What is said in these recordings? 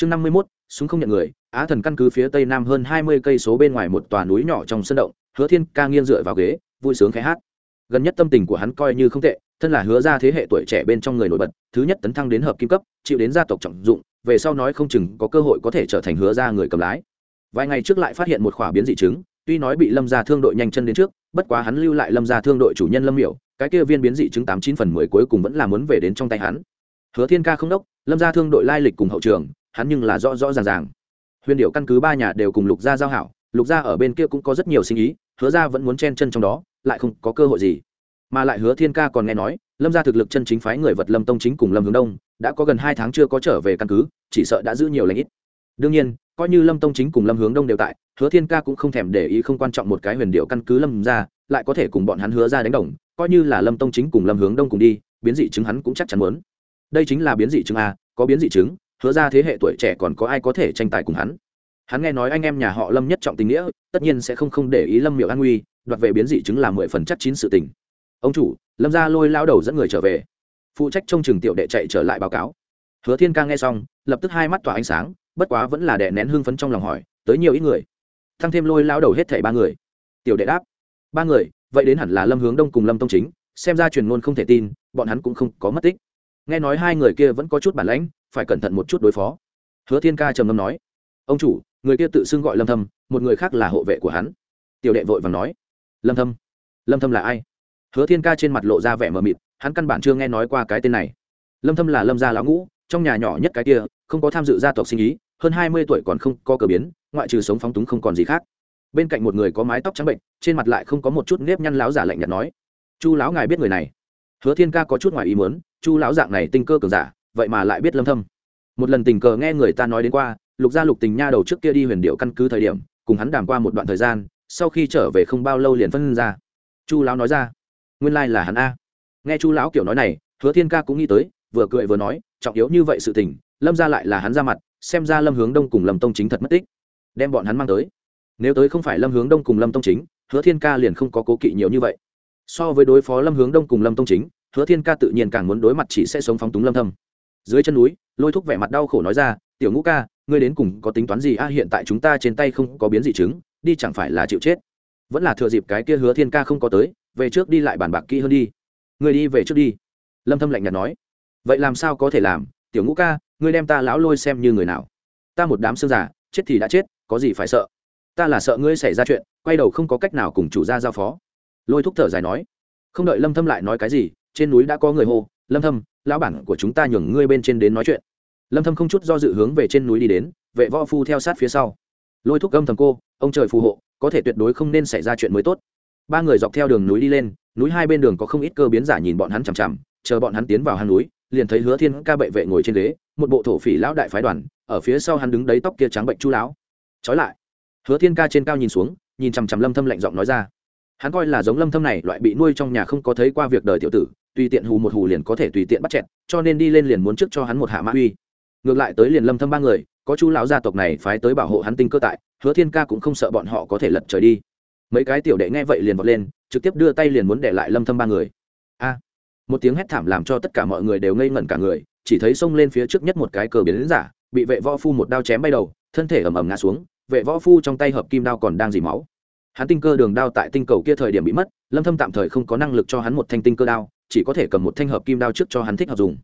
chương năm mươi mốt, súng không nhận người, á thần căn cứ phía tây nam hơn hai mươi cây số bên ngoài một tòa núi nhỏ trong sân động, hứa thiên ca nghiêng dựa vào ghế, vui sướng khẽ hát. Gần nhất tâm tình của hắn coi như không tệ, thân là hứa ra thế hệ tuổi trẻ bên trong người nổi bật, thứ nhất tấn thăng đến hợp kim cấp, chịu đến gia tộc trọng dụng, về sau nói không chừng có cơ hội có thể trở thành hứa ra người cầm lái. Vài ngày trước lại phát hiện một khỏa biến dị chứng tuy nói bị lâm gia thương đội nhanh chân đến trước, bất quá hắn lưu lại lâm gia thương đội chủ nhân lâm miểu, cái kia viên biến dị chứng tám chín phần mười cuối cùng vẫn là muốn về đến trong tay hắn. Hứa thiên ca không đốc, lâm gia thương đội lai lịch cùng hậu trường hắn nhưng là rõ rõ ràng ràng. Huyền điệu căn cứ ba nhà đều cùng lục gia giao hảo, lục gia ở bên kia cũng có rất nhiều sinh ý, hứa gia vẫn muốn chen chân trong đó, lại không có cơ hội gì. Mà lại hứa thiên ca còn nghe nói, lâm gia thực lực chân chính phái người vật lâm tông chính cùng lâm hướng đông, đã có gần hai tháng chưa có trở về căn cứ, chỉ sợ đã giữ nhiều lãnh ít. Đương nhiên, coi như lâm tông chính cùng lâm hướng đông đều tại, hứa thiên ca cũng không thèm để ý không quan trọng một cái huyền điệu căn cứ lâm ra lại có thể cùng bọn hắn hứa ra đánh đồng, coi như là lâm tông chính cùng lâm hướng đông cùng đi, biến dị chứng hắn cũng chắc chắn muốn. Đây chính là biến dị chứng a, có biến dị chứng hứa ra thế hệ tuổi trẻ còn có ai có thể tranh tài cùng hắn. Hắn nghe nói anh em nhà họ lâm nhất trọng tình nghĩa, tất nhiên sẽ không không để ý lâm miệu an nguy, đoạt về biến dị chứng là mười phần chắc chín sự tình. Ông chủ, lâm ra lôi lao đầu dẫn người trở về. Phụ trách trông chừng tiểu đệ chạy trở lại báo cáo. Hứa thiên ca nghe xong, lập tức hai mắt tỏa ánh sáng, bất quá vẫn là đè nén hưng phấn trong lòng hỏi, tới nhiều ít người? Thăng thêm lôi lao đầu hết thảy ba người. Tiểu đệ đáp, ba người, vậy đến hẳn là lâm hướng đông cùng lâm tông chính, xem ra truyền ngôn không thể tin, bọn hắn cũng không có mất tích. Nghe nói hai người kia vẫn có chút bản lãnh phải cẩn thận một chút đối phó. Hứa thiên ca trầm ngâm nói, ông chủ, người kia tự xưng gọi lâm thâm, một người khác là hộ vệ của hắn. Tiểu đệ vội vàng nói, lâm thâm lâm thâm là ai? Hứa thiên ca trên mặt lộ ra vẻ mờ mịt, hắn căn bản chưa nghe nói qua cái tên này. Lâm thâm là lâm gia lão ngũ, trong nhà nhỏ nhất cái kia, không có tham dự gia tộc sinh ý, hơn 20 tuổi còn không có cờ biến, ngoại trừ sống phóng túng không còn gì khác. Bên cạnh một người có mái tóc trắng bệnh, trên mặt lại không có một chút nếp nhăn láo giả lạnh nhạt nói, chu lão ngài biết người này. Hứa thiên ca có chút ngoài ý muốn, chu lão dạng này tinh cơ cường giả vậy mà lại biết lâm thâm. Một lần tình cờ nghe người ta nói đến qua, lục gia lục tình nha đầu trước kia đi huyền điệu căn cứ thời điểm, cùng hắn đàm qua một đoạn thời gian, sau khi trở về không bao lâu liền phân ra. Chu lão nói ra, nguyên lai là hắn a. Nghe chu lão kiểu nói này, hứa thiên ca cũng nghĩ tới, vừa cười vừa nói, trọng yếu như vậy sự tình, lâm ra lại là hắn ra mặt, xem ra lâm hướng đông cùng lâm tông chính thật mất tích, đem bọn hắn mang tới. Nếu tới không phải lâm hướng đông cùng lâm tông chính, hứa thiên ca liền không có cố kỵ nhiều như vậy. So với đối phó lâm hướng đông cùng lâm tông chính, hứa thiên ca tự nhiên càng muốn đối mặt chỉ sẽ sống phóng túng lâm thâm dưới chân núi, lôi thúc vẻ mặt đau khổ nói ra, tiểu ngũ ca, ngươi đến cùng có tính toán gì? A, hiện tại chúng ta trên tay không có biến dị chứng, đi chẳng phải là chịu chết. Vẫn là thừa dịp cái kia hứa thiên ca không có tới, về trước đi lại bàn bạc kỹ hơn đi. Người đi về trước đi. Lâm thâm lạnh nhạt nói. Vậy làm sao có thể làm? Tiểu ngũ ca, ngươi đem ta lão lôi xem như người nào? Ta một đám xương giả chết thì đã chết, có gì phải sợ? Ta là sợ ngươi xảy ra chuyện, quay đầu không có cách nào cùng chủ gia giao phó. Lôi thúc thở dài nói. Không đợi lâm thâm lại nói cái gì, trên núi đã có người hô lâm thâm, lão bản của chúng ta nhường ngươi bên trên đến nói chuyện. Lâm thâm không chút do dự hướng về trên núi đi đến, vệ võ phu theo sát phía sau. Lôi thúc âm thầm cô, ông trời phù hộ, có thể tuyệt đối không nên xảy ra chuyện mới tốt. Ba người dọc theo đường núi đi lên, núi hai bên đường có không ít cơ biến giả nhìn bọn hắn chằm chằm, chờ bọn hắn tiến vào hang núi, liền thấy hứa thiên ca bệ vệ ngồi trên ghế, một bộ thổ phỉ lão đại phái đoàn, ở phía sau hắn đứng đấy tóc kia trắng bệnh chu lão. Trói lại. Hứa thiên ca trên cao nhìn xuống, nhìn chằm chằm lâm thâm lạnh giọng nói ra. Hắn coi là giống lâm thâm này, loại bị nuôi trong nhà không có thấy qua việc đời tiểu tử tùy tiện hù một hù liền có thể tùy tiện bắt chẹt, cho nên đi lên liền muốn trước cho hắn một hạ mã uy. Ngược lại tới liền lâm thâm ba người có chu lão gia tộc này phái tới bảo hộ hắn tinh cơ tại hứa thiên ca cũng không sợ bọn họ có thể lật trời đi. Mấy cái tiểu đệ nghe vậy liền vọt lên trực tiếp đưa tay liền muốn để lại lâm thâm ba người. A! Một tiếng hét thảm làm cho tất cả mọi người đều ngây ngẩn cả người chỉ thấy xông lên phía trước nhất một cái cờ biến giả bị vệ võ phu một đao chém bay đầu thân thể ầm ầm ngã xuống vệ võ phu trong tay hợp kim đao còn đang dì máu. Hắn tinh cơ đường đao tại tinh cầu kia thời điểm bị mất lâm thâm tạm thời không có năng lực cho hắn một thanh tinh cơ đao chỉ có thể cầm một thanh hợp kim đao trước cho hắn thích hợp dùng.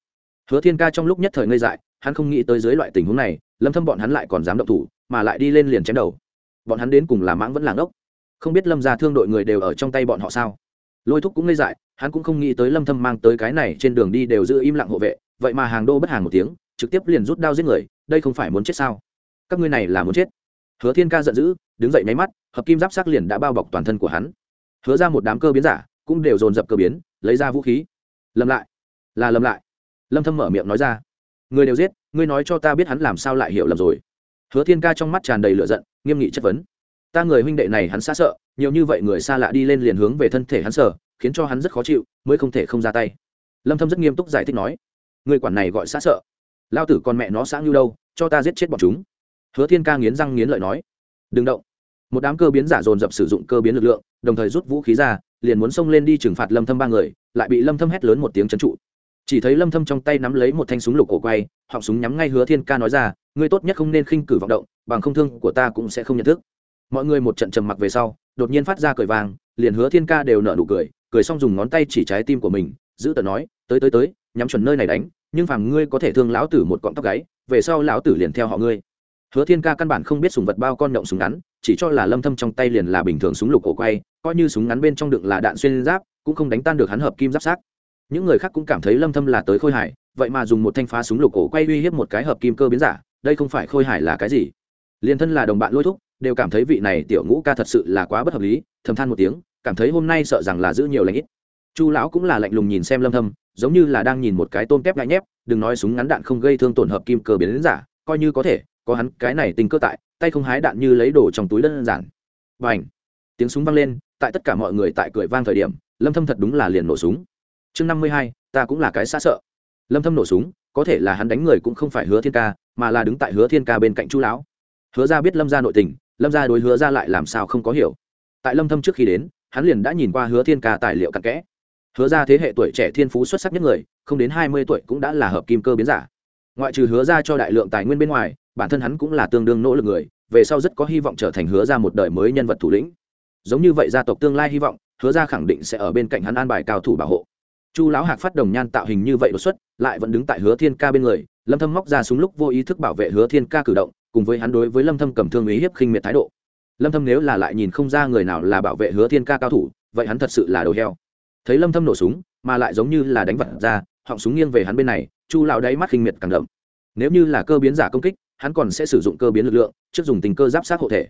Hứa thiên ca trong lúc nhất thời ngây dại, hắn không nghĩ tới dưới loại tình huống này, lâm thâm bọn hắn lại còn dám động thủ, mà lại đi lên liền chém đầu. Bọn hắn đến cùng là mãng vẫn làng ngốc? Không biết lâm gia thương đội người đều ở trong tay bọn họ sao? Lôi thúc cũng ngây dại, hắn cũng không nghĩ tới lâm thâm mang tới cái này trên đường đi đều giữ im lặng hộ vệ, vậy mà hàng đô bất hàng một tiếng, trực tiếp liền rút đao giết người, đây không phải muốn chết sao? Các ngươi này là muốn chết. Hứa thiên ca giận dữ, đứng dậy nháy mắt, hợp kim giáp sắc liền đã bao bọc toàn thân của hắn. Hứa ra một đám cơ biến giả, cũng đều dồn dập cơ biến lấy ra vũ khí. Lâm lại. Là lâm lại. Lâm thâm mở miệng nói ra. Người đều giết, ngươi nói cho ta biết hắn làm sao lại hiểu lầm rồi. Hứa thiên ca trong mắt tràn đầy lửa giận, nghiêm nghị chất vấn. Ta người huynh đệ này hắn xa sợ, nhiều như vậy người xa lạ đi lên liền hướng về thân thể hắn sở khiến cho hắn rất khó chịu, mới không thể không ra tay. Lâm thâm rất nghiêm túc giải thích nói. Người quản này gọi xa sợ. Lao tử con mẹ nó sáng như đâu, cho ta giết chết bọn chúng. Hứa thiên ca nghiến răng nghiến lợi nói. Đừng động. Một đám cơ biến giả dồn dập sử dụng cơ biến lực lượng, đồng thời rút vũ khí ra liền muốn xông lên đi trừng phạt lâm thâm ba người, lại bị lâm thâm hét lớn một tiếng chấn trụ. Chỉ thấy lâm thâm trong tay nắm lấy một thanh súng lục cổ quay, họng súng nhắm ngay hứa thiên ca nói ra, ngươi tốt nhất không nên khinh cử vọng động, bằng không thương của ta cũng sẽ không nhận thức. Mọi người một trận trầm mặc về sau, đột nhiên phát ra cười vàng liền hứa thiên ca đều nở nụ cười cười xong dùng ngón tay chỉ trái tim của mình, giữ tờ nói, tới tới tới, nhắm chuẩn nơi này đánh, nhưng phàm ngươi có thể thương lão tử một cọng tóc gáy, về sau lão tử liền theo họ ngươi hứa thiên ca căn bản không biết súng vật bao con động súng ngắn, chỉ cho là lâm thâm trong tay liền là bình thường súng lục cổ quay, coi như súng ngắn bên trong đựng là đạn xuyên giáp, cũng không đánh tan được hắn hợp kim giáp sát những người khác cũng cảm thấy lâm thâm là tới khôi hải vậy mà dùng một thanh phá súng lục cổ quay uy hiếp một cái hợp kim cơ biến giả, đây không phải khôi hải là cái gì? Liền thân là đồng bạn lôi thúc, đều cảm thấy vị này tiểu ngũ ca thật sự là quá bất hợp lý, thầm than một tiếng, cảm thấy hôm nay sợ rằng là giữ nhiều lãnh ít. Chu lão cũng là lạnh lùng nhìn xem lâm thâm, giống như là đang nhìn một cái tôm tép ngại nhép, đừng nói súng ngắn đạn không gây thương tổn hợp kim cơ biến giả, coi như có thể có hắn cái này tình cơ tại tay không hái đạn như lấy đồ trong túi đơn giản. Và ảnh tiếng súng vang lên tại tất cả mọi người tại cười vang thời điểm lâm thâm thật đúng là liền nổ súng. Chương 52, ta cũng là cái xa sợ. Lâm thâm nổ súng có thể là hắn đánh người cũng không phải hứa thiên ca mà là đứng tại hứa thiên ca bên cạnh chu lão. Hứa ra biết lâm ra nội tình lâm ra đối hứa ra lại làm sao không có hiểu. Tại lâm thâm trước khi đến hắn liền đã nhìn qua hứa thiên ca tài liệu cặn kẽ. Hứa ra thế hệ tuổi trẻ thiên phú xuất sắc nhất người không đến 20 tuổi cũng đã là hợp kim cơ biến giả. Ngoại trừ hứa ra cho đại lượng tài nguyên bên ngoài bản thân hắn cũng là tương đương nỗ lực người, về sau rất có hy vọng trở thành hứa ra một đời mới nhân vật thủ lĩnh. Giống như vậy gia tộc tương lai hy vọng, hứa ra khẳng định sẽ ở bên cạnh hắn an bài cao thủ bảo hộ. Chu lão hạc phát đồng nhan tạo hình như vậy đột xuất, lại vẫn đứng tại hứa thiên ca bên người, lâm thâm móc ra súng lúc vô ý thức bảo vệ hứa thiên ca cử động, cùng với hắn đối với lâm thâm cầm thương ý hiếp khinh miệt thái độ. Lâm thâm nếu là lại nhìn không ra người nào là bảo vệ hứa thiên ca cao thủ, vậy hắn thật sự là đầu heo. Thấy lâm thâm nổ súng, mà lại giống như là đánh vật ra, họng súng nghiêng về hắn bên này, chu lão đáy mắt khinh miệt càng đậm. Nếu như là cơ biến giả công kích hắn còn sẽ sử dụng cơ biến lực lượng, trước dùng tình cơ giáp sát hộ thể.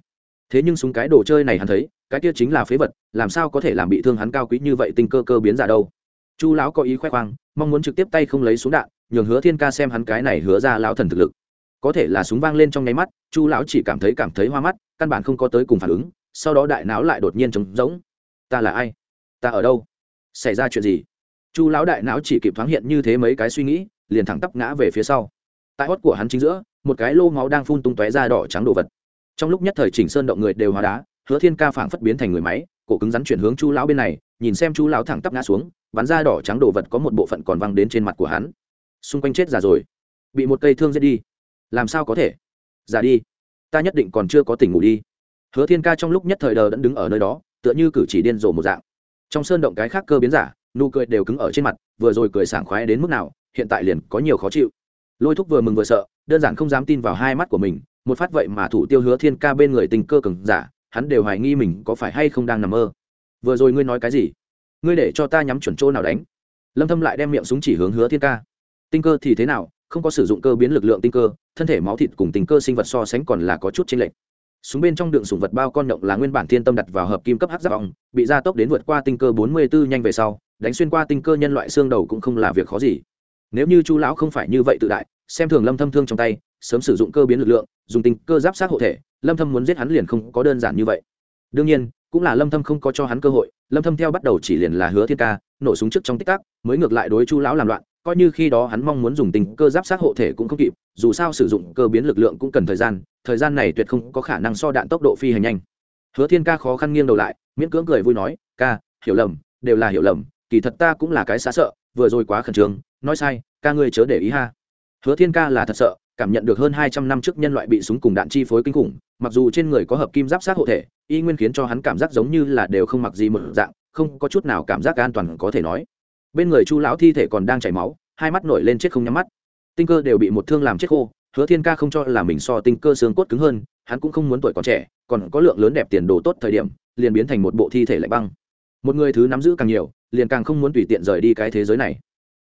Thế nhưng súng cái đồ chơi này hắn thấy, cái kia chính là phế vật, làm sao có thể làm bị thương hắn cao quý như vậy tình cơ cơ biến giả đâu? Chu lão có ý khoe khoang, mong muốn trực tiếp tay không lấy súng đạn, nhường hứa thiên ca xem hắn cái này hứa ra lão thần thực lực. Có thể là súng vang lên trong nháy mắt, chu lão chỉ cảm thấy cảm thấy hoa mắt, căn bản không có tới cùng phản ứng, sau đó đại não lại đột nhiên trống rỗng. Ta là ai? Ta ở đâu? Xảy ra chuyện gì? Chu lão đại não chỉ kịp thoáng hiện như thế mấy cái suy nghĩ, liền thẳng tắp ngã về phía sau. Tại hót của hắn chính giữa một cái lô máu đang phun tung tóe ra đỏ trắng đồ vật. Trong lúc nhất thời chỉnh sơn động người đều hóa đá, hứa thiên ca phảng phất biến thành người máy, cổ cứng rắn chuyển hướng chu lão bên này, nhìn xem chu lão thẳng tắp ngã xuống, bắn ra đỏ trắng đồ vật có một bộ phận còn văng đến trên mặt của hắn. Xung quanh chết già rồi. Bị một cây thương giết đi. Làm sao có thể? Già đi. Ta nhất định còn chưa có tỉnh ngủ đi. Hứa thiên ca trong lúc nhất thời đờ đẫn đứng ở nơi đó, tựa như cử chỉ điên rồ một dạng. Trong sơn động cái khác cơ biến giả, nụ cười đều cứng ở trên mặt, vừa rồi cười sảng khoái đến mức nào, hiện tại liền có nhiều khó chịu lôi thúc vừa mừng vừa sợ, đơn giản không dám tin vào hai mắt của mình, một phát vậy mà thủ tiêu hứa thiên ca bên người tình cơ cường giả, hắn đều hoài nghi mình có phải hay không đang nằm mơ. Vừa rồi ngươi nói cái gì? Ngươi để cho ta nhắm chuẩn chỗ nào đánh? Lâm thâm lại đem miệng súng chỉ hướng hứa thiên ca. Tinh cơ thì thế nào? Không có sử dụng cơ biến lực lượng tinh cơ, thân thể máu thịt cùng tình cơ sinh vật so sánh còn là có chút chênh lệch. Súng bên trong đường sủng vật bao con động là nguyên bản thiên tâm đặt vào hợp kim cấp hắc giáp vòng bị gia tốc đến vượt qua tinh cơ 44 nhanh về sau, đánh xuyên qua tinh cơ nhân loại xương đầu cũng không là việc khó gì. Nếu như chu lão không phải như vậy tự đại xem thường lâm thâm thương trong tay, sớm sử dụng cơ biến lực lượng, dùng tình cơ giáp sát hộ thể, lâm thâm muốn giết hắn liền không có đơn giản như vậy. Đương nhiên, cũng là lâm thâm không có cho hắn cơ hội, lâm thâm theo bắt đầu chỉ liền là hứa thiên ca, nổ súng trước trong tích tắc, mới ngược lại đối chu lão làm loạn, coi như khi đó hắn mong muốn dùng tình cơ giáp sát hộ thể cũng không kịp, dù sao sử dụng cơ biến lực lượng cũng cần thời gian thời gian này tuyệt không có khả năng so đạn tốc độ phi hành nhanh. Hứa thiên ca khó khăn nghiêng đầu lại, miễn cưỡng cười vui nói, ca, hiểu lầm, đều là hiểu lầm, kỳ thật ta cũng là cái xá sợ, vừa rồi quá khẩn trương, nói sai, ca ngươi chớ để ý ha hứa thiên ca là thật sợ, cảm nhận được hơn hai trăm năm trước nhân loại bị súng cùng đạn chi phối kinh khủng, mặc dù trên người có hợp kim giáp sát hộ thể, y nguyên khiến cho hắn cảm giác giống như là đều không mặc gì một dạng, không có chút nào cảm giác an toàn có thể nói. Bên người chu lão thi thể còn đang chảy máu, hai mắt nổi lên chết không nhắm mắt. Tinh cơ đều bị một thương làm chết khô, hứa thiên ca không cho là mình so tinh cơ xương cốt cứng hơn, hắn cũng không muốn tuổi còn trẻ, còn có lượng lớn đẹp tiền đồ tốt thời điểm, liền biến thành một bộ thi thể lạnh băng. Một người thứ nắm giữ càng nhiều, liền càng không muốn tùy tiện rời đi cái thế giới này.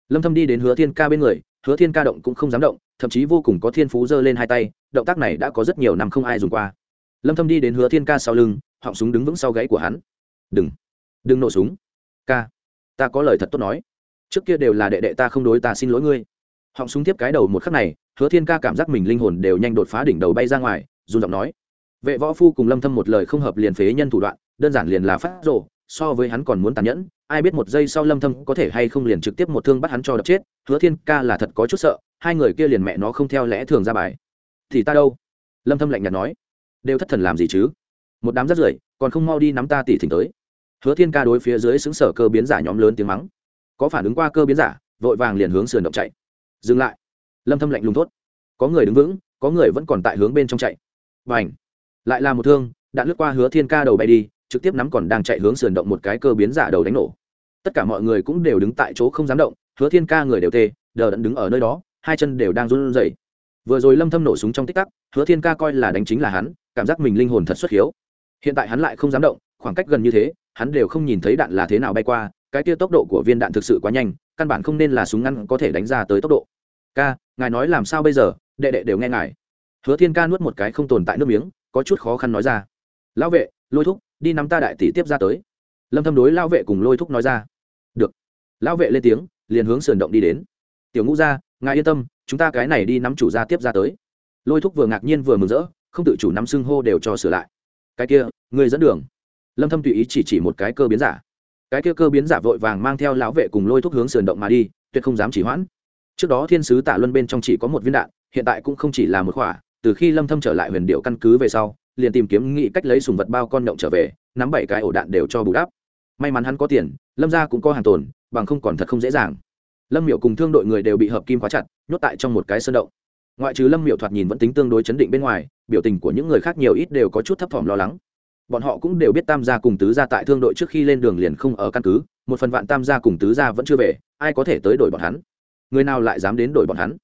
Lâm thâm đi đến hứa thiên ca bên người hứa thiên ca động cũng không dám động, thậm chí vô cùng có thiên phú giơ lên hai tay, động tác này đã có rất nhiều năm không ai dùng qua. Lâm thâm đi đến hứa thiên ca sau lưng, họng súng đứng vững sau gáy của hắn. Đừng đừng nổ súng. Ca, ta có lời thật tốt nói. Trước kia đều là đệ đệ ta không đối ta xin lỗi ngươi. Họng súng tiếp cái đầu một khắc này, hứa thiên ca cảm giác mình linh hồn đều nhanh đột phá đỉnh đầu bay ra ngoài dù giọng nói. Vệ võ phu cùng lâm thâm một lời không hợp liền phế nhân thủ đoạn, đơn giản liền là phát rồ so với hắn còn muốn tàn nhẫn, ai biết một giây sau lâm thâm có thể hay không liền trực tiếp một thương bắt hắn cho đập chết, hứa thiên ca là thật có chút sợ, hai người kia liền mẹ nó không theo lẽ thường ra bài. Thì ta đâu? Lâm thâm lạnh nhạt nói. Đều thất thần làm gì chứ? Một đám rất rưởi, còn không mau đi nắm ta tỉ thỉnh tới. Hứa thiên ca đối phía dưới xứng sở cơ biến giả nhóm lớn tiếng mắng. Có phản ứng qua cơ biến giả, vội vàng liền hướng sườn động chạy. Dừng lại. Lâm thâm lạnh lùng thốt. Có người đứng vững, có người vẫn còn tại hướng bên trong chạy. Và ảnh lại là một thương đạn lướt qua hứa thiên ca đầu bay đi trực tiếp nắm còn đang chạy hướng sườn động một cái cơ biến giả đầu đánh nổ. Tất cả mọi người cũng đều đứng tại chỗ không dám động, hứa thiên ca người đều tê, đờ đẫn đứng ở nơi đó, hai chân đều đang run rẩy. Vừa rồi lâm thâm nổ súng trong tích tắc, hứa thiên ca coi là đánh chính là hắn, cảm giác mình linh hồn thật xuất hiếu. Hiện tại hắn lại không dám động, khoảng cách gần như thế, hắn đều không nhìn thấy đạn là thế nào bay qua, cái kia tốc độ của viên đạn thực sự quá nhanh, căn bản không nên là súng ngắn có thể đánh ra tới tốc độ. Ca, ngài nói làm sao bây giờ? Đệ đệ đều nghe ngài. Hứa thiên ca nuốt một cái không tồn tại nước miếng, có chút khó khăn nói ra. Lão vệ, lôi thúc đi nắm ta đại tỷ tiếp ra tới. Lâm thâm đối lao vệ cùng lôi thúc nói ra. Được. Lao vệ lên tiếng, liền hướng sườn động đi đến. Tiểu ngũ gia ngài yên tâm, chúng ta cái này đi nắm chủ gia tiếp ra tới. Lôi thúc vừa ngạc nhiên vừa mừng rỡ, không tự chủ nắm xưng hô đều cho sửa lại. Cái kia, người dẫn đường. Lâm thâm tùy ý chỉ chỉ một cái cơ biến giả. Cái kia cơ biến giả vội vàng mang theo lão vệ cùng lôi thúc hướng sườn động mà đi, tuyệt không dám chỉ hoãn. Trước đó thiên sứ tạ luân bên trong chỉ có một viên đạn, hiện tại cũng không chỉ là một khỏa. Từ khi lâm thâm trở lại huyền điệu căn cứ về sau liền tìm kiếm nghị cách lấy sùng vật bao con động trở về, nắm bảy cái ổ đạn đều cho bù đắp. May mắn hắn có tiền, lâm gia cũng có hàng tồn, bằng không còn thật không dễ dàng. Lâm miệu cùng thương đội người đều bị hợp kim khóa chặt, nhốt tại trong một cái sơn động. Ngoại trừ lâm miệu thoạt nhìn vẫn tính tương đối chấn định bên ngoài, biểu tình của những người khác nhiều ít đều có chút thấp thỏm lo lắng. Bọn họ cũng đều biết tam gia cùng tứ gia tại thương đội trước khi lên đường liền không ở căn cứ, một phần vạn tam gia cùng tứ gia vẫn chưa về, ai có thể tới đổi bọn hắn? Người nào lại dám đến đổi bọn hắn?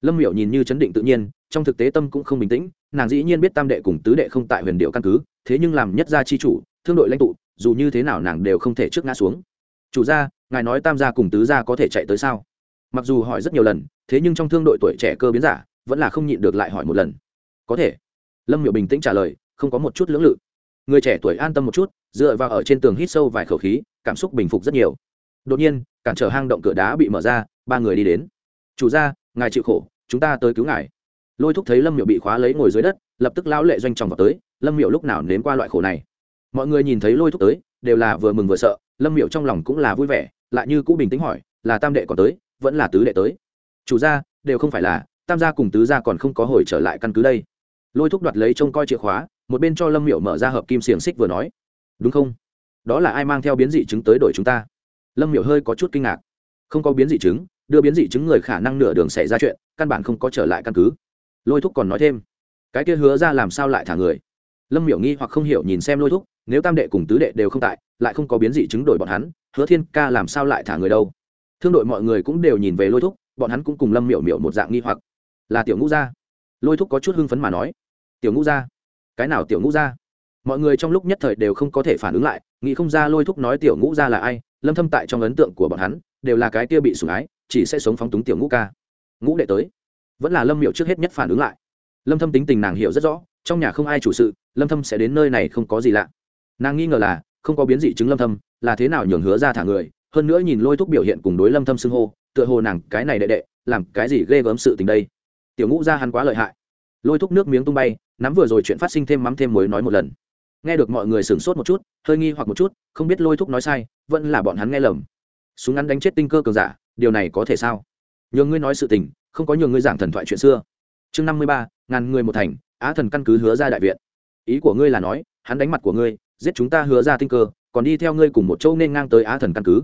Lâm miệu nhìn như chấn định tự nhiên trong thực tế tâm cũng không bình tĩnh, nàng dĩ nhiên biết tam đệ cùng tứ đệ không tại huyền điệu căn cứ, thế nhưng làm nhất gia chi chủ, thương đội lãnh tụ, dù như thế nào nàng đều không thể trước ngã xuống. Chủ gia, ngài nói tam gia cùng tứ gia có thể chạy tới sao? Mặc dù hỏi rất nhiều lần, thế nhưng trong thương đội tuổi trẻ cơ biến giả, vẫn là không nhịn được lại hỏi một lần. Có thể. Lâm miệu bình tĩnh trả lời, không có một chút lưỡng lự. Người trẻ tuổi an tâm một chút, dựa vào ở trên tường hít sâu vài khẩu khí, cảm xúc bình phục rất nhiều. Đột nhiên, cản trở hang động cửa đá bị mở ra, ba người đi đến. Chủ gia, ngài chịu khổ, chúng ta tới cứu ngài lôi thúc thấy lâm miệu bị khóa lấy ngồi dưới đất, lập tức lão lệ doanh tròng vào tới, lâm miệu lúc nào nếm qua loại khổ này? Mọi người nhìn thấy lôi thúc tới, đều là vừa mừng vừa sợ, lâm miệu trong lòng cũng là vui vẻ, lại như cũ bình tĩnh hỏi, là tam đệ còn tới, vẫn là tứ đệ tới? Chủ gia, đều không phải là, tam gia cùng tứ gia còn không có hồi trở lại căn cứ đây. Lôi thúc đoạt lấy trông coi chìa khóa, một bên cho lâm miệu mở ra hợp kim xiềng xích vừa nói, đúng không? Đó là ai mang theo biến dị chứng tới đổi chúng ta? Lâm miệu hơi có chút kinh ngạc. Không có biến dị chứng, đưa biến dị chứng người khả năng nửa đường xảy ra chuyện, căn bản không có trở lại căn cứ lôi thúc còn nói thêm. Cái kia hứa ra làm sao lại thả người? Lâm miểu nghi hoặc không hiểu nhìn xem lôi thúc, nếu tam đệ cùng tứ đệ đều không tại, lại không có biến dị chứng đổi bọn hắn, hứa thiên ca làm sao lại thả người đâu? Thương đội mọi người cũng đều nhìn về lôi thúc, bọn hắn cũng cùng lâm miểu miểu một dạng nghi hoặc. Là tiểu ngũ gia. Lôi thúc có chút hưng phấn mà nói. Tiểu ngũ gia? Cái nào tiểu ngũ gia? Mọi người trong lúc nhất thời đều không có thể phản ứng lại, nghĩ không ra lôi thúc nói tiểu ngũ gia là ai, lâm thâm tại trong ấn tượng của bọn hắn, đều là cái kia bị sủng ái, chỉ sẽ sống phóng túng tiểu ngũ ca. Ngũ đệ tới vẫn là lâm miệu trước hết nhất phản ứng lại lâm thâm tính tình nàng hiểu rất rõ trong nhà không ai chủ sự lâm thâm sẽ đến nơi này không có gì lạ nàng nghi ngờ là không có biến dị chứng lâm thâm là thế nào nhường hứa ra thả người hơn nữa nhìn lôi thúc biểu hiện cùng đối lâm thâm xưng hô tựa hồ nàng cái này đệ đệ làm cái gì ghê gớm sự tình đây tiểu ngũ ra hắn quá lợi hại lôi thúc nước miếng tung bay nắm vừa rồi chuyện phát sinh thêm mắm thêm muối nói một lần nghe được mọi người sửng sốt một chút hơi nghi hoặc một chút không biết lôi thúc nói sai vẫn là bọn hắn nghe lầm súng ngắn đánh chết tinh cơ cường giả điều này có thể sao nhường ngươi nói sự tình không có nhiều ngươi giảng thần thoại chuyện xưa. Chương năm mươi ba, ngàn người một thành, á thần căn cứ hứa ra đại viện. Ý của ngươi là nói, hắn đánh mặt của ngươi, giết chúng ta hứa ra tinh cơ, còn đi theo ngươi cùng một châu nên ngang tới á thần căn cứ.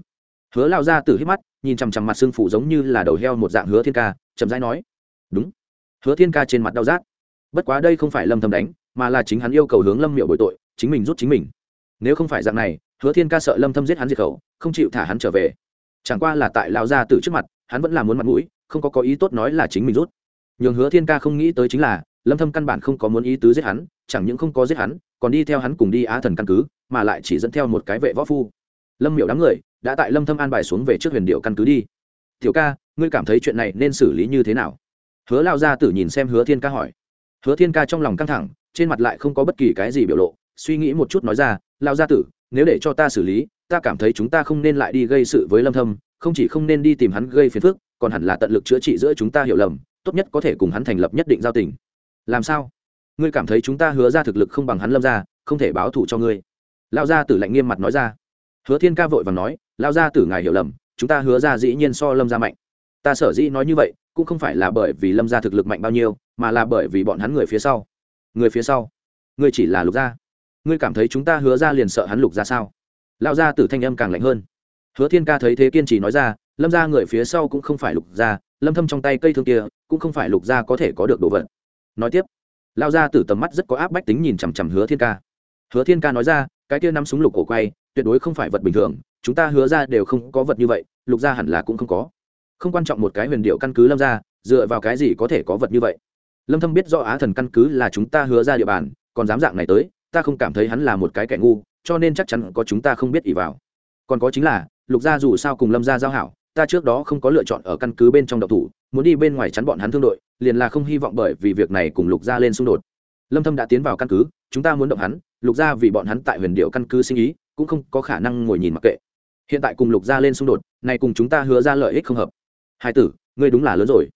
Hứa lao ra từ hít mắt, nhìn chằm chằm mặt xương phủ giống như là đầu heo một dạng hứa thiên ca, chậm rãi nói, đúng. Hứa thiên ca trên mặt đau rát. Bất quá đây không phải lâm thâm đánh, mà là chính hắn yêu cầu hướng lâm miệu bồi tội, chính mình rút chính mình. Nếu không phải dạng này, hứa thiên ca sợ lâm thâm giết hắn diệt khẩu, không chịu thả hắn trở về. Chẳng qua là tại lao ra tử trước mặt, hắn vẫn là muốn mặt mũi không có có ý tốt nói là chính mình rút. Nhường hứa thiên ca không nghĩ tới chính là, lâm thâm căn bản không có muốn ý tứ giết hắn, chẳng những không có giết hắn, còn đi theo hắn cùng đi á thần căn cứ, mà lại chỉ dẫn theo một cái vệ võ phu. Lâm miểu đám người đã tại lâm thâm an bài xuống về trước huyền điệu căn cứ đi. Tiểu ca, ngươi cảm thấy chuyện này nên xử lý như thế nào? Hứa lao gia tử nhìn xem hứa thiên ca hỏi. Hứa thiên ca trong lòng căng thẳng, trên mặt lại không có bất kỳ cái gì biểu lộ, suy nghĩ một chút nói ra, lao gia tử, nếu để cho ta xử lý, ta cảm thấy chúng ta không nên lại đi gây sự với lâm thâm, không chỉ không nên đi tìm hắn gây phiền phức còn hẳn là tận lực chữa trị giữa chúng ta hiểu lầm, tốt nhất có thể cùng hắn thành lập nhất định giao tình. Làm sao? Ngươi cảm thấy chúng ta hứa ra thực lực không bằng hắn lâm ra, không thể báo thù cho ngươi. Lao gia tử lạnh nghiêm mặt nói ra. Hứa thiên ca vội và nói lao gia tử ngài hiểu lầm, chúng ta hứa ra dĩ nhiên so lâm ra mạnh. Ta sở dĩ nói như vậy, cũng không phải là bởi vì lâm ra thực lực mạnh bao nhiêu, mà là bởi vì bọn hắn người phía sau. Người phía sau? Ngươi chỉ là lục gia? Ngươi cảm thấy chúng ta hứa ra liền sợ hắn lục ra sao? Lao gia tử thanh âm càng lạnh hơn. Hứa thiên ca thấy thế kiên trì nói ra lâm ra người phía sau cũng không phải lục gia, lâm thâm trong tay cây thương kia, cũng không phải lục gia có thể có được đồ vật. Nói tiếp, lao ra từ tầm mắt rất có áp bách tính nhìn chằm chằm hứa thiên ca. Hứa thiên ca nói ra, cái kia nắm súng lục cổ quay, tuyệt đối không phải vật bình thường, chúng ta hứa ra đều không có vật như vậy, lục ra hẳn là cũng không có. Không quan trọng một cái huyền điệu căn cứ lâm ra dựa vào cái gì có thể có vật như vậy. Lâm thâm biết rõ á thần căn cứ là chúng ta hứa ra địa bàn, còn dám dạng này tới, ta không cảm thấy hắn là một cái kẻ ngu, cho nên chắc chắn có chúng ta không biết ỷ vào. Còn có chính là, lục gia dù sao cùng lâm gia giao hảo ta trước đó không có lựa chọn ở căn cứ bên trong độc thủ, muốn đi bên ngoài chắn bọn hắn thương đội, liền là không hy vọng bởi vì việc này cùng lục gia lên xung đột. Lâm thâm đã tiến vào căn cứ, chúng ta muốn động hắn, lục gia vì bọn hắn tại huyền điệu căn cứ sinh ý, cũng không có khả năng ngồi nhìn mặc kệ. Hiện tại cùng lục gia lên xung đột, này cùng chúng ta hứa ra lợi ích không hợp. Hai tử, ngươi đúng là lớn rồi.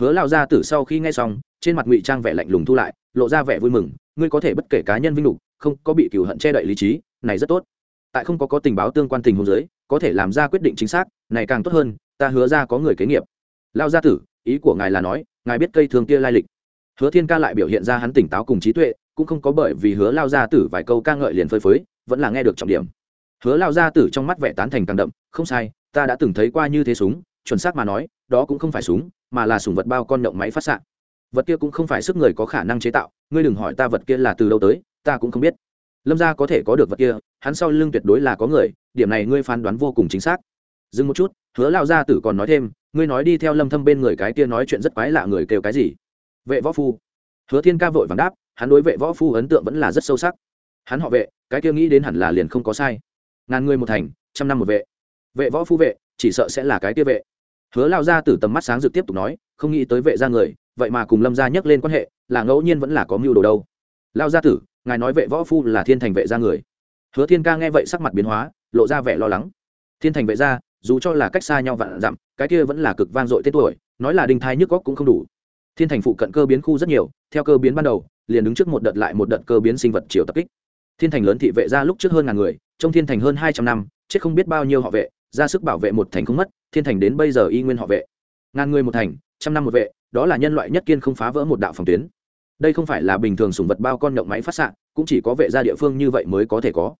Hứa lao gia tử sau khi nghe xong, trên mặt ngụy trang vẻ lạnh lùng thu lại, lộ ra vẻ vui mừng, ngươi có thể bất kể cá nhân vinh lục, không có bị cửu hận che đậy lý trí, này rất tốt tại không có có tình báo tương quan tình huống giới có thể làm ra quyết định chính xác, này càng tốt hơn, ta hứa ra có người kế nghiệp. Lao gia tử, ý của ngài là nói, ngài biết cây thường kia lai lịch. Hứa thiên ca lại biểu hiện ra hắn tỉnh táo cùng trí tuệ, cũng không có bởi vì hứa lao gia tử vài câu ca ngợi liền phơi phới, vẫn là nghe được trọng điểm. Hứa lao gia tử trong mắt vẻ tán thành càng đậm, không sai, ta đã từng thấy qua như thế súng, chuẩn xác mà nói, đó cũng không phải súng, mà là súng vật bao con động máy phát xạ. Vật kia cũng không phải sức người có khả năng chế tạo, ngươi đừng hỏi ta vật kia là từ đâu tới, ta cũng không biết lâm gia có thể có được vật kia, hắn sau lưng tuyệt đối là có người, điểm này ngươi phán đoán vô cùng chính xác. Dừng một chút, hứa lao gia tử còn nói thêm, ngươi nói đi theo lâm thâm bên người cái kia nói chuyện rất quái lạ người kêu cái gì? Vệ võ phu. Hứa thiên ca vội vàng đáp, hắn đối vệ võ phu ấn tượng vẫn là rất sâu sắc. Hắn họ vệ, cái kia nghĩ đến hẳn là liền không có sai. Ngàn người một thành, trăm năm một vệ. Vệ võ phu vệ, chỉ sợ sẽ là cái kia vệ. Hứa lao gia tử tầm mắt sáng rực tiếp tục nói, không nghĩ tới vệ gia người, vậy mà cùng lâm gia nhắc lên quan hệ, là ngẫu nhiên vẫn là có mưu đồ đâu. Lao gia tử ngài nói vệ võ phu là thiên thành vệ gia người. Hứa thiên ca nghe vậy sắc mặt biến hóa, lộ ra vẻ lo lắng. Thiên thành vệ gia, dù cho là cách xa nhau vạn dặm, cái kia vẫn là cực vang dội tên tuổi, nói là đinh thai nhức góc cũng không đủ. Thiên thành phụ cận cơ biến khu rất nhiều, theo cơ biến ban đầu, liền đứng trước một đợt lại một đợt cơ biến sinh vật chiều tập kích. Thiên thành lớn thị vệ ra lúc trước hơn ngàn người trong thiên thành hơn hai trăm năm, chết không biết bao nhiêu họ vệ, ra sức bảo vệ một thành không mất, thiên thành đến bây giờ y nguyên họ vệ. Ngàn người một thành, trăm năm một vệ, đó là nhân loại nhất kiên không phá vỡ một đạo phòng tuyến đây không phải là bình thường sùng vật bao con nhộng máy phát s cũng chỉ có vệ gia địa phương như vậy mới có thể có.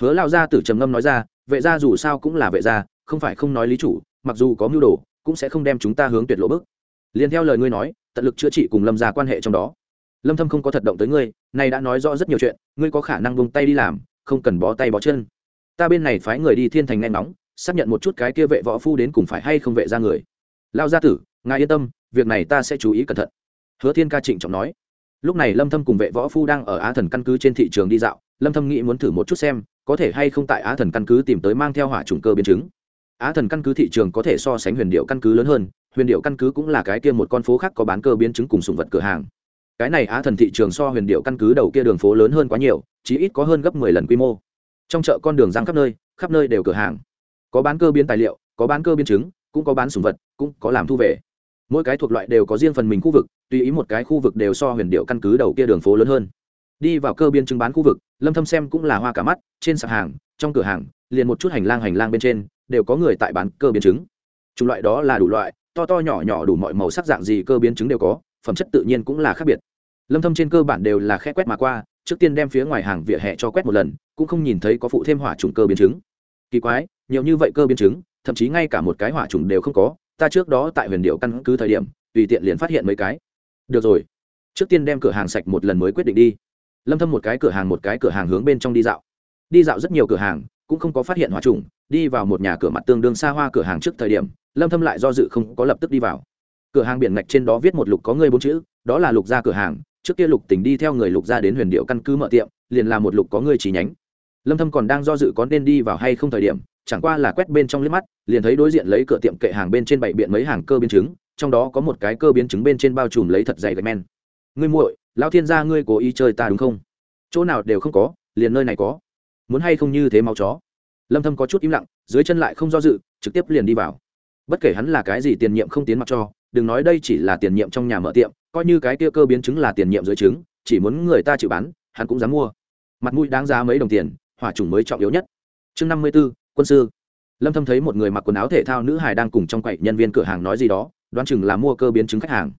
Hứa lao gia tử trầm ngâm nói ra, vệ gia dù sao cũng là vệ gia, không phải không nói lý chủ, mặc dù có mưu đồ, cũng sẽ không đem chúng ta hướng tuyệt lộ bước liền theo lời ngươi nói, tận lực chữa trị cùng lâm gia quan hệ trong đó. Lâm thâm không có thật động tới ngươi này đã nói rõ rất nhiều chuyện, ngươi có khả năng buông tay đi làm, không cần bó tay bó chân. Ta bên này phái người đi thiên thành nghe nóng xác nhận một chút cái kia vệ võ phu đến cùng phải hay không vệ ra người. Lao gia tử, ngài yên tâm, việc này ta sẽ chú ý cẩn thận. Hứa thiên ca trịnh trọng nói lúc này lâm thâm cùng vệ võ phu đang ở á thần căn cứ trên thị trường đi dạo, lâm thâm nghĩ muốn thử một chút xem, có thể hay không tại á thần căn cứ tìm tới mang theo hỏa trùng cơ biến chứng. Á thần căn cứ thị trường có thể so sánh huyền điệu căn cứ lớn hơn, huyền điệu căn cứ cũng là cái kia một con phố khác có bán cơ biến chứng cùng sùng vật cửa hàng. Cái này á thần thị trường so huyền điệu căn cứ đầu kia đường phố lớn hơn quá nhiều chỉ ít có hơn gấp mười lần quy mô. Trong chợ con đường răng khắp nơi khắp nơi đều cửa hàng. Có bán cơ biến tài liệu, có bán cơ biến chứng, cũng có bán sùng vật, cũng có làm thu về mỗi cái thuộc loại đều có riêng phần mình khu vực, tùy ý một cái khu vực đều so huyền điệu căn cứ đầu kia đường phố lớn hơn. Đi vào cơ biên chứng bán khu vực, lâm thâm xem cũng là hoa cả mắt, trên sạp hàng, trong cửa hàng, liền một chút hành lang hành lang bên trên, đều có người tại bán cơ biến chứng. Chủng loại đó là đủ loại, to to nhỏ nhỏ đủ mọi màu sắc dạng gì cơ biến chứng đều có, phẩm chất tự nhiên cũng là khác biệt. Lâm thâm trên cơ bản đều là khẽ quét mà qua, trước tiên đem phía ngoài hàng vỉa hè cho quét một lần, cũng không nhìn thấy có phụ thêm hỏa trùng cơ biến chứng. Kỳ quái, nhiều như vậy cơ biến chứng, thậm chí ngay cả một cái hỏa trùng đều không có ta trước đó tại huyền điệu căn cứ thời điểm, tùy tiện liền phát hiện mấy cái. Được rồi, trước tiên đem cửa hàng sạch một lần mới quyết định đi. Lâm thâm một cái cửa hàng một cái cửa hàng hướng bên trong đi dạo. Đi dạo rất nhiều cửa hàng, cũng không có phát hiện hóa trùng, đi vào một nhà cửa mặt tương đương xa hoa cửa hàng trước thời điểm, lâm thâm lại do dự không có lập tức đi vào. Cửa hàng biển ngạch trên đó viết một lục có người bốn chữ, đó là lục gia cửa hàng, trước kia lục tình đi theo người lục gia đến huyền điệu căn cứ mở tiệm, liền là một lục có người chỉ nhánh. Lâm thâm còn đang do dự có nên đi vào hay không thời điểm chẳng qua là quét bên trong liếc mắt liền thấy đối diện lấy cửa tiệm kệ hàng bên trên bảy biện mấy hàng cơ biến chứng trong đó có một cái cơ biến chứng bên trên bao trùm lấy thật dày gạch men. Ngươi muội lão thiên gia ngươi cố ý chơi ta đúng không? Chỗ nào đều không có liền nơi này có. Muốn hay không như thế máu chó? Lâm thâm có chút im lặng dưới chân lại không do dự trực tiếp liền đi vào. Bất kể hắn là cái gì tiền nhiệm không tiến mặc cho đừng nói đây chỉ là tiền nhiệm trong nhà mở tiệm coi như cái kia cơ biến chứng là tiền nhiệm dưới chứng chỉ muốn người ta chịu bán hắn cũng dám mua. Mặt mũi đáng giá mấy đồng tiền hỏa trùng mới trọng yếu nhất. Chương năm mươi 54, quân sư. Lâm thâm thấy một người mặc quần áo thể thao nữ hài đang cùng trong quầy nhân viên cửa hàng nói gì đó, đoán chừng là mua cơ biến chứng khách hàng.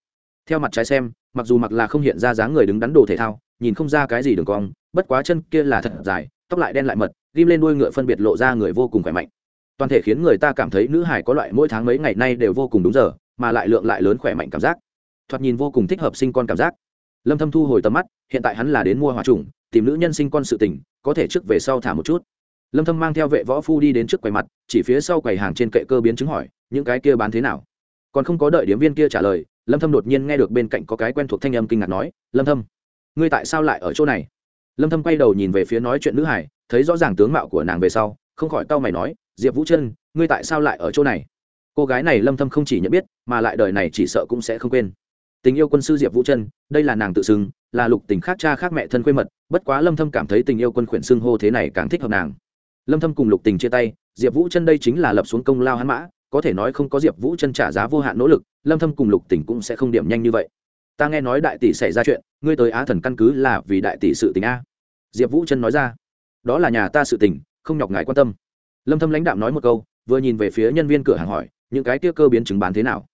Theo mặt trái xem, mặc dù mặc là không hiện ra dáng người đứng đắn đồ thể thao, nhìn không ra cái gì đường cong, bất quá chân kia là thật dài, tóc lại đen lại mật, ghim lên đuôi ngựa phân biệt lộ ra người vô cùng khỏe mạnh. Toàn thể khiến người ta cảm thấy nữ hải có loại mỗi tháng mấy ngày nay đều vô cùng đúng giờ, mà lại lượng lại lớn khỏe mạnh cảm giác. Thoạt nhìn vô cùng thích hợp sinh con cảm giác. Lâm thâm thu hồi tầm mắt, hiện tại hắn là đến mua hỏa trùng, tìm nữ nhân sinh con sự tình, có thể trước về sau thả một chút lâm thâm mang theo vệ võ phu đi đến trước quầy mặt, chỉ phía sau quầy hàng trên kệ cơ biến chứng hỏi, những cái kia bán thế nào? Còn không có đợi điểm viên kia trả lời, lâm thâm đột nhiên nghe được bên cạnh có cái quen thuộc thanh âm kinh ngạc nói, lâm thâm, ngươi tại sao lại ở chỗ này? Lâm thâm quay đầu nhìn về phía nói chuyện nữ hải, thấy rõ ràng tướng mạo của nàng về sau, không khỏi cau mày nói, diệp vũ chân ngươi tại sao lại ở chỗ này? Cô gái này lâm thâm không chỉ nhận biết, mà lại đời này chỉ sợ cũng sẽ không quên. Tình yêu quân sư diệp vũ chân đây là nàng tự xưng, là lục tình khác cha khác mẹ thân quê mật, bất quá lâm thâm cảm thấy tình yêu quân khuyển xưng hô thế này càng thích hợp nàng lâm thâm cùng lục tình chia tay, diệp vũ chân đây chính là lập xuống công lao hắn mã, có thể nói không có diệp vũ chân trả giá vô hạn nỗ lực, lâm thâm cùng lục tình cũng sẽ không điểm nhanh như vậy. Ta nghe nói đại tỷ xảy ra chuyện, ngươi tới á thần căn cứ là vì đại tỷ sự tình a. Diệp vũ chân nói ra, đó là nhà ta sự tình, không nhọc ngài quan tâm. Lâm thâm lãnh đạm nói một câu, vừa nhìn về phía nhân viên cửa hàng hỏi, những cái kia cơ biến chứng bán thế nào?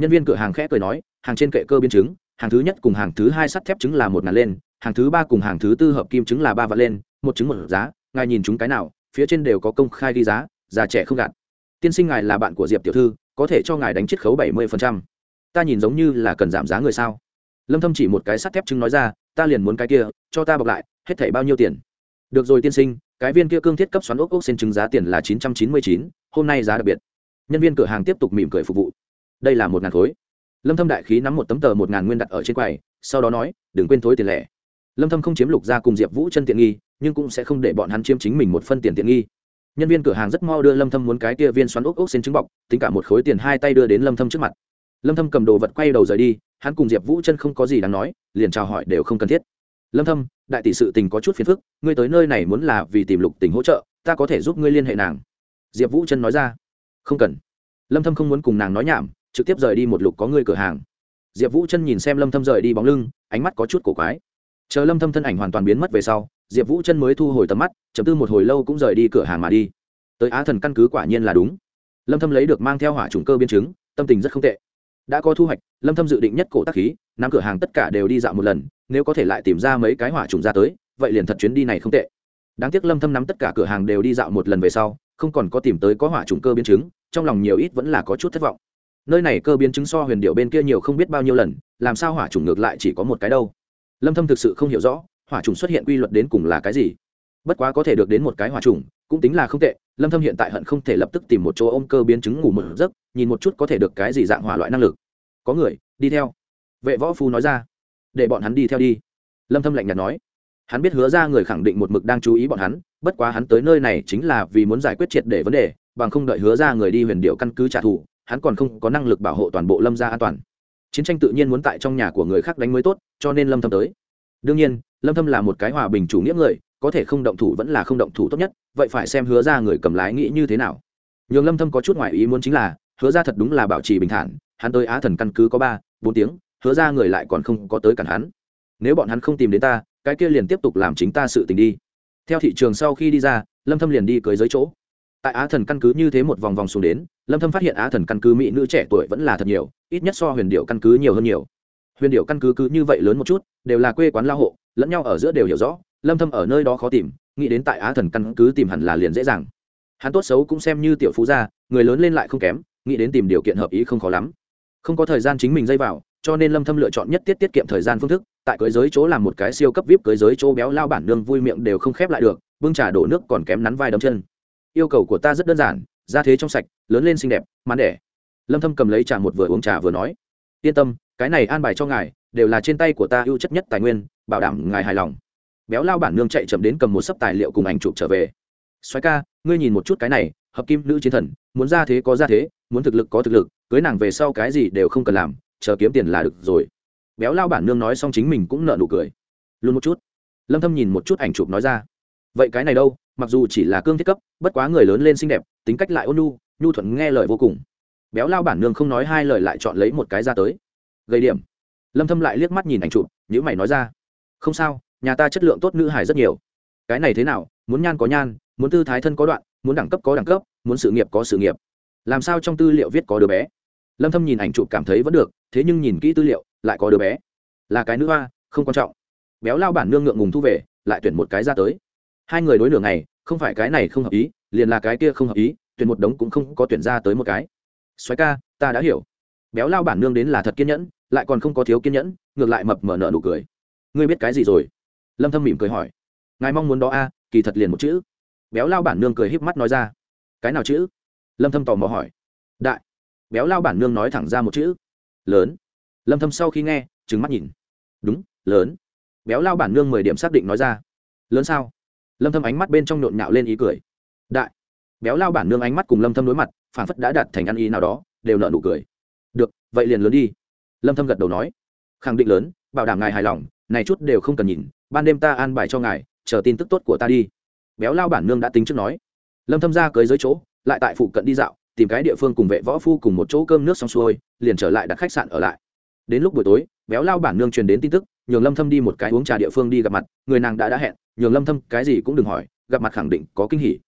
Nhân viên cửa hàng khẽ cười nói, hàng trên kệ cơ biến chứng, hàng thứ nhất cùng hàng thứ hai sắt thép trứng là một ngàn lên, hàng thứ ba cùng hàng thứ tư hợp kim trứng là ba vạn lên, một trứng một giá, ngài nhìn chúng cái nào phía trên đều có công khai ghi giá, già trẻ không gạt. Tiên sinh ngài là bạn của diệp tiểu thư, có thể cho ngài đánh chiết khấu bảy mươi ta nhìn giống như là cần giảm giá người sao? Lâm thâm chỉ một cái sắt thép chứng nói ra, ta liền muốn cái kia, cho ta bọc lại, hết thảy bao nhiêu tiền? Được rồi tiên sinh, cái viên kia cương thiết cấp xoắn ốc ốc xin chứng giá tiền là chín trăm chín mươi chín, hôm nay giá đặc biệt. Nhân viên cửa hàng tiếp tục mỉm cười phục vụ. Đây là một ngàn khối. Lâm thâm đại khí nắm một tấm tờ một ngàn nguyên đặt ở trên quầy, sau đó nói, đừng quên thối tiền lẻ. Lâm thâm không chiếm lục ra cùng diệp vũ chân tiện nghi nhưng cũng sẽ không để bọn hắn chiếm chính mình một phân tiền tiện nghi. Nhân viên cửa hàng rất mau đưa lâm thâm muốn cái kia viên xoắn ốc ốc xin trứng bọc, tính cả một khối tiền hai tay đưa đến lâm thâm trước mặt. Lâm thâm cầm đồ vật quay đầu rời đi, hắn cùng diệp vũ chân không có gì đáng nói, liền chào hỏi đều không cần thiết. Lâm thâm, đại tỷ sự tình có chút phiền phức, ngươi tới nơi này muốn là vì tìm lục tình hỗ trợ, ta có thể giúp ngươi liên hệ nàng. Diệp vũ chân nói ra. Không cần. Lâm thâm không muốn cùng nàng nói nhảm, trực tiếp rời đi một lục có ngươi cửa hàng. Diệp vũ chân nhìn xem lâm thâm rời đi bóng lưng, ánh mắt có chút cổ quái chờ lâm thâm thân ảnh hoàn toàn biến mất về sau, diệp vũ chân mới thu hồi tầm mắt chấm tư một hồi lâu cũng rời đi cửa hàng mà đi. Tới á thần căn cứ quả nhiên là đúng. Lâm thâm lấy được mang theo hỏa trùng cơ biến chứng, tâm tình rất không tệ. Đã có thu hoạch, lâm thâm dự định nhất cổ tác khí năm cửa hàng tất cả đều đi dạo một lần, nếu có thể lại tìm ra mấy cái hỏa trùng ra tới, vậy liền thật chuyến đi này không tệ. Đáng tiếc lâm thâm nắm tất cả cửa hàng đều đi dạo một lần về sau, không còn có tìm tới có hỏa trùng cơ biến chứng, trong lòng nhiều ít vẫn là có chút thất vọng. Nơi này cơ biến chứng so huyền điệu bên kia nhiều không biết bao nhiêu lần, làm sao hỏa trùng ngược lại chỉ có một cái đâu? Lâm thâm thực sự không hiểu rõ, hỏa trùng xuất hiện quy luật đến cùng là cái gì. Bất quá có thể được đến một cái hỏa trùng, cũng tính là không tệ, lâm thâm hiện tại hận không thể lập tức tìm một chỗ ôm cơ biến chứng ngủ một giấc, nhìn một chút có thể được cái gì dạng hỏa loại năng lực. Có người, đi theo. Vệ võ phu nói ra. Để bọn hắn đi theo đi. Lâm thâm lạnh nhạt nói. Hắn biết hứa ra người khẳng định một mực đang chú ý bọn hắn, bất quá hắn tới nơi này chính là vì muốn giải quyết triệt để vấn đề, bằng không đợi hứa ra người đi huyền điệu căn cứ trả thù, hắn còn không có năng lực bảo hộ toàn bộ lâm gia an toàn chiến tranh tự nhiên muốn tại trong nhà của người khác đánh mới tốt, cho nên lâm thâm tới. Đương nhiên, lâm thâm là một cái hòa bình chủ nghĩa người, có thể không động thủ vẫn là không động thủ tốt nhất, vậy phải xem hứa ra người cầm lái nghĩ như thế nào. Nhường lâm thâm có chút ngoại ý muốn chính là, hứa ra thật đúng là bảo trì bình thản, hắn tới á thần căn cứ có ba, bốn tiếng, hứa ra người lại còn không có tới cản hắn. Nếu bọn hắn không tìm đến ta, cái kia liền tiếp tục làm chính ta sự tình đi. Theo thị trường sau khi đi ra, lâm thâm liền đi cưới giới chỗ. Tại á thần căn cứ như thế một vòng vòng xuống đến lâm thâm phát hiện á thần căn cứ mỹ nữ trẻ tuổi vẫn là thật nhiều, ít nhất so huyền điệu căn cứ nhiều hơn nhiều. Huyền điệu căn cứ cứ như vậy lớn một chút, đều là quê quán lao hộ, lẫn nhau ở giữa đều hiểu rõ, lâm thâm ở nơi đó khó tìm, nghĩ đến tại á thần căn cứ tìm hẳn là liền dễ dàng. Hắn tốt xấu cũng xem như tiểu phú gia, người lớn lên lại không kém, nghĩ đến tìm điều kiện hợp ý không khó lắm. Không có thời gian chính mình dây vào, cho nên lâm thâm lựa chọn nhất tiết tiết kiệm thời gian phương thức, tại cưới giới chỗ làm một cái siêu cấp vip cưới giới chỗ béo lao bản nương vui miệng đều không khép lại được, bưng trà đổ nước còn kém nắn vai đấm chân. Yêu cầu của ta rất đơn giản ra thế trong sạch, lớn lên xinh đẹp mán đẻ. Lâm thâm cầm lấy trà một vừa uống trà vừa nói, yên tâm, cái này an bài cho ngài, đều là trên tay của ta ưu chất nhất tài nguyên, bảo đảm ngài hài lòng. Béo lao bản nương chạy chậm đến cầm một sấp tài liệu cùng ảnh chụp trở về. Xoáy ca, ngươi nhìn một chút cái này, hợp kim nữ chiến thần, muốn ra thế có ra thế, muốn thực lực có thực lực, cưới nàng về sau cái gì đều không cần làm, chờ kiếm tiền là được rồi. Béo lao bản nương nói xong chính mình cũng nợ nụ cười. Luôn một chút. Lâm thâm nhìn một chút ảnh chụp nói ra, vậy cái này đâu, mặc dù chỉ là cương thiết cấp, bất quá người lớn lên xinh đẹp tính cách lại ôn nhu nhu thuận nghe lời vô cùng. Béo lao bản nương không nói hai lời lại chọn lấy một cái ra tới. Gây điểm. Lâm thâm lại liếc mắt nhìn ảnh chụp nhữ mày nói ra, không sao, nhà ta chất lượng tốt nữ hải rất nhiều. Cái này thế nào, muốn nhan có nhan, muốn tư thái thân có đoạn, muốn đẳng cấp có đẳng cấp, muốn sự nghiệp có sự nghiệp. Làm sao trong tư liệu viết có đứa bé? Lâm thâm nhìn ảnh chụp cảm thấy vẫn được, thế nhưng nhìn kỹ tư liệu, lại có đứa bé. Là cái nữ hoa, không quan trọng. Béo lao bản nương ngượng ngùng thu về, lại tuyển một cái ra tới. Hai người đối nửa ngày, không phải cái này không hợp ý liền là cái kia không hợp ý, tuyển một đống cũng không có tuyển ra tới một cái. Xoáy ca, ta đã hiểu. Béo lao bản nương đến là thật kiên nhẫn, lại còn không có thiếu kiên nhẫn, ngược lại mập mở nợ nụ cười. Ngươi biết cái gì rồi? Lâm thâm mỉm cười hỏi. Ngài mong muốn đó a, kỳ thật liền một chữ. Béo lao bản nương cười híp mắt nói ra. Cái nào chữ? Lâm thâm tò mò hỏi. Đại. Béo lao bản nương nói thẳng ra một chữ. Lớn. Lâm thâm sau khi nghe, trừng mắt nhìn. Đúng, lớn. Béo lao bản nương mười điểm xác định nói ra. Lớn sao? Lâm thâm ánh mắt bên trong nhộn nhạo lên ý cười đại. Béo lao bản nương ánh mắt cùng lâm thâm đối mặt, phản phất đã đạt thành ăn ý nào đó, đều nở nụ cười. Được, vậy liền lớn đi. Lâm thâm gật đầu nói. Khẳng định lớn, bảo đảm ngài hài lòng, này chút đều không cần nhìn, ban đêm ta an bài cho ngài, chờ tin tức tốt của ta đi. Béo lao bản nương đã tính trước nói. Lâm thâm ra cưới dưới chỗ, lại tại phụ cận đi dạo, tìm cái địa phương cùng vệ võ phu cùng một chỗ cơm nước xong xuôi, liền trở lại đặt khách sạn ở lại. Đến lúc buổi tối, béo lao bản nương truyền đến tin tức, nhường lâm thâm đi một cái uống trà địa phương đi gặp mặt, người nàng đã đã hẹn, nhường lâm thâm cái gì cũng đừng hỏi, gặp mặt khẳng định có kinh hỉ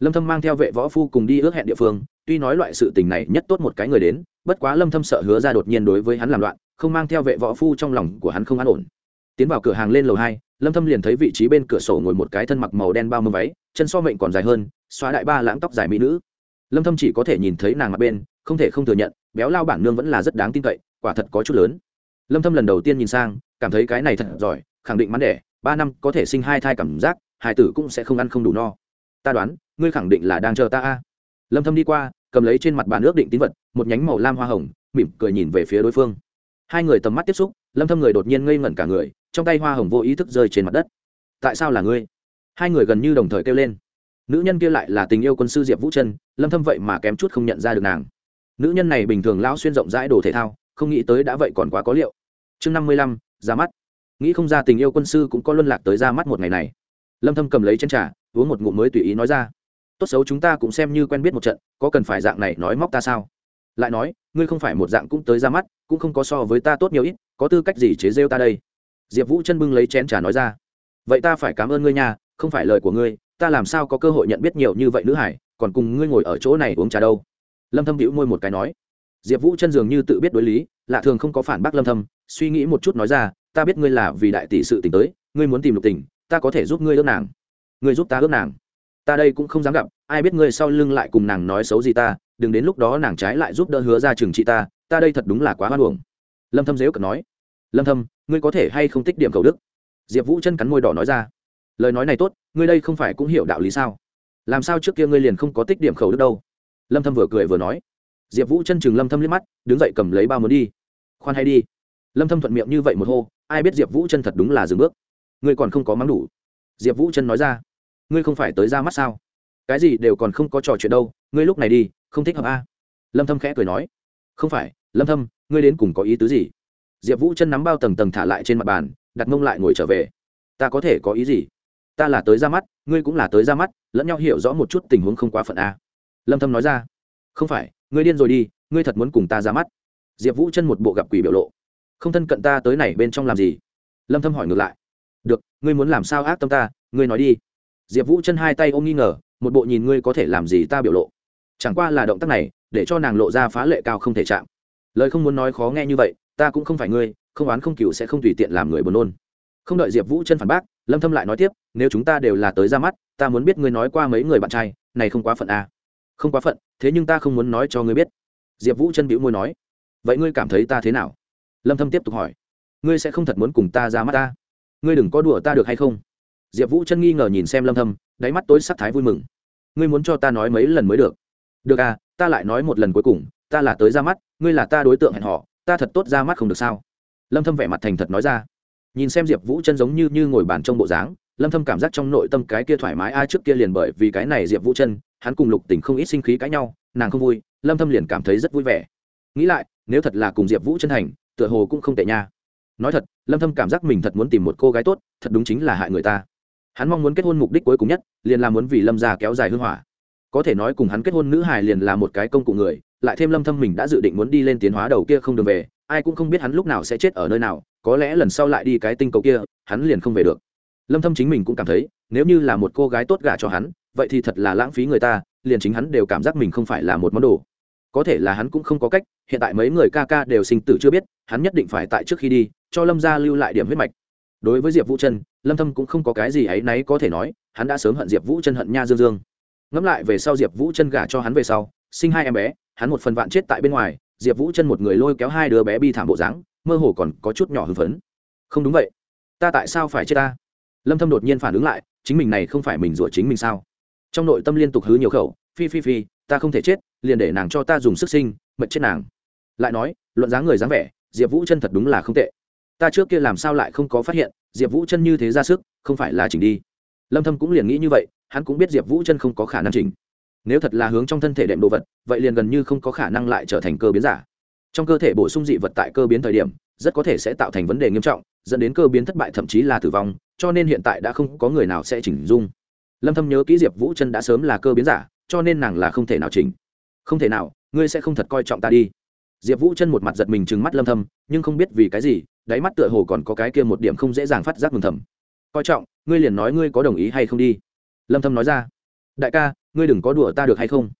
lâm thâm mang theo vệ võ phu cùng đi ước hẹn địa phương, tuy nói loại sự tình này nhất tốt một cái người đến, bất quá lâm thâm sợ hứa ra đột nhiên đối với hắn làm loạn, không mang theo vệ võ phu trong lòng của hắn không an ổn. Tiến vào cửa hàng lên lầu hai, lâm thâm liền thấy vị trí bên cửa sổ ngồi một cái thân mặc màu đen bao mưa váy, chân so mệnh còn dài hơn, xóa đại ba lãng tóc dài mỹ nữ. Lâm thâm chỉ có thể nhìn thấy nàng mặt bên, không thể không thừa nhận, béo lao bản nương vẫn là rất đáng tin cậy, quả thật có chút lớn. Lâm thâm lần đầu tiên nhìn sang, cảm thấy cái này thật giỏi, khẳng định mắn đẻ, ba năm có thể sinh hai thai cảm giác hài tử cũng sẽ không ăn không đủ no ta đoán ngươi khẳng định là đang chờ ta a. Lâm thâm đi qua cầm lấy trên mặt bàn ước định tín vật một nhánh màu lam hoa hồng mỉm cười nhìn về phía đối phương. Hai người tầm mắt tiếp xúc lâm thâm người đột nhiên ngây ngẩn cả người trong tay hoa hồng vô ý thức rơi trên mặt đất. Tại sao là ngươi? Hai người gần như đồng thời kêu lên. Nữ nhân kia lại là tình yêu quân sư diệp vũ chân lâm thâm vậy mà kém chút không nhận ra được nàng. Nữ nhân này bình thường lão xuyên rộng rãi đồ thể thao không nghĩ tới đã vậy còn quá có liệu. Chương 55, ra mắt. Nghĩ không ra tình yêu quân sư cũng có luân lạc tới ra mắt một ngày này lâm thâm cầm lấy chén trà, uống một ngụm mới tùy ý nói ra. Tốt xấu chúng ta cũng xem như quen biết một trận, có cần phải dạng này nói móc ta sao? Lại nói, ngươi không phải một dạng cũng tới ra mắt, cũng không có so với ta tốt nhiều ít, có tư cách gì chế rêu ta đây? Diệp vũ chân bưng lấy chén trà nói ra. Vậy ta phải cảm ơn ngươi nha, không phải lời của ngươi, ta làm sao có cơ hội nhận biết nhiều như vậy nữ hải, còn cùng ngươi ngồi ở chỗ này uống trà đâu? Lâm thâm hữu môi một cái nói. Diệp vũ chân dường như tự biết đối lý, lạ thường không có phản bác lâm thâm, suy nghĩ một chút nói ra, ta biết ngươi là vì đại tỷ sự tình tới, ngươi muốn tìm lục tình ta có thể giúp ngươi ước nàng. Ngươi giúp ta ước nàng. Ta đây cũng không dám gặp, ai biết ngươi sau lưng lại cùng nàng nói xấu gì ta, đừng đến lúc đó nàng trái lại giúp đỡ hứa ra trừng trị ta ta đây thật đúng là quá hoan hồng lâm thâm dếu cợt nói, lâm thâm, ngươi có thể hay không tích điểm cầu đức? Diệp vũ chân cắn môi đỏ nói ra, lời nói này tốt, ngươi đây không phải cũng hiểu đạo lý sao? Làm sao trước kia ngươi liền không có tích điểm khẩu đức đâu? Lâm thâm vừa cười vừa nói. Diệp vũ chân chừng lâm thâm liếc mắt, đứng dậy cầm lấy bao muốn đi. Khoan hay đi. Lâm thâm thuận miệng như vậy một hô, ai biết diệp vũ chân thật đúng là dừng bước ngươi còn không có mắng đủ. Diệp vũ chân nói ra, ngươi không phải tới ra mắt sao? Cái gì đều còn không có trò chuyện đâu, ngươi lúc này đi, không thích hợp a à? lâm thâm khẽ cười nói, không phải, lâm thâm, ngươi đến cùng có ý tứ gì? Diệp vũ chân nắm bao tầng tầng thả lại trên mặt bàn, đặt mông lại ngồi trở về. Ta có thể có ý gì? Ta là tới ra mắt, ngươi cũng là tới ra mắt, lẫn nhau hiểu rõ một chút tình huống không quá phận a lâm thâm nói ra, không phải, ngươi điên rồi đi, ngươi thật muốn cùng ta ra mắt. Diệp vũ chân một bộ gặp quỷ biểu lộ, không thân cận ta tới này bên trong làm gì? Lâm thâm hỏi ngược lại được, ngươi muốn làm sao ác tâm ta, ngươi nói đi. Diệp vũ chân hai tay ôm nghi ngờ, một bộ nhìn ngươi có thể làm gì ta biểu lộ. Chẳng qua là động tác này, để cho nàng lộ ra phá lệ cao không thể chạm. Lời không muốn nói khó nghe như vậy, ta cũng không phải ngươi, không oán không cựu sẽ không tùy tiện làm người buồn nôn. Không đợi diệp vũ chân phản bác, lâm thâm lại nói tiếp, nếu chúng ta đều là tới ra mắt, ta muốn biết ngươi nói qua mấy người bạn trai, này không quá phận à. không quá phận, thế nhưng ta không muốn nói cho ngươi biết. Diệp vũ chân bĩu môi nói, vậy ngươi cảm thấy ta thế nào? Lâm thâm tiếp tục hỏi, ngươi sẽ không thật muốn cùng ta ra mắt ta? Ngươi đừng có đùa ta được hay không? Diệp vũ chân nghi ngờ nhìn xem lâm thâm, đáy mắt tối sắc thái vui mừng. Ngươi muốn cho ta nói mấy lần mới được? Được à ta lại nói một lần cuối cùng, ta là tới ra mắt, ngươi là ta đối tượng hẹn họ ta thật tốt ra mắt không được sao? Lâm thâm vẻ mặt thành thật nói ra. Nhìn xem diệp vũ chân giống như như ngồi bàn trong bộ dáng, lâm thâm cảm giác trong nội tâm cái kia thoải mái ai trước kia liền bởi vì cái này diệp vũ chân, hắn cùng lục tình không ít sinh khí cãi nhau, nàng không vui, lâm thâm liền cảm thấy rất vui vẻ. Nghĩ lại, nếu thật là cùng diệp vũ chân thành, tựa hồ cũng không tệ nha nói thật, lâm thâm cảm giác mình thật muốn tìm một cô gái tốt, thật đúng chính là hại người ta. Hắn mong muốn kết hôn mục đích cuối cùng nhất, liền là muốn vì lâm gia kéo dài hương hỏa. Có thể nói cùng hắn kết hôn nữ hài liền là một cái công cụ người, lại thêm lâm thâm mình đã dự định muốn đi lên tiến hóa đầu kia không đường về, ai cũng không biết hắn lúc nào sẽ chết ở nơi nào, có lẽ lần sau lại đi cái tinh cầu kia, hắn liền không về được. Lâm thâm chính mình cũng cảm thấy, nếu như là một cô gái tốt gả cho hắn, vậy thì thật là lãng phí người ta, liền chính hắn đều cảm giác mình không phải là một món đồ. Có thể là hắn cũng không có cách, hiện tại mấy người ca ca đều sinh tử chưa biết, hắn nhất định phải tại trước khi đi cho lâm gia lưu lại điểm huyết mạch. Đối với diệp vũ chân lâm thâm cũng không có cái gì ấy nấy có thể nói, hắn đã sớm hận diệp vũ chân hận nha dương dương. Ngẫm lại về sau diệp vũ chân gả cho hắn về sau, sinh hai em bé, hắn một phần vạn chết tại bên ngoài, diệp vũ chân một người lôi kéo hai đứa bé bi thảm bộ dáng, mơ hồ còn có chút nhỏ hưng phấn. Không đúng vậy. Ta tại sao phải chết ta? Lâm thâm đột nhiên phản ứng lại, chính mình này không phải mình rủa chính mình sao? Trong nội tâm liên tục hứ nhiều khẩu, phi phi phi, ta không thể chết, liền để nàng cho ta dùng sức sinh mật chết nàng. Lại nói, luận dáng người dáng vẻ, diệp vũ chân thật đúng là không tệ ta trước kia làm sao lại không có phát hiện, diệp vũ chân như thế ra sức, không phải là chỉnh đi. Lâm thâm cũng liền nghĩ như vậy, hắn cũng biết diệp vũ chân không có khả năng chỉnh. Nếu thật là hướng trong thân thể đệm đồ vật, vậy liền gần như không có khả năng lại trở thành cơ biến giả. Trong cơ thể bổ sung dị vật tại cơ biến thời điểm, rất có thể sẽ tạo thành vấn đề nghiêm trọng, dẫn đến cơ biến thất bại thậm chí là tử vong, cho nên hiện tại đã không có người nào sẽ chỉnh dung. Lâm thâm nhớ kỹ diệp vũ chân đã sớm là cơ biến giả, cho nên nàng là không thể nào chỉnh. Không thể nào, ngươi sẽ không thật coi trọng ta đi. Diệp vũ chân một mặt giật mình trừng mắt lâm thâm, nhưng không biết vì cái gì đáy mắt tựa hồ còn có cái kia một điểm không dễ dàng phát giác mừng thầm. Coi trọng, ngươi liền nói ngươi có đồng ý hay không đi. Lâm thâm nói ra, đại ca, ngươi đừng có đùa ta được hay không?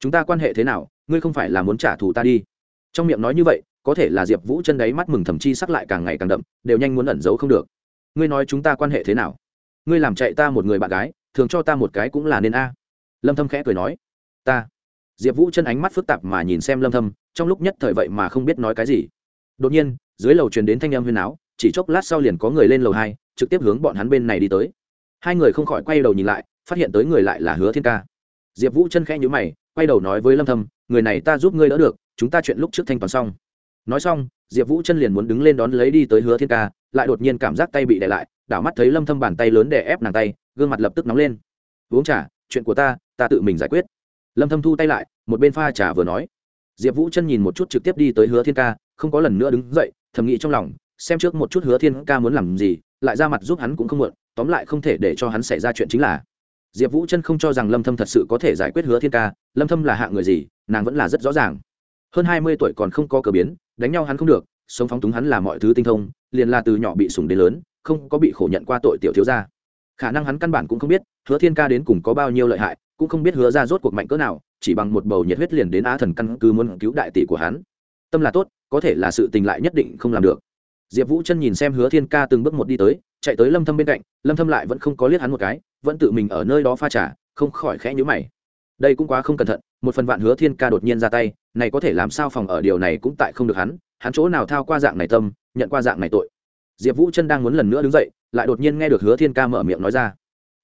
Chúng ta quan hệ thế nào, ngươi không phải là muốn trả thù ta đi. Trong miệng nói như vậy, có thể là diệp vũ chân đáy mắt mừng thầm chi sắc lại càng ngày càng đậm, đều nhanh muốn ẩn giấu không được. Ngươi nói chúng ta quan hệ thế nào? Ngươi làm chạy ta một người bạn gái, thường cho ta một cái cũng là nên a. Lâm thâm khẽ cười nói, ta. Diệp vũ chân ánh mắt phức tạp mà nhìn xem lâm thâm, trong lúc nhất thời vậy mà không biết nói cái gì đột nhiên, dưới lầu truyền đến thanh âm huyên áo, chỉ chốc lát sau liền có người lên lầu hai, trực tiếp hướng bọn hắn bên này đi tới. Hai người không khỏi quay đầu nhìn lại, phát hiện tới người lại là hứa thiên ca. Diệp vũ chân khẽ nhíu mày, quay đầu nói với lâm thâm, người này ta giúp ngươi đỡ được, chúng ta chuyện lúc trước thanh toán xong. Nói xong, diệp vũ chân liền muốn đứng lên đón lấy đi tới hứa thiên ca, lại đột nhiên cảm giác tay bị đè lại, đảo mắt thấy lâm thâm bàn tay lớn đè ép nàng tay, gương mặt lập tức nóng lên. Uống trà, chuyện của ta ta tự mình giải quyết. Lâm thâm thu tay lại, một bên pha trà vừa nói diệp vũ chân nhìn một chút trực tiếp đi tới hứa thiên ca, không có lần nữa đứng dậy, thầm nghĩ trong lòng, xem trước một chút hứa thiên ca muốn làm gì, lại ra mặt giúp hắn cũng không muộn, tóm lại không thể để cho hắn xảy ra chuyện chính là. Diệp vũ chân không cho rằng lâm thâm thật sự có thể giải quyết hứa thiên ca, lâm thâm là hạng người gì, nàng vẫn là rất rõ ràng. Hơn 20 tuổi còn không có cờ biến, đánh nhau hắn không được, sống phóng túng hắn là mọi thứ tinh thông, liền là từ nhỏ bị sủng đến lớn, không có bị khổ nhận qua tội tiểu thiếu gia. Khả năng hắn căn bản cũng không biết, hứa thiên ca đến cùng có bao nhiêu lợi hại cũng không biết hứa ra rốt cuộc mạnh cỡ nào, chỉ bằng một bầu nhiệt huyết liền đến á thần căn cứ muốn cứu đại tỷ của hắn. Tâm là tốt, có thể là sự tình lại nhất định không làm được. Diệp vũ chân nhìn xem hứa thiên ca từng bước một đi tới, chạy tới lâm thâm bên cạnh, lâm thâm lại vẫn không có liếc hắn một cái, vẫn tự mình ở nơi đó pha trà, không khỏi khẽ nhíu mày. Đây cũng quá không cẩn thận, một phần vạn hứa thiên ca đột nhiên ra tay, này có thể làm sao phòng ở điều này cũng tại không được hắn hắn chỗ nào thao qua dạng này tâm, nhận qua dạng này tội. Diệp vũ chân đang muốn lần nữa đứng dậy, lại đột nhiên nghe được hứa thiên ca mở miệng nói ra.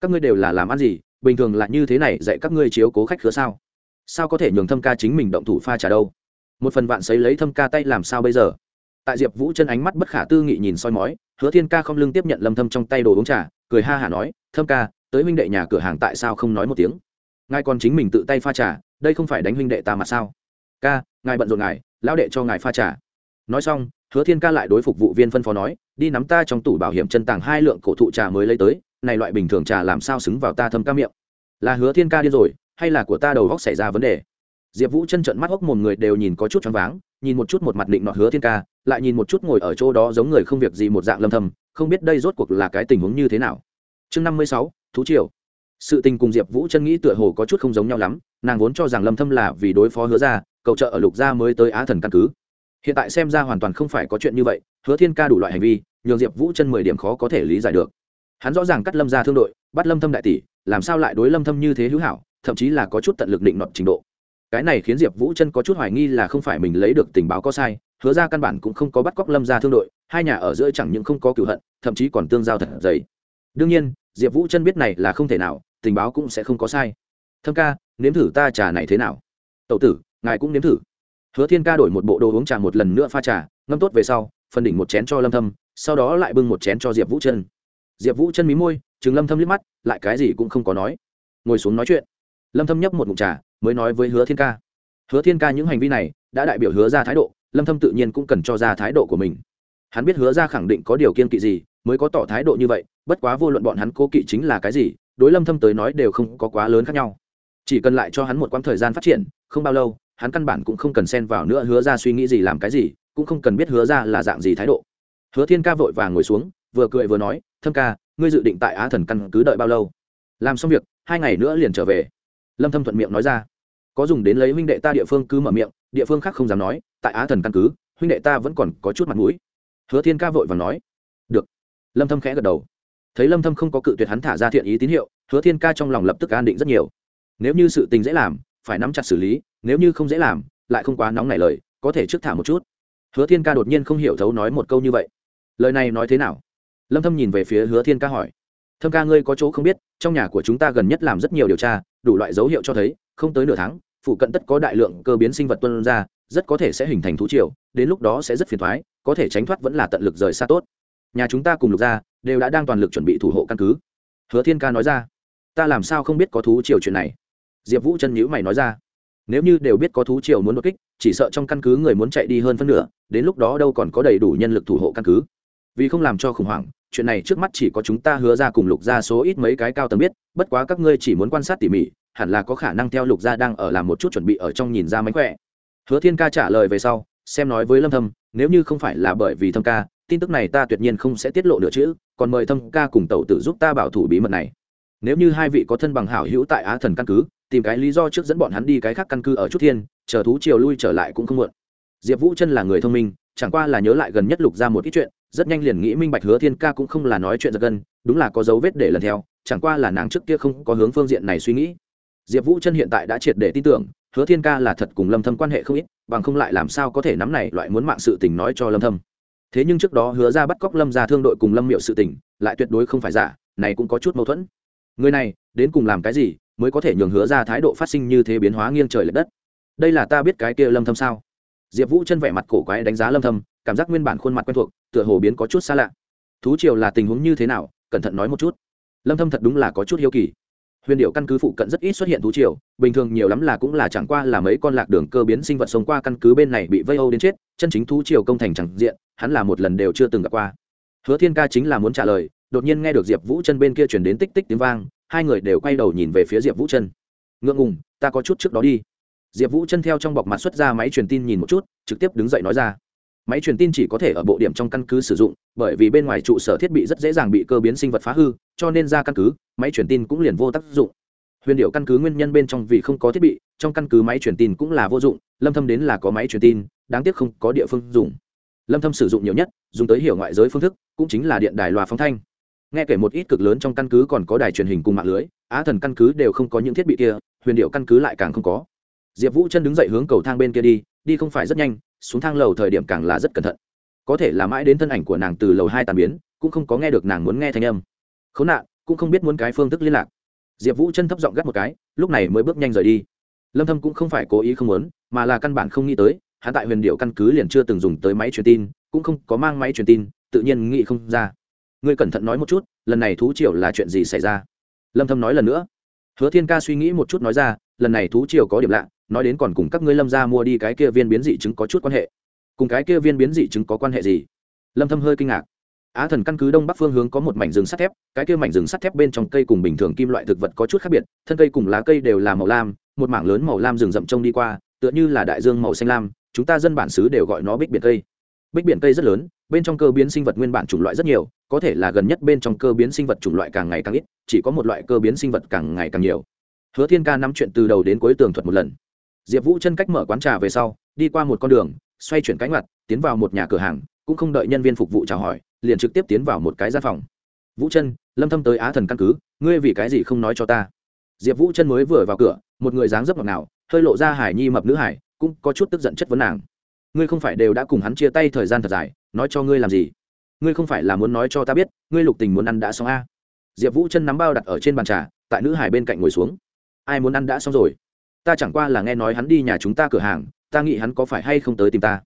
Các ngươi đều là làm ăn gì bình thường là như thế này, dạy các ngươi chiếu cố khách khứa sao? Sao có thể nhường thâm ca chính mình động thủ pha trà đâu? Một phần vạn xấy lấy thâm ca tay làm sao bây giờ? Tại diệp vũ chân ánh mắt bất khả tư nghị nhìn soi mói, hứa thiên ca không lưng tiếp nhận lâm thâm trong tay đồ uống trà, cười ha hả nói, thâm ca, tới huynh đệ nhà cửa hàng tại sao không nói một tiếng? Ngài còn chính mình tự tay pha trà, đây không phải đánh huynh đệ ta mà sao? Ca, ngài bận rộn ngài, lão đệ cho ngài pha trà. Nói xong, hứa thiên ca lại đối phục vụ viên phân phó nói, đi nắm ta trong tủ bảo hiểm chân tàng hai lượng cổ thụ trà mới lấy tới này loại bình thường trà làm sao xứng vào ta thâm ca miệng? Là hứa thiên ca điên rồi, hay là của ta đầu góc xảy ra vấn đề? Diệp vũ chân trận mắt hốc một người đều nhìn có chút choáng váng, nhìn một chút một mặt định nọ hứa thiên ca, lại nhìn một chút ngồi ở chỗ đó giống người không việc gì một dạng lâm thầm, không biết đây rốt cuộc là cái tình huống như thế nào. Chương năm mươi sáu, thú triều. Sự tình cùng diệp vũ chân nghĩ tựa hồ có chút không giống nhau lắm, nàng vốn cho rằng lâm thâm là vì đối phó hứa ra cầu trợ ở lục gia mới tới á thần căn cứ. Hiện tại xem ra hoàn toàn không phải có chuyện như vậy, hứa thiên ca đủ loại hành vi, nhường diệp vũ chân mười điểm khó có thể lý giải được hắn rõ ràng cắt lâm ra thương đội, bắt lâm thâm đại tỷ, làm sao lại đối lâm thâm như thế hữu hảo, thậm chí là có chút tận lực định nọt trình độ. Cái này khiến diệp vũ chân có chút hoài nghi là không phải mình lấy được tình báo có sai, hứa ra căn bản cũng không có bắt cóc lâm ra thương đội, hai nhà ở giữa chẳng những không có cựu hận, thậm chí còn tương giao thật dày. Đương nhiên, diệp vũ chân biết này là không thể nào, tình báo cũng sẽ không có sai. Thâm ca, nếm thử ta trà này thế nào? Tậu tử, ngài cũng nếm thử. Hứa thiên ca đổi một bộ đồ uống trà một lần nữa pha trà, ngâm tốt về sau phần đỉnh một chén cho lâm thâm, sau đó lại bưng một chén cho diệp vũ chân diệp vũ chân mí môi chừng lâm thâm liếc mắt, lại cái gì cũng không có nói. Ngồi xuống nói chuyện. Lâm thâm nhấp một ngụm trà, mới nói với hứa thiên ca. Hứa thiên ca những hành vi này, đã đại biểu hứa ra thái độ, lâm thâm tự nhiên cũng cần cho ra thái độ của mình. Hắn biết hứa ra khẳng định có điều kiên kỵ gì, mới có tỏ thái độ như vậy, bất quá vô luận bọn hắn cố kỵ chính là cái gì, đối lâm thâm tới nói đều không có quá lớn khác nhau. Chỉ cần lại cho hắn một quãng thời gian phát triển, không bao lâu, hắn căn bản cũng không cần xen vào nữa hứa ra suy nghĩ gì làm cái gì, cũng không cần biết hứa ra là dạng gì thái độ. Hứa thiên ca vội vàng ngồi xuống vừa cười vừa nói, thâm ca, ngươi dự định tại á thần căn cứ đợi bao lâu? Làm xong việc, hai ngày nữa liền trở về. Lâm thâm thuận miệng nói ra. Có dùng đến lấy huynh đệ ta địa phương cứ mở miệng, địa phương khác không dám nói, tại á thần căn cứ, huynh đệ ta vẫn còn có chút mặt mũi. Hứa thiên ca vội và nói. Được. Lâm thâm khẽ gật đầu. Thấy lâm thâm không có cự tuyệt hắn thả ra thiện ý tín hiệu, hứa thiên ca trong lòng lập tức an định rất nhiều. Nếu như sự tình dễ làm, phải nắm chặt xử lý, nếu như không dễ làm, lại không quá nóng nảy lời, có thể trước thả một chút. Hứa thiên ca đột nhiên không hiểu thấu nói một câu như vậy. Lời này nói thế nào? Lâm thâm nhìn về phía hứa thiên ca hỏi. Thâm ca ngươi có chỗ không biết, trong nhà của chúng ta gần nhất làm rất nhiều điều tra, đủ loại dấu hiệu cho thấy, không tới nửa tháng, phụ cận tất có đại lượng cơ biến sinh vật tuân ra, rất có thể sẽ hình thành thú triều, đến lúc đó sẽ rất phiền thoái có thể tránh thoát vẫn là tận lực rời xa tốt. Nhà chúng ta cùng lục gia, đều đã đang toàn lực chuẩn bị thủ hộ căn cứ. Hứa thiên ca nói ra. Ta làm sao không biết có thú triều chuyện này? Diệp vũ chân nhữ mày nói ra. Nếu như đều biết có thú triều muốn đột kích, chỉ sợ trong căn cứ người muốn chạy đi hơn phân nửa, đến lúc đó đâu còn có đầy đủ nhân lực thủ hộ căn cứ vì không làm cho khủng hoảng, chuyện này trước mắt chỉ có chúng ta hứa ra cùng lục gia số ít mấy cái cao tầng biết, bất quá các ngươi chỉ muốn quan sát tỉ mỉ, hẳn là có khả năng theo lục gia đang ở làm một chút chuẩn bị ở trong nhìn ra mánh khỏe. Hứa thiên ca trả lời về sau, xem nói với lâm thâm, nếu như không phải là bởi vì thâm ca, tin tức này ta tuyệt nhiên không sẽ tiết lộ nữa chứ còn mời thâm ca cùng tẩu tử giúp ta bảo thủ bí mật này. Nếu như hai vị có thân bằng hảo hữu tại á thần căn cứ, tìm cái lý do trước dẫn bọn hắn đi cái khác căn cứ ở chút thiên, chờ thú chiều lui trở lại cũng không muộn. Diệp vũ chân là người thông minh chẳng qua là nhớ lại gần nhất lục ra một ít chuyện, rất nhanh liền nghĩ minh bạch hứa thiên ca cũng không là nói chuyện giật gân, đúng là có dấu vết để lần theo, chẳng qua là nàng trước kia không có hướng phương diện này suy nghĩ. Diệp vũ chân hiện tại đã triệt để tin tưởng, hứa thiên ca là thật cùng lâm thâm quan hệ không ít, bằng không lại làm sao có thể nắm này loại muốn mạng sự tình nói cho lâm thâm. Thế nhưng trước đó hứa ra bắt cóc lâm ra thương đội cùng lâm miệu sự tình, lại tuyệt đối không phải giả, này cũng có chút mâu thuẫn. Người này, đến cùng làm cái gì, mới có thể nhường hứa ra thái độ phát sinh như thế biến hóa nghiêng trời l ệ đất? Đây là ta biết cái kia lâm thâm sao? Diệp vũ chân vẻ mặt cổ quái đánh giá lâm thâm, cảm giác nguyên bản khuôn mặt quen thuộc, tựa hồ biến có chút xa lạ. Thú triều là tình huống như thế nào? Cẩn thận nói một chút. Lâm thâm thật đúng là có chút hiếu kỳ. Huyền điệu căn cứ phụ cận rất ít xuất hiện thú triều, bình thường nhiều lắm là cũng là chẳng qua là mấy con lạc đường cơ biến sinh vật sống qua căn cứ bên này bị vây âu đến chết, chân chính thú triều công thành chẳng diện, hắn là một lần đều chưa từng gặp qua. Hứa thiên ca chính là muốn trả lời, đột nhiên nghe được diệp vũ chân bên kia chuyển đến tích tích tiếng vang, hai người đều quay đầu nhìn về phía diệp vũ chân. Ngượng ngùng, ta có chút trước đó đi diệp vũ chân theo trong bọc mặt xuất ra máy truyền tin nhìn một chút, trực tiếp đứng dậy nói ra. Máy truyền tin chỉ có thể ở bộ điểm trong căn cứ sử dụng, bởi vì bên ngoài trụ sở thiết bị rất dễ dàng bị cơ biến sinh vật phá hư, cho nên ra căn cứ, máy truyền tin cũng liền vô tác dụng. Huyền điệu căn cứ nguyên nhân bên trong vì không có thiết bị, trong căn cứ máy truyền tin cũng là vô dụng, lâm thâm đến là có máy truyền tin, đáng tiếc không có địa phương dùng. Lâm thâm sử dụng nhiều nhất, dùng tới hiểu ngoại giới phương thức, cũng chính là điện đài loa phóng thanh. Nghe kể một ít cực lớn trong căn cứ còn có đài truyền hình cùng mạng lưới, á thần căn cứ đều không có những thiết bị kia, huyền điệu căn cứ lại càng không có diệp vũ chân đứng dậy hướng cầu thang bên kia đi đi không phải rất nhanh, xuống thang lầu thời điểm càng là rất cẩn thận. Có thể là mãi đến thân ảnh của nàng từ lầu hai tàn biến, cũng không có nghe được nàng muốn nghe thanh âm. Khốn nạn, cũng không biết muốn cái phương thức liên lạc. Diệp vũ chân thấp giọng gắt một cái, lúc này mới bước nhanh rời đi. Lâm thâm cũng không phải cố ý không muốn, mà là căn bản không nghĩ tới, hắn tại huyền điệu căn cứ liền chưa từng dùng tới máy truyền tin, cũng không có mang máy truyền tin, tự nhiên nghĩ không ra. Ngươi cẩn thận nói một chút, lần này thú triều là chuyện gì xảy ra? Lâm thâm nói lần nữa hứa thiên ca suy nghĩ một chút nói ra, lần này thú triều có điểm lạ, nói đến còn cùng các ngươi lâm ra mua đi cái kia viên biến dị chứng có chút quan hệ. Cùng cái kia viên biến dị chứng có quan hệ gì? Lâm thâm hơi kinh ngạc. Á thần căn cứ đông bắc phương hướng có một mảnh rừng sắt thép, cái kia mảnh rừng sắt thép bên trong cây cùng bình thường kim loại thực vật có chút khác biệt, thân cây cùng lá cây đều là màu lam, một mảng lớn màu lam rừng rậm trông đi qua, tựa như là đại dương màu xanh lam, chúng ta dân bản xứ đều gọi nó bích biển cây. Bích biển cây rất lớn bên trong cơ biến sinh vật nguyên bản chủng loại rất nhiều, có thể là gần nhất bên trong cơ biến sinh vật chủng loại càng ngày càng ít, chỉ có một loại cơ biến sinh vật càng ngày càng nhiều. Hứa thiên ca nắm chuyện từ đầu đến cuối tường thuật một lần. Diệp vũ chân cách mở quán trà về sau, đi qua một con đường, xoay chuyển cánh mặt, tiến vào một nhà cửa hàng, cũng không đợi nhân viên phục vụ chào hỏi, liền trực tiếp tiến vào một cái gian phòng. Vũ chân, lâm thâm tới á thần căn cứ, ngươi vì cái gì không nói cho ta? Diệp vũ chân mới vừa vào cửa, một người dáng dấp ngọt nào hơi lộ ra hải nhi mập nữ hải cũng có chút tức giận chất vấn nàng ngươi không phải đều đã cùng hắn chia tay thời gian thật dài, nói cho ngươi làm gì? Ngươi không phải là muốn nói cho ta biết, ngươi lục tình muốn ăn đã xong a. Diệp vũ chân nắm bao đặt ở trên bàn trà, tại nữ hải bên cạnh ngồi xuống. Ai muốn ăn đã xong rồi? Ta chẳng qua là nghe nói hắn đi nhà chúng ta cửa hàng, ta nghĩ hắn có phải hay không tới tìm ta?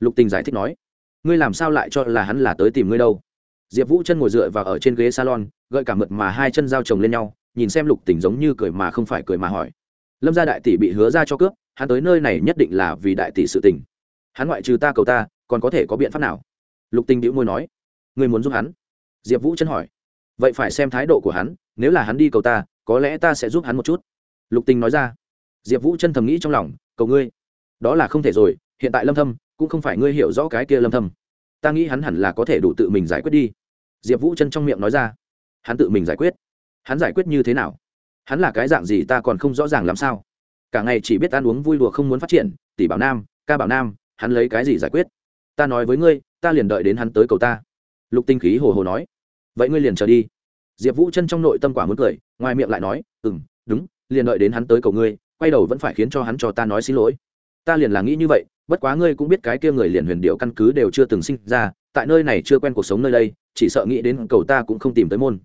Lục tình giải thích nói. Ngươi làm sao lại cho là hắn là tới tìm ngươi đâu? Diệp vũ chân ngồi dựa vào ở trên ghế salon, gợi cả mượt mà hai chân giao chồng lên nhau, nhìn xem lục tình giống như cười mà không phải cười mà hỏi. Lâm gia đại tỷ bị hứa ra cho cướp, hắn tới nơi này nhất định là vì đại tỷ sự tình hắn ngoại trừ ta cầu ta, còn có thể có biện pháp nào? Lục Tinh đĩu môi nói. Ngươi muốn giúp hắn? Diệp vũ chân hỏi. Vậy phải xem thái độ của hắn, nếu là hắn đi cầu ta, có lẽ ta sẽ giúp hắn một chút. Lục Tinh nói ra. Diệp vũ chân thầm nghĩ trong lòng, cầu ngươi. Đó là không thể rồi, hiện tại lâm thâm, cũng không phải ngươi hiểu rõ cái kia lâm thâm. Ta nghĩ hắn hẳn là có thể đủ tự mình giải quyết đi. Diệp vũ chân trong miệng nói ra. Hắn tự mình giải quyết. Hắn giải quyết như thế nào? Hắn là cái dạng gì ta còn không rõ ràng làm sao? Cả ngày chỉ biết ăn uống vui đùa không muốn phát triển, tỷ bảo nam, ca bảo nam hắn lấy cái gì giải quyết? Ta nói với ngươi, ta liền đợi đến hắn tới cầu ta. Lục tinh khí hồ hồ nói. Vậy ngươi liền chờ đi. Diệp vũ chân trong nội tâm quả muốn cười, ngoài miệng lại nói ừ m đúng, liền đợi đến hắn tới cầu ngươi, quay đầu vẫn phải khiến cho hắn cho ta nói xin lỗi. Ta liền là nghĩ như vậy, bất quá ngươi cũng biết cái kia người liền huyền điệu căn cứ đều chưa từng sinh ra, tại nơi này chưa quen cuộc sống nơi đây, chỉ sợ nghĩ đến cầu ta cũng không tìm tới môn.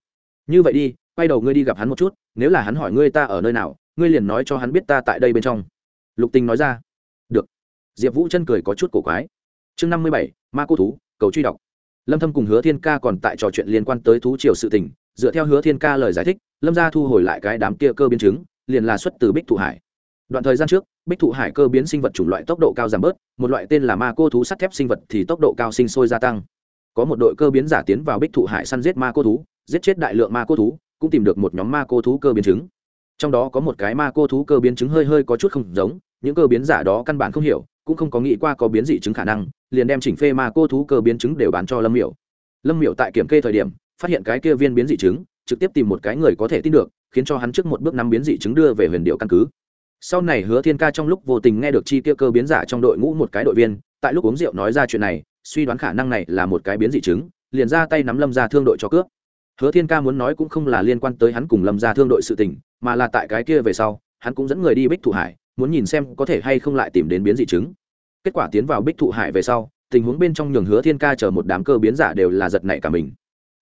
Như vậy đi, quay đầu ngươi đi gặp hắn một chút, nếu là hắn hỏi ngươi ta ở nơi nào, ngươi liền nói cho hắn biết ta tại đây bên trong. Lục Tinh nói ra diệp vũ chân cười có chút cổ quái. Chương năm mươi bảy, ma cô thú, cầu truy đọc. Lâm thâm cùng hứa thiên ca còn tại trò chuyện liên quan tới thú triều sự tình, dựa theo hứa thiên ca lời giải thích, lâm gia thu hồi lại cái đám kia cơ biến chứng, liền là xuất từ bích thụ hải. Đoạn thời gian trước, bích thụ hải cơ biến sinh vật chủng loại tốc độ cao giảm bớt, một loại tên là ma cô thú sắt thép sinh vật thì tốc độ cao sinh sôi gia tăng. Có một đội cơ biến giả tiến vào bích thụ hải săn giết ma cô thú, giết chết đại lượng ma cô thú, cũng tìm được một nhóm ma cô thú cơ biến chứng. Trong đó có một cái ma cô thú cơ biến chứng hơi hơi có chút không giống, những cơ biến giả đó căn bản không hiểu cũng không có nghĩ qua có biến dị chứng khả năng, liền đem chỉnh phê ma cô thú cơ biến chứng đều bán cho lâm miểu. Lâm miểu tại kiểm kê thời điểm, phát hiện cái kia viên biến dị chứng, trực tiếp tìm một cái người có thể tin được, khiến cho hắn trước một bước năm biến dị chứng đưa về huyền điệu căn cứ. Sau này hứa thiên ca trong lúc vô tình nghe được chi kia cơ biến giả trong đội ngũ một cái đội viên, tại lúc uống rượu nói ra chuyện này, suy đoán khả năng này là một cái biến dị chứng, liền ra tay nắm lâm ra thương đội cho cướp. Hứa thiên ca muốn nói cũng không là liên quan tới hắn cùng lâm ra thương đội sự tình, mà là tại cái kia về sau, hắn cũng dẫn người đi bích thụ hải muốn nhìn xem có thể hay không lại tìm đến biến dị chứng. Kết quả tiến vào bích thụ hải về sau, tình huống bên trong nhường hứa thiên ca chờ một đám cơ biến giả đều là giật nảy cả mình.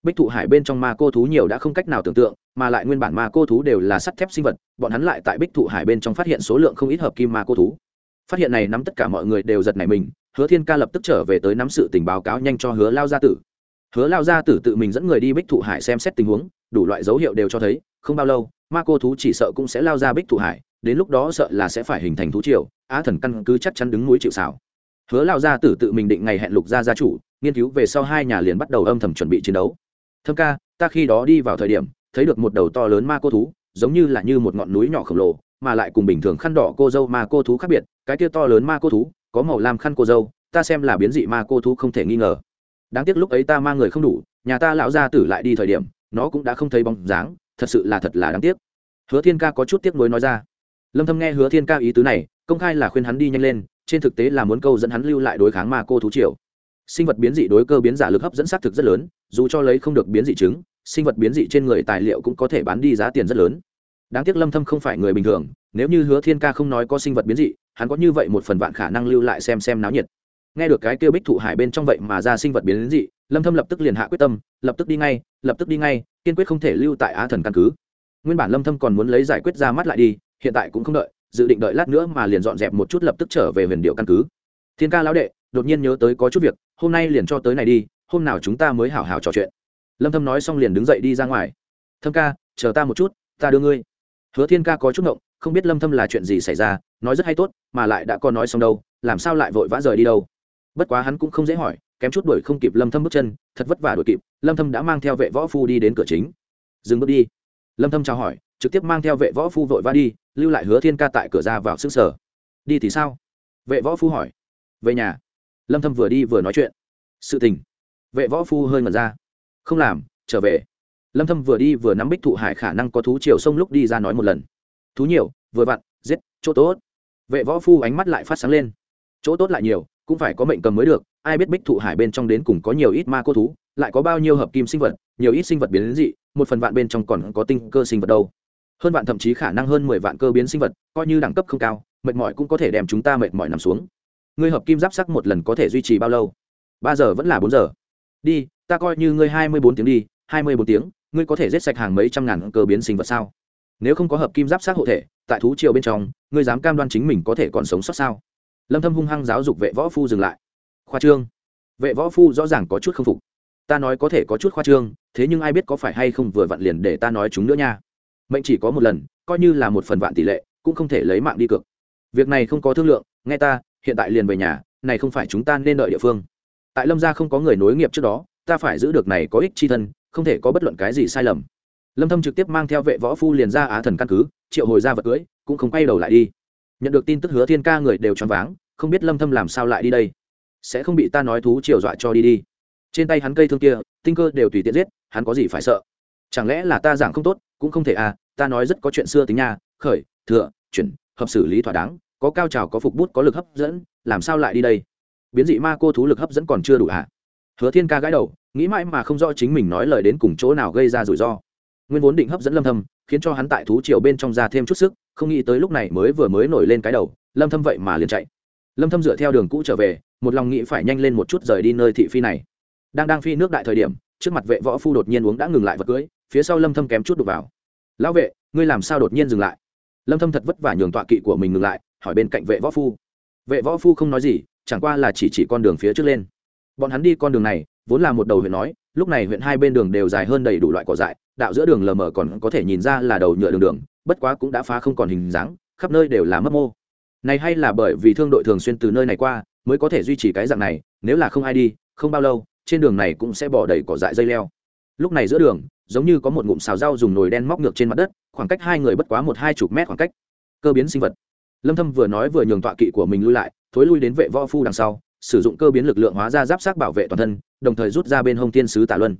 Bích thụ hải bên trong ma cô thú nhiều đã không cách nào tưởng tượng, mà lại nguyên bản ma cô thú đều là sắt thép sinh vật, bọn hắn lại tại bích thụ hải bên trong phát hiện số lượng không ít hợp kim ma cô thú. Phát hiện này nắm tất cả mọi người đều giật nảy mình, hứa thiên ca lập tức trở về tới nắm sự tình báo cáo nhanh cho hứa lao gia tử. Hứa lao gia tử tự mình dẫn người đi bích thụ hải xem xét tình huống, đủ loại dấu hiệu đều cho thấy, không bao lâu, ma cô thú chỉ sợ cũng sẽ lao ra bích thụ hải đến lúc đó sợ là sẽ phải hình thành thú triều, á thần căn cứ chắc chắn đứng núi chịu xảo hứa lao gia tử tự mình định ngày hẹn lục gia gia chủ, nghiên cứu về sau hai nhà liền bắt đầu âm thầm chuẩn bị chiến đấu. Thâm ca, ta khi đó đi vào thời điểm, thấy được một đầu to lớn ma cô thú, giống như là như một ngọn núi nhỏ khổng lồ, mà lại cùng bình thường khăn đỏ cô dâu ma cô thú khác biệt, cái kia to lớn ma cô thú, có màu lam khăn cô dâu, ta xem là biến dị ma cô thú không thể nghi ngờ. Đáng tiếc lúc ấy ta mang người không đủ, nhà ta lão gia tử lại đi thời điểm, nó cũng đã không thấy bóng dáng, thật sự là thật là đáng tiếc. Hứa thiên ca có chút tiếc nuối nói ra lâm thâm nghe hứa thiên ca ý tứ này, công khai là khuyên hắn đi nhanh lên, trên thực tế là muốn câu dẫn hắn lưu lại đối kháng ma cô thú triều. Sinh vật biến dị đối cơ biến giả lực hấp dẫn xác thực rất lớn, dù cho lấy không được biến dị chứng, sinh vật biến dị trên người tài liệu cũng có thể bán đi giá tiền rất lớn. Đáng tiếc lâm thâm không phải người bình thường, nếu như hứa thiên ca không nói có sinh vật biến dị, hắn có như vậy một phần vạn khả năng lưu lại xem xem náo nhiệt. Nghe được cái kêu bích thụ hải bên trong vậy mà ra sinh vật biến dị, lâm thâm lập tức liền hạ quyết tâm, lập tức đi ngay, lập tức đi ngay, kiên quyết không thể lưu tại á thần căn cứ. Nguyên bản lâm thâm còn muốn lấy giải quyết ra mắt lại đi hiện tại cũng không đợi, dự định đợi lát nữa mà liền dọn dẹp một chút lập tức trở về huyền điệu căn cứ. Thiên ca lão đệ, đột nhiên nhớ tới có chút việc, hôm nay liền cho tới này đi, hôm nào chúng ta mới hảo hảo trò chuyện. Lâm thâm nói xong liền đứng dậy đi ra ngoài. Thâm ca, chờ ta một chút, ta đưa ngươi. Hứa thiên ca có chút ngộng, không biết lâm thâm là chuyện gì xảy ra, nói rất hay tốt, mà lại đã có nói xong đâu, làm sao lại vội vã rời đi đâu? Bất quá hắn cũng không dễ hỏi, kém chút đuổi không kịp lâm thâm bước chân, thật vất vả đuổi kịp, lâm thâm đã mang theo vệ võ phu đi đến cửa chính. Dừng bước đi. Lâm thâm chào hỏi, trực tiếp mang theo vệ võ phu vội vã đi lưu lại hứa thiên ca tại cửa ra vào xương sở. Đi thì sao? Vệ võ phu hỏi. Về nhà. Lâm thâm vừa đi vừa nói chuyện. Sự tình. Vệ võ phu hơi ngẩn ra. Không làm, trở về. Lâm thâm vừa đi vừa nắm bích thụ hải khả năng có thú chiều sông lúc đi ra nói một lần. Thú nhiều, vừa vặn, giết, chỗ tốt. Vệ võ phu ánh mắt lại phát sáng lên. Chỗ tốt lại nhiều, cũng phải có mệnh cầm mới được. Ai biết bích thụ hải bên trong đến cùng có nhiều ít ma cô thú, lại có bao nhiêu hợp kim sinh vật, nhiều ít sinh vật biến dị, một phần vạn bên trong còn có tinh cơ sinh vật đâu hơn vạn thậm chí khả năng hơn mười vạn cơ biến sinh vật, coi như đẳng cấp không cao, mệt mỏi cũng có thể đem chúng ta mệt mỏi nằm xuống. Ngươi hợp kim giáp sắc một lần có thể duy trì bao lâu? Ba giờ vẫn là bốn giờ. Đi, ta coi như ngươi hai mươi bốn tiếng đi, hai mươi bốn tiếng, ngươi có thể giết sạch hàng mấy trăm ngàn cơ biến sinh vật sao? Nếu không có hợp kim giáp sắc hộ thể, tại thú triều bên trong, ngươi dám cam đoan chính mình có thể còn sống sót sao? Lâm thâm hung hăng giáo dục vệ võ phu dừng lại. Khoa trương. Vệ võ phu rõ ràng có chút không phục. Ta nói có thể có chút khoa trương, thế nhưng ai biết có phải hay không vừa vặn liền để ta nói chúng nữa nha mệnh chỉ có một lần, coi như là một phần vạn tỷ lệ, cũng không thể lấy mạng đi cược. Việc này không có thương lượng, nghe ta, hiện tại liền về nhà, này không phải chúng ta nên đợi địa phương. Tại lâm gia không có người nối nghiệp trước đó, ta phải giữ được này có ích chi thân, không thể có bất luận cái gì sai lầm. Lâm thâm trực tiếp mang theo vệ võ phu liền ra á thần căn cứ, triệu hồi ra vật cưới, cũng không quay đầu lại đi. Nhận được tin tức hứa thiên ca người đều choáng váng, không biết lâm thâm làm sao lại đi đây. Sẽ không bị ta nói thú triều dọa cho đi đi. Trên tay hắn cây thương kia, tinh cơ đều tùy tiện giết, hắn có gì phải sợ? Chẳng lẽ là ta giảng không tốt, cũng không thể à ta nói rất có chuyện xưa tính nha, khởi, thừa, chuyển, hợp xử lý thỏa đáng, có cao trào, có phục bút, có lực hấp dẫn, làm sao lại đi đây? Biến dị ma cô thú lực hấp dẫn còn chưa đủ à hứa thiên ca gãi đầu, nghĩ mãi mà không rõ chính mình nói lời đến cùng chỗ nào gây ra rủi ro. Nguyên vốn định hấp dẫn lâm thâm, khiến cho hắn tại thú triều bên trong ra thêm chút sức, không nghĩ tới lúc này mới vừa mới nổi lên cái đầu, lâm thâm vậy mà liền chạy. Lâm thâm dựa theo đường cũ trở về, một lòng nghĩ phải nhanh lên một chút rời đi nơi thị phi này. Đang đang phi nước đại thời điểm, trước mặt vệ võ phu đột nhiên uống đã ngừng lại vật cưới, phía sau lâm thâm kém chút đục vào lão vệ, ngươi làm sao đột nhiên dừng lại? Lâm thâm thật vất vả nhường tọa kỵ của mình ngừng lại, hỏi bên cạnh vệ võ phu. Vệ võ phu không nói gì, chẳng qua là chỉ chỉ con đường phía trước lên. Bọn hắn đi con đường này, vốn là một đầu huyện nói, lúc này huyện hai bên đường đều dài hơn đầy đủ loại cỏ dại, đạo giữa đường lờ mờ còn có thể nhìn ra là đầu nhựa đường đường, bất quá cũng đã phá không còn hình dáng, khắp nơi đều là mấp mô. Này hay là bởi vì thương đội thường xuyên từ nơi này qua, mới có thể duy trì cái dạng này, nếu là không ai đi, không bao lâu, trên đường này cũng sẽ bỏ đầy cỏ dại dây leo. Lúc này giữa đường giống như có một ngụm xào rau dùng nồi đen móc ngược trên mặt đất, khoảng cách hai người bất quá một hai chục mét khoảng cách. Cơ biến sinh vật. Lâm thâm vừa nói vừa nhường tọa kỵ của mình lui lại, thối lui đến vệ võ phu đằng sau, sử dụng cơ biến lực lượng hóa ra giáp xác bảo vệ toàn thân, đồng thời rút ra bên hông thiên sứ tả luân.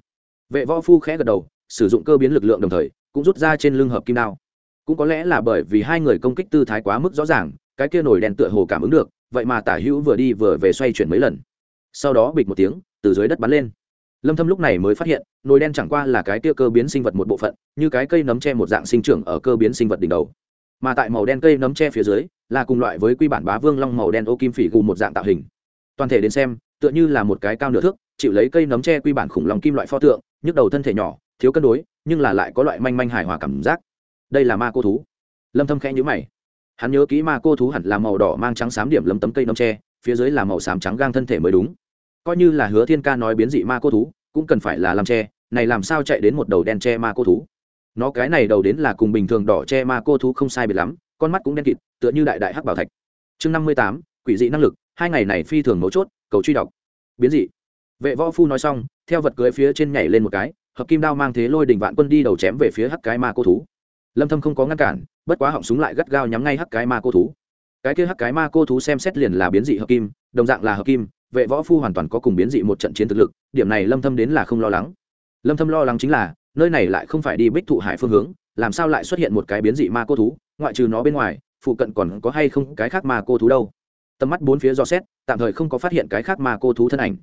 Vệ võ phu khẽ gật đầu, sử dụng cơ biến lực lượng đồng thời, cũng rút ra trên lưng hợp kim đao. Cũng có lẽ là bởi vì hai người công kích tư thái quá mức rõ ràng, cái kia nổi đèn tựa hồ cảm ứng được, vậy mà tả hữu vừa đi vừa về xoay chuyển mấy lần. Sau đó bịch một tiếng, từ dưới đất bắn lên lâm thâm lúc này mới phát hiện, nồi đen chẳng qua là cái kia cơ biến sinh vật một bộ phận, như cái cây nấm tre một dạng sinh trưởng ở cơ biến sinh vật đỉnh đầu. Mà tại màu đen cây nấm tre phía dưới, là cùng loại với quy bản bá vương long màu đen ô kim phỉ gù một dạng tạo hình. Toàn thể đến xem, tựa như là một cái cao nửa thước, chịu lấy cây nấm tre quy bản khủng long kim loại pho tượng, nhức đầu thân thể nhỏ, thiếu cân đối, nhưng là lại có loại manh manh hài hòa cảm giác. Đây là ma cô thú. Lâm thâm khẽ nhíu mày. Hắn nhớ kỹ ma cô thú hẳn là màu đỏ mang trắng xám điểm lấm tấm cây nấm tre phía dưới là màu xám trắng gang thân thể mới đúng coi như là hứa thiên ca nói biến dị ma cô thú, cũng cần phải là làm tre, này làm sao chạy đến một đầu đen tre ma cô thú? Nó cái này đầu đến là cùng bình thường đỏ tre ma cô thú không sai biệt lắm, con mắt cũng đen kịt, tựa như đại đại hắc bảo thạch. Chương năm mươi tám, quỷ dị năng lực, hai ngày này phi thường mấu chốt, cầu truy đọc. Biến dị. Vệ võ phu nói xong, theo vật cưới phía trên nhảy lên một cái, hợp kim đao mang thế lôi đình vạn quân đi đầu chém về phía hắc cái ma cô thú. Lâm thâm không có ngăn cản, bất quá họng súng lại gắt gao nhắm ngay hắc cái ma cô thú. Cái kia hắc cái ma cô thú xem xét liền là biến dị hợp kim, đồng dạng là hợp kim vệ võ phu hoàn toàn có cùng biến dị một trận chiến thực lực, điểm này lâm thâm đến là không lo lắng. Lâm thâm lo lắng chính là, nơi này lại không phải đi bích thụ hải phương hướng, làm sao lại xuất hiện một cái biến dị ma cô thú, ngoại trừ nó bên ngoài, phụ cận còn có hay không cái khác ma cô thú đâu. Tầm mắt bốn phía do xét, tạm thời không có phát hiện cái khác ma cô thú thân ảnh.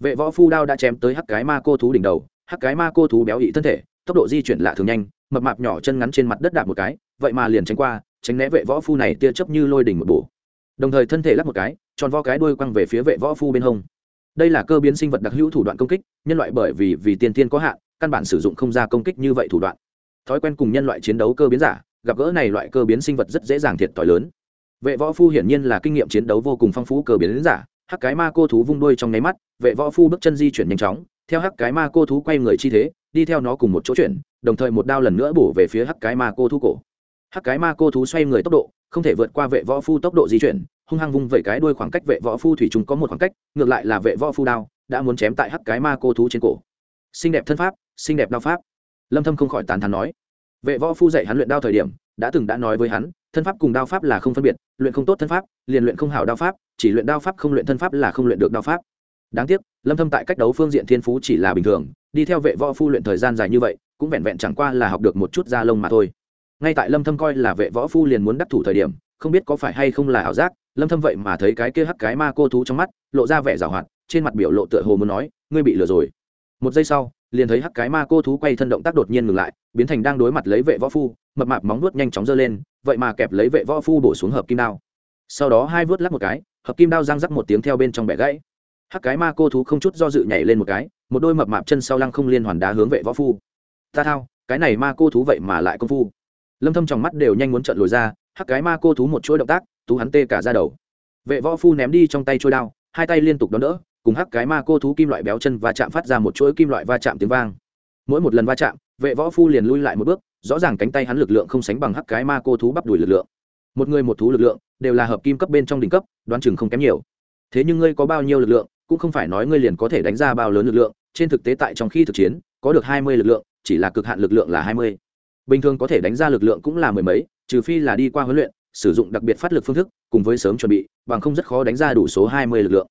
Vệ võ phu đao đã chém tới hắc cái ma cô thú đỉnh đầu, hắc cái ma cô thú béo ị thân thể, tốc độ di chuyển lạ thường nhanh, mập mạp nhỏ chân ngắn trên mặt đất đạp một cái, vậy mà liền tránh qua, tránh né vệ võ phu này tia chớp như lôi đỉnh một bổ đồng thời thân thể lắc một cái, tròn vo cái đuôi quăng về phía vệ võ phu bên hông. Đây là cơ biến sinh vật đặc hữu thủ đoạn công kích, nhân loại bởi vì vì tiền tiên có hạn, căn bản sử dụng không ra công kích như vậy thủ đoạn. Thói quen cùng nhân loại chiến đấu cơ biến giả, gặp gỡ này loại cơ biến sinh vật rất dễ dàng thiệt thòi lớn. Vệ võ phu hiển nhiên là kinh nghiệm chiến đấu vô cùng phong phú cơ biến giả, hắc cái ma cô thú vung đuôi trong nháy mắt, vệ võ phu bước chân di chuyển nhanh chóng, theo hắc cái ma cô thú quay người chi thế, đi theo nó cùng một chỗ chuyển, đồng thời một đao lần nữa bổ về phía hắc cái ma cô thú cổ. Hắc cái ma cô thú xoay người tốc độ không thể vượt qua vệ võ phu tốc độ di chuyển, hung hăng vung vẩy cái đuôi khoảng cách vệ võ phu thủy chúng có một khoảng cách, ngược lại là vệ võ phu đao, đã muốn chém tại hắc cái ma cô thú trên cổ. Xinh đẹp thân pháp, xinh đẹp đao pháp. Lâm thâm không khỏi tán thán nói. Vệ võ phu dạy hắn luyện đao thời điểm, đã từng đã nói với hắn, thân pháp cùng đao pháp là không phân biệt, luyện không tốt thân pháp, liền luyện không hảo đao pháp, chỉ luyện đao pháp không luyện thân pháp là không luyện được đao pháp. Đáng tiếc, lâm thâm tại cách đấu phương diện thiên phú chỉ là bình thường, đi theo vệ võ phu luyện thời gian dài như vậy, cũng vẹn vẹn chẳng qua là học được một chút da lông mà thôi ngay tại lâm thâm coi là vệ võ phu liền muốn đắc thủ thời điểm, không biết có phải hay không là ảo giác, lâm thâm vậy mà thấy cái kia hắc cái ma cô thú trong mắt, lộ ra vẻ giảo hoạt, trên mặt biểu lộ tựa hồ muốn nói, ngươi bị lừa rồi. Một giây sau, liền thấy hắc cái ma cô thú quay thân động tác đột nhiên ngừng lại, biến thành đang đối mặt lấy vệ võ phu, mập mạp móng vuốt nhanh chóng giơ lên, vậy mà kẹp lấy vệ võ phu bổ xuống hợp kim đao. Sau đó hai vớt lắc một cái, hợp kim đao răng rắc một tiếng theo bên trong bẻ gãy. Hắc cái ma cô thú không chút do dự nhảy lên một cái, một đôi mập mạp chân sau lăng không liên hoàn đá hướng vệ võ phu. Ta thao, cái này ma cô thú vậy mà lại công phu lâm thâm trong mắt đều nhanh muốn trợn lồi ra, hắc cái ma cô thú một chuỗi động tác, tú hắn tê cả ra đầu. Vệ võ phu ném đi trong tay chuôi đao, hai tay liên tục đón đỡ, cùng hắc cái ma cô thú kim loại béo chân và chạm phát ra một chuỗi kim loại va chạm tiếng vang. Mỗi một lần va chạm, vệ võ phu liền lui lại một bước, rõ ràng cánh tay hắn lực lượng không sánh bằng hắc cái ma cô thú bắp đùi lực lượng. Một người một thú lực lượng, đều là hợp kim cấp bên trong đỉnh cấp, đoán chừng không kém nhiều. Thế nhưng ngươi có bao nhiêu lực lượng, cũng không phải nói ngươi liền có thể đánh ra bao lớn lực lượng, trên thực tế tại trong khi thực chiến, có được hai mươi lực lượng, chỉ là cực hạn lực lượng là hai mươi bình thường có thể đánh ra lực lượng cũng là mười mấy, trừ phi là đi qua huấn luyện, sử dụng đặc biệt phát lực phương thức, cùng với sớm chuẩn bị, bằng không rất khó đánh ra đủ số hai mươi lực lượng.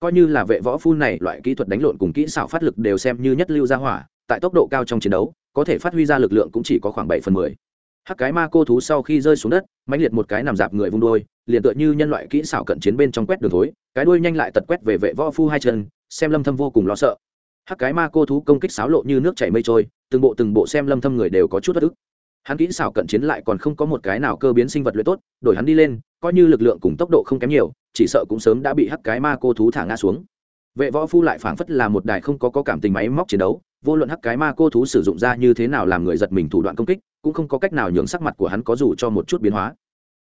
Coi như là vệ võ phu này, loại kỹ thuật đánh lộn cùng kỹ xảo phát lực đều xem như nhất lưu gia hỏa, tại tốc độ cao trong chiến đấu, có thể phát huy ra lực lượng cũng chỉ có khoảng bảy phần mười. Hắc cái ma cô thú sau khi rơi xuống đất, mãnh liệt một cái nằm dạp người vung đôi, liền tựa như nhân loại kỹ xảo cận chiến bên trong quét đường thối, cái đuôi nhanh lại tật quét về vệ võ phu hai chân, xem lâm thâm vô cùng lo sợ. Hắc cái ma cô thú công kích xáo lộ như nước chảy mây trôi từng bộ từng bộ xem lâm thâm người đều có chút bất ức. Hắn kỹ xảo cận chiến lại còn không có một cái nào cơ biến sinh vật luyện tốt đổi hắn đi lên coi như lực lượng cùng tốc độ không kém nhiều chỉ sợ cũng sớm đã bị hắc cái ma cô thú thả ngã xuống. Vệ võ phu lại phảng phất là một đài không có, có cảm tình máy móc chiến đấu vô luận hắc cái ma cô thú sử dụng ra như thế nào làm người giật mình thủ đoạn công kích cũng không có cách nào nhường sắc mặt của hắn có dù cho một chút biến hóa.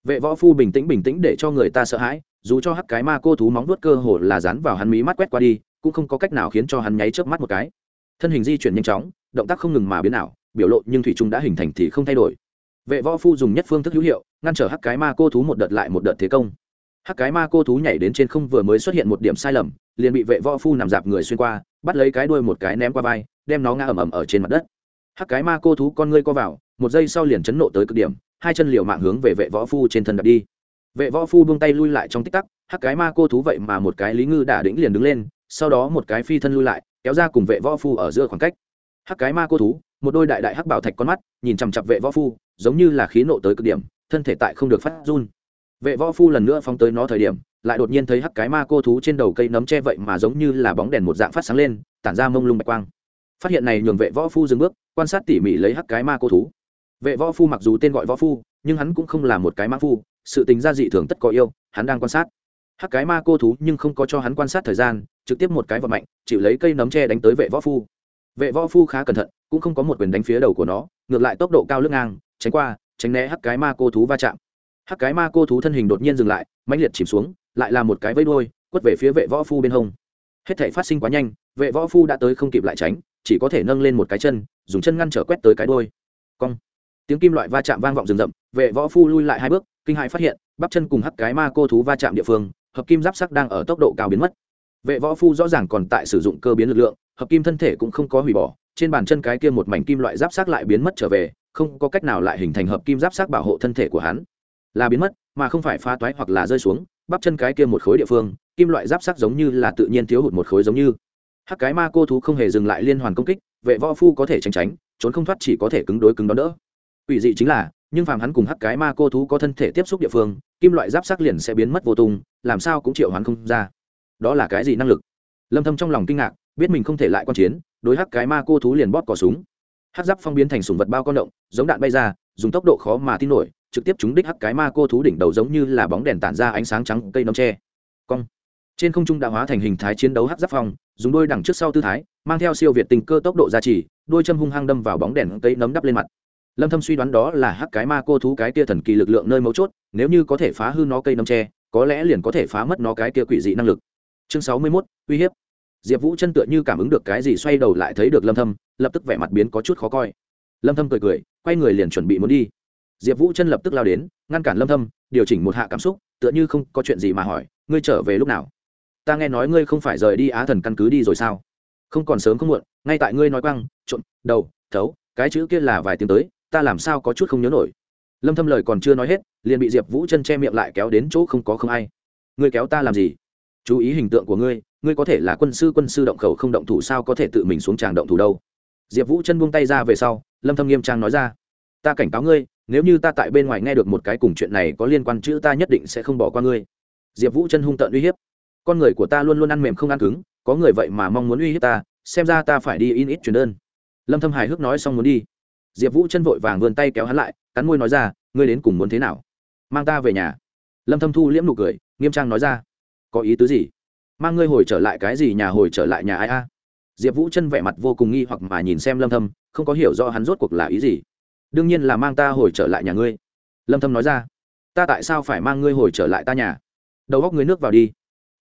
Vệ võ phu bình tĩnh bình tĩnh để cho người ta sợ hãi dù cho hắc cái ma cô thú móng vuốt cơ hồ là dán vào hắn mí mắt quét qua đi cũng không có cách nào khiến cho hắn nháy chớp mắt một cái. Thân hình di chuyển nhanh chóng động tác không ngừng mà biến ảo, biểu lộ nhưng thủy trung đã hình thành thì không thay đổi. Vệ võ phu dùng nhất phương thức hữu hiệu, ngăn trở hắc cái ma cô thú một đợt lại một đợt thế công. Hắc cái ma cô thú nhảy đến trên không vừa mới xuất hiện một điểm sai lầm, liền bị vệ võ phu nằm dạp người xuyên qua, bắt lấy cái đuôi một cái ném qua vai, đem nó ngã ầm ầm ở trên mặt đất. Hắc cái ma cô thú con ngươi co vào, một giây sau liền chấn nộ tới cực điểm, hai chân liều mạng hướng về vệ võ phu trên thân đập đi. Vệ võ phu buông tay lui lại trong tích tắc, hắc cái ma cô thú vậy mà một cái lý ngư đả đĩnh liền đứng lên, sau đó một cái phi thân lui lại, kéo ra cùng vệ võ phu ở giữa khoảng cách hắc cái ma cô thú, một đôi đại đại hắc bảo thạch con mắt, nhìn chằm chặp vệ võ phu, giống như là khí nộ tới cực điểm, thân thể tại không được phát run. Vệ võ phu lần nữa phóng tới nó thời điểm, lại đột nhiên thấy hắc cái ma cô thú trên đầu cây nấm che vậy mà giống như là bóng đèn một dạng phát sáng lên, tản ra mông lung bạch quang. Phát hiện này nhường vệ võ phu dừng bước, quan sát tỉ mỉ lấy hắc cái ma cô thú. Vệ võ phu mặc dù tên gọi võ phu, nhưng hắn cũng không là một cái ma phu, sự tính ra dị thường tất có yêu, hắn đang quan sát. Hắc cái ma cô thú nhưng không có cho hắn quan sát thời gian, trực tiếp một cái vật mạnh, chịu lấy cây nấm tre đánh tới vệ võ phu vệ võ phu khá cẩn thận, cũng không có một quyền đánh phía đầu của nó, ngược lại tốc độ cao lưng ngang, tránh qua, tránh né hắc cái ma cô thú va chạm. Hắc cái ma cô thú thân hình đột nhiên dừng lại, mãnh liệt chìm xuống, lại là một cái vây đôi quất về phía vệ võ phu bên hông. Hết thể phát sinh quá nhanh, vệ võ phu đã tới không kịp lại tránh, chỉ có thể nâng lên một cái chân, dùng chân ngăn trở quét tới cái đôi cong. Tiếng kim loại va chạm vang vọng rừng rậm, vệ võ phu lui lại hai bước, kinh hãi phát hiện, bắp chân cùng hắc cái ma cô thú va chạm địa phương, hợp kim giáp sắc đang ở tốc độ cao biến mất. Vệ võ phu rõ ràng còn tại sử dụng cơ biến lực lượng hợp kim thân thể cũng không có hủy bỏ, trên bàn chân cái kia một mảnh kim loại giáp sát lại biến mất trở về, không có cách nào lại hình thành hợp kim giáp sát bảo hộ thân thể của hắn. Là biến mất, mà không phải phá toái hoặc là rơi xuống, bắp chân cái kia một khối địa phương, kim loại giáp sát giống như là tự nhiên thiếu hụt một khối giống như. Hắc cái ma cô thú không hề dừng lại liên hoàn công kích, vệ võ phu có thể tránh tránh, trốn không thoát chỉ có thể cứng đối cứng đón đỡ. Ủy dị chính là, nhưng phàm hắn cùng hắc cái ma cô thú có thân thể tiếp xúc địa phương, kim loại giáp sắc liền sẽ biến mất vô tung, làm sao cũng triệu hoán không ra. Đó là cái gì năng lực? Lâm thâm trong lòng kinh ngạc biết mình không thể lại quan chiến đối hắc cái ma cô thú liền bóp cò súng. Hắc giáp phong biến thành sùng vật bao con động giống đạn bay ra dùng tốc độ khó mà tin nổi trực tiếp trúng đích hắc cái ma cô thú đỉnh đầu giống như là bóng đèn tản ra ánh sáng trắng cây nấm tre. Cong. Trên không trung đã hóa thành hình thái chiến đấu hắc giáp phong dùng đôi đằng trước sau tư thái mang theo siêu việt tình cơ tốc độ gia trì đôi châm hung hăng đâm vào bóng đèn cây nấm đắp lên mặt. Lâm thâm suy đoán đó là hắc cái ma cô thú cái kia thần kỳ lực lượng nơi mấu chốt nếu như có thể phá hư nó cây nấm tre có lẽ liền có thể phá mất nó cái kia quỷ dị năng lực. Chương 61, uy hiếp diệp vũ chân tựa như cảm ứng được cái gì xoay đầu lại thấy được lâm thâm, lập tức vẻ mặt biến có chút khó coi. Lâm thâm cười cười, quay người liền chuẩn bị muốn đi. Diệp vũ chân lập tức lao đến, ngăn cản lâm thâm, điều chỉnh một hạ cảm xúc, tựa như không có chuyện gì mà hỏi, ngươi trở về lúc nào? Ta nghe nói ngươi không phải rời đi á thần căn cứ đi rồi sao? Không, còn sớm không muộn, ngay tại ngươi nói quăng trộn đầu, thấu, cái chữ kia là vài tiếng tới, ta làm sao có chút không nhớ nổi. Lâm thâm lời còn chưa nói hết, liền bị diệp vũ chân che miệng lại kéo đến chỗ không có không ai. Ngươi kéo ta làm gì? Chú ý hình tượng của ngươi ngươi có thể là quân sư quân sư động khẩu không động thủ sao có thể tự mình xuống tràng động thủ đâu? Diệp vũ chân buông tay ra về sau, lâm thâm nghiêm trang nói ra, ta cảnh cáo ngươi, nếu như ta tại bên ngoài nghe được một cái cùng chuyện này có liên quan chữ ta nhất định sẽ không bỏ qua ngươi. Diệp vũ chân hung tợn uy hiếp, con người của ta luôn luôn ăn mềm không ăn cứng, có người vậy mà mong muốn uy hiếp ta, xem ra ta phải đi in ít truyền đơn. Lâm thâm hài hước nói xong muốn đi. Diệp vũ chân vội vàng vươn tay kéo hắn lại, cắn môi nói ra, ngươi đến cùng muốn thế nào? Mang ta về nhà. Lâm thâm thu liễm nụ cười, nghiêm trang nói ra, có ý tứ gì? Mang ngươi hồi trở lại cái gì nhà hồi trở lại nhà ai a? Diệp vũ chân vẻ mặt vô cùng nghi hoặc mà nhìn xem lâm thâm, không có hiểu rõ hắn rốt cuộc là ý gì. Đương nhiên là mang ta hồi trở lại nhà ngươi. Lâm thâm nói ra, ta tại sao phải mang ngươi hồi trở lại ta nhà? Đầu góc ngươi nước vào đi.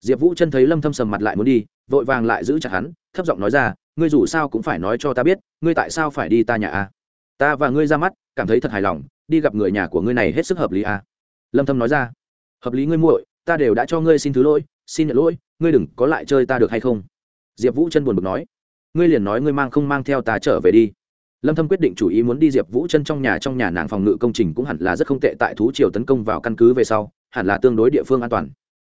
Diệp vũ chân thấy lâm thâm sầm mặt lại muốn đi, vội vàng lại giữ chặt hắn, thấp giọng nói ra, ngươi dù sao cũng phải nói cho ta biết, ngươi tại sao phải đi ta nhà a? Ta và ngươi ra mắt, cảm thấy thật hài lòng, đi gặp người nhà của ngươi này hết sức hợp lý a. Lâm thâm nói ra, hợp lý ngươi muội, ta đều đã cho ngươi xin thứ lỗi xin nhận lỗi, ngươi đừng có lại chơi ta được hay không? Diệp vũ chân buồn bực nói. Ngươi liền nói ngươi mang không mang theo ta trở về đi. Lâm thâm quyết định chủ ý muốn đi diệp vũ chân trong nhà trong nhà nàng phòng ngự công trình cũng hẳn là rất không tệ, tại thú triều tấn công vào căn cứ về sau, hẳn là tương đối địa phương an toàn.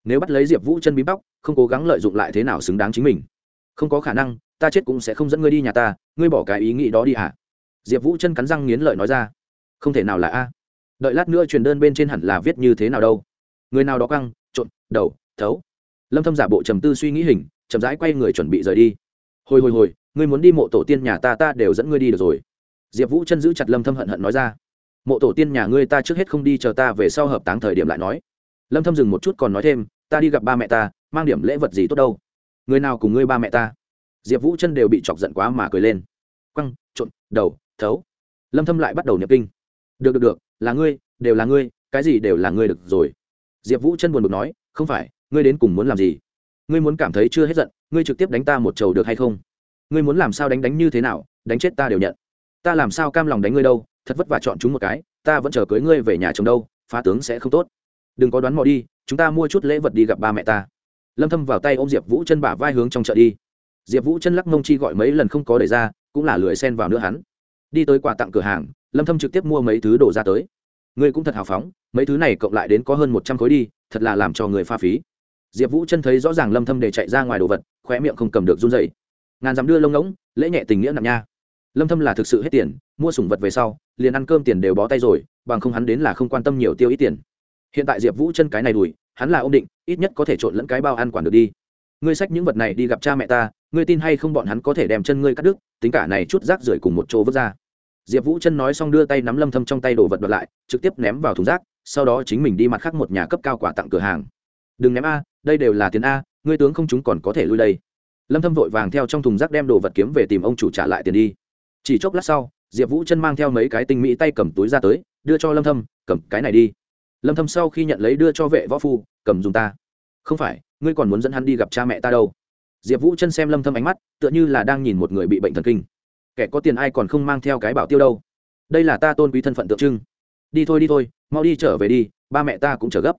Nếu bắt lấy diệp vũ chân bí bóc không cố gắng lợi dụng lại thế nào xứng đáng chính mình. Không có khả năng, ta chết cũng sẽ không dẫn ngươi đi nhà ta, ngươi bỏ cái ý nghĩ đó đi hả? À? diệp vũ chân cắn răng nghiến lợi nói ra. Không thể nào là a. Đợi lát nữa truyền đơn bên trên hẳn là viết như thế nào đâu. Người nào đó căng, trộn, đầu, thấu lâm thâm giả bộ trầm tư suy nghĩ hình, chậm rãi quay người chuẩn bị rời đi. Hồi hồi hồi, ngươi muốn đi mộ tổ tiên nhà ta ta đều dẫn ngươi đi được rồi. Diệp vũ chân giữ chặt lâm thâm hận hận nói ra. Mộ tổ tiên nhà ngươi ta trước hết không đi chờ ta về sau hợp táng thời điểm lại nói. Lâm thâm dừng một chút còn nói thêm, ta đi gặp ba mẹ ta, mang điểm lễ vật gì tốt đâu? Người nào cùng ngươi ba mẹ ta? Diệp vũ chân đều bị chọc giận quá mà cười lên. Quăng trộn đầu, thấu. Lâm thâm lại bắt đầu nhập kinh. Được được được, là ngươi, đều là ngươi, cái gì đều là ngươi được rồi. Diệp vũ chân buồn bực nói, không phải ngươi đến cùng muốn làm gì? Ngươi muốn cảm thấy chưa hết giận, ngươi trực tiếp đánh ta một trầu được hay không? Ngươi muốn làm sao đánh đánh như thế nào, đánh chết ta đều nhận. Ta làm sao cam lòng đánh ngươi đâu, thật vất vả chọn chúng một cái, ta vẫn chờ cưới ngươi về nhà chồng đâu, phá tướng sẽ không tốt. Đừng có đoán mò đi, chúng ta mua chút lễ vật đi gặp ba mẹ ta. Lâm thâm vào tay ôm diệp vũ chân bả vai hướng trong chợ đi. Diệp vũ chân lắc mông chi gọi mấy lần không có đẩy ra, cũng là lười xen vào nữa hắn. Đi tới quà tặng cửa hàng, lâm thâm trực tiếp mua mấy thứ đồ ra tới. Ngươi cũng thật hào phóng, mấy thứ này cộng lại đến có hơn một trăm khối đi, thật là làm cho người pha phí diệp vũ chân thấy rõ ràng lâm thâm để chạy ra ngoài đồ vật, khóe miệng không cầm được run dậy ngàn dám đưa lông ngỗng, lễ nhẹ tình nghĩa nặng nha. Lâm thâm là thực sự hết tiền, mua sủng vật về sau, liền ăn cơm tiền đều bó tay rồi, bằng không hắn đến là không quan tâm nhiều tiêu ít tiền. Hiện tại diệp vũ chân cái này đùi, hắn là ôm định, ít nhất có thể trộn lẫn cái bao ăn quản được đi. Ngươi xách những vật này đi gặp cha mẹ ta, ngươi tin hay không bọn hắn có thể đem chân ngươi cắt đứt, tính cả này chút rác rưởi cùng một chỗ vứt ra. Diệp vũ chân nói xong đưa tay nắm lâm thâm trong tay đồ vật đoạt lại, trực tiếp ném vào thùng rác, sau đó chính mình đi mặt khác một nhà cấp cao quả tặng cửa hàng đừng ném a, đây đều là tiền a, ngươi tướng không chúng còn có thể lui đây. Lâm thâm vội vàng theo trong thùng rác đem đồ vật kiếm về tìm ông chủ trả lại tiền đi. Chỉ chốc lát sau, diệp vũ chân mang theo mấy cái tinh mỹ tay cầm túi ra tới, đưa cho lâm thâm, cầm cái này đi. Lâm thâm sau khi nhận lấy đưa cho vệ võ phu, cầm dùng ta. Không phải, ngươi còn muốn dẫn hắn đi gặp cha mẹ ta đâu. Diệp vũ chân xem lâm thâm ánh mắt, tựa như là đang nhìn một người bị bệnh thần kinh. Kẻ có tiền ai còn không mang theo cái bảo tiêu đâu? Đây là ta tôn quý thân phận tượng trưng. Đi thôi đi thôi, mau đi trở về đi, ba mẹ ta cũng trở gấp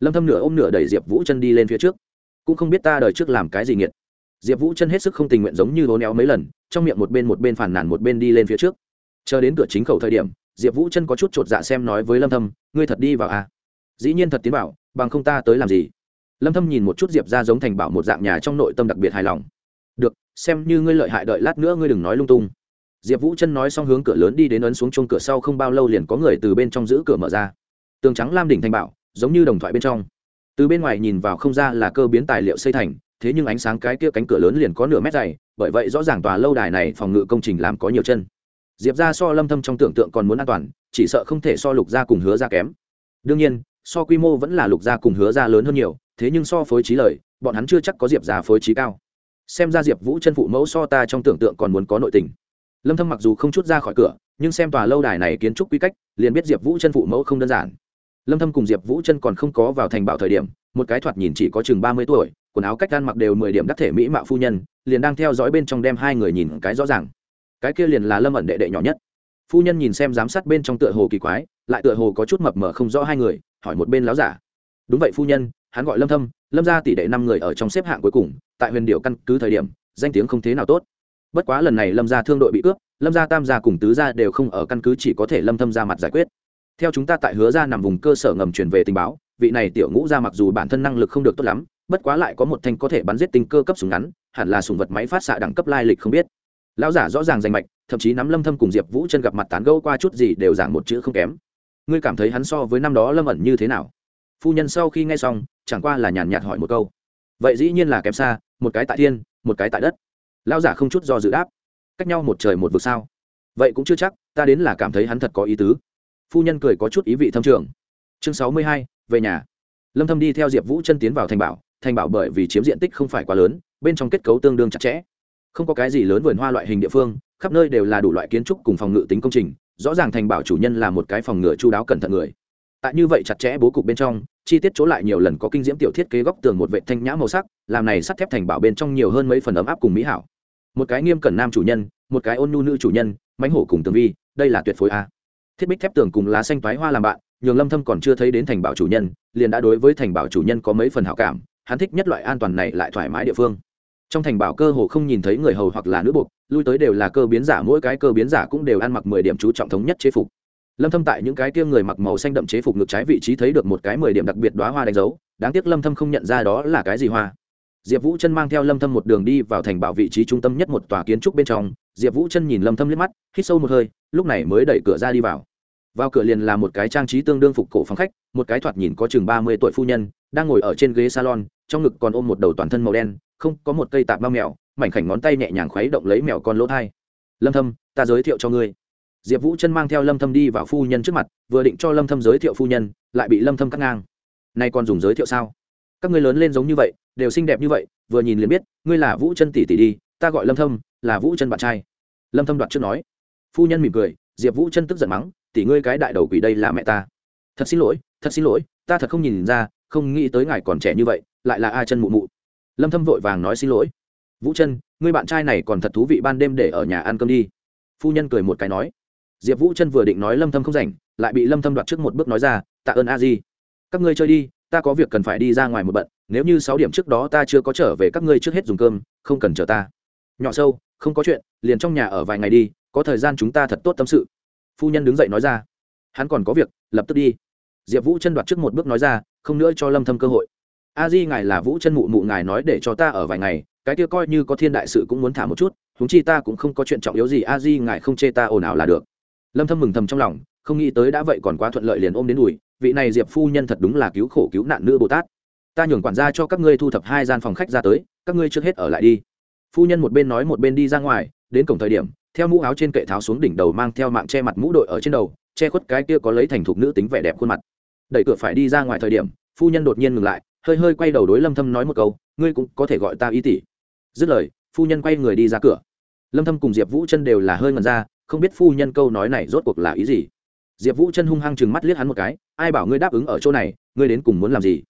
lâm thâm nửa ôm nửa đẩy diệp vũ chân đi lên phía trước cũng không biết ta đời trước làm cái gì nghiệt diệp vũ chân hết sức không tình nguyện giống như hố néo mấy lần trong miệng một bên một bên phản nàn một bên đi lên phía trước chờ đến cửa chính khẩu thời điểm diệp vũ chân có chút chột dạ xem nói với lâm thâm ngươi thật đi vào à? dĩ nhiên thật tiến bảo bằng không ta tới làm gì? lâm thâm nhìn một chút diệp ra giống thành bảo một dạng nhà trong nội tâm đặc biệt hài lòng. được, xem như ngươi lợi hại đợi lát nữa ngươi đừng nói lung tung. diệp vũ chân nói xong hướng cửa lớn đi đến ấn xuống chung cửa sau không bao lâu liền có người từ bên trong giữ cửa mở ra. tường trắng lam đỉnh thành bảo giống như đồng thoại bên trong. Từ bên ngoài nhìn vào không ra là cơ biến tài liệu xây thành, thế nhưng ánh sáng cái kia cánh cửa lớn liền có nửa mét dày, bởi vậy rõ ràng tòa lâu đài này phòng ngự công trình làm có nhiều chân. Diệp ra so lâm thâm trong tưởng tượng còn muốn an toàn, chỉ sợ không thể so lục ra cùng hứa ra kém. Đương nhiên, so quy mô vẫn là lục ra cùng hứa ra lớn hơn nhiều, thế nhưng so phối trí lời, bọn hắn chưa chắc có diệp ra phối trí cao. Xem ra diệp vũ chân phụ mẫu so ta trong tưởng tượng còn muốn có nội tình. Lâm thâm mặc dù không chút ra khỏi cửa, nhưng xem tòa lâu đài này kiến trúc quy cách, liền biết diệp vũ chân phụ mẫu không đơn giản lâm thâm cùng diệp vũ chân còn không có vào thành bảo thời điểm, một cái thoạt nhìn chỉ có chừng 30 tuổi, quần áo cách ăn mặc đều 10 điểm đắc thể mỹ mạo phu nhân, liền đang theo dõi bên trong đem hai người nhìn cái rõ ràng. Cái kia liền là lâm ẩn đệ đệ nhỏ nhất. Phu nhân nhìn xem giám sát bên trong tựa hồ kỳ quái, lại tựa hồ có chút mập mờ không rõ hai người, hỏi một bên láo giả. Đúng vậy phu nhân, hắn gọi lâm thâm, lâm gia tỷ đệ năm người ở trong xếp hạng cuối cùng, tại huyền điệu căn cứ thời điểm, danh tiếng không thế nào tốt. Bất quá lần này lâm gia thương đội bị cướp, lâm gia tam gia cùng tứ gia đều không ở căn cứ chỉ có thể lâm thâm ra mặt giải quyết theo chúng ta tại hứa gia nằm vùng cơ sở ngầm truyền về tình báo, vị này tiểu ngũ gia mặc dù bản thân năng lực không được tốt lắm, bất quá lại có một thanh có thể bắn giết tinh cơ cấp súng ngắn, hẳn là súng vật máy phát xạ đẳng cấp lai lịch không biết. Lão giả rõ ràng danh mạch, thậm chí nắm lâm thâm cùng diệp vũ chân gặp mặt tán gẫu qua chút gì đều giảng một chữ không kém. Ngươi cảm thấy hắn so với năm đó lâm ẩn như thế nào? Phu nhân sau khi nghe xong, chẳng qua là nhàn nhạt hỏi một câu. Vậy dĩ nhiên là kém xa, một cái tại thiên, một cái tại đất. Lão giả không chút do dự đáp. Cách nhau một trời một vực sao? Vậy cũng chưa chắc, ta đến là cảm thấy hắn thật có ý tứ phu nhân cười có chút ý vị thâm trường. Chương sáu mươi hai, về nhà. Lâm thâm đi theo diệp vũ chân tiến vào thành bảo thành bảo bởi vì chiếm diện tích không phải quá lớn, bên trong kết cấu tương đương chặt chẽ. Không có cái gì lớn vườn hoa loại hình địa phương, khắp nơi đều là đủ loại kiến trúc cùng phòng ngự tính công trình, rõ ràng thành bảo chủ nhân là một cái phòng ngựa chu đáo cẩn thận người. Tại như vậy chặt chẽ bố cục bên trong, chi tiết chỗ lại nhiều lần có kinh diễm tiểu thiết kế góc tường một vệ thanh nhã màu sắc, làm này sắt thép thành bảo bên trong nhiều hơn mấy phần ấm áp cùng mỹ hảo. Một cái nghiêm cẩn nam chủ nhân, một cái ôn nhu nữ chủ nhân, mãnh hổ cùng tường vi, đây là tuyệt phối a thiết bích thép tường cùng lá xanh toái hoa làm bạn, nhường lâm thâm còn chưa thấy đến thành bảo chủ nhân, liền đã đối với thành bảo chủ nhân có mấy phần hảo cảm, hắn thích nhất loại an toàn này lại thoải mái địa phương. Trong thành bảo cơ hồ không nhìn thấy người hầu hoặc là nữ buộc, lui tới đều là cơ biến giả, mỗi cái cơ biến giả cũng đều ăn mặc mười điểm chú trọng thống nhất chế phục. Lâm thâm tại những cái kia người mặc màu xanh đậm chế phục ngược trái vị trí thấy được một cái mười điểm đặc biệt đóa hoa đánh dấu, đáng tiếc lâm thâm không nhận ra đó là cái gì hoa diệp vũ chân mang theo lâm thâm một đường đi vào thành bảo vị trí trung tâm nhất một tòa kiến trúc bên trong. Diệp vũ chân nhìn lâm thâm liếc mắt, hít sâu một hơi, lúc này mới đẩy cửa ra đi vào. Vào cửa liền là một cái trang trí tương đương phục cổ phòng khách, một cái thoạt nhìn có chừng 30 tuổi phu nhân, đang ngồi ở trên ghế salon, trong ngực còn ôm một đầu toàn thân màu đen, không, có một cây tạp bao mèo, mảnh khảnh ngón tay nhẹ nhàng khuấy động lấy mèo con lỗ thai. Lâm thâm, ta giới thiệu cho ngươi. Diệp vũ chân mang theo lâm thâm đi vào phu nhân trước mặt, vừa định cho lâm thâm giới thiệu phu nhân, lại bị lâm thâm cắt ngang. Nay còn dùng giới thiệu sao? Các ngươi lớn lên giống như vậy, đều xinh đẹp như vậy, vừa nhìn liền biết, ngươi là vũ chân tỷ tỷ đi, ta gọi lâm thâm, là vũ chân bạn trai. Lâm thâm đoạt trước nói. Phu nhân mỉm cười, diệp vũ chân tức giận mắng, tỷ ngươi cái đại đầu quỷ đây là mẹ ta. Thật xin lỗi, thật xin lỗi, ta thật không nhìn ra, không nghĩ tới ngài còn trẻ như vậy, lại là a chân mụ mụ. Lâm thâm vội vàng nói xin lỗi. Vũ chân, ngươi bạn trai này còn thật thú vị ban đêm để ở nhà ăn cơm đi. Phu nhân cười một cái nói. Diệp vũ chân vừa định nói lâm thâm không rảnh, lại bị lâm thâm đoạt trước một bước nói ra, tạ ơn a di. Các ngươi chơi đi ta có việc cần phải đi ra ngoài một bận, nếu như sáu điểm trước đó ta chưa có trở về các ngươi trước hết dùng cơm, không cần chờ ta. Nhỏ sâu, không có chuyện, liền trong nhà ở vài ngày đi, có thời gian chúng ta thật tốt tâm sự. Phu nhân đứng dậy nói ra. Hắn còn có việc, lập tức đi. Diệp vũ chân đoạt trước một bước nói ra, không nữa cho lâm thâm cơ hội. A di ngài là vũ chân mụ mụ ngài nói để cho ta ở vài ngày, cái kia coi như có thiên đại sự cũng muốn thả một chút chúng chi ta cũng không có chuyện trọng yếu gì, a di ngài không chê ta ồn ào là được. Lâm thâm mừng thầm trong lòng, không nghĩ tới đã vậy còn quá thuận lợi liền ôm đến đùi vị này diệp phu nhân thật đúng là cứu khổ cứu nạn nữ bồ tát. Ta nhường quản gia cho các ngươi thu thập hai gian phòng khách ra tới, các ngươi trước hết ở lại đi. Phu nhân một bên nói một bên đi ra ngoài, đến cổng thời điểm, theo mũ áo trên kệ tháo xuống đỉnh đầu mang theo mạng che mặt mũ đội ở trên đầu, che khuất cái kia có lấy thành thục nữ tính vẻ đẹp khuôn mặt. Đẩy cửa phải đi ra ngoài thời điểm, phu nhân đột nhiên ngừng lại, hơi hơi quay đầu đối lâm thâm nói một câu, ngươi cũng có thể gọi ta ý tỷ. Dứt lời, phu nhân quay người đi ra cửa. Lâm thâm cùng diệp vũ chân đều là hơi ngẩn ra, không biết phu nhân câu nói này rốt cuộc là ý gì diệp vũ chân hung hăng chừng mắt liếc hắn một cái, ai bảo ngươi đáp ứng ở chỗ này, ngươi đến cùng muốn làm gì?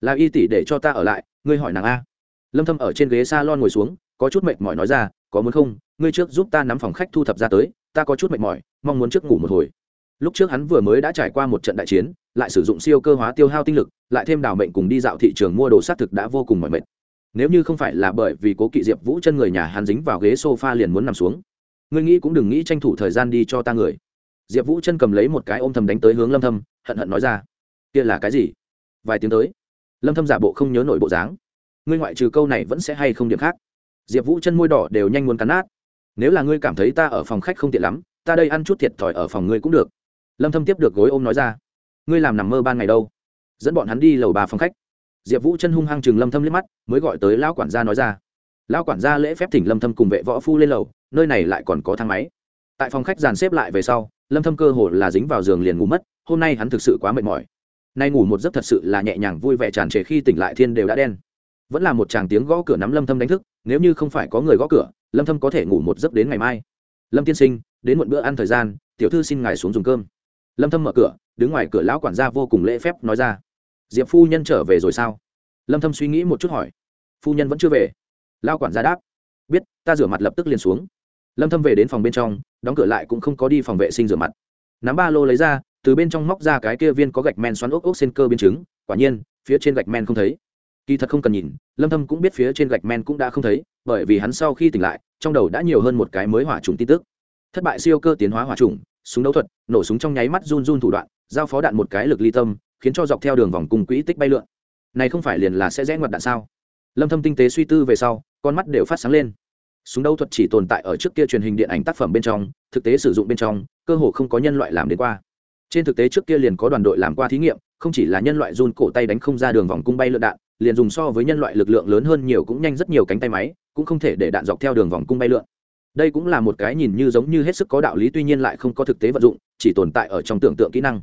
Là y tỷ để cho ta ở lại, ngươi hỏi nàng a. Lâm thâm ở trên ghế salon ngồi xuống, có chút mệt mỏi nói ra, có muốn không, ngươi trước giúp ta nắm phòng khách thu thập ra tới, ta có chút mệt mỏi, mong muốn trước ngủ một hồi. Lúc trước hắn vừa mới đã trải qua một trận đại chiến, lại sử dụng siêu cơ hóa tiêu hao tinh lực, lại thêm đào mệnh cùng đi dạo thị trường mua đồ xác thực đã vô cùng mỏi mệt. Nếu như không phải là bởi vì cố kỵ diệp vũ chân người nhà hắn dính vào ghế sofa liền muốn nằm xuống. Ngươi nghĩ cũng đừng nghĩ tranh thủ thời gian đi cho ta người diệp vũ chân cầm lấy một cái ôm thầm đánh tới hướng lâm thâm, hận hận nói ra, kia là cái gì? Vài tiếng tới, lâm thâm giả bộ không nhớ nổi bộ dáng. Ngươi ngoại trừ câu này vẫn sẽ hay không điểm khác? Diệp vũ chân môi đỏ đều nhanh muốn cắn nát. Nếu là ngươi cảm thấy ta ở phòng khách không tiện lắm, ta đây ăn chút thiệt thòi ở phòng ngươi cũng được. Lâm thâm tiếp được gối ôm nói ra, ngươi làm nằm mơ ban ngày đâu? Dẫn bọn hắn đi lầu bà phòng khách. Diệp vũ chân hung hăng chừng lâm thâm liếc mắt, mới gọi tới lão quản gia nói ra, lão quản gia lễ phép thỉnh lâm thâm cùng vệ võ phu lên lầu, nơi này lại còn có thang máy tại phòng khách dàn xếp lại về sau, lâm thâm cơ hồ là dính vào giường liền ngủ mất, hôm nay hắn thực sự quá mệt mỏi. Nay ngủ một giấc thật sự là nhẹ nhàng vui vẻ tràn trề khi tỉnh lại thiên đều đã đen. Vẫn là một chàng tiếng gõ cửa nắm lâm thâm đánh thức, nếu như không phải có người gõ cửa, lâm thâm có thể ngủ một giấc đến ngày mai. Lâm tiên sinh, đến muộn bữa ăn thời gian, tiểu thư xin ngài xuống dùng cơm. Lâm thâm mở cửa, đứng ngoài cửa lão quản gia vô cùng lễ phép nói ra. Diệp phu nhân trở về rồi sao? Lâm thâm suy nghĩ một chút hỏi. Phu nhân vẫn chưa về. Lão quản gia đáp. Biết, ta rửa mặt lập tức liền xuống lâm thâm về đến phòng bên trong, đóng cửa lại cũng không có đi phòng vệ sinh rửa mặt. Nắm ba lô lấy ra, từ bên trong móc ra cái kia viên có gạch men xoắn ốc ốc sen cơ biến chứng, quả nhiên, phía trên gạch men không thấy. Kỳ thật không cần nhìn, lâm thâm cũng biết phía trên gạch men cũng đã không thấy, bởi vì hắn sau khi tỉnh lại, trong đầu đã nhiều hơn một cái mới hỏa trùng tin tức. Thất bại siêu cơ tiến hóa hỏa trùng, súng đấu thuật, nổ súng trong nháy mắt run run thủ đoạn, giao phó đạn một cái lực ly tâm, khiến cho dọc theo đường vòng cùng quỹ tích bay lượn. Này không phải liền là sẽ rẽ ngoặt đạn sao? Lâm thâm tinh tế suy tư về sau, con mắt đều phát sáng lên súng đấu thuật chỉ tồn tại ở trước kia truyền hình điện ảnh tác phẩm bên trong, thực tế sử dụng bên trong, cơ hồ không có nhân loại làm đến qua. Trên thực tế trước kia liền có đoàn đội làm qua thí nghiệm, không chỉ là nhân loại run cổ tay đánh không ra đường vòng cung bay lượn đạn, liền dùng so với nhân loại lực lượng lớn hơn nhiều cũng nhanh rất nhiều cánh tay máy, cũng không thể để đạn dọc theo đường vòng cung bay lượn. Đây cũng là một cái nhìn như giống như hết sức có đạo lý tuy nhiên lại không có thực tế vận dụng, chỉ tồn tại ở trong tưởng tượng kỹ năng.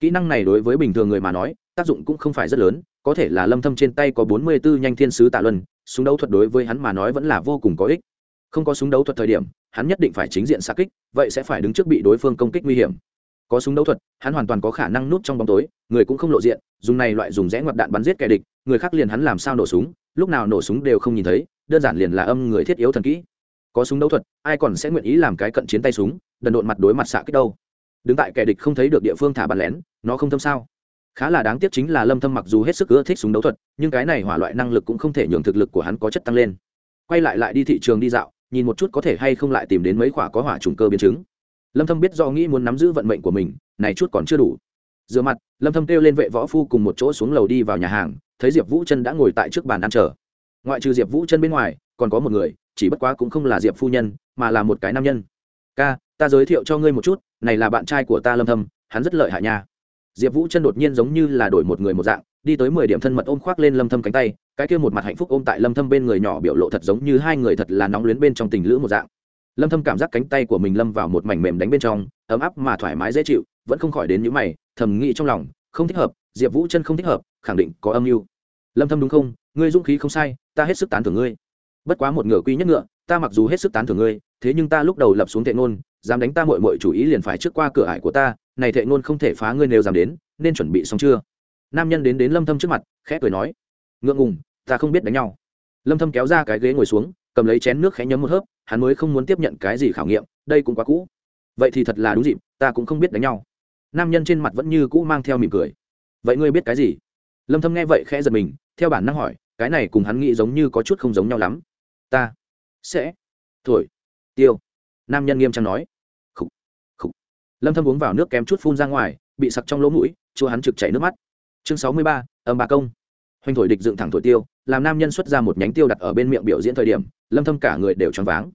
Kỹ năng này đối với bình thường người mà nói, tác dụng cũng không phải rất lớn, có thể là lâm thâm trên tay có 44 nhanh thiên sứ tạ luân, súng đấu thuật đối với hắn mà nói vẫn là vô cùng có ích không có súng đấu thuật thời điểm, hắn nhất định phải chính diện xa kích, vậy sẽ phải đứng trước bị đối phương công kích nguy hiểm. Có súng đấu thuật, hắn hoàn toàn có khả năng núp trong bóng tối, người cũng không lộ diện, dùng này loại dùng rẽ ngoặt đạn bắn giết kẻ địch, người khác liền hắn làm sao nổ súng, lúc nào nổ súng đều không nhìn thấy, đơn giản liền là âm người thiết yếu thần kỹ. Có súng đấu thuật, ai còn sẽ nguyện ý làm cái cận chiến tay súng, đần độn mặt đối mặt xạ kích đâu. Đứng tại kẻ địch không thấy được địa phương thả bắn lén, nó không thâm sao. Khá là đáng tiếc chính là lâm thâm mặc dù hết sức ưa thích súng đấu thuật, nhưng cái này hỏa loại năng lực cũng không thể nhường thực lực của hắn có chất tăng lên. Quay lại lại đi thị trường đi dạo nhìn một chút có thể hay không lại tìm đến mấy quả có hỏa trùng cơ biến chứng. Lâm thâm biết do nghĩ muốn nắm giữ vận mệnh của mình, này chút còn chưa đủ. Rửa mặt, lâm thâm kêu lên vệ võ phu cùng một chỗ xuống lầu đi vào nhà hàng, thấy diệp vũ chân đã ngồi tại trước bàn ăn chờ. Ngoại trừ diệp vũ chân bên ngoài, còn có một người, chỉ bất quá cũng không là diệp phu nhân, mà là một cái nam nhân. Ca, ta giới thiệu cho ngươi một chút, này là bạn trai của ta lâm thâm, hắn rất lợi hại nha diệp vũ chân đột nhiên giống như là đổi một người một dạng, đi tới mười điểm thân mật ôm khoác lên lâm thâm cánh tay, cái kia một mặt hạnh phúc ôm tại lâm thâm bên người nhỏ biểu lộ thật giống như hai người thật là nóng luyến bên trong tình lữ một dạng. Lâm thâm cảm giác cánh tay của mình lâm vào một mảnh mềm đánh bên trong, ấm áp mà thoải mái dễ chịu, vẫn không khỏi đến những mày, thầm nghĩ trong lòng, không thích hợp, diệp vũ chân không thích hợp, khẳng định có âm mưu. Lâm thâm đúng không? Ngươi dũng khí không sai, ta hết sức tán thưởng ngươi. Bất quá một ngựa quy nhất ngựa, ta mặc dù hết sức tán thưởng ngươi, thế nhưng ta lúc đầu lập xuống thệ ngôn, dám đánh ta muội muội chủ ý liền phải trước qua cửa ải của ta này thệ ngôn không thể phá ngươi nếu dám đến, nên chuẩn bị xong chưa? Nam nhân đến đến lâm thâm trước mặt, khẽ cười nói, ngượng ngùng, ta không biết đánh nhau. Lâm thâm kéo ra cái ghế ngồi xuống, cầm lấy chén nước khẽ nhấm một hớp, hắn mới không muốn tiếp nhận cái gì khảo nghiệm, đây cũng quá cũ. Vậy thì thật là đúng dịp, ta cũng không biết đánh nhau. Nam nhân trên mặt vẫn như cũ mang theo mỉm cười. Vậy ngươi biết cái gì? Lâm thâm nghe vậy khẽ giật mình, theo bản năng hỏi, cái này cùng hắn nghĩ giống như có chút không giống nhau lắm. Ta sẽ. Thổi. Tiêu. Nam nhân nghiêm trang nói lâm thâm uống vào nước kém chút phun ra ngoài bị sặc trong lỗ mũi chua hắn trực chảy nước mắt. Chương 63, âm bà công. Hoành thổi địch dựng thẳng thổi tiêu làm nam nhân xuất ra một nhánh tiêu đặt ở bên miệng biểu diễn thời điểm lâm thâm cả người đều choáng váng.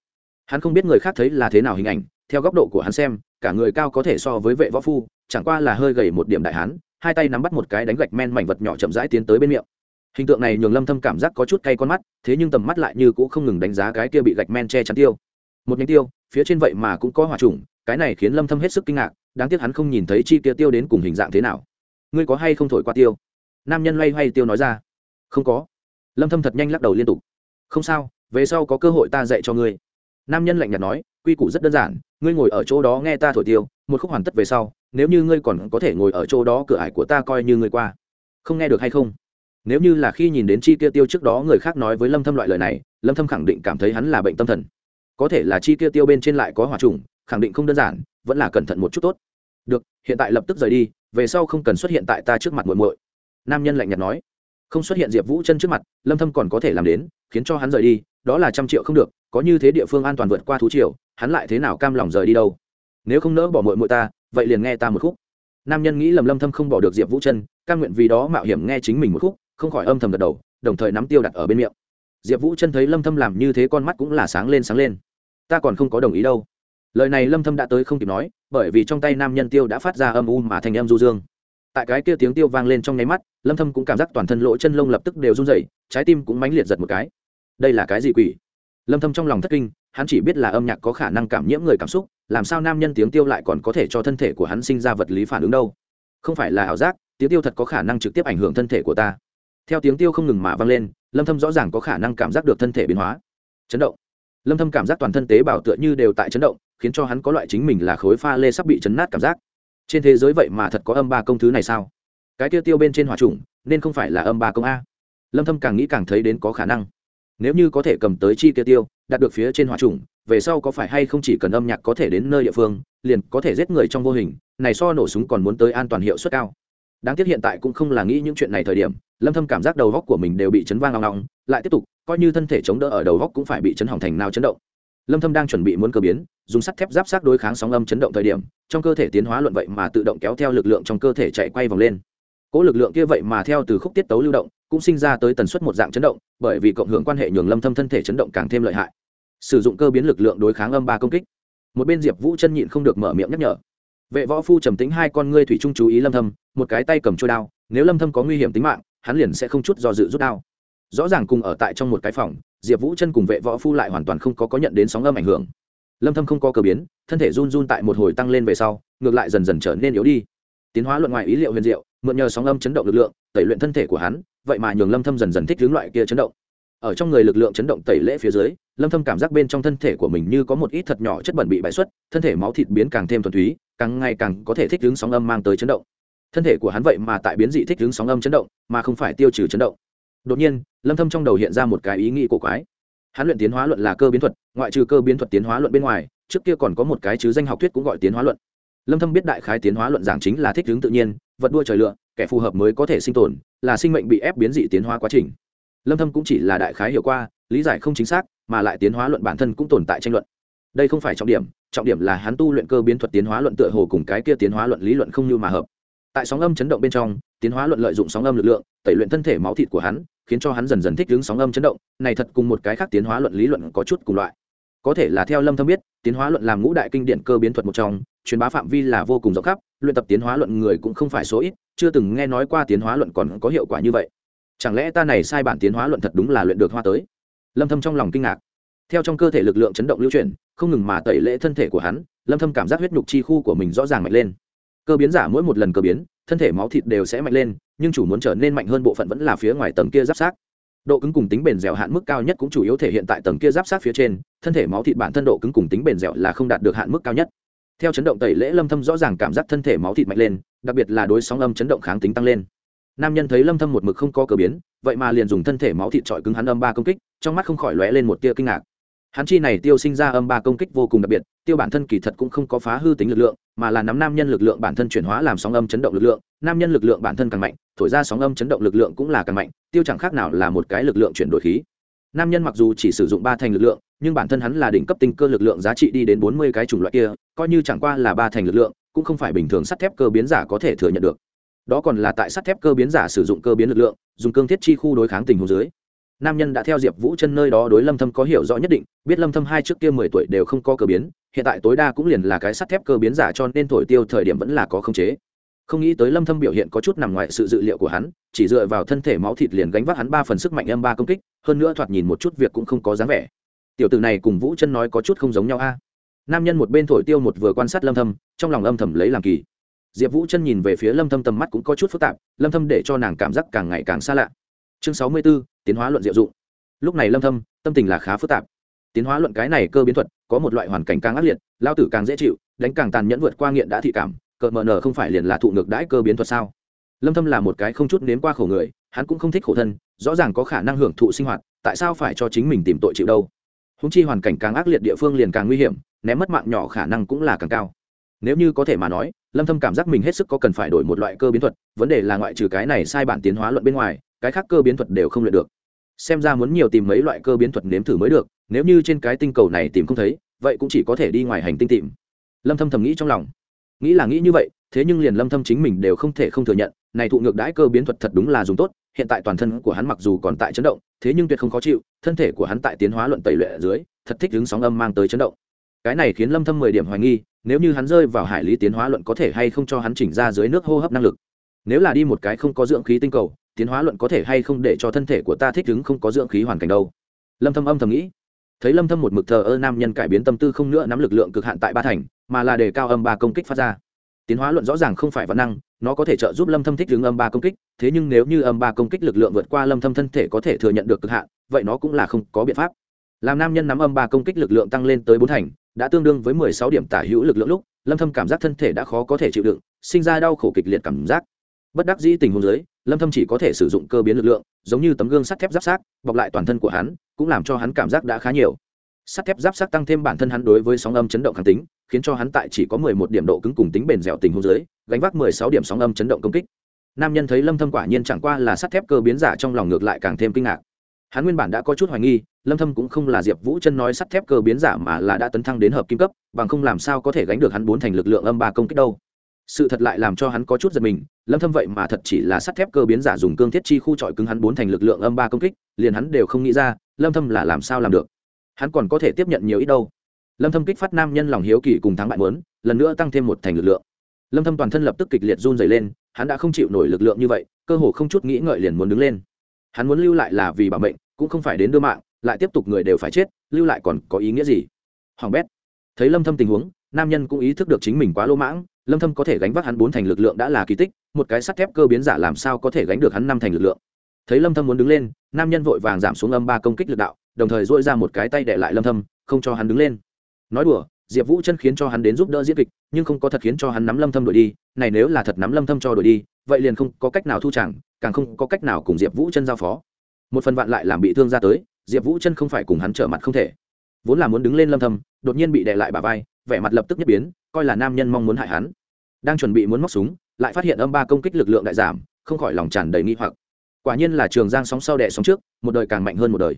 Hắn không biết người khác thấy là thế nào hình ảnh theo góc độ của hắn xem cả người cao có thể so với vệ võ phu chẳng qua là hơi gầy một điểm đại hán hai tay nắm bắt một cái đánh gạch men mảnh vật nhỏ chậm rãi tiến tới bên miệng. Hình tượng này nhường lâm thâm cảm giác có chút cay con mắt thế nhưng tầm mắt lại như cũng không ngừng đánh giá cái kia bị gạch men che chắn tiêu. Một nhánh tiêu phía trên vậy mà cũng có hỏa trùng cái này khiến lâm thâm hết sức kinh ngạc, đáng tiếc hắn không nhìn thấy chi kia tiêu đến cùng hình dạng thế nào. Ngươi có hay không thổi qua tiêu? Nam nhân loay hoay tiêu nói ra. Không có. Lâm thâm thật nhanh lắc đầu liên tục. Không sao, về sau có cơ hội ta dạy cho ngươi. Nam nhân lạnh nhạt nói, quy củ rất đơn giản, ngươi ngồi ở chỗ đó nghe ta thổi tiêu, một khúc hoàn tất về sau, nếu như ngươi còn có thể ngồi ở chỗ đó, cửa ải của ta coi như ngươi qua. Không nghe được hay không? Nếu như là khi nhìn đến chi kia tiêu trước đó người khác nói với lâm thâm loại lời này, lâm thâm khẳng định cảm thấy hắn là bệnh tâm thần. Có thể là chi kia tiêu bên trên lại có hỏa trùng khẳng định không đơn giản, vẫn là cẩn thận một chút tốt. Được, hiện tại lập tức rời đi, về sau không cần xuất hiện tại ta trước mặt muội muội. Nam nhân lạnh nhạt nói. Không xuất hiện diệp vũ chân trước mặt, lâm thâm còn có thể làm đến, khiến cho hắn rời đi, đó là trăm triệu không được, có như thế địa phương an toàn vượt qua thú triều, hắn lại thế nào cam lòng rời đi đâu? Nếu không nỡ bỏ muội muội ta, vậy liền nghe ta một khúc. Nam nhân nghĩ lầm lâm thâm không bỏ được diệp vũ chân, cam nguyện vì đó mạo hiểm nghe chính mình một khúc, không khỏi âm thầm gật đầu, đồng thời nắm tiêu đặt ở bên miệng. Diệp vũ chân thấy lâm thâm làm như thế con mắt cũng là sáng lên sáng lên. Ta còn không có đồng ý đâu lời này lâm thâm đã tới không kịp nói, bởi vì trong tay nam nhân tiêu đã phát ra âm u mà thành âm du dương. Tại cái kia tiếng tiêu vang lên trong nháy mắt, lâm thâm cũng cảm giác toàn thân lỗ chân lông lập tức đều run rẩy, trái tim cũng mãnh liệt giật một cái. Đây là cái gì quỷ? Lâm thâm trong lòng thất kinh, hắn chỉ biết là âm nhạc có khả năng cảm nhiễm người cảm xúc, làm sao nam nhân tiếng tiêu lại còn có thể cho thân thể của hắn sinh ra vật lý phản ứng đâu? Không phải là ảo giác, tiếng tiêu thật có khả năng trực tiếp ảnh hưởng thân thể của ta. Theo tiếng tiêu không ngừng mà vang lên, lâm thâm rõ ràng có khả năng cảm giác được thân thể biến hóa. Chấn động. Lâm thâm cảm giác toàn thân tế bào tựa như đều tại chấn động khiến cho hắn có loại chính mình là khối pha lê sắp bị chấn nát cảm giác. Trên thế giới vậy mà thật có âm ba công thứ này sao? Cái tiêu tiêu bên trên hỏa trùng nên không phải là âm ba công a. Lâm thâm càng nghĩ càng thấy đến có khả năng. Nếu như có thể cầm tới chi tiêu tiêu, đạt được phía trên hỏa trùng về sau có phải hay không chỉ cần âm nhạc có thể đến nơi địa phương, liền có thể giết người trong vô hình, này so nổ súng còn muốn tới an toàn hiệu suất cao. Đáng tiếc hiện tại cũng không là nghĩ những chuyện này thời điểm, lâm thâm cảm giác đầu góc của mình đều bị chấn vang ngọng ngọng lại tiếp tục, coi như thân thể chống đỡ ở đầu góc cũng phải bị chấn hỏng thành nào chấn động lâm thâm đang chuẩn bị muốn cơ biến, dùng sắt thép giáp sát đối kháng sóng âm chấn động thời điểm, trong cơ thể tiến hóa luận vậy mà tự động kéo theo lực lượng trong cơ thể chạy quay vòng lên. Cỗ lực lượng kia vậy mà theo từ khúc tiết tấu lưu động, cũng sinh ra tới tần suất một dạng chấn động, bởi vì cộng hưởng quan hệ nhường lâm thâm thân thể chấn động càng thêm lợi hại. Sử dụng cơ biến lực lượng đối kháng âm ba công kích. Một bên diệp vũ chân nhịn không được mở miệng nhắc nhở. Vệ võ phu trầm tính hai con ngươi thủy trung chú ý lâm thâm, một cái tay cầm chuôi đao, nếu lâm thâm có nguy hiểm tính mạng, hắn liền sẽ không chút do dự rút đao rõ ràng cùng ở tại trong một cái phòng, diệp vũ chân cùng vệ võ phu lại hoàn toàn không có có nhận đến sóng âm ảnh hưởng. Lâm thâm không có cơ biến, thân thể run run tại một hồi tăng lên về sau, ngược lại dần dần trở nên yếu đi. Tiến hóa luận ngoài ý liệu huyền diệu, mượn nhờ sóng âm chấn động lực lượng, tẩy luyện thân thể của hắn, vậy mà nhường lâm thâm dần dần thích hướng loại kia chấn động. Ở trong người lực lượng chấn động tẩy lễ phía dưới, lâm thâm cảm giác bên trong thân thể của mình như có một ít thật nhỏ chất bẩn bị bại xuất, thân thể máu thịt biến càng thêm thuần túy, càng ngày càng có thể thích ứng sóng âm mang tới chấn động. Thân thể của hắn vậy mà tại biến dị thích ứng sóng âm chấn động, mà không phải tiêu trừ chấn động đột nhiên, lâm thâm trong đầu hiện ra một cái ý nghĩ cổ quái. Hắn luyện tiến hóa luận là cơ biến thuật, ngoại trừ cơ biến thuật tiến hóa luận bên ngoài, trước kia còn có một cái chứ danh học thuyết cũng gọi tiến hóa luận. Lâm thâm biết đại khái tiến hóa luận giảng chính là thích ứng tự nhiên, vật đua trời lựa kẻ phù hợp mới có thể sinh tồn, là sinh mệnh bị ép biến dị tiến hóa quá trình. Lâm thâm cũng chỉ là đại khái hiểu qua, lý giải không chính xác, mà lại tiến hóa luận bản thân cũng tồn tại tranh luận. Đây không phải trọng điểm trọng điểm là hắn tu luyện cơ biến thuật tiến hóa luận tựa hồ cùng cái kia tiến hóa luận lý luận không như mà hợp. Tại sóng âm chấn động bên trong, tiến hóa luận lợi dụng sóng âm lực lượng, tẩy luyện thân thể máu thịt của hắn khiến cho hắn dần dần thích ứng sóng âm chấn động, này thật cùng một cái khác tiến hóa luận lý luận có chút cùng loại. Có thể là theo lâm thâm biết, tiến hóa luận làm ngũ đại kinh điển cơ biến thuật một trong, truyền bá phạm vi là vô cùng rộng khắp, luyện tập tiến hóa luận người cũng không phải số ít, chưa từng nghe nói qua tiến hóa luận còn có hiệu quả như vậy. Chẳng lẽ ta này sai bản tiến hóa luận thật đúng là luyện được hoa tới? Lâm thâm trong lòng kinh ngạc. Theo trong cơ thể lực lượng chấn động lưu chuyển, không ngừng mà tẩy lễ thân thể của hắn, lâm thâm cảm giác huyết nhục chi khu của mình rõ ràng mạnh lên. Cơ biến giả mỗi một lần cơ biến, thân thể máu thịt đều sẽ mạnh lên nhưng chủ muốn trở nên mạnh hơn bộ phận vẫn là phía ngoài tầng kia giáp sát độ cứng cùng tính bền dẻo hạn mức cao nhất cũng chủ yếu thể hiện tại tầng kia giáp sát phía trên, thân thể máu thịt bản thân độ cứng cùng tính bền dẻo là không đạt được hạn mức cao nhất. Theo chấn động tẩy lễ lâm thâm rõ ràng cảm giác thân thể máu thịt mạnh lên, đặc biệt là đối sóng âm chấn động kháng tính tăng lên. Nam nhân thấy lâm thâm một mực không có cờ biến, vậy mà liền dùng thân thể máu thịt trọi cứng hắn âm ba công kích, trong mắt không khỏi lóe lên một tia kinh ngạc hắn chi này tiêu sinh ra âm ba công kích vô cùng đặc biệt, tiêu bản thân kỳ thật cũng không có phá hư tính lực lượng, mà là nắm nam nhân lực lượng bản thân chuyển hóa làm sóng âm chấn động lực lượng, nam nhân lực lượng bản thân càng mạnh, thổi ra sóng âm chấn động lực lượng cũng là càng mạnh, tiêu chẳng khác nào là một cái lực lượng chuyển đổi khí. Nam nhân mặc dù chỉ sử dụng ba thành lực lượng, nhưng bản thân hắn là đỉnh cấp tinh cơ lực lượng giá trị đi đến bốn mươi cái chủng loại kia, coi như chẳng qua là ba thành lực lượng, cũng không phải bình thường sắt thép cơ biến giả có thể thừa nhận được. Đó còn là tại sắt thép cơ biến giả sử dụng cơ biến lực lượng, dùng cương thiết chi khu đối kháng tình hồ dưới nam nhân đã theo diệp vũ chân nơi đó đối lâm thâm có hiểu rõ nhất định, biết lâm thâm hai trước kia mười tuổi đều không có cơ biến, hiện tại tối đa cũng liền là cái sắt thép cơ biến giả cho nên thổi tiêu thời điểm vẫn là có khống chế. Không nghĩ tới lâm thâm biểu hiện có chút nằm ngoài sự dự liệu của hắn, chỉ dựa vào thân thể máu thịt liền gánh vác hắn ba phần sức mạnh âm ba công kích, hơn nữa thoạt nhìn một chút việc cũng không có dáng vẻ. Tiểu tử này cùng vũ chân nói có chút không giống nhau a. Nam nhân một bên thổi tiêu một vừa quan sát lâm thâm, trong lòng âm thầm lấy làm kỳ. Diệp vũ chân nhìn về phía lâm thâm tầm mắt cũng có chút phức tạp, lâm thâm để cho nàng cảm giác càng ngày càng xa lạ chương 64, tiến hóa luận diệu dụng. Lúc này lâm thâm tâm tình là khá phức tạp. Tiến hóa luận cái này cơ biến thuật có một loại hoàn cảnh càng ác liệt lao tử càng dễ chịu đánh càng tàn nhẫn vượt qua nghiện đã thị cảm cợt mờ nở không phải liền là thụ ngược đãi cơ biến thuật sao? Lâm thâm là một cái không chút nếm qua khổ người hắn cũng không thích khổ thân rõ ràng có khả năng hưởng thụ sinh hoạt tại sao phải cho chính mình tìm tội chịu đâu? Húng chi hoàn cảnh càng ác liệt địa phương liền càng nguy hiểm ném mất mạng nhỏ khả năng cũng là càng cao. Nếu như có thể mà nói lâm thâm cảm giác mình hết sức có cần phải đổi một loại cơ biến thuật vấn đề là ngoại trừ cái này sai bản tiến hóa luận bên ngoài cái khác cơ biến thuật đều không luyện được. Xem ra muốn nhiều tìm mấy loại cơ biến thuật nếm thử mới được, nếu như trên cái tinh cầu này tìm không thấy, vậy cũng chỉ có thể đi ngoài hành tinh tìm. Lâm thâm thầm nghĩ trong lòng. Nghĩ là nghĩ như vậy, thế nhưng liền lâm thâm chính mình đều không thể không thừa nhận, này thụ ngược đãi cơ biến thuật thật đúng là dùng tốt, hiện tại toàn thân của hắn mặc dù còn tại chấn động, thế nhưng tuyệt không khó chịu, thân thể của hắn tại tiến hóa luận tẩy luyện ở dưới, thật thích ứng sóng âm mang tới chấn động. Cái này khiến lâm thâm 10 điểm hoài nghi, nếu như hắn rơi vào hải lý tiến hóa luận có thể hay không cho hắn chỉnh ra dưới nước hô hấp năng lực. Nếu là đi một cái không có dưỡng khí tinh cầu tiến hóa luận có thể hay không để cho thân thể của ta thích ứng không có dưỡng khí hoàn cảnh đâu. Lâm thâm âm thầm nghĩ. Thấy lâm thâm một mực thờ ơ nam nhân cải biến tâm tư không nữa nắm lực lượng cực hạn tại ba thành, mà là để cao âm ba công kích phát ra. Tiến hóa luận rõ ràng không phải văn năng, nó có thể trợ giúp lâm thâm thích ứng âm ba công kích, thế nhưng nếu như âm ba công kích lực lượng vượt qua lâm thâm thân thể có thể thừa nhận được cực hạn, vậy nó cũng là không có biện pháp. Làm nam nhân nắm âm ba công kích lực lượng tăng lên tới bốn thành, đã tương đương với 16 điểm tả hữu lực lượng lúc, lâm thâm cảm giác thân thể đã khó có thể chịu đựng, sinh ra đau khổ kịch liệt cảm giác. Bất đắc dĩ tình huống dưới lâm thâm chỉ có thể sử dụng cơ biến lực lượng, giống như tấm gương sắt thép giáp sát, bọc lại toàn thân của hắn, cũng làm cho hắn cảm giác đã khá nhiều. Sắt thép giáp sát tăng thêm bản thân hắn đối với sóng âm chấn động kháng tính, khiến cho hắn tại chỉ có 11 điểm độ cứng cùng tính bền dẻo tình huống dưới, gánh vác 16 điểm sóng âm chấn động công kích. Nam nhân thấy lâm thâm quả nhiên chẳng qua là sắt thép cơ biến giả trong lòng ngược lại càng thêm kinh ngạc. Hắn nguyên bản đã có chút hoài nghi, lâm thâm cũng không là diệp vũ chân nói sắt thép cơ biến giả mà là đã tấn thăng đến hợp kim cấp, bằng không làm sao có thể gánh được hắn bốn thành lực lượng âm ba công kích đâu sự thật lại làm cho hắn có chút giật mình, lâm thâm vậy mà thật chỉ là sắt thép cơ biến giả dùng cương thiết chi khu trọi cứng hắn bốn thành lực lượng âm ba công kích, liền hắn đều không nghĩ ra, lâm thâm là làm sao làm được. Hắn còn có thể tiếp nhận nhiều ít đâu. Lâm thâm kích phát nam nhân lòng hiếu kỳ cùng thắng bại muốn, lần nữa tăng thêm một thành lực lượng. Lâm thâm toàn thân lập tức kịch liệt run rẩy lên, hắn đã không chịu nổi lực lượng như vậy, cơ hồ không chút nghĩ ngợi liền muốn đứng lên. Hắn muốn lưu lại là vì bảo mệnh, cũng không phải đến đưa mạng, lại tiếp tục người đều phải chết, lưu lại còn có ý nghĩa gì? Hoàng bét. Thấy lâm thâm tình huống nam nhân cũng ý thức được chính mình quá lỗ mãng, lâm thâm có thể gánh vác hắn bốn thành lực lượng đã là kỳ tích, một cái sắt thép cơ biến giả làm sao có thể gánh được hắn năm thành lực lượng. Thấy lâm thâm muốn đứng lên, nam nhân vội vàng giảm xuống âm ba công kích lực đạo, đồng thời duỗi ra một cái tay để lại lâm thâm, không cho hắn đứng lên. Nói đùa, diệp vũ chân khiến cho hắn đến giúp đỡ diễn kịch, nhưng không có thật khiến cho hắn nắm lâm thâm đuổi đi, này nếu là thật nắm lâm thâm cho đuổi đi, vậy liền không có cách nào thu chẳng, càng không có cách nào cùng diệp vũ chân giao phó. Một phần vạn lại làm bị thương ra tới, diệp vũ chân không phải cùng hắn trở mặt không thể. Vốn là muốn đứng lên lâm thâm, đột nhiên bị đè lại bả vai vẻ mặt lập tức nhất biến, coi là nam nhân mong muốn hại hắn. Đang chuẩn bị muốn móc súng, lại phát hiện âm ba công kích lực lượng đại giảm, không khỏi lòng tràn đầy nghi hoặc. Quả nhiên là trường giang sóng sau đẻ sóng trước, một đời càng mạnh hơn một đời.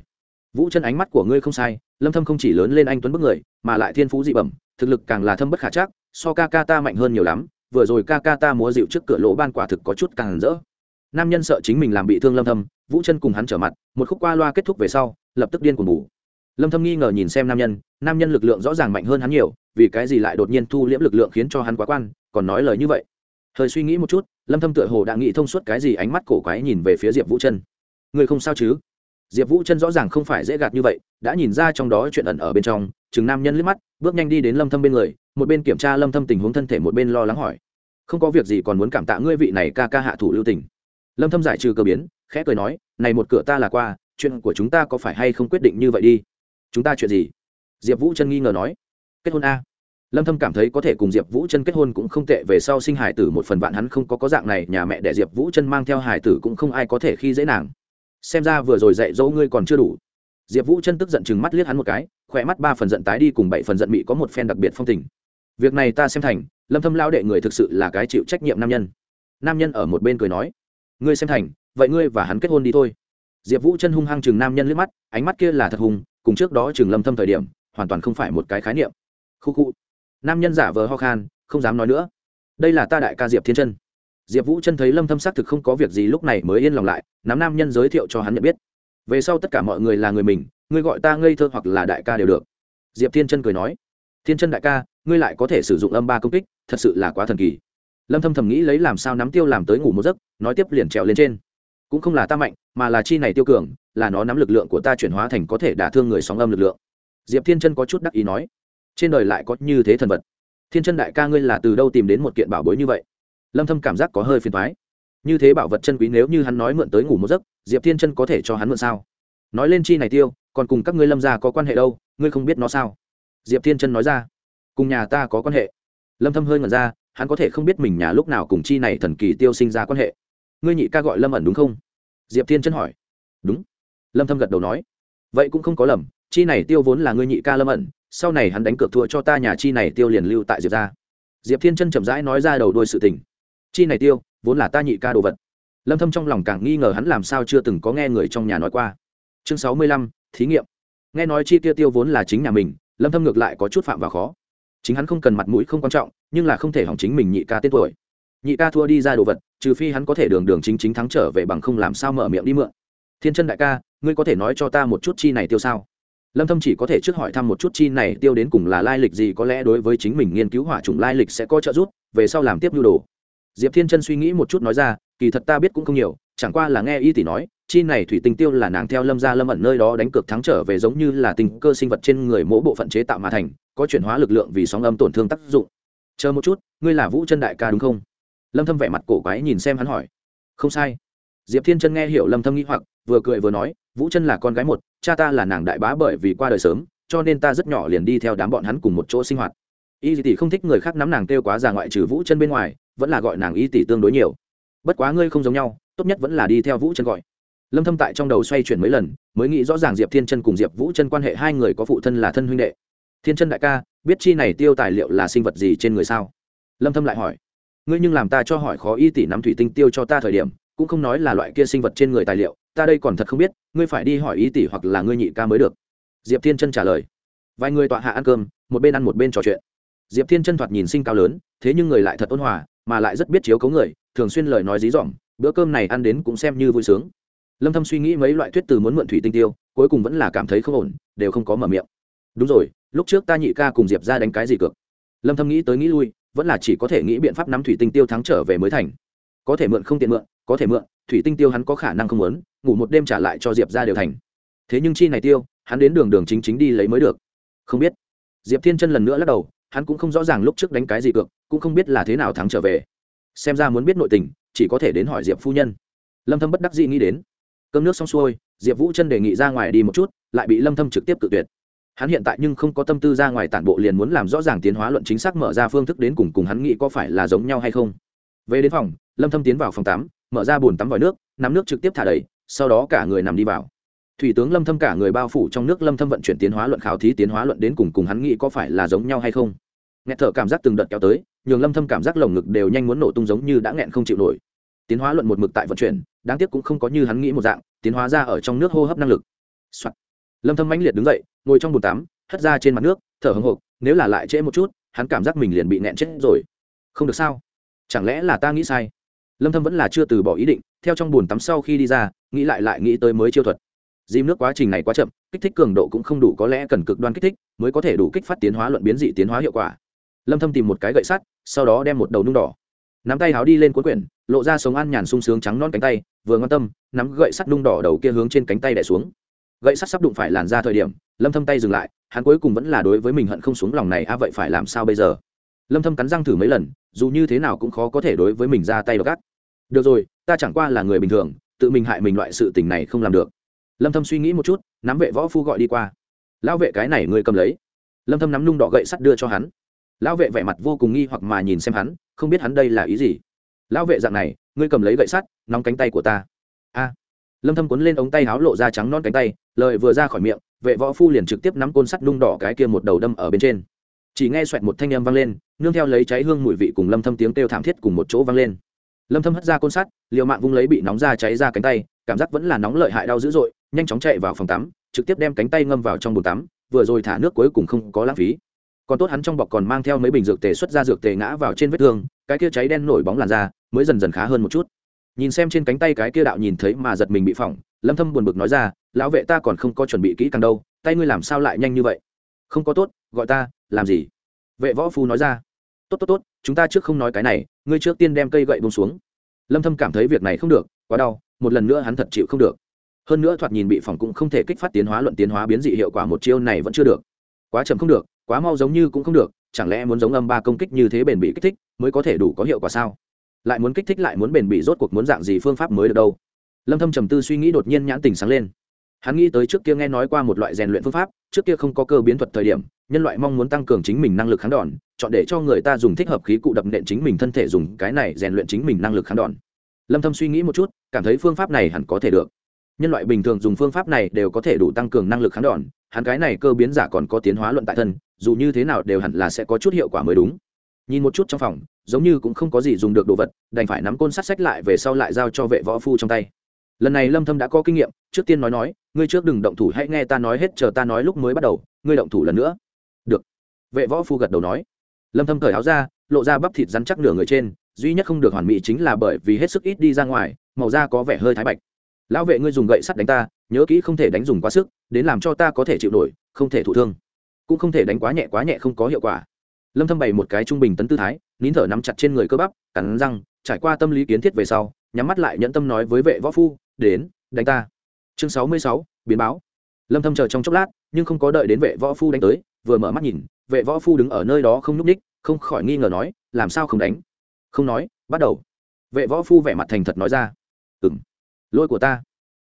Vũ chân ánh mắt của ngươi không sai, lâm thâm không chỉ lớn lên anh tuấn bức người, mà lại thiên phú dị bẩm, thực lực càng là thâm bất khả chắc, so ca ca ta mạnh hơn nhiều lắm, vừa rồi ca ca ta múa dịu trước cửa lỗ ban quả thực có chút càng rỡ. Nam nhân sợ chính mình làm bị thương lâm thâm, vũ chân cùng hắn trở mặt, một khúc qua loa kết thúc về sau, lập tức điên cuồng ngủ lâm thâm nghi ngờ nhìn xem nam nhân nam nhân lực lượng rõ ràng mạnh hơn hắn nhiều, vì cái gì lại đột nhiên thu liễm lực lượng khiến cho hắn quá quan, còn nói lời như vậy. Hơi suy nghĩ một chút, lâm thâm tựa hồ đã nghĩ thông suốt cái gì ánh mắt cổ quái nhìn về phía diệp vũ chân. Người không sao chứ? Diệp vũ chân rõ ràng không phải dễ gạt như vậy, đã nhìn ra trong đó chuyện ẩn ở bên trong, chừng nam nhân liếc mắt, bước nhanh đi đến lâm thâm bên người, một bên kiểm tra lâm thâm tình huống thân thể, một bên lo lắng hỏi. Không có việc gì còn muốn cảm tạ ngươi vị này ca ca hạ thủ lưu tình. Lâm thâm giải trừ cơ biến, khẽ cười nói, này một cửa ta là qua, chuyện của chúng ta có phải hay không quyết định như vậy đi? Chúng ta chuyện gì? Diệp vũ chân nghi ngờ nói. Kết hôn a. Lâm thâm cảm thấy có thể cùng diệp vũ chân kết hôn cũng không tệ, về sau sinh hải tử một phần vạn hắn không có có dạng này, nhà mẹ để diệp vũ chân mang theo hải tử cũng không ai có thể khi dễ nàng. Xem ra vừa rồi dạy dỗ ngươi còn chưa đủ. Diệp vũ chân tức giận chừng mắt liếc hắn một cái, khỏe mắt ba phần giận tái đi cùng bảy phần giận mị có một phen đặc biệt phong tình. Việc này ta xem thành, lâm thâm lao đệ người thực sự là cái chịu trách nhiệm nam nhân. Nam nhân ở một bên cười nói, ngươi xem thành, vậy ngươi và hắn kết hôn đi thôi. Diệp vũ chân hung hăng chừng nam nhân liếc mắt, ánh mắt kia là thật hùng cùng trước đó trường lâm thâm thời điểm, hoàn toàn không phải một cái khái niệm. Khu khu. Nam nhân giả vờ ho khan, không dám nói nữa. Đây là ta đại ca diệp thiên chân. Diệp vũ chân thấy lâm thâm xác thực không có việc gì lúc này mới yên lòng lại, nắm nam nhân giới thiệu cho hắn nhận biết. Về sau tất cả mọi người là người mình, ngươi gọi ta ngây thơ hoặc là đại ca đều được. Diệp thiên chân cười nói, thiên chân đại ca, ngươi lại có thể sử dụng âm ba công kích, thật sự là quá thần kỳ. Lâm thâm thầm nghĩ lấy làm sao nắm tiêu làm tới ngủ một giấc, nói tiếp liền trèo lên trên. Cũng không là ta mạnh mà là chi này tiêu cường, là nó nắm lực lượng của ta chuyển hóa thành có thể đả thương người sóng âm lực lượng. Diệp thiên chân có chút đắc ý nói, trên đời lại có như thế thần vật. Thiên chân đại ca ngươi là từ đâu tìm đến một kiện bảo bối như vậy? Lâm thâm cảm giác có hơi phiền toái. Như thế bảo vật chân quý nếu như hắn nói mượn tới ngủ một giấc, diệp thiên chân có thể cho hắn mượn sao? Nói lên chi này tiêu, còn cùng các ngươi lâm gia có quan hệ đâu, ngươi không biết nó sao? Diệp thiên chân nói ra, cùng nhà ta có quan hệ. Lâm thâm hơi ngẩn ra, hắn có thể không biết mình nhà lúc nào cùng chi này thần kỳ tiêu sinh ra quan hệ. Ngươi nhị ca gọi lâm ẩn đúng không? Diệp thiên chân hỏi. Đúng. Lâm thâm gật đầu nói. Vậy cũng không có lầm chi này tiêu vốn là ngươi nhị ca lâm ẩn sau này hắn đánh cược thua cho ta nhà chi này tiêu liền lưu tại diệp gia. Diệp thiên chân chậm rãi nói ra đầu đuôi sự tình. Chi này tiêu vốn là ta nhị ca đồ vật. Lâm thâm trong lòng càng nghi ngờ hắn làm sao chưa từng có nghe người trong nhà nói qua. Chương 65, thí nghiệm. Nghe nói chi tiêu tiêu vốn là chính nhà mình lâm thâm ngược lại có chút phạm vào khó. Chính hắn không cần mặt mũi không quan trọng nhưng là không thể hỏng chính mình nhị ca tên tuổi. Nhị ca thua đi ra đồ vật trừ phi hắn có thể đường đường chính chính thắng trở về bằng không làm sao mở miệng đi mượn. Thiên chân đại ca, ngươi có thể nói cho ta một chút chi này tiêu sao? Lâm thâm chỉ có thể trước hỏi thăm một chút chi này tiêu đến cùng là lai lịch gì, có lẽ đối với chính mình nghiên cứu hỏa trùng lai lịch sẽ có trợ giúp, về sau làm tiếp nhu đồ. Diệp thiên chân suy nghĩ một chút nói ra, kỳ thật ta biết cũng không nhiều, chẳng qua là nghe y tỷ nói, chi này thủy tinh tiêu là nàng theo lâm gia lâm ẩn nơi đó đánh cược thắng trở về giống như là tình cơ sinh vật trên người mỗi bộ phận chế tạo mà thành, có chuyển hóa lực lượng vì sóng âm tổn thương tác dụng. Chờ một chút, ngươi là vũ chân đại ca đúng không? Lâm thâm vẻ mặt cổ quái nhìn xem hắn hỏi. Không sai. Diệp thiên chân nghe hiểu lâm thâm nghĩ hoặc, vừa cười vừa nói, vũ chân là con gái một, cha ta là nàng đại bá bởi vì qua đời sớm, cho nên ta rất nhỏ liền đi theo đám bọn hắn cùng một chỗ sinh hoạt. Y tỷ không thích người khác nắm nàng tiêu quá già ngoại trừ vũ chân bên ngoài, vẫn là gọi nàng y tỷ tương đối nhiều. Bất quá ngươi không giống nhau, tốt nhất vẫn là đi theo vũ chân gọi. Lâm thâm tại trong đầu xoay chuyển mấy lần, mới nghĩ rõ ràng diệp thiên chân cùng diệp vũ chân quan hệ hai người có phụ thân là thân huynh đệ. Thiên chân đại ca, biết chi này tiêu tài liệu là sinh vật gì trên người sao? Lâm thâm lại hỏi ngươi nhưng làm ta cho hỏi khó y tỷ nắm thủy tinh tiêu cho ta thời điểm, cũng không nói là loại kia sinh vật trên người tài liệu, ta đây còn thật không biết, ngươi phải đi hỏi y tỷ hoặc là ngươi nhị ca mới được. Diệp thiên chân trả lời. Vài người tọa hạ ăn cơm, một bên ăn một bên trò chuyện. Diệp thiên chân thoạt nhìn sinh cao lớn, thế nhưng người lại thật ôn hòa, mà lại rất biết chiếu cấu người, thường xuyên lời nói dí dỏm, bữa cơm này ăn đến cũng xem như vui sướng. Lâm thâm suy nghĩ mấy loại thuyết từ muốn mượn thủy tinh tiêu, cuối cùng vẫn là cảm thấy không ổn, đều không có mở miệng. Đúng rồi, lúc trước ta nhị ca cùng diệp ra đánh cái gì cược? Lâm thâm nghĩ tới nghĩ lui vẫn là chỉ có thể nghĩ biện pháp nắm thủy tinh tiêu thắng trở về mới thành. Có thể mượn không tiện mượn, có thể mượn, thủy tinh tiêu hắn có khả năng không muốn, ngủ một đêm trả lại cho diệp ra đều thành. Thế nhưng chi này tiêu, hắn đến đường đường chính chính đi lấy mới được. Không biết. Diệp thiên chân lần nữa lắc đầu, hắn cũng không rõ ràng lúc trước đánh cái gì cược, cũng không biết là thế nào thắng trở về. Xem ra muốn biết nội tình, chỉ có thể đến hỏi diệp phu nhân. Lâm thâm bất đắc dĩ nghĩ đến. Cơm nước xong xuôi, diệp vũ chân đề nghị ra ngoài đi một chút, lại bị lâm thâm trực tiếp cự tuyệt hắn hiện tại nhưng không có tâm tư ra ngoài tản bộ liền muốn làm rõ ràng tiến hóa luận chính xác mở ra phương thức đến cùng cùng hắn nghĩ có phải là giống nhau hay không. Về đến phòng, lâm thâm tiến vào phòng tắm, mở ra bồn tắm vòi nước, nắm nước trực tiếp thả đầy, sau đó cả người nằm đi vào. Thủy tướng lâm thâm cả người bao phủ trong nước, lâm thâm vận chuyển tiến hóa luận, khảo thí tiến hóa luận đến cùng cùng hắn nghĩ có phải là giống nhau hay không. Nghe thở cảm giác từng đợt kéo tới, nhường lâm thâm cảm giác lồng ngực đều nhanh muốn nổ tung giống như đã nghẹn không chịu nổi. Tiến hóa luận một mực tại vận chuyển, đáng tiếc cũng không có như hắn nghĩ một dạng, tiến hóa ra ở trong nước hô hấp năng lực、Soạn. lâm thâm mãnh liệt đứng dậy ngồi trong bồn tắm, hất ra trên mặt nước, thở hồng hộc, nếu là lại trễ một chút, hắn cảm giác mình liền bị nẹn chết rồi. Không được sao? Chẳng lẽ là ta nghĩ sai? Lâm thâm vẫn là chưa từ bỏ ý định, theo trong bồn tắm sau khi đi ra, nghĩ lại lại nghĩ tới mới chiêu thuật. Dìm nước quá trình này quá chậm, kích thích cường độ cũng không đủ có lẽ cần cực đoan kích thích, mới có thể đủ kích phát tiến hóa luận biến dị tiến hóa hiệu quả. Lâm thâm tìm một cái gậy sắt, sau đó đem một đầu nung đỏ. Nắm tay háo đi lên cuốn quyển, lộ ra sống ăn nhàn sung sướng trắng non cánh tay, vừa ngon tâm, nắm gậy sắt nung đỏ đầu kia hướng trên cánh tay đè xuống gậy sắt sắp đụng phải làn ra thời điểm, lâm thâm tay dừng lại, hắn cuối cùng vẫn là đối với mình hận không xuống lòng này, a, vậy phải làm sao bây giờ? Lâm thâm cắn răng thử mấy lần, dù như thế nào cũng khó có thể đối với mình ra tay gắt. Được rồi, ta chẳng qua là người bình thường, tự mình hại mình loại sự tình này không làm được. Lâm thâm suy nghĩ một chút, nắm vệ võ phu gọi đi qua. Lão vệ cái này người cầm lấy. Lâm thâm nắm nung đỏ gậy sắt đưa cho hắn. Lão vệ vẻ mặt vô cùng nghi hoặc mà nhìn xem hắn, không biết hắn đây là ý gì. Lão vệ dạng này, ngươi cầm lấy gậy sắt nóng cánh tay của ta. A lâm thâm cuốn lên ống tay áo lộ ra trắng non cánh tay, lời vừa ra khỏi miệng, vệ võ phu liền trực tiếp nắm côn sắt nung đỏ cái kia một đầu đâm ở bên trên. Chỉ nghe xoẹt một thanh âm vang lên, nương theo lấy cháy hương mùi vị cùng lâm thâm tiếng kêu thảm thiết cùng một chỗ vang lên. Lâm thâm hất ra côn sắt, liều mạng vung lấy bị nóng ra cháy ra cánh tay, cảm giác vẫn là nóng lợi hại đau dữ dội, nhanh chóng chạy vào phòng tắm, trực tiếp đem cánh tay ngâm vào trong bồn tắm, vừa rồi thả nước cuối cùng không có lãng phí. Còn tốt hắn trong bọc còn mang theo mấy bình dược tề xuất ra dược tề ngã vào trên vết thương, cái kia cháy đen nổi bóng làn da, mới dần dần khá hơn một chút nhìn xem trên cánh tay cái kia đạo nhìn thấy mà giật mình bị phỏng, lâm thâm buồn bực nói ra, lão vệ ta còn không có chuẩn bị kỹ càng đâu, tay ngươi làm sao lại nhanh như vậy? Không có tốt, gọi ta, làm gì? Vệ võ phu nói ra, tốt tốt tốt, chúng ta trước không nói cái này, ngươi trước tiên đem cây gậy buông xuống. Lâm thâm cảm thấy việc này không được, quá đau, một lần nữa hắn thật chịu không được. Hơn nữa thoạt nhìn bị phỏng cũng không thể kích phát tiến hóa luận tiến hóa biến dị hiệu quả một chiêu này vẫn chưa được. Quá chậm không được, quá mau giống như cũng không được, chẳng lẽ muốn giống âm ba công kích như thế bền bị kích thích, mới có thể đủ có hiệu quả sao? Lại muốn kích thích lại muốn bền bỉ rốt cuộc muốn dạng gì phương pháp mới được đâu. Lâm thâm trầm tư suy nghĩ đột nhiên nhãn tình sáng lên. Hắn nghĩ tới trước kia nghe nói qua một loại rèn luyện phương pháp, trước kia không có cơ biến thuật thời điểm, nhân loại mong muốn tăng cường chính mình năng lực kháng đòn, chọn để cho người ta dùng thích hợp khí cụ đập nện chính mình thân thể dùng cái này rèn luyện chính mình năng lực kháng đòn. Lâm thâm suy nghĩ một chút, cảm thấy phương pháp này hẳn có thể được. Nhân loại bình thường dùng phương pháp này đều có thể đủ tăng cường năng lực kháng đòn, hắn cái này cơ biến giả còn có tiến hóa luận tại thân, dù như thế nào đều hẳn là sẽ có chút hiệu quả mới đúng nhìn một chút trong phòng, giống như cũng không có gì dùng được đồ vật, đành phải nắm côn sắt sách lại về sau lại giao cho vệ võ phu trong tay. Lần này lâm thâm đã có kinh nghiệm, trước tiên nói nói, ngươi trước đừng động thủ hãy nghe ta nói hết, chờ ta nói lúc mới bắt đầu, ngươi động thủ lần nữa. Được. Vệ võ phu gật đầu nói. Lâm thâm cởi áo ra, lộ ra bắp thịt rắn chắc nửa người trên, duy nhất không được hoàn mỹ chính là bởi vì hết sức ít đi ra ngoài, màu da có vẻ hơi thái bạch. Lão vệ ngươi dùng gậy sắt đánh ta, nhớ kỹ không thể đánh dùng quá sức, đến làm cho ta có thể chịu nổi, không thể thụ thương. Cũng không thể đánh quá nhẹ quá nhẹ không có hiệu quả lâm thâm bày một cái trung bình tấn tư thái nín thở nắm chặt trên người cơ bắp cắn răng trải qua tâm lý kiến thiết về sau nhắm mắt lại nhẫn tâm nói với vệ võ phu đến đánh ta. Chương 66, biến báo. Lâm thâm chờ trong chốc lát nhưng không có đợi đến vệ võ phu đánh tới vừa mở mắt nhìn vệ võ phu đứng ở nơi đó không núp ních không khỏi nghi ngờ nói làm sao không đánh? Không nói bắt đầu. Vệ võ phu vẻ mặt thành thật nói ra ừm lỗi của ta.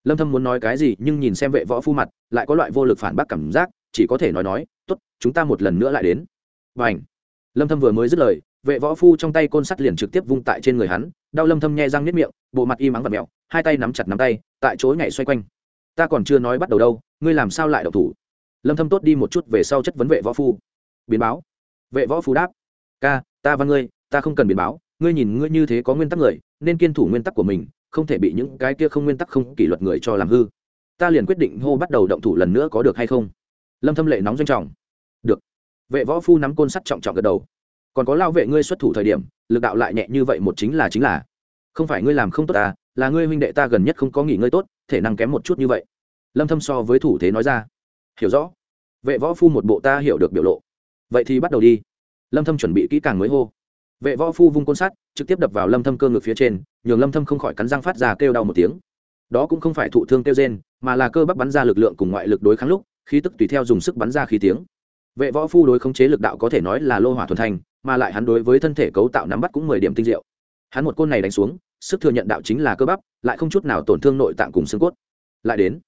Lâm thâm muốn nói cái gì nhưng nhìn xem vệ võ phu mặt lại có loại vô lực phản bác cảm giác chỉ có thể nói nói tốt chúng ta một lần nữa lại đến. Và lâm thâm vừa mới dứt lời, vệ võ phu trong tay côn sắt liền trực tiếp vung tại trên người hắn, đau lâm thâm nhe răng nứt miệng, bộ mặt im mắng và mèo, hai tay nắm chặt nắm tay, tại chỗ nhảy xoay quanh. Ta còn chưa nói bắt đầu đâu, ngươi làm sao lại động thủ? Lâm thâm tốt đi một chút về sau chất vấn vệ võ phu. Biến báo. Vệ võ phu đáp, ca, ta và ngươi, ta không cần biến báo, ngươi nhìn ngươi như thế có nguyên tắc người, nên kiên thủ nguyên tắc của mình, không thể bị những cái kia không nguyên tắc không kỷ luật người cho làm hư. Ta liền quyết định hô bắt đầu động thủ lần nữa có được hay không? Lâm thâm lệ nóng doanh trọng vệ võ phu nắm côn sắt trọng trọng gật đầu. Còn có lao vệ ngươi xuất thủ thời điểm, lực đạo lại nhẹ như vậy một chính là chính là. Không phải ngươi làm không tốt à? là ngươi huynh đệ ta gần nhất không có nghỉ ngơi tốt, thể năng kém một chút như vậy. Lâm thâm so với thủ thế nói ra. Hiểu rõ. Vệ võ phu một bộ ta hiểu được biểu lộ. Vậy thì bắt đầu đi. Lâm thâm chuẩn bị kỹ càng mới hô. Vệ võ phu vung côn sắt, trực tiếp đập vào lâm thâm cơ ngực phía trên, nhường lâm thâm không khỏi cắn răng phát ra kêu đau một tiếng. Đó cũng không phải thụ thương kêu rên, mà là cơ bắp bắn ra lực lượng cùng ngoại lực đối kháng lúc, khí tức tùy theo dùng sức bắn ra khí tiếng vệ võ phu đối khống chế lực đạo có thể nói là lô hỏa thuần thành, mà lại hắn đối với thân thể cấu tạo nắm bắt cũng mười điểm tinh diệu. Hắn một côn này đánh xuống, sức thừa nhận đạo chính là cơ bắp, lại không chút nào tổn thương nội tạng cùng xương cốt. Lại đến,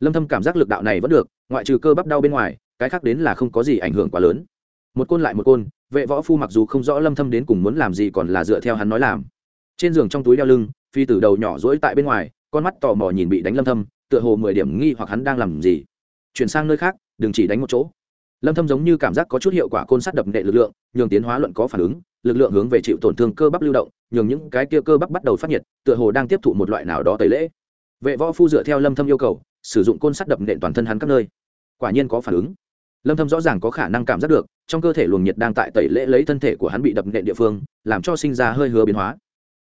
lâm thâm cảm giác lực đạo này vẫn được, ngoại trừ cơ bắp đau bên ngoài, cái khác đến là không có gì ảnh hưởng quá lớn. Một côn lại một côn, vệ võ phu mặc dù không rõ lâm thâm đến cùng muốn làm gì còn là dựa theo hắn nói làm. Trên giường trong túi đeo lưng, phi tử đầu nhỏ rỗi tại bên ngoài, con mắt tò mò nhìn bị đánh lâm thâm, tựa hồ mười điểm nghi hoặc hắn đang làm gì. Chuyển sang nơi khác, đừng chỉ đánh một chỗ lâm thâm giống như cảm giác có chút hiệu quả côn sắt đập nệ lực lượng, nhường tiến hóa luận có phản ứng, lực lượng hướng về chịu tổn thương cơ bắp lưu động, nhường những cái kia cơ bắp bắt đầu phát nhiệt, tựa hồ đang tiếp thụ một loại nào đó tẩy lễ. Vệ võ phu dựa theo lâm thâm yêu cầu, sử dụng côn sắt đập nện toàn thân hắn các nơi. Quả nhiên có phản ứng. Lâm thâm rõ ràng có khả năng cảm giác được, trong cơ thể luồng nhiệt đang tại tẩy lễ lấy thân thể của hắn bị đập nện địa phương, làm cho sinh ra hơi hứa biến hóa.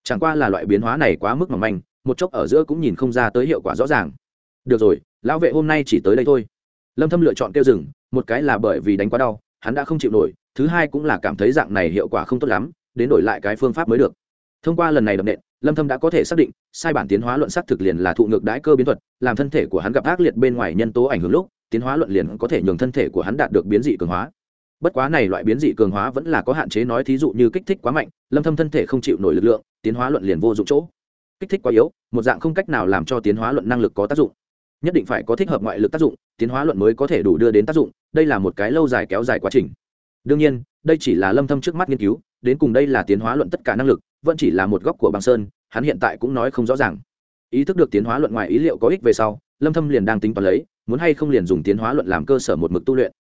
Chẳng qua là loại biến hóa này quá mức mỏng manh, một chốc ở giữa cũng nhìn không ra tới hiệu quả rõ ràng. Được rồi, lão vệ hôm nay chỉ tới đây thôi. Lâm thâm lựa chọn tiêu rừng một cái là bởi vì đánh quá đau, hắn đã không chịu nổi, thứ hai cũng là cảm thấy dạng này hiệu quả không tốt lắm, đến đổi lại cái phương pháp mới được. Thông qua lần này đập nện, lâm thâm đã có thể xác định, sai bản tiến hóa luận xác thực liền là thụ ngược đái cơ biến thuật, làm thân thể của hắn gặp ác liệt bên ngoài nhân tố ảnh hưởng lúc, tiến hóa luận liền có thể nhường thân thể của hắn đạt được biến dị cường hóa. Bất quá này loại biến dị cường hóa vẫn là có hạn chế nói thí dụ như kích thích quá mạnh, lâm thâm thân thể không chịu nổi lực lượng, tiến hóa luận liền vô dụng chỗ. Kích thích quá yếu, một dạng không cách nào làm cho tiến hóa luận năng lực có tác dụng nhất định phải có thích hợp ngoại lực tác dụng, tiến hóa luận mới có thể đủ đưa đến tác dụng, đây là một cái lâu dài kéo dài quá trình. Đương nhiên, đây chỉ là lâm thâm trước mắt nghiên cứu, đến cùng đây là tiến hóa luận tất cả năng lực, vẫn chỉ là một góc của băng sơn, hắn hiện tại cũng nói không rõ ràng. Ý thức được tiến hóa luận ngoài ý liệu có ích về sau, lâm thâm liền đang tính toán lấy, muốn hay không liền dùng tiến hóa luận làm cơ sở một mực tu luyện.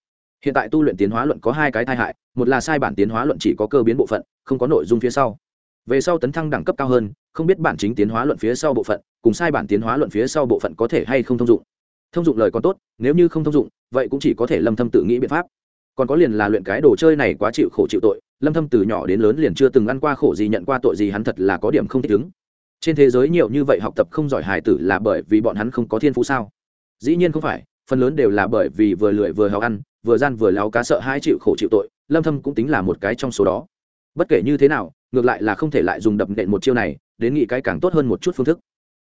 Hiện tại tu luyện tiến hóa luận có hai cái tai hại, một là sai bản tiến hóa luận chỉ có cơ biến bộ phận, không có nội dung phía sau. Về sau tấn thăng đẳng cấp cao hơn, không biết bản chính tiến hóa luận phía sau bộ phận cùng sai bản tiến hóa luận phía sau bộ phận có thể hay không thông dụng. Thông dụng lời còn tốt, nếu như không thông dụng, vậy cũng chỉ có thể lâm thâm tự nghĩ biện pháp. Còn có liền là luyện cái đồ chơi này quá chịu khổ chịu tội, lâm thâm từ nhỏ đến lớn liền chưa từng ăn qua khổ gì nhận qua tội gì hắn thật là có điểm không thích ứng. Trên thế giới nhiều như vậy học tập không giỏi hài tử là bởi vì bọn hắn không có thiên phú sao? Dĩ nhiên không phải, phần lớn đều là bởi vì vừa lười vừa hào ăn, vừa gian vừa láo cá sợ hai chịu khổ chịu tội, lâm thâm cũng tính là một cái trong số đó. Bất kể như thế nào, ngược lại là không thể lại dùng đập nện một chiêu này, đến nghĩ cái càng tốt hơn một chút phương thức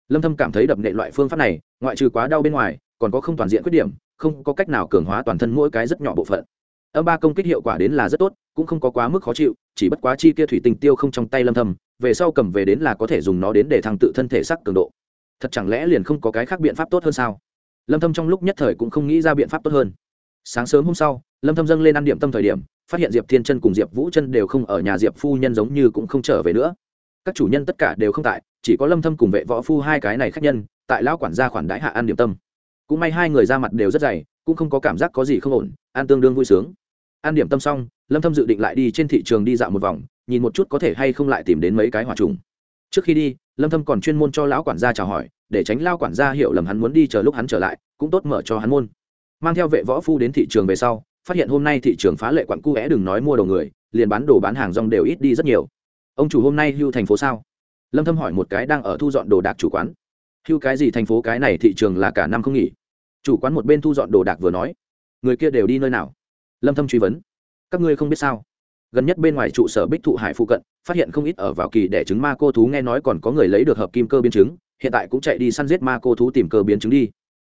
lâm thâm cảm thấy đập nệ loại phương pháp này, ngoại trừ quá đau bên ngoài, còn có không toàn diện khuyết điểm, không có cách nào cường hóa toàn thân mỗi cái rất nhỏ bộ phận. Âm ba công kích hiệu quả đến là rất tốt, cũng không có quá mức khó chịu, chỉ bất quá chi kia thủy tinh tiêu không trong tay lâm thâm, về sau cầm về đến là có thể dùng nó đến để thăng tự thân thể sắc cường độ. Thật chẳng lẽ liền không có cái khác biện pháp tốt hơn sao? Lâm thâm trong lúc nhất thời cũng không nghĩ ra biện pháp tốt hơn. Sáng sớm hôm sau, lâm thâm dâng lên ăn điểm tâm thời điểm, phát hiện diệp thiên chân cùng diệp vũ chân đều không ở nhà, diệp phu nhân giống như cũng không trở về nữa các chủ nhân tất cả đều không tại, chỉ có lâm thâm cùng vệ võ phu hai cái này khách nhân, tại lão quản gia khoản đãi hạ ăn điểm tâm. Cũng may hai người ra mặt đều rất dày, cũng không có cảm giác có gì không ổn, ăn tương đương vui sướng. Ăn điểm tâm xong, lâm thâm dự định lại đi trên thị trường đi dạo một vòng, nhìn một chút có thể hay không lại tìm đến mấy cái hỏa trùng. Trước khi đi, lâm thâm còn chuyên môn cho lão quản gia chào hỏi, để tránh lão quản gia hiểu lầm hắn muốn đi chờ lúc hắn trở lại, cũng tốt mở cho hắn môn. Mang theo vệ võ phu đến thị trường về sau, phát hiện hôm nay thị trường phá lệ quặn cu đừng nói mua đồ người, liền bán đồ bán hàng rong đều ít đi rất nhiều ông chủ hôm nay hưu thành phố sao? Lâm thâm hỏi một cái đang ở thu dọn đồ đạc chủ quán. Hưu cái gì thành phố cái này thị trường là cả năm không nghỉ. Chủ quán một bên thu dọn đồ đạc vừa nói. Người kia đều đi nơi nào? Lâm thâm truy vấn. Các ngươi không biết sao? Gần nhất bên ngoài trụ sở bích thụ hải phụ cận, phát hiện không ít ở vào kỳ đẻ trứng ma cô thú nghe nói còn có người lấy được hợp kim cơ biến chứng, hiện tại cũng chạy đi săn giết ma cô thú tìm cơ biến chứng đi.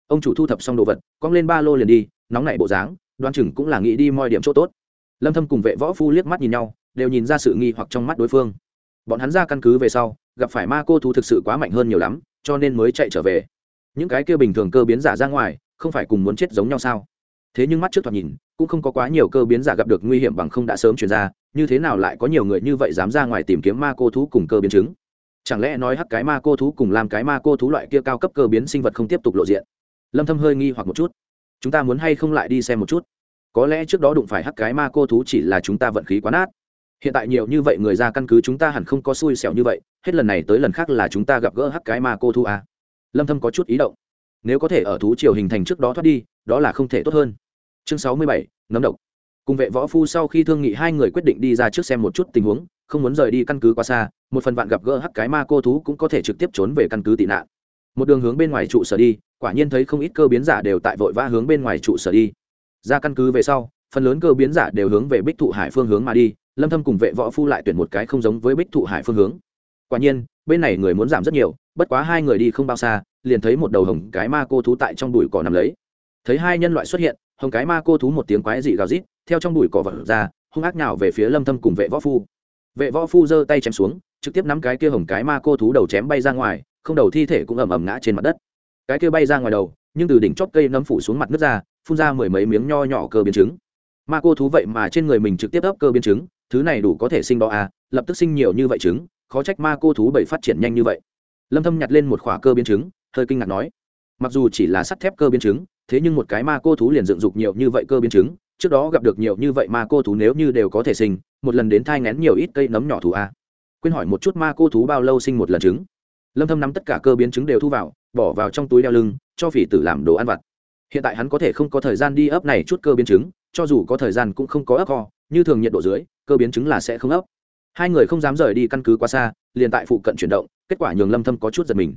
Ông chủ thu thập xong đồ vật, cong lên ba lô liền đi, nóng nảy bộ dáng đoan chừng cũng là nghĩ đi mọi điểm chỗ tốt. Lâm thâm cùng vệ võ phu liếc mắt nhìn nhau đều nhìn ra sự nghi hoặc trong mắt đối phương. Bọn hắn ra căn cứ về sau, gặp phải ma cô thú thực sự quá mạnh hơn nhiều lắm, cho nên mới chạy trở về. Những cái kia bình thường cơ biến giả ra ngoài, không phải cùng muốn chết giống nhau sao? Thế nhưng mắt trước thoạt nhìn, cũng không có quá nhiều cơ biến giả gặp được nguy hiểm bằng không đã sớm chuyển ra, như thế nào lại có nhiều người như vậy dám ra ngoài tìm kiếm ma cô thú cùng cơ biến chứng? Chẳng lẽ nói hắc cái ma cô thú cùng làm cái ma cô thú loại kia cao cấp cơ biến sinh vật không tiếp tục lộ diện? Lâm thâm hơi nghi hoặc một chút. Chúng ta muốn hay không lại đi xem một chút? Có lẽ trước đó đụng phải hắc cái ma cô thú chỉ là chúng ta vận khí quá nát hiện tại nhiều như vậy người ra căn cứ chúng ta hẳn không có xui xẻo như vậy hết lần này tới lần khác là chúng ta gặp gỡ hắc cái ma cô thú à. lâm thâm có chút ý động. Nếu có thể ở thú triều hình thành trước đó thoát đi đó là không thể tốt hơn. Chương 67, nấm độc. Cùng vệ võ phu sau khi thương nghị hai người quyết định đi ra trước xem một chút tình huống không muốn rời đi căn cứ quá xa một phần vạn gặp gỡ hắc cái ma cô thú cũng có thể trực tiếp trốn về căn cứ tị nạn. Một đường hướng bên ngoài trụ sở đi quả nhiên thấy không ít cơ biến giả đều tại vội vã hướng bên ngoài trụ sở đi. Ra căn cứ về sau phần lớn cơ biến giả đều hướng về bích thụ hải phương hướng mà đi lâm thâm cùng vệ võ phu lại tuyển một cái không giống với bích thụ hải phương hướng. Quả nhiên, bên này người muốn giảm rất nhiều, bất quá hai người đi không bao xa, liền thấy một đầu hồng cái ma cô thú tại trong bụi cỏ nằm lấy. Thấy hai nhân loại xuất hiện, hồng cái ma cô thú một tiếng quái dị gào rít, theo trong bụi cỏ vật ra, hung ác nào về phía lâm thâm cùng vệ võ phu. Vệ võ phu giơ tay chém xuống, trực tiếp nắm cái kia hồng cái ma cô thú đầu chém bay ra ngoài, không đầu thi thể cũng ầm ầm ngã trên mặt đất. Cái kia bay ra ngoài đầu, nhưng từ đỉnh chót cây nấm phủ xuống mặt nước ra, phun ra mười mấy miếng nho nhỏ cơ biến chứng. Ma cô thú vậy mà trên người mình trực tiếp ấp cơ biến chứng thứ này đủ có thể sinh đó à lập tức sinh nhiều như vậy trứng, khó trách ma cô thú bảy phát triển nhanh như vậy. Lâm thâm nhặt lên một khỏa cơ biến chứng hơi kinh ngạc nói, mặc dù chỉ là sắt thép cơ biến chứng thế nhưng một cái ma cô thú liền dựng dục nhiều như vậy cơ biến chứng trước đó gặp được nhiều như vậy ma cô thú nếu như đều có thể sinh, một lần đến thai ngén nhiều ít cây nấm nhỏ thú a quên hỏi một chút ma cô thú bao lâu sinh một lần trứng. Lâm thâm nắm tất cả cơ biến chứng đều thu vào, bỏ vào trong túi đeo lưng, cho phỉ tử làm đồ ăn vặt. Hiện tại hắn có thể không có thời gian đi ấp này chút cơ biến chứng cho dù có thời gian cũng không có ấp kho như thường nhiệt độ dưới, cơ biến chứng là sẽ không ấp. Hai người không dám rời đi căn cứ quá xa, liền tại phụ cận chuyển động, kết quả nhường lâm thâm có chút giật mình.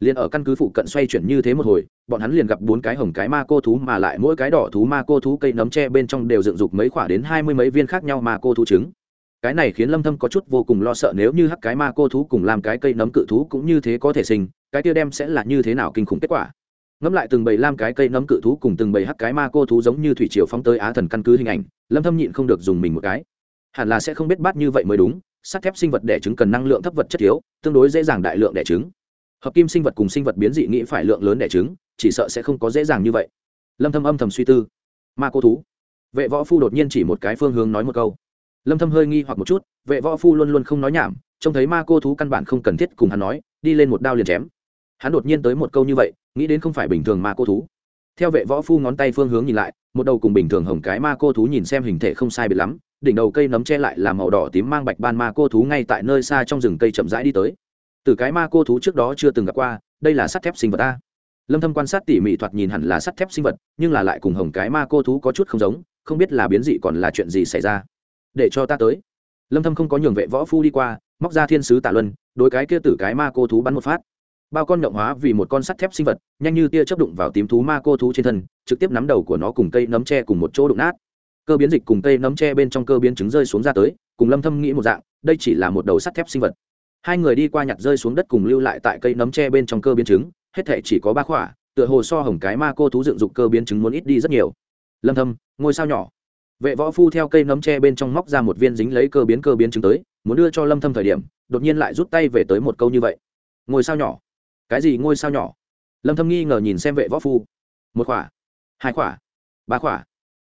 Liền ở căn cứ phụ cận xoay chuyển như thế một hồi, bọn hắn liền gặp bốn cái hồng cái ma cô thú mà lại mỗi cái đỏ thú ma cô thú cây nấm tre bên trong đều dựng dục mấy quả đến hai mươi mấy viên khác nhau ma cô thú trứng. Cái này khiến lâm thâm có chút vô cùng lo sợ nếu như hắc cái ma cô thú cùng làm cái cây nấm cự thú cũng như thế có thể sinh, cái kia đem sẽ là như thế nào kinh khủng kết quả. Ngẫm lại từng bầy lam cái cây nấm cự thú cùng từng bầy hắc cái ma cô thú giống như thủy triều phóng tới á thần căn cứ hình ảnh lâm thâm nhịn không được dùng mình một cái hẳn là sẽ không biết bát như vậy mới đúng sắt thép sinh vật đẻ trứng cần năng lượng thấp vật chất thiếu tương đối dễ dàng đại lượng đẻ trứng hợp kim sinh vật cùng sinh vật biến dị nghĩ phải lượng lớn đẻ trứng chỉ sợ sẽ không có dễ dàng như vậy lâm thâm âm thầm suy tư ma cô thú vệ võ phu đột nhiên chỉ một cái phương hướng nói một câu lâm thâm hơi nghi hoặc một chút vệ võ phu luôn luôn không nói nhảm trông thấy ma cô thú căn bản không cần thiết cùng hắn nói đi lên một đao liền chém hắn đột nhiên tới một câu như vậy nghĩ đến không phải bình thường ma cô thú theo vệ võ phu ngón tay phương hướng nhìn lại, một đầu cùng bình thường hồng cái ma cô thú nhìn xem hình thể không sai biệt lắm, đỉnh đầu cây nấm che lại là màu đỏ tím mang bạch ban ma cô thú ngay tại nơi xa trong rừng cây chậm rãi đi tới. Từ cái ma cô thú trước đó chưa từng gặp qua, đây là sắt thép sinh vật ta lâm thâm quan sát tỉ mỉ thoạt nhìn hẳn là sắt thép sinh vật, nhưng là lại cùng hồng cái ma cô thú có chút không giống, không biết là biến dị còn là chuyện gì xảy ra. Để cho ta tới. Lâm thâm không có nhường vệ võ phu đi qua, móc ra thiên sứ tả luân, đối cái kia tử cái ma cô thú bắn một phát bao con động hóa vì một con sắt thép sinh vật, nhanh như tia chớp đụng vào tím thú ma cô thú trên thân, trực tiếp nắm đầu của nó cùng cây nấm tre cùng một chỗ đụng nát. Cơ biến dịch cùng cây nấm tre bên trong cơ biến trứng rơi xuống ra tới, cùng lâm thâm nghĩ một dạng, đây chỉ là một đầu sắt thép sinh vật. Hai người đi qua nhặt rơi xuống đất cùng lưu lại tại cây nấm tre bên trong cơ biến trứng, hết thể chỉ có ba khỏa, tựa hồ so hồng cái ma cô thú dựng dục cơ biến trứng muốn ít đi rất nhiều. Lâm thâm, ngôi sao nhỏ. Vệ võ phu theo cây nấm tre bên trong móc ra một viên dính lấy cơ biến cơ biến trứng tới, muốn đưa cho lâm thâm thời điểm, đột nhiên lại rút tay về tới một câu như vậy. Ngôi sao nhỏ cái gì ngôi sao nhỏ? Lâm thâm nghi ngờ nhìn xem vệ võ phu. Một khỏa, hai khỏa, ba khỏa,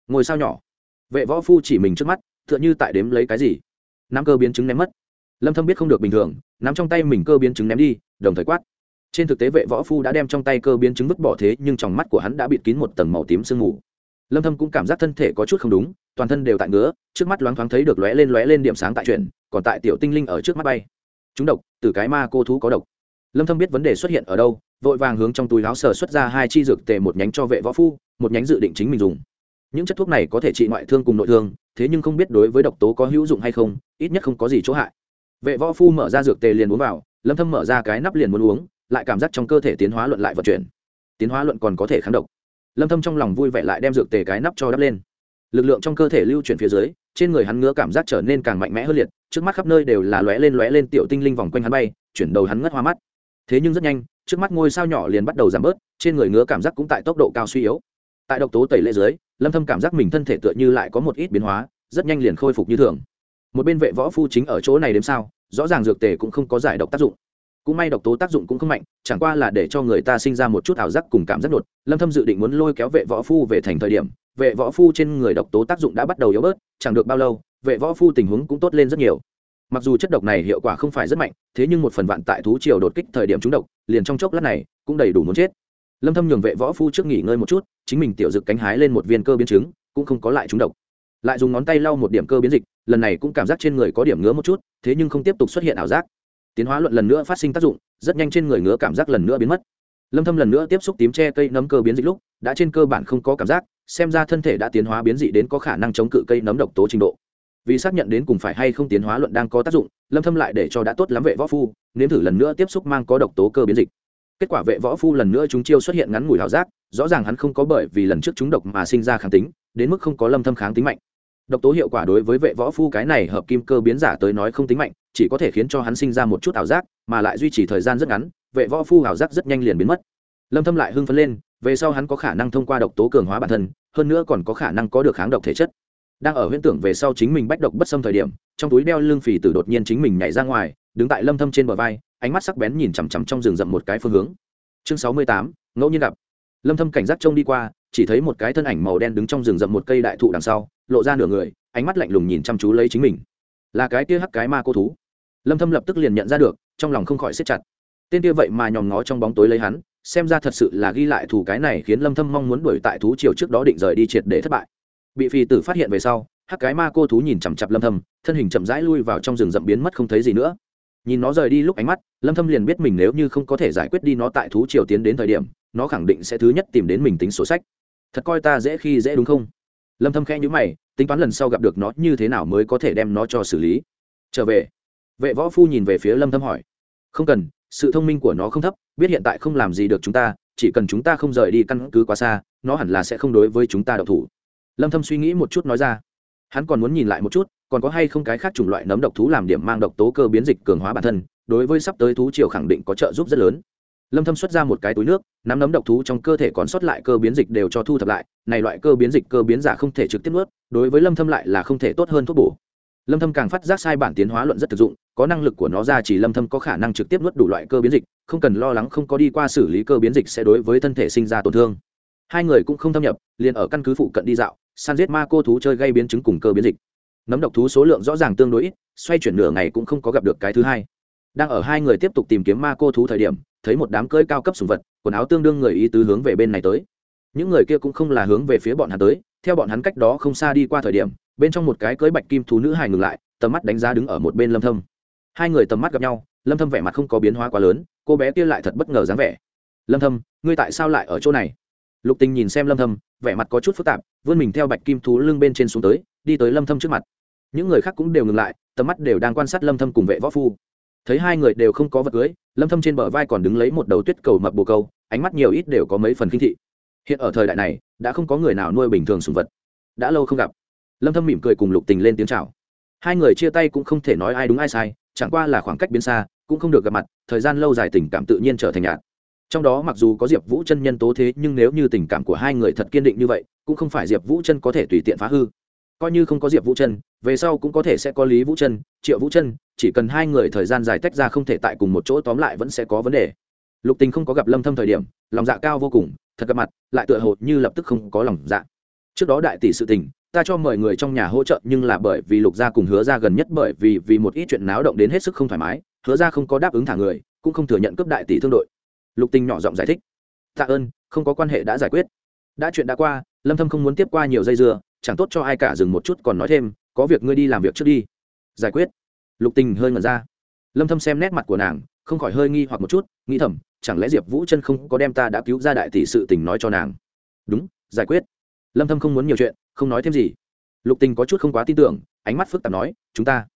ngôi sao nhỏ. Vệ võ phu chỉ mình trước mắt, tựa như tại đếm lấy cái gì? Năm cơ biến trứng ném mất. Lâm thâm biết không được bình thường, nắm trong tay mình cơ biến trứng ném đi, đồng thời quát. Trên thực tế vệ võ phu đã đem trong tay cơ biến trứng vứt bỏ thế, nhưng trong mắt của hắn đã bịt kín một tầng màu tím sương mù. Lâm thâm cũng cảm giác thân thể có chút không đúng, toàn thân đều tại ngứa, trước mắt loáng thoáng thấy được lóe lên lóe lên điểm sáng tại chuyện còn tại tiểu tinh linh ở trước mắt bay. Chúng độc từ cái ma cô thú có độc lâm thâm biết vấn đề xuất hiện ở đâu, vội vàng hướng trong túi láo sờ xuất ra hai chi dược tề một nhánh cho vệ võ phu, một nhánh dự định chính mình dùng. Những chất thuốc này có thể trị ngoại thương cùng nội thương, thế nhưng không biết đối với độc tố có hữu dụng hay không, ít nhất không có gì chỗ hại. Vệ võ phu mở ra dược tề liền uống vào, lâm thâm mở ra cái nắp liền muốn uống, lại cảm giác trong cơ thể tiến hóa luận lại vận chuyển. Tiến hóa luận còn có thể kháng độc. Lâm thâm trong lòng vui vẻ lại đem dược tề cái nắp cho đắp lên. Lực lượng trong cơ thể lưu chuyển phía dưới, trên người hắn ngứa cảm giác trở nên càng mạnh mẽ hơn liệt, trước mắt khắp nơi đều là lóe lên lóe lên tiểu tinh linh vòng quanh hắn bay, chuyển đầu hắn ngất hoa mắt thế nhưng rất nhanh, trước mắt ngôi sao nhỏ liền bắt đầu giảm bớt, trên người ngứa cảm giác cũng tại tốc độ cao suy yếu. Tại độc tố tẩy lệ dưới, lâm thâm cảm giác mình thân thể tựa như lại có một ít biến hóa, rất nhanh liền khôi phục như thường. Một bên vệ võ phu chính ở chỗ này đếm sao, rõ ràng dược tề cũng không có giải độc tác dụng. Cũng may độc tố tác dụng cũng không mạnh, chẳng qua là để cho người ta sinh ra một chút ảo giác cùng cảm giác đột. Lâm thâm dự định muốn lôi kéo vệ võ phu về thành thời điểm, vệ võ phu trên người độc tố tác dụng đã bắt đầu yếu bớt, chẳng được bao lâu, vệ võ phu tình huống cũng tốt lên rất nhiều mặc dù chất độc này hiệu quả không phải rất mạnh, thế nhưng một phần vạn tại thú triều đột kích thời điểm trúng độc, liền trong chốc lát này, cũng đầy đủ muốn chết. Lâm thâm nhường vệ võ phu trước nghỉ ngơi một chút, chính mình tiểu dực cánh hái lên một viên cơ biến chứng, cũng không có lại trúng độc. Lại dùng ngón tay lau một điểm cơ biến dịch, lần này cũng cảm giác trên người có điểm ngứa một chút, thế nhưng không tiếp tục xuất hiện ảo giác. Tiến hóa luận lần nữa phát sinh tác dụng, rất nhanh trên người ngứa cảm giác lần nữa biến mất. Lâm thâm lần nữa tiếp xúc tím che cây nấm cơ biến dịch lúc, đã trên cơ bản không có cảm giác, xem ra thân thể đã tiến hóa biến dị đến có khả năng chống cự cây nấm độc tố trình độ vì xác nhận đến cùng phải hay không tiến hóa luận đang có tác dụng, lâm thâm lại để cho đã tốt lắm vệ võ phu, nếm thử lần nữa tiếp xúc mang có độc tố cơ biến dịch. Kết quả vệ võ phu lần nữa chúng chiêu xuất hiện ngắn ngủi hảo giác, rõ ràng hắn không có bởi vì lần trước chúng độc mà sinh ra kháng tính, đến mức không có lâm thâm kháng tính mạnh. Độc tố hiệu quả đối với vệ võ phu cái này hợp kim cơ biến giả tới nói không tính mạnh, chỉ có thể khiến cho hắn sinh ra một chút ảo giác, mà lại duy trì thời gian rất ngắn, vệ võ phu ảo giác rất nhanh liền biến mất. Lâm thâm lại hưng phấn lên, về sau hắn có khả năng thông qua độc tố cường hóa bản thân, hơn nữa còn có khả năng có được kháng độc thể chất đang ở huyễn tưởng về sau chính mình bách độc bất xâm thời điểm trong túi đeo lưng phì tử đột nhiên chính mình nhảy ra ngoài đứng tại lâm thâm trên bờ vai ánh mắt sắc bén nhìn chằm chằm trong rừng rậm một cái phương hướng. Chương 68, ngẫu nhiên gặp. Lâm thâm cảnh giác trông đi qua chỉ thấy một cái thân ảnh màu đen đứng trong rừng rậm một cây đại thụ đằng sau lộ ra nửa người ánh mắt lạnh lùng nhìn chăm chú lấy chính mình. Là cái kia hắc cái ma cô thú. Lâm thâm lập tức liền nhận ra được trong lòng không khỏi siết chặt. Tên kia vậy mà nhòm ngó trong bóng tối lấy hắn xem ra thật sự là ghi lại thủ cái này khiến lâm thâm mong muốn đuổi tại thú triều trước đó định rời đi triệt để thất bại bị phi tử phát hiện về sau, hắc cái ma cô thú nhìn chằm chặp lâm thâm, thân hình chậm rãi lui vào trong rừng rậm biến mất không thấy gì nữa. Nhìn nó rời đi lúc ánh mắt, lâm thâm liền biết mình nếu như không có thể giải quyết đi nó tại thú triều tiến đến thời điểm, nó khẳng định sẽ thứ nhất tìm đến mình tính sổ sách. Thật coi ta dễ khi dễ đúng không? Lâm thâm khẽ nhíu mày, tính toán lần sau gặp được nó như thế nào mới có thể đem nó cho xử lý. Trở về, vệ võ phu nhìn về phía lâm thâm hỏi. Không cần, sự thông minh của nó không thấp, biết hiện tại không làm gì được chúng ta, chỉ cần chúng ta không rời đi căn cứ quá xa, nó hẳn là sẽ không đối với chúng ta độc thủ lâm thâm suy nghĩ một chút nói ra. Hắn còn muốn nhìn lại một chút, còn có hay không cái khác chủng loại nấm độc thú làm điểm mang độc tố cơ biến dịch cường hóa bản thân, đối với sắp tới thú triều khẳng định có trợ giúp rất lớn. Lâm thâm xuất ra một cái túi nước, nắm nấm độc thú trong cơ thể còn sót lại cơ biến dịch đều cho thu thập lại, này loại cơ biến dịch cơ biến giả không thể trực tiếp nuốt, đối với lâm thâm lại là không thể tốt hơn thuốc bổ. Lâm thâm càng phát giác sai bản tiến hóa luận rất thực dụng, có năng lực của nó ra chỉ lâm thâm có khả năng trực tiếp nuốt đủ loại cơ biến dịch, không cần lo lắng không có đi qua xử lý cơ biến dịch sẽ đối với thân thể sinh ra tổn thương hai người cũng không thâm nhập, liền ở căn cứ phụ cận đi dạo, săn giết ma cô thú chơi gây biến chứng cùng cơ biến dịch. Nấm độc thú số lượng rõ ràng tương đối ít, xoay chuyển nửa ngày cũng không có gặp được cái thứ hai. Đang ở hai người tiếp tục tìm kiếm ma cô thú thời điểm, thấy một đám cưỡi cao cấp sùng vật, quần áo tương đương người ý tứ hướng về bên này tới. Những người kia cũng không là hướng về phía bọn hắn tới, theo bọn hắn cách đó không xa đi qua thời điểm, bên trong một cái cưới bạch kim thú nữ hài ngừng lại, tầm mắt đánh giá đứng ở một bên lâm thâm. Hai người tầm mắt gặp nhau, lâm thâm vẻ mặt không có biến hóa quá lớn, cô bé kia lại thật bất ngờ dáng vẻ. Lâm thâm, ngươi tại sao lại ở chỗ này? Lục tình nhìn xem lâm thâm, vẻ mặt có chút phức tạp, vươn mình theo bạch kim thú lưng bên trên xuống tới, đi tới lâm thâm trước mặt. Những người khác cũng đều ngừng lại, tầm mắt đều đang quan sát lâm thâm cùng vệ võ phu. Thấy hai người đều không có vật cưới lâm thâm trên bờ vai còn đứng lấy một đầu tuyết cầu mập bồ câu, ánh mắt nhiều ít đều có mấy phần kinh thị. Hiện ở thời đại này, đã không có người nào nuôi bình thường sùng vật. Đã lâu không gặp. Lâm thâm mỉm cười cùng lục tình lên tiếng chào. Hai người chia tay cũng không thể nói ai đúng ai sai, chẳng qua là khoảng cách biến xa, cũng không được gặp mặt, thời gian lâu dài tình cảm tự nhiên trở thành nhạt trong đó mặc dù có diệp vũ chân nhân tố thế, nhưng nếu như tình cảm của hai người thật kiên định như vậy, cũng không phải diệp vũ chân có thể tùy tiện phá hư. Coi như không có diệp vũ chân, về sau cũng có thể sẽ có lý vũ chân, triệu vũ chân, chỉ cần hai người thời gian dài tách ra không thể tại cùng một chỗ, tóm lại vẫn sẽ có vấn đề. Lục tình không có gặp lâm thâm thời điểm, lòng dạ cao vô cùng, thật gặp mặt, lại tựa hồ như lập tức không có lòng dạ. Trước đó đại tỷ sự tình, ta cho mời người trong nhà hỗ trợ, nhưng là bởi vì lục gia cùng hứa gia gần nhất bởi vì vì một ít chuyện náo động đến hết sức không thoải mái, hứa gia không có đáp ứng thả người, cũng không thừa nhận cấp đại tỷ thương đội lục tình nhỏ giọng giải thích. Tạ ơn, không có quan hệ đã giải quyết. Đã chuyện đã qua, lâm thâm không muốn tiếp qua nhiều dây dưa, chẳng tốt cho ai cả dừng một chút còn nói thêm, có việc ngươi đi làm việc trước đi. Giải quyết. Lục tình hơi ngẩn ra. Lâm thâm xem nét mặt của nàng, không khỏi hơi nghi hoặc một chút, nghĩ thầm, chẳng lẽ diệp vũ chân không có đem ta đã cứu ra đại tỷ sự tình nói cho nàng? Đúng, giải quyết. Lâm thâm không muốn nhiều chuyện, không nói thêm gì. Lục tình có chút không quá tin tưởng, ánh mắt phức tạp nói, chúng ta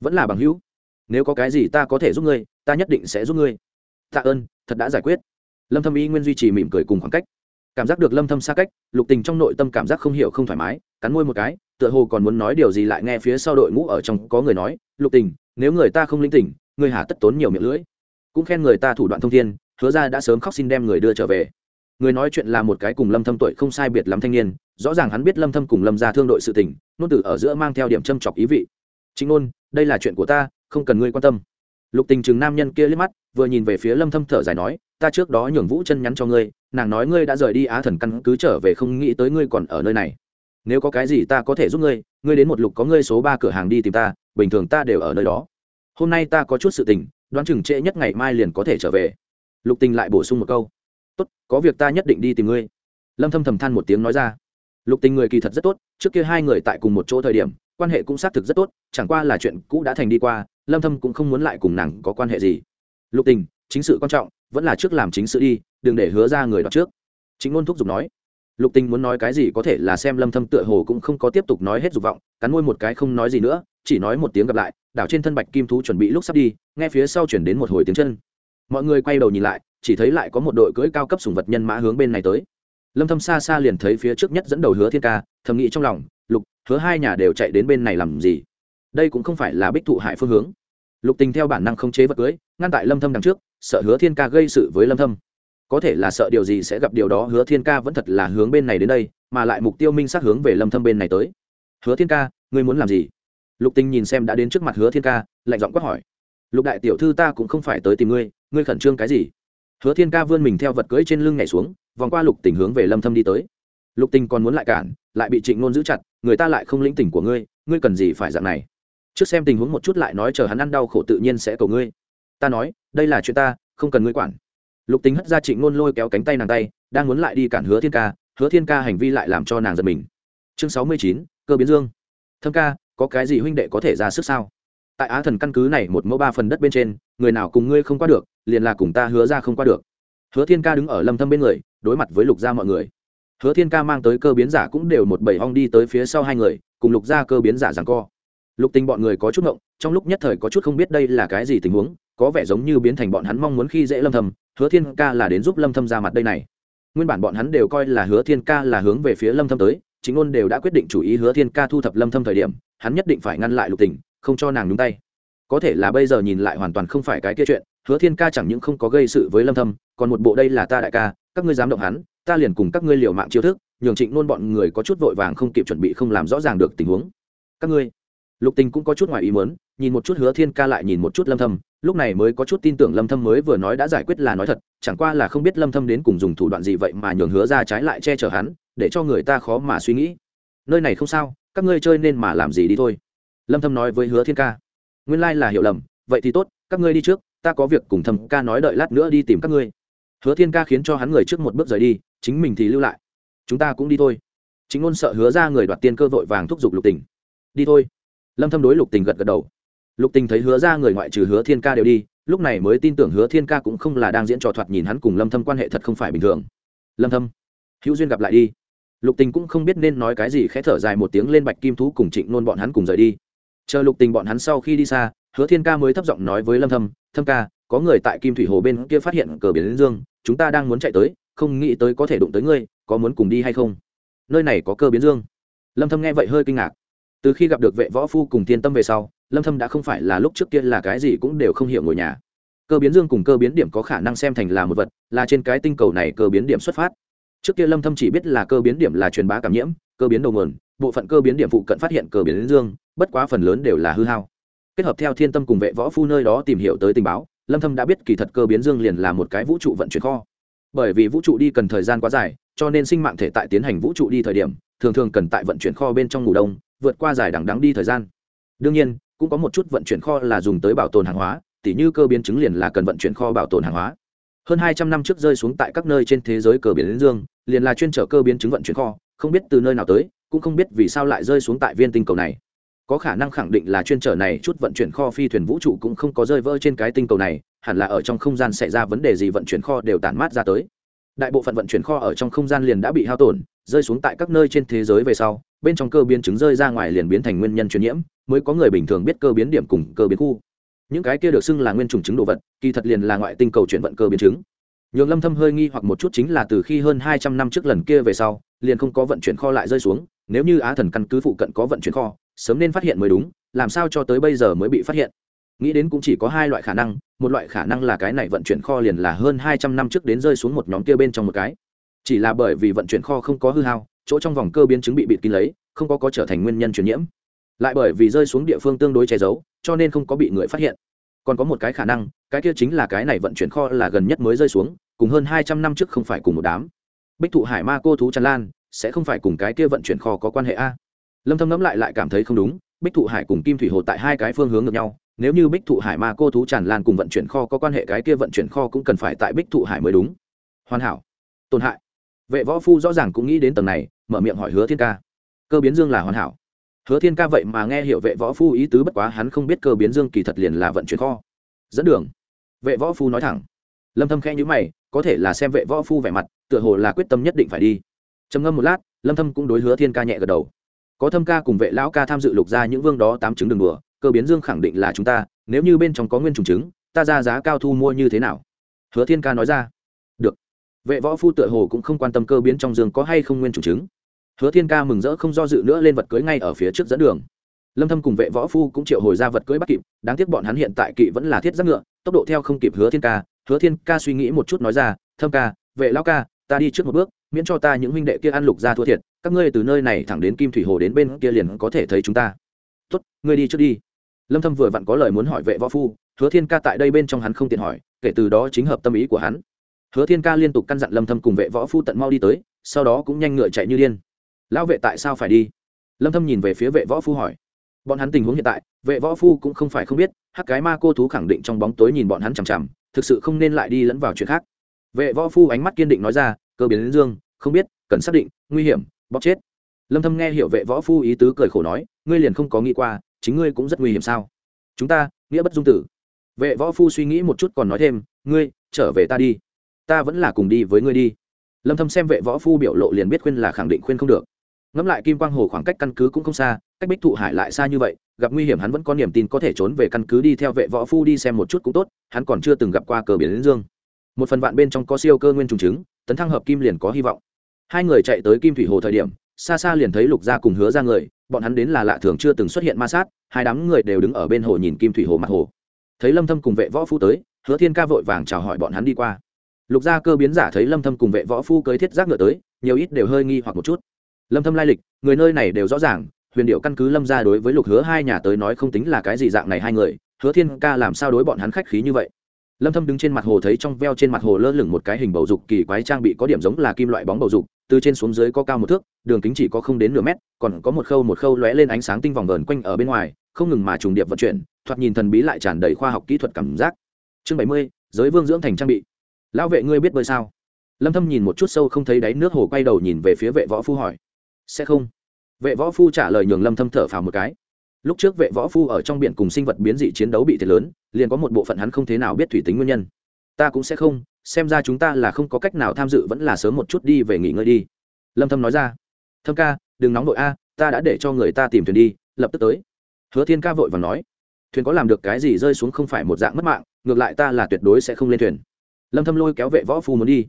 vẫn là bằng hữu. Nếu có cái gì ta có thể giúp ngươi, ta nhất định sẽ giúp ngươi. Tạ ơn thật đã giải quyết. Lâm thâm y nguyên duy trì mỉm cười cùng khoảng cách. Cảm giác được lâm thâm xa cách, lục tình trong nội tâm cảm giác không hiểu không thoải mái, cắn môi một cái, tựa hồ còn muốn nói điều gì lại nghe phía sau đội ngũ ở trong có người nói, lục tình, nếu người ta không linh tỉnh, người hà tất tốn nhiều miệng lưỡi. Cũng khen người ta thủ đoạn thông thiên, hứa ra đã sớm khóc xin đem người đưa trở về. Người nói chuyện là một cái cùng lâm thâm tuổi không sai biệt lắm thanh niên, rõ ràng hắn biết lâm thâm cùng lâm gia thương đội sự tình, nôn tử ở giữa mang theo điểm châm chọc ý vị. Chính nôn, đây là chuyện của ta, không cần ngươi quan tâm. Lục tình chừng nam nhân kia liếc mắt vừa nhìn về phía lâm thâm thở dài nói, ta trước đó nhường vũ chân nhắn cho ngươi, nàng nói ngươi đã rời đi á thần căn cứ trở về không nghĩ tới ngươi còn ở nơi này. Nếu có cái gì ta có thể giúp ngươi ngươi đến một lục có ngươi số ba cửa hàng đi tìm ta, bình thường ta đều ở nơi đó. Hôm nay ta có chút sự tình, đoán chừng trễ nhất ngày mai liền có thể trở về. Lục tình lại bổ sung một câu, tốt, có việc ta nhất định đi tìm ngươi. Lâm thâm thầm than một tiếng nói ra. Lục tình người kỳ thật rất tốt, trước kia hai người tại cùng một chỗ thời điểm, quan hệ cũng xác thực rất tốt, chẳng qua là chuyện cũ đã thành đi qua, lâm thâm cũng không muốn lại cùng nàng có quan hệ gì lục tình, chính sự quan trọng, vẫn là trước làm chính sự đi, đừng để hứa ra người đó trước. Chính ngôn thúc giục nói. Lục tình muốn nói cái gì có thể là xem lâm thâm tựa hồ cũng không có tiếp tục nói hết dục vọng, cắn môi một cái không nói gì nữa, chỉ nói một tiếng gặp lại, đảo trên thân bạch kim thú chuẩn bị lúc sắp đi, nghe phía sau chuyển đến một hồi tiếng chân. Mọi người quay đầu nhìn lại, chỉ thấy lại có một đội cưỡi cao cấp sủng vật nhân mã hướng bên này tới. Lâm thâm xa xa liền thấy phía trước nhất dẫn đầu hứa thiên ca, thầm nghĩ trong lòng, lục, hứa hai nhà đều chạy đến bên này làm gì? Đây cũng không phải là bích thụ hại phương hướng lục tình theo bản năng không chế vật cưới, ngăn tại lâm thâm đằng trước, sợ hứa thiên ca gây sự với lâm thâm. Có thể là sợ điều gì sẽ gặp điều đó, hứa thiên ca vẫn thật là hướng bên này đến đây, mà lại mục tiêu minh xác hướng về lâm thâm bên này tới. Hứa thiên ca, ngươi muốn làm gì? Lục tình nhìn xem đã đến trước mặt hứa thiên ca, lạnh giọng quát hỏi. Lục đại tiểu thư ta cũng không phải tới tìm ngươi ngươi khẩn trương cái gì? Hứa thiên ca vươn mình theo vật cưỡi trên lưng nhảy xuống, vòng qua lục tình hướng về lâm thâm đi tới. Lục tình còn muốn lại cản, lại bị trịnh nôn giữ chặt, người ta lại không lĩnh tình của ngươi ngươi cần gì phải dạng này? Trước xem tình huống một chút lại nói chờ hắn ăn đau khổ tự nhiên sẽ cầu ngươi. Ta nói, đây là chuyện ta, không cần ngươi quản. Lục tính hất ra trịnh ngôn lôi kéo cánh tay nàng tay, đang muốn lại đi cản hứa thiên ca, hứa thiên ca hành vi lại làm cho nàng giật mình. Chương sáu mươi chín, cơ biến dương. Thâm ca, có cái gì huynh đệ có thể ra sức sao? Tại á thần căn cứ này một mẫu ba phần đất bên trên, người nào cùng ngươi không qua được, liền là cùng ta hứa ra không qua được. Hứa thiên ca đứng ở lâm thâm bên người, đối mặt với lục gia mọi người. Hứa thiên ca mang tới cơ biến giả cũng đều một bảy hong đi tới phía sau hai người, cùng lục gia cơ biến giả rằng co lục tình bọn người có chút ngộng, trong lúc nhất thời có chút không biết đây là cái gì tình huống, có vẻ giống như biến thành bọn hắn mong muốn khi dễ lâm thầm hứa thiên ca là đến giúp lâm thâm ra mặt đây này. Nguyên bản bọn hắn đều coi là hứa thiên ca là hướng về phía lâm thâm tới, chính ôn đều đã quyết định chủ ý hứa thiên ca thu thập lâm thâm thời điểm, hắn nhất định phải ngăn lại lục tình, không cho nàng nhúng tay. Có thể là bây giờ nhìn lại hoàn toàn không phải cái kia chuyện, hứa thiên ca chẳng những không có gây sự với lâm thâm, còn một bộ đây là ta đại ca, các ngươi dám động hắn, ta liền cùng các ngươi liều mạng chiêu thức, nhường trịnh nôn bọn người có chút vội vàng không kịp chuẩn bị không làm rõ ràng được tình huống. Các ngươi lục tình cũng có chút ngoài ý muốn, nhìn một chút hứa thiên ca lại nhìn một chút lâm thâm, lúc này mới có chút tin tưởng lâm thâm mới vừa nói đã giải quyết là nói thật, chẳng qua là không biết lâm thâm đến cùng dùng thủ đoạn gì vậy mà nhường hứa ra trái lại che chở hắn, để cho người ta khó mà suy nghĩ. Nơi này không sao, các ngươi chơi nên mà làm gì đi thôi. Lâm thâm nói với hứa thiên ca. Nguyên lai là hiểu lầm, vậy thì tốt, các ngươi đi trước, ta có việc cùng thầm ca nói đợi lát nữa đi tìm các ngươi. Hứa thiên ca khiến cho hắn người trước một bước rời đi, chính mình thì lưu lại. Chúng ta cũng đi thôi. Chính ngôn sợ hứa ra người đoạt tiên cơ vội vàng thúc giục lục tình đi thôi lâm thâm đối lục tình gật gật đầu. Lục tình thấy hứa ra người ngoại trừ hứa thiên ca đều đi, lúc này mới tin tưởng hứa thiên ca cũng không là đang diễn trò thoạt nhìn hắn cùng lâm thâm quan hệ thật không phải bình thường. Lâm thâm, hữu duyên gặp lại đi. Lục tình cũng không biết nên nói cái gì, khẽ thở dài một tiếng lên bạch kim thú cùng trịnh nôn bọn hắn cùng rời đi. Chờ lục tình bọn hắn sau khi đi xa, hứa thiên ca mới thấp giọng nói với lâm thâm thâm ca, có người tại kim thủy hồ bên kia phát hiện cờ biển liên dương, chúng ta đang muốn chạy tới, không nghĩ tới có thể đụng tới ngươi, có muốn cùng đi hay không? Nơi này có cơ biến dương. Lâm thâm nghe vậy hơi kinh ngạc từ khi gặp được vệ võ phu cùng thiên tâm về sau, lâm thâm đã không phải là lúc trước kia là cái gì cũng đều không hiểu ngồi nhà. Cơ biến dương cùng cơ biến điểm có khả năng xem thành là một vật, là trên cái tinh cầu này cơ biến điểm xuất phát. Trước kia lâm thâm chỉ biết là cơ biến điểm là truyền bá cảm nhiễm, cơ biến đầu nguồn, bộ phận cơ biến điểm phụ cận phát hiện cơ biến dương, bất quá phần lớn đều là hư hao. Kết hợp theo thiên tâm cùng vệ võ phu nơi đó tìm hiểu tới tình báo, lâm thâm đã biết kỳ thật cơ biến dương liền là một cái vũ trụ vận chuyển kho. Bởi vì vũ trụ đi cần thời gian quá dài, cho nên sinh mạng thể tại tiến hành vũ trụ đi thời điểm, thường thường cần tại vận chuyển kho bên trong ngủ đông vượt qua dài đằng đắng đi thời gian. Đương nhiên, cũng có một chút vận chuyển kho là dùng tới bảo tồn hàng hóa, tỉ như cơ biến chứng liền là cần vận chuyển kho bảo tồn hàng hóa. Hơn hai trăm năm trước rơi xuống tại các nơi trên thế giới cơ biến dương, liền là chuyên trở cơ biến chứng vận chuyển kho, không biết từ nơi nào tới, cũng không biết vì sao lại rơi xuống tại viên tinh cầu này. Có khả năng khẳng định là chuyên trở này chút vận chuyển kho phi thuyền vũ trụ cũng không có rơi vỡ trên cái tinh cầu này, hẳn là ở trong không gian xảy ra vấn đề gì vận chuyển kho đều tản mát ra tới. Đại bộ phận vận chuyển kho ở trong không gian liền đã bị hao tổn, rơi xuống tại các nơi trên thế giới về sau bên trong cơ biến chứng rơi ra ngoài liền biến thành nguyên nhân truyền nhiễm, mới có người bình thường biết cơ biến điểm cùng cơ biến khu. Những cái kia được xưng là nguyên trùng chứng đồ vật, kỳ thật liền là ngoại tinh cầu chuyển vận cơ biến chứng. Nhường lâm thâm hơi nghi hoặc một chút chính là từ khi hơn 200 năm trước lần kia về sau, liền không có vận chuyển kho lại rơi xuống, nếu như á thần căn cứ phụ cận có vận chuyển kho, sớm nên phát hiện mới đúng, làm sao cho tới bây giờ mới bị phát hiện? Nghĩ đến cũng chỉ có hai loại khả năng, một loại khả năng là cái này vận chuyển kho liền là hơn 200 năm trước đến rơi xuống một nhóm kia bên trong một cái. Chỉ là bởi vì vận chuyển kho không có hư hao chỗ trong vòng cơ biến chứng bị bịt kín lấy, không có có trở thành nguyên nhân truyền nhiễm. Lại bởi vì rơi xuống địa phương tương đối che giấu, cho nên không có bị người phát hiện. Còn có một cái khả năng, cái kia chính là cái này vận chuyển kho là gần nhất mới rơi xuống, cùng hơn hai trăm năm trước không phải cùng một đám. Bích thụ hải ma cô thú tràn lan, sẽ không phải cùng cái kia vận chuyển kho có quan hệ a? Lâm thâm ngẫm lại lại cảm thấy không đúng, bích thụ hải cùng kim thủy hồ tại hai cái phương hướng ngược nhau. Nếu như bích thụ hải ma cô thú tràn lan cùng vận chuyển kho có quan hệ, cái kia vận chuyển kho cũng cần phải tại bích thụ hải mới đúng. Hoàn hảo. Tổn hại. Vệ võ phu rõ ràng cũng nghĩ đến tầng này mở miệng hỏi hứa thiên ca. Cơ biến dương là hoàn hảo. Hứa thiên ca vậy mà nghe hiểu vệ võ phu ý tứ bất quá hắn không biết cơ biến dương kỳ thật liền là vận chuyển kho. Dẫn đường. Vệ võ phu nói thẳng. Lâm thâm khẽ nhíu mày có thể là xem vệ võ phu vẻ mặt tựa hồ là quyết tâm nhất định phải đi. Trầm ngâm một lát lâm thâm cũng đối hứa thiên ca nhẹ gật đầu. Có thâm ca cùng vệ lão ca tham dự lục ra những vương đó tám chứng đường đùa cơ biến dương khẳng định là chúng ta nếu như bên trong có nguyên trùng chứng, ta ra giá cao thu mua như thế nào? Hứa thiên ca nói ra. Được. Vệ võ phu tựa hồ cũng không quan tâm cơ biến trong dương có hay không nguyên trùng chứng hứa thiên ca mừng rỡ không do dự nữa lên vật cưới ngay ở phía trước dẫn đường. Lâm thâm cùng vệ võ phu cũng triệu hồi ra vật cưới bắt kịp, đáng tiếc bọn hắn hiện tại kỵ vẫn là thiết giáp ngựa, tốc độ theo không kịp hứa thiên ca. Hứa thiên ca suy nghĩ một chút nói ra, thâm ca, vệ lão ca, ta đi trước một bước, miễn cho ta những huynh đệ kia ăn lục ra thua thiệt, các ngươi từ nơi này thẳng đến kim thủy hồ đến bên kia liền có thể thấy chúng ta. Tốt, ngươi đi trước đi. Lâm thâm vừa vặn có lời muốn hỏi vệ võ phu, hứa thiên ca tại đây bên trong hắn không tiện hỏi, kể từ đó chính hợp tâm ý của hắn. Hứa thiên ca liên tục căn dặn lâm thâm cùng vệ võ phu tận mau đi tới, sau đó cũng nhanh ngựa chạy như điên lão vệ tại sao phải đi? Lâm thâm nhìn về phía vệ võ phu hỏi. Bọn hắn tình huống hiện tại, vệ võ phu cũng không phải không biết, hắc cái ma cô thú khẳng định trong bóng tối nhìn bọn hắn chằm chằm, thực sự không nên lại đi lẫn vào chuyện khác. Vệ võ phu ánh mắt kiên định nói ra, cơ biến đến dương, không biết, cần xác định, nguy hiểm bóc chết. Lâm thâm nghe hiểu vệ võ phu ý tứ cười khổ nói, ngươi liền không có nghĩ qua, chính ngươi cũng rất nguy hiểm sao? Chúng ta, nghĩa bất dung tử. Vệ võ phu suy nghĩ một chút còn nói thêm, ngươi, trở về ta đi. Ta vẫn là cùng đi với ngươi đi. Lâm thâm xem vệ võ phu biểu lộ liền biết khuyên là khẳng định khuyên không được ngẫm lại kim quang hồ khoảng cách căn cứ cũng không xa cách bích thụ hải lại xa như vậy gặp nguy hiểm hắn vẫn có niềm tin có thể trốn về căn cứ đi theo vệ võ phu đi xem một chút cũng tốt hắn còn chưa từng gặp qua cờ biển đến dương. Một phần vạn bên trong có siêu cơ nguyên trùng trứng, tấn thăng hợp kim liền có hy vọng. Hai người chạy tới kim thủy hồ thời điểm xa xa liền thấy lục gia cùng hứa ra người bọn hắn đến là lạ thường chưa từng xuất hiện ma sát hai đám người đều đứng ở bên hồ nhìn kim thủy hồ mặt hồ. Thấy lâm thâm cùng vệ võ phu tới hứa thiên ca vội vàng chào hỏi bọn hắn đi qua. Lục gia cơ biến giả thấy lâm thâm cùng vệ võ phu cưới thiết giác ngựa tới nhiều ít đều hơi nghi hoặc một chút lâm thâm lai lịch người nơi này đều rõ ràng huyền điệu căn cứ lâm gia đối với lục hứa hai nhà tới nói không tính là cái gì dạng này hai người hứa thiên ca làm sao đối bọn hắn khách khí như vậy? Lâm thâm đứng trên mặt hồ thấy trong veo trên mặt hồ lơ lửng một cái hình bầu dục kỳ quái trang bị có điểm giống là kim loại bóng bầu dục từ trên xuống dưới có cao một thước đường kính chỉ có không đến nửa mét còn có một khâu một khâu lóe lên ánh sáng tinh vòng vờn quanh ở bên ngoài không ngừng mà trùng điệp vận chuyển thoạt nhìn thần bí lại tràn đầy khoa học kỹ thuật cảm giác. Chương 70, giới vương dưỡng thành trang bị. Lão vệ ngươi biết bơi sao? Lâm thâm nhìn một chút sâu không thấy đáy nước hồ quay đầu nhìn về phía vệ võ phu hỏi sẽ không. Vệ võ phu trả lời nhường lâm thâm thở phào một cái. Lúc trước vệ võ phu ở trong biển cùng sinh vật biến dị chiến đấu bị thiệt lớn, liền có một bộ phận hắn không thế nào biết thủy tính nguyên nhân. Ta cũng sẽ không, xem ra chúng ta là không có cách nào tham dự vẫn là sớm một chút đi về nghỉ ngơi đi. Lâm thâm nói ra. Thâm ca, đừng nóng vội a, ta đã để cho người ta tìm thuyền đi, lập tức tới. Hứa thiên ca vội và nói. Thuyền có làm được cái gì rơi xuống không phải một dạng mất mạng, ngược lại ta là tuyệt đối sẽ không lên thuyền. Lâm thâm lôi kéo vệ võ phu muốn đi.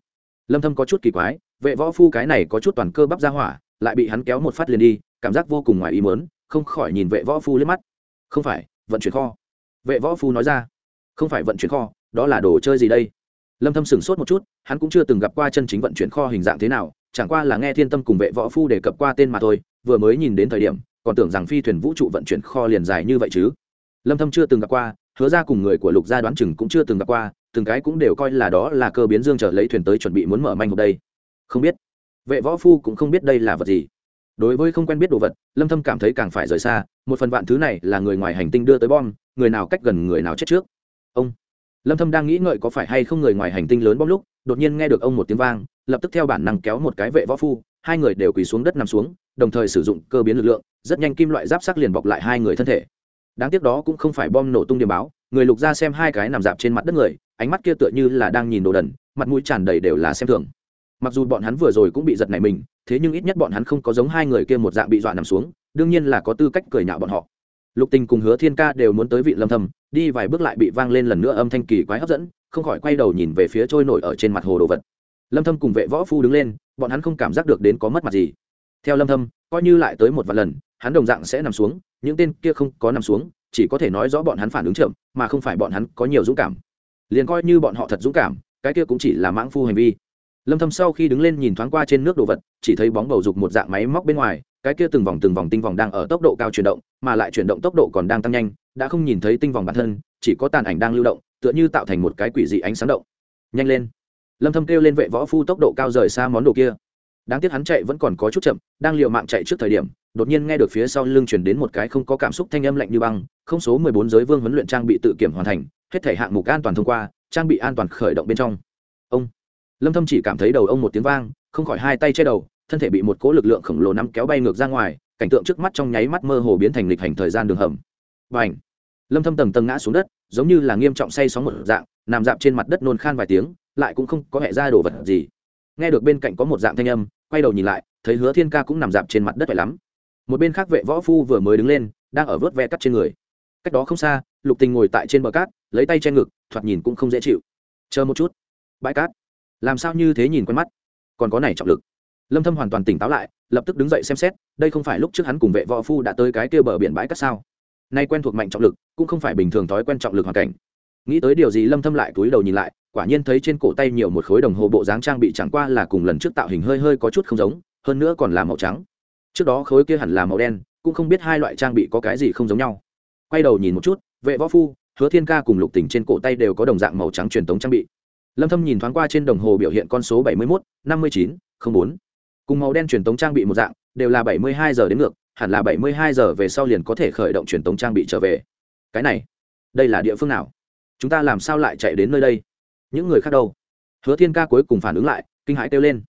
Lâm thâm có chút kỳ quái, vệ võ phu cái này có chút toàn cơ bắp ra hỏa lại bị hắn kéo một phát liền đi, cảm giác vô cùng ngoài ý muốn, không khỏi nhìn vệ võ phu lên mắt. Không phải, vận chuyển kho. Vệ võ phu nói ra. Không phải vận chuyển kho, đó là đồ chơi gì đây? Lâm thâm sửng sốt một chút, hắn cũng chưa từng gặp qua chân chính vận chuyển kho hình dạng thế nào, chẳng qua là nghe thiên tâm cùng vệ võ phu đề cập qua tên mà thôi, vừa mới nhìn đến thời điểm, còn tưởng rằng phi thuyền vũ trụ vận chuyển kho liền dài như vậy chứ. Lâm thâm chưa từng gặp qua, hứa ra cùng người của lục gia đoán chừng cũng chưa từng gặp qua, từng cái cũng đều coi là đó là cơ biến dương trở lấy thuyền tới chuẩn bị muốn mở manh hộp đây. Không biết vệ võ phu cũng không biết đây là vật gì. Đối với không quen biết đồ vật, lâm thâm cảm thấy càng phải rời xa, một phần vạn thứ này là người ngoài hành tinh đưa tới bom, người nào cách gần người nào chết trước. Ông. Lâm thâm đang nghĩ ngợi có phải hay không người ngoài hành tinh lớn bom lúc, đột nhiên nghe được ông một tiếng vang, lập tức theo bản năng kéo một cái vệ võ phu, hai người đều quỳ xuống đất nằm xuống, đồng thời sử dụng cơ biến lực lượng, rất nhanh kim loại giáp sắc liền bọc lại hai người thân thể. Đáng tiếc đó cũng không phải bom nổ tung điểm báo, người lục ra xem hai cái nằm dạp trên mặt đất người, ánh mắt kia tựa như là đang nhìn đồ đần, mặt mũi tràn đầy đều là xem thường mặc dù bọn hắn vừa rồi cũng bị giật nảy mình, thế nhưng ít nhất bọn hắn không có giống hai người kia một dạng bị dọa nằm xuống, đương nhiên là có tư cách cười nhạo bọn họ. Lục tình cùng hứa thiên ca đều muốn tới vị lâm thầm đi vài bước lại bị vang lên lần nữa âm thanh kỳ quái hấp dẫn, không khỏi quay đầu nhìn về phía trôi nổi ở trên mặt hồ đồ vật. Lâm thâm cùng vệ võ phu đứng lên, bọn hắn không cảm giác được đến có mất mặt gì. Theo lâm thâm, coi như lại tới một vài lần, hắn đồng dạng sẽ nằm xuống, những tên kia không có nằm xuống, chỉ có thể nói rõ bọn hắn phản ứng chậm, mà không phải bọn hắn có nhiều dũng cảm. Liền coi như bọn họ thật dũng cảm, cái kia cũng chỉ là mãng phu hành vi lâm thâm sau khi đứng lên nhìn thoáng qua trên nước đồ vật, chỉ thấy bóng bầu dục một dạng máy móc bên ngoài, cái kia từng vòng từng vòng tinh vòng đang ở tốc độ cao chuyển động, mà lại chuyển động tốc độ còn đang tăng nhanh, đã không nhìn thấy tinh vòng bản thân, chỉ có tàn ảnh đang lưu động, tựa như tạo thành một cái quỷ dị ánh sáng động. Nhanh lên. Lâm thâm kêu lên vệ võ phu tốc độ cao rời xa món đồ kia. Đáng tiếc hắn chạy vẫn còn có chút chậm, đang liều mạng chạy trước thời điểm, đột nhiên nghe được phía sau lưng truyền đến một cái không có cảm xúc thanh âm lạnh như băng, không số 14 giới vương huấn luyện trang bị tự kiểm hoàn thành, hết thể hạng mục an toàn thông qua, trang bị an toàn khởi động bên trong. Ông lâm thâm chỉ cảm thấy đầu ông một tiếng vang, không khỏi hai tay che đầu, thân thể bị một cỗ lực lượng khổng lồ nắm kéo bay ngược ra ngoài, cảnh tượng trước mắt trong nháy mắt mơ hồ biến thành lịch hành thời gian đường hầm. Bành! Lâm thâm tầng tầng ngã xuống đất, giống như là nghiêm trọng say sóng một dạng, nằm dạp trên mặt đất nôn khan vài tiếng, lại cũng không có hệ ra đồ vật gì. Nghe được bên cạnh có một dạng thanh âm, quay đầu nhìn lại, thấy hứa thiên ca cũng nằm dạp trên mặt đất vậy lắm. Một bên khác vệ võ phu vừa mới đứng lên, đang ở vớt ve cắt trên người. Cách đó không xa, lục tình ngồi tại trên bờ cát, lấy tay che ngực, thoạt nhìn cũng không dễ chịu. Chờ một chút. Bãi cát làm sao như thế nhìn quen mắt? Còn có này trọng lực. Lâm thâm hoàn toàn tỉnh táo lại, lập tức đứng dậy xem xét, đây không phải lúc trước hắn cùng vệ võ phu đã tới cái kia bờ biển bãi cát sao? Nay quen thuộc mạnh trọng lực, cũng không phải bình thường thói quen trọng lực hoàn cảnh. Nghĩ tới điều gì lâm thâm lại cúi đầu nhìn lại, quả nhiên thấy trên cổ tay nhiều một khối đồng hồ bộ dáng trang bị chẳng qua là cùng lần trước tạo hình hơi hơi có chút không giống, hơn nữa còn là màu trắng. Trước đó khối kia hẳn là màu đen, cũng không biết hai loại trang bị có cái gì không giống nhau. Quay đầu nhìn một chút, vệ võ phu, hứa thiên ca cùng lục tỉnh trên cổ tay đều có đồng dạng màu trắng truyền thống trang bị lâm thâm nhìn thoáng qua trên đồng hồ biểu hiện con số 71, 59, 04. cùng màu đen truyền tống trang bị một dạng đều là 72 giờ đến ngược hẳn là 72 giờ về sau liền có thể khởi động truyền tống trang bị trở về. Cái này đây là địa phương nào? Chúng ta làm sao lại chạy đến nơi đây? Những người khác đâu? Hứa thiên ca cuối cùng phản ứng lại kinh hãi kêu lên.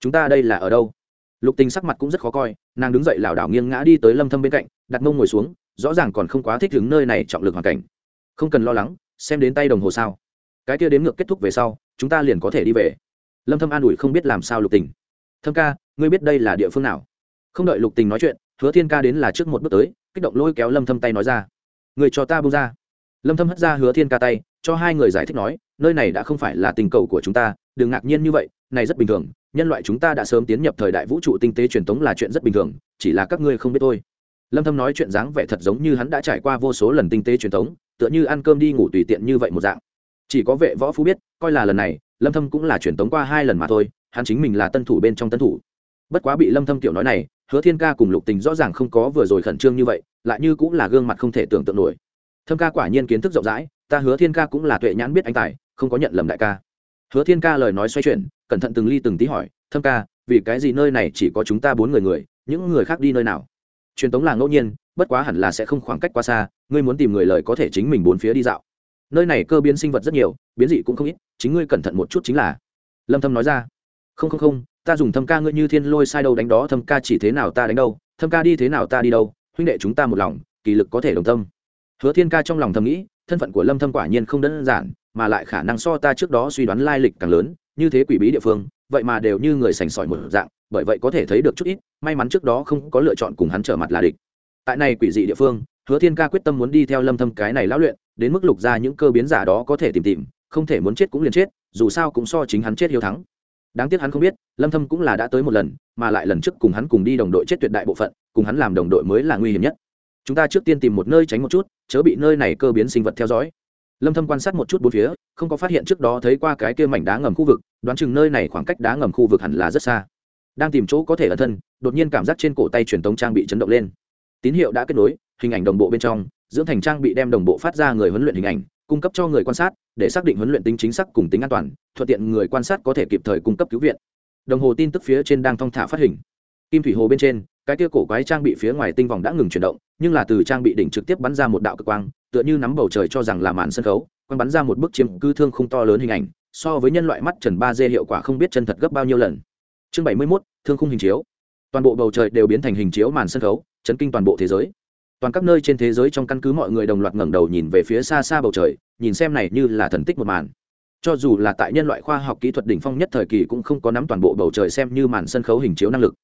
Chúng ta đây là ở đâu? Lục tình sắc mặt cũng rất khó coi nàng đứng dậy lảo đảo nghiêng ngã đi tới lâm thâm bên cạnh đặt mông ngồi xuống rõ ràng còn không quá thích ứng nơi này trọng lực hoàn cảnh. Không cần lo lắng xem đến tay đồng hồ sao cái kia đến ngược kết thúc về sau, chúng ta liền có thể đi về. Lâm thâm an ủi không biết làm sao lục tình. Thâm ca, ngươi biết đây là địa phương nào? Không đợi lục tình nói chuyện, hứa thiên ca đến là trước một bước tới, kích động lôi kéo lâm thâm tay nói ra. Người cho ta buông ra. Lâm thâm hất ra hứa thiên ca tay, cho hai người giải thích nói, nơi này đã không phải là tình cầu của chúng ta, đừng ngạc nhiên như vậy, này rất bình thường, nhân loại chúng ta đã sớm tiến nhập thời đại vũ trụ tinh tế truyền thống là chuyện rất bình thường, chỉ là các ngươi không biết thôi. Lâm thâm nói chuyện dáng vẻ thật giống như hắn đã trải qua vô số lần tinh tế truyền thống tựa như ăn cơm đi ngủ tùy tiện như vậy một dạng chỉ có vệ võ phú biết, coi là lần này, lâm thâm cũng là truyền tống qua hai lần mà thôi, hắn chính mình là tân thủ bên trong tân thủ. Bất quá bị lâm thâm tiểu nói này, hứa thiên ca cùng lục tình rõ ràng không có vừa rồi khẩn trương như vậy, lại như cũng là gương mặt không thể tưởng tượng nổi. Thâm ca quả nhiên kiến thức rộng rãi, ta hứa thiên ca cũng là tuệ nhãn biết anh tài, không có nhận lầm đại ca. Hứa thiên ca lời nói xoay chuyển, cẩn thận từng ly từng tí hỏi, thâm ca, vì cái gì nơi này chỉ có chúng ta bốn người người, những người khác đi nơi nào? Truyền tống là ngẫu nhiên, bất quá hẳn là sẽ không khoảng cách quá xa, ngươi muốn tìm người lời có thể chính mình bốn phía đi dạo nơi này cơ biến sinh vật rất nhiều, biến dị cũng không ít, chính ngươi cẩn thận một chút chính là. Lâm thâm nói ra. Không không không, ta dùng thâm ca ngươi như thiên lôi sai đâu đánh đó, thâm ca chỉ thế nào ta đánh đâu, thâm ca đi thế nào ta đi đâu, huynh đệ chúng ta một lòng, kỳ lực có thể đồng tâm. Hứa thiên ca trong lòng thầm nghĩ, thân phận của lâm thâm quả nhiên không đơn giản, mà lại khả năng so ta trước đó suy đoán lai lịch càng lớn, như thế quỷ bí địa phương, vậy mà đều như người sành sỏi một dạng, bởi vậy có thể thấy được chút ít, may mắn trước đó không có lựa chọn cùng hắn trở mặt là địch. Tại này quỷ dị địa phương, hứa thiên ca quyết tâm muốn đi theo lâm thâm cái này lão luyện đến mức lục ra những cơ biến giả đó có thể tìm tìm, không thể muốn chết cũng liền chết, dù sao cũng so chính hắn chết hiếu thắng. Đáng tiếc hắn không biết, lâm thâm cũng là đã tới một lần, mà lại lần trước cùng hắn cùng đi đồng đội chết tuyệt đại bộ phận, cùng hắn làm đồng đội mới là nguy hiểm nhất. Chúng ta trước tiên tìm một nơi tránh một chút, chớ bị nơi này cơ biến sinh vật theo dõi. Lâm thâm quan sát một chút bốn phía, không có phát hiện trước đó thấy qua cái kia mảnh đá ngầm khu vực, đoán chừng nơi này khoảng cách đá ngầm khu vực hẳn là rất xa. Đang tìm chỗ có thể ẩn thân, đột nhiên cảm giác trên cổ tay truyền tống trang bị chấn động lên. Tín hiệu đã kết nối, hình ảnh đồng bộ bên trong dưỡng thành trang bị đem đồng bộ phát ra người huấn luyện hình ảnh, cung cấp cho người quan sát, để xác định huấn luyện tính chính xác cùng tính an toàn, thuận tiện người quan sát có thể kịp thời cung cấp cứu viện. Đồng hồ tin tức phía trên đang thong thả phát hình. Kim thủy hồ bên trên, cái kia cổ quái trang bị phía ngoài tinh vòng đã ngừng chuyển động, nhưng là từ trang bị đỉnh trực tiếp bắn ra một đạo cực quang, tựa như nắm bầu trời cho rằng là màn sân khấu, quang bắn ra một bức chiếm cư thương không to lớn hình ảnh, so với nhân loại mắt trần ba d hiệu quả không biết chân thật gấp bao nhiêu lần. Chương bảy mươi mốt, thương khung hình chiếu. Toàn bộ bầu trời đều biến thành hình chiếu màn sân khấu, chấn kinh toàn bộ thế giới toàn các nơi trên thế giới trong căn cứ mọi người đồng loạt ngẩng đầu nhìn về phía xa xa bầu trời, nhìn xem này như là thần tích một màn. Cho dù là tại nhân loại khoa học kỹ thuật đỉnh phong nhất thời kỳ cũng không có nắm toàn bộ bầu trời xem như màn sân khấu hình chiếu năng lực.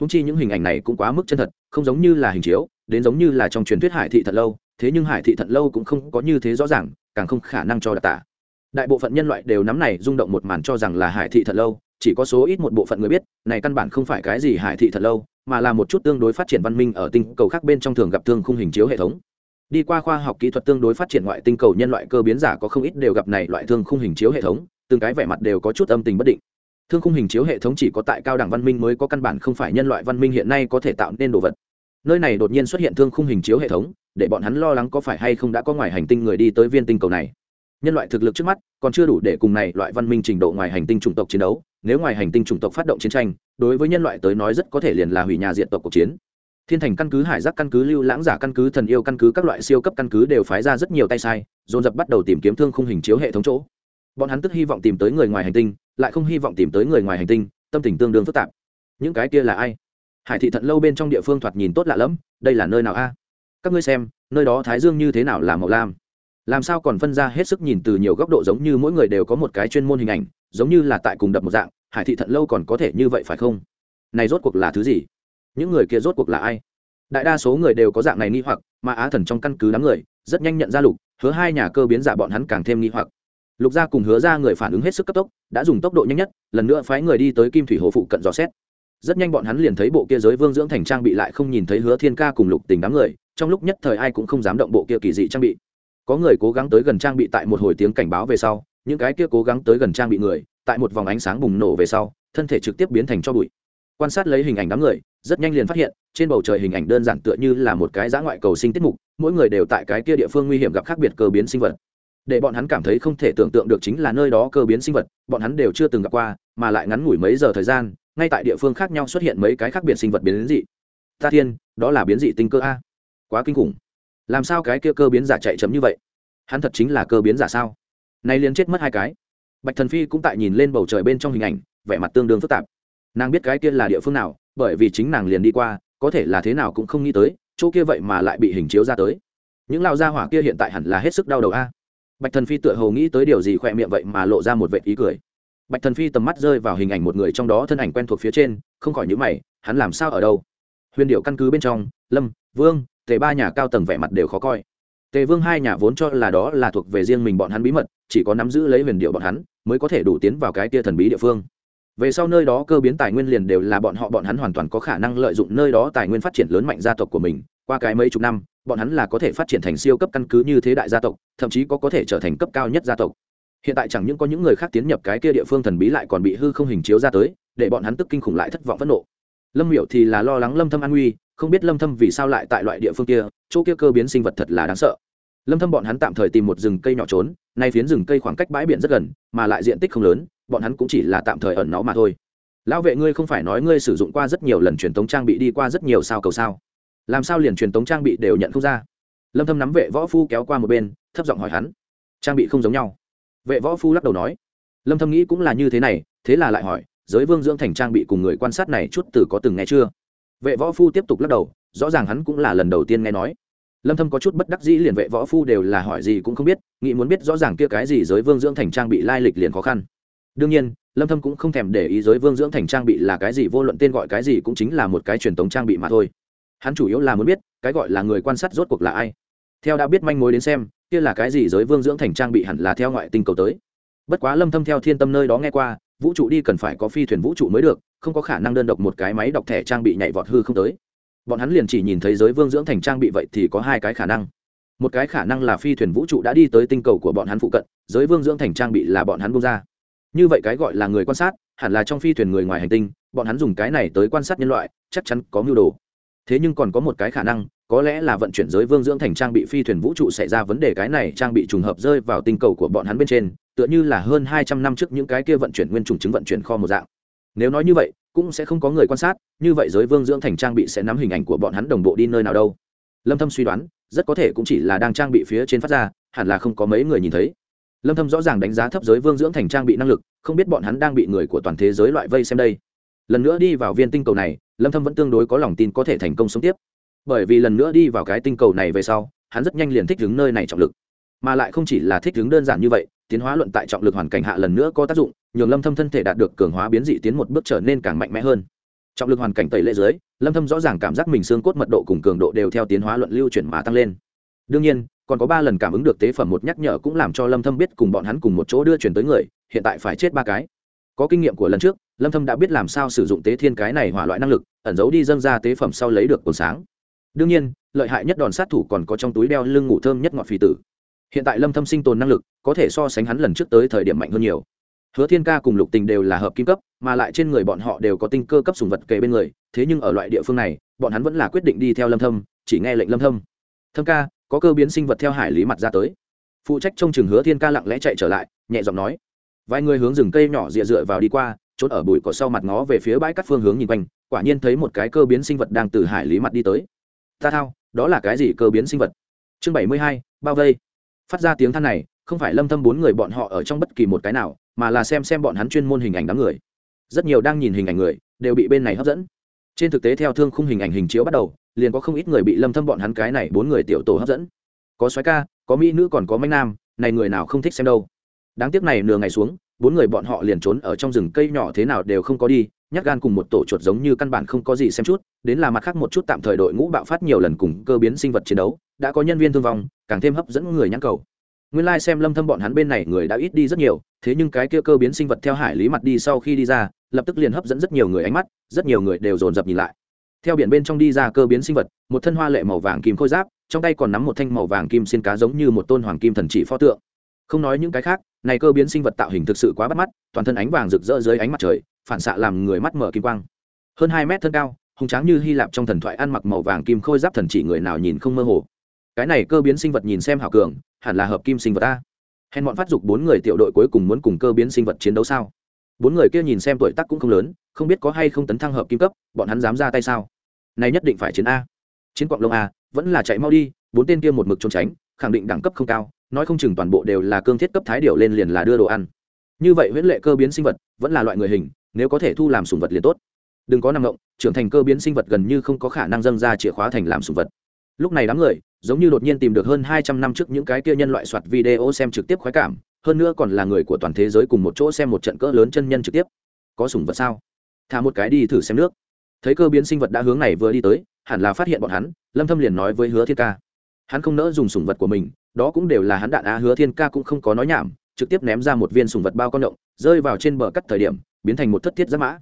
Húng chi những hình ảnh này cũng quá mức chân thật, không giống như là hình chiếu, đến giống như là trong truyền thuyết hải thị thật lâu, thế nhưng hải thị thật lâu cũng không có như thế rõ ràng, càng không khả năng cho đặc tả đại bộ phận nhân loại đều nắm này rung động một màn cho rằng là hải thị thật lâu, chỉ có số ít một bộ phận người biết, này căn bản không phải cái gì hải thị thật lâu mà là một chút tương đối phát triển văn minh ở tinh cầu khác bên trong thường gặp thương khung hình chiếu hệ thống. Đi qua khoa học kỹ thuật tương đối phát triển ngoại tinh cầu nhân loại cơ biến giả có không ít đều gặp này loại thương khung hình chiếu hệ thống, từng cái vẻ mặt đều có chút âm tình bất định. Thương khung hình chiếu hệ thống chỉ có tại cao đẳng văn minh mới có căn bản không phải nhân loại văn minh hiện nay có thể tạo nên đồ vật. Nơi này đột nhiên xuất hiện thương khung hình chiếu hệ thống, để bọn hắn lo lắng có phải hay không đã có ngoài hành tinh người đi tới viên tinh cầu này. Nhân loại thực lực trước mắt còn chưa đủ để cùng này loại văn minh trình độ ngoài hành tinh chủng tộc chiến đấu nếu ngoài hành tinh chủng tộc phát động chiến tranh, đối với nhân loại tới nói rất có thể liền là hủy nhà diện tộc cuộc chiến. Thiên thành căn cứ, hải giác căn cứ, lưu lãng giả căn cứ, thần yêu căn cứ, các loại siêu cấp căn cứ đều phái ra rất nhiều tay sai, dồn dập bắt đầu tìm kiếm thương khung hình chiếu hệ thống chỗ. Bọn hắn tức hy vọng tìm tới người ngoài hành tinh, lại không hy vọng tìm tới người ngoài hành tinh, tâm tình tương đương phức tạp. Những cái kia là ai? Hải thị thận lâu bên trong địa phương thoạt nhìn tốt lạ lẫm, đây là nơi nào a? Các ngươi xem, nơi đó thái dương như thế nào là màu lam? Làm sao còn phân ra hết sức nhìn từ nhiều góc độ giống như mỗi người đều có một cái chuyên môn hình ảnh, giống như là tại cùng đập một dạng, hải thị thận lâu còn có thể như vậy phải không? Này rốt cuộc là thứ gì? Những người kia rốt cuộc là ai? Đại đa số người đều có dạng này nghi hoặc, mà á thần trong căn cứ đám người, rất nhanh nhận ra lục, hứa hai nhà cơ biến giả bọn hắn càng thêm nghi hoặc. Lục gia cùng hứa ra người phản ứng hết sức cấp tốc, đã dùng tốc độ nhanh nhất, lần nữa phái người đi tới kim thủy hồ phụ cận dò xét. Rất nhanh bọn hắn liền thấy bộ kia giới vương dưỡng thành trang bị lại không nhìn thấy hứa thiên ca cùng lục tình đám người, trong lúc nhất thời ai cũng không dám động bộ kia kỳ dị trang bị có người cố gắng tới gần trang bị tại một hồi tiếng cảnh báo về sau, những cái kia cố gắng tới gần trang bị người, tại một vòng ánh sáng bùng nổ về sau, thân thể trực tiếp biến thành cho bụi. Quan sát lấy hình ảnh đám người, rất nhanh liền phát hiện, trên bầu trời hình ảnh đơn giản tựa như là một cái giã ngoại cầu sinh tiết mục, mỗi người đều tại cái kia địa phương nguy hiểm gặp khác biệt cơ biến sinh vật. Để bọn hắn cảm thấy không thể tưởng tượng được chính là nơi đó cơ biến sinh vật, bọn hắn đều chưa từng gặp qua, mà lại ngắn ngủi mấy giờ thời gian, ngay tại địa phương khác nhau xuất hiện mấy cái khác biệt sinh vật biến dị. Ta thiên, đó là biến dị tinh cơ a. Quá kinh khủng làm sao cái kia cơ biến giả chạy chấm như vậy? Hắn thật chính là cơ biến giả sao? Nay liền chết mất hai cái. Bạch thần phi cũng tại nhìn lên bầu trời bên trong hình ảnh, vẻ mặt tương đương phức tạp. Nàng biết cái kia là địa phương nào, bởi vì chính nàng liền đi qua, có thể là thế nào cũng không nghĩ tới, chỗ kia vậy mà lại bị hình chiếu ra tới. Những lao gia hỏa kia hiện tại hẳn là hết sức đau đầu a. Bạch thần phi tựa hồ nghĩ tới điều gì khỏe miệng vậy mà lộ ra một vệ ý cười. Bạch thần phi tầm mắt rơi vào hình ảnh một người trong đó thân ảnh quen thuộc phía trên, không khỏi nhữ mày, hắn làm sao ở đâu? Huyền điệu căn cứ bên trong, lâm, vương tề ba nhà cao tầng vẻ mặt đều khó coi. Tề vương hai nhà vốn cho là đó là thuộc về riêng mình bọn hắn bí mật, chỉ có nắm giữ lấy huyền điệu bọn hắn, mới có thể đủ tiến vào cái tia thần bí địa phương. Về sau nơi đó cơ biến tài nguyên liền đều là bọn họ bọn hắn hoàn toàn có khả năng lợi dụng nơi đó tài nguyên phát triển lớn mạnh gia tộc của mình. Qua cái mấy chục năm, bọn hắn là có thể phát triển thành siêu cấp căn cứ như thế đại gia tộc, thậm chí có có thể trở thành cấp cao nhất gia tộc. Hiện tại chẳng những có những người khác tiến nhập cái kia địa phương thần bí lại còn bị hư không hình chiếu ra tới, để bọn hắn tức kinh khủng lại thất vọng phẫn nộ. Lâm miểu thì là lo lắng lâm thâm an nguy không biết lâm thâm vì sao lại tại loại địa phương kia, chỗ kia cơ biến sinh vật thật là đáng sợ. Lâm thâm bọn hắn tạm thời tìm một rừng cây nhỏ trốn, nay phiến rừng cây khoảng cách bãi biển rất gần, mà lại diện tích không lớn, bọn hắn cũng chỉ là tạm thời ẩn nó mà thôi. Lão vệ ngươi không phải nói ngươi sử dụng qua rất nhiều lần truyền tống trang bị đi qua rất nhiều sao cầu sao? Làm sao liền truyền tống trang bị đều nhận không ra? Lâm thâm nắm vệ võ phu kéo qua một bên, thấp giọng hỏi hắn. Trang bị không giống nhau. Vệ võ phu lắc đầu nói. Lâm thâm nghĩ cũng là như thế này, thế là lại hỏi, giới vương dưỡng thành trang bị cùng người quan sát này chút từ có từng nghe chưa? Vệ võ phu tiếp tục lắc đầu, rõ ràng hắn cũng là lần đầu tiên nghe nói. Lâm thâm có chút bất đắc dĩ liền vệ võ phu đều là hỏi gì cũng không biết, nghĩ muốn biết rõ ràng kia cái gì giới vương dưỡng thành trang bị lai lịch liền khó khăn. Đương nhiên, lâm thâm cũng không thèm để ý giới vương dưỡng thành trang bị là cái gì, vô luận tên gọi cái gì cũng chính là một cái truyền thống trang bị mà thôi. Hắn chủ yếu là muốn biết, cái gọi là người quan sát rốt cuộc là ai. Theo đã biết manh mối đến xem, kia là cái gì giới vương dưỡng thành trang bị hẳn là theo ngoại tinh cầu tới. Bất quá lâm thâm theo thiên tâm nơi đó nghe qua vũ trụ đi cần phải có phi thuyền vũ trụ mới được, không có khả năng đơn độc một cái máy đọc thẻ trang bị nhảy vọt hư không tới. Bọn hắn liền chỉ nhìn thấy giới vương dưỡng thành trang bị vậy thì có hai cái khả năng. Một cái khả năng là phi thuyền vũ trụ đã đi tới tinh cầu của bọn hắn phụ cận, giới vương dưỡng thành trang bị là bọn hắn bung ra. Như vậy cái gọi là người quan sát, hẳn là trong phi thuyền người ngoài hành tinh, bọn hắn dùng cái này tới quan sát nhân loại, chắc chắn có mưu đồ. Thế nhưng còn có một cái khả năng, có lẽ là vận chuyển giới vương dưỡng thành trang bị phi thuyền vũ trụ xảy ra vấn đề cái này trang bị trùng hợp rơi vào tinh cầu của bọn hắn bên trên tựa như là hơn hai trăm năm trước những cái kia vận chuyển nguyên trùng chứng vận chuyển kho một dạng. Nếu nói như vậy, cũng sẽ không có người quan sát, như vậy giới vương dưỡng thành trang bị sẽ nắm hình ảnh của bọn hắn đồng bộ đi nơi nào đâu. Lâm thâm suy đoán, rất có thể cũng chỉ là đang trang bị phía trên phát ra, hẳn là không có mấy người nhìn thấy. Lâm thâm rõ ràng đánh giá thấp giới vương dưỡng thành trang bị năng lực, không biết bọn hắn đang bị người của toàn thế giới loại vây xem đây. Lần nữa đi vào viên tinh cầu này, lâm thâm vẫn tương đối có lòng tin có thể thành công sống tiếp. Bởi vì lần nữa đi vào cái tinh cầu này về sau, hắn rất nhanh liền thích ứng nơi này trọng lực. Mà lại không chỉ là thích ứng đơn giản như vậy tiến hóa luận tại trọng lực hoàn cảnh hạ lần nữa có tác dụng, nhường lâm thâm thân thể đạt được cường hóa biến dị tiến một bước trở nên càng mạnh mẽ hơn. Trọng lực hoàn cảnh tẩy lệ dưới, lâm thâm rõ ràng cảm giác mình xương cốt mật độ cùng cường độ đều theo tiến hóa luận lưu chuyển mà tăng lên. Đương nhiên, còn có ba lần cảm ứng được tế phẩm một nhắc nhở cũng làm cho lâm thâm biết cùng bọn hắn cùng một chỗ đưa chuyển tới người, hiện tại phải chết ba cái. Có kinh nghiệm của lần trước, lâm thâm đã biết làm sao sử dụng tế thiên cái này hỏa loại năng lực, ẩn giấu đi dâng ra tế phẩm sau lấy được cồn sáng. Đương nhiên, lợi hại nhất đòn sát thủ còn có trong túi đeo lưng ngủ thơm nhất ngọt phì tử hiện tại lâm thâm sinh tồn năng lực, có thể so sánh hắn lần trước tới thời điểm mạnh hơn nhiều. Hứa thiên ca cùng lục tình đều là hợp kim cấp, mà lại trên người bọn họ đều có tinh cơ cấp sùng vật kề bên người, thế nhưng ở loại địa phương này, bọn hắn vẫn là quyết định đi theo lâm thâm, chỉ nghe lệnh lâm thâm. Thâm ca, có cơ biến sinh vật theo hải lý mặt ra tới. Phụ trách trông chừng hứa thiên ca lặng lẽ chạy trở lại, nhẹ giọng nói. Vài người hướng rừng cây nhỏ dịa dựa vào đi qua trốn ở bụi cỏ sau mặt ngó về phía bãi cắt phương hướng nhìn quanh, quả nhiên thấy một cái cơ biến sinh vật đang từ hải lý mặt đi tới. Ta thao, đó là cái gì cơ biến sinh vật? Chương bảy mươi hai, bao vây phát ra tiếng than này, không phải lâm thâm bốn người bọn họ ở trong bất kỳ một cái nào, mà là xem xem bọn hắn chuyên môn hình ảnh đám người. Rất nhiều đang nhìn hình ảnh người, đều bị bên này hấp dẫn. Trên thực tế theo thương khung hình ảnh hình chiếu bắt đầu, liền có không ít người bị lâm thâm bọn hắn cái này bốn người tiểu tổ hấp dẫn. Có soái ca, có mỹ nữ còn có manh nam, này người nào không thích xem đâu. Đáng tiếc này nửa ngày xuống, bốn người bọn họ liền trốn ở trong rừng cây nhỏ thế nào đều không có đi, nhát gan cùng một tổ chuột giống như căn bản không có gì xem chút, đến là mặt khác một chút tạm thời đội ngũ bạo phát nhiều lần cùng cơ biến sinh vật chiến đấu đã có nhân viên thương vong, càng thêm hấp dẫn người nhãn cầu. Nguyên lai、like、xem lâm thâm bọn hắn bên này người đã ít đi rất nhiều, thế nhưng cái kia cơ biến sinh vật theo hải lý mặt đi sau khi đi ra, lập tức liền hấp dẫn rất nhiều người ánh mắt, rất nhiều người đều dồn dập nhìn lại. Theo biển bên trong đi ra cơ biến sinh vật, một thân hoa lệ màu vàng kim khôi giáp, trong tay còn nắm một thanh màu vàng kim xin cá giống như một tôn hoàng kim thần chỉ pho tượng. Không nói những cái khác, này cơ biến sinh vật tạo hình thực sự quá bắt mắt, toàn thân ánh vàng rực rỡ dưới ánh mặt trời, phản xạ làm người mắt mở kim quang. Hơn hai mét thân cao, hùng tráng như hy lạp trong thần thoại ăn mặc màu vàng kim khôi giáp thần chỉ người nào nhìn không mơ hồ cái này cơ biến sinh vật nhìn xem hảo cường, hẳn là hợp kim sinh vật ta hèn bọn phát dục bốn người tiểu đội cuối cùng muốn cùng cơ biến sinh vật chiến đấu sao? Bốn người kia nhìn xem tuổi tác cũng không lớn, không biết có hay không tấn thăng hợp kim cấp, bọn hắn dám ra tay sao? Này nhất định phải chiến a. Chiến quạng lông a, vẫn là chạy mau đi, bốn tên kia một mực trốn tránh, khẳng định đẳng cấp không cao, nói không chừng toàn bộ đều là cương thiết cấp thái điệu lên liền là đưa đồ ăn. Như vậy huyễn lệ cơ biến sinh vật, vẫn là loại người hình, nếu có thể thu làm sùng vật liền tốt. Đừng có năng động trưởng thành cơ biến sinh vật gần như không có khả năng dâng ra chìa khóa thành làm sùng vật lúc này đám người, giống như đột nhiên tìm được hơn hai trăm năm trước những cái kia nhân loại soạt video xem trực tiếp khoái cảm, hơn nữa còn là người của toàn thế giới cùng một chỗ xem một trận cỡ lớn chân nhân trực tiếp. Có sùng vật sao? Thả một cái đi thử xem nước. Thấy cơ biến sinh vật đã hướng này vừa đi tới, hẳn là phát hiện bọn hắn, lâm thâm liền nói với hứa thiên ca. Hắn không nỡ dùng sùng vật của mình, đó cũng đều là hắn đạn á, hứa thiên ca cũng không có nói nhảm, trực tiếp ném ra một viên sùng vật bao con động, rơi vào trên bờ cắt thời điểm, biến thành một thất thiết giáp mã.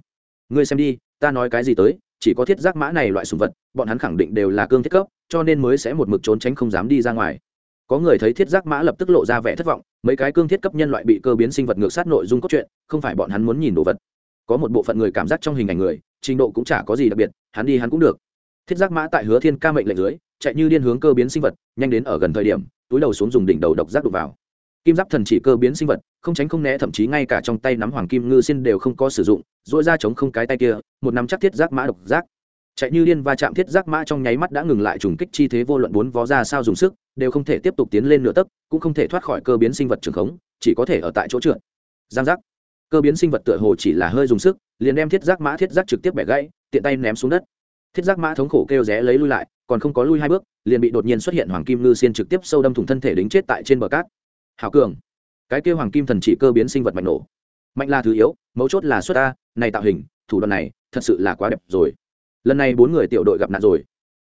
Ngươi xem đi, ta nói cái gì tới, chỉ có thiết giáp mã này loại sùng vật, bọn hắn khẳng định đều là cương thiết cấp cho nên mới sẽ một mực trốn tránh không dám đi ra ngoài. Có người thấy thiết giác mã lập tức lộ ra vẻ thất vọng, mấy cái cương thiết cấp nhân loại bị cơ biến sinh vật ngược sát nội dung cốt truyện, không phải bọn hắn muốn nhìn đồ vật. Có một bộ phận người cảm giác trong hình ảnh người, trình độ cũng chả có gì đặc biệt, hắn đi hắn cũng được. Thiết giác mã tại hứa thiên ca mệnh lệnh dưới, chạy như điên hướng cơ biến sinh vật, nhanh đến ở gần thời điểm, túi đầu xuống dùng đỉnh đầu độc giác đục vào. Kim giáp thần chỉ cơ biến sinh vật, không tránh không né, thậm chí ngay cả trong tay nắm hoàng kim ngư xin đều không có sử dụng dỗi ra chống không cái tay kia, một nắm chắc thiết giác mã độc giác chạy như điên va chạm thiết giác mã trong nháy mắt đã ngừng lại trùng kích chi thế vô luận bốn vó ra sao dùng sức, đều không thể tiếp tục tiến lên nửa tấc, cũng không thể thoát khỏi cơ biến sinh vật trường khống, chỉ có thể ở tại chỗ trượt. Giang giác. Cơ biến sinh vật tựa hồ chỉ là hơi dùng sức, liền đem thiết giác mã thiết giác trực tiếp bẻ gãy, tiện tay ném xuống đất. Thiết giác mã thống khổ kêu ré lấy lui lại, còn không có lui hai bước, liền bị đột nhiên xuất hiện hoàng kim ngư xiên trực tiếp sâu đâm thủng thân thể đính chết tại trên bờ cát. Hảo cường. Cái kêu hoàng kim thần chỉ cơ biến sinh vật mạnh nổ. Mạnh là thứ yếu, mấu chốt là xuất a, này tạo hình, thủ đoạn này, thật sự là quá đẹp rồi lần này bốn người tiểu đội gặp nạn rồi.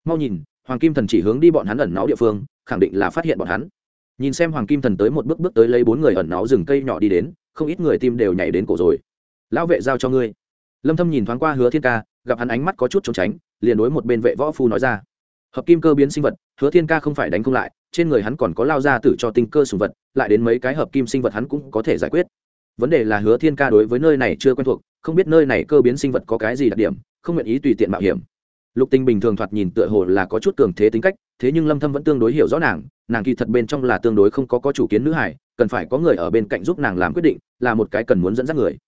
Mau nhìn, hoàng kim thần chỉ hướng đi bọn hắn ẩn náu địa phương, khẳng định là phát hiện bọn hắn. Nhìn xem hoàng kim thần tới một bước bước tới lấy bốn người ẩn náu rừng cây nhỏ đi đến, không ít người tim đều nhảy đến cổ rồi. Lão vệ giao cho ngươi. Lâm thâm nhìn thoáng qua hứa thiên ca, gặp hắn ánh mắt có chút trốn tránh, liền đối một bên vệ võ phu nói ra. Hợp kim cơ biến sinh vật, hứa thiên ca không phải đánh không lại, trên người hắn còn có lao ra tử cho tinh cơ sùng vật, lại đến mấy cái hợp kim sinh vật hắn cũng có thể giải quyết. Vấn đề là hứa thiên ca đối với nơi này chưa quen thuộc, không biết nơi này cơ biến sinh vật có cái gì đặc điểm không nguyện ý tùy tiện mạo hiểm. Lục tinh bình thường thoạt nhìn tựa hồ là có chút cường thế tính cách, thế nhưng lâm thâm vẫn tương đối hiểu rõ nàng nàng kỳ thật bên trong là tương đối không có có chủ kiến nữ hải cần phải có người ở bên cạnh giúp nàng làm quyết định, là một cái cần muốn dẫn dắt người.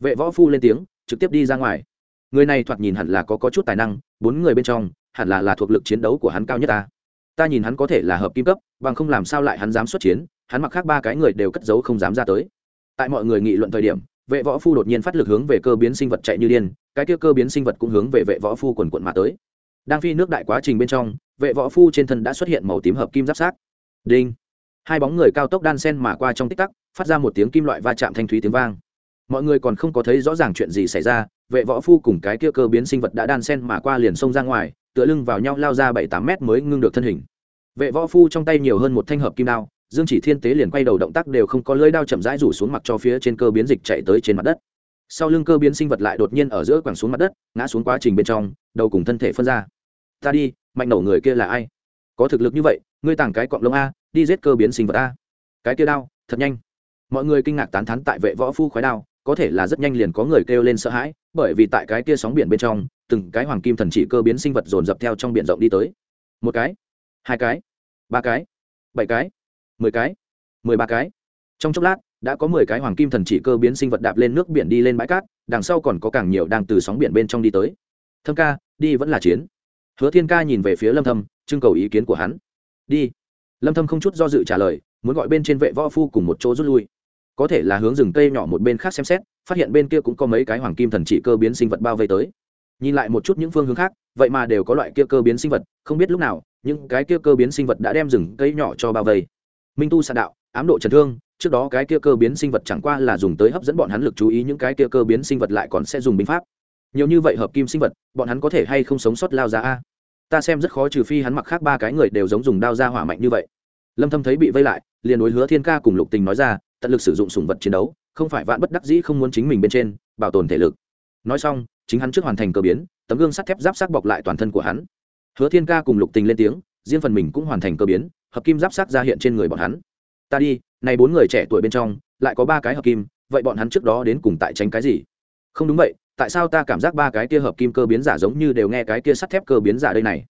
Vệ võ phu lên tiếng, trực tiếp đi ra ngoài. Người này thoạt nhìn hẳn là có có chút tài năng, bốn người bên trong, hẳn là là thuộc lực chiến đấu của hắn cao nhất ta. Ta nhìn hắn có thể là hợp kim cấp, bằng không làm sao lại hắn dám xuất chiến, hắn mặc khác ba cái người đều cất giấu không dám ra tới. Tại mọi người nghị luận thời điểm, vệ võ phu đột nhiên phát lực hướng về cơ biến sinh vật chạy như điên cái kia cơ biến sinh vật cũng hướng về vệ võ phu quần quận mà tới. Đang phi nước đại quá trình bên trong, vệ võ phu trên thân đã xuất hiện màu tím hợp kim giáp sát. Đinh! Hai bóng người cao tốc đan sen mà qua trong tích tắc, phát ra một tiếng kim loại va chạm thanh thúy tiếng vang. Mọi người còn không có thấy rõ ràng chuyện gì xảy ra, vệ võ phu cùng cái kia cơ biến sinh vật đã đan sen mà qua liền xông ra ngoài, tựa lưng vào nhau lao ra bảy tám mét mới ngưng được thân hình. Vệ võ phu trong tay nhiều hơn một thanh hợp kim đao, dương chỉ thiên tế liền quay đầu động tác đều không có lưỡi đao chậm rãi rủ xuống mặt cho phía trên cơ biến dịch chạy tới trên mặt đất sau lưng cơ biến sinh vật lại đột nhiên ở giữa quẳng xuống mặt đất, ngã xuống quá trình bên trong, đầu cùng thân thể phân ra. Ta đi, mạnh nổ người kia là ai? Có thực lực như vậy, ngươi tàng cái cọng lông a, đi giết cơ biến sinh vật a. Cái kia đao, thật nhanh. Mọi người kinh ngạc tán thán tại vệ võ phu khói đao, có thể là rất nhanh liền có người kêu lên sợ hãi, bởi vì tại cái kia sóng biển bên trong, từng cái hoàng kim thần chỉ cơ biến sinh vật dồn dập theo trong biển rộng đi tới. Một cái, hai cái, ba cái, bảy cái, mười cái, mười ba cái. Trong chốc lát đã có mười cái hoàng kim thần chỉ cơ biến sinh vật đạp lên nước biển đi lên bãi cát, đằng sau còn có càng nhiều đang từ sóng biển bên trong đi tới. Thâm ca, đi vẫn là chiến. Hứa thiên ca nhìn về phía lâm thâm, trưng cầu ý kiến của hắn. Đi. Lâm thâm không chút do dự trả lời, muốn gọi bên trên vệ võ phu cùng một chỗ rút lui. Có thể là hướng rừng cây nhỏ một bên khác xem xét, phát hiện bên kia cũng có mấy cái hoàng kim thần chỉ cơ biến sinh vật bao vây tới. Nhìn lại một chút những phương hướng khác, vậy mà đều có loại kia cơ biến sinh vật, không biết lúc nào, những cái kia cơ biến sinh vật đã đem rừng cây nhỏ cho bao vây. Minh tu xạ đạo, ám độ trần thương trước đó cái kia cơ biến sinh vật chẳng qua là dùng tới hấp dẫn bọn hắn lực chú ý, những cái kia cơ biến sinh vật lại còn sẽ dùng binh pháp. Nhiều như vậy hợp kim sinh vật, bọn hắn có thể hay không sống sót lao ra a? Ta xem rất khó trừ phi hắn mặc khác ba cái người đều giống dùng đao ra hỏa mạnh như vậy. Lâm thâm thấy bị vây lại, liền đối hứa thiên ca cùng lục tình nói ra, tận lực sử dụng sủng vật chiến đấu, không phải vạn bất đắc dĩ không muốn chính mình bên trên, bảo tồn thể lực. Nói xong, chính hắn trước hoàn thành cơ biến, tấm gương sắt thép giáp sắc bọc lại toàn thân của hắn. Hứa thiên ca cùng lục tình lên tiếng, riêng phần mình cũng hoàn thành cơ biến, hợp kim giáp sắc ra hiện trên người bọn hắn. Ta đi này bốn người trẻ tuổi bên trong, lại có ba cái hợp kim, vậy bọn hắn trước đó đến cùng tại tránh cái gì? Không đúng vậy, tại sao ta cảm giác ba cái kia hợp kim cơ biến giả giống như đều nghe cái kia sắt thép cơ biến giả đây này?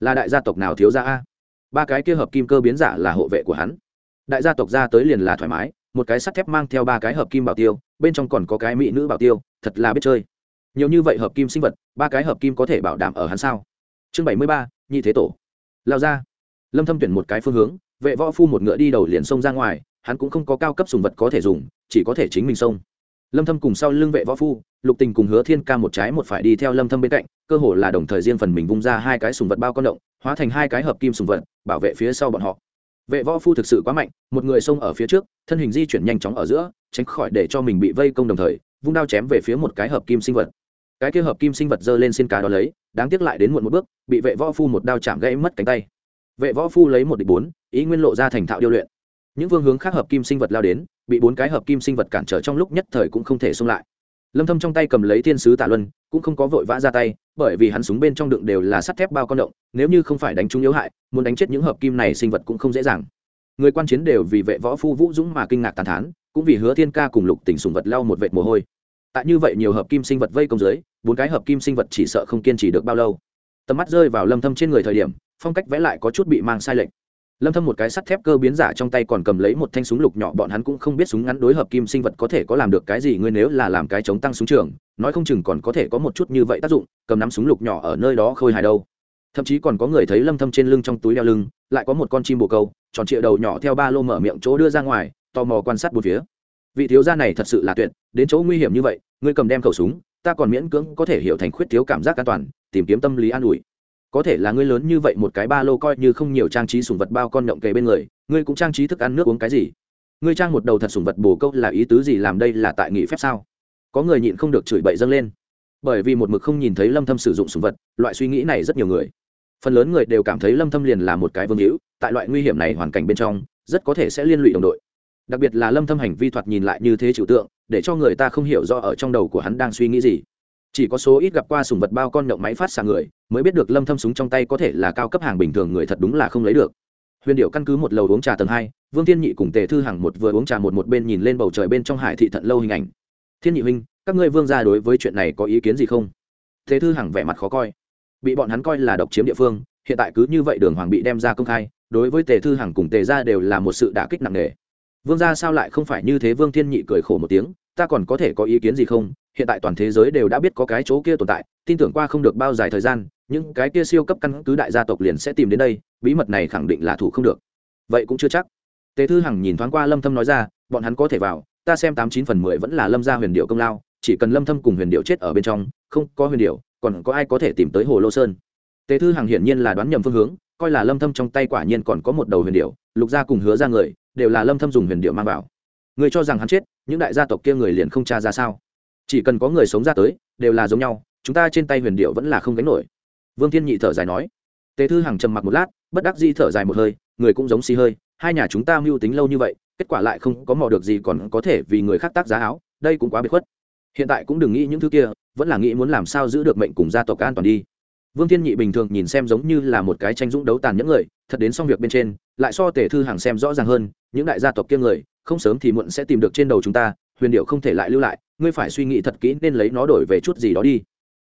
Là đại gia tộc nào thiếu ra a? Ba cái kia hợp kim cơ biến giả là hộ vệ của hắn. Đại gia tộc ra tới liền là thoải mái, một cái sắt thép mang theo ba cái hợp kim bảo tiêu, bên trong còn có cái mỹ nữ bảo tiêu, thật là biết chơi. Nhiều như vậy hợp kim sinh vật, ba cái hợp kim có thể bảo đảm ở hắn sao? Chương bảy mươi ba, nhị thế tổ. Lao ra. Lâm thâm tuyển một cái phương hướng, vệ võ phu một ngựa đi đầu liền xông ra ngoài hắn cũng không có cao cấp sùng vật có thể dùng, chỉ có thể chính mình xông. Lâm thâm cùng sau lưng vệ võ phu, lục tình cùng hứa thiên ca một trái một phải đi theo lâm thâm bên cạnh, cơ hồ là đồng thời riêng phần mình vung ra hai cái sùng vật bao con động, hóa thành hai cái hợp kim sùng vật, bảo vệ phía sau bọn họ. Vệ võ phu thực sự quá mạnh, một người xông ở phía trước, thân hình di chuyển nhanh chóng ở giữa, tránh khỏi để cho mình bị vây công đồng thời, vung đao chém về phía một cái hợp kim sinh vật. Cái kia hợp kim sinh vật giơ lên xin cá đó lấy, đáng tiếc lại đến muộn một bước, bị vệ võ phu một đao chạm gãy mất cánh tay. Vệ võ phu lấy một địch bốn, ý nguyên lộ ra thành thạo điêu luyện những phương hướng khác hợp kim sinh vật lao đến, bị bốn cái hợp kim sinh vật cản trở trong lúc nhất thời cũng không thể xông lại. Lâm thâm trong tay cầm lấy thiên sứ tạ luân, cũng không có vội vã ra tay, bởi vì hắn súng bên trong đựng đều là sắt thép bao con động, nếu như không phải đánh trúng yếu hại, muốn đánh chết những hợp kim này sinh vật cũng không dễ dàng. Người quan chiến đều vì vệ võ phu vũ dũng mà kinh ngạc tàn thán, cũng vì hứa thiên ca cùng lục tỉnh sùng vật lao một vệt mồ hôi. Tại như vậy nhiều hợp kim sinh vật vây công dưới, bốn cái hợp kim sinh vật chỉ sợ không kiên trì được bao lâu. Tầm mắt rơi vào lâm thâm trên người thời điểm, phong cách vẽ lại có chút bị mang sai lệch lâm thâm một cái sắt thép cơ biến giả trong tay còn cầm lấy một thanh súng lục nhỏ, bọn hắn cũng không biết súng ngắn đối hợp kim sinh vật có thể có làm được cái gì, ngươi nếu là làm cái chống tăng súng trường, nói không chừng còn có thể có một chút như vậy tác dụng, cầm nắm súng lục nhỏ ở nơi đó khôi hài đâu. Thậm chí còn có người thấy lâm thâm trên lưng trong túi đeo lưng, lại có một con chim bồ câu, tròn trịa đầu nhỏ theo ba lô mở miệng chỗ đưa ra ngoài, tò mò quan sát bốn phía. Vị thiếu gia này thật sự là tuyệt, đến chỗ nguy hiểm như vậy, ngươi cầm đem khẩu súng, ta còn miễn cưỡng có thể hiểu thành khuyết thiếu cảm giác an toàn, tìm kiếm tâm lý an ủi có thể là ngươi lớn như vậy một cái ba lô coi như không nhiều trang trí sùng vật bao con nhộng kề bên người, ngươi cũng trang trí thức ăn nước uống cái gì? Ngươi trang một đầu thật sùng vật bồ câu là ý tứ gì làm đây là tại nghị phép sao? Có người nhịn không được chửi bậy dâng lên. Bởi vì một mực không nhìn thấy lâm thâm sử dụng sùng vật, loại suy nghĩ này rất nhiều người. Phần lớn người đều cảm thấy lâm thâm liền là một cái vương hữu, tại loại nguy hiểm này hoàn cảnh bên trong, rất có thể sẽ liên lụy đồng đội. Đặc biệt là lâm thâm hành vi thoạt nhìn lại như thế trừu tượng, để cho người ta không hiểu rõ ở trong đầu của hắn đang suy nghĩ gì chỉ có số ít gặp qua sùng vật bao con động máy phát xạ người, mới biết được lâm thâm súng trong tay có thể là cao cấp hàng bình thường người thật đúng là không lấy được. Huyền điệu căn cứ một lầu uống trà tầng hai, vương thiên nhị cùng tề thư hằng một vừa uống trà một một bên nhìn lên bầu trời bên trong hải thị thận lâu hình ảnh. Thiên nhị huynh, các ngươi vương gia đối với chuyện này có ý kiến gì không? Tề thư hằng vẻ mặt khó coi. Bị bọn hắn coi là độc chiếm địa phương, hiện tại cứ như vậy đường hoàng bị đem ra công khai, đối với tề thư hằng cùng tề gia đều là một sự đả kích nặng nề. Vương gia sao lại không phải như thế? Vương thiên nhị cười khổ một tiếng. Ta còn có thể có ý kiến gì không? Hiện tại toàn thế giới đều đã biết có cái chỗ kia tồn tại, tin tưởng qua không được bao dài thời gian, những cái kia siêu cấp căn cứ đại gia tộc liền sẽ tìm đến đây, bí mật này khẳng định là thủ không được. Vậy cũng chưa chắc. Tề thư hằng nhìn thoáng qua lâm thâm nói ra, bọn hắn có thể vào, ta xem tám chín phần mười vẫn là lâm gia huyền điệu công lao, chỉ cần lâm thâm cùng huyền điệu chết ở bên trong, không có huyền điệu, còn có ai có thể tìm tới hồ lô sơn? Tề thư hằng hiển nhiên là đoán nhầm phương hướng, coi là lâm thâm trong tay quả nhiên còn có một đầu huyền điệu, lục gia cùng hứa ra người, đều là lâm thâm dùng huyền điệu mang vào. Người cho rằng hắn chết, những đại gia tộc kia người liền không tra ra sao? Chỉ cần có người sống ra tới, đều là giống nhau, chúng ta trên tay huyền điệu vẫn là không gánh nổi. Vương thiên nhị thở dài nói. Tề thư hằng trầm mặc một lát, bất đắc di thở dài một hơi, người cũng giống xì hơi, hai nhà chúng ta mưu tính lâu như vậy, kết quả lại không có mò được gì còn có thể vì người khác tác giá áo, đây cũng quá biệt khuất. Hiện tại cũng đừng nghĩ những thứ kia, vẫn là nghĩ muốn làm sao giữ được mệnh cùng gia tộc an toàn đi. Vương thiên nhị bình thường nhìn xem giống như là một cái tranh dũng đấu tàn những người, thật đến xong việc bên trên, lại so tề thư hàng xem rõ ràng hơn, những đại gia tộc kia người, không sớm thì muộn sẽ tìm được trên đầu chúng ta, huyền điệu không thể lại lưu lại ngươi phải suy nghĩ thật kỹ nên lấy nó đổi về chút gì đó đi.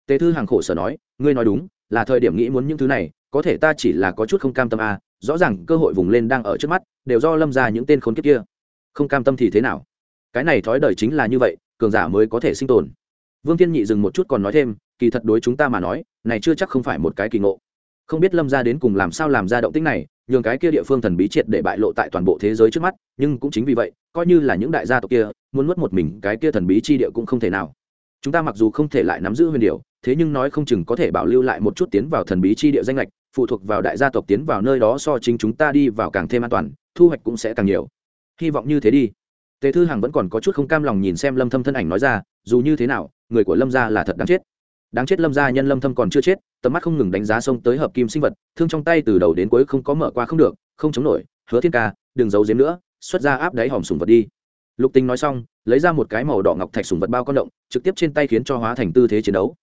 Tề thư hàng khổ sở nói, ngươi nói đúng, là thời điểm nghĩ muốn những thứ này, có thể ta chỉ là có chút không cam tâm à rõ ràng cơ hội vùng lên đang ở trước mắt, đều do lâm ra những tên khốn kiếp kia. Không cam tâm thì thế nào? Cái này thói đời chính là như vậy, cường giả mới có thể sinh tồn. Vương thiên nhị dừng một chút còn nói thêm, kỳ thật đối chúng ta mà nói, này chưa chắc không phải một cái kỳ ngộ. Không biết lâm ra đến cùng làm sao làm ra động tích này nhường cái kia địa phương thần bí triệt để bại lộ tại toàn bộ thế giới trước mắt, nhưng cũng chính vì vậy, coi như là những đại gia tộc kia, muốn nuốt một mình cái kia thần bí chi địa cũng không thể nào. Chúng ta mặc dù không thể lại nắm giữ huyền điều thế nhưng nói không chừng có thể bảo lưu lại một chút tiến vào thần bí chi địa danh lệch, phụ thuộc vào đại gia tộc tiến vào nơi đó so chính chúng ta đi vào càng thêm an toàn, thu hoạch cũng sẽ càng nhiều. Hy vọng như thế đi. Tề thư hằng vẫn còn có chút không cam lòng nhìn xem lâm thâm thân ảnh nói ra, dù như thế nào, người của lâm gia là thật đáng chết đáng chết lâm gia nhân lâm thâm còn chưa chết, tầm mắt không ngừng đánh giá sông tới hợp kim sinh vật, thương trong tay từ đầu đến cuối không có mở qua không được, không chống nổi, hứa thiên ca, đừng giấu giếm nữa, xuất ra áp đáy hòm sùng vật đi. Lục tinh nói xong, lấy ra một cái màu đỏ ngọc thạch sùng vật bao con động, trực tiếp trên tay khiến cho hóa thành tư thế chiến đấu.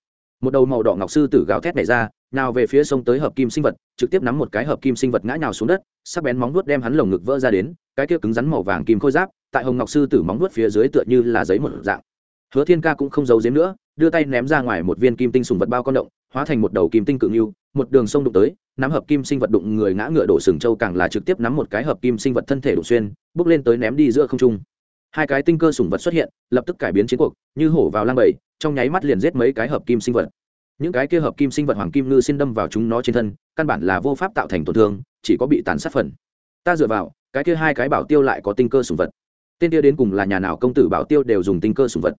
Một đầu màu đỏ ngọc sư tử gào thét này ra, nào về phía sông tới hợp kim sinh vật, trực tiếp nắm một cái hợp kim sinh vật ngã nhào xuống đất, sắc bén móng vuốt đem hắn lồng ngực vỡ ra đến, cái kia cứng rắn màu vàng kim khôi giáp, tại hồng ngọc sư tử móng vuốt phía dưới tựa như là giấy một dạng hứa thiên ca cũng không giấu giếm nữa, đưa tay ném ra ngoài một viên kim tinh sùng vật bao con động, hóa thành một đầu kim tinh cự ngưu, một đường sông đụng tới, nắm hợp kim sinh vật đụng người ngã ngựa đổ sừng châu càng là trực tiếp nắm một cái hợp kim sinh vật thân thể đụng xuyên, bước lên tới ném đi giữa không trung. Hai cái tinh cơ sùng vật xuất hiện, lập tức cải biến chiến cuộc, như hổ vào lang bầy, trong nháy mắt liền giết mấy cái hợp kim sinh vật. Những cái kia hợp kim sinh vật hoàng kim ngư xin đâm vào chúng nó trên thân, căn bản là vô pháp tạo thành tổn thương, chỉ có bị tàn sát phần. Ta dựa vào, cái kia hai cái bảo tiêu lại có tinh cơ sùng vật. Tên kia đến cùng là nhà nào công tử bảo tiêu đều dùng tinh cơ sùng vật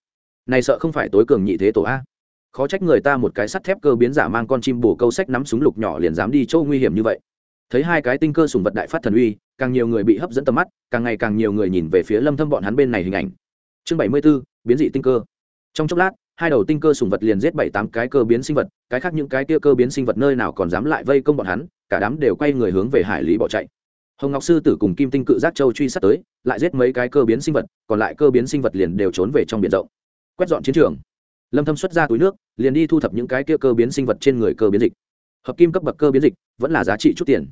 này sợ không phải tối cường nhị thế tổ a. Khó trách người ta một cái sắt thép cơ biến giả mang con chim bồ câu sách nắm súng lục nhỏ liền dám đi chỗ nguy hiểm như vậy. Thấy hai cái tinh cơ sùng vật đại phát thần uy càng nhiều người bị hấp dẫn tầm mắt càng ngày càng nhiều người nhìn về phía lâm thâm bọn hắn bên này hình ảnh. Chương 74, biến dị tinh cơ. Trong chốc lát hai đầu tinh cơ sùng vật liền giết bảy tám cái cơ biến sinh vật cái khác những cái kia cơ biến sinh vật nơi nào còn dám lại vây công bọn hắn cả đám đều quay người hướng về hải lý bỏ chạy. Hồng ngọc sư tử cùng kim tinh cự giác châu truy sát tới lại giết mấy cái cơ biến sinh vật còn lại cơ biến sinh vật liền đều trốn về trong biển rộng quét dọn chiến trường. Lâm thâm xuất ra túi nước, liền đi thu thập những cái kia cơ biến sinh vật trên người cơ biến dịch. Hợp kim cấp bậc cơ biến dịch vẫn là giá trị chút tiền.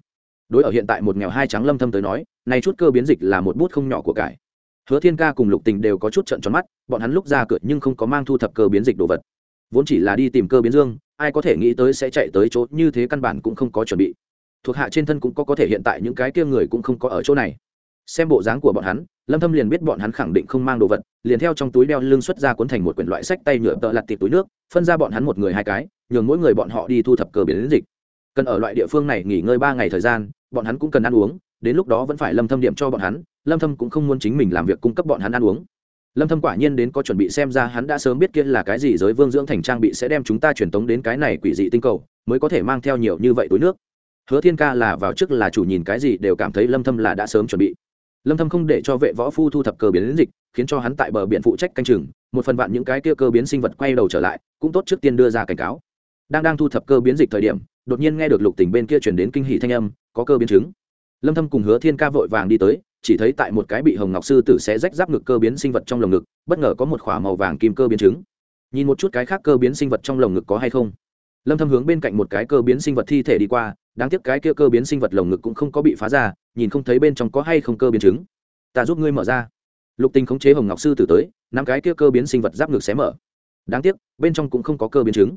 Đối ở hiện tại một nghèo hai trắng lâm thâm tới nói, này chút cơ biến dịch là một bút không nhỏ của cải. Hứa thiên ca cùng lục tình đều có chút trận tròn mắt, bọn hắn lúc ra cửa nhưng không có mang thu thập cơ biến dịch đồ vật. Vốn chỉ là đi tìm cơ biến dương, ai có thể nghĩ tới sẽ chạy tới chỗ như thế căn bản cũng không có chuẩn bị. Thuộc hạ trên thân cũng có có thể hiện tại những cái kia người cũng không có ở chỗ này xem bộ dáng của bọn hắn, lâm thâm liền biết bọn hắn khẳng định không mang đồ vật, liền theo trong túi đeo lưng xuất ra cuốn thành một quyển loại sách tay nhựa tợ lặt tiệp túi nước, phân ra bọn hắn một người hai cái, nhường mỗi người bọn họ đi thu thập cờ biến dịch. Cần ở loại địa phương này nghỉ ngơi ba ngày thời gian, bọn hắn cũng cần ăn uống, đến lúc đó vẫn phải lâm thâm điểm cho bọn hắn, lâm thâm cũng không muốn chính mình làm việc cung cấp bọn hắn ăn uống. Lâm thâm quả nhiên đến có chuẩn bị xem ra hắn đã sớm biết kia là cái gì giới vương dưỡng thành trang bị sẽ đem chúng ta truyền tống đến cái này quỷ dị tinh cầu, mới có thể mang theo nhiều như vậy túi nước. Hứa thiên ca là vào trước là chủ nhìn cái gì đều cảm thấy lâm thâm là đã sớm chuẩn bị lâm thâm không để cho vệ võ phu thu thập cơ biến dịch, khiến cho hắn tại bờ biển phụ trách canh chừng, một phần vạn những cái kia cơ biến sinh vật quay đầu trở lại, cũng tốt trước tiên đưa ra cảnh cáo. Đang đang thu thập cơ biến dịch thời điểm, đột nhiên nghe được lục tỉnh bên kia truyền đến kinh hỉ thanh âm, có cơ biến chứng. Lâm thâm cùng hứa thiên ca vội vàng đi tới, chỉ thấy tại một cái bị hồng ngọc sư tử sẽ rách giáp ngực cơ biến sinh vật trong lồng ngực, bất ngờ có một khỏa màu vàng kim cơ biến chứng. Nhìn một chút cái khác cơ biến sinh vật trong lồng ngực có hay không? Lâm thâm hướng bên cạnh một cái cơ biến sinh vật thi thể đi qua, đáng tiếc cái kia cơ biến sinh vật lồng ngực cũng không có bị phá ra nhìn không thấy bên trong có hay không cơ biến chứng. Ta giúp ngươi mở ra. Lục tình khống chế hồng ngọc sư tử tới năm cái kia cơ biến sinh vật giáp ngực xé mở. Đáng tiếc, bên trong cũng không có cơ biến chứng.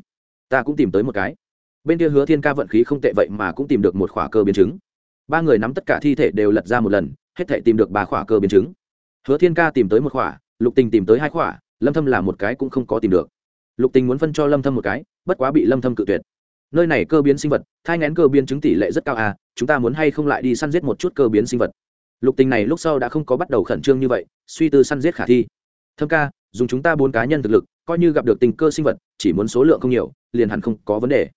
Ta cũng tìm tới một cái. Bên kia hứa thiên ca vận khí không tệ vậy mà cũng tìm được một khỏa cơ biến chứng. Ba người nắm tất cả thi thể đều lật ra một lần, hết thể tìm được ba khỏa cơ biến chứng. Hứa thiên ca tìm tới một khỏa, lục tình tìm tới hai khỏa, lâm thâm là một cái cũng không có tìm được. Lục tình muốn phân cho lâm thâm một cái, bất quá bị lâm thâm cự tuyệt nơi này cơ biến sinh vật thai ngén cơ biến chứng tỷ lệ rất cao à chúng ta muốn hay không lại đi săn giết một chút cơ biến sinh vật lục tình này lúc sau đã không có bắt đầu khẩn trương như vậy suy tư săn giết khả thi thâm ca dùng chúng ta bốn cá nhân thực lực coi như gặp được tình cơ sinh vật chỉ muốn số lượng không nhiều liền hẳn không có vấn đề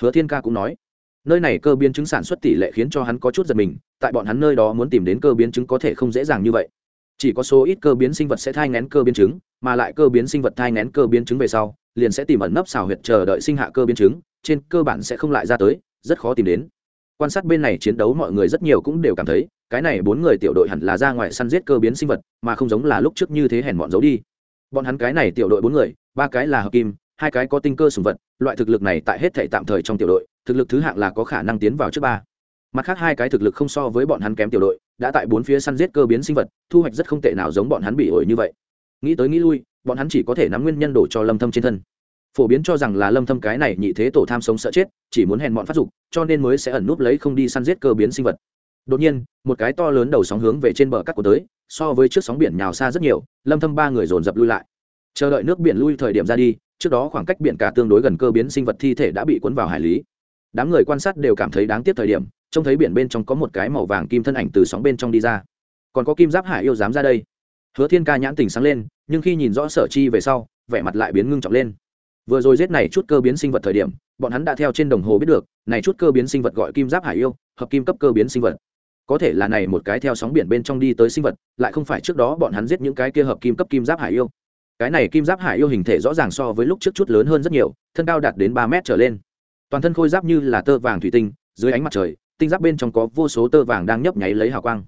hứa thiên ca cũng nói nơi này cơ biến chứng sản xuất tỷ lệ khiến cho hắn có chút giật mình tại bọn hắn nơi đó muốn tìm đến cơ biến chứng có thể không dễ dàng như vậy chỉ có số ít cơ biến sinh vật sẽ thai ngén cơ biến chứng mà lại cơ biến sinh vật thai ngén cơ biến chứng về sau liền sẽ tìm ẩn nấp xào huyệt chờ đợi sinh hạ cơ biến chứng trên cơ bản sẽ không lại ra tới, rất khó tìm đến. Quan sát bên này chiến đấu mọi người rất nhiều cũng đều cảm thấy, cái này bốn người tiểu đội hẳn là ra ngoài săn giết cơ biến sinh vật, mà không giống là lúc trước như thế hèn bọn giấu đi. Bọn hắn cái này tiểu đội bốn người, ba cái là hợp kim, hai cái có tinh cơ sùng vật, loại thực lực này tại hết thể tạm thời trong tiểu đội, thực lực thứ hạng là có khả năng tiến vào trước ba. Mặt khác hai cái thực lực không so với bọn hắn kém tiểu đội, đã tại bốn phía săn giết cơ biến sinh vật, thu hoạch rất không tệ nào giống bọn hắn bị ổi như vậy. Nghĩ tới nghĩ lui, bọn hắn chỉ có thể nắm nguyên nhân đổ cho lâm thâm trên thân phổ biến cho rằng là lâm thâm cái này nhị thế tổ tham sống sợ chết, chỉ muốn hèn mọn phát dục, cho nên mới sẽ ẩn núp lấy không đi săn giết cơ biến sinh vật. Đột nhiên, một cái to lớn đầu sóng hướng về trên bờ cát của tới, so với trước sóng biển nhào xa rất nhiều, lâm thâm ba người dồn dập lui lại. Chờ đợi nước biển lui thời điểm ra đi, trước đó khoảng cách biển cả tương đối gần cơ biến sinh vật thi thể đã bị cuốn vào hải lý. Đám người quan sát đều cảm thấy đáng tiếc thời điểm, trông thấy biển bên trong có một cái màu vàng kim thân ảnh từ sóng bên trong đi ra. Còn có kim giáp hải yêu dám ra đây. Hứa thiên ca nhãn tình sáng lên, nhưng khi nhìn rõ sở chi về sau, vẻ mặt lại biến ngưng trọng lên vừa rồi giết này chút cơ biến sinh vật thời điểm, bọn hắn đã theo trên đồng hồ biết được, này chút cơ biến sinh vật gọi kim giáp hải yêu, hợp kim cấp cơ biến sinh vật. Có thể là này một cái theo sóng biển bên trong đi tới sinh vật, lại không phải trước đó bọn hắn giết những cái kia hợp kim cấp kim giáp hải yêu. Cái này kim giáp hải yêu hình thể rõ ràng so với lúc trước chút lớn hơn rất nhiều, thân cao đạt đến ba mét trở lên. Toàn thân khôi giáp như là tơ vàng thủy tinh, dưới ánh mặt trời, tinh giáp bên trong có vô số tơ vàng đang nhấp nháy lấy hào quang.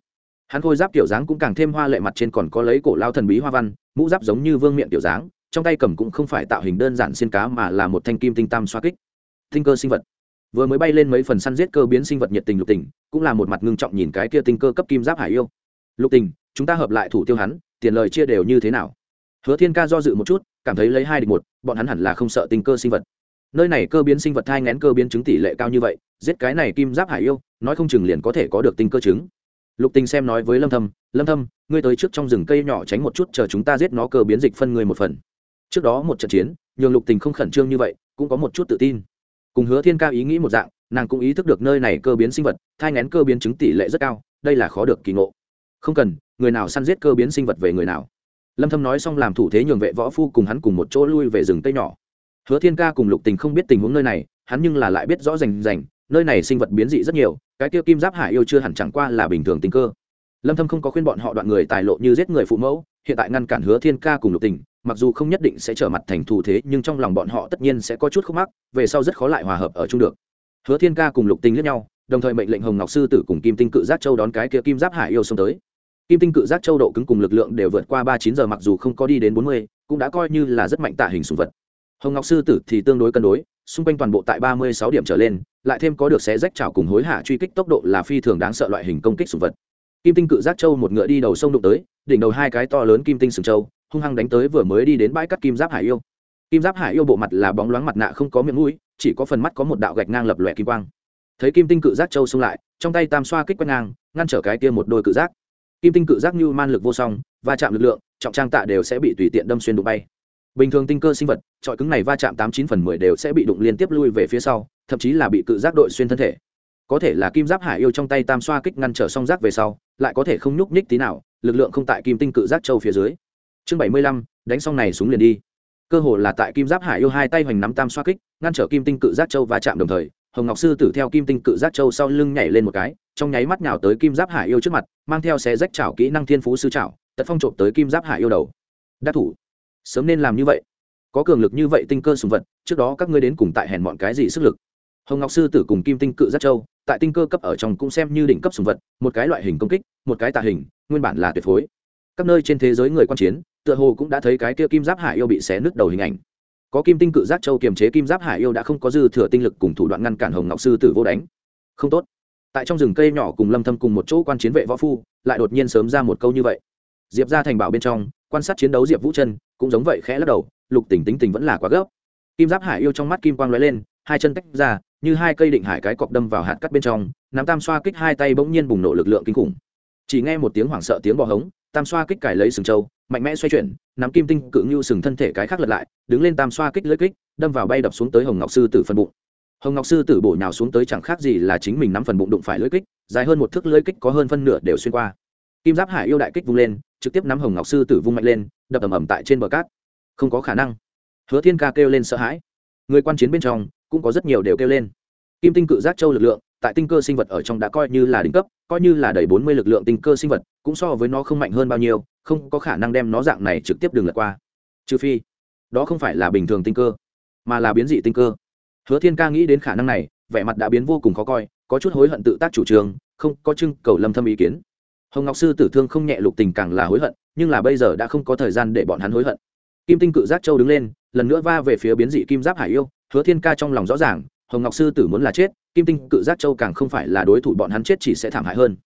Hắn khôi giáp kiểu dáng cũng càng thêm hoa lệ mặt trên còn có lấy cổ lao thần bí hoa văn, mũ giáp giống như vương miệng kiểu dáng trong tay cầm cũng không phải tạo hình đơn giản xiên cá mà là một thanh kim tinh tam xoa kích, tinh cơ sinh vật. Vừa mới bay lên mấy phần săn giết cơ biến sinh vật nhiệt tình lục tình, cũng là một mặt ngưng trọng nhìn cái kia tinh cơ cấp kim giáp hải yêu. Lục tình, chúng ta hợp lại thủ tiêu hắn, tiền lời chia đều như thế nào? Hứa thiên ca do dự một chút, cảm thấy lấy hai địch một, bọn hắn hẳn là không sợ tinh cơ sinh vật. Nơi này cơ biến sinh vật thai ngén cơ biến chứng tỷ lệ cao như vậy, giết cái này kim giáp hải yêu, nói không chừng liền có thể có được tinh cơ chứng. Lục tình xem nói với lâm thâm lâm thâm, ngươi tới trước trong rừng cây nhỏ tránh một chút, chờ chúng ta giết nó cơ biến dịch phân người một phần trước đó một trận chiến, nhường lục tình không khẩn trương như vậy, cũng có một chút tự tin. Cùng hứa thiên ca ý nghĩ một dạng, nàng cũng ý thức được nơi này cơ biến sinh vật, thai ngén cơ biến chứng tỷ lệ rất cao, đây là khó được kỳ ngộ. Không cần, người nào săn giết cơ biến sinh vật về người nào. Lâm thâm nói xong làm thủ thế nhường vệ võ phu cùng hắn cùng một chỗ lui về rừng tây nhỏ. Hứa thiên ca cùng lục tình không biết tình huống nơi này, hắn nhưng là lại biết rõ rành rành, nơi này sinh vật biến dị rất nhiều, cái kia kim giáp hải yêu chưa hẳn chẳng qua là bình thường tình cơ. Lâm thâm không có khuyên bọn họ đoạn người tài lộ như giết người phụ mẫu, hiện tại ngăn cản hứa thiên ca cùng lục tình mặc dù không nhất định sẽ trở mặt thành thù thế, nhưng trong lòng bọn họ tất nhiên sẽ có chút khúc mắc, về sau rất khó lại hòa hợp ở chung được. Hứa thiên ca cùng lục Tinh liếc nhau, đồng thời mệnh lệnh hồng ngọc sư tử cùng kim tinh cự giác châu đón cái kia kim giáp hải yêu xông tới. Kim tinh cự giác châu độ cứng cùng lực lượng đều vượt qua ba chín giờ mặc dù không có đi đến bốn mươi, cũng đã coi như là rất mạnh tạ hình sùng vật. Hồng ngọc sư tử thì tương đối cân đối, xung quanh toàn bộ tại ba mươi sáu điểm trở lên, lại thêm có được xé rách trào cùng hối hạ truy kích tốc độ là phi thường đáng sợ loại hình công kích sùng vật. Kim tinh cự giác châu một ngựa đi đầu sông đụng tới, đỉnh đầu hai cái to lớn kim tinh sừng châu hung hăng đánh tới vừa mới đi đến bãi cắt kim giáp hải yêu. Kim giáp hải yêu bộ mặt là bóng loáng mặt nạ không có miệng mũi, chỉ có phần mắt có một đạo gạch ngang lập lòe kim quang. Thấy kim tinh cự giác châu xông lại, trong tay tam xoa kích quét ngang, ngăn trở cái kia một đôi cự giác. Kim tinh cự giác như man lực vô song, va chạm lực lượng, trọng trang tạ đều sẽ bị tùy tiện đâm xuyên đụng bay. Bình thường tinh cơ sinh vật, trọi cứng này va chạm tám chín phần mười đều sẽ bị đụng liên tiếp lui về phía sau, thậm chí là bị cự giác đội xuyên thân thể. Có thể là kim giáp hải yêu trong tay tam xoa kích ngăn trở song giác về sau, lại có thể không nhúc nhích tí nào, lực lượng không tại kim tinh cự giác châu phía dưới chương bảy mươi lăm, đánh xong này xuống liền đi. Cơ hồ là tại kim giáp hải yêu hai tay hoành nắm tam xoa kích, ngăn trở kim tinh cự giác châu va chạm đồng thời, hồng ngọc sư tử theo kim tinh cự giác châu sau lưng nhảy lên một cái, trong nháy mắt nhào tới kim giáp hải yêu trước mặt, mang theo xe rách chảo kỹ năng thiên phú sư chảo tật phong trộm tới kim giáp hải yêu đầu. Đắc thủ. Sớm nên làm như vậy. Có cường lực như vậy tinh cơ sùng vật, trước đó các ngươi đến cùng tại hèn bọn cái gì sức lực? Hồng ngọc sư tử cùng kim tinh cự giác châu, tại tinh cơ cấp ở trong cũng xem như đỉnh cấp sùng vật, một cái loại hình công kích, một cái tà hình, nguyên bản là tuyệt phối các nơi trên thế giới người quan chiến, tựa hồ cũng đã thấy cái kia kim giáp hải yêu bị xé nứt đầu hình ảnh. Có kim tinh cự giác châu kiềm chế kim giáp hải yêu đã không có dư thừa tinh lực cùng thủ đoạn ngăn cản hồng ngọc sư tử vô đánh. Không tốt. Tại trong rừng cây nhỏ cùng lâm thâm cùng một chỗ quan chiến vệ võ phu, lại đột nhiên sớm ra một câu như vậy. Diệp ra thành bảo bên trong, quan sát chiến đấu diệp vũ chân, cũng giống vậy khẽ lắc đầu, lục tỉnh tính tình vẫn là quá gấp. Kim giáp hải yêu trong mắt kim quang lóe lên, hai chân tách ra, như hai cây định hải cái cọc đâm vào hạt cắt bên trong, nắm tam xoa kích hai tay bỗng nhiên bùng nổ lực lượng kinh khủng. Chỉ nghe một tiếng hoảng sợ tiếng bò hống tam xoa kích cải lấy sừng trâu, mạnh mẽ xoay chuyển, nắm kim tinh cự ngưu sừng thân thể cái khác lật lại, đứng lên tam xoa kích lưỡi kích, đâm vào bay đập xuống tới hồng ngọc sư tử phần bụng. Hồng ngọc sư tử bổ nhào xuống tới chẳng khác gì là chính mình nắm phần bụng đụng phải lưỡi kích, dài hơn một thước lưỡi kích có hơn phân nửa đều xuyên qua. Kim giáp hải yêu đại kích vung lên, trực tiếp nắm hồng ngọc sư tử vung mạnh lên, đập ầm ầm tại trên bờ cát. Không có khả năng. Hứa thiên ca kêu lên sợ hãi. Người quan chiến bên trong, cũng có rất nhiều đều kêu lên. Kim tinh cự giác châu lực lượng tại tinh cơ sinh vật ở trong đã coi như là đỉnh cấp, coi như là đầy bốn mươi lực lượng tinh cơ sinh vật, cũng so với nó không mạnh hơn bao nhiêu, không có khả năng đem nó dạng này trực tiếp đường lật qua. Trừ phi, đó không phải là bình thường tinh cơ, mà là biến dị tinh cơ. Hứa thiên ca nghĩ đến khả năng này, vẻ mặt đã biến vô cùng khó coi, có chút hối hận tự tác chủ trương, không có trưng cầu lâm thâm ý kiến. Hồng ngọc sư tử thương không nhẹ lục tình càng là hối hận, nhưng là bây giờ đã không có thời gian để bọn hắn hối hận. Kim tinh cự giác châu đứng lên, lần nữa va về phía biến dị kim giáp hải yêu, hứa thiên ca trong lòng rõ ràng, hồng ngọc sư tử muốn là chết kim tinh cự giác châu càng không phải là đối thủ bọn hắn chết chỉ sẽ thảm hại hơn.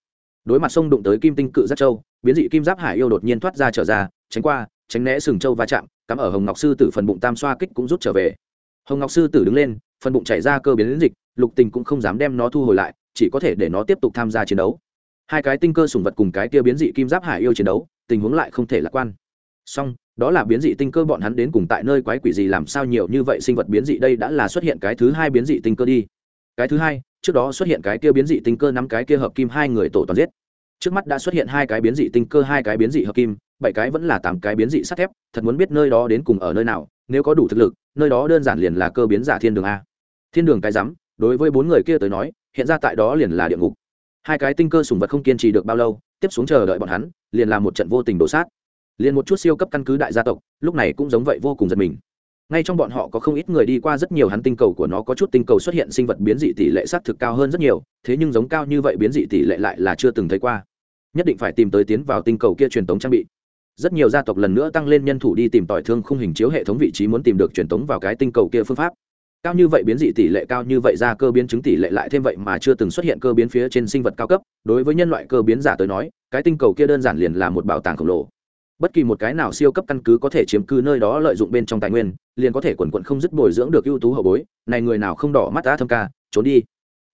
Đối mặt sông đụng tới kim tinh cự giác châu, biến dị kim giáp hải yêu đột nhiên thoát ra trở ra, tránh qua, tránh né sừng châu va chạm, cắm ở hồng ngọc sư tử phần bụng tam xoa kích cũng rút trở về. Hồng ngọc sư tử đứng lên, phần bụng chảy ra cơ biến dịch, lục tình cũng không dám đem nó thu hồi lại, chỉ có thể để nó tiếp tục tham gia chiến đấu. Hai cái tinh cơ sùng vật cùng cái kia biến dị kim giáp hải yêu chiến đấu, tình huống lại không thể lạc quan. Song đó là biến dị tinh cơ bọn hắn đến cùng tại nơi quái quỷ gì, làm sao nhiều như vậy sinh vật biến dị đây đã là xuất hiện cái thứ hai biến dị tinh cơ đi cái thứ hai, trước đó xuất hiện cái kia biến dị tinh cơ năm cái kia hợp kim hai người tổ toàn giết. Trước mắt đã xuất hiện hai cái biến dị tinh cơ, hai cái biến dị hợp kim, bảy cái vẫn là tám cái biến dị sắt thép, thật muốn biết nơi đó đến cùng ở nơi nào, nếu có đủ thực lực, nơi đó đơn giản liền là cơ biến giả thiên đường a. Thiên đường cái rắm, đối với bốn người kia tới nói, hiện ra tại đó liền là địa ngục. Hai cái tinh cơ sùng vật không kiên trì được bao lâu, tiếp xuống chờ đợi bọn hắn, liền là một trận vô tình đổ sát. Liền một chút siêu cấp căn cứ đại gia tộc, lúc này cũng giống vậy vô cùng giật mình ngay trong bọn họ có không ít người đi qua rất nhiều, hắn tinh cầu của nó có chút tinh cầu xuất hiện sinh vật biến dị tỷ lệ xác thực cao hơn rất nhiều, thế nhưng giống cao như vậy biến dị tỷ lệ lại là chưa từng thấy qua. Nhất định phải tìm tới tiến vào tinh cầu kia truyền tống trang bị. Rất nhiều gia tộc lần nữa tăng lên nhân thủ đi tìm tỏi thương khung hình chiếu hệ thống vị trí muốn tìm được truyền tống vào cái tinh cầu kia phương pháp. Cao như vậy biến dị tỷ lệ cao như vậy ra cơ biến chứng tỷ lệ lại thêm vậy mà chưa từng xuất hiện cơ biến phía trên sinh vật cao cấp. Đối với nhân loại cơ biến giả tới nói, cái tinh cầu kia đơn giản liền là một bảo tàng khổng lồ bất kỳ một cái nào siêu cấp căn cứ có thể chiếm cứ nơi đó lợi dụng bên trong tài nguyên, liền có thể quần quận không dứt bồi dưỡng được ưu tú hậu bối. Này người nào không đỏ mắt đã thâm ca, trốn đi.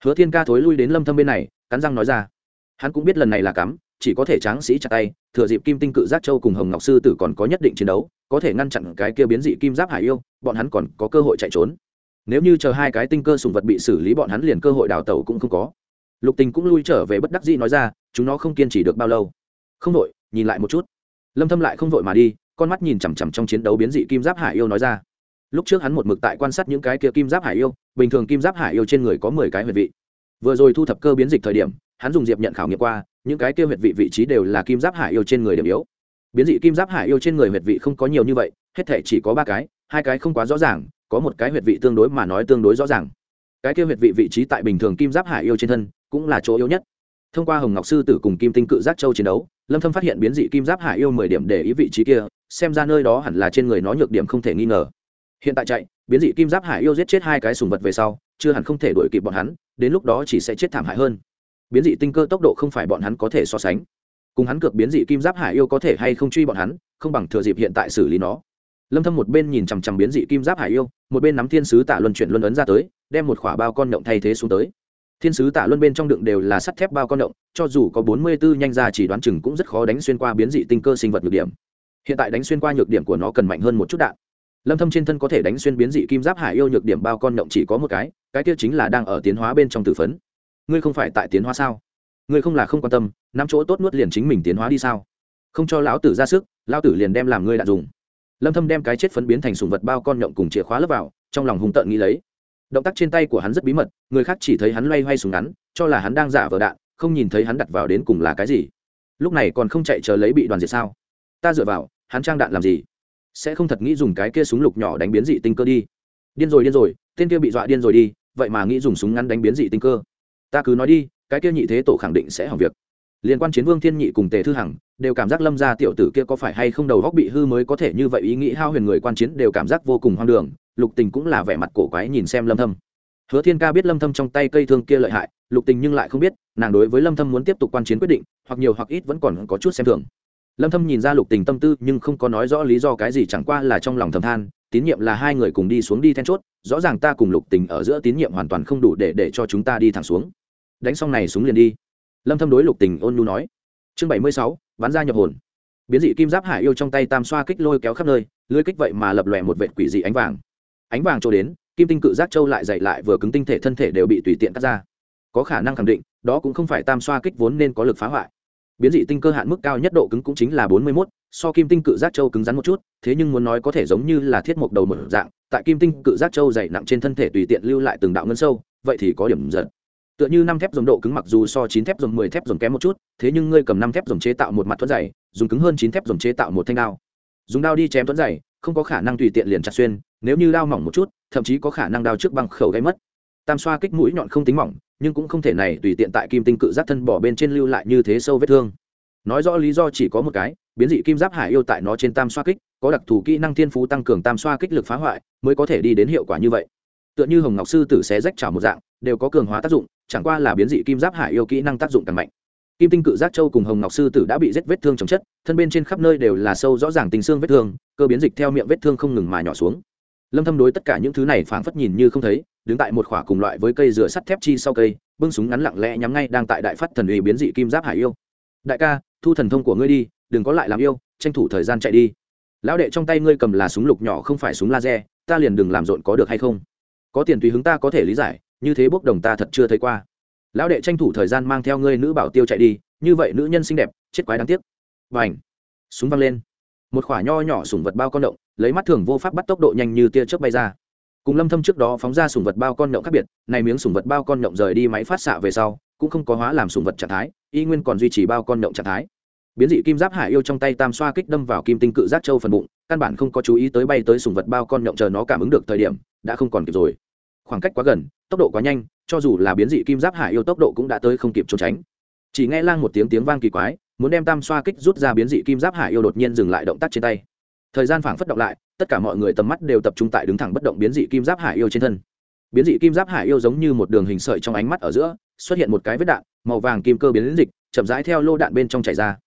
Hứa thiên ca thối lui đến lâm thâm bên này, cắn răng nói ra. Hắn cũng biết lần này là cắm, chỉ có thể tráng sĩ chặt tay, thừa dịp kim tinh cự giác châu cùng hồng ngọc sư tử còn có nhất định chiến đấu, có thể ngăn chặn cái kia biến dị kim giáp hải yêu, bọn hắn còn có cơ hội chạy trốn. Nếu như chờ hai cái tinh cơ sùng vật bị xử lý bọn hắn liền cơ hội đào tẩu cũng không có. Lục tình cũng lui trở về bất đắc dĩ nói ra, chúng nó không kiên trì được bao lâu. Không đội, nhìn lại một chút lâm thâm lại không vội mà đi, con mắt nhìn chằm chằm trong chiến đấu biến dị kim giáp hải yêu nói ra. Lúc trước hắn một mực tại quan sát những cái kia kim giáp hải yêu, bình thường kim giáp hải yêu trên người có 10 cái huyệt vị. Vừa rồi thu thập cơ biến dịch thời điểm, hắn dùng diệp nhận khảo nghiệm qua, những cái kia huyệt vị vị trí đều là kim giáp hải yêu trên người điểm yếu. Biến dị kim giáp hải yêu trên người huyệt vị không có nhiều như vậy, hết thể chỉ có ba cái, hai cái không quá rõ ràng, có một cái huyệt vị tương đối mà nói tương đối rõ ràng. Cái kia huyệt vị vị trí tại bình thường kim giáp hải yêu trên thân, cũng là chỗ yếu nhất. Thông qua hồng ngọc sư tử cùng kim tinh cự giác châu chiến đấu lâm thâm phát hiện biến dị kim giáp hải yêu 10 điểm để ý vị trí kia, xem ra nơi đó hẳn là trên người nó nhược điểm không thể nghi ngờ. Hiện tại chạy, biến dị kim giáp hải yêu giết chết hai cái sùng vật về sau, chưa hẳn không thể đuổi kịp bọn hắn, đến lúc đó chỉ sẽ chết thảm hại hơn. Biến dị tinh cơ tốc độ không phải bọn hắn có thể so sánh. Cùng hắn cược biến dị kim giáp hải yêu có thể hay không truy bọn hắn, không bằng thừa dịp hiện tại xử lý nó. Lâm thâm một bên nhìn chằm chằm biến dị kim giáp hải yêu, một bên nắm thiên sứ tạ luân chuyển luân ấn ra tới, đem một khỏa bao con nhộng thay thế xuống tới thiên sứ tạ luân bên trong đựng đều là sắt thép bao con động, cho dù có bốn mươi 44 nhanh ra chỉ đoán chừng cũng rất khó đánh xuyên qua biến dị tinh cơ sinh vật nhược điểm. Hiện tại đánh xuyên qua nhược điểm của nó cần mạnh hơn một chút đạn. Lâm thâm trên thân có thể đánh xuyên biến dị kim giáp hải yêu nhược điểm bao con động chỉ có một cái cái kia chính là đang ở tiến hóa bên trong tử phấn. Ngươi không phải tại tiến hóa sao? Ngươi không là không quan tâm, nắm chỗ tốt nuốt liền chính mình tiến hóa đi sao? Không cho lão tử ra sức, lão tử liền đem làm ngươi đạn dùng. Lâm thâm đem cái chết phấn biến thành sùng vật bao con nhộng cùng chìa khóa lấp vào, trong lòng hùng tợn nghĩ lấy động tác trên tay của hắn rất bí mật, người khác chỉ thấy hắn loay hoay súng ngắn, cho là hắn đang giả vờ đạn, không nhìn thấy hắn đặt vào đến cùng là cái gì. Lúc này còn không chạy chờ lấy bị đoàn diệt sao? Ta dựa vào, hắn trang đạn làm gì? Sẽ không thật nghĩ dùng cái kia súng lục nhỏ đánh biến dị tinh cơ đi. Điên rồi điên rồi, tên kia bị dọa điên rồi đi, vậy mà nghĩ dùng súng ngắn đánh biến dị tinh cơ. Ta cứ nói đi, cái kia nhị thế tổ khẳng định sẽ hỏng việc. Liên quan chiến vương thiên nhị cùng tề thư hằng đều cảm giác lâm gia tiểu tử kia có phải hay không đầu góc bị hư mới có thể như vậy ý nghĩ hao huyền người quan chiến đều cảm giác vô cùng hoang đường lục tình cũng là vẻ mặt cổ quái nhìn xem lâm thâm. Hứa thiên ca biết lâm thâm trong tay cây thương kia lợi hại lục tình nhưng lại không biết nàng đối với lâm thâm muốn tiếp tục quan chiến quyết định hoặc nhiều hoặc ít vẫn còn có chút xem thường. Lâm thâm nhìn ra lục tình tâm tư nhưng không có nói rõ lý do cái gì chẳng qua là trong lòng thầm than tín nhiệm là hai người cùng đi xuống đi then chốt rõ ràng ta cùng lục tình ở giữa tín nhiệm hoàn toàn không đủ để để cho chúng ta đi thẳng xuống. Đánh xong này xuống liền đi. Lâm thâm đối lục tình ôn nhu nói. Chương 76, bắn ra nhập hồn. Biến dị kim giáp hải yêu trong tay tam xoa kích lôi kéo khắp nơi lưới kích vậy mà lập lòe một vệt quỷ dị ánh vàng. Ánh vàng trôi đến kim tinh cự giác châu lại dày lại vừa cứng tinh thể thân thể đều bị tùy tiện cắt ra. Có khả năng khẳng định đó cũng không phải tam xoa kích vốn nên có lực phá hoại. Biến dị tinh cơ hạn mức cao nhất độ cứng cũng chính là 41, so kim tinh cự giác châu cứng rắn một chút thế nhưng muốn nói có thể giống như là thiết mục đầu mở dạng tại kim tinh cự giác châu dày nặng trên thân thể tùy tiện lưu lại từng đạo ngân sâu vậy thì có điểm giật tựa như năm thép dòng độ cứng mặc dù so chín thép dòng mười thép dòng kém một chút, thế nhưng ngươi cầm năm thép dòng chế tạo một mặt thuẫn dày, dùng cứng hơn chín thép dòng chế tạo một thanh đao. Dùng đao đi chém thuẫn dày, không có khả năng tùy tiện liền chặt xuyên, nếu như đao mỏng một chút, thậm chí có khả năng đao trước băng khẩu gây mất. Tam xoa kích mũi nhọn không tính mỏng, nhưng cũng không thể này tùy tiện tại kim tinh cự giác thân bỏ bên trên lưu lại như thế sâu vết thương. Nói rõ lý do chỉ có một cái, biến dị kim giáp hải yêu tại nó trên tam xoa kích, có đặc thù kỹ năng thiên phú tăng cường tam xoa kích lực phá hoại, mới có thể đi đến hiệu quả như vậy. Tựa như hồng ngọc sư tử xé rách trào một dạng, đều có cường hóa tác dụng chẳng qua là biến dị kim giáp hải yêu kỹ năng tác dụng càng mạnh. Kim tinh cự giác châu cùng hồng ngọc sư tử đã bị rết vết thương chồng chất, thân bên trên khắp nơi đều là sâu rõ ràng tình xương vết thương, cơ biến dịch theo miệng vết thương không ngừng mà nhỏ xuống. Lâm thâm đối tất cả những thứ này phảng phất nhìn như không thấy, đứng tại một khỏa cùng loại với cây rửa sắt thép chi sau cây, bưng súng ngắn lặng lẽ nhắm ngay đang tại đại phát thần uy biến dị kim giáp hải yêu. Đại ca, thu thần thông của ngươi đi, đừng có lại làm yêu, tranh thủ thời gian chạy đi. Lão đệ trong tay ngươi cầm là súng lục nhỏ không phải súng laser, ta liền đừng làm rộn có được hay không? Có tiền tùy hứng ta có thể lý giải như thế bốc đồng ta thật chưa thấy qua. Lão đệ tranh thủ thời gian mang theo ngươi nữ bảo tiêu chạy đi, như vậy nữ nhân xinh đẹp, chết quái đáng tiếc. Và ảnh súng văng lên. Một khoả nho nhỏ sủng vật bao con động, lấy mắt thường vô pháp bắt tốc độ nhanh như tia chớp bay ra. Cùng lâm thâm trước đó phóng ra sủng vật bao con động khác biệt, này miếng sủng vật bao con động rời đi máy phát xạ về sau, cũng không có hóa làm sủng vật trạng thái, y nguyên còn duy trì bao con động trạng thái. Biến dị kim giáp hải yêu trong tay tam xoa kích đâm vào kim tinh cự giác châu phần bụng, căn bản không có chú ý tới bay tới sủng vật bao con nhộng chờ nó cảm ứng được thời điểm, đã không còn kịp rồi khoảng cách quá gần, tốc độ quá nhanh, cho dù là biến dị kim giáp hải yêu tốc độ cũng đã tới không kịp trốn tránh. Chỉ nghe lang một tiếng tiếng vang kỳ quái, muốn đem tam xoa kích rút ra biến dị kim giáp hải yêu đột nhiên dừng lại động tác trên tay. Thời gian phảng phất động lại, tất cả mọi người tầm mắt đều tập trung tại đứng thẳng bất động biến dị kim giáp hải yêu trên thân. Biến dị kim giáp hải yêu giống như một đường hình sợi trong ánh mắt ở giữa, xuất hiện một cái vết đạn, màu vàng kim cơ biến dịch, chậm rãi theo lô đạn bên trong chảy ra.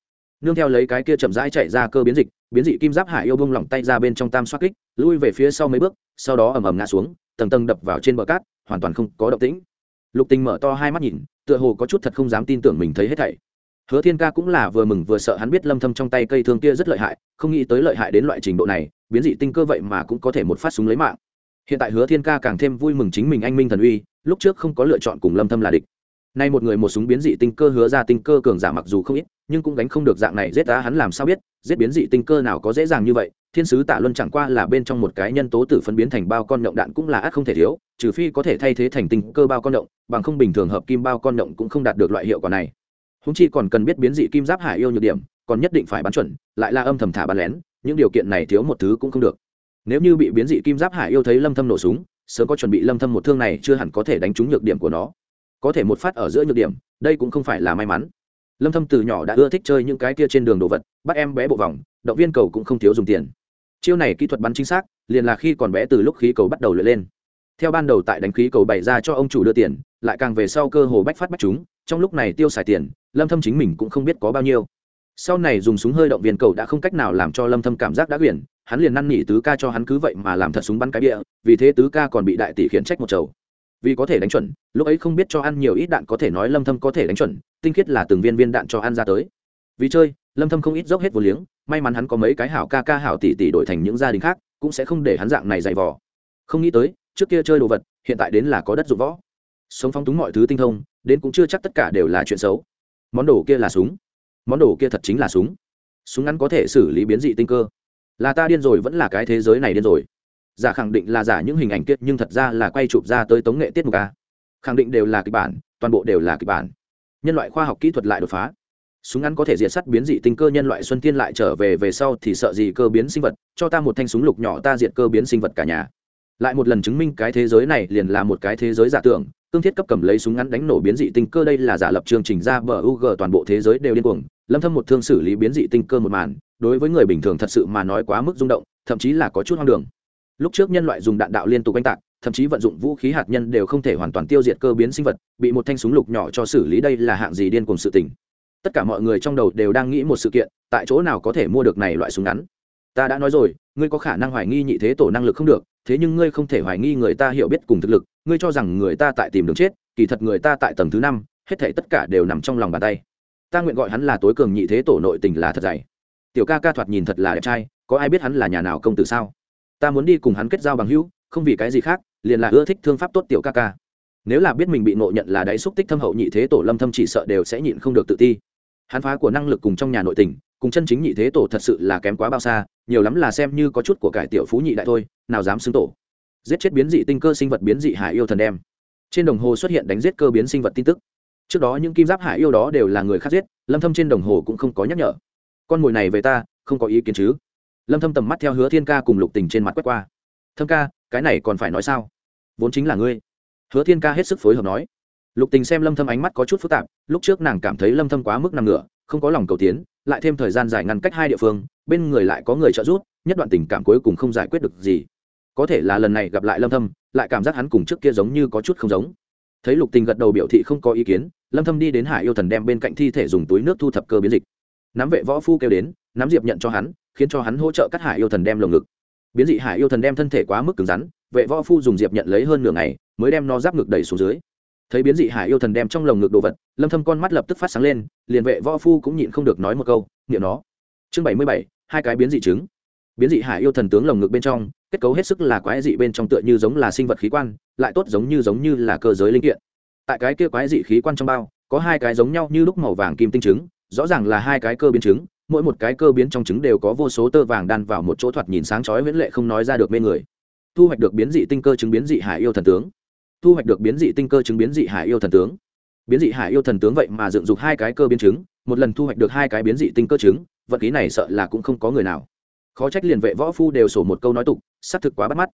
Nương theo lấy cái kia chậm rãi chạy ra cơ biến dịch, biến dị kim giáp hải yêu bông lỏng tay ra bên trong tam xoa kích, lui về phía sau mấy bước sau đó ầm ầm ngã xuống, tầng tầng đập vào trên bờ cát, hoàn toàn không có động tĩnh. Lục tình mở to hai mắt nhìn, tựa hồ có chút thật không dám tin tưởng mình thấy hết thảy. Hứa thiên ca cũng là vừa mừng vừa sợ hắn biết lâm thâm trong tay cây thương kia rất lợi hại, không nghĩ tới lợi hại đến loại trình độ này, biến dị tinh cơ vậy mà cũng có thể một phát súng lấy mạng. Hiện tại hứa thiên ca càng thêm vui mừng chính mình anh minh thần uy, lúc trước không có lựa chọn cùng lâm thâm là địch. Nay một người một súng biến dị tinh cơ hứa ra tinh cơ cường giả mặc dù không ít, nhưng cũng gánh không được dạng này, giết ta hắn làm sao biết, giết biến dị tinh cơ nào có dễ dàng như vậy thiên sứ tạ luân chẳng qua là bên trong một cái nhân tố tử phân biến thành bao con động đạn cũng là ác không thể thiếu trừ phi có thể thay thế thành tinh cơ bao con động, bằng không bình thường hợp kim bao con động cũng không đạt được loại hiệu quả này. Húng chi còn cần biết biến dị kim giáp hải yêu nhược điểm còn nhất định phải bắn chuẩn lại là âm thầm thả bắn lén những điều kiện này thiếu một thứ cũng không được. Nếu như bị biến dị kim giáp hải yêu thấy lâm thâm nổ súng sớm có chuẩn bị lâm thâm một thương này chưa hẳn có thể đánh trúng nhược điểm của nó. Có thể một phát ở giữa nhược điểm đây cũng không phải là may mắn. Lâm thâm từ nhỏ đã ưa thích chơi những cái kia trên đường đồ vật bắt em bé bộ vòng động viên cầu cũng không thiếu dùng tiền chiêu này kỹ thuật bắn chính xác, liền là khi còn bé từ lúc khí cầu bắt đầu luyện lên. Theo ban đầu tại đánh khí cầu bày ra cho ông chủ đưa tiền, lại càng về sau cơ hồ bách phát bách chúng, trong lúc này tiêu xài tiền, lâm thâm chính mình cũng không biết có bao nhiêu. Sau này dùng súng hơi động viên cầu đã không cách nào làm cho lâm thâm cảm giác đã quyển, hắn liền năn nỉ tứ ca cho hắn cứ vậy mà làm thật súng bắn cái bịa, vì thế tứ ca còn bị đại tỷ khiển trách một chầu. Vì có thể đánh chuẩn, lúc ấy không biết cho ăn nhiều ít đạn có thể nói lâm thâm có thể đánh chuẩn, tinh khiết là từng viên viên đạn cho ăn ra tới. Vì chơi lâm thâm không ít dốc hết vô liếng, may mắn hắn có mấy cái hảo ca ca hảo tỷ tỷ đổi thành những gia đình khác, cũng sẽ không để hắn dạng này dày vò. Không nghĩ tới, trước kia chơi đồ vật, hiện tại đến là có đất dụng võ. Sống phong túng mọi thứ tinh thông, đến cũng chưa chắc tất cả đều là chuyện xấu. Món đồ kia là súng. Món đồ kia thật chính là súng. Súng ngắn có thể xử lý biến dị tinh cơ. Là ta điên rồi vẫn là cái thế giới này điên rồi. Giả khẳng định là giả những hình ảnh kia, nhưng thật ra là quay chụp ra tới tống nghệ tiết mục a. Khẳng định đều là kịch bản, toàn bộ đều là kịch bản. Nhân loại khoa học kỹ thuật lại đột phá súng ngắn có thể diệt sắt biến dị tinh cơ nhân loại xuân tiên lại trở về về sau thì sợ gì cơ biến sinh vật, cho ta một thanh súng lục nhỏ ta diệt cơ biến sinh vật cả nhà. Lại một lần chứng minh cái thế giới này liền là một cái thế giới giả tưởng, cương thiết cấp cầm lấy súng ngắn đánh nổ biến dị tinh cơ đây là giả lập chương trình ra bờ u g toàn bộ thế giới đều điên cuồng, lâm thâm một thương xử lý biến dị tinh cơ một màn, đối với người bình thường thật sự mà nói quá mức rung động, thậm chí là có chút hoang đường. Lúc trước nhân loại dùng đạn đạo liên tục oanh tạc, thậm chí vận dụng vũ khí hạt nhân đều không thể hoàn toàn tiêu diệt cơ biến sinh vật, bị một thanh súng lục nhỏ cho xử lý đây là hạng gì điên cuồng sự tình tất cả mọi người trong đầu đều đang nghĩ một sự kiện, tại chỗ nào có thể mua được này loại súng ngắn? Ta đã nói rồi, ngươi có khả năng hoài nghi nhị thế tổ năng lực không được, thế nhưng ngươi không thể hoài nghi người ta hiểu biết cùng thực lực, ngươi cho rằng người ta tại tìm đường chết, kỳ thật người ta tại tầng thứ năm, hết thể tất cả đều nằm trong lòng bàn tay. Ta nguyện gọi hắn là tối cường nhị thế tổ nội tình là thật dày. Tiểu ca ca thoạt nhìn thật là đẹp trai, có ai biết hắn là nhà nào công tử sao? Ta muốn đi cùng hắn kết giao bằng hữu, không vì cái gì khác, liền là ưa thích thương pháp tốt tiểu ca ca. Nếu là biết mình bị nộ nhận là đáy xúc tích thâm hậu nhị thế tổ lâm thâm chỉ sợ đều sẽ nhịn không được tự ti hắn phá của năng lực cùng trong nhà nội tình, cùng chân chính nhị thế tổ thật sự là kém quá bao xa, nhiều lắm là xem như có chút của cải tiểu phú nhị đại thôi, nào dám xứng tổ. Giết chết biến dị tinh cơ sinh vật biến dị hải yêu thần đem. Trên đồng hồ xuất hiện đánh giết cơ biến sinh vật tin tức. Trước đó những kim giáp hải yêu đó đều là người khác giết, lâm thâm trên đồng hồ cũng không có nhắc nhở. Con mồi này về ta, không có ý kiến chứ? Lâm thâm tầm mắt theo hứa thiên ca cùng lục tình trên mặt quét qua. Thâm ca, cái này còn phải nói sao? Vốn chính là ngươi. Hứa thiên ca hết sức phối hợp nói lục tình xem lâm thâm ánh mắt có chút phức tạp, lúc trước nàng cảm thấy lâm thâm quá mức nằm ngửa, không có lòng cầu tiến, lại thêm thời gian dài ngăn cách hai địa phương, bên người lại có người trợ giúp, nhất đoạn tình cảm cuối cùng không giải quyết được gì. Có thể là lần này gặp lại lâm thâm, lại cảm giác hắn cùng trước kia giống như có chút không giống. Thấy lục tình gật đầu biểu thị không có ý kiến, lâm thâm đi đến hải yêu thần đem bên cạnh thi thể dùng túi nước thu thập cơ biến dịch. Nắm vệ võ phu kêu đến, nắm diệp nhận cho hắn, khiến cho hắn hỗ trợ cắt hải yêu thần đem lồng ngực. Biến dị hải yêu thần đem thân thể quá mức cứng rắn, vệ võ phu dùng diệp nhận lấy hơn nửa ngày, mới đem nó giáp ngực đẩy xuống dưới thấy biến dị hải yêu thần đem trong lồng ngực đồ vật lâm thâm con mắt lập tức phát sáng lên liền vệ võ phu cũng nhịn không được nói một câu niệm nó. Chương 77, hai cái biến dị trứng. Biến dị hải yêu thần tướng lồng ngực bên trong kết cấu hết sức là quái dị bên trong tựa như giống là sinh vật khí quan lại tốt giống như giống như là cơ giới linh kiện. Tại cái kia quái dị khí quan trong bao có hai cái giống nhau như lúc màu vàng kim tinh trứng rõ ràng là hai cái cơ biến trứng mỗi một cái cơ biến trong trứng đều có vô số tơ vàng đan vào một chỗ thoạt nhìn sáng chói viễn lệ không nói ra được mê người. Thu hoạch được biến dị tinh cơ chứng biến dị hải yêu thần tướng thu hoạch được biến dị tinh cơ chứng biến dị hải yêu thần tướng. Biến dị hải yêu thần tướng vậy mà dựng dục hai cái cơ biến chứng, một lần thu hoạch được hai cái biến dị tinh cơ chứng, vật khí này sợ là cũng không có người nào. Khó trách liền vệ võ phu đều sổ một câu nói tục, xác thực quá bắt mắt.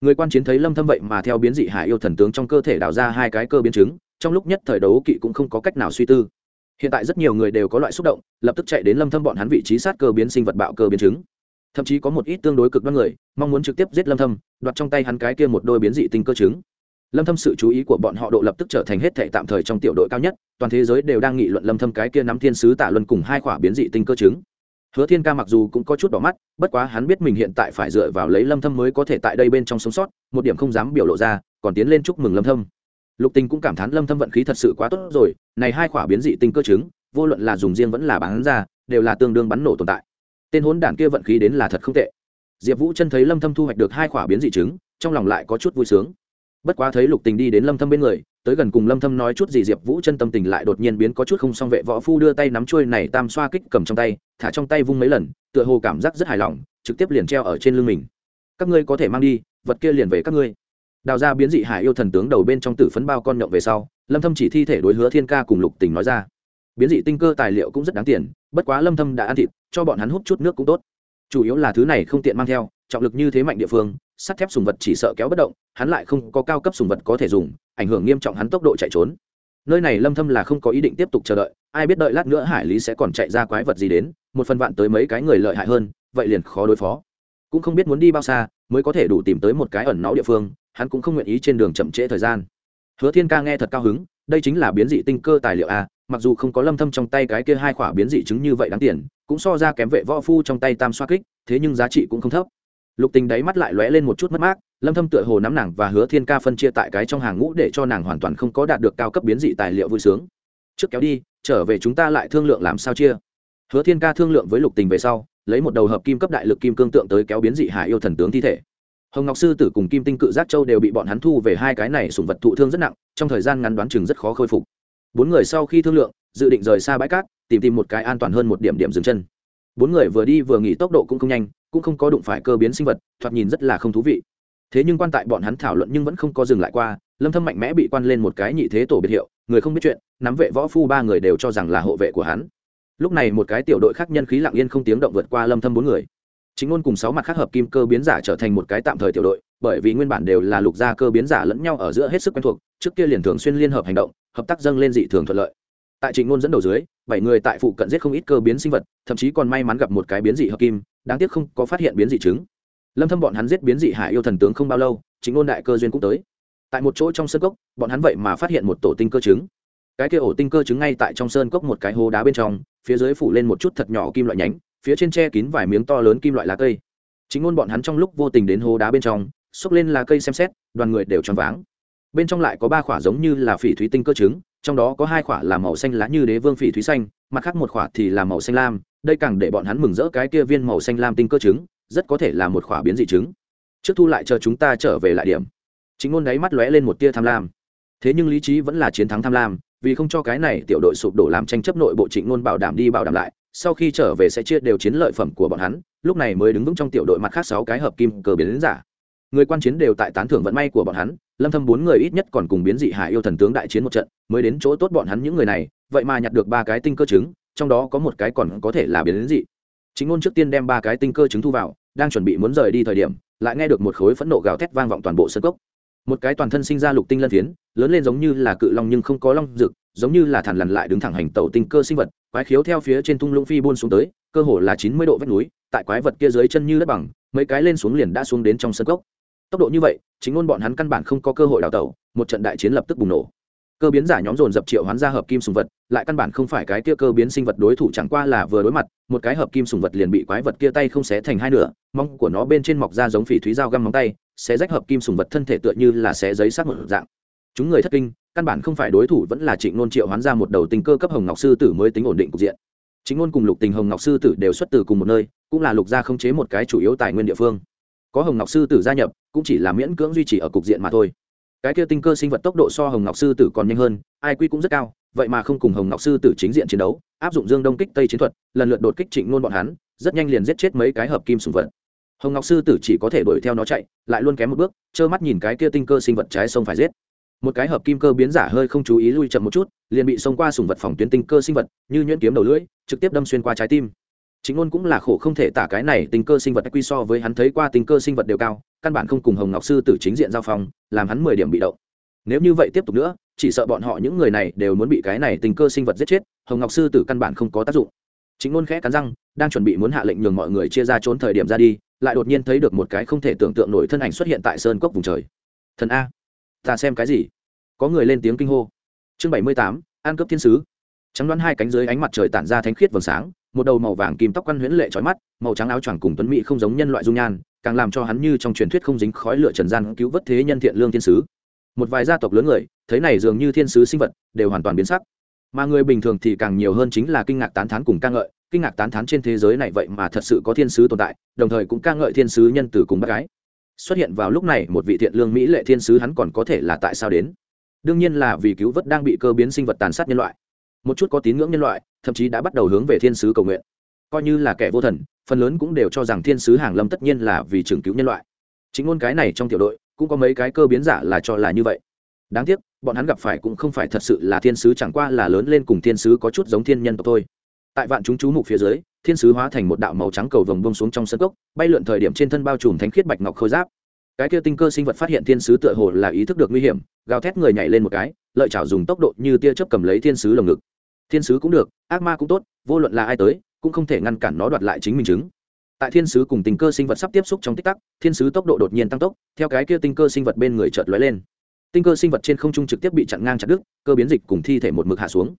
Người quan chiến thấy lâm thâm vậy mà theo biến dị hải yêu thần tướng trong cơ thể đào ra hai cái cơ biến chứng, trong lúc nhất thời đấu kỵ cũng không có cách nào suy tư. Hiện tại rất nhiều người đều có loại xúc động, lập tức chạy đến lâm thâm bọn hắn vị trí sát cơ biến sinh vật bạo cơ biến chứng. Thậm chí có một ít tương đối cực đoan người, mong muốn trực tiếp giết lâm thâm, đoạt trong tay hắn cái kia một đôi biến dị tinh cơ chứng lâm thâm sự chú ý của bọn họ độ lập tức trở thành hết thệ tạm thời trong tiểu đội cao nhất, toàn thế giới đều đang nghị luận lâm thâm cái kia nắm thiên sứ tả luân cùng hai quả biến dị tinh cơ chứng. Hứa thiên ca mặc dù cũng có chút đỏ mắt, bất quá hắn biết mình hiện tại phải dựa vào lấy lâm thâm mới có thể tại đây bên trong sống sót, một điểm không dám biểu lộ ra, còn tiến lên chúc mừng lâm thâm. Lục tình cũng cảm thán lâm thâm vận khí thật sự quá tốt rồi, này hai quả biến dị tinh cơ chứng, vô luận là dùng riêng vẫn là bán ra, đều là tương đương bắn nổ tồn tại. Tên hỗn đản kia vận khí đến là thật không tệ. Diệp vũ chân thấy lâm thâm thu hoạch được hai quả biến dị chứng, trong lòng lại có chút vui sướng bất quá thấy lục tình đi đến lâm thâm bên người, tới gần cùng lâm thâm nói chút gì, diệp vũ chân tâm tình lại đột nhiên biến có chút không song vệ võ phu đưa tay nắm chuôi này tam xoa kích cầm trong tay, thả trong tay vung mấy lần, tựa hồ cảm giác rất hài lòng, trực tiếp liền treo ở trên lưng mình. Các ngươi có thể mang đi, vật kia liền về các ngươi. Đào ra biến dị hải yêu thần tướng đầu bên trong tử phấn bao con nhộng về sau, lâm thâm chỉ thi thể đối hứa thiên ca cùng lục tình nói ra. Biến dị tinh cơ tài liệu cũng rất đáng tiền, bất quá lâm thâm đã ăn thịt, cho bọn hắn hút chút nước cũng tốt. Chủ yếu là thứ này không tiện mang theo, trọng lực như thế mạnh địa phương sắt thép sùng vật chỉ sợ kéo bất động, hắn lại không có cao cấp sùng vật có thể dùng, ảnh hưởng nghiêm trọng hắn tốc độ chạy trốn. Nơi này lâm thâm là không có ý định tiếp tục chờ đợi, ai biết đợi lát nữa hải lý sẽ còn chạy ra quái vật gì đến, một phần vạn tới mấy cái người lợi hại hơn, vậy liền khó đối phó. Cũng không biết muốn đi bao xa, mới có thể đủ tìm tới một cái ẩn náu địa phương, hắn cũng không nguyện ý trên đường chậm trễ thời gian. Hứa thiên ca nghe thật cao hứng, đây chính là biến dị tinh cơ tài liệu a, mặc dù không có lâm thâm trong tay cái kia hai khỏa biến dị chứng như vậy đáng tiền, cũng so ra kém vệ võ phu trong tay tam xoa kích, thế nhưng giá trị cũng không thấp lục tình đáy mắt lại lóe lên một chút mất mát, lâm thâm tựa hồ nắm nàng và hứa thiên ca phân chia tại cái trong hàng ngũ để cho nàng hoàn toàn không có đạt được cao cấp biến dị tài liệu vui sướng. Trước kéo đi, trở về chúng ta lại thương lượng làm sao chia. Hứa thiên ca thương lượng với lục tình về sau, lấy một đầu hợp kim cấp đại lực kim cương tượng tới kéo biến dị hải yêu thần tướng thi thể. Hồng ngọc sư tử cùng kim tinh cự giác châu đều bị bọn hắn thu về hai cái này sùng vật thụ thương rất nặng, trong thời gian ngắn đoán chừng rất khó khôi phục. Bốn người sau khi thương lượng, dự định rời xa bãi cát, tìm tìm một cái an toàn hơn một điểm điểm dừng chân. Bốn người vừa đi vừa nghỉ tốc độ cũng không nhanh cũng không có đụng phải cơ biến sinh vật, thoạt nhìn rất là không thú vị. Thế nhưng quan tại bọn hắn thảo luận nhưng vẫn không có dừng lại qua, lâm thâm mạnh mẽ bị quan lên một cái nhị thế tổ biệt hiệu, người không biết chuyện, nắm vệ võ phu ba người đều cho rằng là hộ vệ của hắn. Lúc này một cái tiểu đội khác nhân khí lặng yên không tiếng động vượt qua lâm thâm bốn người. Chính ngôn cùng sáu mặt khác hợp kim cơ biến giả trở thành một cái tạm thời tiểu đội, bởi vì nguyên bản đều là lục gia cơ biến giả lẫn nhau ở giữa hết sức quen thuộc, trước kia liền thường xuyên liên hợp hành động, hợp tác dâng lên dị thường thuận lợi. Tại chính ngôn dẫn đầu dưới, bảy người tại phụ cận giết không ít cơ biến sinh vật, thậm chí còn may mắn gặp một cái biến dị hợp kim đáng tiếc không có phát hiện biến dị chứng. Lâm thâm bọn hắn giết biến dị hải yêu thần tướng không bao lâu, chính ngôn đại cơ duyên cũng tới. Tại một chỗ trong sơn cốc, bọn hắn vậy mà phát hiện một tổ tinh cơ trứng. Cái kia ổ tinh cơ trứng ngay tại trong sơn cốc một cái hố đá bên trong, phía dưới phủ lên một chút thật nhỏ kim loại nhánh, phía trên che kín vài miếng to lớn kim loại lá cây. Chính ngôn bọn hắn trong lúc vô tình đến hố đá bên trong, xốc lên lá cây xem xét, đoàn người đều tròn váng. Bên trong lại có ba khỏa giống như là phỉ thúy tinh cơ trứng trong đó có hai khỏa là màu xanh lá như đế vương phỉ thúy xanh, mặt khác một khỏa thì là màu xanh lam, đây càng để bọn hắn mừng rỡ cái kia viên màu xanh lam tinh cơ trứng, rất có thể là một khỏa biến dị trứng. Trước thu lại chờ chúng ta trở về lại điểm. Chính ngôn đáy mắt lóe lên một tia tham lam. Thế nhưng lý trí vẫn là chiến thắng tham lam, vì không cho cái này tiểu đội sụp đổ làm tranh chấp nội bộ trịnh ngôn bảo đảm đi bảo đảm lại, sau khi trở về sẽ chia đều chiến lợi phẩm của bọn hắn, lúc này mới đứng vững trong tiểu đội mặt khác sáu cái hợp kim cờ biến giả. Người quan chiến đều tại tán thưởng vận may của bọn hắn lâm thâm bốn người ít nhất còn cùng biến dị hải yêu thần tướng đại chiến một trận, mới đến chỗ tốt bọn hắn những người này, vậy mà nhặt được ba cái tinh cơ trứng, trong đó có một cái còn có thể là biến dị. Chính ngôn trước tiên đem ba cái tinh cơ trứng thu vào, đang chuẩn bị muốn rời đi thời điểm, lại nghe được một khối phẫn nộ gào thét vang vọng toàn bộ sân cốc. Một cái toàn thân sinh ra lục tinh lân phiến, lớn lên giống như là cự long nhưng không có long rực giống như là thằn lằn lại đứng thẳng hành tẩu tinh cơ sinh vật, quái khiếu theo phía trên tung lũng phi buôn xuống tới, cơ hồ là chín mươi độ vách núi, tại quái vật kia dưới chân như đất bằng, mấy cái lên xuống liền đã xuống đến trong sân cốc. Tốc độ như vậy chính ngôn bọn hắn căn bản không có cơ hội đào tẩu, một trận đại chiến lập tức bùng nổ. Cơ biến giả nhóm dồn dập triệu hoán ra hợp kim sùng vật, lại căn bản không phải cái kia cơ biến sinh vật đối thủ, chẳng qua là vừa đối mặt, một cái hợp kim sùng vật liền bị quái vật kia tay không xé thành hai nửa mong của nó bên trên mọc ra giống phỉ thúy dao găm móng tay, xé rách hợp kim sùng vật thân thể tựa như là xé giấy sát một dạng. Chúng người thất kinh, căn bản không phải đối thủ, vẫn là trịnh nôn triệu hoán ra một đầu tình cơ cấp hồng ngọc sư tử mới tính ổn định cục diện. Chính ngôn cùng lục tình hồng ngọc sư tử đều xuất từ cùng một nơi, cũng là lục gia không chế một cái chủ yếu tài nguyên địa phương có hồng ngọc sư tử gia nhập, cũng chỉ là miễn cưỡng duy trì ở cục diện mà thôi. Cái kia tinh cơ sinh vật tốc độ so hồng ngọc sư tử còn nhanh hơn, ai quy cũng rất cao, vậy mà không cùng hồng ngọc sư tử chính diện chiến đấu, áp dụng dương đông kích tây chiến thuật, lần lượt đột kích trịnh nôn bọn hắn, rất nhanh liền giết chết mấy cái hợp kim sùng vật. Hồng ngọc sư tử chỉ có thể đuổi theo nó chạy, lại luôn kém một bước, trơ mắt nhìn cái kia tinh cơ sinh vật trái sông phải giết. Một cái hợp kim cơ biến giả hơi không chú ý lui chậm một chút, liền bị xông qua sùng vật phòng tuyến tinh cơ sinh vật, như nhuyễn kiếm đầu lưỡi, trực tiếp đâm xuyên qua trái tim chính ngôn cũng là khổ không thể tả cái này tình cơ sinh vật quy so với hắn thấy qua tình cơ sinh vật đều cao, căn bản không cùng hồng ngọc sư tử chính diện giao phong, làm hắn mười điểm bị động. Nếu như vậy tiếp tục nữa, chỉ sợ bọn họ những người này đều muốn bị cái này tình cơ sinh vật giết chết, hồng ngọc sư tử căn bản không có tác dụng. Chính ngôn khẽ cắn răng, đang chuẩn bị muốn hạ lệnh nhường mọi người chia ra trốn thời điểm ra đi, lại đột nhiên thấy được một cái không thể tưởng tượng nổi thân ảnh xuất hiện tại sơn cốc vùng trời. Thần a, ta xem cái gì? Có người lên tiếng kinh hô. Chương bảy mươi tám, an cấp thiên sứ. Trắng đoán hai cánh dưới ánh mặt trời tản ra thánh khiết vầng sáng một đầu màu vàng kim tóc quăn huyễn lệ trói mắt, màu trắng áo choàng cùng tuấn mỹ không giống nhân loại dung nhan, càng làm cho hắn như trong truyền thuyết không dính khói lửa trần gian cứu vớt thế nhân thiện lương thiên sứ. Một vài gia tộc lớn người, thấy này dường như thiên sứ sinh vật, đều hoàn toàn biến sắc. Mà người bình thường thì càng nhiều hơn chính là kinh ngạc tán thán cùng ca ngợi, kinh ngạc tán thán trên thế giới này vậy mà thật sự có thiên sứ tồn tại, đồng thời cũng ca ngợi thiên sứ nhân từ cùng bác gái. Xuất hiện vào lúc này một vị thiện lương mỹ lệ thiên sứ hắn còn có thể là tại sao đến? Đương nhiên là vì cứu vớt đang bị cơ biến sinh vật tàn sát nhân loại một chút có tín ngưỡng nhân loại, thậm chí đã bắt đầu hướng về thiên sứ cầu nguyện. Coi như là kẻ vô thần, phần lớn cũng đều cho rằng thiên sứ hàng lâm tất nhiên là vì trường cứu nhân loại. Chính ngôn cái này trong tiểu đội, cũng có mấy cái cơ biến giả là cho là như vậy. Đáng tiếc, bọn hắn gặp phải cũng không phải thật sự là thiên sứ, chẳng qua là lớn lên cùng thiên sứ có chút giống thiên nhân tộc thôi. Tại vạn chúng chú mục phía dưới, thiên sứ hóa thành một đạo màu trắng cầu vồng bông xuống trong sân cốc, bay lượn thời điểm trên thân bao trùm thánh khiết bạch ngọc khôi giáp. Cái kia tinh cơ sinh vật phát hiện thiên sứ tựa hồ là ý thức được nguy hiểm, gào thét người nhảy lên một cái, lợi chảo dùng tốc độ như tia chớp cầm lấy thiên sứ lồng ngực thiên sứ cũng được, ác ma cũng tốt, vô luận là ai tới, cũng không thể ngăn cản nó đoạt lại chính mình chứng. Tại thiên sứ cùng tình cơ sinh vật sắp tiếp xúc trong tích tắc, thiên sứ tốc độ đột nhiên tăng tốc, theo cái kia tinh cơ sinh vật bên người chợt lóe lên. Tinh cơ sinh vật trên không trung trực tiếp bị chặn ngang chặt đứt, cơ biến dịch cùng thi thể một mực hạ xuống.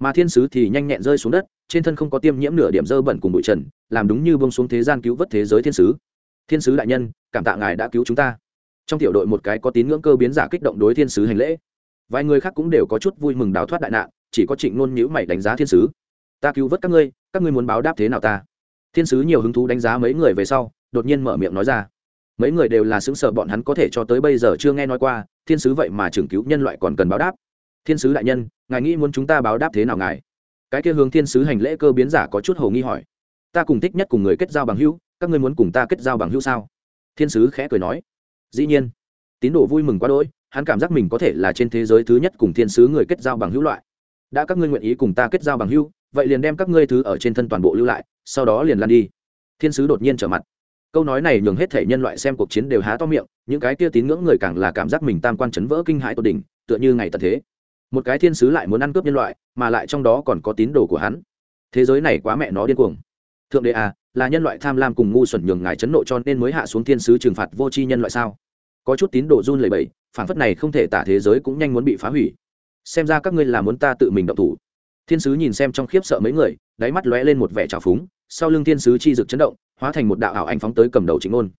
Mà thiên sứ thì nhanh nhẹn rơi xuống đất, trên thân không có tiêm nhiễm nửa điểm dơ bẩn cùng bụi trần, làm đúng như bông xuống thế gian cứu vớt thế giới thiên sứ. Thiên sứ đại nhân, cảm tạ ngài đã cứu chúng ta. Trong tiểu đội một cái có tín ngưỡng cơ biến giả kích động đối thiên sứ hành lễ vài người khác cũng đều có chút vui mừng đào thoát đại nạn, chỉ có trịnh nôn nhữ mày đánh giá thiên sứ. Ta cứu vớt các ngươi các ngươi muốn báo đáp thế nào ta? Thiên sứ nhiều hứng thú đánh giá mấy người về sau, đột nhiên mở miệng nói ra. Mấy người đều là xứng sở bọn hắn có thể cho tới bây giờ chưa nghe nói qua, thiên sứ vậy mà trưởng cứu nhân loại còn cần báo đáp. Thiên sứ đại nhân, ngài nghĩ muốn chúng ta báo đáp thế nào ngài? Cái kia hướng thiên sứ hành lễ cơ biến giả có chút hồ nghi hỏi. Ta cùng thích nhất cùng người kết giao bằng hữu, các ngươi muốn cùng ta kết giao bằng hữu sao? Thiên sứ khẽ cười nói. Dĩ nhiên. Tín đồ vui mừng quá đỗi hắn cảm giác mình có thể là trên thế giới thứ nhất cùng thiên sứ người kết giao bằng hữu loại. Đã các ngươi nguyện ý cùng ta kết giao bằng hữu, vậy liền đem các ngươi thứ ở trên thân toàn bộ lưu lại, sau đó liền lăn đi. Thiên sứ đột nhiên trở mặt. Câu nói này nhường hết thể nhân loại xem cuộc chiến đều há to miệng, những cái kia tín ngưỡng người càng là cảm giác mình tam quan chấn vỡ kinh hãi tột đỉnh, tựa như ngày tận thế. Một cái thiên sứ lại muốn ăn cướp nhân loại, mà lại trong đó còn có tín đồ của hắn. Thế giới này quá mẹ nó điên cuồng. Thượng đế à là nhân loại tham lam cùng ngu xuẩn nhường ngài chấn nộ cho nên mới hạ xuống thiên sứ trừng phạt vô tri nhân loại sao? Có chút tín đồ run lẩy bẩy phản phất này không thể tả thế giới cũng nhanh muốn bị phá hủy. Xem ra các ngươi là muốn ta tự mình động thủ. Thiên sứ nhìn xem trong khiếp sợ mấy người, đáy mắt lóe lên một vẻ trào phúng, sau lưng thiên sứ chi dực chấn động, hóa thành một đạo ảo anh phóng tới cầm đầu chính ngôn.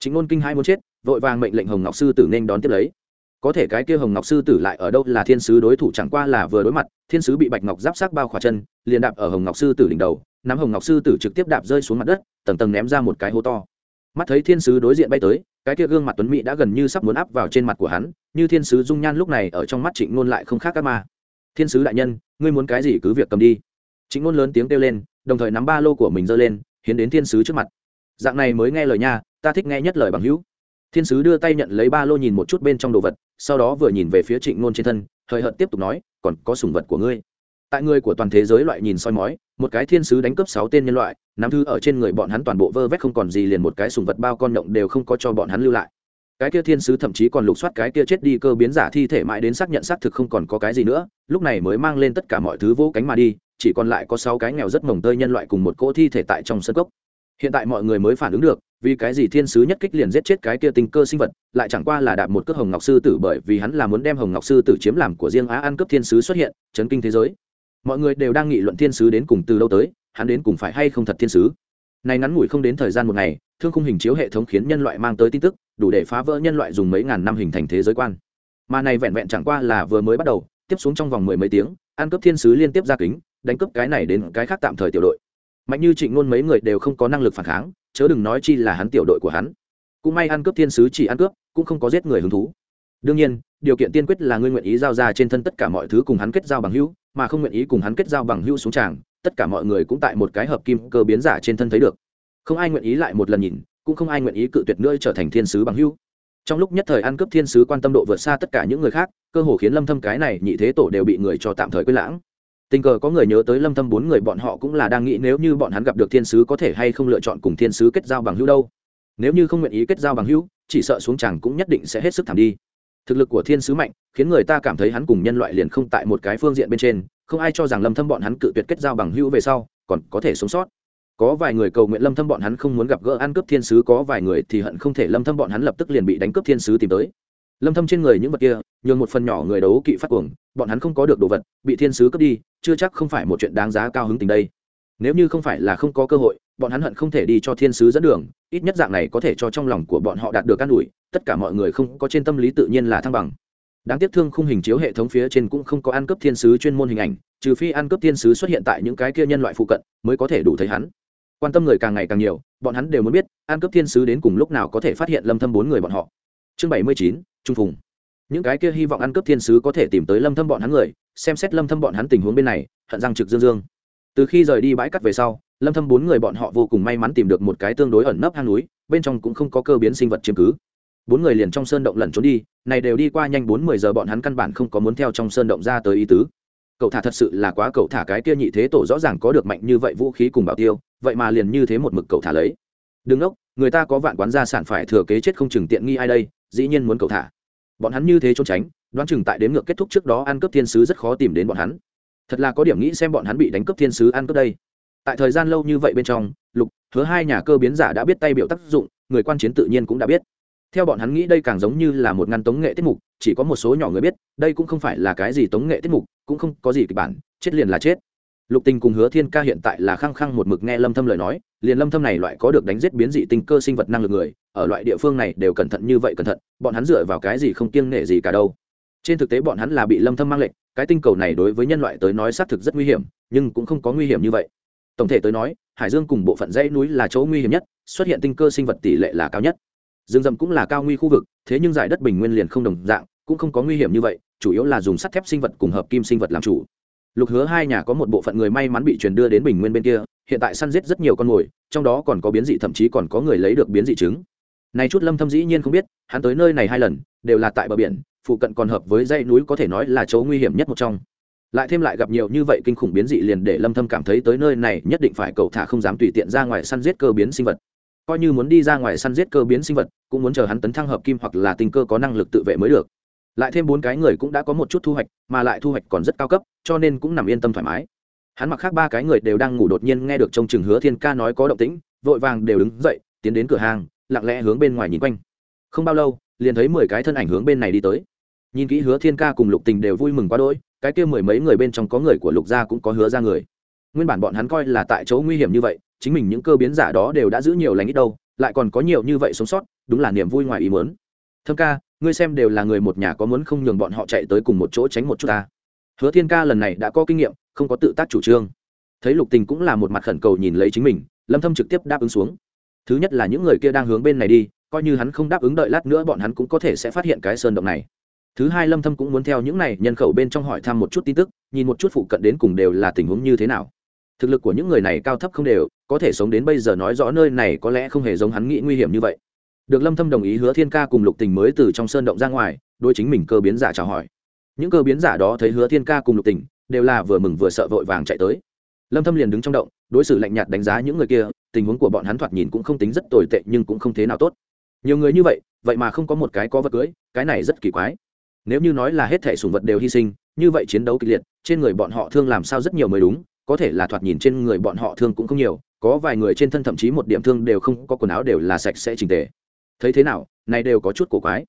Chính ngôn kinh hai muốn chết, vội vàng mệnh lệnh hồng ngọc sư tử nên đón tiếp lấy. Có thể cái kia hồng ngọc sư tử lại ở đâu là thiên sứ đối thủ chẳng qua là vừa đối mặt, thiên sứ bị bạch ngọc giáp sát bao khỏa chân, liền đạp ở hồng ngọc sư tử đỉnh đầu, nắm hồng ngọc sư tử trực tiếp đạp rơi xuống mặt đất, tầng tầng ném ra một cái hố to mắt thấy thiên sứ đối diện bay tới, cái kia gương mặt tuấn mỹ đã gần như sắp muốn áp vào trên mặt của hắn, như thiên sứ dung nhan lúc này ở trong mắt trịnh ngôn lại không khác các ma. Thiên sứ đại nhân, ngươi muốn cái gì cứ việc cầm đi. Trịnh ngôn lớn tiếng kêu lên, đồng thời nắm ba lô của mình giơ lên, hiến đến thiên sứ trước mặt. Dạng này mới nghe lời nha, ta thích nghe nhất lời bằng hữu. Thiên sứ đưa tay nhận lấy ba lô nhìn một chút bên trong đồ vật, sau đó vừa nhìn về phía trịnh ngôn trên thân, hời hợt tiếp tục nói, còn có sủng vật của ngươi tại người của toàn thế giới loại nhìn soi mói, một cái thiên sứ đánh cướp sáu tên nhân loại, nắm thư ở trên người bọn hắn toàn bộ vơ vét không còn gì liền một cái sùng vật bao con động đều không có cho bọn hắn lưu lại. Cái kia thiên sứ thậm chí còn lục soát cái kia chết đi cơ biến giả thi thể mãi đến xác nhận xác thực không còn có cái gì nữa, lúc này mới mang lên tất cả mọi thứ vỗ cánh mà đi, chỉ còn lại có sáu cái nghèo rất mồng tơi nhân loại cùng một cỗ thi thể tại trong sân cốc. Hiện tại mọi người mới phản ứng được, vì cái gì thiên sứ nhất kích liền giết chết cái kia tình cơ sinh vật, lại chẳng qua là đạp một cước hồng ngọc sư tử bởi vì hắn là muốn đem hồng ngọc sư tử chiếm làm của riêng á ăn cướp thiên sứ xuất hiện, chấn kinh thế giới mọi người đều đang nghị luận thiên sứ đến cùng từ lâu tới, hắn đến cùng phải hay không thật thiên sứ. Này ngắn ngủi không đến thời gian một ngày, thương khung hình chiếu hệ thống khiến nhân loại mang tới tin tức, đủ để phá vỡ nhân loại dùng mấy ngàn năm hình thành thế giới quan. Mà này vẹn vẹn chẳng qua là vừa mới bắt đầu, tiếp xuống trong vòng mười mấy tiếng, ăn cướp thiên sứ liên tiếp ra kính, đánh cướp cái này đến cái khác tạm thời tiểu đội. Mạnh như trịnh ngôn mấy người đều không có năng lực phản kháng, chớ đừng nói chi là hắn tiểu đội của hắn. Cũng may ăn cướp thiên sứ chỉ ăn cướp, cũng không có giết người hứng thú đương nhiên, điều kiện tiên quyết là ngươi nguyện ý giao ra trên thân tất cả mọi thứ cùng hắn kết giao bằng hữu, mà không nguyện ý cùng hắn kết giao bằng hữu xuống tràng, tất cả mọi người cũng tại một cái hợp kim cơ biến giả trên thân thấy được. Không ai nguyện ý lại một lần nhìn, cũng không ai nguyện ý cự tuyệt nữa trở thành thiên sứ bằng hữu. Trong lúc nhất thời ăn cướp thiên sứ quan tâm độ vượt xa tất cả những người khác, cơ hồ khiến lâm thâm cái này nhị thế tổ đều bị người cho tạm thời quên lãng. Tình cờ có người nhớ tới lâm thâm bốn người bọn họ cũng là đang nghĩ nếu như bọn hắn gặp được thiên sứ có thể hay không lựa chọn cùng thiên sứ kết giao bằng hữu đâu. Nếu như không nguyện ý kết giao bằng hữu, chỉ sợ xuống chẳng cũng nhất định sẽ hết sức thảm đi thực lực của thiên sứ mạnh, khiến người ta cảm thấy hắn cùng nhân loại liền không tại một cái phương diện bên trên, không ai cho rằng lâm thâm bọn hắn cự tuyệt kết giao bằng hữu về sau, còn có thể sống sót. Có vài người cầu nguyện lâm thâm bọn hắn không muốn gặp gỡ ăn cướp thiên sứ, có vài người thì hận không thể lâm thâm bọn hắn lập tức liền bị đánh cướp thiên sứ tìm tới. Lâm thâm trên người những vật kia, nhường một phần nhỏ người đấu kỵ phát cuồng, bọn hắn không có được đồ vật, bị thiên sứ cướp đi, chưa chắc không phải một chuyện đáng giá cao hứng tình đây nếu như không phải là không có cơ hội bọn hắn hận không thể đi cho thiên sứ dẫn đường ít nhất dạng này có thể cho trong lòng của bọn họ đạt được an ủi tất cả mọi người không có trên tâm lý tự nhiên là thăng bằng. Đáng tiếc thương khung hình chiếu hệ thống phía trên cũng không có ăn cướp thiên sứ chuyên môn hình ảnh trừ phi ăn cướp thiên sứ xuất hiện tại những cái kia nhân loại phụ cận mới có thể đủ thấy hắn. Quan tâm người càng ngày càng nhiều bọn hắn đều muốn biết ăn cướp thiên sứ đến cùng lúc nào có thể phát hiện lâm thâm bốn người bọn họ. Chương 79, trung phùng. Những cái kia hy vọng ăn cướp thiên sứ có thể tìm tới lâm thâm bọn hắn người xem xét lâm thâm bọn hắn tình huống bên này hận răng trực dương dương từ khi rời đi bãi cắt về sau, lâm thâm bốn người bọn họ vô cùng may mắn tìm được một cái tương đối ẩn nấp hang núi, bên trong cũng không có cơ biến sinh vật chiếm cứ. Bốn người liền trong sơn động lẩn trốn đi, này đều đi qua nhanh bốn mười giờ bọn hắn căn bản không có muốn theo trong sơn động ra tới ý tứ. Cậu thả thật sự là quá cậu thả cái kia nhị thế tổ rõ ràng có được mạnh như vậy vũ khí cùng bảo tiêu, vậy mà liền như thế một mực cậu thả lấy. Đừng ốc người ta có vạn quán gia sản phải thừa kế chết không chừng tiện nghi ai đây, dĩ nhiên muốn cậu thả. Bọn hắn như thế trốn tránh, đoán chừng tại đến ngược kết thúc trước đó ăn cướp thiên sứ rất khó tìm đến bọn hắn thật là có điểm nghĩ xem bọn hắn bị đánh cướp thiên sứ ăn cướp đây. Tại thời gian lâu như vậy bên trong, lục, hứa hai nhà cơ biến giả đã biết tay biểu tác dụng, người quan chiến tự nhiên cũng đã biết. Theo bọn hắn nghĩ đây càng giống như là một ngăn tống nghệ tiết mục, chỉ có một số nhỏ người biết, đây cũng không phải là cái gì tống nghệ tiết mục, cũng không có gì kịch bản, chết liền là chết. Lục tình cùng hứa thiên ca hiện tại là khăng khăng một mực nghe lâm thâm lời nói, liền lâm thâm này loại có được đánh giết biến dị tinh cơ sinh vật năng lực người, ở loại địa phương này đều cẩn thận như vậy cẩn thận, bọn hắn dựa vào cái gì không kiêng nể gì cả đâu. Trên thực tế bọn hắn là bị lâm thâm mang lệnh cái tinh cầu này đối với nhân loại tới nói xác thực rất nguy hiểm, nhưng cũng không có nguy hiểm như vậy. Tổng thể tới nói, hải dương cùng bộ phận dãy núi là chỗ nguy hiểm nhất, xuất hiện tinh cơ sinh vật tỷ lệ là cao nhất. Rừng rậm cũng là cao nguy khu vực, thế nhưng giải đất bình nguyên liền không đồng dạng, cũng không có nguy hiểm như vậy, chủ yếu là dùng sắt thép sinh vật cùng hợp kim sinh vật làm chủ. Lục hứa hai nhà có một bộ phận người may mắn bị truyền đưa đến bình nguyên bên kia, hiện tại săn giết rất nhiều con mồi, trong đó còn có biến dị thậm chí còn có người lấy được biến dị trứng. Này chút lâm thâm dĩ nhiên không biết, hắn tới nơi này hai lần, đều là tại bờ biển phụ cận còn hợp với dãy núi có thể nói là chỗ nguy hiểm nhất một trong. Lại thêm lại gặp nhiều như vậy kinh khủng biến dị liền để lâm thâm cảm thấy tới nơi này nhất định phải cầu thả không dám tùy tiện ra ngoài săn giết cơ biến sinh vật. Coi như muốn đi ra ngoài săn giết cơ biến sinh vật, cũng muốn chờ hắn tấn thăng hợp kim hoặc là tinh cơ có năng lực tự vệ mới được. Lại thêm bốn cái người cũng đã có một chút thu hoạch, mà lại thu hoạch còn rất cao cấp, cho nên cũng nằm yên tâm thoải mái. Hắn mặc khác ba cái người đều đang ngủ đột nhiên nghe được trong chừng hứa thiên ca nói có động tĩnh, vội vàng đều đứng dậy, tiến đến cửa hàng, lặng lẽ hướng bên ngoài nhìn quanh. Không bao lâu, liền thấy mười cái thân ảnh hướng bên này đi tới nhìn kỹ hứa thiên ca cùng lục tình đều vui mừng quá đỗi, cái kia mười mấy người bên trong có người của lục gia cũng có hứa ra người. Nguyên bản bọn hắn coi là tại chỗ nguy hiểm như vậy, chính mình những cơ biến giả đó đều đã giữ nhiều lành ít đâu, lại còn có nhiều như vậy sống sót, đúng là niềm vui ngoài ý muốn. Thâm ca, ngươi xem đều là người một nhà có muốn không nhường bọn họ chạy tới cùng một chỗ tránh một chút ta. Hứa thiên ca lần này đã có kinh nghiệm, không có tự tác chủ trương. Thấy lục tình cũng là một mặt khẩn cầu nhìn lấy chính mình, lâm thâm trực tiếp đáp ứng xuống. Thứ nhất là những người kia đang hướng bên này đi, coi như hắn không đáp ứng đợi lát nữa bọn hắn cũng có thể sẽ phát hiện cái sơn động này thứ hai lâm thâm cũng muốn theo những này nhân khẩu bên trong hỏi thăm một chút tin tức, nhìn một chút phụ cận đến cùng đều là tình huống như thế nào. Thực lực của những người này cao thấp không đều, có thể sống đến bây giờ nói rõ nơi này có lẽ không hề giống hắn nghĩ nguy hiểm như vậy. Được lâm thâm đồng ý hứa thiên ca cùng lục tình mới từ trong sơn động ra ngoài, đối chính mình cơ biến giả chào hỏi. Những cơ biến giả đó thấy hứa thiên ca cùng lục tình, đều là vừa mừng vừa sợ vội vàng chạy tới. Lâm thâm liền đứng trong động, đối xử lạnh nhạt đánh giá những người kia, tình huống của bọn hắn thoạt nhìn cũng không tính rất tồi tệ nhưng cũng không thế nào tốt. Nhiều người như vậy vậy mà không có một cái có vật cưới, cái này rất kỳ quái nếu như nói là hết thể sủng vật đều hy sinh, như vậy chiến đấu kịch liệt, trên người bọn họ thương làm sao rất nhiều mới đúng, có thể là thoạt nhìn trên người bọn họ thương cũng không nhiều, có vài người trên thân thậm chí một điểm thương đều không, có quần áo đều là sạch sẽ trình tề. Thấy thế nào, này đều có chút cổ quái.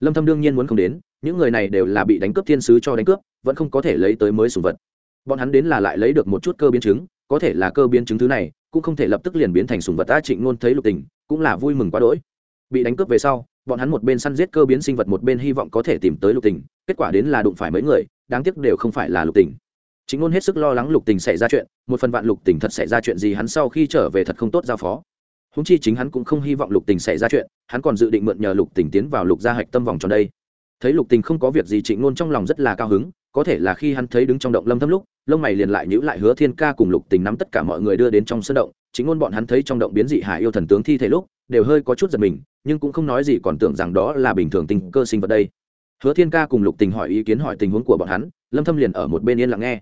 Lâm thâm đương nhiên muốn không đến, những người này đều là bị đánh cướp thiên sứ cho đánh cướp, vẫn không có thể lấy tới mới sủng vật. Bọn hắn đến là lại lấy được một chút cơ biến chứng, có thể là cơ biến chứng thứ này, cũng không thể lập tức liền biến thành sủng vật ta trịnh luôn thấy lục tình, cũng là vui mừng quá đỗi. Bị đánh cướp về sau bọn hắn một bên săn giết cơ biến sinh vật, một bên hy vọng có thể tìm tới lục tình. Kết quả đến là đụng phải mấy người, đáng tiếc đều không phải là lục tình. Chính ngôn hết sức lo lắng lục tình xảy ra chuyện, một phần vạn lục tình thật xảy ra chuyện gì hắn sau khi trở về thật không tốt giao phó. Húng chi chính hắn cũng không hy vọng lục tình xảy ra chuyện, hắn còn dự định mượn nhờ lục tình tiến vào lục gia hạch tâm vòng tròn đây. Thấy lục tình không có việc gì, trịnh ngôn trong lòng rất là cao hứng, có thể là khi hắn thấy đứng trong động lâm thâm lúc, lông mày liền lại nhữ lại hứa thiên ca cùng lục tình nắm tất cả mọi người đưa đến trong sân động. Chính ngôn bọn hắn thấy trong động biến dị hải yêu thần tướng thi thể lúc, đều hơi có chút giật mình nhưng cũng không nói gì còn tưởng rằng đó là bình thường tình cơ sinh vật đây. Hứa thiên ca cùng lục tình hỏi ý kiến hỏi tình huống của bọn hắn, lâm thâm liền ở một bên yên lặng nghe.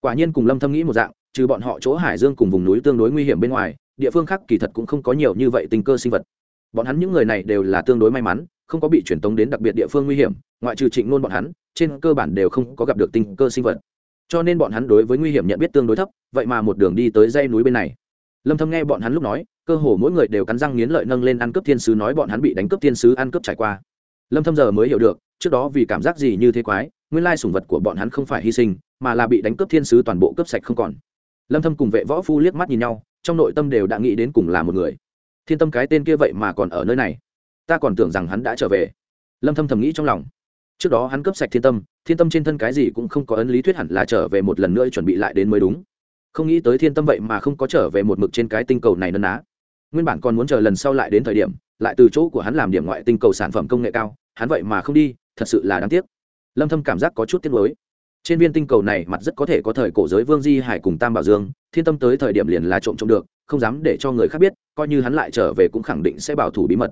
Quả nhiên cùng lâm thâm nghĩ một dạng, trừ bọn họ chỗ hải dương cùng vùng núi tương đối nguy hiểm bên ngoài, địa phương khác kỳ thật cũng không có nhiều như vậy tình cơ sinh vật. Bọn hắn những người này đều là tương đối may mắn, không có bị truyền tống đến đặc biệt địa phương nguy hiểm, ngoại trừ trịnh Nôn bọn hắn, trên cơ bản đều không có gặp được tình cơ sinh vật. Cho nên bọn hắn đối với nguy hiểm nhận biết tương đối thấp, vậy mà một đường đi tới dây núi bên này. Lâm thâm nghe bọn hắn lúc nói cơ hồ mỗi người đều cắn răng nghiến lợi nâng lên ăn cướp thiên sứ nói bọn hắn bị đánh cướp thiên sứ ăn cướp trải qua. Lâm thâm giờ mới hiểu được, trước đó vì cảm giác gì như thế quái, nguyên lai sủng vật của bọn hắn không phải hy sinh, mà là bị đánh cướp thiên sứ toàn bộ cướp sạch không còn. Lâm thâm cùng vệ võ phu liếc mắt nhìn nhau, trong nội tâm đều đã nghĩ đến cùng là một người. Thiên tâm cái tên kia vậy mà còn ở nơi này. Ta còn tưởng rằng hắn đã trở về. Lâm thâm thầm nghĩ trong lòng. Trước đó hắn cướp sạch thiên tâm thiên tâm trên thân cái gì cũng không có ấn lý thuyết hẳn là trở về một lần nữa chuẩn bị lại đến mới đúng. Không nghĩ tới thiên tâm vậy mà không có trở về một mực trên cái tinh cầu này nân á nguyên bản còn muốn chờ lần sau lại đến thời điểm, lại từ chỗ của hắn làm điểm ngoại tinh cầu sản phẩm công nghệ cao, hắn vậy mà không đi, thật sự là đáng tiếc. Lâm thâm cảm giác có chút tiếc nuối. Trên viên tinh cầu này mặt rất có thể có thời cổ giới vương di hải cùng tam bảo dương, thiên tâm tới thời điểm liền là trộm trộm được, không dám để cho người khác biết, coi như hắn lại trở về cũng khẳng định sẽ bảo thủ bí mật.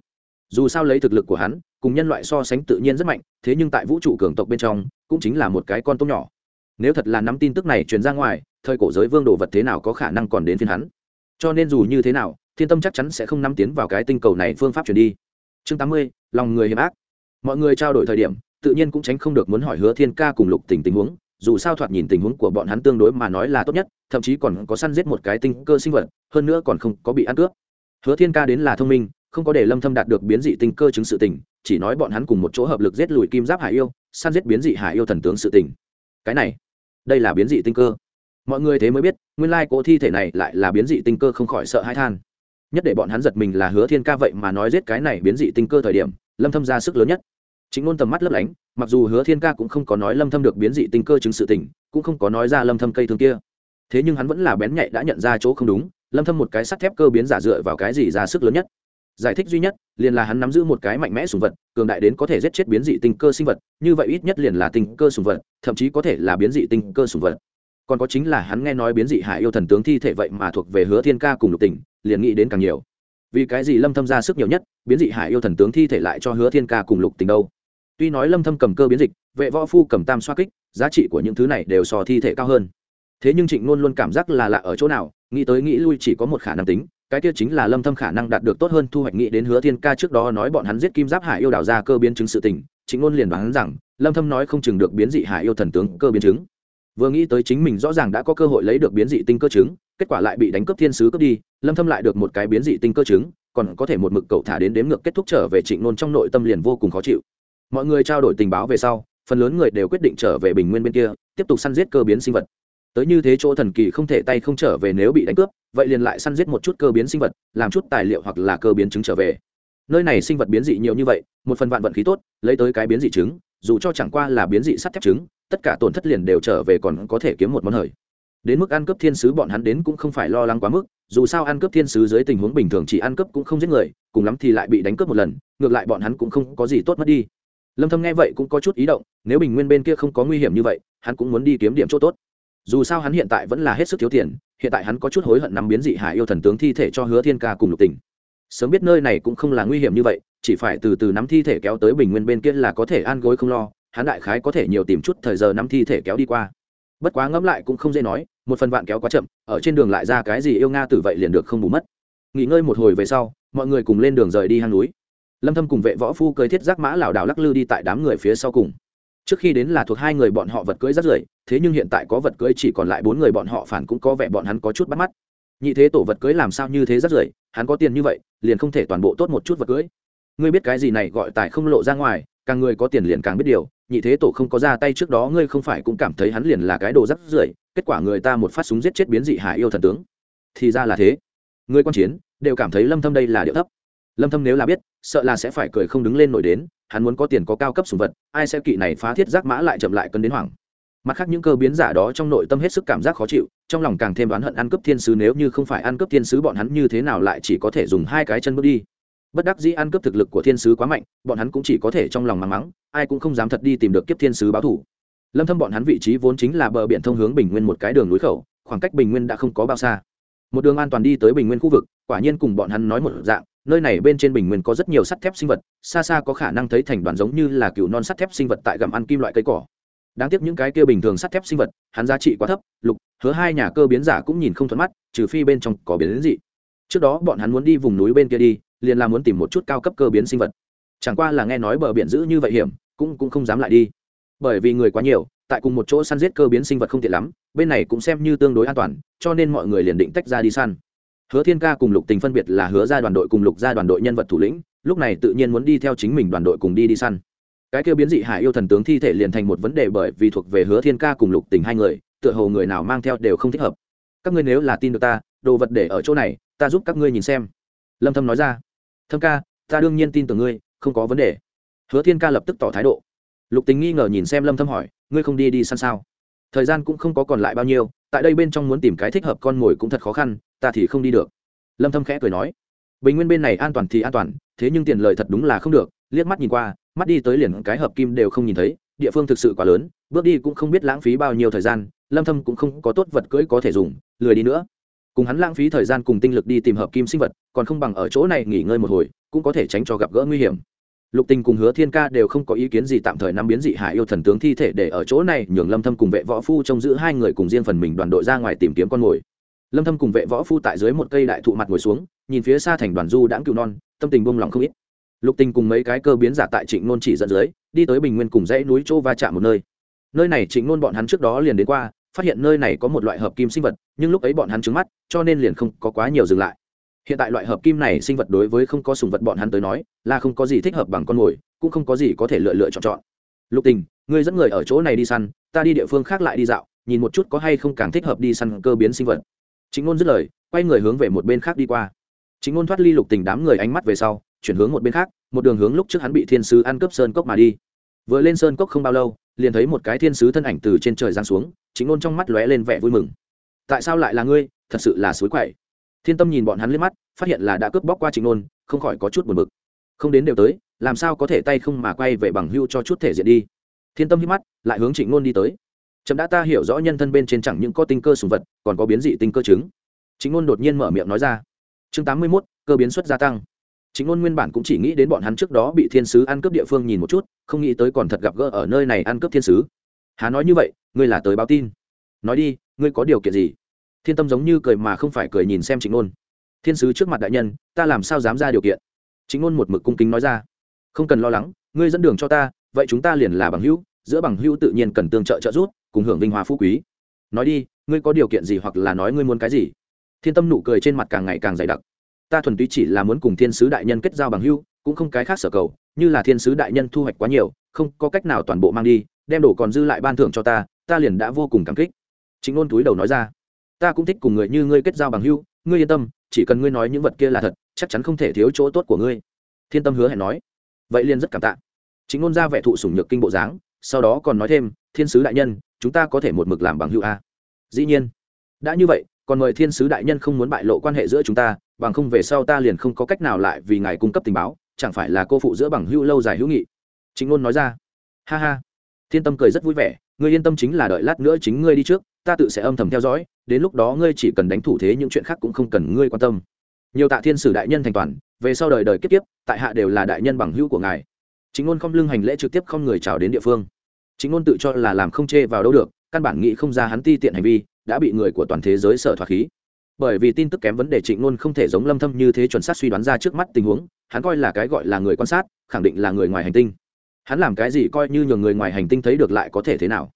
Dù sao lấy thực lực của hắn, cùng nhân loại so sánh tự nhiên rất mạnh, thế nhưng tại vũ trụ cường tộc bên trong, cũng chính là một cái con tôm nhỏ. Nếu thật là nắm tin tức này truyền ra ngoài, thời cổ giới vương đồ vật thế nào có khả năng còn đến phiên hắn? Cho nên dù như thế nào thiên tâm chắc chắn sẽ không nắm tiến vào cái tinh cầu này phương pháp truyền đi. Chương tám mươi, lòng người hiểm ác. Mọi người trao đổi thời điểm, tự nhiên cũng tránh không được muốn hỏi hứa thiên ca cùng lục tình tình huống, dù sao thoạt nhìn tình huống của bọn hắn tương đối mà nói là tốt nhất, thậm chí còn có săn giết một cái tinh cơ sinh vật, hơn nữa còn không có bị ăn cướp. Hứa thiên ca đến là thông minh, không có để lâm thâm đạt được biến dị tinh cơ chứng sự tình, chỉ nói bọn hắn cùng một chỗ hợp lực giết lùi kim giáp hải yêu, săn giết biến dị hải yêu thần tướng sự tình. Cái này, đây là biến dị tinh cơ. Mọi người thế mới biết, nguyên lai cỗ thi thể này lại là biến dị tinh cơ không khỏi sợ hãi than nhất để bọn hắn giật mình là hứa thiên ca vậy mà nói giết cái này biến dị tinh cơ thời điểm, lâm thâm ra sức lớn nhất. Chính ngôn tầm mắt lấp lánh, mặc dù hứa thiên ca cũng không có nói lâm thâm được biến dị tinh cơ chứng sự tình, cũng không có nói ra lâm thâm cây thương kia. Thế nhưng hắn vẫn là bén nhạy đã nhận ra chỗ không đúng, lâm thâm một cái sắt thép cơ biến giả dựa vào cái gì ra sức lớn nhất. Giải thích duy nhất, liền là hắn nắm giữ một cái mạnh mẽ sùng vật, cường đại đến có thể giết chết biến dị tinh cơ sinh vật, như vậy ít nhất liền là tinh cơ sùng vật, thậm chí có thể là biến dị tinh cơ sùng vật còn có chính là hắn nghe nói biến dị hải yêu thần tướng thi thể vậy mà thuộc về hứa thiên ca cùng lục tình liền nghĩ đến càng nhiều. Vì cái gì lâm thâm ra sức nhiều nhất, biến dị hải yêu thần tướng thi thể lại cho hứa thiên ca cùng lục tình đâu? Tuy nói lâm thâm cầm cơ biến dịch, vệ võ phu cầm tam xoa kích, giá trị của những thứ này đều so thi thể cao hơn. Thế nhưng trịnh luôn luôn cảm giác là lạ ở chỗ nào, nghĩ tới nghĩ lui chỉ có một khả năng tính, cái kia chính là lâm thâm khả năng đạt được tốt hơn thu hoạch nghĩ đến hứa thiên ca trước đó nói bọn hắn giết kim giáp hải yêu đào ra cơ biến chứng sự tình, trịnh luôn liền đoán rằng, lâm thâm nói không chừng được biến dị hải yêu thần tướng cơ biến chứng vừa nghĩ tới chính mình rõ ràng đã có cơ hội lấy được biến dị tinh cơ chứng, kết quả lại bị đánh cướp thiên sứ cướp đi, lâm thâm lại được một cái biến dị tinh cơ chứng, còn có thể một mực cậu thả đến đếm ngược kết thúc trở về trịnh nôn trong nội tâm liền vô cùng khó chịu. Mọi người trao đổi tình báo về sau, phần lớn người đều quyết định trở về bình nguyên bên kia, tiếp tục săn giết cơ biến sinh vật. Tới như thế chỗ thần kỳ không thể tay không trở về nếu bị đánh cướp, vậy liền lại săn giết một chút cơ biến sinh vật, làm chút tài liệu hoặc là cơ biến chứng trở về. Nơi này sinh vật biến dị nhiều như vậy, một phần vạn vận khí tốt, lấy tới cái biến dị trứng dù cho chẳng qua là biến dị sắt thép trứng tất cả tổn thất liền đều trở về còn có thể kiếm một món hời. Đến mức ăn cướp thiên sứ bọn hắn đến cũng không phải lo lắng quá mức, dù sao ăn cướp thiên sứ dưới tình huống bình thường chỉ ăn cướp cũng không giết người, cùng lắm thì lại bị đánh cướp một lần, ngược lại bọn hắn cũng không có gì tốt mất đi. Lâm thâm nghe vậy cũng có chút ý động, nếu bình nguyên bên kia không có nguy hiểm như vậy, hắn cũng muốn đi kiếm điểm chỗ tốt. Dù sao hắn hiện tại vẫn là hết sức thiếu tiền, hiện tại hắn có chút hối hận nắm biến dị hải yêu thần tướng thi thể cho hứa thiên ca cùng lục tình. Sớm biết nơi này cũng không là nguy hiểm như vậy, chỉ phải từ từ nắm thi thể kéo tới bình nguyên bên kia là có thể an gối không lo hắn đại khái có thể nhiều tìm chút thời giờ nắm thi thể kéo đi qua. Bất quá ngẫm lại cũng không dễ nói, một phần vạn kéo quá chậm, ở trên đường lại ra cái gì yêu nga tử vậy liền được không bù mất. Nghỉ ngơi một hồi về sau, mọi người cùng lên đường rời đi hang núi. Lâm thâm cùng vệ võ phu cưới thiết giác mã lảo đảo lắc lư đi tại đám người phía sau cùng. Trước khi đến là thuộc hai người bọn họ vật cưới rất rưởi, thế nhưng hiện tại có vật cưới chỉ còn lại bốn người bọn họ phản cũng có vẻ bọn hắn có chút bắt mắt. Nhị thế tổ vật cưới làm sao như thế rất rưởi, hắn có tiền như vậy, liền không thể toàn bộ tốt một chút vật cưới. Ngươi biết cái gì này gọi tài không lộ ra ngoài, càng người có tiền liền càng biết điều nhị thế tổ không có ra tay trước đó, ngươi không phải cũng cảm thấy hắn liền là cái đồ rắc rưởi, kết quả người ta một phát súng giết chết biến dị hải yêu thần tướng. Thì ra là thế. Người quan chiến đều cảm thấy lâm thâm đây là điệu thấp. Lâm thâm nếu là biết, sợ là sẽ phải cười không đứng lên nổi đến, hắn muốn có tiền có cao cấp sủng vật, ai sẽ kỵ này phá thiết giác mã lại chậm lại cân đến hoảng. Mặt khác những cơ biến giả đó trong nội tâm hết sức cảm giác khó chịu, trong lòng càng thêm oán hận ăn cướp thiên sứ nếu như không phải ăn cướp thiên sứ bọn hắn như thế nào lại chỉ có thể dùng hai cái chân bước đi bất đắc dĩ ăn cướp thực lực của thiên sứ quá mạnh, bọn hắn cũng chỉ có thể trong lòng mắng mắng, ai cũng không dám thật đi tìm được kiếp thiên sứ báo thủ lâm thâm bọn hắn vị trí vốn chính là bờ biển thông hướng bình nguyên một cái đường núi khẩu, khoảng cách bình nguyên đã không có bao xa. Một đường an toàn đi tới bình nguyên khu vực, quả nhiên cùng bọn hắn nói một dạng, nơi này bên trên bình nguyên có rất nhiều sắt thép sinh vật, xa xa có khả năng thấy thành đoàn giống như là cựu non sắt thép sinh vật tại gặm ăn kim loại cây cỏ. Đáng tiếc những cái kia bình thường sắt thép sinh vật, hắn giá trị quá thấp, lục, hứa hai nhà cơ biến giả cũng nhìn không thuận mắt, trừ phi bên trong có biến dị. Trước đó bọn hắn muốn đi vùng núi bên kia đi liền là muốn tìm một chút cao cấp cơ biến sinh vật. Chẳng qua là nghe nói bờ biển giữ như vậy hiểm, cũng cũng không dám lại đi. Bởi vì người quá nhiều, tại cùng một chỗ săn giết cơ biến sinh vật không tiện lắm, bên này cũng xem như tương đối an toàn, cho nên mọi người liền định tách ra đi săn. Hứa thiên ca cùng lục tình phân biệt là hứa ra đoàn đội cùng lục ra đoàn đội nhân vật thủ lĩnh, lúc này tự nhiên muốn đi theo chính mình đoàn đội cùng đi đi săn. Cái kêu biến dị hải yêu thần tướng thi thể liền thành một vấn đề bởi vì thuộc về hứa thiên ca cùng lục tình hai người, tựa hồ người nào mang theo đều không thích hợp. Các ngươi nếu là tin được ta, đồ vật để ở chỗ này, ta giúp các ngươi nhìn xem. Lâm thâm nói ra thâm ca, ta đương nhiên tin tưởng ngươi, không có vấn đề. Hứa thiên ca lập tức tỏ thái độ. Lục tình nghi ngờ nhìn xem lâm thâm hỏi, ngươi không đi đi săn sao? Thời gian cũng không có còn lại bao nhiêu, tại đây bên trong muốn tìm cái thích hợp con mồi cũng thật khó khăn, ta thì không đi được. Lâm thâm khẽ cười nói, bình nguyên bên này an toàn thì an toàn, thế nhưng tiền lời thật đúng là không được. Liếc mắt nhìn qua, mắt đi tới liền cái hợp kim đều không nhìn thấy, địa phương thực sự quá lớn, bước đi cũng không biết lãng phí bao nhiêu thời gian, lâm thâm cũng không có tốt vật cưỡi có thể dùng, lười đi nữa cùng hắn lãng phí thời gian cùng tinh lực đi tìm hợp kim sinh vật, còn không bằng ở chỗ này nghỉ ngơi một hồi, cũng có thể tránh cho gặp gỡ nguy hiểm. Lục tình cùng hứa thiên ca đều không có ý kiến gì, tạm thời nắm biến dị hạ yêu thần tướng thi thể để ở chỗ này, nhường lâm thâm cùng vệ võ phu trông giữ hai người cùng riêng phần mình đoàn đội ra ngoài tìm kiếm con mồi. Lâm thâm cùng vệ võ phu tại dưới một cây đại thụ mặt ngồi xuống, nhìn phía xa thành đoàn du đãng cựu non, tâm tình buông lòng không ít. Lục tình cùng mấy cái cơ biến giả tại trịnh nôn chỉ dẫn dưới, đi tới bình nguyên cùng dãy núi chỗ va chạm một nơi. Nơi này trịnh nôn bọn hắn trước đó liền đến qua phát hiện nơi này có một loại hợp kim sinh vật, nhưng lúc ấy bọn hắn trứng mắt, cho nên liền không có quá nhiều dừng lại. Hiện tại loại hợp kim này sinh vật đối với không có sùng vật bọn hắn tới nói, là không có gì thích hợp bằng con mồi, cũng không có gì có thể lựa lựa chọn chọn. Lục tình, ngươi dẫn người ở chỗ này đi săn, ta đi địa phương khác lại đi dạo, nhìn một chút có hay không càng thích hợp đi săn cơ biến sinh vật. Chính ngôn dứt lời, quay người hướng về một bên khác đi qua. Chính ngôn thoát ly lục tình đám người ánh mắt về sau, chuyển hướng một bên khác, một đường hướng lúc trước hắn bị thiên sứ ăn cướp sơn cốc mà đi. Vừa lên sơn cốc không bao lâu liền thấy một cái thiên sứ thân ảnh từ trên trời giáng xuống chính ngôn trong mắt lóe lên vẻ vui mừng. Tại sao lại là ngươi? Thật sự là suối quậy. Thiên tâm nhìn bọn hắn liếc mắt phát hiện là đã cướp bóc qua chính ngôn không khỏi có chút buồn bực. Không đến đều tới làm sao có thể tay không mà quay về bằng hưu cho chút thể diện đi? Thiên tâm hít mắt lại hướng trịnh ngôn đi tới. Chậm đã ta hiểu rõ nhân thân bên trên chẳng những có tinh cơ sùng vật còn có biến dị tinh cơ trứng chính ngôn đột nhiên mở miệng nói ra. Chương tám mươi 81, cơ biến suất gia tăng chính ngôn nguyên bản cũng chỉ nghĩ đến bọn hắn trước đó bị thiên sứ ăn cướp địa phương nhìn một chút, không nghĩ tới còn thật gặp gỡ ở nơi này ăn cướp thiên sứ. Há nói như vậy, ngươi là tới báo tin. Nói đi, ngươi có điều kiện gì? Thiên tâm giống như cười mà không phải cười nhìn xem chính ngôn. Thiên sứ trước mặt đại nhân, ta làm sao dám ra điều kiện? Chính ngôn một mực cung kính nói ra. Không cần lo lắng, ngươi dẫn đường cho ta, vậy chúng ta liền là bằng hữu, giữa bằng hữu tự nhiên cần tương trợ trợ giúp, cùng hưởng vinh hoa phú quý. Nói đi, ngươi có điều kiện gì hoặc là nói ngươi muốn cái gì? Thiên tâm nụ cười trên mặt càng ngày càng dày đặc ta thuần túy chỉ là muốn cùng thiên sứ đại nhân kết giao bằng hữu cũng không cái khác sở cầu, như là thiên sứ đại nhân thu hoạch quá nhiều, không có cách nào toàn bộ mang đi, đem đồ còn dư lại ban thưởng cho ta ta liền đã vô cùng cảm kích. Chính ngôn túi đầu nói ra. Ta cũng thích cùng người như ngươi kết giao bằng hữu ngươi yên tâm, chỉ cần ngươi nói những vật kia là thật, chắc chắn không thể thiếu chỗ tốt của ngươi. Thiên tâm hứa hẹn nói. Vậy liền rất cảm tạ. Chính ngôn ra vẻ thụ sủng nhược kinh bộ dáng, sau đó còn nói thêm, thiên sứ đại nhân, chúng ta có thể một mực làm bằng hữu a à? dĩ nhiên. Đã như vậy, còn mời thiên sứ đại nhân không muốn bại lộ quan hệ giữa chúng ta bằng không về sau ta liền không có cách nào lại vì ngài cung cấp tình báo chẳng phải là cô phụ giữa bằng hữu lâu dài hữu nghị. Chính ngôn nói ra. Ha ha. Thiên tâm cười rất vui vẻ ngươi yên tâm chính là đợi lát nữa chính ngươi đi trước ta tự sẽ âm thầm theo dõi đến lúc đó ngươi chỉ cần đánh thủ thế những chuyện khác cũng không cần ngươi quan tâm. Nhiều tạ thiên sử đại nhân thành toàn về sau đời đời kiếp tiếp, tại hạ đều là đại nhân bằng hữu của ngài. Chính ngôn không lưng hành lễ trực tiếp không người chào đến địa phương. Chính ngôn tự cho là làm không chê vào đâu được căn bản nghĩ không ra hắn ti tiện hành vi đã bị người của toàn thế giới sợ thoát khí bởi vì tin tức kém vấn đề trịnh ngôn không thể giống lâm thâm như thế chuẩn xác suy đoán ra trước mắt tình huống, hắn coi là cái gọi là người quan sát, khẳng định là người ngoài hành tinh. Hắn làm cái gì coi như nhường người ngoài hành tinh thấy được lại có thể thế nào?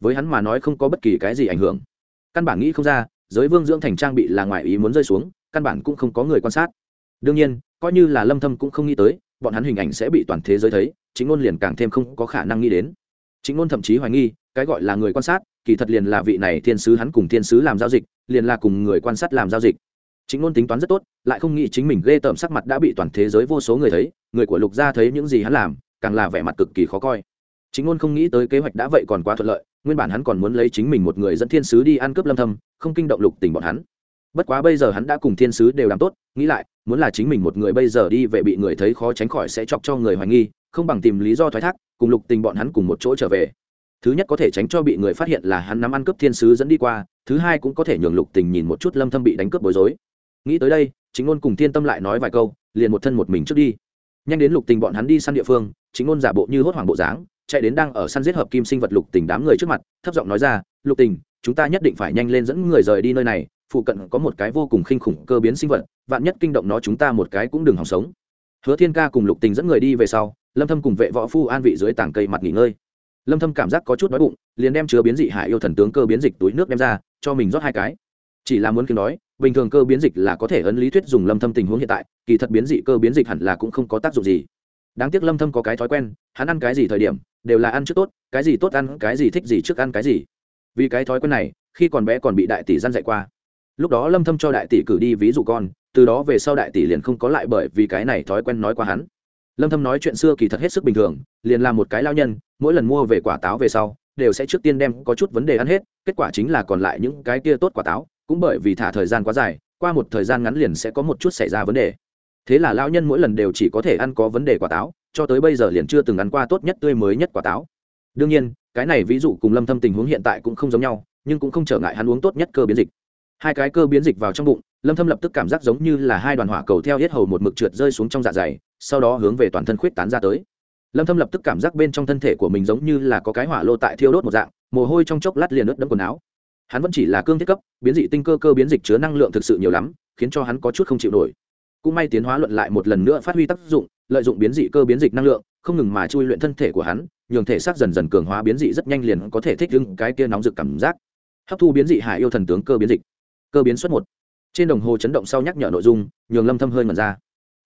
Với hắn mà nói không có bất kỳ cái gì ảnh hưởng. Căn bản nghĩ không ra, giới vương dưỡng thành trang bị là ngoài ý muốn rơi xuống, căn bản cũng không có người quan sát. Đương nhiên, coi như là lâm thâm cũng không nghĩ tới, bọn hắn hình ảnh sẽ bị toàn thế giới thấy chính ngôn liền càng thêm không có khả năng nghĩ đến chính ngôn thậm chí hoài nghi, cái gọi là người quan sát, kỳ thật liền là vị này thiên sứ hắn cùng thiên sứ làm giao dịch, liền là cùng người quan sát làm giao dịch. Chính ngôn tính toán rất tốt, lại không nghĩ chính mình ghê tởm sắc mặt đã bị toàn thế giới vô số người thấy, người của lục gia thấy những gì hắn làm, càng là vẻ mặt cực kỳ khó coi. Chính ngôn không nghĩ tới kế hoạch đã vậy còn quá thuận lợi, nguyên bản hắn còn muốn lấy chính mình một người dẫn thiên sứ đi ăn cướp lâm thâm, không kinh động lục tình bọn hắn. Bất quá bây giờ hắn đã cùng thiên sứ đều làm tốt, nghĩ lại, muốn là chính mình một người bây giờ đi về bị người thấy khó tránh khỏi sẽ chọc cho người hoài nghi không bằng tìm lý do thoái thác, cùng lục tình bọn hắn cùng một chỗ trở về. Thứ nhất có thể tránh cho bị người phát hiện là hắn nắm ăn cướp thiên sứ dẫn đi qua, thứ hai cũng có thể nhường lục tình nhìn một chút lâm thâm bị đánh cướp bối rối. Nghĩ tới đây, chính ngôn cùng thiên tâm lại nói vài câu, liền một thân một mình trước đi. Nhanh đến lục tình bọn hắn đi săn địa phương, chính ngôn giả bộ như hốt hoảng bộ dáng, chạy đến đang ở săn giết hợp kim sinh vật lục tình đám người trước mặt, thấp giọng nói ra, lục tình, chúng ta nhất định phải nhanh lên dẫn người rời đi nơi này, phụ cận có một cái vô cùng khinh khủng cơ biến sinh vật, vạn nhất kinh động nó chúng ta một cái cũng đừng hòng sống. Hứa thiên ca cùng lục tình dẫn người đi về sau lâm thâm cùng vệ võ phu an vị dưới tảng cây mặt nghỉ ngơi. Lâm thâm cảm giác có chút đói bụng, liền đem chứa biến dị hải yêu thần tướng cơ biến dịch túi nước đem ra, cho mình rót hai cái. Chỉ là muốn kiếm nói bình thường cơ biến dịch là có thể ấn lý thuyết dùng lâm thâm tình huống hiện tại, kỳ thật biến dị cơ biến dịch hẳn là cũng không có tác dụng gì. Đáng tiếc lâm thâm có cái thói quen, hắn ăn cái gì thời điểm, đều là ăn trước tốt, cái gì tốt ăn, cái gì thích gì trước ăn cái gì. Vì cái thói quen này, khi còn bé còn bị đại tỷ gian dạy qua. Lúc đó lâm thâm cho đại tỷ cử đi ví dụ con, từ đó về sau đại tỷ liền không có lại bởi vì cái này thói quen nói qua hắn lâm thâm nói chuyện xưa kỳ thật hết sức bình thường, liền làm một cái lao nhân, mỗi lần mua về quả táo về sau, đều sẽ trước tiên đem có chút vấn đề ăn hết, kết quả chính là còn lại những cái kia tốt quả táo, cũng bởi vì thả thời gian quá dài, qua một thời gian ngắn liền sẽ có một chút xảy ra vấn đề. Thế là lao nhân mỗi lần đều chỉ có thể ăn có vấn đề quả táo, cho tới bây giờ liền chưa từng ăn qua tốt nhất tươi mới nhất quả táo. Đương nhiên, cái này ví dụ cùng lâm thâm tình huống hiện tại cũng không giống nhau, nhưng cũng không trở ngại hắn uống tốt nhất cơ biến dịch. Hai cái cơ biến dịch vào trong bụng, lâm thâm lập tức cảm giác giống như là hai đoàn hỏa cầu theo hết hầu một mực trượt rơi xuống trong dạ dày sau đó hướng về toàn thân khuyết tán ra tới. Lâm thâm lập tức cảm giác bên trong thân thể của mình giống như là có cái hỏa lô tại thiêu đốt một dạng, mồ hôi trong chốc lát liền ướt đẫm quần áo. Hắn vẫn chỉ là cương thiết cấp, biến dị tinh cơ cơ biến dịch chứa năng lượng thực sự nhiều lắm, khiến cho hắn có chút không chịu nổi. Cũng may tiến hóa luận lại một lần nữa phát huy tác dụng, lợi dụng biến dị cơ biến dịch năng lượng, không ngừng mà chui luyện thân thể của hắn, nhường thể xác dần dần cường hóa biến dị rất nhanh liền có thể thích ứng cái kia nóng rực cảm giác. Hấp thu biến dị hải yêu thần tướng cơ biến dịch. Cơ biến xuất một. Trên đồng hồ chấn động sau nhắc nhở nội dung, nhường lâm thâm hơi mẩn ra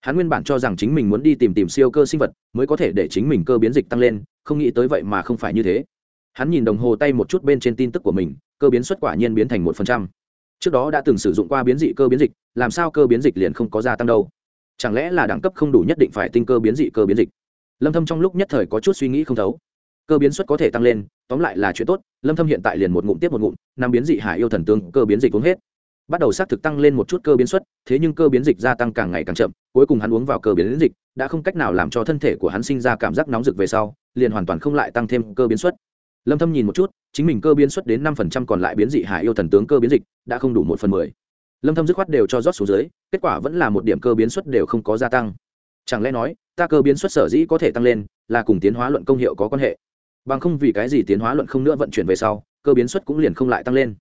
hắn nguyên bản cho rằng chính mình muốn đi tìm tìm siêu cơ sinh vật mới có thể để chính mình cơ biến dịch tăng lên, không nghĩ tới vậy mà không phải như thế. Hắn nhìn đồng hồ tay một chút bên trên tin tức của mình, cơ biến xuất quả nhiên biến thành một phần trăm. Trước đó đã từng sử dụng qua biến dị cơ biến dịch, làm sao cơ biến dịch liền không có gia tăng đâu? Chẳng lẽ là đẳng cấp không đủ nhất định phải tinh cơ biến dị cơ biến dịch? Lâm thâm trong lúc nhất thời có chút suy nghĩ không thấu. Cơ biến suất có thể tăng lên, tóm lại là chuyện tốt, lâm thâm hiện tại liền một ngụm tiếp một ngụm, năm biến dị hải yêu thần tương cơ biến dịch uống hết bắt đầu xác thực tăng lên một chút cơ biến suất thế nhưng cơ biến dịch gia tăng càng ngày càng chậm, cuối cùng hắn uống vào cơ biến dịch, đã không cách nào làm cho thân thể của hắn sinh ra cảm giác nóng rực về sau, liền hoàn toàn không lại tăng thêm cơ biến suất lâm thâm nhìn một chút, chính mình cơ biến suất đến 5% còn lại biến dị hải yêu thần tướng cơ biến dịch, đã không đủ một phần mười. Lâm thâm dứt khoát đều cho rót xuống dưới, kết quả vẫn là một điểm cơ biến suất đều không có gia tăng. Chẳng lẽ nói, ta cơ biến suất sở dĩ có thể tăng lên, là cùng tiến hóa luận công hiệu có quan hệ? Bằng không vì cái gì tiến hóa luận không nữa vận chuyển về sau, cơ biến suất cũng liền không lại tăng lên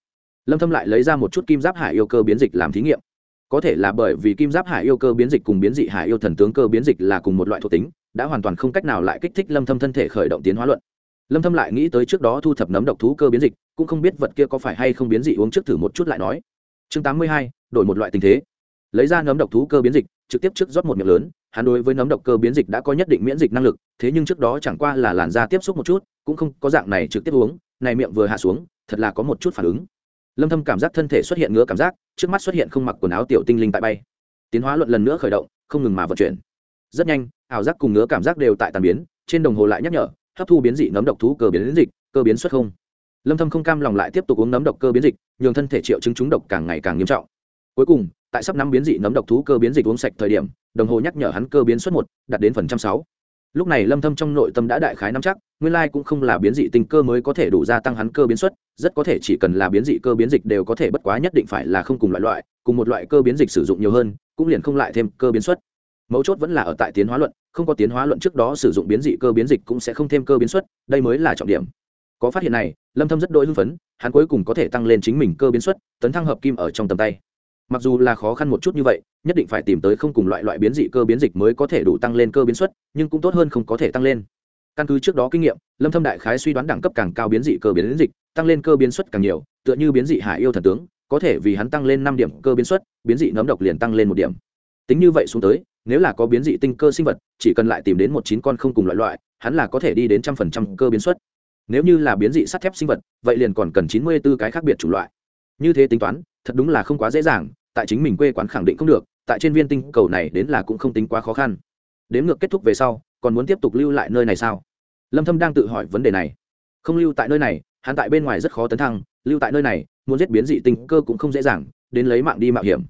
lâm thâm lại lấy ra một chút kim giáp hải yêu cơ biến dịch làm thí nghiệm. Có thể là bởi vì kim giáp hải yêu cơ biến dịch cùng biến dị hải yêu thần tướng cơ biến dịch là cùng một loại thuộc tính đã hoàn toàn không cách nào lại kích thích lâm thâm thân thể khởi động tiến hóa luận. Lâm thâm lại nghĩ tới trước đó thu thập nấm độc thú cơ biến dịch cũng không biết vật kia có phải hay không biến dị uống trước thử một chút lại nói. Chương 82, đổi một loại tình thế. Lấy ra nấm độc thú cơ biến dịch trực tiếp trước rót một miệng lớn hắn đối với nấm độc cơ biến dịch đã có nhất định miễn dịch năng lực thế nhưng trước đó chẳng qua là làn da tiếp xúc một chút cũng không có dạng này trực tiếp uống này miệng vừa hạ xuống thật là có một chút phản ứng lâm thâm cảm giác thân thể xuất hiện ngứa cảm giác, trước mắt xuất hiện không mặc quần áo tiểu tinh linh tại bay. Tiến hóa luận lần nữa khởi động, không ngừng mà vận chuyển. Rất nhanh, ảo giác cùng ngứa cảm giác đều tại tàn biến, trên đồng hồ lại nhắc nhở, hấp thu biến dị nấm độc thú cơ biến dịch, cơ biến xuất không. Lâm thâm không cam lòng lại tiếp tục uống nấm độc cơ biến dịch, nhường thân thể triệu chứng trúng độc càng ngày càng nghiêm trọng. Cuối cùng, tại sắp năm biến dị nấm độc thú cơ biến dịch uống sạch thời điểm, đồng hồ nhắc nhở hắn cơ biến xuất một, đạt đến phần trăm sáu. Lúc này lâm thâm trong nội tâm đã đại khái nắm chắc nguyên lai cũng không là biến dị tinh cơ mới có thể đủ gia tăng hắn cơ biến suất rất có thể chỉ cần là biến dị cơ biến dịch đều có thể bất quá nhất định phải là không cùng loại loại, cùng một loại cơ biến dịch sử dụng nhiều hơn, cũng liền không lại thêm cơ biến suất mấu chốt vẫn là ở tại tiến hóa luận, không có tiến hóa luận trước đó sử dụng biến dị cơ biến dịch cũng sẽ không thêm cơ biến suất đây mới là trọng điểm. Có phát hiện này, lâm thâm rất đỗi hưng phấn, hắn cuối cùng có thể tăng lên chính mình cơ biến suất tấn thăng hợp kim ở trong tầm tay. Mặc dù là khó khăn một chút như vậy, nhất định phải tìm tới không cùng loại loại biến dị cơ biến dịch mới có thể đủ tăng lên cơ biến suất nhưng cũng tốt hơn không có thể tăng lên căn cứ trước đó kinh nghiệm, lâm thâm đại khái suy đoán đẳng cấp càng cao biến dị cơ biến dịch, tăng lên cơ biến suất càng nhiều, tựa như biến dị hải yêu thần tướng, có thể vì hắn tăng lên 5 điểm cơ biến suất biến dị nấm độc liền tăng lên một điểm. Tính như vậy xuống tới, nếu là có biến dị tinh cơ sinh vật, chỉ cần lại tìm đến một chín con không cùng loại loại, hắn là có thể đi đến trăm phần trăm cơ biến suất nếu như là biến dị sắt thép sinh vật, vậy liền còn cần chín mươi 94 cái khác biệt chủng loại. Như thế tính toán, thật đúng là không quá dễ dàng, tại chính mình quê quán khẳng định không được, tại trên viên tinh cầu này đến là cũng không tính quá khó khăn. Đếm ngược kết thúc về sau, còn muốn tiếp tục lưu lại nơi này sao? Lâm thâm đang tự hỏi vấn đề này. Không lưu tại nơi này, hắn tại bên ngoài rất khó tấn thăng, lưu tại nơi này, muốn giết biến dị tinh cơ cũng không dễ dàng, đến lấy mạng đi mạo hiểm.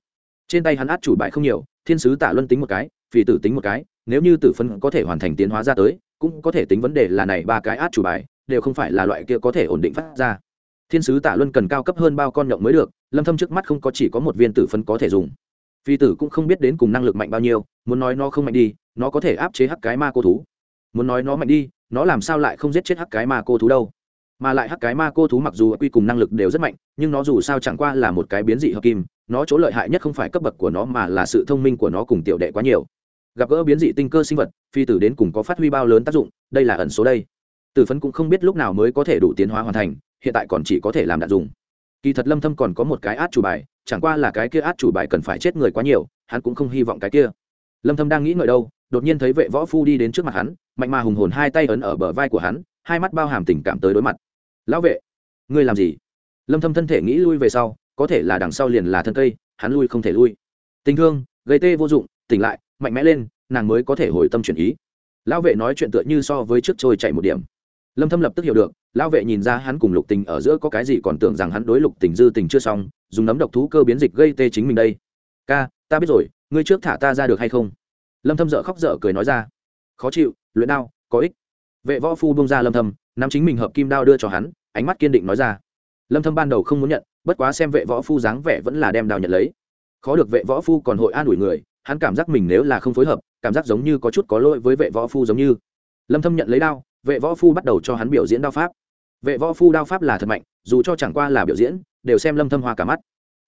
Trên tay hắn át chủ bại không nhiều, thiên sứ tạ luân tính một cái, phỉ tử tính một cái, nếu như tử phân có thể hoàn thành tiến hóa ra tới, cũng có thể tính vấn đề là này ba cái át chủ bài, đều không phải là loại kia có thể ổn định phát ra. Thiên sứ tạ luân cần cao cấp hơn bao con nhộng mới được, lâm thâm trước mắt không có chỉ có một viên tử phân có thể dùng. Phi tử cũng không biết đến cùng năng lực mạnh bao nhiêu, muốn nói nó không mạnh đi, nó có thể áp chế hắc cái ma cô thú. Muốn nói nó mạnh đi nó làm sao lại không giết chết hắc cái ma cô thú đâu? Mà lại hắc cái ma cô thú mặc dù quy cùng năng lực đều rất mạnh, nhưng nó dù sao chẳng qua là một cái biến dị hợp kim, nó chỗ lợi hại nhất không phải cấp bậc của nó mà là sự thông minh của nó cùng tiểu đệ quá nhiều. Gặp gỡ biến dị tinh cơ sinh vật, phi tử đến cùng có phát huy bao lớn tác dụng, đây là ẩn số đây. Tử phấn cũng không biết lúc nào mới có thể đủ tiến hóa hoàn thành, hiện tại còn chỉ có thể làm đạn dùng. Kỳ thật lâm thâm còn có một cái át chủ bài, chẳng qua là cái kia át chủ bài cần phải chết người quá nhiều, hắn cũng không hy vọng cái kia. Lâm thâm đang nghĩ ngợi đâu đột nhiên thấy vệ võ phu đi đến trước mặt hắn, mạnh mà hùng hồn hai tay ấn ở bờ vai của hắn, hai mắt bao hàm tình cảm tới đối mặt. Lão vệ, ngươi làm gì? Lâm thâm thân thể nghĩ lui về sau, có thể là đằng sau liền là thân cây, hắn lui không thể lui. Tình thương, gây tê vô dụng, tỉnh lại, mạnh mẽ lên, nàng mới có thể hồi tâm chuyển ý. Lão vệ nói chuyện tựa như so với trước trôi chạy một điểm. Lâm thâm lập tức hiểu được, lão vệ nhìn ra hắn cùng lục tình ở giữa có cái gì còn tưởng rằng hắn đối lục tình dư tình chưa xong, dùng nấm độc thú cơ biến dịch gây tê chính mình đây. Ca, ta biết rồi, ngươi trước thả ta ra được hay không? Lâm thâm dở khóc dở cười nói ra, khó chịu, luyện đao, có ích. Vệ võ phu buông ra lâm thâm, nắm chính mình hợp kim đao đưa cho hắn, ánh mắt kiên định nói ra, lâm thâm ban đầu không muốn nhận, bất quá xem vệ võ phu dáng vẻ vẫn là đem đao nhận lấy. Khó được vệ võ phu còn hội an ủi người, hắn cảm giác mình nếu là không phối hợp, cảm giác giống như có chút có lỗi với vệ võ phu giống như. Lâm thâm nhận lấy đao, vệ võ phu bắt đầu cho hắn biểu diễn đao pháp. Vệ võ phu đao pháp là thật mạnh, dù cho chẳng qua là biểu diễn, đều xem lâm thâm hoa cả mắt.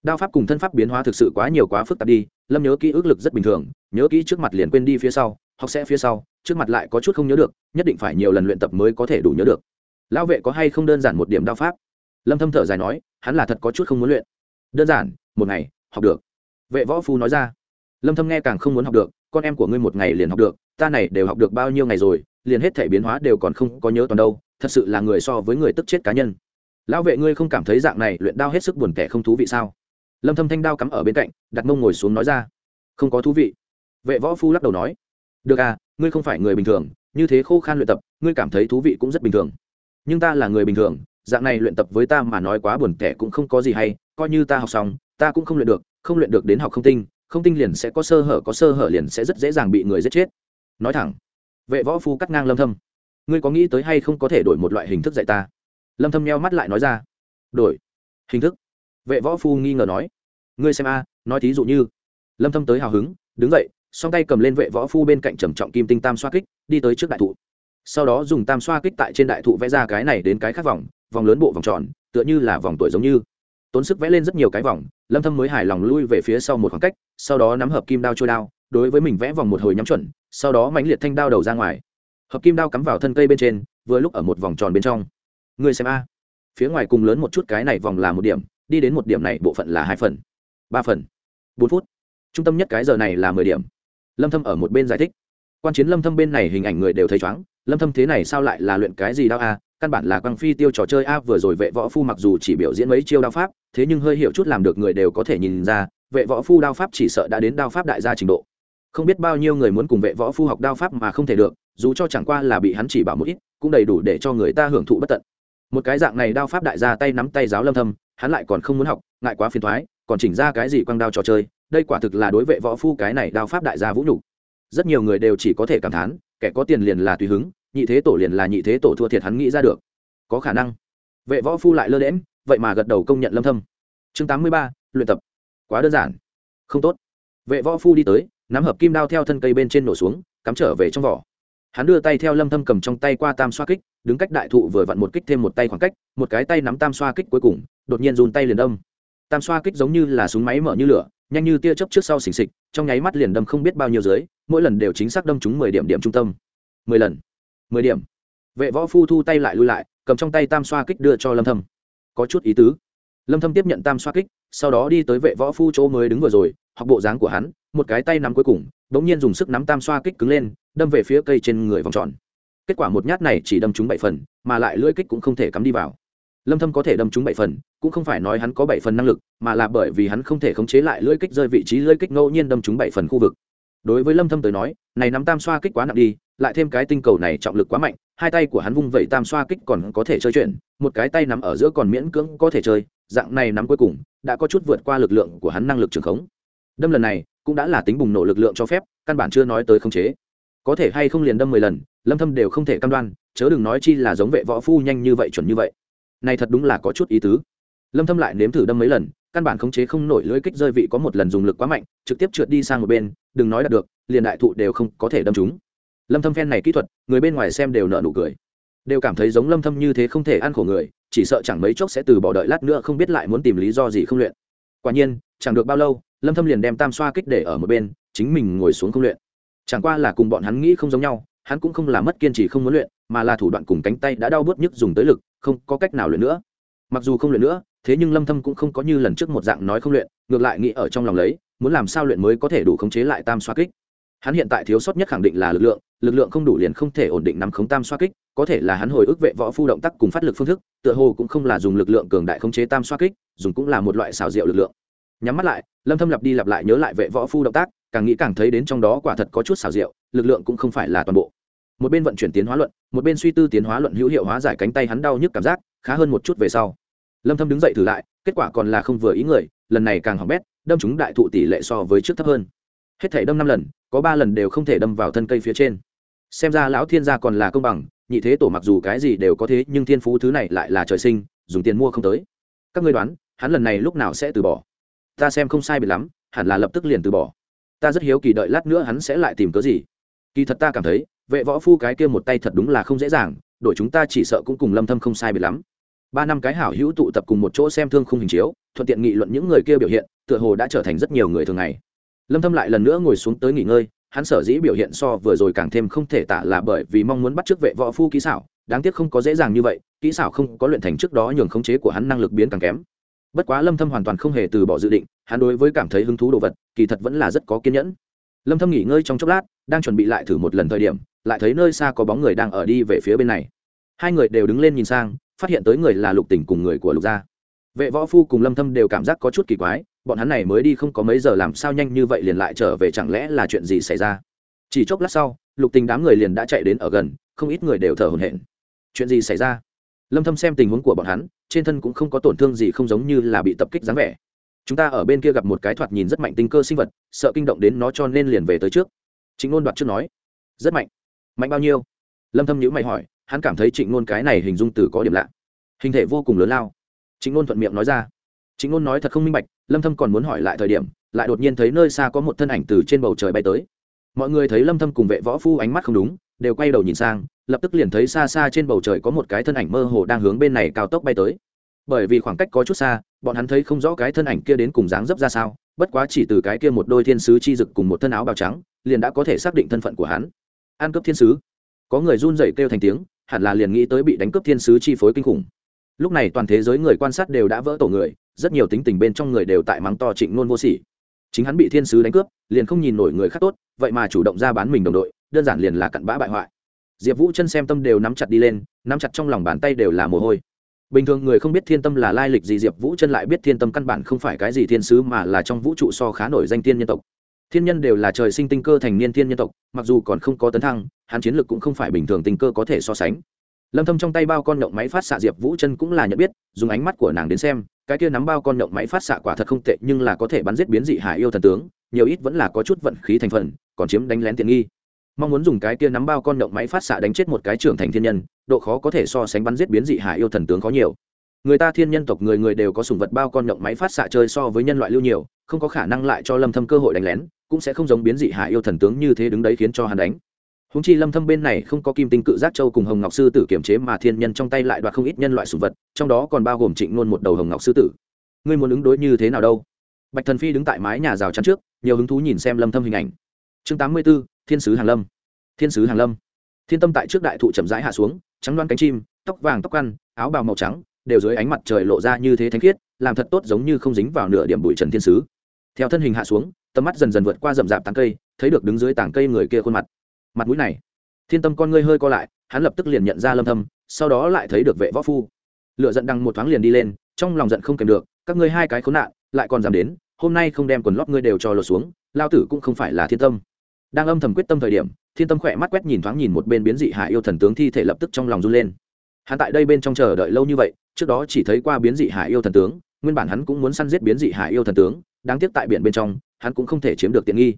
Đao pháp cùng thân pháp biến hóa thực sự quá nhiều quá phức tạp đi lâm nhớ kỹ ước lực rất bình thường, nhớ kỹ trước mặt liền quên đi phía sau, học sẽ phía sau, trước mặt lại có chút không nhớ được, nhất định phải nhiều lần luyện tập mới có thể đủ nhớ được. Lão vệ có hay không đơn giản một điểm đao pháp? Lâm thâm thở dài nói, hắn là thật có chút không muốn luyện. Đơn giản, một ngày, học được. Vệ võ phu nói ra. Lâm thâm nghe càng không muốn học được, con em của ngươi một ngày liền học được, ta này đều học được bao nhiêu ngày rồi, liền hết thể biến hóa đều còn không có nhớ toàn đâu, thật sự là người so với người tức chết cá nhân. Lão vệ ngươi không cảm thấy dạng này luyện đao hết sức buồn tẻ không thú vị sao? Lâm thâm thanh đao cắm ở bên cạnh, đặt mông ngồi xuống nói ra. Không có thú vị. Vệ võ phu lắc đầu nói. Được à ngươi không phải người bình thường, như thế khô khan luyện tập, ngươi cảm thấy thú vị cũng rất bình thường. Nhưng ta là người bình thường, dạng này luyện tập với ta mà nói quá buồn tẻ cũng không có gì hay, coi như ta học xong, ta cũng không luyện được, không luyện được đến học không tinh không tinh liền sẽ có sơ hở, có sơ hở liền sẽ rất dễ dàng bị người giết chết. Nói thẳng. Vệ võ phu cắt ngang lâm thâm. Ngươi có nghĩ tới hay không có thể đổi một loại hình thức dạy ta? Lâm thâm nheo mắt lại nói ra. Đổi. Hình thức vệ võ phu nghi ngờ nói, ngươi xem a, nói thí dụ như. Lâm thâm tới hào hứng, đứng dậy, song tay cầm lên vệ võ phu bên cạnh trầm trọng kim tinh tam xoa kích, đi tới trước đại thụ. Sau đó dùng tam xoa kích tại trên đại thụ vẽ ra cái này đến cái khác vòng vòng lớn bộ vòng tròn, tựa như là vòng tuổi giống như. Tốn sức vẽ lên rất nhiều cái vòng, lâm thâm mới hài lòng lui về phía sau một khoảng cách, sau đó nắm hợp kim đao trôi đao, đối với mình vẽ vòng một hồi nhắm chuẩn, sau đó mãnh liệt thanh đao đầu ra ngoài. Hợp kim đao cắm vào thân cây bên trên, vừa lúc ở một vòng tròn bên trong. Người xem a. Phía ngoài cùng lớn một chút cái này vòng là một điểm đi đến một điểm này bộ phận là hai phần, ba phần, bốn phút. Trung tâm nhất cái giờ này là mười điểm. Lâm thâm ở một bên giải thích. Quan chiến lâm thâm bên này hình ảnh người đều thấy chóng. Lâm thâm thế này sao lại là luyện cái gì đao a? Căn bản là quang phi tiêu trò chơi a, vừa rồi vệ võ phu mặc dù chỉ biểu diễn mấy chiêu đao pháp, thế nhưng hơi hiểu chút làm được người đều có thể nhìn ra, vệ võ phu đao pháp chỉ sợ đã đến đao pháp đại gia trình độ. Không biết bao nhiêu người muốn cùng vệ võ phu học đao pháp mà không thể được, dù cho chẳng qua là bị hắn chỉ bảo một ít, cũng đầy đủ để cho người ta hưởng thụ bất tận. Một cái dạng này đao pháp đại gia tay nắm tay giáo lâm thâm hắn lại còn không muốn học ngại quá phiền thoái còn chỉnh ra cái gì quang đao trò chơi đây quả thực là đối vệ võ phu cái này đao pháp đại gia vũ nhục. Rất nhiều người đều chỉ có thể cảm thán kẻ có tiền liền là tùy hứng nhị thế tổ liền là nhị thế tổ thua thiệt hắn nghĩ ra được. Có khả năng. Vệ võ phu lại lơ đễm vậy mà gật đầu công nhận lâm thâm. Chương 83, luyện tập. Quá đơn giản. Không tốt. Vệ võ phu đi tới nắm hợp kim đao theo thân cây bên trên nổ xuống cắm trở về trong vỏ. Hắn đưa tay theo lâm thâm cầm trong tay qua tam xoa kích đứng cách đại thụ vừa vặn một kích thêm một tay khoảng cách, một cái tay nắm tam xoa kích cuối cùng, đột nhiên run tay liền đâm. Tam xoa kích giống như là súng máy mở như lửa, nhanh như tia chớp trước sau xình xịch, trong nháy mắt liền đâm không biết bao nhiêu dưới, mỗi lần đều chính xác đâm trúng mười điểm điểm trung tâm. Mười lần. Mười điểm. Vệ võ phu thu tay lại lui lại, cầm trong tay tam xoa kích đưa cho lâm thâm. Có chút ý tứ. Lâm thâm tiếp nhận tam xoa kích, sau đó đi tới vệ võ phu chỗ mới đứng vừa rồi, học bộ dáng của hắn, một cái tay nắm cuối cùng đống nhiên dùng sức nắm tam xoa kích cứng lên, đâm về phía cây trên người vòng tròn kết quả một nhát này chỉ đâm trúng bảy phần, mà lại lưỡi kích cũng không thể cắm đi vào. Lâm thâm có thể đâm trúng bảy phần, cũng không phải nói hắn có bảy phần năng lực, mà là bởi vì hắn không thể khống chế lại lưỡi kích rơi vị trí lưỡi kích ngẫu nhiên đâm trúng bảy phần khu vực. Đối với lâm thâm tới nói, này nắm tam xoa kích quá nặng đi, lại thêm cái tinh cầu này trọng lực quá mạnh, hai tay của hắn vung vẩy tam xoa kích còn có thể chơi chuyện, một cái tay nắm ở giữa còn miễn cưỡng có thể chơi, dạng này nắm cuối cùng, đã có chút vượt qua lực lượng của hắn năng lực trường khống. Đâm lần này, cũng đã là tính bùng nổ lực lượng cho phép, căn bản chưa nói tới khống chế có thể hay không liền đâm mười lần, lâm thâm đều không thể cam đoan, chớ đừng nói chi là giống vệ võ phu nhanh như vậy chuẩn như vậy. Này thật đúng là có chút ý tứ. Lâm thâm lại nếm thử đâm mấy lần, căn bản khống chế không nổi lưỡi kích rơi vị có một lần dùng lực quá mạnh, trực tiếp trượt đi sang một bên, đừng nói đạt được, liền đại thụ đều không có thể đâm chúng lâm thâm phen này kỹ thuật, người bên ngoài xem đều nở nụ cười. Đều cảm thấy giống lâm thâm như thế không thể ăn khổ người, chỉ sợ chẳng mấy chốc sẽ từ bỏ đợi lát nữa không biết lại muốn tìm lý do gì không luyện. Quả nhiên, chẳng được bao lâu, lâm thâm liền đem tam xoa kích để ở một bên, chính mình ngồi xuống không luyện chẳng qua là cùng bọn hắn nghĩ không giống nhau, hắn cũng không là mất kiên trì không muốn luyện, mà là thủ đoạn cùng cánh tay đã đau bớt nhức dùng tới lực, không có cách nào luyện nữa. Mặc dù không luyện nữa, thế nhưng lâm thâm cũng không có như lần trước một dạng nói không luyện, ngược lại nghĩ ở trong lòng lấy, muốn làm sao luyện mới có thể đủ khống chế lại tam xoa kích. Hắn hiện tại thiếu sót nhất khẳng định là lực lượng lực lượng không đủ liền không thể ổn định nắm khống tam xoa kích, có thể là hắn hồi ức vệ võ phu động tác cùng phát lực phương thức, tựa hồ cũng không là dùng lực lượng cường đại khống chế tam xoa kích, dùng cũng là một loại xảo diệu lực lượng. Nhắm mắt lại lâm thâm lặp đi lặp lại nhớ lại vệ võ phu động tác, càng nghĩ càng thấy đến trong đó quả thật có chút xảo diệu, lực lượng cũng không phải là toàn bộ. Một bên vận chuyển tiến hóa luận, một bên suy tư tiến hóa luận hữu hiệu hóa giải cánh tay hắn đau nhức cảm giác, khá hơn một chút về sau. Lâm thâm đứng dậy thử lại, kết quả còn là không vừa ý người, lần này càng hỏng bét, đâm chúng đại thụ tỷ lệ so với trước thấp hơn. Hết thể đâm năm lần, có ba lần đều không thể đâm vào thân cây phía trên. Xem ra lão thiên gia còn là công bằng, nhị thế tổ mặc dù cái gì đều có thế, nhưng thiên phú thứ này lại là trời sinh, dùng tiền mua không tới. Các ngươi đoán, hắn lần này lúc nào sẽ từ bỏ? Ta xem không sai biệt lắm, hẳn là lập tức liền từ bỏ. Ta rất hiếu kỳ đợi lát nữa hắn sẽ lại tìm cớ gì. Kỳ thật ta cảm thấy, vệ võ phu cái kia một tay thật đúng là không dễ dàng, đội chúng ta chỉ sợ cũng cùng lâm thâm không sai biệt lắm. Ba năm cái hảo hữu tụ tập cùng một chỗ xem thương khung hình chiếu, thuận tiện nghị luận những người kia biểu hiện, tựa hồ đã trở thành rất nhiều người thường ngày. Lâm thâm lại lần nữa ngồi xuống tới nghỉ ngơi, hắn sở dĩ biểu hiện so vừa rồi càng thêm không thể tả là bởi vì mong muốn bắt trước vệ võ phu kỹ xảo, đáng tiếc không có dễ dàng như vậy, kỹ xảo không có luyện thành trước đó nhường khống chế của hắn năng lực biến càng kém bất quá lâm thâm hoàn toàn không hề từ bỏ dự định, hắn đối với cảm thấy hứng thú đồ vật, kỳ thật vẫn là rất có kiên nhẫn. Lâm thâm nghỉ ngơi trong chốc lát, đang chuẩn bị lại thử một lần thời điểm, lại thấy nơi xa có bóng người đang ở đi về phía bên này. Hai người đều đứng lên nhìn sang, phát hiện tới người là lục tỉnh cùng người của lục gia. Vệ võ phu cùng lâm thâm đều cảm giác có chút kỳ quái, bọn hắn này mới đi không có mấy giờ làm sao nhanh như vậy liền lại trở về chẳng lẽ là chuyện gì xảy ra? Chỉ chốc lát sau, lục tình đám người liền đã chạy đến ở gần, không ít người đều thở hổn hển. Chuyện gì xảy ra? Lâm thâm xem tình huống của bọn hắn, trên thân cũng không có tổn thương gì không giống như là bị tập kích dáng vẻ. Chúng ta ở bên kia gặp một cái thoạt nhìn rất mạnh tinh cơ sinh vật, sợ kinh động đến nó cho nên liền về tới trước. Trịnh ngôn đoạt trước nói, rất mạnh. Mạnh bao nhiêu? Lâm thâm nhíu mày hỏi, hắn cảm thấy trịnh ngôn cái này hình dung từ có điểm lạ. Hình thể vô cùng lớn lao. Trịnh ngôn thuận miệng nói ra. Trịnh ngôn nói thật không minh bạch, lâm thâm còn muốn hỏi lại thời điểm, lại đột nhiên thấy nơi xa có một thân ảnh từ trên bầu trời bay tới. Mọi người thấy lâm thâm cùng vệ võ phu ánh mắt không đúng, đều quay đầu nhìn sang lập tức liền thấy xa xa trên bầu trời có một cái thân ảnh mơ hồ đang hướng bên này cao tốc bay tới. Bởi vì khoảng cách có chút xa, bọn hắn thấy không rõ cái thân ảnh kia đến cùng dáng dấp ra sao, bất quá chỉ từ cái kia một đôi thiên sứ chi dực cùng một thân áo bào trắng, liền đã có thể xác định thân phận của hắn. An cướp thiên sứ. Có người run rẩy kêu thành tiếng, hẳn là liền nghĩ tới bị đánh cướp thiên sứ chi phối kinh khủng. Lúc này toàn thế giới người quan sát đều đã vỡ tổ người, rất nhiều tính tình bên trong người đều tại mắng to trịnh nôn vô sỉ. Chính hắn bị thiên sứ đánh cướp, liền không nhìn nổi người khác tốt, vậy mà chủ động ra bán mình đồng đội, đơn giản liền là cặn bã bại hoại diệp vũ chân xem tâm đều nắm chặt đi lên, nắm chặt trong lòng bàn tay đều là mồ hôi. Bình thường người không biết thiên tâm là lai lịch gì, diệp vũ chân lại biết thiên tâm căn bản không phải cái gì thiên sứ mà là trong vũ trụ so khá nổi danh tiên nhân tộc. Thiên nhân đều là trời sinh tinh cơ thành niên thiên nhân tộc, mặc dù còn không có tấn thăng, hắn chiến lược cũng không phải bình thường tinh cơ có thể so sánh. Lâm thâm trong tay bao con nhộng máy phát xạ diệp vũ chân cũng là nhận biết, dùng ánh mắt của nàng đến xem, cái kia nắm bao con nhộng máy phát xạ quả thật không tệ, nhưng là có thể bắn giết biến dị hải yêu thần tướng, nhiều ít vẫn là có chút vận khí thành phần, còn chiếm đánh lén tiện nghi mong muốn dùng cái kia nắm bao con động máy phát xạ đánh chết một cái trưởng thành thiên nhân, độ khó có thể so sánh bắn giết biến dị hải yêu thần tướng có nhiều. Người ta thiên nhân tộc người người đều có sùng vật bao con động máy phát xạ chơi so với nhân loại lưu nhiều, không có khả năng lại cho lâm thâm cơ hội đánh lén, cũng sẽ không giống biến dị hải yêu thần tướng như thế đứng đấy khiến cho hắn đánh. Húng chi lâm thâm bên này không có kim tinh cự giác châu cùng hồng ngọc sư tử kiểm chế mà thiên nhân trong tay lại đoạt không ít nhân loại sùng vật, trong đó còn bao gồm trịnh nôn một đầu hồng ngọc sư tử. Ngươi muốn ứng đối như thế nào đâu? Bạch thần phi đứng tại mái nhà rào chắn trước, nhiều hứng thú nhìn xem lâm thâm hình ảnh chương 84, thiên sứ hàng lâm. Thiên sứ hàng lâm. Thiên tâm tại trước đại thụ chậm rãi hạ xuống trắng đoan cánh chim tóc vàng tóc ăn áo bào màu trắng đều dưới ánh mặt trời lộ ra như thế thánh khiết làm thật tốt giống như không dính vào nửa điểm bụi trần thiên sứ. Theo thân hình hạ xuống tầm mắt dần dần vượt qua rậm rạp tàng cây thấy được đứng dưới tảng cây người kia khuôn mặt. Mặt mũi này thiên tâm con ngươi hơi co lại hắn lập tức liền nhận ra lâm thâm sau đó lại thấy được vệ võ phu. Lựa giận đằng một thoáng liền đi lên trong lòng giận không kèm được các ngươi hai cái khốn nạn lại còn dám đến hôm nay không đem quần lót ngươi đều cho lột xuống lao tử cũng không phải là thiên tâm đang âm thầm quyết tâm thời điểm, thiên tâm khỏe mắt quét nhìn thoáng nhìn một bên biến dị hạ yêu thần tướng thi thể lập tức trong lòng run lên. Hắn tại đây bên trong chờ đợi lâu như vậy, trước đó chỉ thấy qua biến dị hạ yêu thần tướng, nguyên bản hắn cũng muốn săn giết biến dị hạ yêu thần tướng, đáng tiếc tại biển bên trong, hắn cũng không thể chiếm được tiện nghi.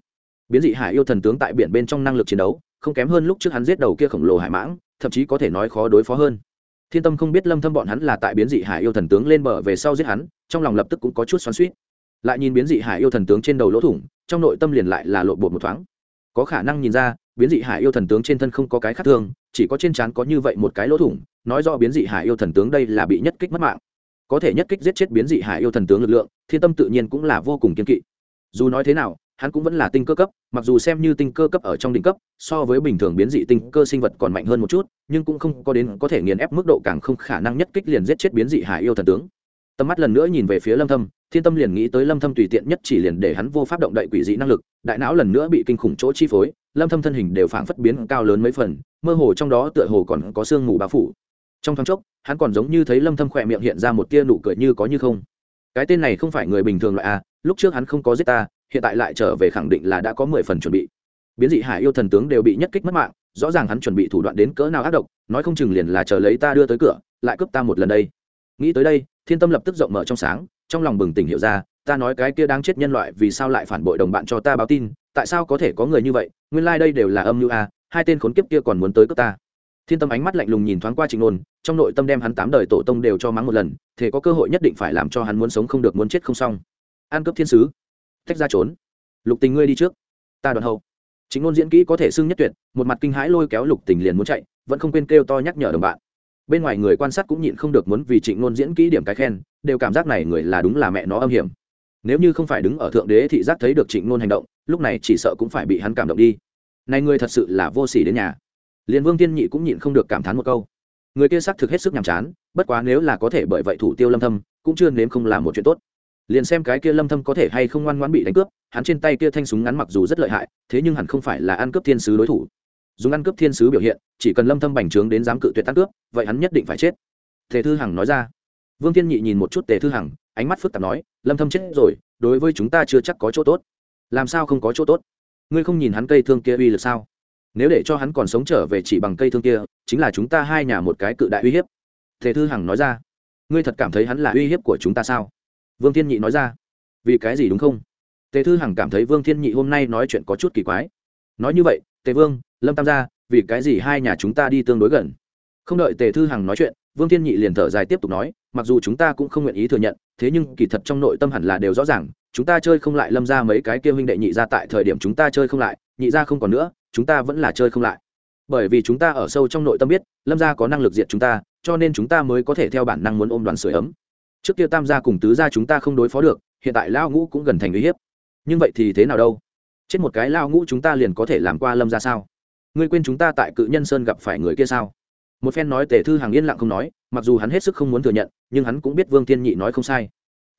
Biến dị hạ yêu thần tướng tại biển bên trong năng lực chiến đấu, không kém hơn lúc trước hắn giết đầu kia khổng lồ hải mãng, thậm chí có thể nói khó đối phó hơn. Thiên tâm không biết lâm thâm bọn hắn là tại biến dị hải yêu thần tướng lên bờ về sau giết hắn, trong lòng lập tức cũng có chút xoắn xuýt. Lại nhìn biến dị hải yêu thần tướng trên đầu lỗ thủng, trong nội tâm liền lại là lộ bột một thoáng có khả năng nhìn ra, biến dị hải yêu thần tướng trên thân không có cái khác thường, chỉ có trên trán có như vậy một cái lỗ thủng, nói rõ biến dị hải yêu thần tướng đây là bị nhất kích mất mạng. Có thể nhất kích giết chết biến dị hải yêu thần tướng lực lượng, thiên tâm tự nhiên cũng là vô cùng kiên kỵ. Dù nói thế nào, hắn cũng vẫn là tinh cơ cấp, mặc dù xem như tinh cơ cấp ở trong đỉnh cấp, so với bình thường biến dị tinh cơ sinh vật còn mạnh hơn một chút, nhưng cũng không có đến có thể nghiền ép mức độ càng không khả năng nhất kích liền giết chết biến dị hải yêu thần tướng tầm mắt lần nữa nhìn về phía lâm thâm, thiên tâm liền nghĩ tới lâm thâm tùy tiện nhất chỉ liền để hắn vô pháp động đậy quỷ dị năng lực, đại não lần nữa bị kinh khủng chỗ chi phối, lâm thâm thân hình đều phảng phất biến cao lớn mấy phần, mơ hồ trong đó tựa hồ còn có xương mù bao phủ. Trong thoáng chốc, hắn còn giống như thấy lâm thâm khỏe miệng hiện ra một tia nụ cười như có như không. Cái tên này không phải người bình thường loại a, lúc trước hắn không có giết ta, hiện tại lại trở về khẳng định là đã có mười phần chuẩn bị. Biến dị hải yêu thần tướng đều bị nhất kích mất mạng, rõ ràng hắn chuẩn bị thủ đoạn đến cỡ nào ác độc, nói không chừng liền là chờ lấy ta đưa tới cửa, lại cướp ta một lần đây. Nghĩ tới đây thiên tâm lập tức rộng mở trong sáng, trong lòng bừng tỉnh hiểu ra, ta nói cái kia đang chết nhân loại vì sao lại phản bội đồng bạn cho ta báo tin, tại sao có thể có người như vậy, nguyên lai、like、đây đều là âm mưu a, hai tên khốn kiếp kia còn muốn tới cướp ta. Thiên tâm ánh mắt lạnh lùng nhìn thoáng qua trịnh nôn, trong nội tâm đem hắn tám đời tổ tông đều cho mắng một lần, thế có cơ hội nhất định phải làm cho hắn muốn sống không được muốn chết không xong. An cướp thiên sứ tách ra trốn. Lục tình ngươi đi trước. Ta đoạn hậu. Chính ngôn diễn kỹ có thể xưng nhất tuyệt, một mặt kinh hãi lôi kéo lục tình liền muốn chạy, vẫn không quên kêu to nhắc nhở đồng bạn bên ngoài người quan sát cũng nhịn không được muốn vì trịnh ngôn diễn kỹ điểm cái khen, đều cảm giác này người là đúng là mẹ nó âm hiểm. Nếu như không phải đứng ở thượng đế thị giác thấy được trịnh ngôn hành động, lúc này chỉ sợ cũng phải bị hắn cảm động đi. Này người thật sự là vô sỉ đến nhà. Liền vương tiên nhị cũng nhịn không được cảm thán một câu. Người kia xác thực hết sức nhàm chán, bất quá nếu là có thể bởi vậy thủ tiêu lâm thâm, cũng chưa nếm không làm một chuyện tốt. Liền xem cái kia lâm thâm có thể hay không ngoan ngoãn bị đánh cướp, hắn trên tay kia thanh súng ngắn mặc dù rất lợi hại, thế nhưng hẳn không phải là ăn cướp thiên sứ đối thủ dùng ăn cướp thiên sứ biểu hiện, chỉ cần lâm thâm bành trướng đến dám cự tuyệt ăn cướp, vậy hắn nhất định phải chết. Tề thư hằng nói ra. Vương thiên nhị nhìn một chút tề thư hằng, ánh mắt phức tạp nói, lâm thâm chết rồi, đối với chúng ta chưa chắc có chỗ tốt. Làm sao không có chỗ tốt? Ngươi không nhìn hắn cây thương kia uy lực sao? Nếu để cho hắn còn sống trở về chỉ bằng cây thương kia, chính là chúng ta hai nhà một cái cự đại uy hiếp. Tề thư hằng nói ra. Ngươi thật cảm thấy hắn là uy hiếp của chúng ta sao? Vương thiên nhị nói ra. Vì cái gì đúng không? Tề thư hằng cảm thấy vương thiên nhị hôm nay nói chuyện có chút kỳ quái. Nói như vậy tề vương, lâm tam gia, vì cái gì hai nhà chúng ta đi tương đối gần? Không đợi tề thư hằng nói chuyện, vương thiên nhị liền thở dài tiếp tục nói, mặc dù chúng ta cũng không nguyện ý thừa nhận, thế nhưng kỳ thật trong nội tâm hẳn là đều rõ ràng, chúng ta chơi không lại lâm ra mấy cái kia huynh đệ nhị ra tại thời điểm chúng ta chơi không lại, nhị ra không còn nữa, chúng ta vẫn là chơi không lại. Bởi vì chúng ta ở sâu trong nội tâm biết, lâm gia có năng lực diệt chúng ta, cho nên chúng ta mới có thể theo bản năng muốn ôm đoàn sửa ấm. Trước kia tam gia cùng tứ gia chúng ta không đối phó được, hiện tại Lão ngũ cũng gần thành uy hiếp. Nhưng vậy thì thế nào đâu? Chết một cái lao ngũ chúng ta liền có thể làm qua lâm ra sao? Ngươi quên chúng ta tại cự nhân sơn gặp phải người kia sao? Một phen nói tề thư hàng yên lặng không nói mặc dù hắn hết sức không muốn thừa nhận nhưng hắn cũng biết vương thiên nhị nói không sai.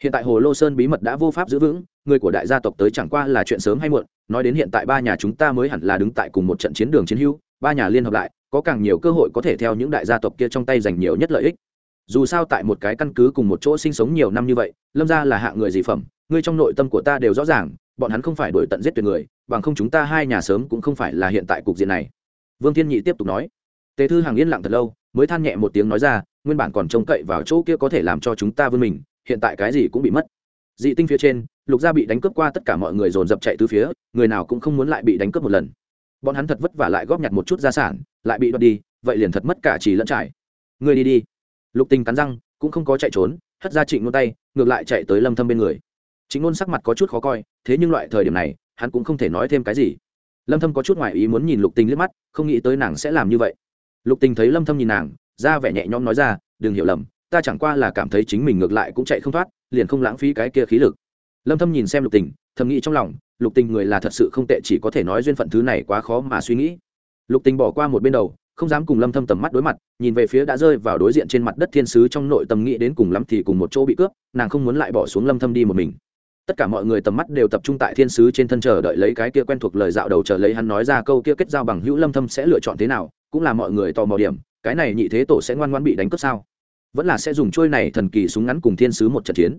Hiện tại hồ lô sơn bí mật đã vô pháp giữ vững người của đại gia tộc tới chẳng qua là chuyện sớm hay muộn nói đến hiện tại ba nhà chúng ta mới hẳn là đứng tại cùng một trận chiến đường chiến hưu, ba nhà liên hợp lại có càng nhiều cơ hội có thể theo những đại gia tộc kia trong tay giành nhiều nhất lợi ích. Dù sao tại một cái căn cứ cùng một chỗ sinh sống nhiều năm như vậy lâm ra là hạng người gì phẩm ngươi trong nội tâm của ta đều rõ ràng bọn hắn không phải đổi tận giết tuyệt người, bằng không chúng ta hai nhà sớm cũng không phải là hiện tại cục diện này. Vương thiên nhị tiếp tục nói. Tề thư hàng yên lặng thật lâu, mới than nhẹ một tiếng nói ra, nguyên bản còn trông cậy vào chỗ kia có thể làm cho chúng ta vươn mình, hiện tại cái gì cũng bị mất. Dị tinh phía trên, lục gia bị đánh cướp qua tất cả mọi người dồn dập chạy từ phía, người nào cũng không muốn lại bị đánh cướp một lần. Bọn hắn thật vất vả lại góp nhặt một chút gia sản, lại bị đoạt đi, vậy liền thật mất cả chỉ lẫn trải. Người đi đi. Lục tình cắn răng, cũng không có chạy trốn, hất ra trịnh ngôn tay, ngược lại chạy tới lâm thâm bên người chính ngôn sắc mặt có chút khó coi, thế nhưng loại thời điểm này, hắn cũng không thể nói thêm cái gì. Lâm thâm có chút ngoài ý muốn nhìn lục tình liếc mắt, không nghĩ tới nàng sẽ làm như vậy. Lục tình thấy lâm thâm nhìn nàng, ra vẻ nhẹ nhõm nói ra, đừng hiểu lầm, ta chẳng qua là cảm thấy chính mình ngược lại cũng chạy không thoát, liền không lãng phí cái kia khí lực. Lâm thâm nhìn xem lục tình, thầm nghĩ trong lòng, lục tình người là thật sự không tệ, chỉ có thể nói duyên phận thứ này quá khó mà suy nghĩ. Lục tình bỏ qua một bên đầu, không dám cùng lâm thâm tầm mắt đối mặt, nhìn về phía đã rơi vào đối diện trên mặt đất thiên sứ trong nội tâm nghĩ đến cùng lắm thì cùng một chỗ bị cướp, nàng không muốn lại bỏ xuống lâm thâm đi một mình tất cả mọi người tầm mắt đều tập trung tại thiên sứ trên thân chờ đợi lấy cái kia quen thuộc lời dạo đầu chờ lấy hắn nói ra câu kia kết giao bằng hữu lâm thâm sẽ lựa chọn thế nào cũng là mọi người tò mò điểm cái này nhị thế tổ sẽ ngoan ngoãn bị đánh cướp sao? Vẫn là sẽ dùng trôi này thần kỳ súng ngắn cùng thiên sứ một trận chiến.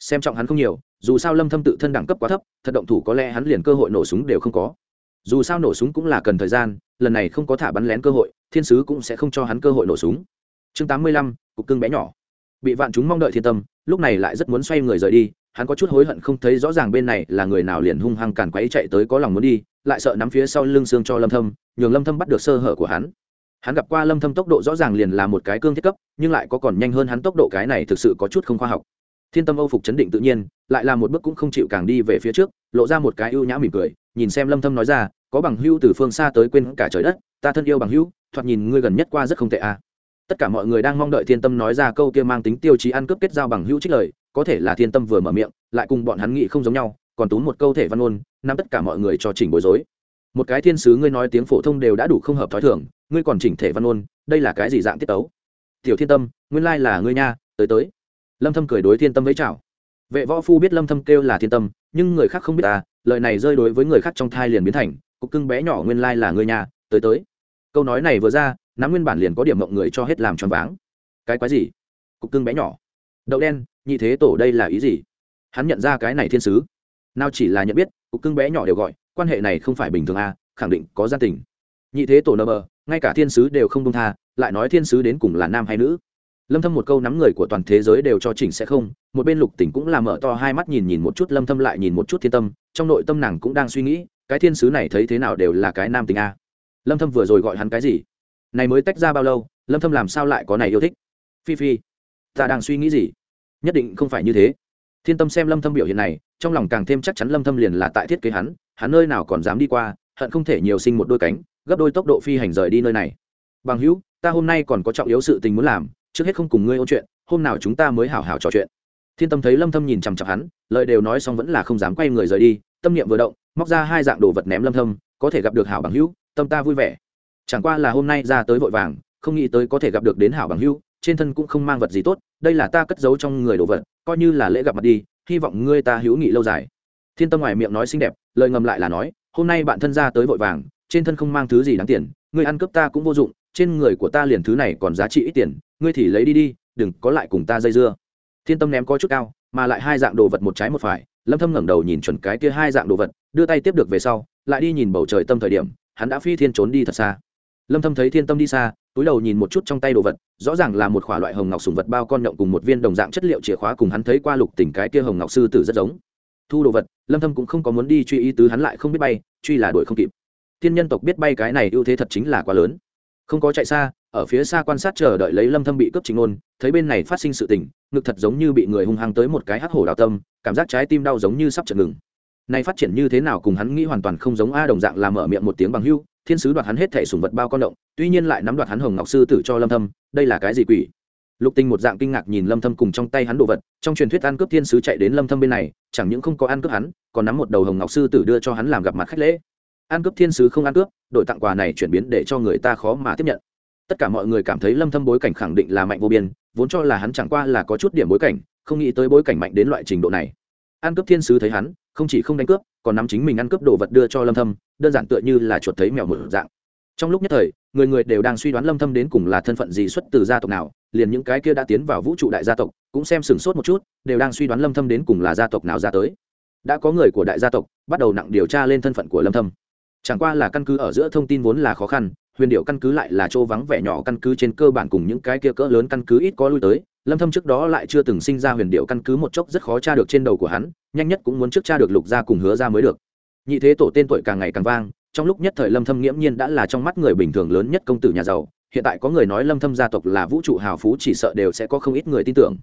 Xem trọng hắn không nhiều dù sao lâm thâm tự thân đẳng cấp quá thấp thật động thủ có lẽ hắn liền cơ hội nổ súng đều không có. Dù sao nổ súng cũng là cần thời gian lần này không có thả bắn lén cơ hội thiên sứ cũng sẽ không cho hắn cơ hội nổ súng. Chương 85, cục cưng bé nhỏ. Bị vạn chúng mong đợi thiên tâm lúc này lại rất muốn xoay người rời đi hắn có chút hối hận không thấy rõ ràng bên này là người nào liền hung hăng càn quấy chạy tới có lòng muốn đi, lại sợ nắm phía sau lưng xương cho lâm thâm, nhường lâm thâm bắt được sơ hở của hắn. Hắn gặp qua lâm thâm tốc độ rõ ràng liền là một cái cương thiết cấp, nhưng lại có còn nhanh hơn hắn tốc độ cái này thực sự có chút không khoa học. Thiên tâm âu phục chấn định tự nhiên, lại là một bước cũng không chịu càng đi về phía trước, lộ ra một cái ưu nhã mỉm cười, nhìn xem lâm thâm nói ra, có bằng hữu từ phương xa tới quên cả trời đất, ta thân yêu bằng hữu, thoạt nhìn ngươi gần nhất qua rất không tệ à. Tất cả mọi người đang mong đợi thiên tâm nói ra câu kia mang tính tiêu chí ăn cướp kết giao bằng hữu trích lời có thể là thiên tâm vừa mở miệng, lại cùng bọn hắn nghĩ không giống nhau, còn tú một câu thể văn ôn nắm tất cả mọi người cho chỉnh bối rối. Một cái thiên sứ ngươi nói tiếng phổ thông đều đã đủ không hợp thói thường, ngươi còn chỉnh thể văn ôn đây là cái gì dạng tiết tấu? Tiểu thiên tâm, nguyên lai là ngươi nha, tới tới. Lâm thâm cười đối thiên tâm với chào. Vệ võ phu biết lâm thâm kêu là thiên tâm, nhưng người khác không biết ta lời này rơi đối với người khác trong thai liền biến thành, cục cưng bé nhỏ nguyên lai là ngươi nha, tới tới. Câu nói này vừa ra, nắm nguyên bản liền có điểm mộng người cho hết làm tròn váng. Cái quái gì? Cục cưng bé nhỏ. Đậu đen nhị thế tổ đây là ý gì? Hắn nhận ra cái này thiên sứ. Nào chỉ là nhận biết cục cưng bé nhỏ đều gọi quan hệ này không phải bình thường a à, khẳng định có gia tình. Nhị thế tổ nơ mờ ngay cả thiên sứ đều không đông tha lại nói thiên sứ đến cùng là nam hay nữ? Lâm thâm một câu nắm người của toàn thế giới đều cho chỉnh sẽ không một bên lục tỉnh cũng là mở to hai mắt nhìn nhìn một chút lâm thâm lại nhìn một chút thiên tâm trong nội tâm nàng cũng đang suy nghĩ cái thiên sứ này thấy thế nào đều là cái nam tình a lâm thâm vừa rồi gọi hắn cái gì? Này mới tách ra bao lâu lâm thâm làm sao lại có này yêu thích? Phi phi ta đang suy nghĩ gì? Nhất định không phải như thế. Thiên tâm xem lâm thâm biểu hiện này, trong lòng càng thêm chắc chắn lâm thâm liền là tại thiết kế hắn hắn nơi nào còn dám đi qua, hận không thể nhiều sinh một đôi cánh, gấp đôi tốc độ phi hành rời đi nơi này. Bằng hữu, ta hôm nay còn có trọng yếu sự tình muốn làm, trước hết không cùng ngươi ôn chuyện, hôm nào chúng ta mới hảo hảo trò chuyện. Thiên tâm thấy lâm thâm nhìn chằm chằm hắn, lời đều nói xong vẫn là không dám quay người rời đi, tâm niệm vừa động, móc ra hai dạng đồ vật ném lâm thâm, có thể gặp được hảo bằng hữu, tâm ta vui vẻ. Chẳng qua là hôm nay ra tới vội vàng, không nghĩ tới có thể gặp được đến hảo bằng hữu, trên thân cũng không mang vật gì tốt đây là ta cất giấu trong người đồ vật, coi như là lễ gặp mặt đi, hy vọng ngươi ta hữu nghị lâu dài. Thiên tâm ngoài miệng nói xinh đẹp, lời ngầm lại là nói, hôm nay bạn thân ra tới vội vàng, trên thân không mang thứ gì đáng tiền, ngươi ăn cướp ta cũng vô dụng, trên người của ta liền thứ này còn giá trị ít tiền, ngươi thì lấy đi đi, đừng có lại cùng ta dây dưa. Thiên tâm ném có chút cao, mà lại hai dạng đồ vật một trái một phải, lâm thâm ngẩng đầu nhìn chuẩn cái kia hai dạng đồ vật, đưa tay tiếp được về sau, lại đi nhìn bầu trời tâm thời điểm, hắn đã phi thiên trốn đi thật xa. Lâm thâm thấy thiên tâm đi xa túi đầu nhìn một chút trong tay đồ vật rõ ràng là một khỏa loại hồng ngọc sùng vật bao con nhộng cùng một viên đồng dạng chất liệu chìa khóa cùng hắn thấy qua lục tỉnh cái kia hồng ngọc sư tử rất giống. Thu đồ vật lâm thâm cũng không có muốn đi truy ý tứ hắn lại không biết bay truy là đuổi không kịp. Thiên nhân tộc biết bay cái này ưu thế thật chính là quá lớn. Không có chạy xa ở phía xa quan sát chờ đợi lấy lâm thâm bị cướp chính ngôn, thấy bên này phát sinh sự tình ngực thật giống như bị người hung hăng tới một cái hắc hổ đào tâm cảm giác trái tim đau giống như sắp chật ngừng này phát triển như thế nào cùng hắn nghĩ hoàn toàn không giống a đồng dạng là mở miệng một tiếng bằng hưu, thiên sứ đoạt hắn hết thể sủng vật bao con động, tuy nhiên lại nắm đoạt hắn hồng ngọc sư tử cho lâm thâm, đây là cái gì quỷ? Lục tinh một dạng kinh ngạc nhìn lâm thâm cùng trong tay hắn đồ vật, trong truyền thuyết ăn cướp thiên sứ chạy đến lâm thâm bên này, chẳng những không có ăn cướp hắn, còn nắm một đầu hồng ngọc sư tử đưa cho hắn làm gặp mặt khách lễ. Ăn cướp thiên sứ không ăn cướp đổi tặng quà này chuyển biến để cho người ta khó mà tiếp nhận. Tất cả mọi người cảm thấy lâm thâm bối cảnh khẳng định là mạnh vô biên, vốn cho là hắn chẳng qua là có chút điểm bối cảnh, không nghĩ tới bối cảnh mạnh đến loại trình độ này. Ăn cướp thiên sứ thấy hắn không chỉ không đánh cướp, còn nắm chính mình ăn cướp đồ vật đưa cho lâm thâm, đơn giản tựa như là chuột thấy mèo mở dạng. Trong lúc nhất thời, người người đều đang suy đoán lâm thâm đến cùng là thân phận gì xuất từ gia tộc nào, liền những cái kia đã tiến vào vũ trụ đại gia tộc, cũng xem sừng sốt một chút, đều đang suy đoán lâm thâm đến cùng là gia tộc nào ra tới. Đã có người của đại gia tộc bắt đầu nặng điều tra lên thân phận của lâm thâm. Chẳng qua là căn cứ ở giữa thông tin vốn là khó khăn, huyền điệu căn cứ lại là chỗ vắng vẻ nhỏ căn cứ trên cơ bản cùng những cái kia cỡ lớn căn cứ ít có lui tới lâm thâm trước đó lại chưa từng sinh ra huyền điệu căn cứ một chốc rất khó tra được trên đầu của hắn, nhanh nhất cũng muốn trước tra được lục gia cùng hứa gia mới được. Nhị thế tổ tên tuổi càng ngày càng vang, trong lúc nhất thời lâm thâm nghiễm nhiên đã là trong mắt người bình thường lớn nhất công tử nhà giàu, hiện tại có người nói lâm thâm gia tộc là vũ trụ hào phú chỉ sợ đều sẽ có không ít người tin tưởng.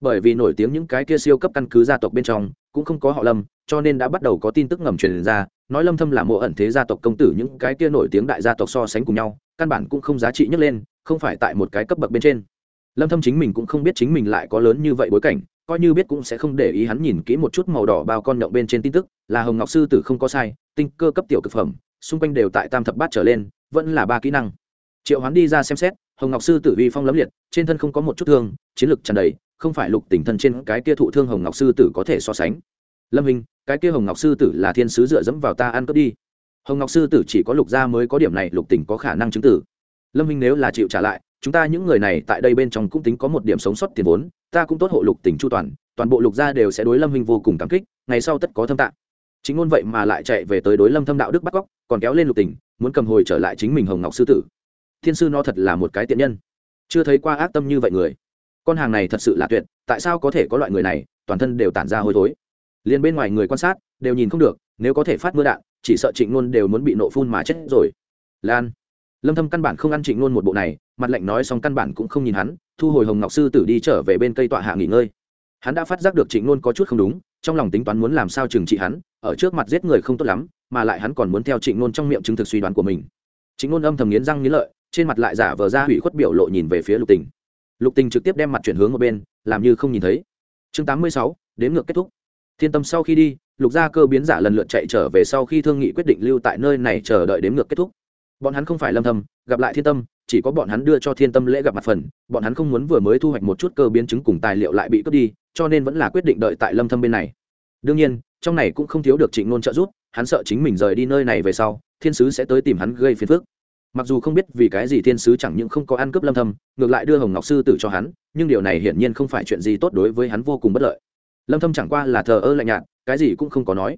Bởi vì nổi tiếng những cái kia siêu cấp căn cứ gia tộc bên trong, cũng không có họ lâm, cho nên đã bắt đầu có tin tức ngầm truyền ra, nói lâm thâm là mộ ẩn thế gia tộc công tử, những cái kia nổi tiếng đại gia tộc so sánh cùng nhau, căn bản cũng không giá trị nhất lên, không phải tại một cái cấp bậc bên trên lâm thâm chính mình cũng không biết chính mình lại có lớn như vậy bối cảnh, coi như biết cũng sẽ không để ý hắn nhìn kỹ một chút màu đỏ bao con nhộng bên trên tin tức, là hồng ngọc sư tử không có sai, tinh cơ cấp tiểu cực phẩm, xung quanh đều tại tam thập bát trở lên, vẫn là ba kỹ năng. Triệu hoán đi ra xem xét, hồng ngọc sư tử vi phong lấm liệt, trên thân không có một chút thương, chiến lực tràn đầy, không phải lục tỉnh thân trên cái kia thụ thương hồng ngọc sư tử có thể so sánh. Lâm hình cái kia hồng ngọc sư tử là thiên sứ dựa dẫm vào ta ăn cướp đi. Hồng ngọc sư tử chỉ có lục gia mới có điểm này, lục tỉnh có khả năng chứng tử lâm Minh nếu là chịu trả lại, chúng ta những người này tại đây bên trong cũng tính có một điểm sống sót tiền vốn, ta cũng tốt hộ lục tỉnh chu toàn toàn bộ lục gia đều sẽ đối lâm Minh vô cùng cảm kích, ngày sau tất có thâm tạng chính ngôn vậy mà lại chạy về tới đối lâm thâm đạo đức bắt cóc, còn kéo lên lục tỉnh, muốn cầm hồi trở lại chính mình hồng ngọc sư tử. Thiên sư nó thật là một cái tiện nhân. Chưa thấy qua ác tâm như vậy người. Con hàng này thật sự là tuyệt, tại sao có thể có loại người này, toàn thân đều tản ra hôi thối. Liền bên ngoài người quan sát, đều nhìn không được, nếu có thể phát mưa đạn, chỉ sợ trịnh ngôn đều muốn bị nộ phun mà chết rồi. Lan lâm thâm căn bản không ăn trịnh nôn một bộ này mặt lạnh nói xong căn bản cũng không nhìn hắn thu hồi hồng ngọc sư tử đi trở về bên cây tọa hạ nghỉ ngơi. Hắn đã phát giác được trịnh nôn có chút không đúng trong lòng tính toán muốn làm sao trừng trị hắn ở trước mặt giết người không tốt lắm mà lại hắn còn muốn theo trịnh nôn trong miệng chứng thực suy đoán của mình. Trịnh nôn âm thầm nghiến răng nghiến lợi trên mặt lại giả vờ ra hủy khuất biểu lộ nhìn về phía lục tình. Lục tình trực tiếp đem mặt chuyển hướng một bên làm như không nhìn thấy. Chương 86, đếm ngược kết thúc. Thiên tâm sau khi đi lục gia cơ biến giả lần lượt chạy trở về sau khi thương nghị quyết định lưu tại nơi này chờ đợi đếm ngược kết thúc bọn hắn không phải lâm thầm gặp lại thiên tâm, chỉ có bọn hắn đưa cho thiên tâm lễ gặp mặt phần. Bọn hắn không muốn vừa mới thu hoạch một chút cơ biến chứng cùng tài liệu lại bị cướp đi, cho nên vẫn là quyết định đợi tại lâm thâm bên này. Đương nhiên, trong này cũng không thiếu được trịnh nôn trợ giúp, hắn sợ chính mình rời đi nơi này về sau, thiên sứ sẽ tới tìm hắn gây phiền phức. Mặc dù không biết vì cái gì thiên sứ chẳng những không có ăn cướp lâm thâm, ngược lại đưa hồng ngọc sư tử cho hắn, nhưng điều này hiển nhiên không phải chuyện gì tốt đối với hắn vô cùng bất lợi. Lâm thâm chẳng qua là thờ ơ lạnh nhạt, cái gì cũng không có nói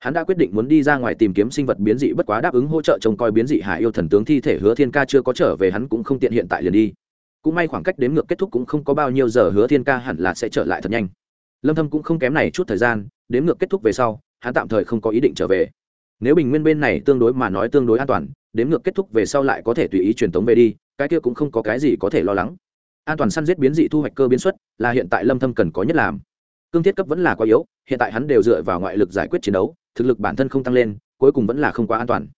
hắn đã quyết định muốn đi ra ngoài tìm kiếm sinh vật biến dị bất quá đáp ứng hỗ trợ trông coi biến dị hải yêu thần tướng thi thể hứa thiên ca chưa có trở về hắn cũng không tiện hiện tại liền đi. Cũng may khoảng cách đếm ngược kết thúc cũng không có bao nhiêu giờ hứa thiên ca hẳn là sẽ trở lại thật nhanh. Lâm thâm cũng không kém này chút thời gian đếm ngược kết thúc về sau, hắn tạm thời không có ý định trở về. Nếu bình nguyên bên này tương đối mà nói tương đối an toàn đếm ngược kết thúc về sau lại có thể tùy ý truyền tống về đi, cái kia cũng không có cái gì có thể lo lắng. An toàn săn giết biến dị thu hoạch cơ biến suất là hiện tại lâm thâm cần có nhất làm. Cương thiết cấp vẫn là quá yếu, hiện tại hắn đều dựa vào ngoại lực giải quyết chiến đấu thực lực bản thân không tăng lên, cuối cùng vẫn là không quá an toàn.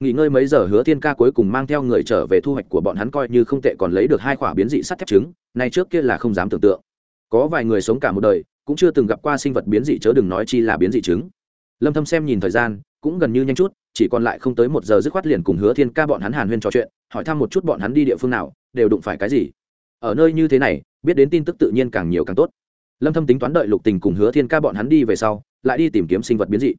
Nghỉ ngơi mấy giờ hứa thiên ca cuối cùng mang theo người trở về thu hoạch của bọn hắn coi như không tệ còn lấy được hai quả biến dị sắt thép trứng này trước kia là không dám tưởng tượng. Có vài người sống cả một đời, cũng chưa từng gặp qua sinh vật biến dị chớ đừng nói chi là biến dị trứng. Lâm thâm xem nhìn thời gian, cũng gần như nhanh chút, chỉ còn lại không tới một giờ dứt khoát liền cùng hứa thiên ca bọn hắn hàn huyên trò chuyện, hỏi thăm một chút bọn hắn đi địa phương nào, đều đụng phải cái gì. Ở nơi như thế này, biết đến tin tức tự nhiên càng nhiều càng tốt. Lâm thâm tính toán đợi lục tình cùng hứa thiên ca bọn hắn đi về sau, lại đi tìm kiếm sinh vật biến dị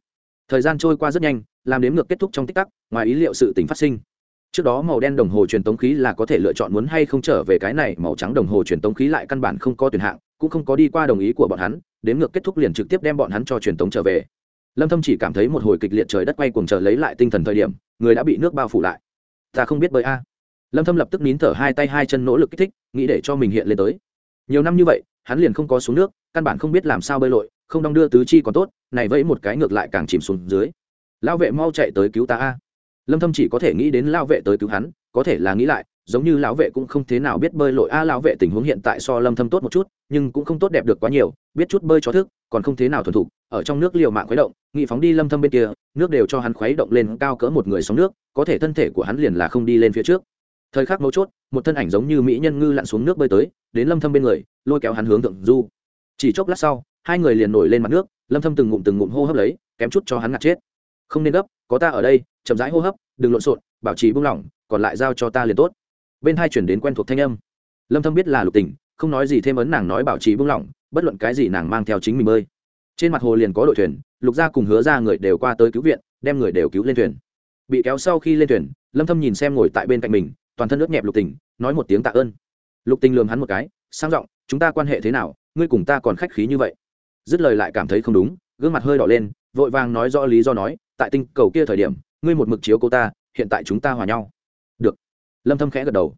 thời gian trôi qua rất nhanh, làm đến ngược kết thúc trong tích tắc, ngoài ý liệu sự tình phát sinh. Trước đó màu đen đồng hồ truyền tống khí là có thể lựa chọn muốn hay không trở về cái này màu trắng đồng hồ truyền tống khí lại căn bản không có tuyển hạng, cũng không có đi qua đồng ý của bọn hắn đến ngược kết thúc liền trực tiếp đem bọn hắn cho truyền tống trở về. Lâm thâm chỉ cảm thấy một hồi kịch liệt trời đất quay cuồng chờ lấy lại tinh thần thời điểm, người đã bị nước bao phủ lại. Ta không biết bơi a. À. Lâm thâm lập tức nín thở hai tay hai chân nỗ lực kích thích, nghĩ để cho mình hiện lên tới. Nhiều năm như vậy, hắn liền không có xuống nước, căn bản không biết làm sao bơi lội, không đong đưa tứ chi còn tốt này vẫy một cái ngược lại càng chìm xuống dưới. Lão vệ mau chạy tới cứu ta a. Lâm thâm chỉ có thể nghĩ đến lão vệ tới cứu hắn, có thể là nghĩ lại, giống như lão vệ cũng không thế nào biết bơi lội. A, lão vệ tình huống hiện tại so lâm thâm tốt một chút, nhưng cũng không tốt đẹp được quá nhiều, biết chút bơi cho thức, còn không thế nào thuần thục, ở trong nước liều mạng khuấy động, nghị phóng đi lâm thâm bên kia, nước đều cho hắn khuấy động lên, cao cỡ một người sóng nước, có thể thân thể của hắn liền là không đi lên phía trước. Thời khắc mấu chốt, một thân ảnh giống như mỹ nhân ngư lặn xuống nước bơi tới, đến lâm thâm bên người, lôi kéo hắn hướng thượng du. Chỉ chốc lát sau, hai người liền nổi lên mặt nước lâm thâm từng ngụm từng ngụm hô hấp lấy, kém chút cho hắn ngạt chết. Không nên gấp, có ta ở đây, chậm rãi hô hấp, đừng lộn xộn, bảo trì buông lỏng, còn lại giao cho ta liền tốt. Bên hai chuyển đến quen thuộc thanh âm. Lâm thâm biết là lục tình, không nói gì thêm ấn nàng nói bảo trì buông lỏng, bất luận cái gì nàng mang theo chính mình bơi. Trên mặt hồ liền có đội thuyền, lục gia cùng hứa ra người đều qua tới cứu viện, đem người đều cứu lên thuyền. Bị kéo sau khi lên thuyền, lâm thâm nhìn xem ngồi tại bên cạnh mình, toàn thân ướt nhẹp lục tình, nói một tiếng tạ ơn. Lục tình lườm hắn một cái, sang giọng, chúng ta quan hệ thế nào? Ngươi cùng ta còn khách khí như vậy dứt lời lại cảm thấy không đúng, gương mặt hơi đỏ lên, vội vàng nói rõ lý do nói, tại tinh cầu kia thời điểm, ngươi một mực chiếu cô ta, hiện tại chúng ta hòa nhau. Được. Lâm thâm khẽ gật đầu.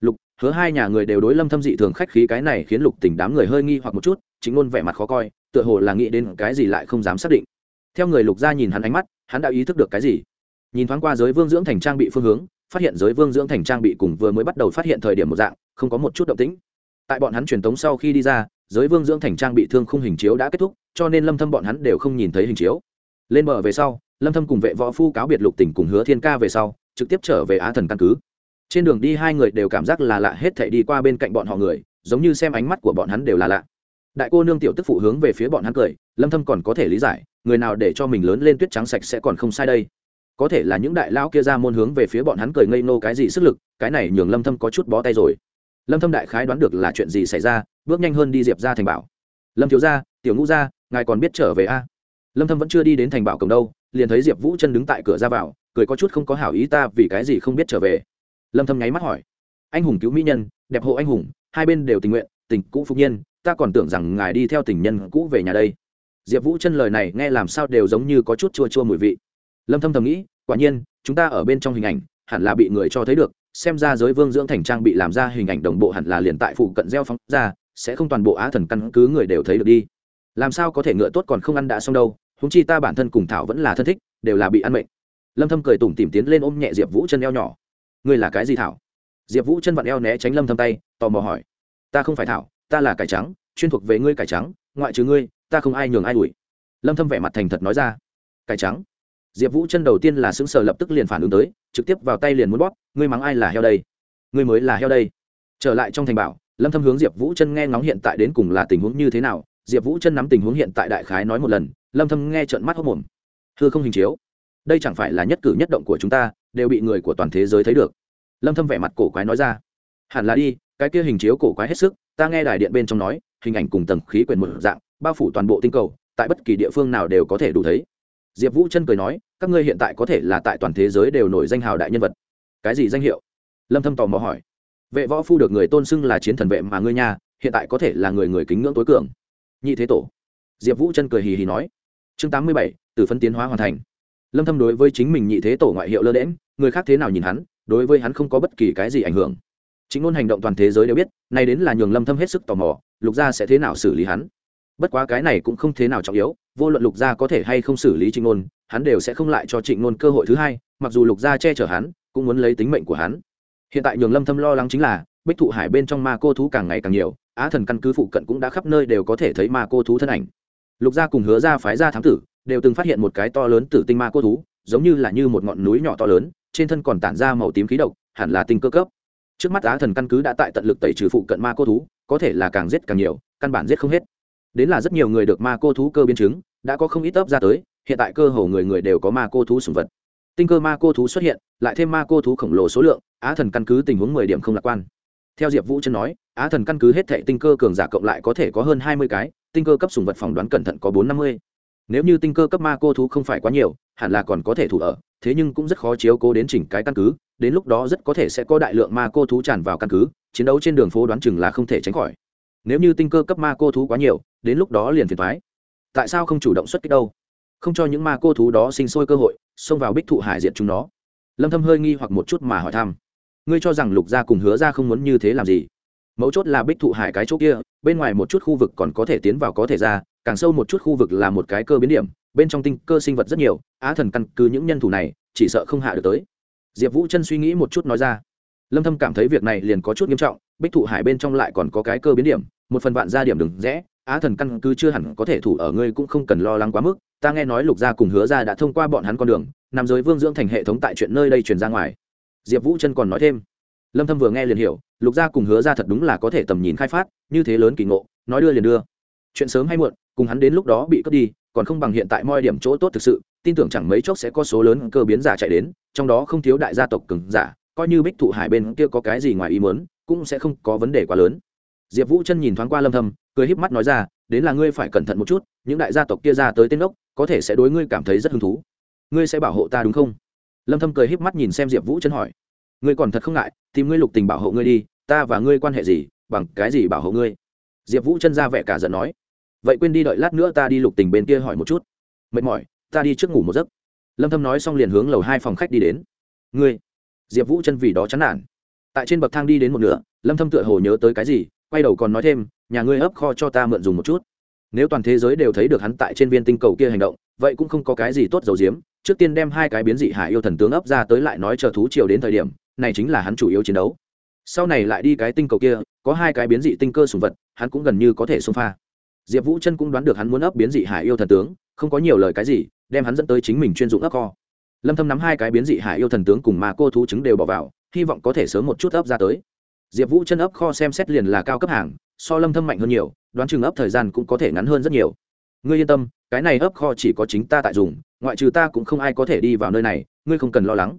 Lục, hứa hai nhà người đều đối lâm thâm dị thường khách khí, cái này khiến lục tình đám người hơi nghi hoặc một chút, chính luôn vẻ mặt khó coi, tựa hồ là nghĩ đến cái gì lại không dám xác định. Theo người lục gia nhìn hắn ánh mắt, hắn đã ý thức được cái gì? Nhìn thoáng qua giới vương dưỡng thành trang bị phương hướng, phát hiện giới vương dưỡng thành trang bị cùng vừa mới bắt đầu phát hiện thời điểm một dạng, không có một chút động tĩnh. Tại bọn hắn truyền tống sau khi đi ra giới vương dưỡng thành trang bị thương không hình chiếu đã kết thúc, cho nên lâm thâm bọn hắn đều không nhìn thấy hình chiếu. Lên bờ về sau, lâm thâm cùng vệ võ phu cáo biệt lục tỉnh cùng hứa thiên ca về sau, trực tiếp trở về á thần căn cứ. Trên đường đi hai người đều cảm giác là lạ, hết thảy đi qua bên cạnh bọn họ người, giống như xem ánh mắt của bọn hắn đều là lạ. Đại cô nương tiểu tức phụ hướng về phía bọn hắn cười, lâm thâm còn có thể lý giải, người nào để cho mình lớn lên tuyết trắng sạch sẽ còn không sai đây. Có thể là những đại lão kia ra môn hướng về phía bọn hắn cười ngây nô cái gì sức lực, cái này nhường lâm thâm có chút bó tay rồi lâm thâm đại khái đoán được là chuyện gì xảy ra, bước nhanh hơn đi diệp ra thành bảo. Lâm thiếu gia, tiểu ngũ gia, ngài còn biết trở về a? Lâm thâm vẫn chưa đi đến thành bảo cổng đâu, liền thấy diệp vũ chân đứng tại cửa ra vào, cười có chút không có hảo ý ta vì cái gì không biết trở về. Lâm thâm nháy mắt hỏi. Anh hùng cứu mỹ nhân, đẹp hộ anh hùng, hai bên đều tình nguyện, tình cũ phục nhiên, ta còn tưởng rằng ngài đi theo tình nhân cũ về nhà đây. Diệp vũ chân lời này nghe làm sao đều giống như có chút chua chua mùi vị. Lâm thâm thầm nghĩ, quả nhiên, chúng ta ở bên trong hình ảnh, hẳn là bị người cho thấy được xem ra giới vương dưỡng thành trang bị làm ra hình ảnh đồng bộ hẳn là liền tại phụ cận gieo phóng ra, sẽ không toàn bộ á thần căn cứ người đều thấy được đi. Làm sao có thể ngựa tốt còn không ăn đã xong đâu húng chi ta bản thân cùng thảo vẫn là thân thích, đều là bị ăn mệnh. Lâm thâm cười tủm tìm tiến lên ôm nhẹ diệp vũ chân eo nhỏ. Ngươi là cái gì thảo? Diệp vũ chân vặn eo né tránh lâm thâm tay, tò mò hỏi. Ta không phải thảo, ta là cải trắng, chuyên thuộc về ngươi cải trắng, ngoại trừ ngươi, ta không ai nhường ai đuổi. Lâm thâm vẻ mặt thành thật nói ra. Cải trắng? Diệp vũ chân đầu tiên là sững sờ lập tức liền phản ứng tới, trực tiếp vào tay liền muốn bóp, ngươi mắng ai là heo đây? Ngươi mới là heo đây. Trở lại trong thành bảo, lâm thâm hướng diệp vũ chân nghe ngóng hiện tại đến cùng là tình huống như thế nào. Diệp vũ chân nắm tình huống hiện tại đại khái nói một lần, lâm thâm nghe trợn mắt hốc mồm Thưa không hình chiếu, đây chẳng phải là nhất cử nhất động của chúng ta, đều bị người của toàn thế giới thấy được. Lâm thâm vẻ mặt cổ quái nói ra. Hẳn là đi, cái kia hình chiếu cổ quái hết sức, ta nghe đài điện bên trong nói, hình ảnh cùng tầng khí quyển một dạng, bao phủ toàn bộ tinh cầu, tại bất kỳ địa phương nào đều có thể đủ thấy diệp vũ chân cười nói các ngươi hiện tại có thể là tại toàn thế giới đều nổi danh hào đại nhân vật. Cái gì danh hiệu? Lâm thâm tò mò hỏi. Vệ võ phu được người tôn xưng là chiến thần vệ mà ngươi nha hiện tại có thể là người người kính ngưỡng tối cường. Nhị thế tổ. Diệp vũ chân cười hì hì nói. Chương 87, từ phân tiến hóa hoàn thành. Lâm thâm đối với chính mình nhị thế tổ ngoại hiệu lơ đễm người khác thế nào nhìn hắn đối với hắn không có bất kỳ cái gì ảnh hưởng. Chính ngôn hành động toàn thế giới đều biết này đến là nhường lâm thâm hết sức tò mò lục gia sẽ thế nào xử lý hắn. Bất quá cái này cũng không thế nào trọng yếu vô luận lục gia có thể hay không xử lý trịnh ngôn hắn đều sẽ không lại cho trịnh ngôn cơ hội thứ hai, mặc dù lục gia che chở hắn, cũng muốn lấy tính mệnh của hắn. Hiện tại nhường lâm thâm lo lắng chính là, bích thụ hải bên trong ma cô thú càng ngày càng nhiều, á thần căn cứ phụ cận cũng đã khắp nơi đều có thể thấy ma cô thú thân ảnh. Lục gia cùng hứa gia phái gia thám tử, đều từng phát hiện một cái to lớn tử tinh ma cô thú, giống như là như một ngọn núi nhỏ to lớn, trên thân còn tản ra màu tím khí độc, hẳn là tinh cơ cấp. Trước mắt á thần căn cứ đã tại tận lực tẩy trừ phụ cận ma cô thú, có thể là càng giết càng nhiều, căn bản giết không hết. Đến là rất nhiều người được ma cô thú cơ biến chứng đã có không ít ấp ra tới, hiện tại cơ hồ người người đều có ma cô thú sùng vật. Tinh cơ ma cô thú xuất hiện, lại thêm ma cô thú khổng lồ số lượng, á thần căn cứ tình huống mười điểm không lạc quan. Theo diệp vũ chân nói, á thần căn cứ hết thệ tinh cơ cường giả cộng lại có thể có hơn hai mươi cái, tinh cơ cấp sùng vật phỏng đoán cẩn thận có bốn năm mươi. Nếu như tinh cơ cấp ma cô thú không phải quá nhiều, hẳn là còn có thể thủ ở, thế nhưng cũng rất khó chiếu cố đến chỉnh cái căn cứ, đến lúc đó rất có thể sẽ có đại lượng ma cô thú tràn vào căn cứ, chiến đấu trên đường phố đoán chừng là không thể tránh khỏi. Nếu như tinh cơ cấp ma cô thú quá nhiều, đến lúc đó liền phiền thoái tại sao không chủ động xuất kích đâu? Không cho những ma cô thú đó sinh sôi cơ hội, xông vào bích thụ hải diệt chúng nó. Lâm thâm hơi nghi hoặc một chút mà hỏi thăm. Ngươi cho rằng lục gia cùng hứa gia không muốn như thế làm gì? Mấu chốt là bích thụ hải cái chỗ kia, bên ngoài một chút khu vực còn có thể tiến vào có thể ra, càng sâu một chút khu vực là một cái cơ biến điểm, bên trong tinh cơ sinh vật rất nhiều, á thần căn cứ những nhân thủ này, chỉ sợ không hạ được tới. Diệp vũ chân suy nghĩ một chút nói ra. Lâm thâm cảm thấy việc này liền có chút nghiêm trọng, bích thụ hải bên trong lại còn có cái cơ biến điểm, một phần vạn ra điểm đừng rẽ á thần căn cứ chưa hẳn có thể thủ ở ngươi cũng không cần lo lắng quá mức, ta nghe nói lục gia cùng hứa gia đã thông qua bọn hắn con đường nằm giới vương dưỡng thành hệ thống tại chuyện nơi đây truyền ra ngoài. Diệp vũ chân còn nói thêm. Lâm thâm vừa nghe liền hiểu, lục gia cùng hứa gia thật đúng là có thể tầm nhìn khai phát, như thế lớn kỳ ngộ, nói đưa liền đưa. Chuyện sớm hay muộn, cùng hắn đến lúc đó bị cướp đi, còn không bằng hiện tại moi điểm chỗ tốt thực sự, tin tưởng chẳng mấy chốc sẽ có số lớn cơ biến giả chạy đến, trong đó không thiếu đại gia tộc cường giả, coi như bích thụ hải bên kia có cái gì ngoài ý muốn, cũng sẽ không có vấn đề quá lớn. Diệp vũ chân nhìn thoáng qua lâm thâm cười híp mắt nói ra, đến là ngươi phải cẩn thận một chút, những đại gia tộc kia ra tới tên ốc, có thể sẽ đối ngươi cảm thấy rất hứng thú. Ngươi sẽ bảo hộ ta đúng không? Lâm thâm cười híp mắt nhìn xem diệp vũ chân hỏi, ngươi còn thật không ngại, tìm ngươi lục tình bảo hộ ngươi đi, ta và ngươi quan hệ gì, bằng cái gì bảo hộ ngươi? Diệp vũ chân ra vẻ cả giận nói, vậy quên đi đợi lát nữa ta đi lục tình bên kia hỏi một chút. Mệt mỏi, ta đi trước ngủ một giấc. Lâm thâm nói xong liền hướng lầu hai phòng khách đi đến. Ngươi? Diệp vũ chân vì đó chán nản. Tại trên bậc thang đi đến một nửa, lâm thâm tựa hồ nhớ tới cái gì, quay đầu còn nói thêm nhà ngươi ấp kho cho ta mượn dùng một chút. Nếu toàn thế giới đều thấy được hắn tại trên viên tinh cầu kia hành động, vậy cũng không có cái gì tốt dầu diếm trước tiên đem hai cái biến dị hải yêu thần tướng ấp ra tới lại nói chờ thú triều đến thời điểm, này chính là hắn chủ yếu chiến đấu. Sau này lại đi cái tinh cầu kia, có hai cái biến dị tinh cơ sùng vật, hắn cũng gần như có thể xông pha. Diệp vũ chân cũng đoán được hắn muốn ấp biến dị hải yêu thần tướng, không có nhiều lời cái gì, đem hắn dẫn tới chính mình chuyên dụng ấp kho. Lâm thâm nắm hai cái biến dị hải yêu thần tướng cùng mà cô thú trứng đều bỏ vào, hy vọng có thể sớm một chút ấp ra tới. Diệp vũ chân ấp kho xem xét liền là cao cấp hàng so lâm thâm mạnh hơn nhiều, đoán chừng ấp thời gian cũng có thể ngắn hơn rất nhiều. Ngươi yên tâm, cái này ấp kho chỉ có chính ta tại dùng, ngoại trừ ta cũng không ai có thể đi vào nơi này, ngươi không cần lo lắng.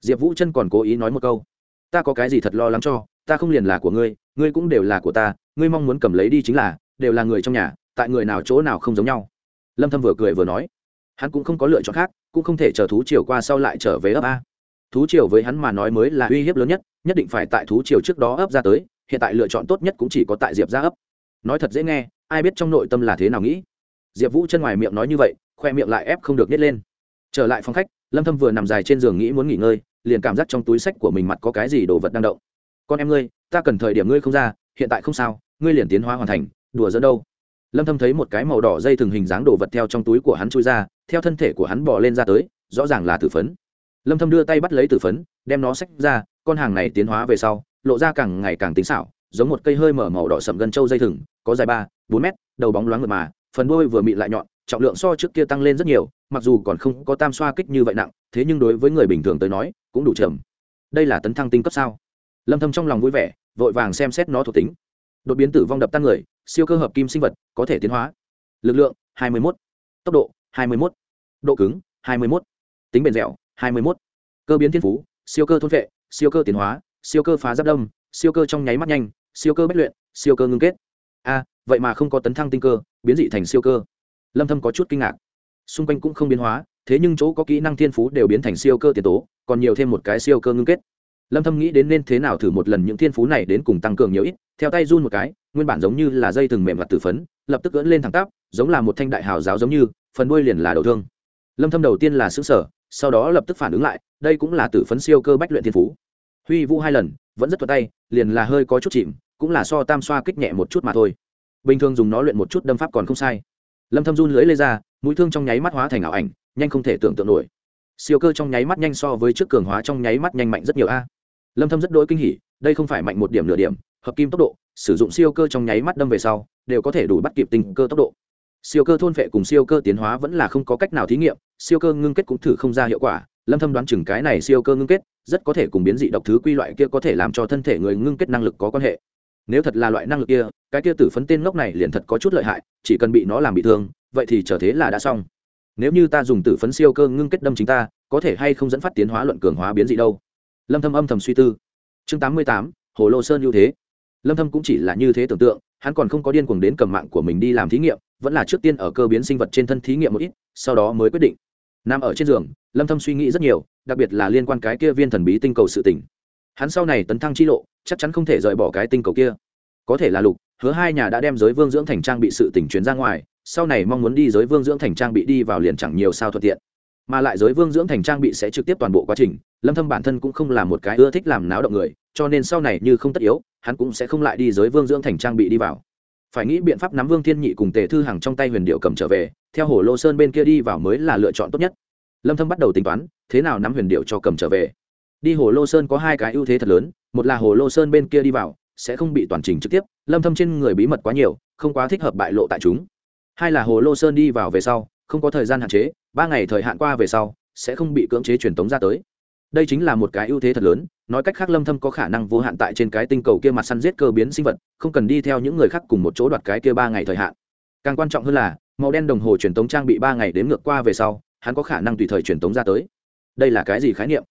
Diệp vũ chân còn cố ý nói một câu. Ta có cái gì thật lo lắng cho, ta không liền là của ngươi ngươi cũng đều là của ta, ngươi mong muốn cầm lấy đi chính là, đều là người trong nhà, tại người nào chỗ nào không giống nhau. Lâm thâm vừa cười vừa nói. Hắn cũng không có lựa chọn khác, cũng không thể chờ thú triều qua sau lại trở về ấp a. Thú triều với hắn mà nói mới là uy hiếp lớn nhất nhất định phải tại thú triều trước đó ấp ra tới hiện tại lựa chọn tốt nhất cũng chỉ có tại diệp ra ấp. Nói thật dễ nghe, ai biết trong nội tâm là thế nào nghĩ. Diệp vũ chân ngoài miệng nói như vậy, khoe miệng lại ép không được nhét lên. Trở lại phòng khách, lâm thâm vừa nằm dài trên giường nghĩ muốn nghỉ ngơi, liền cảm giác trong túi sách của mình mặt có cái gì đồ vật đang động. Con em ngươi, ta cần thời điểm ngươi không ra, hiện tại không sao, ngươi liền tiến hóa hoàn thành, đùa dẫn đâu. Lâm thâm thấy một cái màu đỏ dây thường hình dáng đồ vật theo trong túi của hắn chui ra, theo thân thể của hắn bò lên ra tới, rõ ràng là tử phấn. Lâm thâm đưa tay bắt lấy tử phấn, đem nó xách ra, con hàng này tiến hóa về sau lộ ra càng ngày càng tính xảo, giống một cây hơi mở màu đỏ sậm gân trâu dây thừng, có dài ba, bốn mét, đầu bóng loáng mượt mà, phần đuôi vừa mịn lại nhọn, trọng lượng so trước kia tăng lên rất nhiều, mặc dù còn không có tam xoa kích như vậy nặng, thế nhưng đối với người bình thường tới nói, cũng đủ trầm đây là tấn thăng tinh cấp sao lâm thâm trong lòng vui vẻ, vội vàng xem xét nó thuộc tính đột biến tử vong đập tăng người, siêu cơ hợp kim sinh vật có thể tiến hóa lực lượng 21. tốc độ 21. độ cứng 21. tính bền dẻo 21. cơ biến thiên phú, siêu cơ thôn vệ siêu cơ tiến hóa siêu cơ phá giáp đông siêu cơ trong nháy mắt nhanh, siêu cơ bất luyện, siêu cơ ngưng kết. A vậy mà không có tấn thăng tinh cơ, biến dị thành siêu cơ. Lâm thâm có chút kinh ngạc. Xung quanh cũng không biến hóa, thế nhưng chỗ có kỹ năng thiên phú đều biến thành siêu cơ tiền tố, còn nhiều thêm một cái siêu cơ ngưng kết. Lâm thâm nghĩ đến nên thế nào thử một lần những thiên phú này đến cùng tăng cường nhiều ít, theo tay run một cái, nguyên bản giống như là dây từng mềm vặt tử phấn, lập tức ưỡn lên thẳng tắp, giống là một thanh đại hào giáo giống như, phần đuôi liền là đầu thương. Lâm thâm đầu tiên là sững sở sau đó lập tức phản ứng lại, đây cũng là tử phấn siêu cơ bách luyện thiên phú huy vũ hai lần, vẫn rất thuận tay, liền là hơi có chút chìm, cũng là so tam xoa kích nhẹ một chút mà thôi. Bình thường dùng nó luyện một chút đâm pháp còn không sai. Lâm thâm run lưới lê ra, mũi thương trong nháy mắt hóa thành ảo ảnh, nhanh không thể tưởng tượng nổi. Siêu cơ trong nháy mắt nhanh so với trước cường hóa trong nháy mắt nhanh mạnh rất nhiều a. Lâm thâm rất đỗi kinh hỉ, đây không phải mạnh một điểm nửa điểm, hợp kim tốc độ, sử dụng siêu cơ trong nháy mắt đâm về sau, đều có thể đủ bắt kịp tình cơ tốc độ. Siêu cơ thôn phệ cùng siêu cơ tiến hóa vẫn là không có cách nào thí nghiệm, siêu cơ ngưng kết cũng thử không ra hiệu quả, lâm thâm đoán chừng cái này siêu cơ ngưng kết rất có thể cùng biến dị độc thứ quy loại kia có thể làm cho thân thể người ngưng kết năng lực có quan hệ. Nếu thật là loại năng lực kia cái kia tử phấn tên ngốc này liền thật có chút lợi hại chỉ cần bị nó làm bị thương vậy thì trở thế là đã xong. Nếu như ta dùng tử phấn siêu cơ ngưng kết đâm chính ta có thể hay không dẫn phát tiến hóa luận cường hóa biến dị đâu? Lâm thâm âm thầm suy tư. Chương 88, hồ lô sơn ưu thế. Lâm thâm cũng chỉ là như thế tưởng tượng hắn còn không có điên cuồng đến cầm mạng của mình đi làm thí nghiệm vẫn là trước tiên ở cơ biến sinh vật trên thân thí nghiệm một ít sau đó mới quyết định nằm ở trên giường, lâm thâm suy nghĩ rất nhiều, đặc biệt là liên quan cái kia viên thần bí tinh cầu sự tình. Hắn sau này tấn thăng chi lộ, chắc chắn không thể rời bỏ cái tinh cầu kia. Có thể là lục, hứa hai nhà đã đem giới vương dưỡng thành trang bị sự tình truyền ra ngoài, sau này mong muốn đi giới vương dưỡng thành trang bị đi vào liền chẳng nhiều sao thuận tiện. Mà lại giới vương dưỡng thành trang bị sẽ trực tiếp toàn bộ quá trình, lâm thâm bản thân cũng không là một cái ưa thích làm náo động người, cho nên sau này như không tất yếu, hắn cũng sẽ không lại đi giới vương dưỡng thành trang bị đi vào phải nghĩ biện pháp nắm vương thiên nhị cùng tề thư hàng trong tay huyền điệu cầm trở về, theo hồ lô sơn bên kia đi vào mới là lựa chọn tốt nhất. Lâm thâm bắt đầu tính toán, thế nào nắm huyền điệu cho cầm trở về. Đi hồ lô sơn có hai cái ưu thế thật lớn, một là hồ lô sơn bên kia đi vào, sẽ không bị toàn trình trực tiếp, lâm thâm trên người bí mật quá nhiều, không quá thích hợp bại lộ tại chúng. Hai là hồ lô sơn đi vào về sau, không có thời gian hạn chế, ba ngày thời hạn qua về sau, sẽ không bị cưỡng chế truyền tống ra tới đây chính là một cái ưu thế thật lớn, nói cách khác lâm thâm có khả năng vô hạn tại trên cái tinh cầu kia mặt săn giết cơ biến sinh vật, không cần đi theo những người khác cùng một chỗ đoạt cái kia ba ngày thời hạn. Càng quan trọng hơn là, màu đen đồng hồ truyền tống trang bị ba ngày đến ngược qua về sau, hắn có khả năng tùy thời truyền tống ra tới. Đây là cái gì khái niệm?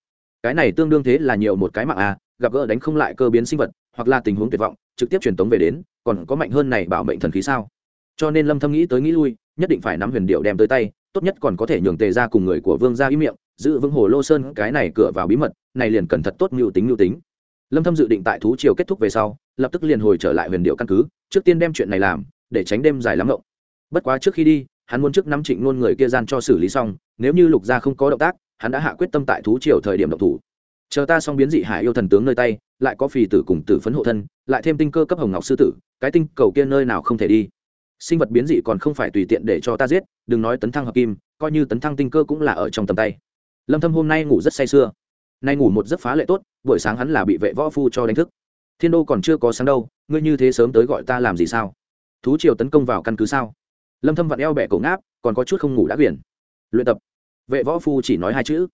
Cái này tương đương thế là nhiều một cái mạng a gặp gỡ đánh không lại cơ biến sinh vật, hoặc là tình huống tuyệt vọng, trực tiếp truyền tống về đến, còn có mạnh hơn này bảo mệnh thần khí sao? Cho nên lâm thâm nghĩ tới nghĩ lui, nhất định phải nắm huyền điệu đem tới tay, tốt nhất còn có thể nhường tề ra cùng người của vương gia ý miệng giữ vững hồ lô sơn, cái này cửa vào bí mật, này liền cẩn thật tốt mưu tính mưu tính. Lâm thâm dự định tại thú triều kết thúc về sau, lập tức liền hồi trở lại huyền điệu căn cứ, trước tiên đem chuyện này làm, để tránh đêm dài lắm ngộng. Bất quá trước khi đi, hắn muốn trước nắm trịnh nôn người kia gian cho xử lý xong, nếu như lục gia không có động tác, hắn đã hạ quyết tâm tại thú triều thời điểm động thủ. Chờ ta xong biến dị hải yêu thần tướng nơi tay, lại có phì tử cùng tử phấn hộ thân, lại thêm tinh cơ cấp hồng ngọc sư tử, cái tinh cầu kia nơi nào không thể đi. Sinh vật biến dị còn không phải tùy tiện để cho ta giết, đừng nói tấn thăng hợp kim, coi như tấn thăng tinh cơ cũng là ở trong tầm tay lâm thâm hôm nay ngủ rất say sưa. Nay ngủ một giấc phá lệ tốt, buổi sáng hắn là bị vệ võ phu cho đánh thức. Thiên đô còn chưa có sáng đâu, ngươi như thế sớm tới gọi ta làm gì sao? Thú triều tấn công vào căn cứ sao? Lâm thâm vặn eo bẻ cổ ngáp, còn có chút không ngủ đã biển. Luyện tập. Vệ võ phu chỉ nói hai chữ.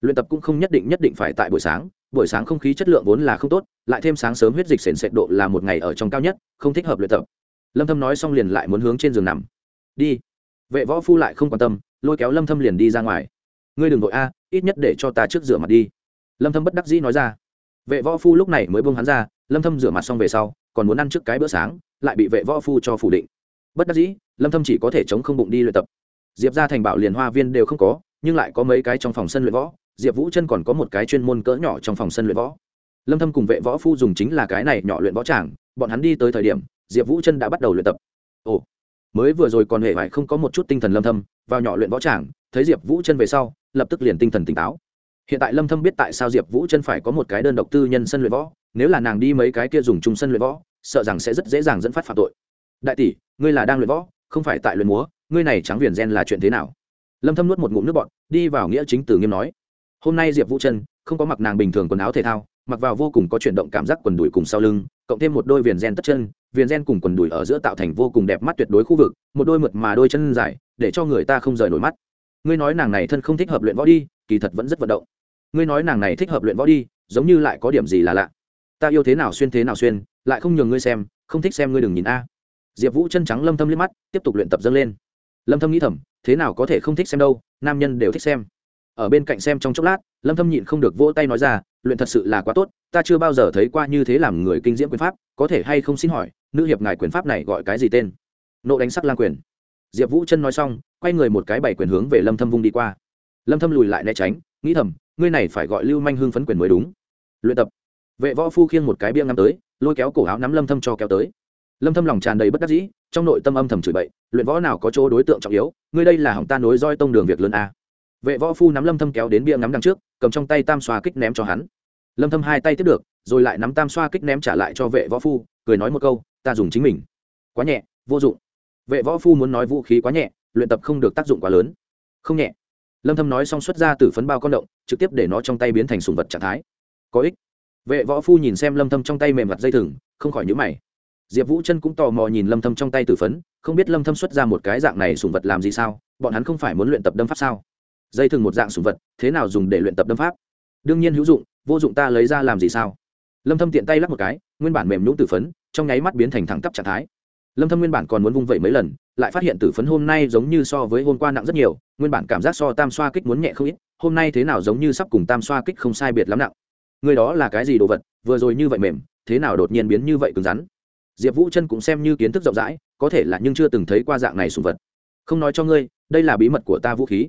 Luyện tập cũng không nhất định nhất định phải tại buổi sáng buổi sáng không khí chất lượng vốn là không tốt, lại thêm sáng sớm huyết dịch sền sệt độ là một ngày ở trong cao nhất, không thích hợp luyện tập. Lâm thâm nói xong liền lại muốn hướng trên giường nằm. Đi. Vệ võ phu lại không quan tâm, lôi kéo lâm thâm liền đi ra ngoài. Ngươi đừng vội a ít nhất để cho ta trước rửa mặt đi. Lâm thâm bất đắc dĩ nói ra. Vệ võ phu lúc này mới buông hắn ra, lâm thâm rửa mặt xong về sau, còn muốn ăn trước cái bữa sáng, lại bị vệ võ phu cho phủ định. Bất đắc dĩ, lâm thâm chỉ có thể chống không bụng đi luyện tập. Diệp gia thành bảo liền hoa viên đều không có, nhưng lại có mấy cái trong phòng sân luyện võ, diệp vũ chân còn có một cái chuyên môn cỡ nhỏ trong phòng sân luyện võ. Lâm thâm cùng vệ võ phu dùng chính là cái này nhỏ luyện võ tràng, bọn hắn đi tới thời điểm, diệp vũ chân đã bắt đầu luyện tập. Ồ mới vừa rồi còn hề phải không có một chút tinh thần lâm thâm, vào nhỏ luyện võ tràng, thấy diệp vũ chân về sau, lập tức liền tinh thần tỉnh táo. Hiện tại lâm thâm biết tại sao diệp vũ chân phải có một cái đơn độc tư nhân sân luyện võ, nếu là nàng đi mấy cái kia dùng chung sân luyện võ, sợ rằng sẽ rất dễ dàng dẫn phát phạm tội. Đại tỷ, ngươi là đang luyện võ, không phải tại luyện múa, ngươi này trắng viền gen là chuyện thế nào? Lâm thâm nuốt một ngụm nước bọt, đi vào nghĩa chính từ nghiêm nói. Hôm nay diệp vũ chân không có mặc nàng bình thường quần áo thể thao mặc vào vô cùng có chuyển động cảm giác quần đùi cùng sau lưng, cộng thêm một đôi viền gen tất chân, viền gen cùng quần đùi ở giữa tạo thành vô cùng đẹp mắt tuyệt đối khu vực, một đôi mượt mà đôi chân dài, để cho người ta không rời nổi mắt. Ngươi nói nàng này thân không thích hợp luyện võ đi, kỳ thật vẫn rất vận động. Ngươi nói nàng này thích hợp luyện võ đi, giống như lại có điểm gì là lạ. Ta yêu thế nào xuyên thế nào xuyên, lại không nhường ngươi xem, không thích xem ngươi đừng nhìn a. Diệp vũ chân trắng lâm thâm liếc mắt, tiếp tục luyện tập dâng lên. Lâm thâm nghĩ thầm, thế nào có thể không thích xem đâu, nam nhân đều thích xem ở bên cạnh xem trong chốc lát, lâm thâm nhịn không được vỗ tay nói ra, luyện thật sự là quá tốt, ta chưa bao giờ thấy qua như thế làm người kinh diễm quyền pháp, có thể hay không xin hỏi, nữ hiệp ngài quyền pháp này gọi cái gì tên? Nộ đánh sắc lang quyền. Diệp vũ chân nói xong, quay người một cái bảy quyền hướng về lâm thâm vung đi qua. Lâm thâm lùi lại né tránh, nghĩ thầm, ngươi này phải gọi lưu manh hương phấn quyền mới đúng. Luyện tập. Vệ võ phu khiêng một cái bia ngắm tới, lôi kéo cổ áo nắm lâm thâm cho kéo tới. Lâm thâm lòng tràn đầy bất đắc dĩ, trong nội tâm âm thầm chửi bậy, luyện võ nào có chỗ đối tượng trọng yếu, ngươi đây là hỏng ta nối roi tông đường việc lớn a vệ võ phu nắm lâm thâm kéo đến bia ngắm đằng trước, cầm trong tay tam xoa kích ném cho hắn. Lâm thâm hai tay tiếp được, rồi lại nắm tam xoa kích ném trả lại cho vệ võ phu, cười nói một câu, ta dùng chính mình. Quá nhẹ, vô dụng. Vệ võ phu muốn nói vũ khí quá nhẹ, luyện tập không được tác dụng quá lớn. Không nhẹ. Lâm thâm nói xong xuất ra từ phấn bao con động, trực tiếp để nó trong tay biến thành sùng vật trạng thái. Có ích. Vệ võ phu nhìn xem lâm thâm trong tay mềm mặt dây thừng, không khỏi nhíu mày. Diệp vũ chân cũng tò mò nhìn lâm thâm trong tay tử phấn, không biết lâm thâm xuất ra một cái dạng này sùng vật làm gì sao, bọn hắn không phải muốn luyện tập đâm pháp sao? Dây thừng một dạng sùng vật, thế nào dùng để luyện tập đâm pháp? Đương nhiên hữu dụng, vô dụng ta lấy ra làm gì sao? Lâm thâm tiện tay lắc một cái, nguyên bản mềm nhũn tử phấn, trong nháy mắt biến thành thẳng tắp trạng thái. Lâm thâm nguyên bản còn muốn vung vẩy mấy lần, lại phát hiện tử phấn hôm nay giống như so với hôm qua nặng rất nhiều, nguyên bản cảm giác so tam xoa kích muốn nhẹ không ít, hôm nay thế nào giống như sắp cùng tam xoa kích không sai biệt lắm nặng. Người đó là cái gì đồ vật, vừa rồi như vậy mềm, thế nào đột nhiên biến như vậy cứng rắn? Diệp vũ chân cũng xem như kiến thức rộng rãi, có thể là nhưng chưa từng thấy qua dạng này sùng vật. Không nói cho ngươi, đây là bí mật của ta vũ khí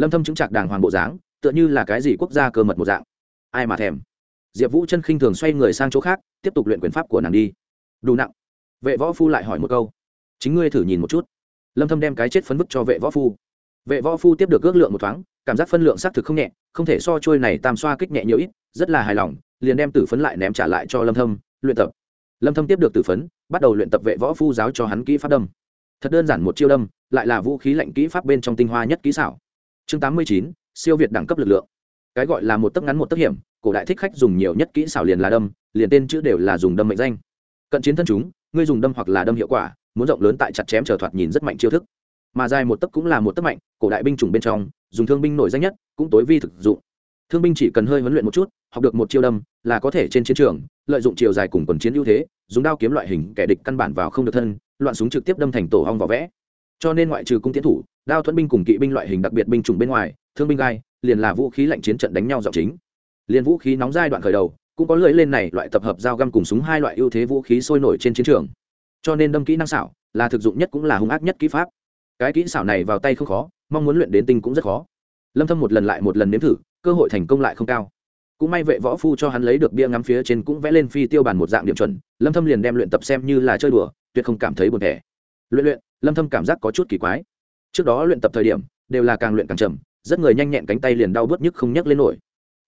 lâm thâm chứng chặt đàng hoàng bộ dáng, tựa như là cái gì quốc gia cơ mật một dạng. Ai mà thèm? Diệp vũ chân khinh thường xoay người sang chỗ khác, tiếp tục luyện quyền pháp của nàng đi. Đủ nặng. Vệ võ phu lại hỏi một câu. Chính ngươi thử nhìn một chút. Lâm thâm đem cái chết phấn bức cho vệ võ phu. Vệ võ phu tiếp được ước lượng một thoáng, cảm giác phân lượng xác thực không nhẹ, không thể so trôi này tam xoa kích nhẹ nhiều ít, rất là hài lòng, liền đem tử phấn lại ném trả lại cho lâm thâm, luyện tập. Lâm thâm tiếp được tử phấn, bắt đầu luyện tập vệ võ phu giáo cho hắn kỹ pháp đâm. Thật đơn giản một chiêu đâm, lại là vũ khí lạnh kỹ pháp bên trong tinh hoa nhất kỹ xảo chương 89, siêu việt đẳng cấp lực lượng. Cái gọi là một tấc ngắn một tấc hiểm cổ đại thích khách dùng nhiều nhất kỹ xảo liền là đâm liền tên chữ đều là dùng đâm mệnh danh. Cận chiến thân chúng ngươi dùng đâm hoặc là đâm hiệu quả muốn rộng lớn tại chặt chém trở thoạt nhìn rất mạnh chiêu thức. Mà dài một tấc cũng là một tấc mạnh cổ đại binh chủng bên trong dùng thương binh nổi danh nhất cũng tối vi thực dụng. Thương binh chỉ cần hơi huấn luyện một chút học được một chiêu đâm là có thể trên chiến trường lợi dụng chiều dài cùng quần chiến ưu thế dùng đao kiếm loại hình kẻ địch căn bản vào không được thân loạn súng trực tiếp đâm thành tổ hong vỏ vẽ. Cho nên ngoại trừ cung tiến thủ đao thuẫn binh cùng kỵ binh loại hình đặc biệt binh chủng bên ngoài, thương binh gai, liền là vũ khí lạnh chiến trận đánh nhau dọc chính. Liền vũ khí nóng giai đoạn khởi đầu, cũng có lưỡi lên này loại tập hợp dao găm cùng súng hai loại ưu thế vũ khí sôi nổi trên chiến trường. Cho nên đâm kỹ năng xảo là thực dụng nhất cũng là hung ác nhất kỹ pháp. Cái kỹ xảo này vào tay không khó, mong muốn luyện đến tinh cũng rất khó. Lâm thâm một lần lại một lần nếm thử, cơ hội thành công lại không cao. Cũng may vệ võ phu cho hắn lấy được bia ngắm phía trên cũng vẽ lên phi tiêu bản một dạng điểm chuẩn, lâm thâm liền đem luyện tập xem như là chơi đùa, tuyệt không cảm thấy buồn thẻ luyện luyện, lâm thâm cảm giác có chút kỳ quái trước đó luyện tập thời điểm, đều là càng luyện càng chậm, rất người nhanh nhẹn cánh tay liền đau bớt nhức không nhấc lên nổi.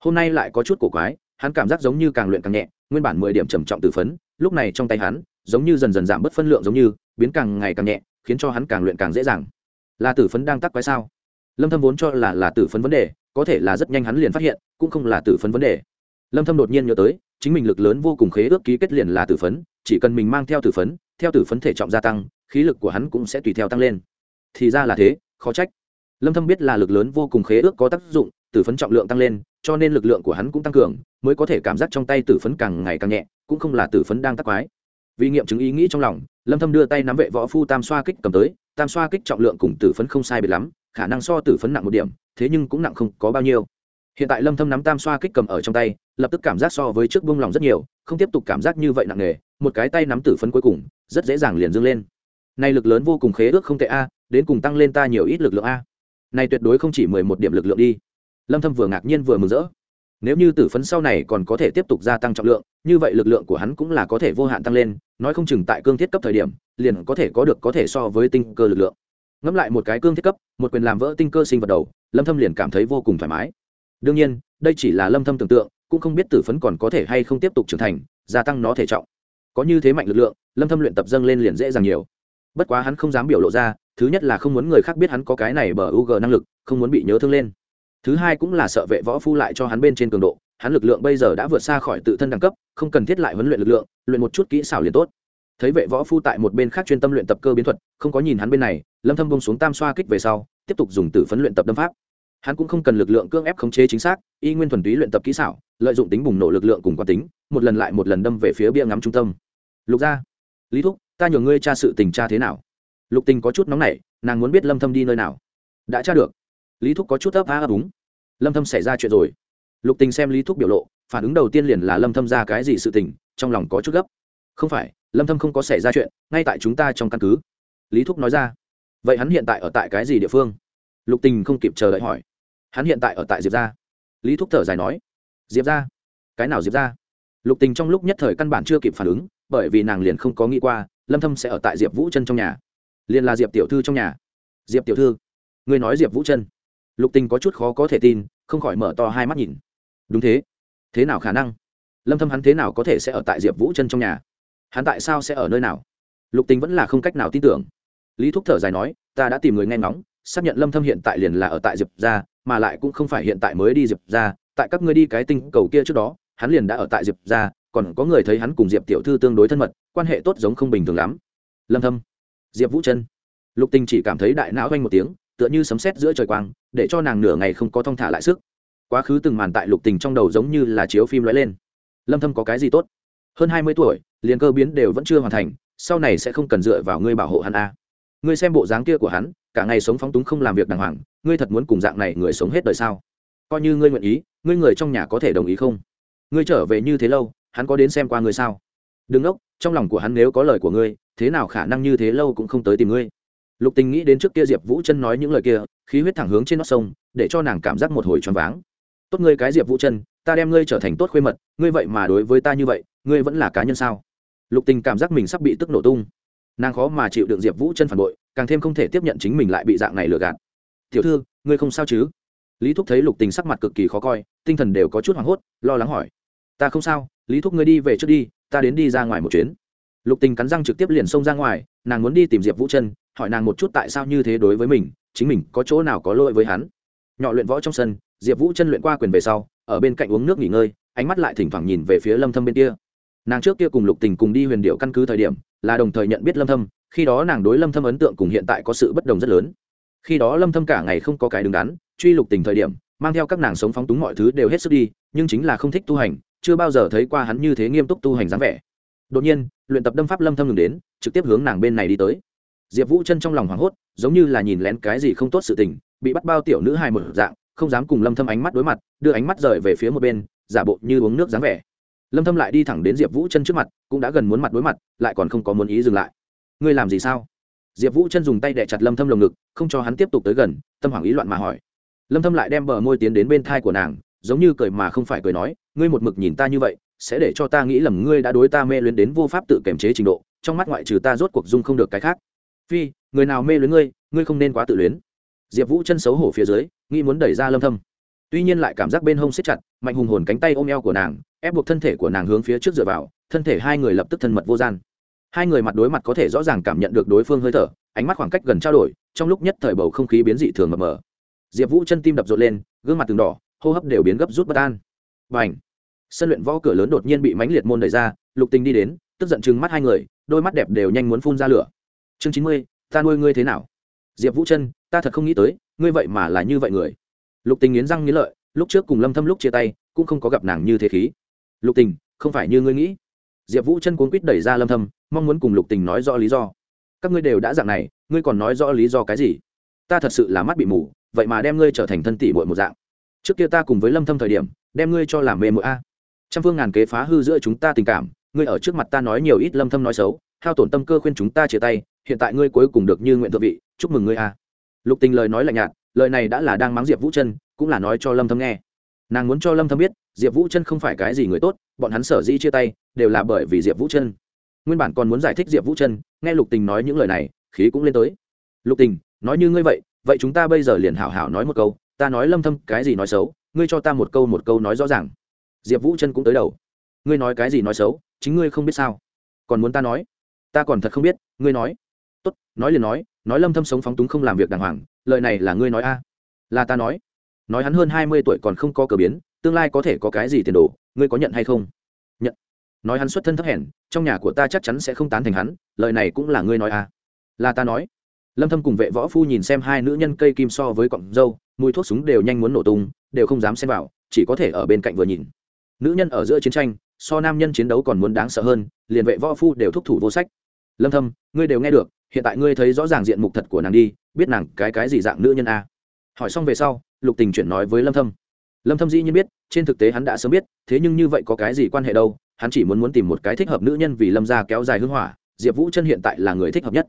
Hôm nay lại có chút cổ quái, hắn cảm giác giống như càng luyện càng nhẹ, nguyên bản 10 điểm trầm trọng từ phấn, lúc này trong tay hắn, giống như dần dần giảm bớt phân lượng giống như, biến càng ngày càng nhẹ, khiến cho hắn càng luyện càng dễ dàng. Là tử phấn đang tắc quái sao? Lâm thâm vốn cho là là tử phấn vấn đề, có thể là rất nhanh hắn liền phát hiện, cũng không là tử phấn vấn đề. Lâm thâm đột nhiên nhớ tới, chính mình lực lớn vô cùng khế ước ký kết liền là tử phấn, chỉ cần mình mang theo tử phấn, theo tử phấn thể trọng gia tăng, khí lực của hắn cũng sẽ tùy theo tăng lên thì ra là thế, khó trách. Lâm thâm biết là lực lớn vô cùng khế ước có tác dụng, tử phấn trọng lượng tăng lên, cho nên lực lượng của hắn cũng tăng cường, mới có thể cảm giác trong tay tử phấn càng ngày càng nhẹ, cũng không là tử phấn đang tắc quái. Vì nghiệm chứng ý nghĩ trong lòng, lâm thâm đưa tay nắm vệ võ phu tam xoa kích cầm tới, tam xoa kích trọng lượng cùng tử phấn không sai biệt lắm, khả năng so tử phấn nặng một điểm, thế nhưng cũng nặng không có bao nhiêu. Hiện tại lâm thâm nắm tam xoa kích cầm ở trong tay, lập tức cảm giác so với trước buông lòng rất nhiều, không tiếp tục cảm giác như vậy nặng nề, một cái tay nắm tử phấn cuối cùng, rất dễ dàng liền dương lên này lực lớn vô cùng khế ước không tệ a, đến cùng tăng lên ta nhiều ít lực lượng a. Này tuyệt đối không chỉ 11 điểm lực lượng đi. Lâm thâm vừa ngạc nhiên vừa mừng rỡ. Nếu như tử phấn sau này còn có thể tiếp tục gia tăng trọng lượng, như vậy lực lượng của hắn cũng là có thể vô hạn tăng lên, nói không chừng tại cương thiết cấp thời điểm, liền có thể có được có thể so với tinh cơ lực lượng. Ngẫm lại một cái cương thiết cấp, một quyền làm vỡ tinh cơ sinh vật đầu, lâm thâm liền cảm thấy vô cùng thoải mái. Đương nhiên, đây chỉ là lâm thâm tưởng tượng, cũng không biết tử phấn còn có thể hay không tiếp tục trưởng thành, gia tăng nó thể trọng. Có như thế mạnh lực lượng, lâm thâm luyện tập dâng lên liền dễ dàng nhiều bất quá hắn không dám biểu lộ ra, thứ nhất là không muốn người khác biết hắn có cái này bờ UG năng lực, không muốn bị nhớ thương lên. Thứ hai cũng là sợ vệ võ phu lại cho hắn bên trên cường độ, hắn lực lượng bây giờ đã vượt xa khỏi tự thân đẳng cấp, không cần thiết lại huấn luyện lực lượng, luyện một chút kỹ xảo liền tốt. Thấy vệ võ phu tại một bên khác chuyên tâm luyện tập cơ biến thuật, không có nhìn hắn bên này, lâm thâm bông xuống tam xoa kích về sau, tiếp tục dùng tử phấn luyện tập đâm pháp. Hắn cũng không cần lực lượng cưỡng ép khống chế chính xác, y nguyên thuần túy luyện tập kỹ xảo, lợi dụng tính bùng nổ lực lượng cùng quán tính, một lần lại một lần đâm về phía bia ngắm trung tâm. Lục gia lý thúc ta nhờ ngươi tra sự tình tra thế nào? Lục tình có chút nóng nảy, nàng muốn biết lâm thâm đi nơi nào. Đã tra được. Lý thúc có chút ấp á ấp úng. Lâm thâm xảy ra chuyện rồi. Lục tình xem lý thúc biểu lộ, phản ứng đầu tiên liền là lâm thâm ra cái gì sự tình, trong lòng có chút gấp. Không phải, lâm thâm không có xảy ra chuyện, ngay tại chúng ta trong căn cứ. Lý thúc nói ra. Vậy hắn hiện tại ở tại cái gì địa phương? Lục tình không kịp chờ đợi hỏi. Hắn hiện tại ở tại diệp gia. Lý thúc thở dài nói. Diệp gia? Cái nào diệp gia? Lục tình trong lúc nhất thời căn bản chưa kịp phản ứng, bởi vì nàng liền không có nghĩ qua lâm thâm sẽ ở tại diệp vũ chân trong nhà liền là diệp tiểu thư trong nhà diệp tiểu thư người nói diệp vũ chân lục tình có chút khó có thể tin không khỏi mở to hai mắt nhìn đúng thế thế nào khả năng lâm thâm hắn thế nào có thể sẽ ở tại diệp vũ chân trong nhà hắn tại sao sẽ ở nơi nào lục tình vẫn là không cách nào tin tưởng lý thúc thở dài nói ta đã tìm người nghe ngóng xác nhận lâm thâm hiện tại liền là ở tại diệp gia, mà lại cũng không phải hiện tại mới đi diệp gia. tại các ngươi đi cái tinh cầu kia trước đó hắn liền đã ở tại diệp gia, còn có người thấy hắn cùng diệp tiểu thư tương đối thân mật quan hệ tốt giống không bình thường lắm. Lâm thâm, diệp vũ chân lục tình chỉ cảm thấy đại não vang một tiếng, tựa như sấm sét giữa trời quang, để cho nàng nửa ngày không có thông thả lại sức. Quá khứ từng màn tại lục tình trong đầu giống như là chiếu phim lóe lên. Lâm thâm có cái gì tốt? Hơn 20 tuổi, liền cơ biến đều vẫn chưa hoàn thành, sau này sẽ không cần dựa vào ngươi bảo hộ hắn a à. ngươi xem bộ dáng kia của hắn, cả ngày sống phóng túng không làm việc đàng hoàng, ngươi thật muốn cùng dạng này người sống hết đời sao? Coi như ngươi nguyện ý, ngươi người trong nhà có thể đồng ý không? Ngươi trở về như thế lâu, hắn có đến xem qua ngươi sao? Đừng ốc trong lòng của hắn nếu có lời của ngươi, thế nào khả năng như thế lâu cũng không tới tìm ngươi. Lục tình nghĩ đến trước kia diệp vũ chân nói những lời kia, khí huyết thẳng hướng trên nóc sông, để cho nàng cảm giác một hồi choáng váng. Tốt ngươi cái diệp vũ chân, ta đem ngươi trở thành tốt khuê mật, ngươi vậy mà đối với ta như vậy, ngươi vẫn là cá nhân sao? Lục tình cảm giác mình sắp bị tức nổ tung. Nàng khó mà chịu được diệp vũ chân phản bội, càng thêm không thể tiếp nhận chính mình lại bị dạng này lừa gạt. Tiểu thư, ngươi không sao chứ? Lý thúc thấy lục tình sắc mặt cực kỳ khó coi, tinh thần đều có chút hoảng hốt, lo lắng hỏi ta không sao, lý thúc ngươi đi về trước đi, ta đến đi ra ngoài một chuyến. Lục tình cắn răng trực tiếp liền xông ra ngoài, nàng muốn đi tìm diệp vũ chân hỏi nàng một chút tại sao như thế đối với mình, chính mình có chỗ nào có lỗi với hắn. Nhỏ luyện võ trong sân, diệp vũ chân luyện qua quyền về sau, ở bên cạnh uống nước nghỉ ngơi, ánh mắt lại thỉnh thoảng nhìn về phía lâm thâm bên kia. Nàng trước kia cùng lục tình cùng đi huyền điệu căn cứ thời điểm, là đồng thời nhận biết lâm thâm, khi đó nàng đối lâm thâm ấn tượng cùng hiện tại có sự bất đồng rất lớn. Khi đó lâm thâm cả ngày không có cái đứng đắn, truy lục tình thời điểm, mang theo các nàng sống phóng túng mọi thứ đều hết sức đi, nhưng chính là không thích tu hành chưa bao giờ thấy qua hắn như thế nghiêm túc tu hành dáng vẻ. Đột nhiên, luyện tập đâm pháp lâm thâm ngừng đến, trực tiếp hướng nàng bên này đi tới. Diệp vũ chân trong lòng hoảng hốt, giống như là nhìn lén cái gì không tốt sự tình, bị bắt bao tiểu nữ hài một dạng, không dám cùng lâm thâm ánh mắt đối mặt, đưa ánh mắt rời về phía một bên, giả bộ như uống nước dáng vẻ. Lâm thâm lại đi thẳng đến diệp vũ chân trước mặt, cũng đã gần muốn mặt đối mặt, lại còn không có muốn ý dừng lại. Ngươi làm gì sao? Diệp vũ chân dùng tay đè chặt lâm thâm lồng ngực, không cho hắn tiếp tục tới gần, tâm hoảng ý loạn mà hỏi. Lâm thâm lại đem bờ môi tiến đến bên thai của nàng giống như cười mà không phải cười nói, ngươi một mực nhìn ta như vậy, sẽ để cho ta nghĩ lầm ngươi đã đối ta mê luyến đến vô pháp tự kiềm chế trình độ, trong mắt ngoại trừ ta rốt cuộc dung không được cái khác. Phi, người nào mê luyến ngươi ngươi không nên quá tự luyến. Diệp vũ chân xấu hổ phía dưới, nghĩ muốn đẩy ra lâm thâm. Tuy nhiên lại cảm giác bên hông siết chặt, mạnh hùng hồn cánh tay ôm eo của nàng, ép buộc thân thể của nàng hướng phía trước dựa vào, thân thể hai người lập tức thân mật vô gian. Hai người mặt đối mặt có thể rõ ràng cảm nhận được đối phương hơi thở, ánh mắt khoảng cách gần trao đổi, trong lúc nhất thời bầu không khí biến dị thường mờ mờ. Diệp vũ chân tim đập rộn lên, gương mặt từng đỏ hô hấp đều biến gấp rút bất an. Và ảnh sân luyện võ cửa lớn đột nhiên bị mánh liệt môn đẩy ra, lục tình đi đến, tức giận chừng mắt hai người, đôi mắt đẹp đều nhanh muốn phun ra lửa. Chương chín mươi, ta nuôi ngươi thế nào? Diệp vũ chân, ta thật không nghĩ tới, ngươi vậy mà là như vậy người. Lục tình nghiến răng nghiến lợi, lúc trước cùng lâm thâm lúc chia tay, cũng không có gặp nàng như thế khí. Lục tình, không phải như ngươi nghĩ. Diệp vũ chân cuốn quýt đẩy ra lâm thâm, mong muốn cùng lục tình nói rõ lý do. Các ngươi đều đã dạng này, ngươi còn nói rõ lý do cái gì? Ta thật sự là mắt bị mù, vậy mà đem ngươi trở thành thân tỷ muội một dạng trước kia ta cùng với lâm thâm thời điểm, đem ngươi cho làm mê muội a. Trăm phương ngàn kế phá hư giữa chúng ta tình cảm, ngươi ở trước mặt ta nói nhiều ít lâm thâm nói xấu, hao tổn tâm cơ khuyên chúng ta chia tay, hiện tại ngươi cuối cùng được như nguyện thượng vị, chúc mừng ngươi a. Lục tình lời nói lạnh nhạt, lời này đã là đang mắng diệp vũ chân, cũng là nói cho lâm thâm nghe. Nàng muốn cho lâm thâm biết, diệp vũ chân không phải cái gì người tốt, bọn hắn sở dĩ chia tay, đều là bởi vì diệp vũ chân. Nguyên bản còn muốn giải thích diệp vũ chân, nghe lục tình nói những lời này, khí cũng lên tới. Lục tình, nói như ngươi vậy vậy chúng ta bây giờ liền hảo hảo nói một câu ta nói lâm thâm cái gì nói xấu, ngươi cho ta một câu một câu nói rõ ràng. Diệp vũ chân cũng tới đầu. Ngươi nói cái gì nói xấu, chính ngươi không biết sao. Còn muốn ta nói? Ta còn thật không biết, ngươi nói. Tốt, nói liền nói nói lâm thâm sống phóng túng không làm việc đàng hoàng, lời này là ngươi nói a? Là ta nói. Nói hắn hơn 20 tuổi còn không có cờ biến, tương lai có thể có cái gì tiền đồ, ngươi có nhận hay không? Nhận. Nói hắn xuất thân thấp hèn, trong nhà của ta chắc chắn sẽ không tán thành hắn, lời này cũng là ngươi nói a? Là ta nói lâm thâm cùng vệ võ phu nhìn xem hai nữ nhân cây kim so với cọng dâu mùi thuốc súng đều nhanh muốn nổ tung, đều không dám xen vào, chỉ có thể ở bên cạnh vừa nhìn. Nữ nhân ở giữa chiến tranh, so nam nhân chiến đấu còn muốn đáng sợ hơn, liền vệ võ phu đều thúc thủ vô sách. Lâm thâm, ngươi đều nghe được, hiện tại ngươi thấy rõ ràng diện mục thật của nàng đi, biết nàng cái cái gì dạng nữ nhân a. Hỏi xong về sau, lục tình chuyển nói với lâm thâm. Lâm thâm dĩ nhiên biết, trên thực tế hắn đã sớm biết, thế nhưng như vậy có cái gì quan hệ đâu, hắn chỉ muốn muốn tìm một cái thích hợp nữ nhân vì lâm gia kéo dài hương hỏa, diệp vũ chân hiện tại là người thích hợp nhất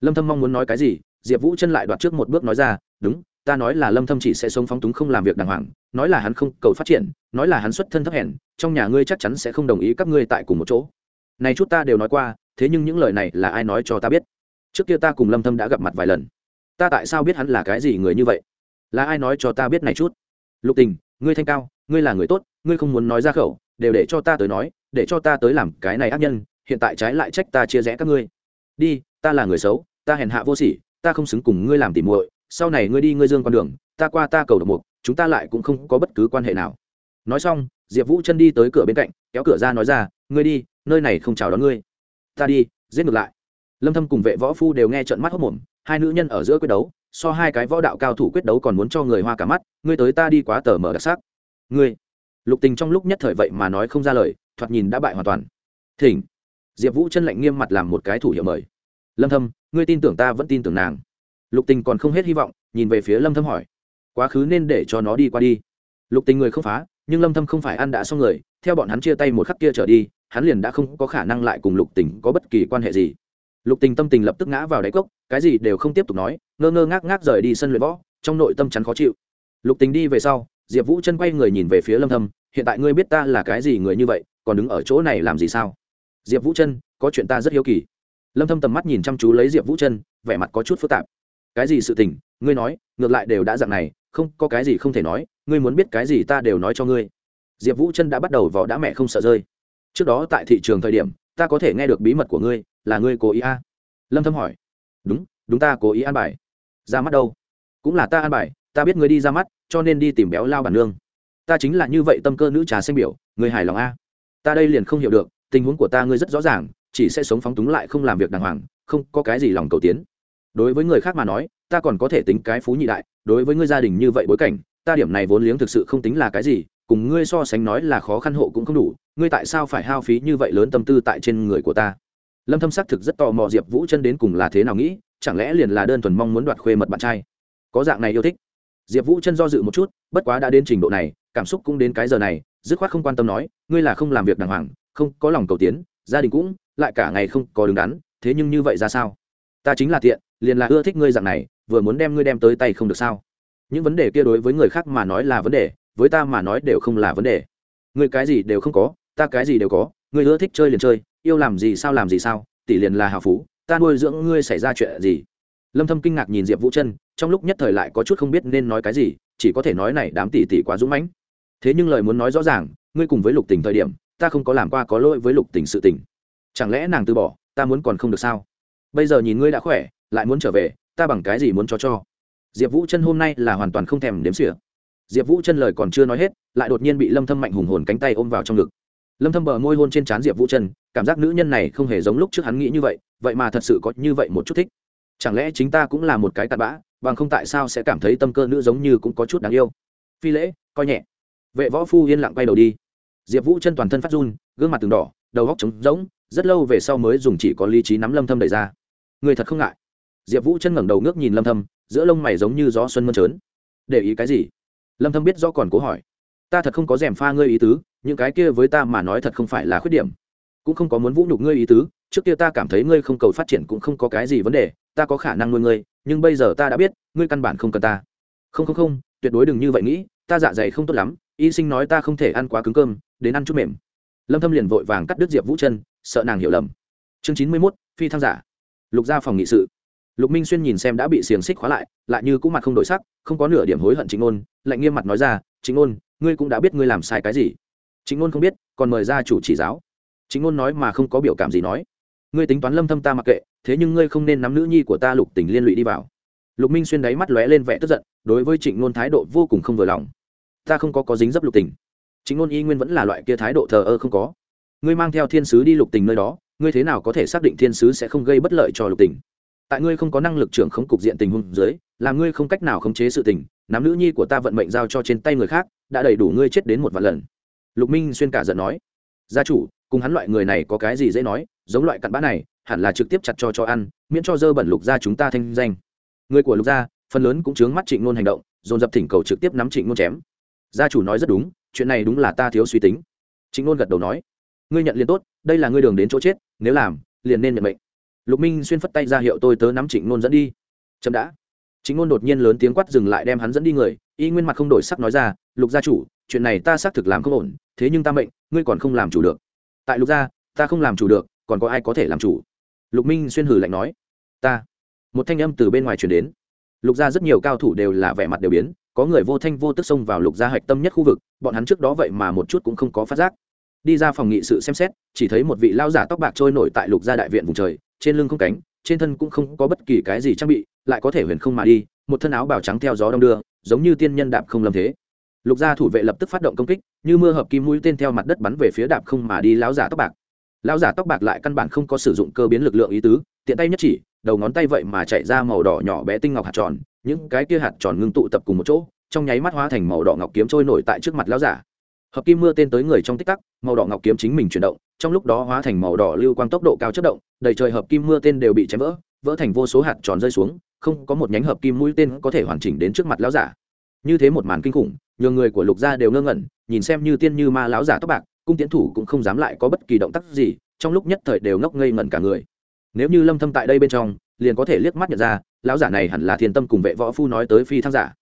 lâm thâm mong muốn nói cái gì? Diệp vũ chân lại đoạt trước một bước nói ra, đúng, ta nói là lâm thâm chỉ sẽ sống phóng túng không làm việc đàng hoàng, nói là hắn không cầu phát triển, nói là hắn xuất thân thấp hèn, trong nhà ngươi chắc chắn sẽ không đồng ý các ngươi tại cùng một chỗ. Này chút ta đều nói qua, thế nhưng những lời này là ai nói cho ta biết? Trước kia ta cùng lâm thâm đã gặp mặt vài lần. Ta tại sao biết hắn là cái gì người như vậy? Là ai nói cho ta biết này chút? Lục tình, ngươi thanh cao, ngươi là người tốt, ngươi không muốn nói ra khẩu, đều để cho ta tới nói, để cho ta tới làm cái này ác nhân, hiện tại trái lại trách ta chia rẽ các ngươi. Đi ta là người xấu, ta hèn hạ vô sỉ, ta không xứng cùng ngươi làm tỉ muội, sau này ngươi đi ngươi dương con đường, ta qua ta cầu độc mục, chúng ta lại cũng không có bất cứ quan hệ nào. Nói xong, diệp vũ chân đi tới cửa bên cạnh, kéo cửa ra nói ra, ngươi đi, nơi này không chào đón ngươi. Ta đi, giết ngược lại. Lâm thâm cùng vệ võ phu đều nghe trận mắt hốc mồm, hai nữ nhân ở giữa quyết đấu, so hai cái võ đạo cao thủ quyết đấu còn muốn cho người hoa cả mắt, ngươi tới ta đi quá tờ mở đặc sắc. Ngươi. Lục tình trong lúc nhất thời vậy mà nói không ra lời, thoạt nhìn đã bại hoàn toàn. Thỉnh. Diệp vũ chân lạnh nghiêm mặt làm một cái thủ hiệu mời lâm thâm, ngươi tin tưởng ta vẫn tin tưởng nàng. Lục tình còn không hết hy vọng, nhìn về phía lâm thâm hỏi. Quá khứ nên để cho nó đi qua đi. Lục tình người không phá, nhưng lâm thâm không phải ăn đã xong người, theo bọn hắn chia tay một khắc kia trở đi, hắn liền đã không có khả năng lại cùng lục tình có bất kỳ quan hệ gì. Lục tình tâm tình lập tức ngã vào đáy cốc, cái gì đều không tiếp tục nói, ngơ ngơ ngác ngác rời đi sân luyện võ, trong nội tâm chắn khó chịu. Lục tình đi về sau, diệp vũ chân quay người nhìn về phía lâm thâm, hiện tại ngươi biết ta là cái gì người như vậy, còn đứng ở chỗ này làm gì sao? Diệp vũ chân, có chuyện ta rất hiếu kỳ lâm thâm tầm mắt nhìn chăm chú lấy diệp vũ chân vẻ mặt có chút phức tạp. Cái gì sự tình? Ngươi nói, ngược lại đều đã dạng này, không, có cái gì không thể nói, ngươi muốn biết cái gì ta đều nói cho ngươi. Diệp vũ chân đã bắt đầu vò đã mẹ không sợ rơi. Trước đó tại thị trường thời điểm, ta có thể nghe được bí mật của ngươi, là ngươi cố ý a? À? lâm thâm hỏi. Đúng đúng ta cố ý an bài. Ra mắt đâu? Cũng là ta an bài, ta biết ngươi đi ra mắt, cho nên đi tìm béo lao bản nương. Ta chính là như vậy tâm cơ nữ trà xanh biểu người hài lòng a? Ta đây liền không hiểu được, tình huống của ta ngươi rất rõ ràng chỉ sẽ sống phóng túng lại không làm việc đàng hoàng, không có cái gì lòng cầu tiến. Đối với người khác mà nói, ta còn có thể tính cái phú nhị đại, đối với ngươi gia đình như vậy bối cảnh, ta điểm này vốn liếng thực sự không tính là cái gì, cùng ngươi so sánh nói là khó khăn hộ cũng không đủ, ngươi tại sao phải hao phí như vậy lớn tâm tư tại trên người của ta? Lâm thâm xác thực rất tò mò diệp vũ chân đến cùng là thế nào nghĩ, chẳng lẽ liền là đơn thuần mong muốn đoạt khuê mật bạn trai? Có dạng này yêu thích. Diệp vũ chân do dự một chút, bất quá đã đến trình độ này, cảm xúc cũng đến cái giờ này, dứt khoát không quan tâm nói, ngươi là không làm việc đàng hoàng, không có lòng cầu tiến gia đình cũng lại cả ngày không có đứng đắn, thế nhưng như vậy ra sao? Ta chính là tiện liền là ưa thích ngươi dạng này, vừa muốn đem ngươi đem tới tay không được sao? Những vấn đề kia đối với người khác mà nói là vấn đề, với ta mà nói đều không là vấn đề. Ngươi cái gì đều không có, ta cái gì đều có, ngươi ưa thích chơi liền chơi, yêu làm gì sao làm gì sao, tỷ liền là hào phú, ta nuôi dưỡng ngươi xảy ra chuyện gì? Lâm thâm kinh ngạc nhìn diệp vũ chân, trong lúc nhất thời lại có chút không biết nên nói cái gì, chỉ có thể nói này đám tỷ tỷ quá dũng mãnh. Thế nhưng lời muốn nói rõ ràng, ngươi cùng với lục tình thời điểm ta không có làm qua có lỗi với lục tình sự tình. Chẳng lẽ nàng từ bỏ, ta muốn còn không được sao? Bây giờ nhìn ngươi đã khỏe, lại muốn trở về, ta bằng cái gì muốn cho cho? Diệp vũ chân hôm nay là hoàn toàn không thèm đếm xỉa. Diệp vũ chân lời còn chưa nói hết, lại đột nhiên bị lâm thâm mạnh hùng hồn cánh tay ôm vào trong ngực. Lâm thâm bờ môi hôn trên trán diệp vũ chân, cảm giác nữ nhân này không hề giống lúc trước hắn nghĩ như vậy vậy mà thật sự có như vậy một chút thích. Chẳng lẽ chính ta cũng là một cái tạt bã, bằng không tại sao sẽ cảm thấy tâm cơ nữ giống như cũng có chút đáng yêu? Phi lễ, coi nhẹ. Vệ võ phu yên lặng quay đầu đi diệp vũ chân toàn thân phát run, gương mặt từng đỏ, đầu góc trống rỗng, rất lâu về sau mới dùng chỉ có lý trí nắm lâm thâm đẩy ra. Người thật không ngại. Diệp vũ chân ngẩng đầu ngước nhìn lâm thâm, giữa lông mày giống như gió xuân mơn trớn. Để ý cái gì? Lâm thâm biết rõ còn cố hỏi. Ta thật không có rèm pha ngươi ý tứ, những cái kia với ta mà nói thật không phải là khuyết điểm. Cũng không có muốn vũ nhục ngươi ý tứ, trước kia ta cảm thấy ngươi không cầu phát triển cũng không có cái gì vấn đề, ta có khả năng nuôi ngươi, nhưng bây giờ ta đã biết, ngươi căn bản không cần ta. Không không không, tuyệt đối đừng như vậy nghĩ, ta dạ dày không tốt lắm y sinh nói ta không thể ăn quá cứng cơm đến ăn chút mềm. Lâm thâm liền vội vàng cắt đứt diệp vũ chân sợ nàng hiểu lầm. Chương chín mươi 91, phi thăng giả. Lục gia phòng nghị sự. Lục minh xuyên nhìn xem đã bị xiềng xích khóa lại lại như cũng mặt không đổi sắc không có nửa điểm hối hận chính ngôn, lạnh nghiêm mặt nói ra chính ngôn, ngươi cũng đã biết ngươi làm sai cái gì. Chính ngôn không biết còn mời ra chủ chỉ giáo. Chính ngôn nói mà không có biểu cảm gì nói. Ngươi tính toán lâm thâm ta mặc kệ thế nhưng ngươi không nên nắm nữ nhi của ta lục tình liên lụy đi vào. Lục minh xuyên đáy mắt lóe lên vẻ tức giận đối với trịnh ngôn thái độ vô cùng không vừa lòng ta không có có dính dấp lục tình. Trịnh ngôn y nguyên vẫn là loại kia thái độ thờ ơ không có. Ngươi mang theo thiên sứ đi lục tình nơi đó, ngươi thế nào có thể xác định thiên sứ sẽ không gây bất lợi cho lục tình? Tại ngươi không có năng lực trưởng không cục diện tình huống dưới, là ngươi không cách nào khống chế sự tình nắm nữ nhi của ta vận mệnh giao cho trên tay người khác, đã đầy đủ ngươi chết đến một vạn lần. Lục minh xuyên cả giận nói, gia chủ, cùng hắn loại người này có cái gì dễ nói, giống loại cặn bã này, hẳn là trực tiếp chặt cho cho ăn, miễn cho dơ bẩn lục gia chúng ta thanh danh. Người của lục gia, phần lớn cũng chướng mắt trịnh ngôn hành động, dồn dập thỉnh cầu trực tiếp nắm trịnh ngôn chém gia chủ nói rất đúng, chuyện này đúng là ta thiếu suy tính. Trịnh ngôn gật đầu nói, ngươi nhận liền tốt, đây là ngươi đường đến chỗ chết, nếu làm, liền nên nhận mệnh. Lục minh xuyên phất tay ra hiệu tôi tớ nắm trịnh ngôn dẫn đi. Chậm đã. Trịnh ngôn đột nhiên lớn tiếng quát dừng lại đem hắn dẫn đi người, y nguyên mặt không đổi sắc nói ra, lục gia chủ, chuyện này ta xác thực làm không ổn, thế nhưng ta mệnh, ngươi còn không làm chủ được. Tại lục gia, ta không làm chủ được, còn có ai có thể làm chủ? Lục minh xuyên hử lạnh nói, ta. Một thanh âm từ bên ngoài chuyển đến. Lục gia rất nhiều cao thủ đều là vẻ mặt đều biến có người vô thanh vô tức xông vào lục gia hạch tâm nhất khu vực, bọn hắn trước đó vậy mà một chút cũng không có phát giác. Đi ra phòng nghị sự xem xét, chỉ thấy một vị lao giả tóc bạc trôi nổi tại lục gia đại viện vùng trời, trên lưng không cánh, trên thân cũng không có bất kỳ cái gì trang bị, lại có thể huyền không mà đi, một thân áo bào trắng theo gió đông đưa, giống như tiên nhân đạp không lâm thế. Lục gia thủ vệ lập tức phát động công kích, như mưa hợp kim mũi tên theo mặt đất bắn về phía đạp không mà đi lão giả tóc bạc. Lão giả tóc bạc lại căn bản không có sử dụng cơ biến lực lượng ý tứ, tiện tay nhất chỉ, đầu ngón tay vậy mà chạy ra màu đỏ nhỏ bé tinh ngọc hạt tròn những cái kia hạt tròn ngưng tụ tập cùng một chỗ, trong nháy mắt hóa thành màu đỏ ngọc kiếm trôi nổi tại trước mặt lão giả. Hợp kim mưa tên tới người trong tích tắc, màu đỏ ngọc kiếm chính mình chuyển động, trong lúc đó hóa thành màu đỏ lưu quang tốc độ cao chất động, đầy trời hợp kim mưa tên đều bị chém vỡ vỡ thành vô số hạt tròn rơi xuống, không có một nhánh hợp kim mũi tên có thể hoàn chỉnh đến trước mặt lão giả. Như thế một màn kinh khủng nhiều người của lục gia đều ngơ ngẩn, nhìn xem như tiên như ma lão giả tóc bạc, cung tiến thủ cũng không dám lại có bất kỳ động tác gì, trong lúc nhất thời đều ngốc ngây ngẩn cả người. Nếu như lâm thâm tại đây bên trong, liền có thể liếc mắt nhận ra lão giả này hẳn là thiên tâm cùng vệ võ phu nói tới phi thăng giả.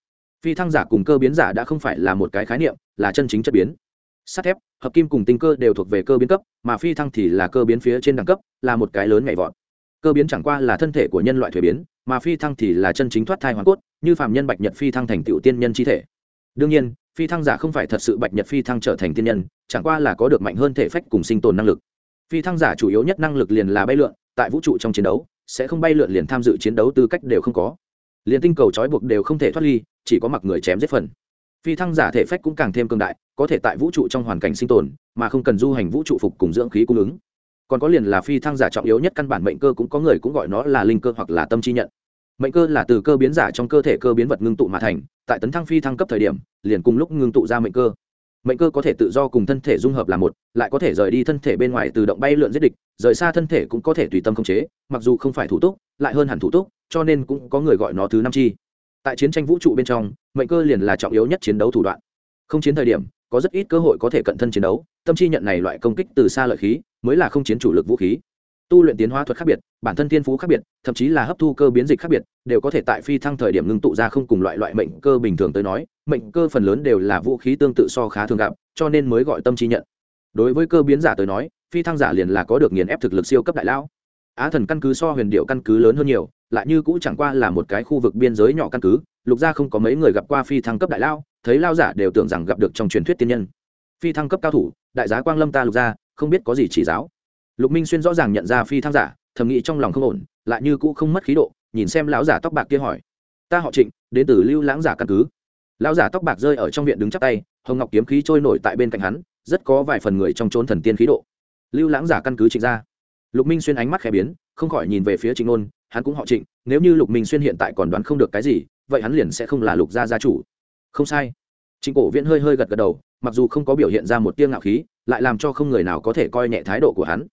Phi thăng giả cùng cơ biến giả đã không phải là một cái khái niệm, là chân chính chất biến. Sắt thép, hợp kim cùng tinh cơ đều thuộc về cơ biến cấp, mà phi thăng thì là cơ biến phía trên đẳng cấp, là một cái lớn nhảy vọt. Cơ biến chẳng qua là thân thể của nhân loại thuế biến, mà phi thăng thì là chân chính thoát thai hoàn cốt, như phạm nhân bạch nhật phi thăng thành tựu tiên nhân chi thể. Đương nhiên, phi thăng giả không phải thật sự bạch nhật phi thăng trở thành tiên nhân, chẳng qua là có được mạnh hơn thể phách cùng sinh tồn năng lực. Phi thăng giả chủ yếu nhất năng lực liền là bay lượn, tại vũ trụ trong chiến đấu sẽ không bay lượn liền tham dự chiến đấu tư cách đều không có. Liền tinh cầu trói buộc đều không thể thoát ly, chỉ có mặc người chém giết phần. Phi thăng giả thể phách cũng càng thêm cường đại, có thể tại vũ trụ trong hoàn cảnh sinh tồn, mà không cần du hành vũ trụ phục cùng dưỡng khí cung ứng. Còn có liền là phi thăng giả trọng yếu nhất căn bản mệnh cơ cũng có người cũng gọi nó là linh cơ hoặc là tâm chi nhận. Mệnh cơ là từ cơ biến giả trong cơ thể cơ biến vật ngưng tụ mà thành, tại tấn thăng phi thăng cấp thời điểm, liền cùng lúc ngưng tụ ra mệnh cơ mệnh cơ có thể tự do cùng thân thể dung hợp là một, lại có thể rời đi thân thể bên ngoài tự động bay lượn giết địch, rời xa thân thể cũng có thể tùy tâm khống chế, mặc dù không phải thủ túc, lại hơn hẳn thủ túc, cho nên cũng có người gọi nó thứ năm chi. Tại chiến tranh vũ trụ bên trong, mệnh cơ liền là trọng yếu nhất chiến đấu thủ đoạn. Không chiến thời điểm, có rất ít cơ hội có thể cận thân chiến đấu, tâm chi nhận này loại công kích từ xa lợi khí, mới là không chiến chủ lực vũ khí tu luyện tiến hóa thuật khác biệt, bản thân thiên phú khác biệt, thậm chí là hấp thu cơ biến dịch khác biệt, đều có thể tại phi thăng thời điểm ngưng tụ ra không cùng loại loại mệnh cơ bình thường tới nói, mệnh cơ phần lớn đều là vũ khí tương tự so khá thường gặp, cho nên mới gọi tâm trí nhận. Đối với cơ biến giả tới nói, phi thăng giả liền là có được nghiền ép thực lực siêu cấp đại lão. Á thần căn cứ so huyền điệu căn cứ lớn hơn nhiều, lại như cũng chẳng qua là một cái khu vực biên giới nhỏ căn cứ, lục gia không có mấy người gặp qua phi thăng cấp đại lao thấy lao giả đều tưởng rằng gặp được trong truyền thuyết tiên nhân. Phi thăng cấp cao thủ, đại giá quang lâm ta lục gia, không biết có gì chỉ giáo lục minh xuyên rõ ràng nhận ra phi thăng giả thầm nghĩ trong lòng không ổn lại như cũ không mất khí độ nhìn xem lão giả tóc bạc kia hỏi. Ta họ trịnh đến từ lưu lãng giả căn cứ. Lão giả tóc bạc rơi ở trong viện đứng chắp tay hồng ngọc kiếm khí trôi nổi tại bên cạnh hắn rất có vài phần người trong trốn thần tiên khí độ. Lưu lãng giả căn cứ trịnh ra, lục minh xuyên ánh mắt khẽ biến không khỏi nhìn về phía trịnh nôn hắn cũng họ trịnh nếu như lục minh xuyên hiện tại còn đoán không được cái gì vậy hắn liền sẽ không là lục gia gia chủ. Không sai. Trịnh cổ viễn hơi hơi gật gật đầu mặc dù không có biểu hiện ra một tiếng ngạo khí lại làm cho không người nào có thể coi nhẹ thái độ của hắn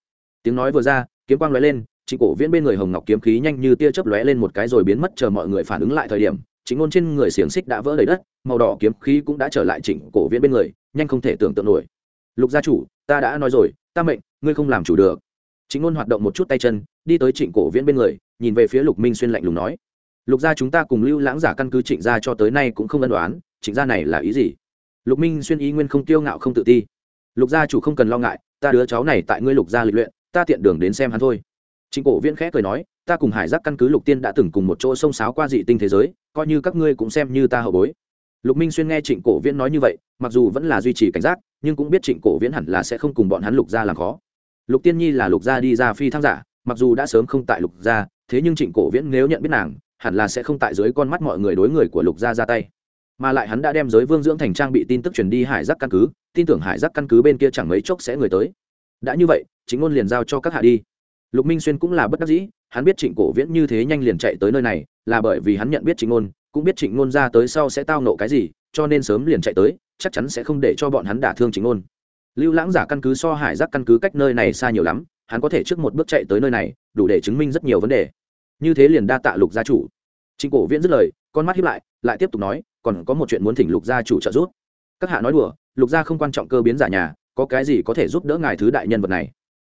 tiếng nói vừa ra, kiếm quang lóe lên trịnh cổ viễn bên người hồng ngọc kiếm khí nhanh như tia chớp lóe lên một cái rồi biến mất, chờ mọi người phản ứng lại thời điểm chính ngôn trên người xiềng xích đã vỡ đầy đất, màu đỏ kiếm khí cũng đã trở lại trịnh cổ viễn bên người, nhanh không thể tưởng tượng nổi. Lục gia chủ, ta đã nói rồi, ta mệnh, ngươi không làm chủ được. Chính ngôn hoạt động một chút tay chân, đi tới trịnh cổ viễn bên người, nhìn về phía lục minh xuyên lạnh lùng nói, lục gia chúng ta cùng lưu lãng giả căn cứ trịnh gia cho tới nay cũng không ân đoán trịnh gia này là ý gì? Lục minh xuyên ý nguyên không tiêu ngạo không tự ti, lục gia chủ không cần lo ngại, ta đứa cháu này tại ngươi lục gia lịch luyện ta tiện đường đến xem hắn thôi. Trịnh cổ viễn khẽ cười nói, ta cùng hải giác căn cứ lục tiên đã từng cùng một chỗ sông sáo qua dị tinh thế giới, coi như các ngươi cũng xem như ta hậu bối. Lục minh xuyên nghe trịnh cổ viễn nói như vậy, mặc dù vẫn là duy trì cảnh giác, nhưng cũng biết trịnh cổ viễn hẳn là sẽ không cùng bọn hắn lục gia làm khó. Lục tiên nhi là lục gia đi ra phi thăng giả, mặc dù đã sớm không tại lục gia, thế nhưng trịnh cổ viễn nếu nhận biết nàng, hẳn là sẽ không tại dưới con mắt mọi người đối người của lục gia ra tay. Mà lại hắn đã đem giới vương dưỡng thành trang bị tin tức truyền đi hải giác căn cứ, tin tưởng hải giác căn cứ bên kia chẳng mấy chốc sẽ người tới. Đã như vậy chính ngôn liền giao cho các hạ đi. Lục minh xuyên cũng là bất đắc dĩ, hắn biết trịnh cổ viễn như thế nhanh liền chạy tới nơi này, là bởi vì hắn nhận biết trịnh ngôn, cũng biết trịnh ngôn ra tới sau sẽ tao nộ cái gì, cho nên sớm liền chạy tới, chắc chắn sẽ không để cho bọn hắn đả thương trịnh ngôn. Lưu lãng giả căn cứ so hải giác căn cứ cách nơi này xa nhiều lắm, hắn có thể trước một bước chạy tới nơi này, đủ để chứng minh rất nhiều vấn đề. Như thế liền đa tạ lục gia chủ. Trịnh cổ viễn dứt lời, con mắt hiếp lại lại tiếp tục nói, còn có một chuyện muốn thỉnh lục gia chủ trợ giúp. Các hạ nói đùa, lục gia không quan trọng cơ biến giả nhà, có cái gì có thể giúp đỡ ngài thứ đại nhân vật này?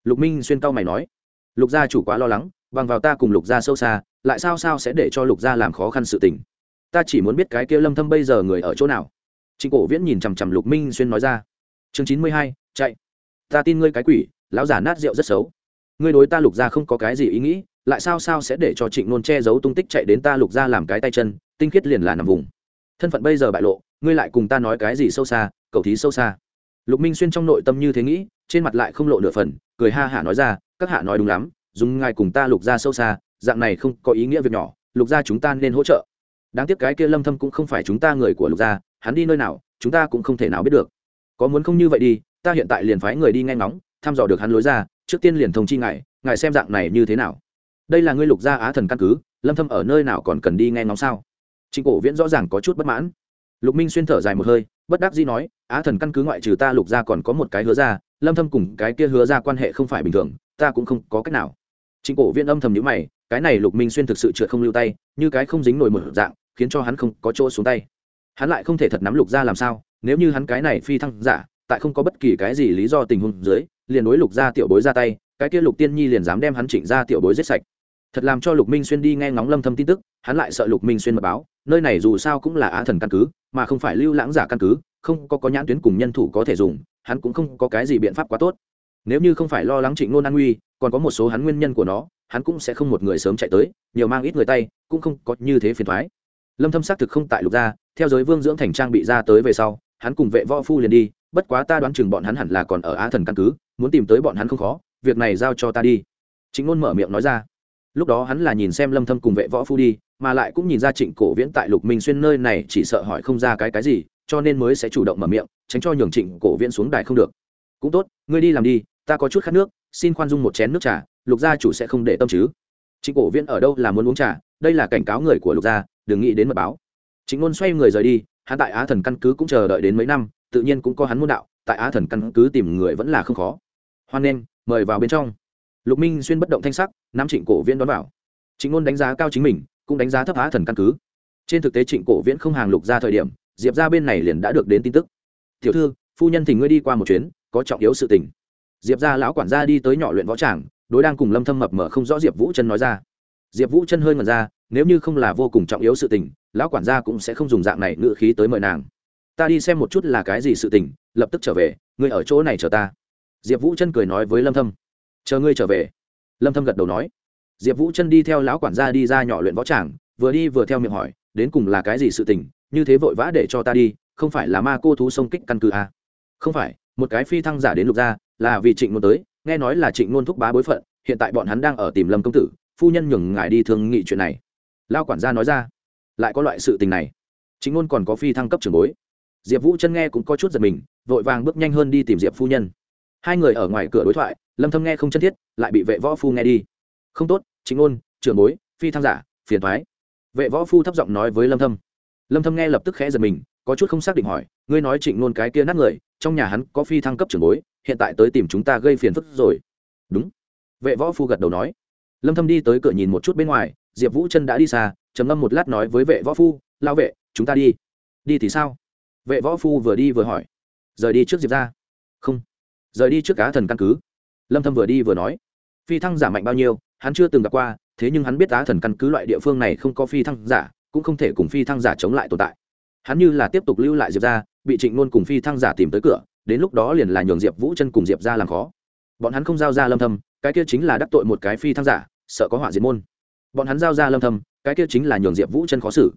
Lục minh xuyên cao mày nói, lục gia chủ quá lo lắng, bằng vào ta cùng lục gia sâu xa, lại sao sao sẽ để cho lục gia làm khó khăn sự tình? Ta chỉ muốn biết cái kia lâm thâm bây giờ người ở chỗ nào. Trịnh cổ viễn nhìn chằm chằm lục minh xuyên nói ra, chương chín mươi hai, chạy. Ta tin ngươi cái quỷ, lão giả nát rượu rất xấu. Ngươi đối ta lục gia không có cái gì ý nghĩ, lại sao sao sẽ để cho trịnh nôn che giấu tung tích chạy đến ta lục gia làm cái tay chân, tinh khiết liền là nằm vùng. Thân phận bây giờ bại lộ, ngươi lại cùng ta nói cái gì sâu xa cầu thí sâu xa lục minh xuyên trong nội tâm như thế nghĩ, trên mặt lại không lộ nửa phần, cười ha hả nói ra, các hạ nói đúng lắm, dùng ngài cùng ta lục gia sâu xa, dạng này không có ý nghĩa việc nhỏ, lục gia chúng ta nên hỗ trợ. Đáng tiếc cái kia lâm thâm cũng không phải chúng ta người của lục gia, hắn đi nơi nào, chúng ta cũng không thể nào biết được. Có muốn không như vậy đi, ta hiện tại liền phái người đi nghe ngóng, thăm dò được hắn lối ra, trước tiên liền thông chi ngài ngài xem dạng này như thế nào. Đây là ngươi lục gia á thần căn cứ, lâm thâm ở nơi nào còn cần đi nghe ngóng sao? Trịnh cổ viễn rõ ràng có chút bất mãn. Lục minh xuyên thở dài một hơi bất đắc dĩ nói, á thần căn cứ ngoại trừ ta lục gia còn có một cái hứa ra lâm thâm cùng cái kia hứa ra quan hệ không phải bình thường, ta cũng không có cách nào. Trịnh cổ viện âm thầm nhíu mày, cái này lục minh xuyên thực sự trượt không lưu tay, như cái không dính nổi một dạng, khiến cho hắn không có chỗ xuống tay. Hắn lại không thể thật nắm lục gia làm sao, nếu như hắn cái này phi thăng giả, tại không có bất kỳ cái gì lý do tình huống dưới, liền đối lục gia tiểu bối ra tay, cái kia lục tiên nhi liền dám đem hắn chỉnh ra tiểu bối giết sạch. Thật làm cho lục minh xuyên đi nghe ngóng lâm thâm tin tức, hắn lại sợ lục minh xuyên mật báo nơi này dù sao cũng là á thần căn cứ, mà không phải lưu lãng giả căn cứ, không có có nhãn tuyến cùng nhân thủ có thể dùng, hắn cũng không có cái gì biện pháp quá tốt. Nếu như không phải lo lắng trịnh nôn an nguy còn có một số hắn nguyên nhân của nó, hắn cũng sẽ không một người sớm chạy tới, nhiều mang ít người tay, cũng không có như thế phiền thoái lâm thâm xác thực không tại lục gia, theo giới vương dưỡng thành trang bị ra tới về sau, hắn cùng vệ võ phu liền đi, bất quá ta đoán chừng bọn hắn hẳn là còn ở á thần căn cứ, muốn tìm tới bọn hắn không khó, việc này giao cho ta đi. Chính ngôn mở miệng nói ra. Lúc đó hắn là nhìn xem lâm thâm cùng vệ võ phu đi mà lại cũng nhìn ra trịnh cổ viễn tại lục minh xuyên nơi này chỉ sợ hỏi không ra cái cái gì, cho nên mới sẽ chủ động mở miệng, tránh cho nhường trịnh cổ viễn xuống đài không được. Cũng tốt, ngươi đi làm đi, ta có chút khát nước, xin khoan dung một chén nước trà, lục gia chủ sẽ không để tâm chứ. Trịnh cổ viễn ở đâu là muốn uống trà, đây là cảnh cáo người của lục gia, đừng nghĩ đến mật báo. Chính ngôn xoay người rời đi, hắn tại á thần căn cứ cũng chờ đợi đến mấy năm, tự nhiên cũng có hắn môn đạo, tại á thần căn cứ tìm người vẫn là không khó. Hoan nghênh, mời vào bên trong. Lục minh xuyên bất động thanh sắc nam trịnh cổ viễn đón vào. Chính ngôn đánh giá cao chính mình cũng đánh giá thấp á thần căn cứ. Trên thực tế trịnh cổ viễn không hàng lục ra thời điểm, diệp ra bên này liền đã được đến tin tức. Tiểu thư, phu nhân thì ngươi đi qua một chuyến, có trọng yếu sự tình. Diệp ra lão quản gia đi tới nhỏ luyện võ tràng, đối đang cùng lâm thâm mập mở không rõ diệp vũ chân nói ra. Diệp vũ chân hơi ngần ra, nếu như không là vô cùng trọng yếu sự tình, lão quản gia cũng sẽ không dùng dạng này ngự khí tới mời nàng. Ta đi xem một chút là cái gì sự tình, lập tức trở về, ngươi ở chỗ này chờ ta. Diệp vũ chân cười nói với lâm thâm. Chờ ngươi trở về. Lâm thâm gật đầu nói diệp vũ chân đi theo lão quản gia đi ra nhỏ luyện võ tràng, vừa đi vừa theo miệng hỏi, đến cùng là cái gì sự tình, như thế vội vã để cho ta đi, không phải là ma cô thú sông kích căn cứ à? không phải, một cái phi thăng giả đến lục gia, là vì trịnh ngôn tới, nghe nói là trịnh ngôn thúc bá bối phận, hiện tại bọn hắn đang ở tìm lâm công tử, phu nhân nhường ngài đi thương nghị chuyện này. Lao quản gia nói ra, lại có loại sự tình này. Chính ngôn còn có phi thăng cấp trưởng bối. Diệp vũ chân nghe cũng có chút giật mình, vội vàng bước nhanh hơn đi tìm diệp phu nhân. Hai người ở ngoài cửa đối thoại, lâm thâm nghe không chân thiết, lại bị vệ võ phu nghe đi không tốt, chính ngôn, trưởng bối, phi thăng giả, phiền thoái vệ võ phu thấp giọng nói với lâm thâm. Lâm thâm nghe lập tức khẽ giật mình, có chút không xác định hỏi, ngươi nói trịnh ngôn cái kia nát người, trong nhà hắn có phi thăng cấp trưởng bối, hiện tại tới tìm chúng ta gây phiền phức rồi. Đúng. Vệ võ phu gật đầu nói. Lâm thâm đi tới cửa nhìn một chút bên ngoài, diệp vũ chân đã đi xa, trầm ngâm một lát nói với vệ võ phu lao vệ, chúng ta đi. Đi thì sao? Vệ võ phu vừa đi vừa hỏi. Rời đi trước diệp ra không. Rời đi trước cá thần căn cứ. Lâm thâm vừa đi vừa nói. Phi thăng giả mạnh bao nhiêu? Hắn chưa từng gặp qua, thế nhưng hắn biết á thần căn cứ loại địa phương này không có phi thăng giả, cũng không thể cùng phi thăng giả chống lại tồn tại. Hắn như là tiếp tục lưu lại diệp ra bị trịnh nôn cùng phi thăng giả tìm tới cửa, đến lúc đó liền là nhường diệp vũ chân cùng diệp ra làm khó. Bọn hắn không giao ra lâm thâm, cái kia chính là đắc tội một cái phi thăng giả, sợ có họa diệt môn. Bọn hắn giao ra lâm thâm, cái kia chính là nhường diệp vũ chân khó xử.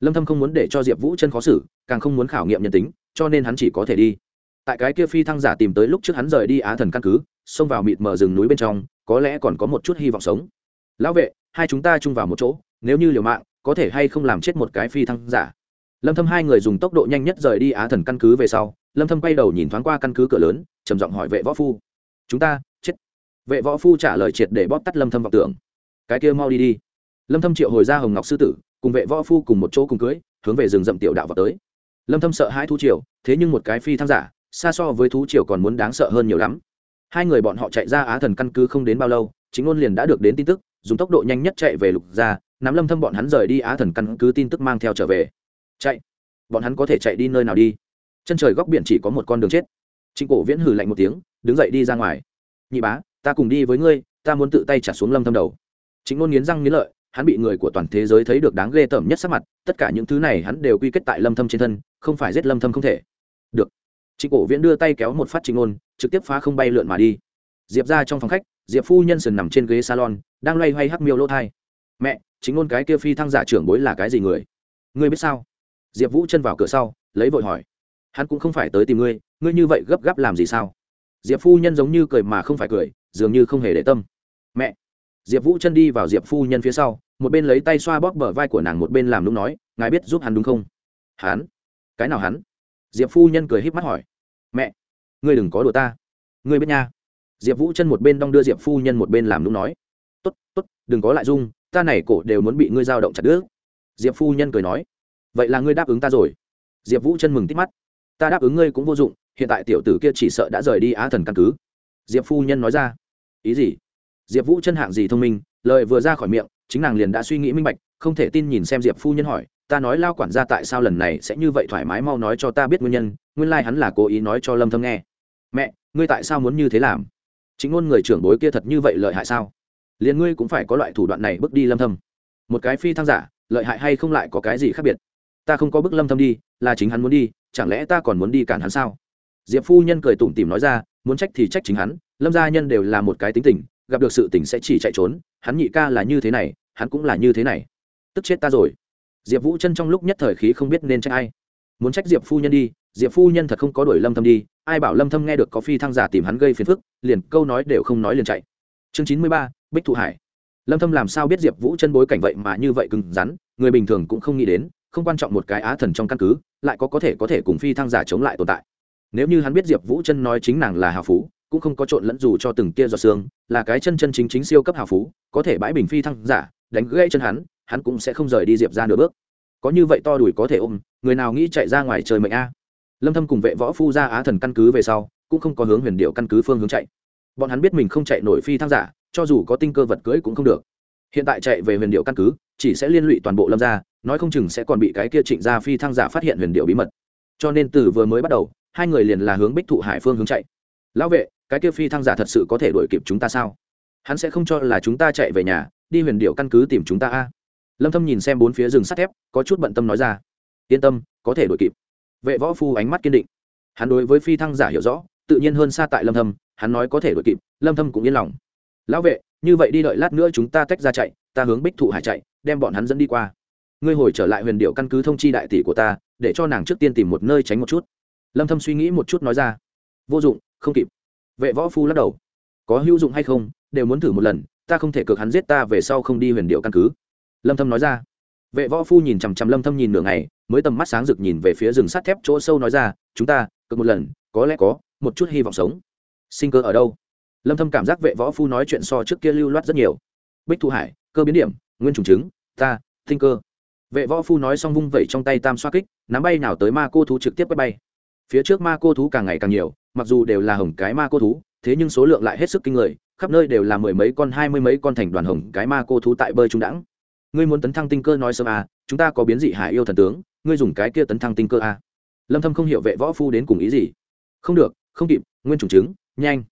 Lâm thâm không muốn để cho diệp vũ chân khó xử, càng không muốn khảo nghiệm nhân tính, cho nên hắn chỉ có thể đi. Tại cái kia phi thăng giả tìm tới lúc trước hắn rời đi á thần căn cứ xông vào mịt mờ rừng núi bên trong, có lẽ còn có một chút hy vọng sống. Lão vệ, hai chúng ta chung vào một chỗ, nếu như liều mạng, có thể hay không làm chết một cái phi thăng giả? Lâm thâm hai người dùng tốc độ nhanh nhất rời đi á thần căn cứ về sau, lâm thâm quay đầu nhìn thoáng qua căn cứ cửa lớn, trầm giọng hỏi vệ võ phu. Chúng ta, chết. Vệ võ phu trả lời triệt để bóp tắt lâm thâm vào tưởng cái kia mau đi đi. Lâm thâm triệu hồi ra hồng ngọc sư tử, cùng vệ võ phu cùng một chỗ cùng cưới, hướng về rừng rậm tiểu đạo vào tới. Lâm thâm sợ hãi thú triều, thế nhưng một cái phi thăng giả, xa so với thú triều còn muốn đáng sợ hơn nhiều lắm hai người bọn họ chạy ra á thần căn cứ không đến bao lâu, chính ngôn liền đã được đến tin tức, dùng tốc độ nhanh nhất chạy về lục gia, nắm lâm thâm bọn hắn rời đi á thần căn cứ tin tức mang theo trở về. Chạy. Bọn hắn có thể chạy đi nơi nào đi? Chân trời góc biển chỉ có một con đường chết. Trịnh cổ viễn hừ lạnh một tiếng, đứng dậy đi ra ngoài. Nhị bá, ta cùng đi với ngươi, ta muốn tự tay trả xuống lâm thâm đầu. Chính ngôn nghiến răng nghiến lợi, hắn bị người của toàn thế giới thấy được đáng ghê tởm nhất sắc mặt, tất cả những thứ này hắn đều quy kết tại lâm thâm trên thân, không phải giết lâm thâm không thể. Được trịnh cổ viễn đưa tay kéo một phát trịnh ngôn trực tiếp phá không bay lượn mà đi. Diệp ra trong phòng khách, diệp phu nhân sườn nằm trên ghế salon, đang loay hoay hắc miêu lỗ thai. Mẹ chính ngôn cái kia phi thăng giả trưởng bối là cái gì người? Ngươi biết sao? Diệp vũ chân vào cửa sau, lấy vội hỏi. Hắn cũng không phải tới tìm ngươi ngươi như vậy gấp gáp làm gì sao? Diệp phu nhân giống như cười mà không phải cười, dường như không hề để tâm. Mẹ. Diệp vũ chân đi vào diệp phu nhân phía sau, một bên lấy tay xoa bóp bờ vai của nàng một bên làm đúng nói, ngài biết giúp hắn đúng không? Hắn? Cái nào hắn? Diệp phu nhân cười híp mắt hỏi mẹ, ngươi đừng có đùa ta. Ngươi biết nha. Diệp vũ chân một bên đong đưa diệp phu nhân một bên làm đúng nói. T ố t t ố t đừng có lại dung ta này cổ đều muốn bị ngươi giao động chặt đứt. diệp phu nhân cười nói. Vậy là ngươi đáp ứng ta rồi. Diệp vũ chân mừng tít mắt. Ta đáp ứng ngươi cũng vô dụng, hiện tại tiểu tử kia chỉ sợ đã rời đi á thần căn cứ. Diệp phu nhân nói ra. Ý gì? Diệp vũ chân hạng gì thông minh, lời vừa ra khỏi miệng, chính nàng liền đã suy nghĩ minh bạch, không thể tin nhìn xem diệp phu nhân hỏi, ta nói lao quản gia tại sao lần này sẽ như vậy thoải mái mau nói cho ta biết nguyên nhân nguyên lai hắn là cố ý nói cho lâm thâm nghe. Mẹ, ngươi tại sao muốn như thế làm? Chính ngôn người trưởng bối kia thật như vậy lợi hại sao? Liền ngươi cũng phải có loại thủ đoạn này bước đi lâm thâm. Một cái phi thăng giả, lợi hại hay không lại có cái gì khác biệt? Ta không có bước lâm thâm đi, là chính hắn muốn đi, chẳng lẽ ta còn muốn đi cản hắn sao? Diệp phu nhân cười tủm tỉm nói ra, muốn trách thì trách chính hắn, lâm gia nhân đều là một cái tính tình, gặp được sự tình sẽ chỉ chạy trốn, hắn nhị ca là như thế này, hắn cũng là như thế này. Tức chết ta rồi. Diệp vũ chân trong lúc nhất thời khí không biết nên trách ai muốn trách diệp phu nhân đi diệp phu nhân thật không có đuổi lâm thâm đi ai bảo lâm thâm nghe được có phi thăng giả tìm hắn gây phiền phức liền câu nói đều không nói liền chạy. Chương chín mươi ba, bích thụ hải. Lâm thâm làm sao biết diệp vũ chân bối cảnh vậy mà như vậy cứng rắn người bình thường cũng không nghĩ đến không quan trọng một cái á thần trong căn cứ lại có có thể có thể cùng phi thăng giả chống lại tồn tại. Nếu như hắn biết diệp vũ chân nói chính nàng là hào phú cũng không có trộn lẫn dù cho từng kia giọt xương là cái chân chân chính chính siêu cấp hào phú có thể bãi bình phi thăng giả đánh gãy chân hắn hắn cũng sẽ không rời đi diệp ra nửa bước. Có như vậy to đùi có thể ôm người nào nghĩ chạy ra ngoài trời mệnh a? Lâm thâm cùng vệ võ phu ra á thần căn cứ về sau, cũng không có hướng huyền điệu căn cứ phương hướng chạy. Bọn hắn biết mình không chạy nổi phi thăng giả, cho dù có tinh cơ vật cưới cũng không được. Hiện tại chạy về huyền điệu căn cứ, chỉ sẽ liên lụy toàn bộ lâm gia, nói không chừng sẽ còn bị cái kia trịnh gia phi thăng giả phát hiện huyền điệu bí mật. Cho nên từ vừa mới bắt đầu, hai người liền là hướng bích thụ hải phương hướng chạy. Lão vệ, cái kia phi thăng giả thật sự có thể đuổi kịp chúng ta sao? Hắn sẽ không cho là chúng ta chạy về nhà, đi huyền điệu căn cứ tìm chúng ta a. Lâm thâm nhìn xem bốn phía rừng sắt thép, có chút bận tâm nói ra yên tâm, có thể đổi kịp. Vệ võ phu ánh mắt kiên định. Hắn đối với phi thăng giả hiểu rõ, tự nhiên hơn xa tại lâm thâm, hắn nói có thể đổi kịp, lâm thâm cũng yên lòng. Lão vệ, như vậy đi đợi lát nữa chúng ta tách ra chạy, ta hướng bích thụ hải chạy, đem bọn hắn dẫn đi qua. Ngươi hồi trở lại huyền điệu căn cứ thông chi đại tỷ của ta, để cho nàng trước tiên tìm một nơi tránh một chút. Lâm thâm suy nghĩ một chút nói ra. Vô dụng, không kịp. Vệ võ phu lắc đầu. Có hữu dụng hay không, đều muốn thử một lần, ta không thể cược hắn giết ta về sau không đi huyền điệu căn cứ. Lâm thâm nói ra vệ võ phu nhìn chằm chằm lâm thâm nhìn nửa ngày mới tầm mắt sáng rực nhìn về phía rừng sắt thép chỗ sâu nói ra chúng ta cực một lần có lẽ có một chút hy vọng sống. Sinh cơ ở đâu? Lâm thâm cảm giác vệ võ phu nói chuyện so trước kia lưu loát rất nhiều. Bích thu hải cơ biến điểm nguyên trùng chứng, ta tinh cơ. Vệ võ phu nói xong vung vẩy trong tay tam xoa kích nắm bay nào tới ma cô thú trực tiếp quét bay. Phía trước ma cô thú càng ngày càng nhiều mặc dù đều là hồng cái ma cô thú thế nhưng số lượng lại hết sức kinh người khắp nơi đều là mười mấy con hai mươi mấy con thành đoàn hồng cái ma cô thú tại bơi trung đẳng ngươi muốn tấn thăng tinh cơ nói sớm à chúng ta có biến dị hải yêu thần tướng ngươi dùng cái kia tấn thăng tinh cơ à. Lâm thâm không hiểu vệ võ phu đến cùng ý gì. Không được không kịp nguyên trùng chứng, nhanh.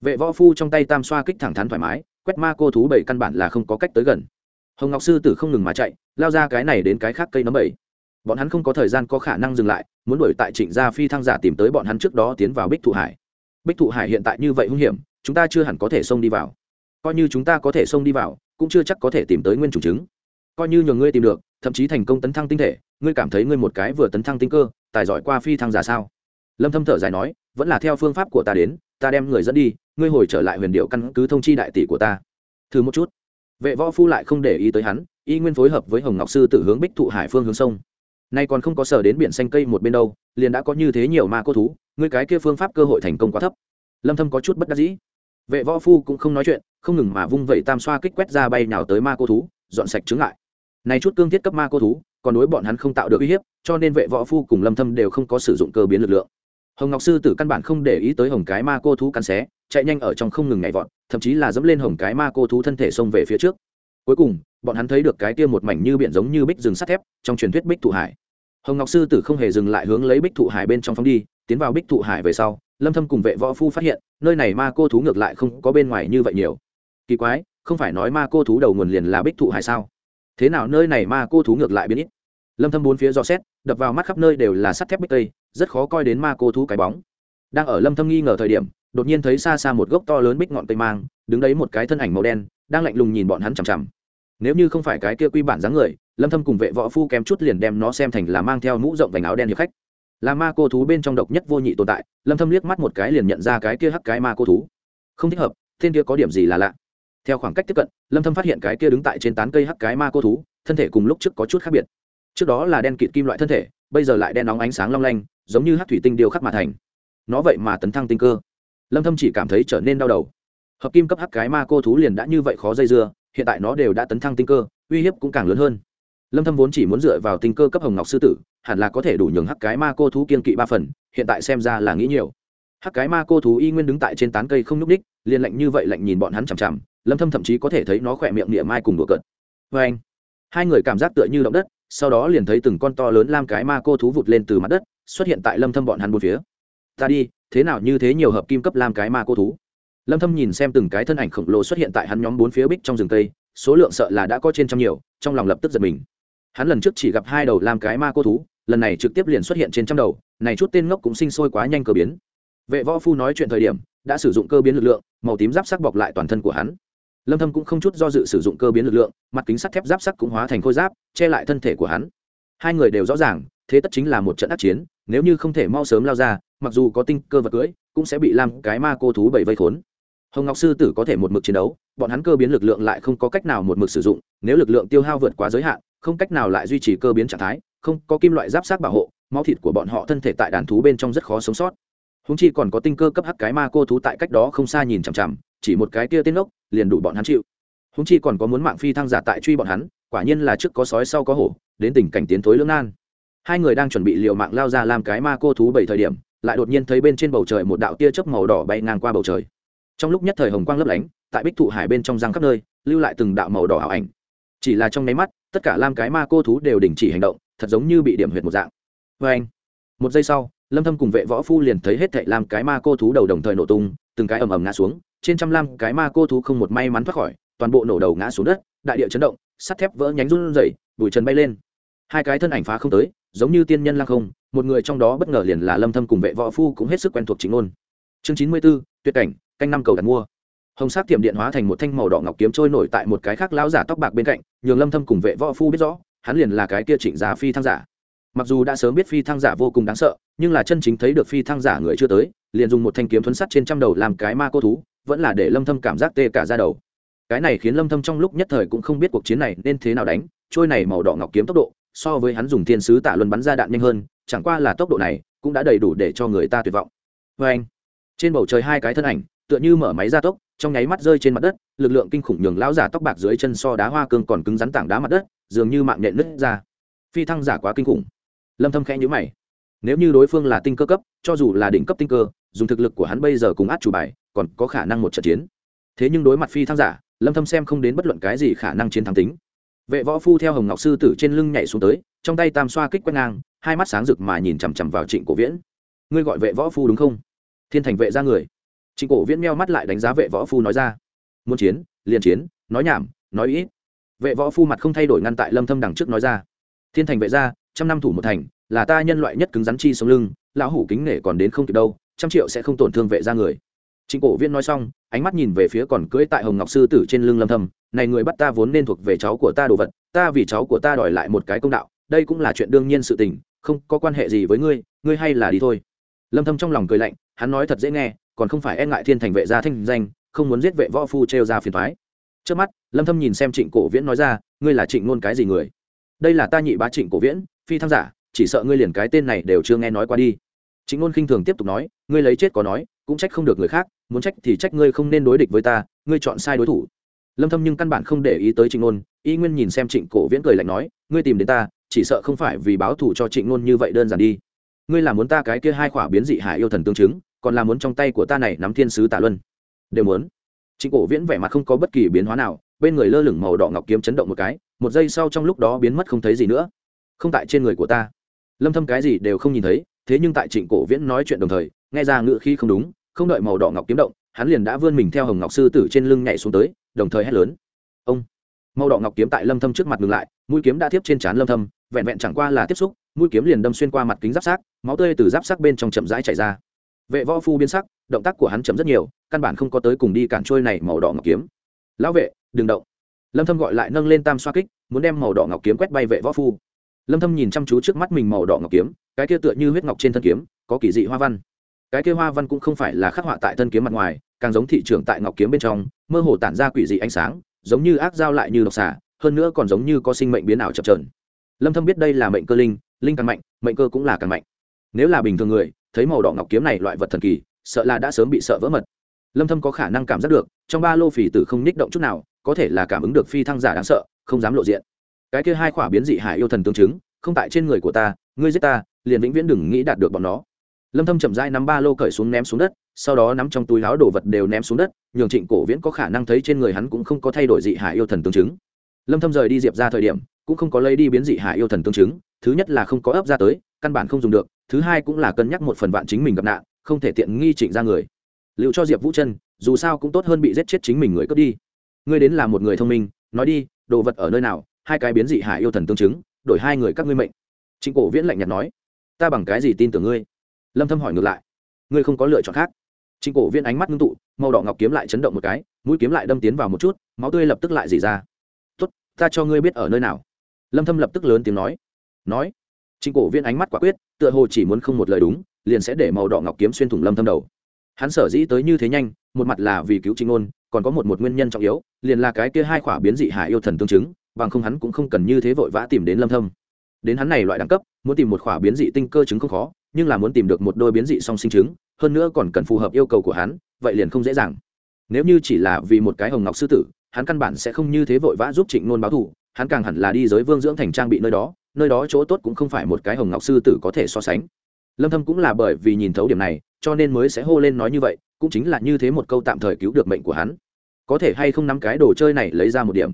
Vệ võ phu trong tay tam xoa kích thẳng thắn thoải mái quét ma cô thú bảy căn bản là không có cách tới gần. Hồng ngọc sư tử không ngừng mà chạy lao ra cái này đến cái khác cây nấm bảy. Bọn hắn không có thời gian có khả năng dừng lại muốn đuổi tại trịnh gia phi thăng giả tìm tới bọn hắn trước đó tiến vào bích thụ hải. Bích thụ hải hiện tại như vậy hung hiểm chúng ta chưa hẳn có thể xông đi vào. Coi như chúng ta có thể xông đi vào cũng chưa chắc có thể tìm tới nguyên chủ chứng coi như nhường ngươi tìm được, thậm chí thành công tấn thăng tinh thể, ngươi cảm thấy ngươi một cái vừa tấn thăng tinh cơ, tài giỏi qua phi thăng giả sao? Lâm thâm thở dài nói, vẫn là theo phương pháp của ta đến, ta đem người dẫn đi, ngươi hồi trở lại huyền điệu căn cứ thông chi đại tỷ của ta. Thử một chút. Vệ võ phu lại không để ý tới hắn, y nguyên phối hợp với hồng ngọc sư tự hướng bích thụ hải phương hướng sông. Nay còn không có sở đến biển xanh cây một bên đâu, liền đã có như thế nhiều ma cô thú, ngươi cái kia phương pháp cơ hội thành công quá thấp. Lâm thâm có chút bất đắc dĩ. Vệ võ phu cũng không nói chuyện, không ngừng mà vung vẩy tam xoa kích quét ra bay nào tới ma cô thú, dọn sạch chứng lại này chút cương thiết cấp ma cô thú, còn đối bọn hắn không tạo được uy hiếp, cho nên vệ võ phu cùng lâm thâm đều không có sử dụng cơ biến lực lượng. Hồng ngọc sư tử căn bản không để ý tới hồng cái ma cô thú cắn xé, chạy nhanh ở trong không ngừng nhảy vọt, thậm chí là dẫm lên hồng cái ma cô thú thân thể xông về phía trước. Cuối cùng, bọn hắn thấy được cái kia một mảnh như biển giống như bích rừng sắt thép, trong truyền thuyết bích thụ hải. Hồng ngọc sư tử không hề dừng lại hướng lấy bích thụ hải bên trong phóng đi, tiến vào bích thụ hải về sau, lâm thâm cùng vệ võ phu phát hiện, nơi này ma cô thú ngược lại không có bên ngoài như vậy nhiều. Kỳ quái, không phải nói ma cô thú đầu nguồn liền là bích thụ hải sao? Thế nào nơi này ma cô thú ngược lại biến ít? Lâm thâm bốn phía do xét, đập vào mắt khắp nơi đều là sắt thép bích tây, rất khó coi đến ma cô thú cái bóng. Đang ở lâm thâm nghi ngờ thời điểm, đột nhiên thấy xa xa một gốc to lớn bích ngọn tây mang, đứng đấy một cái thân ảnh màu đen, đang lạnh lùng nhìn bọn hắn chằm chằm. Nếu như không phải cái kia quy bản dáng người, lâm thâm cùng vệ võ phu kém chút liền đem nó xem thành là mang theo mũ rộng vành áo đen hiệp khách. Là ma cô thú bên trong độc nhất vô nhị tồn tại, lâm thâm liếc mắt một cái liền nhận ra cái kia hắc cái ma cô thú. Không thích hợp, tên kia có điểm gì là lạ theo khoảng cách tiếp cận lâm thâm phát hiện cái kia đứng tại trên tán cây hắc cái ma cô thú thân thể cùng lúc trước có chút khác biệt. Trước đó là đen kịt kim loại thân thể bây giờ lại đen nóng ánh sáng long lanh giống như hắc thủy tinh điều khắc mà thành. Nó vậy mà tấn thăng tinh cơ. Lâm thâm chỉ cảm thấy trở nên đau đầu. Hợp kim cấp hắc cái ma cô thú liền đã như vậy khó dây dưa hiện tại nó đều đã tấn thăng tinh cơ uy hiếp cũng càng lớn hơn. Lâm thâm vốn chỉ muốn dựa vào tinh cơ cấp hồng ngọc sư tử hẳn là có thể đủ nhường hắc cái ma cô thú kiên kỵ ba phần hiện tại xem ra là nghĩ nhiều. Hắc cái ma cô thú y nguyên đứng tại trên tán cây không núc đích, liền lạnh như vậy lạnh nhìn bọn hắn chằm chằm lâm thâm thậm chí có thể thấy nó khỏe miệng niệm mai cùng đùa cợt. Với anh hai người cảm giác tựa như động đất sau đó liền thấy từng con to lớn lam cái ma cô thú vụt lên từ mặt đất xuất hiện tại lâm thâm bọn hắn bốn phía. Ta đi thế nào như thế nhiều hợp kim cấp lam cái ma cô thú. Lâm thâm nhìn xem từng cái thân ảnh khổng lồ xuất hiện tại hắn nhóm bốn phía bích trong rừng tây, số lượng sợ là đã có trên trăm nhiều trong lòng lập tức giật mình. Hắn lần trước chỉ gặp hai đầu làm cái ma cô thú lần này trực tiếp liền xuất hiện trên trăm đầu này chút tên ngốc cũng sinh sôi quá nhanh cơ biến. Vệ võ phu nói chuyện thời điểm đã sử dụng cơ biến lực lượng màu tím giáp sắc bọc lại toàn thân của hắn lâm thâm cũng không chút do dự sử dụng cơ biến lực lượng, mặt kính sắt thép giáp sắt cũng hóa thành khôi giáp, che lại thân thể của hắn. Hai người đều rõ ràng, thế tất chính là một trận ác chiến, nếu như không thể mau sớm lao ra, mặc dù có tinh cơ vật cưỡi, cũng sẽ bị làm cái ma cô thú bảy vây khốn. Hồng ngọc sư tử có thể một mực chiến đấu, bọn hắn cơ biến lực lượng lại không có cách nào một mực sử dụng, nếu lực lượng tiêu hao vượt quá giới hạn, không cách nào lại duy trì cơ biến trạng thái, không có kim loại giáp sát bảo hộ, máu thịt của bọn họ thân thể tại đàn thú bên trong rất khó sống sót. Húng chi còn có tinh cơ cấp hắc cái ma cô thú tại cách đó không xa nhìn chằm chằm chỉ một cái kia tên ốc, liền đủ bọn hắn chịu. Húng chi còn có muốn mạng phi thăng giả tại truy bọn hắn, quả nhiên là trước có sói sau có hổ, đến tình cảnh tiến thối lưỡng nan. Hai người đang chuẩn bị liều mạng lao ra làm cái ma cô thú bảy thời điểm, lại đột nhiên thấy bên trên bầu trời một đạo tia chớp màu đỏ bay ngang qua bầu trời. Trong lúc nhất thời hồng quang lấp lánh, tại bích thụ hải bên trong răng khắp nơi, lưu lại từng đạo màu đỏ ảo ảnh. Chỉ là trong nháy mắt, tất cả lam cái ma cô thú đều đình chỉ hành động, thật giống như bị điểm huyệt một dạng. Vê anh, một giây sau, lâm thâm cùng vệ võ phu liền thấy hết thảy lam cái ma cô thú đầu đồng thời nổ tung, từng cái ầm ầm ngã xuống trên trăm lam cái ma cô thú không một may mắn thoát khỏi toàn bộ nổ đầu ngã xuống đất đại địa chấn động sắt thép vỡ nhánh run rẩy bụi trần bay lên. Hai cái thân ảnh phá không tới giống như tiên nhân lăng không một người trong đó bất ngờ liền là lâm thâm cùng vệ võ phu cũng hết sức quen thuộc chính ngôn. Chương 94, tuyệt cảnh canh năm cầu đặt mua. Hồng sắc tiệm điện hóa thành một thanh màu đỏ ngọc kiếm trôi nổi tại một cái khác lão giả tóc bạc bên cạnh nhường lâm thâm cùng vệ võ phu biết rõ hắn liền là cái kia trịnh giá phi thăng giả. Mặc dù đã sớm biết phi thăng giả vô cùng đáng sợ nhưng là chân chính thấy được phi thăng giả người chưa tới liền dùng một thanh kiếm thuấn sắt trên trăm đầu làm cái ma cô thú vẫn là để lâm thâm cảm giác tê cả da đầu. Cái này khiến lâm thâm trong lúc nhất thời cũng không biết cuộc chiến này nên thế nào đánh, trôi này màu đỏ ngọc kiếm tốc độ, so với hắn dùng thiên sứ tạ luân bắn ra đạn nhanh hơn, chẳng qua là tốc độ này cũng đã đầy đủ để cho người ta tuyệt vọng. Với anh, trên bầu trời hai cái thân ảnh, tựa như mở máy gia tốc, trong nháy mắt rơi trên mặt đất, lực lượng kinh khủng nhường lão giả tóc bạc dưới chân so đá hoa cương còn cứng rắn tảng đá mặt đất, dường như mạng nhện nứt ra. Phi thăng giả quá kinh khủng. Lâm thâm khẽ nhíu mày. Nếu như đối phương là tinh cơ cấp, cho dù là đỉnh cấp tinh cơ, dùng thực lực của hắn bây giờ cùng át chủ bài còn có khả năng một trận chiến. Thế nhưng đối mặt phi thăng giả, lâm thâm xem không đến bất luận cái gì khả năng chiến thắng tính. Vệ võ phu theo hồng ngọc sư tử trên lưng nhảy xuống tới, trong tay tam xoa kích quét ngang, hai mắt sáng rực mà nhìn chằm chằm vào trịnh cổ viễn. Ngươi gọi vệ võ phu đúng không? Thiên thành vệ ra người. Trịnh cổ viễn meo mắt lại đánh giá vệ võ phu nói ra. Muốn chiến, liền chiến, nói nhảm, nói ít. Vệ võ phu mặt không thay đổi ngăn tại lâm thâm đằng trước nói ra. Thiên thành vệ ra, trăm năm thủ một thành, là ta nhân loại nhất cứng rắn chi sống lưng, lão hủ kính nể còn đến không kịp đâu, trăm triệu sẽ không tổn thương vệ ra người trịnh cổ viễn nói xong, ánh mắt nhìn về phía còn cưỡi tại hồng ngọc sư tử trên lưng lâm thâm, này người bắt ta vốn nên thuộc về cháu của ta đồ vật, ta vì cháu của ta đòi lại một cái công đạo, đây cũng là chuyện đương nhiên sự tình, không có quan hệ gì với ngươi ngươi hay là đi thôi. Lâm thâm trong lòng cười lạnh, hắn nói thật dễ nghe, còn không phải e ngại thiên thành vệ gia thanh danh, không muốn giết vệ võ phu treo ra phiền toái. Trước mắt, lâm thâm nhìn xem trịnh cổ viễn nói ra, ngươi là trịnh ngôn cái gì người? Đây là ta nhị bá trịnh cổ viễn, phi tham giả, chỉ sợ ngươi liền cái tên này đều chưa nghe nói qua đi. Trịnh ngôn khinh thường tiếp tục nói, ngươi lấy chết có nói, cũng trách không được người khác muốn trách thì trách ngươi không nên đối địch với ta, ngươi chọn sai đối thủ. Lâm thâm nhưng căn bản không để ý tới trịnh nôn, y nguyên nhìn xem trịnh cổ viễn cười lạnh nói, ngươi tìm đến ta, chỉ sợ không phải vì báo thù cho trịnh nôn như vậy đơn giản đi. Ngươi là muốn ta cái kia hai khỏa biến dị hải yêu thần tương chứng, còn là muốn trong tay của ta này nắm thiên sứ tả luân? Đều muốn. Trịnh cổ viễn vẻ mặt không có bất kỳ biến hóa nào, bên người lơ lửng màu đỏ ngọc kiếm chấn động một cái, một giây sau trong lúc đó biến mất không thấy gì nữa. Không tại trên người của ta. Lâm thâm cái gì đều không nhìn thấy, thế nhưng tại trịnh cổ viễn nói chuyện đồng thời, nghe ra ngựa khi không đúng không đợi màu đỏ ngọc kiếm động hắn liền đã vươn mình theo hồng ngọc sư tử trên lưng nhảy xuống tới đồng thời hét lớn. Ông! Màu đỏ ngọc kiếm tại lâm thâm trước mặt ngừng lại mũi kiếm đã tiếp trên trán lâm thâm vẹn vẹn chẳng qua là tiếp xúc mũi kiếm liền đâm xuyên qua mặt kính giáp xác, máu tươi từ giáp xác bên trong chậm rãi chảy ra. Vệ võ phu biến sắc động tác của hắn chậm rất nhiều căn bản không có tới cùng đi cản trôi này màu đỏ ngọc kiếm. Lão vệ đừng động. Lâm thâm gọi lại nâng lên tam xoa kích muốn đem màu đỏ ngọc kiếm quét bay vệ võ phu. Lâm thâm nhìn chăm chú trước mắt mình màu đỏ ngọc kiếm cái kia tựa như huyết ngọc trên thân kiếm có kỳ dị hoa văn cái kia hoa văn cũng không phải là khắc họa tại thân kiếm mặt ngoài, càng giống thị trường tại ngọc kiếm bên trong, mơ hồ tản ra quỷ dị ánh sáng, giống như ác dao lại như độc xả hơn nữa còn giống như có sinh mệnh biến ảo chập trờn lâm thâm biết đây là mệnh cơ linh linh càng mạnh, mệnh cơ cũng là càng mạnh. Nếu là bình thường người, thấy màu đỏ ngọc kiếm này loại vật thần kỳ, sợ là đã sớm bị sợ vỡ mật. Lâm thâm có khả năng cảm giác được, trong ba lô phỉ tử không nhích động chút nào, có thể là cảm ứng được phi thăng giả đáng sợ, không dám lộ diện. Cái kia hai khỏa biến dị hải yêu thần tương chứng, không tại trên người của ta, ngươi giết ta, liền vĩnh viễn đừng nghĩ đạt được bọn nó lâm thâm chậm rãi nắm ba lô cởi xuống ném xuống đất, sau đó nắm trong túi áo đồ vật đều ném xuống đất, nhường trịnh cổ viễn có khả năng thấy trên người hắn cũng không có thay đổi dị hải yêu thần tương chứng. Lâm thâm rời đi diệp ra thời điểm, cũng không có lấy đi biến dị hải yêu thần tương chứng, thứ nhất là không có ấp ra tới, căn bản không dùng được, thứ hai cũng là cân nhắc một phần vạn chính mình gặp nạn, không thể tiện nghi trịnh ra người. Liệu cho diệp vũ chân dù sao cũng tốt hơn bị giết chết chính mình người cướp đi. Ngươi đến là một người thông minh, nói đi, đồ vật ở nơi nào, hai cái biến dị hải yêu thần tương chứng, đổi hai người các ngươi mệnh. Trịnh cổ viễn lạnh nhạt nói, ta bằng cái gì tin tưởng ngươi? Lâm thâm hỏi ngược lại, ngươi không có lựa chọn khác? Trịnh cổ Viên ánh mắt ngưng tụ, màu đỏ ngọc kiếm lại chấn động một cái, mũi kiếm lại đâm tiến vào một chút, máu tươi lập tức lại dỉ ra. Tốt, ta cho ngươi biết ở nơi nào. Lâm thâm lập tức lớn tiếng nói. Nói. Trịnh cổ Viên ánh mắt quả quyết, tựa hồ chỉ muốn không một lời đúng, liền sẽ để màu đỏ ngọc kiếm xuyên thủng lâm thâm đầu. Hắn sở dĩ tới như thế nhanh, một mặt là vì cứu trịnh ngôn còn có một một nguyên nhân trọng yếu, liền là cái kia hai khỏa biến dị hải yêu thần tương chứng, bằng không hắn cũng không cần như thế vội vã tìm đến lâm thâm. Đến hắn này loại đẳng cấp, muốn tìm một khỏa biến dị tinh cơ chứng không khó nhưng là muốn tìm được một đôi biến dị song sinh chứng hơn nữa còn cần phù hợp yêu cầu của hắn, vậy liền không dễ dàng. Nếu như chỉ là vì một cái hồng ngọc sư tử, hắn căn bản sẽ không như thế vội vã giúp trịnh nôn báo thù, hắn càng hẳn là đi giới vương dưỡng thành trang bị nơi đó nơi đó chỗ tốt cũng không phải một cái hồng ngọc sư tử có thể so sánh. Lâm thâm cũng là bởi vì nhìn thấu điểm này, cho nên mới sẽ hô lên nói như vậy, cũng chính là như thế một câu tạm thời cứu được mệnh của hắn. Có thể hay không nắm cái đồ chơi này lấy ra một điểm.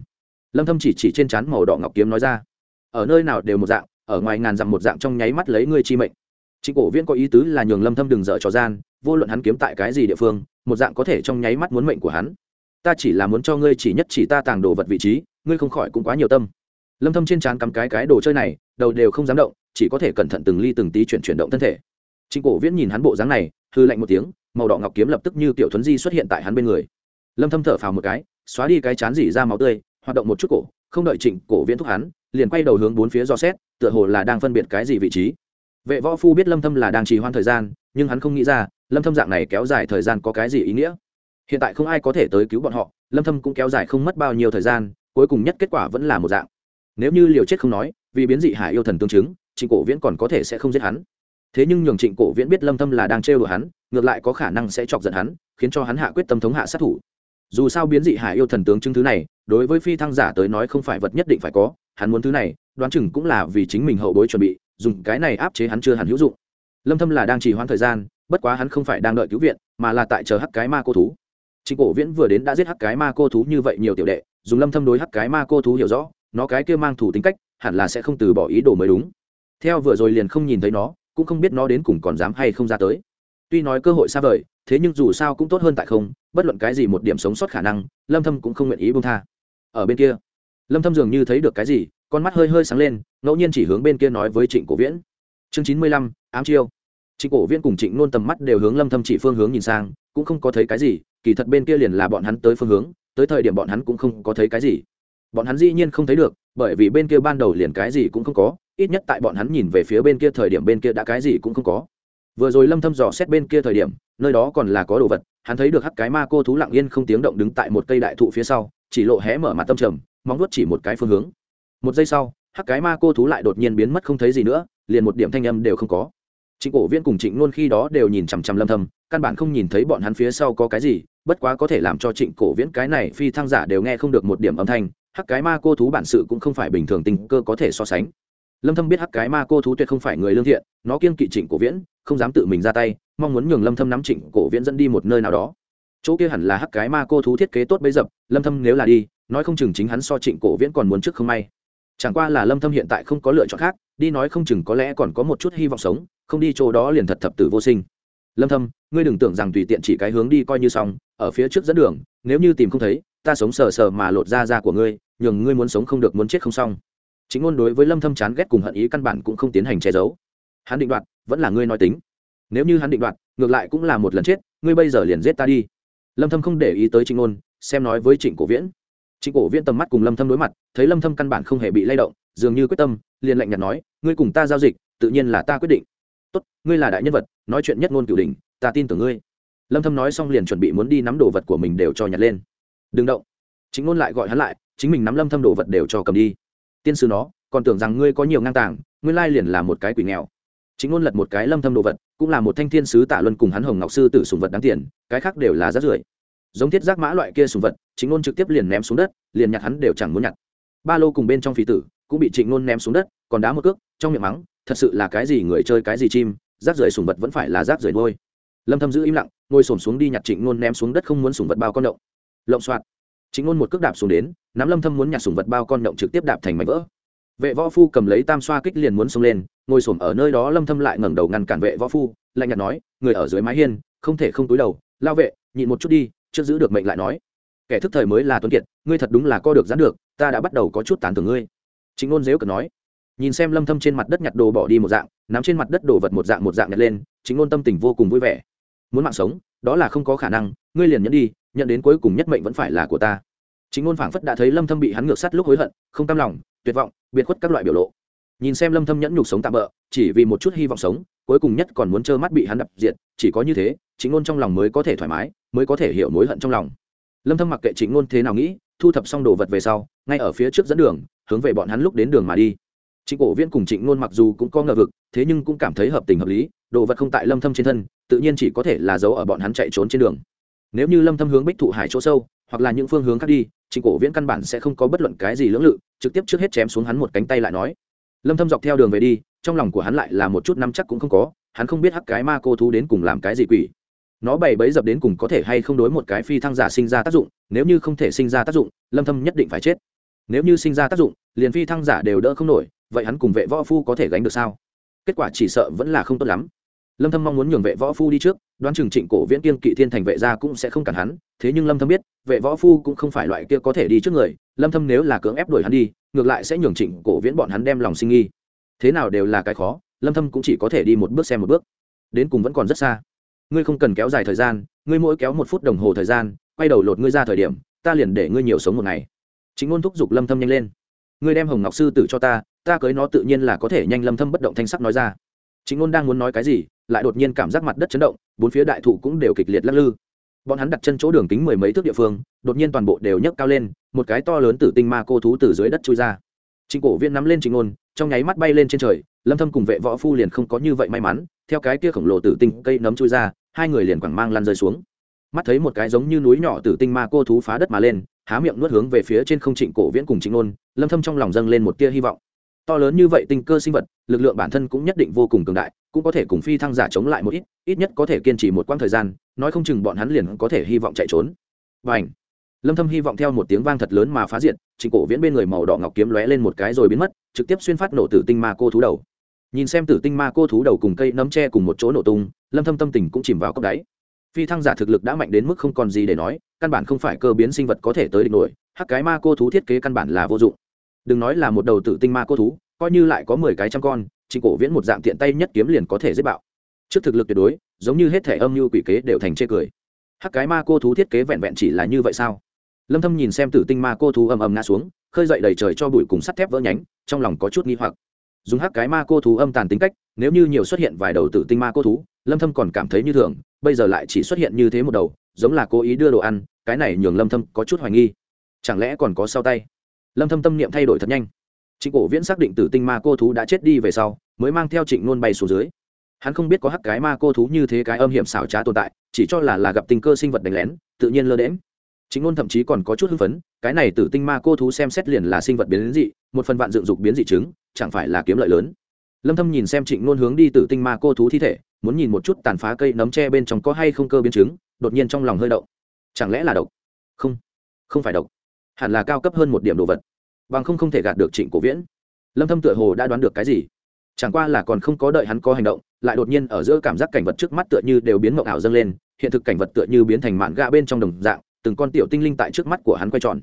Lâm thâm chỉ chỉ trên chán màu đỏ ngọc kiếm nói ra. Ở nơi nào đều một dạng, ở ngoài ngàn dặm một dạng trong nháy mắt lấy ngươi chi mệnh. Trịnh Cổ Viễn có ý tứ là nhường Lâm Thâm đừng dở trò gian, vô luận hắn kiếm tại cái gì địa phương, một dạng có thể trong nháy mắt muốn mệnh của hắn. Ta chỉ là muốn cho ngươi chỉ nhất chỉ ta tàng đồ vật vị trí, ngươi không khỏi cũng quá nhiều tâm. Lâm Thâm trên trán cắm cái cái đồ chơi này, đầu đều không dám động, chỉ có thể cẩn thận từng ly từng tí chuyển chuyển động thân thể. Trịnh Cổ Viễn nhìn hắn bộ dáng này, hư lạnh một tiếng, màu đỏ ngọc kiếm lập tức như tiểu thuấn di xuất hiện tại hắn bên người. Lâm Thâm thở phào một cái, xóa đi cái chán dỉ ra máu tươi, hoạt động một chút cổ, không đợi Trịnh Cổ Viễn thúc hắn, liền quay đầu hướng bốn phía do xét, tựa hồ là đang phân biệt cái gì vị trí vệ võ phu biết lâm thâm là đang trì hoãn thời gian, nhưng hắn không nghĩ ra, lâm thâm dạng này kéo dài thời gian có cái gì ý nghĩa. Hiện tại không ai có thể tới cứu bọn họ, lâm thâm cũng kéo dài không mất bao nhiêu thời gian, cuối cùng nhất kết quả vẫn là một dạng. Nếu như liều chết không nói, vì biến dị hải yêu thần tương chứng, trịnh cổ viễn còn có thể sẽ không giết hắn. Thế nhưng nhường trịnh cổ viễn biết lâm thâm là đang trêu đùa hắn, ngược lại có khả năng sẽ chọc giận hắn, khiến cho hắn hạ quyết tâm thống hạ sát thủ. Dù sao biến dị hải yêu thần tướng chứng thứ này, đối với phi thăng giả tới nói không phải vật nhất định phải có, hắn muốn thứ này, đoán chừng cũng là vì chính mình hậu bối chuẩn bị dùng cái này áp chế hắn chưa hẳn hữu dụng lâm thâm là đang trì hoãn thời gian bất quá hắn không phải đang đợi cứu viện mà là tại chờ hắc cái ma cô thú Trịnh Cổ Viễn vừa đến đã giết hắc cái ma cô thú như vậy nhiều tiểu đệ, dùng Lâm Thâm đối hắc cái ma cô thú hiểu rõ, nó cái kia mang thủ tính cách, hẳn là sẽ không từ bỏ ý đồ mới đúng. Theo vừa rồi liền không nhìn thấy nó, cũng không biết nó đến cùng còn dám hay không ra tới. Tuy nói cơ hội xa vời, thế nhưng dù sao cũng tốt hơn tại không, bất luận cái gì một điểm sống sót khả năng, Lâm Thâm cũng không nguyện ý buông tha. Ở bên kia, Lâm Thâm dường như thấy được cái gì, con mắt hơi hơi sáng lên, ngẫu nhiên chỉ hướng bên kia nói với Trịnh Cổ Viễn. Chương chín mươi lăm ám chiêu. Trịnh cổ Viễn cùng trịnh nôn tầm mắt đều hướng lâm thâm chỉ phương hướng nhìn sang cũng không có thấy cái gì kỳ thật bên kia liền là bọn hắn tới phương hướng tới thời điểm bọn hắn cũng không có thấy cái gì. Bọn hắn dĩ nhiên không thấy được bởi vì bên kia ban đầu liền cái gì cũng không có ít nhất tại bọn hắn nhìn về phía bên kia thời điểm bên kia đã cái gì cũng không có. Vừa rồi lâm thâm dò xét bên kia thời điểm nơi đó còn là có đồ vật hắn thấy được hắc cái ma cô thú lặng yên không tiếng động đứng tại một cây đại thụ phía sau chỉ lộ hé mở mặt tâm trầm móng vuốt chỉ một cái phương hướng một giây sau, hắc cái ma cô thú lại đột nhiên biến mất không thấy gì nữa, liền một điểm thanh âm đều không có. Trịnh cổ viễn cùng trịnh nôn khi đó đều nhìn chằm chằm lâm thâm, căn bản không nhìn thấy bọn hắn phía sau có cái gì, bất quá có thể làm cho trịnh cổ viễn cái này phi thăng giả đều nghe không được một điểm âm thanh, hắc cái ma cô thú bản sự cũng không phải bình thường tình cơ có thể so sánh. Lâm thâm biết hắc cái ma cô thú tuyệt không phải người lương thiện, nó kiên kỵ trịnh cổ viễn, không dám tự mình ra tay, mong muốn nhường lâm thâm nắm trịnh cổ viễn dẫn đi một nơi nào đó. Chỗ kia hẳn là hắc cái ma cô thú thiết kế tốt bấy dập, lâm thâm nếu là đi, nói không chừng chính hắn so trịnh cổ viễn còn muốn trước không may chẳng qua là lâm thâm hiện tại không có lựa chọn khác, đi nói không chừng có lẽ còn có một chút hy vọng sống, không đi chỗ đó liền thật thập tử vô sinh. Lâm thâm, ngươi đừng tưởng rằng tùy tiện chỉ cái hướng đi coi như xong, ở phía trước dẫn đường, nếu như tìm không thấy, ta sống sờ sờ mà lột da da của ngươi, nhường ngươi muốn sống không được muốn chết không xong. Chính ngôn đối với lâm thâm chán ghét cùng hận ý căn bản cũng không tiến hành che giấu. Hắn định đoạt, vẫn là ngươi nói tính. Nếu như hắn định đoạt, ngược lại cũng là một lần chết, ngươi bây giờ liền giết ta đi. Lâm thâm không để ý tới trịnh ngôn, xem nói với trịnh cổ viễn trịnh cổ viễn tầm mắt cùng lâm thâm đối mặt thấy lâm thâm căn bản không hề bị lay động dường như quyết tâm liền lạnh nhạt nói ngươi cùng ta giao dịch tự nhiên là ta quyết định. Tốt ngươi là đại nhân vật nói chuyện nhất ngôn cửu đỉnh, ta tin tưởng ngươi. Lâm thâm nói xong liền chuẩn bị muốn đi nắm đồ vật của mình đều cho nhặt lên. Đừng động. Chính ngôn lại gọi hắn lại chính mình nắm lâm thâm đồ vật đều cho cầm đi. Tiên sư nó còn tưởng rằng ngươi có nhiều ngang tàng nguyên lai liền là một cái quỷ nghèo. Chính ngôn lật một cái lâm thâm đồ vật cũng là một thanh thiên sứ tạ luân cùng hắn hồng ngọc sư tử sùng vật đáng tiền cái khác đều là rác rưởi giống thiết giác mã loại kia sùng vật chính ngôn trực tiếp liền ném xuống đất, liền nhặt hắn đều chẳng muốn nhặt. Ba lô cùng bên trong phì tử cũng bị trịnh ngôn ném xuống đất, còn đá một cước, trong miệng mắng, thật sự là cái gì người chơi cái gì chim, rác rưởi sùng vật vẫn phải là rác rưởi đôi lâm thâm giữ im lặng, ngồi xổm xuống đi nhặt trịnh ngôn ném xuống đất không muốn sùng vật bao con động. Lộng xoạt trịnh ngôn một cước đạp xuống đến, nắm lâm thâm muốn nhặt sùng vật bao con động trực tiếp đạp thành mảnh vỡ. Vệ võ phu cầm lấy tam xoa kích liền muốn xông lên, ngồi xổm ở nơi đó lâm thâm lại ngẩng đầu ngăn cản vệ võ phu, lạnh nhạt nói, người ở dưới mái hiên, không thể không túi đầu, lao vệ, nhịn một chút đi trước giữ được mệnh lại nói, kẻ thức thời mới là tuấn kiệt, ngươi thật đúng là co được dán được, ta đã bắt đầu có chút tán thưởng ngươi. Chính ngôn dếu cực nói, nhìn xem lâm thâm trên mặt đất nhặt đồ bỏ đi một dạng, nắm trên mặt đất đồ vật một dạng một dạng nhặt lên chính ngôn tâm tình vô cùng vui vẻ. Muốn mạng sống, đó là không có khả năng, ngươi liền nhẫn đi, nhận đến cuối cùng nhất mệnh vẫn phải là của ta. Chính ngôn phảng phất đã thấy lâm thâm bị hắn ngược sát lúc hối hận, không cam lòng, tuyệt vọng, biệt khuất các loại biểu lộ. Nhìn xem lâm thâm nhẫn nhục sống tạm bỡ chỉ vì một chút hy vọng sống cuối cùng nhất còn muốn trơ mắt bị hắn đập diệt, chỉ có như thế chính ngôn trong lòng mới có thể thoải mái, mới có thể hiểu mối hận trong lòng. Lâm thâm mặc kệ chính ngôn thế nào nghĩ, thu thập xong đồ vật về sau, ngay ở phía trước dẫn đường, hướng về bọn hắn lúc đến đường mà đi. Trịnh cổ viễn cùng trịnh ngôn mặc dù cũng có ngờ vực, thế nhưng cũng cảm thấy hợp tình hợp lý, đồ vật không tại lâm thâm trên thân, tự nhiên chỉ có thể là giấu ở bọn hắn chạy trốn trên đường. Nếu như lâm thâm hướng bích thụ hải chỗ sâu, hoặc là những phương hướng khác đi, trịnh cổ viễn căn bản sẽ không có bất luận cái gì lưỡng lự, trực tiếp trước hết chém xuống hắn một cánh tay lại nói lâm thâm dọc theo đường về đi, trong lòng của hắn lại là một chút nắm chắc cũng không có, hắn không biết hắc cái ma cô thú đến cùng làm cái gì quỷ. Nó bày bấy dập đến cùng có thể hay không đối một cái phi thăng giả sinh ra tác dụng, nếu như không thể sinh ra tác dụng, lâm thâm nhất định phải chết. Nếu như sinh ra tác dụng, liền phi thăng giả đều đỡ không nổi, vậy hắn cùng vệ võ phu có thể gánh được sao? Kết quả chỉ sợ vẫn là không tốt lắm. Lâm thâm mong muốn nhường vệ võ phu đi trước, đoán chừng trịnh cổ viễn kiên kỵ thiên thành vệ gia cũng sẽ không cản hắn, thế nhưng lâm thâm biết, vệ võ phu cũng không phải loại kia có thể đi trước người lâm thâm nếu là cưỡng ép đuổi hắn đi, ngược lại sẽ nhường trịnh cổ viễn bọn hắn đem lòng sinh nghi. Thế nào đều là cái khó, lâm thâm cũng chỉ có thể đi một bước xem một bước. Đến cùng vẫn còn rất xa. Ngươi không cần kéo dài thời gian, ngươi mỗi kéo một phút đồng hồ thời gian, quay đầu lột ngươi ra thời điểm, ta liền để ngươi nhiều sống một ngày. Chính ngôn thúc giục lâm thâm nhanh lên. Ngươi đem hồng ngọc sư tử cho ta ta cưới nó tự nhiên là có thể nhanh lâm thâm bất động thanh sắc nói ra. Chính ngôn đang muốn nói cái gì, lại đột nhiên cảm giác mặt đất chấn động, bốn phía đại thụ cũng đều kịch liệt lắc lư bọn hắn đặt chân chỗ đường kính mười mấy thước địa phương, đột nhiên toàn bộ đều nhấc cao lên, một cái to lớn tử tinh ma cô thú từ dưới đất chui ra. Trịnh cổ viên nắm lên trịnh ngôn, trong nháy mắt bay lên trên trời, lâm thâm cùng vệ võ phu liền không có như vậy may mắn, theo cái kia khổng lồ tử tinh cây nấm chui ra, hai người liền quẳng mang lăn rơi xuống. Mắt thấy một cái giống như núi nhỏ tử tinh ma cô thú phá đất mà lên, há miệng nuốt hướng về phía trên không trịnh cổ viễn cùng trịnh ngôn, lâm thâm trong lòng dâng lên một tia hy vọng. To lớn như vậy tinh cơ sinh vật, lực lượng bản thân cũng nhất định vô cùng cường đại cũng có thể cùng phi thăng giả chống lại một ít ít nhất có thể kiên trì một quãng thời gian, nói không chừng bọn hắn liền có thể hy vọng chạy trốn. Và ảnh lâm thâm hy vọng theo một tiếng vang thật lớn mà phá diện. trịnh cổ viễn bên người màu đỏ ngọc kiếm lóe lên một cái rồi biến mất, trực tiếp xuyên phát nổ tử tinh ma cô thú đầu. Nhìn xem tử tinh ma cô thú đầu cùng cây nấm tre cùng một chỗ nổ tung, lâm thâm tâm tình cũng chìm vào cốc đáy. Phi thăng giả thực lực đã mạnh đến mức không còn gì để nói, căn bản không phải cơ biến sinh vật có thể tới địch nổi, hắc cái ma cô thú thiết kế căn bản là vô dụng. Đừng nói là một đầu tử tinh ma cô thú, coi như lại có mười cái trăm con trịnh cổ viễn một dạng tiện tay nhất kiếm liền có thể giết bạo. Trước thực lực tuyệt đối, giống như hết thể âm như quỷ kế đều thành chê cười. Hắc cái ma cô thú thiết kế vẹn vẹn chỉ là như vậy sao? Lâm thâm nhìn xem tử tinh ma cô thú ầm ầm ngã xuống, khơi dậy đầy trời cho bụi cùng sắt thép vỡ nhánh, trong lòng có chút nghi hoặc. Dùng hắc cái ma cô thú âm tàn tính cách, nếu như nhiều xuất hiện vài đầu tử tinh ma cô thú, lâm thâm còn cảm thấy như thường, bây giờ lại chỉ xuất hiện như thế một đầu, giống là cố ý đưa đồ ăn, cái này nhường lâm thâm có chút hoài nghi. Chẳng lẽ còn có sau tay? Lâm thâm tâm niệm thay đổi thật nhanh trịnh cổ viễn xác định tử tinh ma cô thú đã chết đi về sau, mới mang theo trịnh nôn bay xuống dưới. Hắn không biết có hắc cái ma cô thú như thế cái âm hiểm xảo trá tồn tại, chỉ cho là là gặp tình cơ sinh vật đánh lén, tự nhiên lơ đễm trịnh nôn thậm chí còn có chút hưng phấn, cái này tử tinh ma cô thú xem xét liền là sinh vật biến dị, một phần vạn dựng dục biến dị chứng, chẳng phải là kiếm lợi lớn. Lâm thâm nhìn xem trịnh nôn hướng đi tử tinh ma cô thú thi thể, muốn nhìn một chút tàn phá cây nấm tre bên trong có hay không cơ biến chứng, đột nhiên trong lòng hơi động. Chẳng lẽ là độc? Không không phải độc. Hẳn là cao cấp hơn một điểm đồ vật bằng không không thể gạt được trịnh cổ viễn. Lâm thâm tựa hồ đã đoán được cái gì? Chẳng qua là còn không có đợi hắn có hành động lại đột nhiên ở giữa cảm giác cảnh vật trước mắt tựa như đều biến mộng ảo dâng lên hiện thực cảnh vật tựa như biến thành mạn gạ bên trong đồng dạng từng con tiểu tinh linh tại trước mắt của hắn quay tròn.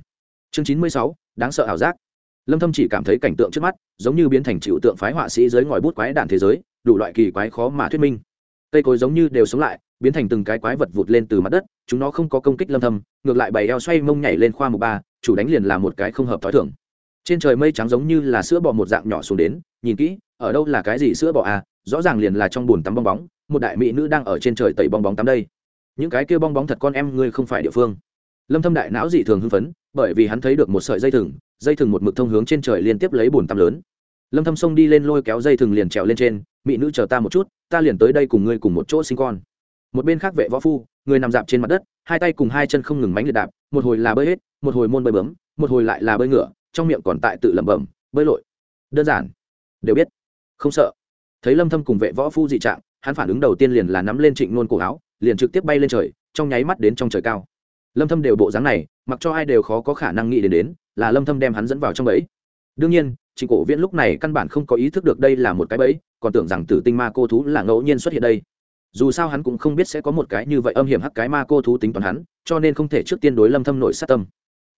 Chương 96, đáng sợ ảo giác. Lâm thâm chỉ cảm thấy cảnh tượng trước mắt giống như biến thành chịu tượng phái họa sĩ dưới ngòi bút quái đản thế giới đủ loại kỳ quái khó mà thuyết minh. Cây cối giống như đều sống lại biến thành từng cái quái vật vụt lên từ mặt đất chúng nó không có công kích lâm thâm ngược lại bày eo xoay mông nhảy lên khoa mục ba chủ đánh liền là một cái không hợp thói thường trên trời mây trắng giống như là sữa bò một dạng nhỏ xuống đến, nhìn kỹ, ở đâu là cái gì sữa bò à? Rõ ràng liền là trong bồn tắm bong bóng, một đại mỹ nữ đang ở trên trời tẩy bong bóng tắm đây. Những cái kia bong bóng thật con em ngươi không phải địa phương. Lâm thâm đại não dị thường hưng phấn, bởi vì hắn thấy được một sợi dây thừng dây thừng một mực thông hướng trên trời liên tiếp lấy bồn tắm lớn. Lâm thâm xông đi lên lôi kéo dây thừng liền trèo lên trên, mỹ nữ chờ ta một chút, ta liền tới đây cùng ngươi cùng một chỗ sinh con. Một bên khác vệ võ phu, người nằm dạp trên mặt đất, hai tay cùng hai chân không ngừng mánh liệt đạp, một hồi là bơi hết, một hồi môn bơi bướm, một hồi lại là bơi ngựa trong miệng còn tại tự lẩm bẩm, bơi lội. Đơn giản. Đều biết. Không sợ. Thấy lâm thâm cùng vệ võ phu dị trạng, hắn phản ứng đầu tiên liền là nắm lên trịnh nôn cổ áo, liền trực tiếp bay lên trời, trong nháy mắt đến trong trời cao. Lâm thâm đều bộ dáng này, mặc cho ai đều khó có khả năng nghĩ đến đến, là lâm thâm đem hắn dẫn vào trong bẫy. Đương nhiên, trịnh cổ viễn lúc này căn bản không có ý thức được đây là một cái bẫy, còn tưởng rằng tử tinh ma cô thú là ngẫu nhiên xuất hiện đây. Dù sao hắn cũng không biết sẽ có một cái như vậy âm hiểm hắc cái ma cô thú tính toán hắn, cho nên không thể trước tiên đối lâm thâm nổi sát tâm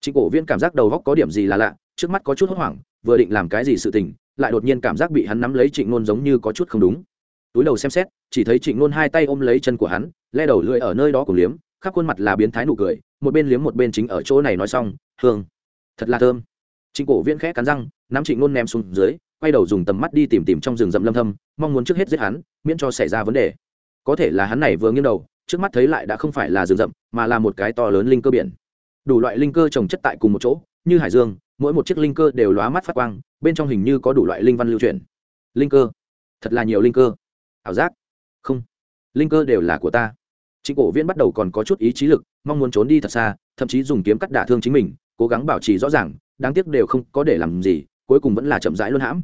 trịnh cổ viễn cảm giác đầu góc có điểm gì là lạ, trước mắt có chút hốt hoảng, vừa định làm cái gì sự tình, lại đột nhiên cảm giác bị hắn nắm lấy trịnh nôn giống như có chút không đúng. Túi đầu xem xét, chỉ thấy trịnh nôn hai tay ôm lấy chân của hắn, le đầu lưỡi ở nơi đó cùng liếm, khắp khuôn mặt là biến thái nụ cười, một bên liếm một bên chính ở chỗ này nói xong, hương, thật là thơm. Trịnh cổ viễn khẽ cắn răng, nắm trịnh nôn ném xuống dưới, quay đầu dùng tầm mắt đi tìm tìm trong rừng rậm lâm thâm, mong muốn trước hết giết hắn, miễn cho xảy ra vấn đề. Có thể là hắn này vừa nghiêng đầu, trước mắt thấy lại đã không phải là rừng rậm, mà là một cái to lớn linh cơ biển đủ loại linh cơ trồng chất tại cùng một chỗ, như hải dương, mỗi một chiếc linh cơ đều lóa mắt phát quang, bên trong hình như có đủ loại linh văn lưu truyền. Linh cơ? Thật là nhiều linh cơ. Ảo giác? Không. Linh cơ đều là của ta. Chính cổ viễn bắt đầu còn có chút ý chí lực, mong muốn trốn đi thật xa, thậm chí dùng kiếm cắt đả thương chính mình, cố gắng bảo trì rõ ràng, đáng tiếc đều không có để làm gì, cuối cùng vẫn là chậm rãi luân hãm.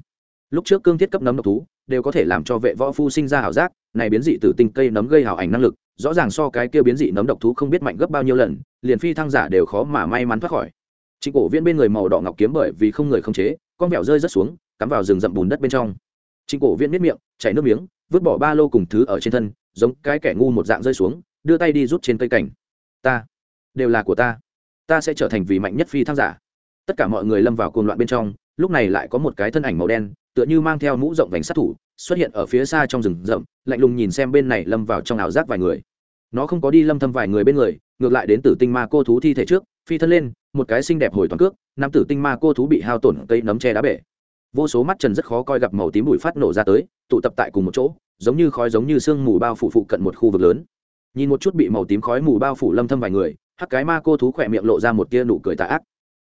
Lúc trước cương thiết cấp nấm độc thú, đều có thể làm cho vệ võ phu sinh ra ảo giác, này biến dị từ tinh cây nấm gây hảo ảnh năng lực, rõ ràng so cái kia biến dị nấm độc thú không biết mạnh gấp bao nhiêu lần liền phi thăng giả đều khó mà may mắn thoát khỏi. Trịnh cổ viễn bên người màu đỏ ngọc kiếm bởi vì không người không chế, con vẹo rơi rất xuống, cắm vào rừng rậm bùn đất bên trong. Trịnh cổ viễn miết miệng, chảy nước miếng, vứt bỏ ba lô cùng thứ ở trên thân, giống cái kẻ ngu một dạng rơi xuống, đưa tay đi rút trên cây cảnh. Ta, đều là của ta. Ta sẽ trở thành vì mạnh nhất phi thăng giả. Tất cả mọi người lâm vào cuồng loạn bên trong, lúc này lại có một cái thân ảnh màu đen, tựa như mang theo mũ rộng vành sát thủ, xuất hiện ở phía xa trong rừng rậm, lạnh lùng nhìn xem bên này lâm vào trong ảo giác vài người nó không có đi lâm thâm vài người bên người, ngược lại đến tử tinh ma cô thú thi thể trước, phi thân lên, một cái xinh đẹp hồi toàn cước, nam tử tinh ma cô thú bị hao tổn cây nấm che đá bể. Vô số mắt trần rất khó coi gặp màu tím bụi phát nổ ra tới, tụ tập tại cùng một chỗ, giống như khói giống như sương mù bao phủ phụ cận một khu vực lớn. Nhìn một chút bị màu tím khói mù bao phủ lâm thâm vài người, hắc cái ma cô thú khỏe miệng lộ ra một tia nụ cười tà ác.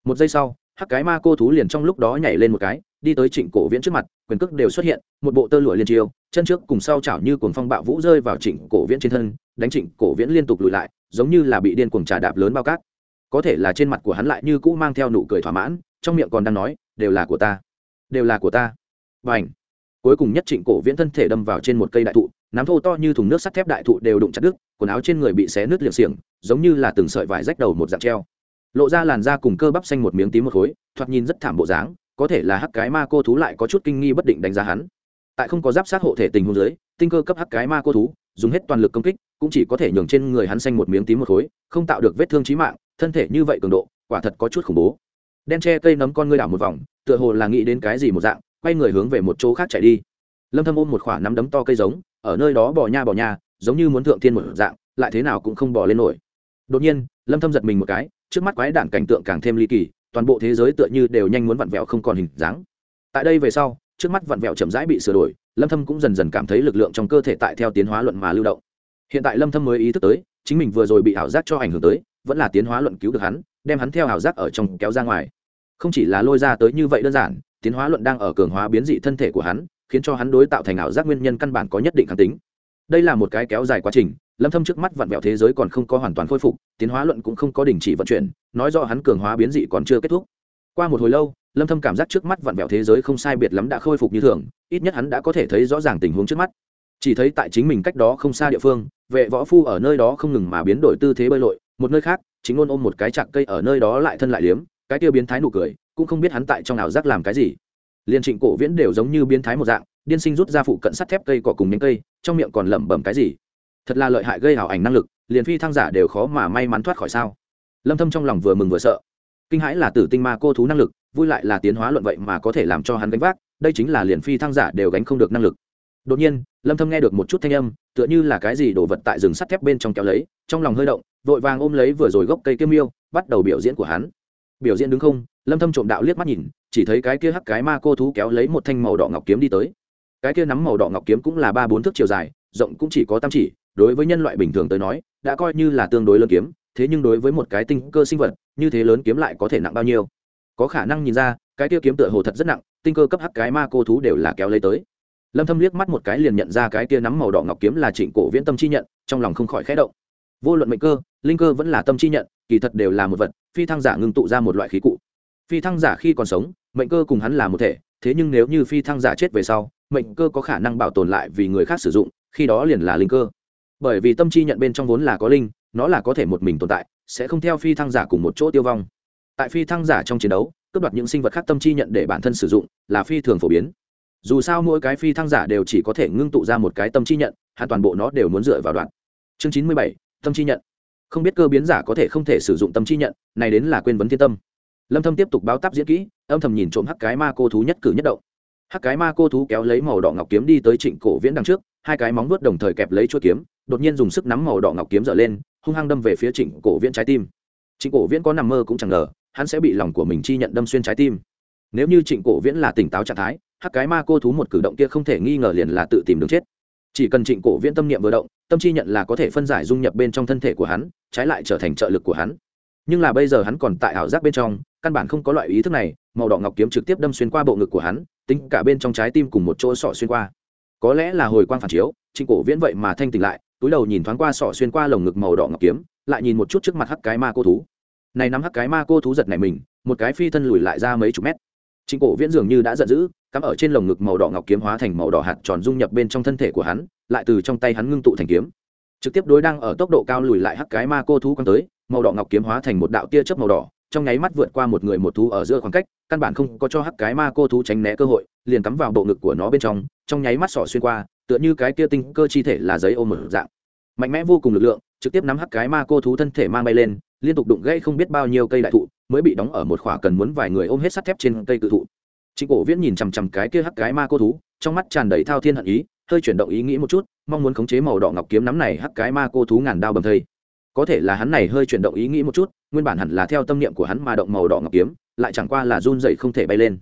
Một giây sau hắc cái ma cô thú liền trong lúc đó nhảy lên một cái, đi tới trịnh cổ viễn trước mặt, quyền cước đều xuất hiện, một bộ tơ lụa liên chiêu chân trước cùng sau chảo như cuồng phong bạo vũ rơi vào trịnh cổ viễn trên thân, đánh trịnh cổ viễn liên tục lùi lại, giống như là bị điên cuồng trà đạp lớn bao cát. Có thể là trên mặt của hắn lại như cũ mang theo nụ cười thỏa mãn, trong miệng còn đang nói, đều là của ta, đều là của ta. Và ảnh cuối cùng nhất trịnh cổ viễn thân thể đâm vào trên một cây đại thụ, nắm thô to như thùng nước sắt thép đại thụ đều đụng chặt đứt, quần áo trên người bị xé nứt liệng xiềng, giống như là từng sợi vải rách đầu một dạng treo lộ ra làn da cùng cơ bắp xanh một miếng tím một khối, thoạt nhìn rất thảm bộ dáng, có thể là hắc cái ma cô thú lại có chút kinh nghi bất định đánh giá hắn. Tại không có giáp sát hộ thể tình huống dưới, tinh cơ cấp hắc cái ma cô thú, dùng hết toàn lực công kích, cũng chỉ có thể nhường trên người hắn xanh một miếng tím một khối, không tạo được vết thương chí mạng, thân thể như vậy cường độ, quả thật có chút khủng bố. Đen tre cây nấm con ngươi đảo một vòng, tựa hồ là nghĩ đến cái gì một dạng, quay người hướng về một chỗ khác chạy đi. Lâm thâm ôm một khoảng nắm đấm to cây giống, ở nơi đó bò nha bò nha, giống như muốn thượng thiên một dạng, lại thế nào cũng không bò lên nổi. Đột nhiên, lâm thâm giật mình một cái trước mắt quái đản cảnh tượng càng thêm ly kỳ, toàn bộ thế giới tựa như đều nhanh muốn vặn vẹo không còn hình dáng. Tại đây về sau, trước mắt vặn vẹo chậm rãi bị sửa đổi, lâm thâm cũng dần dần cảm thấy lực lượng trong cơ thể tại theo tiến hóa luận mà lưu động. Hiện tại lâm thâm mới ý thức tới, chính mình vừa rồi bị ảo giác cho ảnh hưởng tới, vẫn là tiến hóa luận cứu được hắn, đem hắn theo ảo giác ở trong kéo ra ngoài. Không chỉ là lôi ra tới như vậy đơn giản, tiến hóa luận đang ở cường hóa biến dị thân thể của hắn, khiến cho hắn đối tạo thành ảo giác nguyên nhân căn bản có nhất định kháng tính. Đây là một cái kéo dài quá trình lâm thâm trước mắt vặn vẹo thế giới còn không có hoàn toàn khôi phục, tiến hóa luận cũng không có đình chỉ vận chuyển, nói rõ hắn cường hóa biến dị còn chưa kết thúc. Qua một hồi lâu, lâm thâm cảm giác trước mắt vặn vẹo thế giới không sai biệt lắm đã khôi phục như thường, ít nhất hắn đã có thể thấy rõ ràng tình huống trước mắt. Chỉ thấy tại chính mình cách đó không xa địa phương, vệ võ phu ở nơi đó không ngừng mà biến đổi tư thế bơi lội, một nơi khác, chính ngôn ôm một cái chạc cây ở nơi đó lại thân lại liếm, cái tiêu biến thái nụ cười, cũng không biết hắn tại trong nào giác làm cái gì. Liên trịnh cổ viễn đều giống như biến thái một dạng, điên sinh rút ra phụ cận sắt thép cây cỏ cùng những cây, trong miệng còn lẩm bẩm cái gì thật là lợi hại gây hảo ảnh năng lực, liền phi thăng giả đều khó mà may mắn thoát khỏi sao? Lâm thâm trong lòng vừa mừng vừa sợ. Kinh hãi là tử tinh ma cô thú năng lực, vui lại là tiến hóa luận vậy mà có thể làm cho hắn gánh vác, đây chính là liền phi thăng giả đều gánh không được năng lực. Đột nhiên, lâm thâm nghe được một chút thanh âm, tựa như là cái gì đổ vật tại rừng sắt thép bên trong kéo lấy, trong lòng hơi động, vội vàng ôm lấy vừa rồi gốc cây kiêm miêu, bắt đầu biểu diễn của hắn. Biểu diễn đứng không, lâm thâm trộm đạo liếc mắt nhìn, chỉ thấy cái kia hắc cái ma cô thú kéo lấy một thanh màu đỏ ngọc kiếm đi tới. Cái kia nắm màu đỏ ngọc kiếm cũng là ba bốn thước chiều dài, rộng cũng chỉ có tam chỉ đối với nhân loại bình thường tới nói, đã coi như là tương đối lớn kiếm, thế nhưng đối với một cái tinh cơ sinh vật, như thế lớn kiếm lại có thể nặng bao nhiêu? Có khả năng nhìn ra, cái kia kiếm tựa hồ thật rất nặng, tinh cơ cấp hắc cái ma cô thú đều là kéo lấy tới. Lâm thâm liếc mắt một cái liền nhận ra cái kia nắm màu đỏ ngọc kiếm là trịnh cổ viễn tâm chi nhận, trong lòng không khỏi khẽ động. Vô luận mệnh cơ, linh cơ vẫn là tâm chi nhận, kỳ thật đều là một vật, phi thăng giả ngưng tụ ra một loại khí cụ. Phi thăng giả khi còn sống, mệnh cơ cùng hắn là một thể, thế nhưng nếu như phi thăng giả chết về sau, mệnh cơ có khả năng bảo tồn lại vì người khác sử dụng, khi đó liền là linh cơ bởi vì tâm chi nhận bên trong vốn là có linh, nó là có thể một mình tồn tại, sẽ không theo phi thăng giả cùng một chỗ tiêu vong. Tại phi thăng giả trong chiến đấu, cướp đoạt những sinh vật khác tâm chi nhận để bản thân sử dụng là phi thường phổ biến. Dù sao mỗi cái phi thăng giả đều chỉ có thể ngưng tụ ra một cái tâm chi nhận hắn toàn bộ nó đều muốn dựa vào đoạn. Chương chín mươi bảy, tâm chi nhận. Không biết cơ biến giả có thể không thể sử dụng tâm chi nhận, này đến là quên vấn thiên tâm. Lâm thâm tiếp tục báo táp diễn kỹ, âm thầm nhìn trộm hắc cái ma cô thú nhất cử nhất động. Hắc cái ma cô thú kéo lấy màu đỏ ngọc kiếm đi tới trịnh cổ viễn đằng trước, hai cái móng vuốt đồng thời kẹp lấy chuôi kiếm đột nhiên dùng sức nắm màu đỏ ngọc kiếm dở lên, hung hăng đâm về phía trịnh cổ viễn trái tim. Trịnh cổ viễn có nằm mơ cũng chẳng ngờ, hắn sẽ bị lòng của mình chi nhận đâm xuyên trái tim. Nếu như trịnh cổ viễn là tỉnh táo trạng thái, hắc cái ma cô thú một cử động kia không thể nghi ngờ liền là tự tìm đường chết. Chỉ cần trịnh cổ viễn tâm niệm vừa động, tâm chi nhận là có thể phân giải dung nhập bên trong thân thể của hắn, trái lại trở thành trợ lực của hắn. Nhưng là bây giờ hắn còn tại ảo giác bên trong, căn bản không có loại ý thức này, màu đỏ ngọc kiếm trực tiếp đâm xuyên qua bộ ngực của hắn, tính cả bên trong trái tim cùng một chỗ sọ xuyên qua. Có lẽ là hồi quang phản chiếu, trịnh cổ viễn vậy mà thanh tỉnh lại túi đầu nhìn thoáng qua sọ xuyên qua lồng ngực màu đỏ ngọc kiếm, lại nhìn một chút trước mặt hắc cái ma cô thú. Này nắm hắc cái ma cô thú giật này mình, một cái phi thân lùi lại ra mấy chục mét. Trịnh cổ viễn dường như đã giận dữ, cắm ở trên lồng ngực màu đỏ ngọc kiếm hóa thành màu đỏ hạt tròn dung nhập bên trong thân thể của hắn, lại từ trong tay hắn ngưng tụ thành kiếm. Trực tiếp đối đang ở tốc độ cao lùi lại hắc cái ma cô thú quăng tới, màu đỏ ngọc kiếm hóa thành một đạo tia chớp màu đỏ, trong nháy mắt vượt qua một người một thú ở giữa khoảng cách, căn bản không có cho hắc cái ma cô thú tránh né cơ hội, liền cắm vào bộ ngực của nó bên trong trong nháy mắt sỏ xuyên qua tựa như cái kia tinh cơ chi thể là giấy ôm một dạng mạnh mẽ vô cùng lực lượng trực tiếp nắm hắc cái ma cô thú thân thể mang bay lên liên tục đụng gãy không biết bao nhiêu cây đại thụ mới bị đóng ở một khỏa cần muốn vài người ôm hết sắt thép trên cây cự thụ Trịnh Cổ Viễn nhìn chằm chằm cái kia hắc cái ma cô thú, trong mắt tràn đầy thao thiên hận ý, hơi chuyển động ý nghĩ một chút, mong muốn khống chế màu đỏ ngọc kiếm nắm này hắc cái ma cô thú ngàn đao bầm thây. Có thể là hắn này hơi chuyển động ý nghĩ một chút, nguyên bản hẳn là theo tâm niệm của hắn mà động màu đỏ ngọc kiếm, lại chẳng qua là run rẩy không thể bay lên.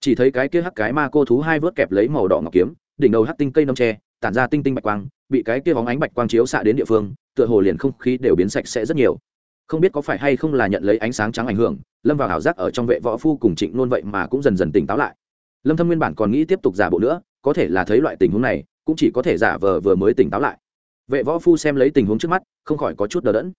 Chỉ thấy cái kia hắc cái ma cô thú hai vớt kẹp lấy màu đỏ ngọc kiếm, đỉnh đầu hắc tinh cây nấm tre, tản ra tinh tinh bạch quang, bị cái kia bóng ánh bạch quang chiếu xạ đến địa phương, tựa hồ liền không khí đều biến sạch sẽ rất nhiều. Không biết có phải hay không là nhận lấy ánh sáng trắng ảnh hưởng lâm vào ảo giác ở trong vệ võ phu cùng trịnh nôn vậy mà cũng dần dần tỉnh táo lại. Lâm thâm nguyên bản còn nghĩ tiếp tục giả bộ nữa có thể là thấy loại tình huống này cũng chỉ có thể giả vờ vừa mới tỉnh táo lại. Vệ võ phu xem lấy tình huống trước mắt không khỏi có chút đờ đẫn.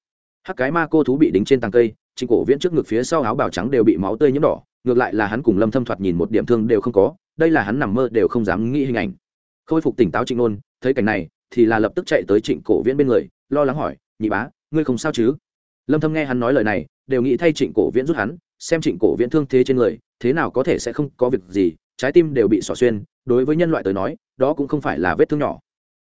Hắc cái ma cô thú bị đính trên tàng cây trịnh cổ viễn trước ngực phía sau áo bào trắng đều bị máu tươi nhiễm đỏ ngược lại là hắn cùng lâm thâm thoạt nhìn một điểm thương đều không có đây là hắn nằm mơ đều không dám nghĩ hình ảnh khôi phục tỉnh táo trịnh nôn, thấy cảnh này, thì là lập tức chạy tới trịnh cổ viễn bên người, lo lắng hỏi, nhị bá, ngươi không sao chứ? Lâm thâm nghe hắn nói lời này, đều nghĩ thay trịnh cổ viễn rút hắn, xem trịnh cổ viễn thương thế trên người, thế nào có thể sẽ không có việc gì, trái tim đều bị xỏ xuyên, đối với nhân loại tới nói, đó cũng không phải là vết thương nhỏ.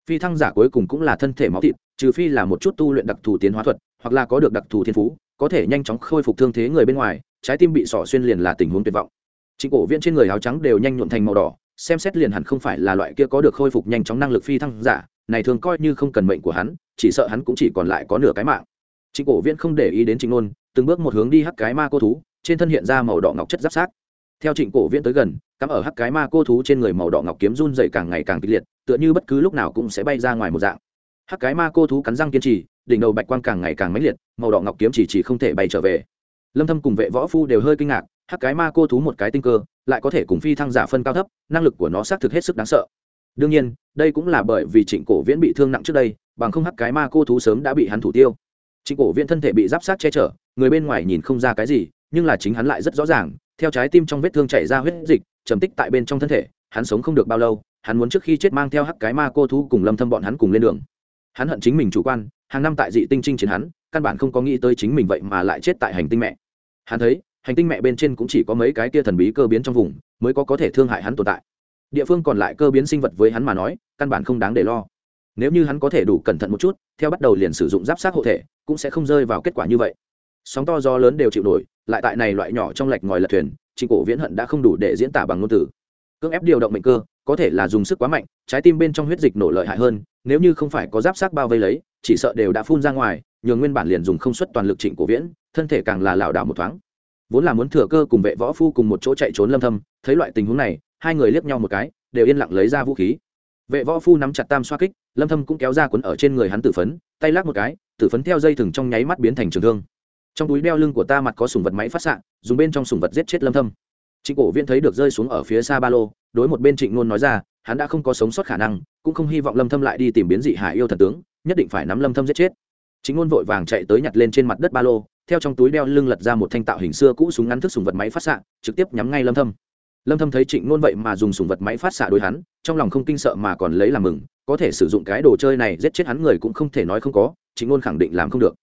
Phi thăng giả cuối cùng cũng là thân thể máu thịt, trừ phi là một chút tu luyện đặc thù tiến hóa thuật, hoặc là có được đặc thù thiên phú, có thể nhanh chóng khôi phục thương thế người bên ngoài, trái tim bị xỏ xuyên liền là tình huống tuyệt vọng. Trịnh cổ viễn trên người áo trắng đều nhanh nhuộn thành màu đỏ xem xét liền hẳn không phải là loại kia có được khôi phục nhanh chóng năng lực phi thăng giả, này thường coi như không cần mệnh của hắn, chỉ sợ hắn cũng chỉ còn lại có nửa cái mạng. Trịnh cổ viễn không để ý đến trịnh nôn, từng bước một hướng đi hắc cái ma cô thú, trên thân hiện ra màu đỏ ngọc chất giáp sát. Theo trịnh cổ viễn tới gần, cắm ở hắc cái ma cô thú trên người màu đỏ ngọc kiếm run dày càng ngày càng kịch liệt, tựa như bất cứ lúc nào cũng sẽ bay ra ngoài một dạng. Hắc cái ma cô thú cắn răng kiên trì, đỉnh đầu bạch quang càng ngày càng mãnh liệt, màu đỏ ngọc kiếm chỉ chỉ không thể bay trở về. Lâm thâm cùng vệ võ phu đều hơi kinh ngạc hắc cái ma cô thú một cái tinh cơ, lại có thể cùng phi thăng giả phân cao thấp, năng lực của nó xác thực hết sức đáng sợ. Đương nhiên, đây cũng là bởi vì trịnh cổ viễn bị thương nặng trước đây, bằng không hắc cái ma cô thú sớm đã bị hắn thủ tiêu. Trịnh cổ viễn thân thể bị giáp sát che chở, người bên ngoài nhìn không ra cái gì, nhưng là chính hắn lại rất rõ ràng, theo trái tim trong vết thương chảy ra huyết dịch, trầm tích tại bên trong thân thể, hắn sống không được bao lâu, hắn muốn trước khi chết mang theo hắc cái ma cô thú cùng lâm thâm bọn hắn cùng lên đường. Hắn hận chính mình chủ quan, hàng năm tại dị tinh trinh chiến hắn, căn bản không có nghĩ tới chính mình vậy mà lại chết tại hành tinh mẹ. Hắn thấy hành tinh mẹ bên trên cũng chỉ có mấy cái kia thần bí cơ biến trong vùng, mới có có thể thương hại hắn tồn tại. Địa phương còn lại cơ biến sinh vật với hắn mà nói, căn bản không đáng để lo. Nếu như hắn có thể đủ cẩn thận một chút, theo bắt đầu liền sử dụng giáp sát hộ thể, cũng sẽ không rơi vào kết quả như vậy. Sóng to gió lớn đều chịu nổi, lại tại này loại nhỏ trong lạch ngòi lật thuyền, trịnh cổ viễn hận đã không đủ để diễn tả bằng ngôn từ. Cưỡng ép điều động mệnh cơ, có thể là dùng sức quá mạnh, trái tim bên trong huyết dịch nổ lợi hại hơn, nếu như không phải có giáp sát bao vây lấy, chỉ sợ đều đã phun ra ngoài, nhường nguyên bản liền dùng không suất toàn lực trịnh cổ viễn, thân thể càng là lảo đảo một thoáng vốn là muốn thừa cơ cùng vệ võ phu cùng một chỗ chạy trốn lâm thâm, thấy loại tình huống này, hai người liếc nhau một cái, đều yên lặng lấy ra vũ khí. Vệ võ phu nắm chặt tam xoa kích, lâm thâm cũng kéo ra cuốn ở trên người hắn tử phấn, tay lắc một cái, tử phấn theo dây thừng trong nháy mắt biến thành trường thương. Trong túi đeo lưng của ta mặt có sùng vật máy phát sạng dùng bên trong sùng vật giết chết lâm thâm. Trịnh cổ viễn thấy được rơi xuống ở phía xa ba lô, đối một bên trịnh ngôn nói ra, hắn đã không có sống sót khả năng, cũng không hy vọng lâm thâm lại đi tìm biến dị hải yêu thần tướng, nhất định phải nắm lâm thâm giết chết. Trịnh ngôn vội vàng chạy tới nhặt lên trên mặt đất ba lô theo trong túi đeo lưng lật ra một thanh tạo hình xưa cũ súng ngắn thức súng vật máy phát xạ, trực tiếp nhắm ngay lâm thâm. Lâm thâm thấy trịnh ngôn vậy mà dùng súng vật máy phát xạ đối hắn, trong lòng không kinh sợ mà còn lấy làm mừng, có thể sử dụng cái đồ chơi này giết chết hắn người cũng không thể nói không có, trịnh ngôn khẳng định làm không được.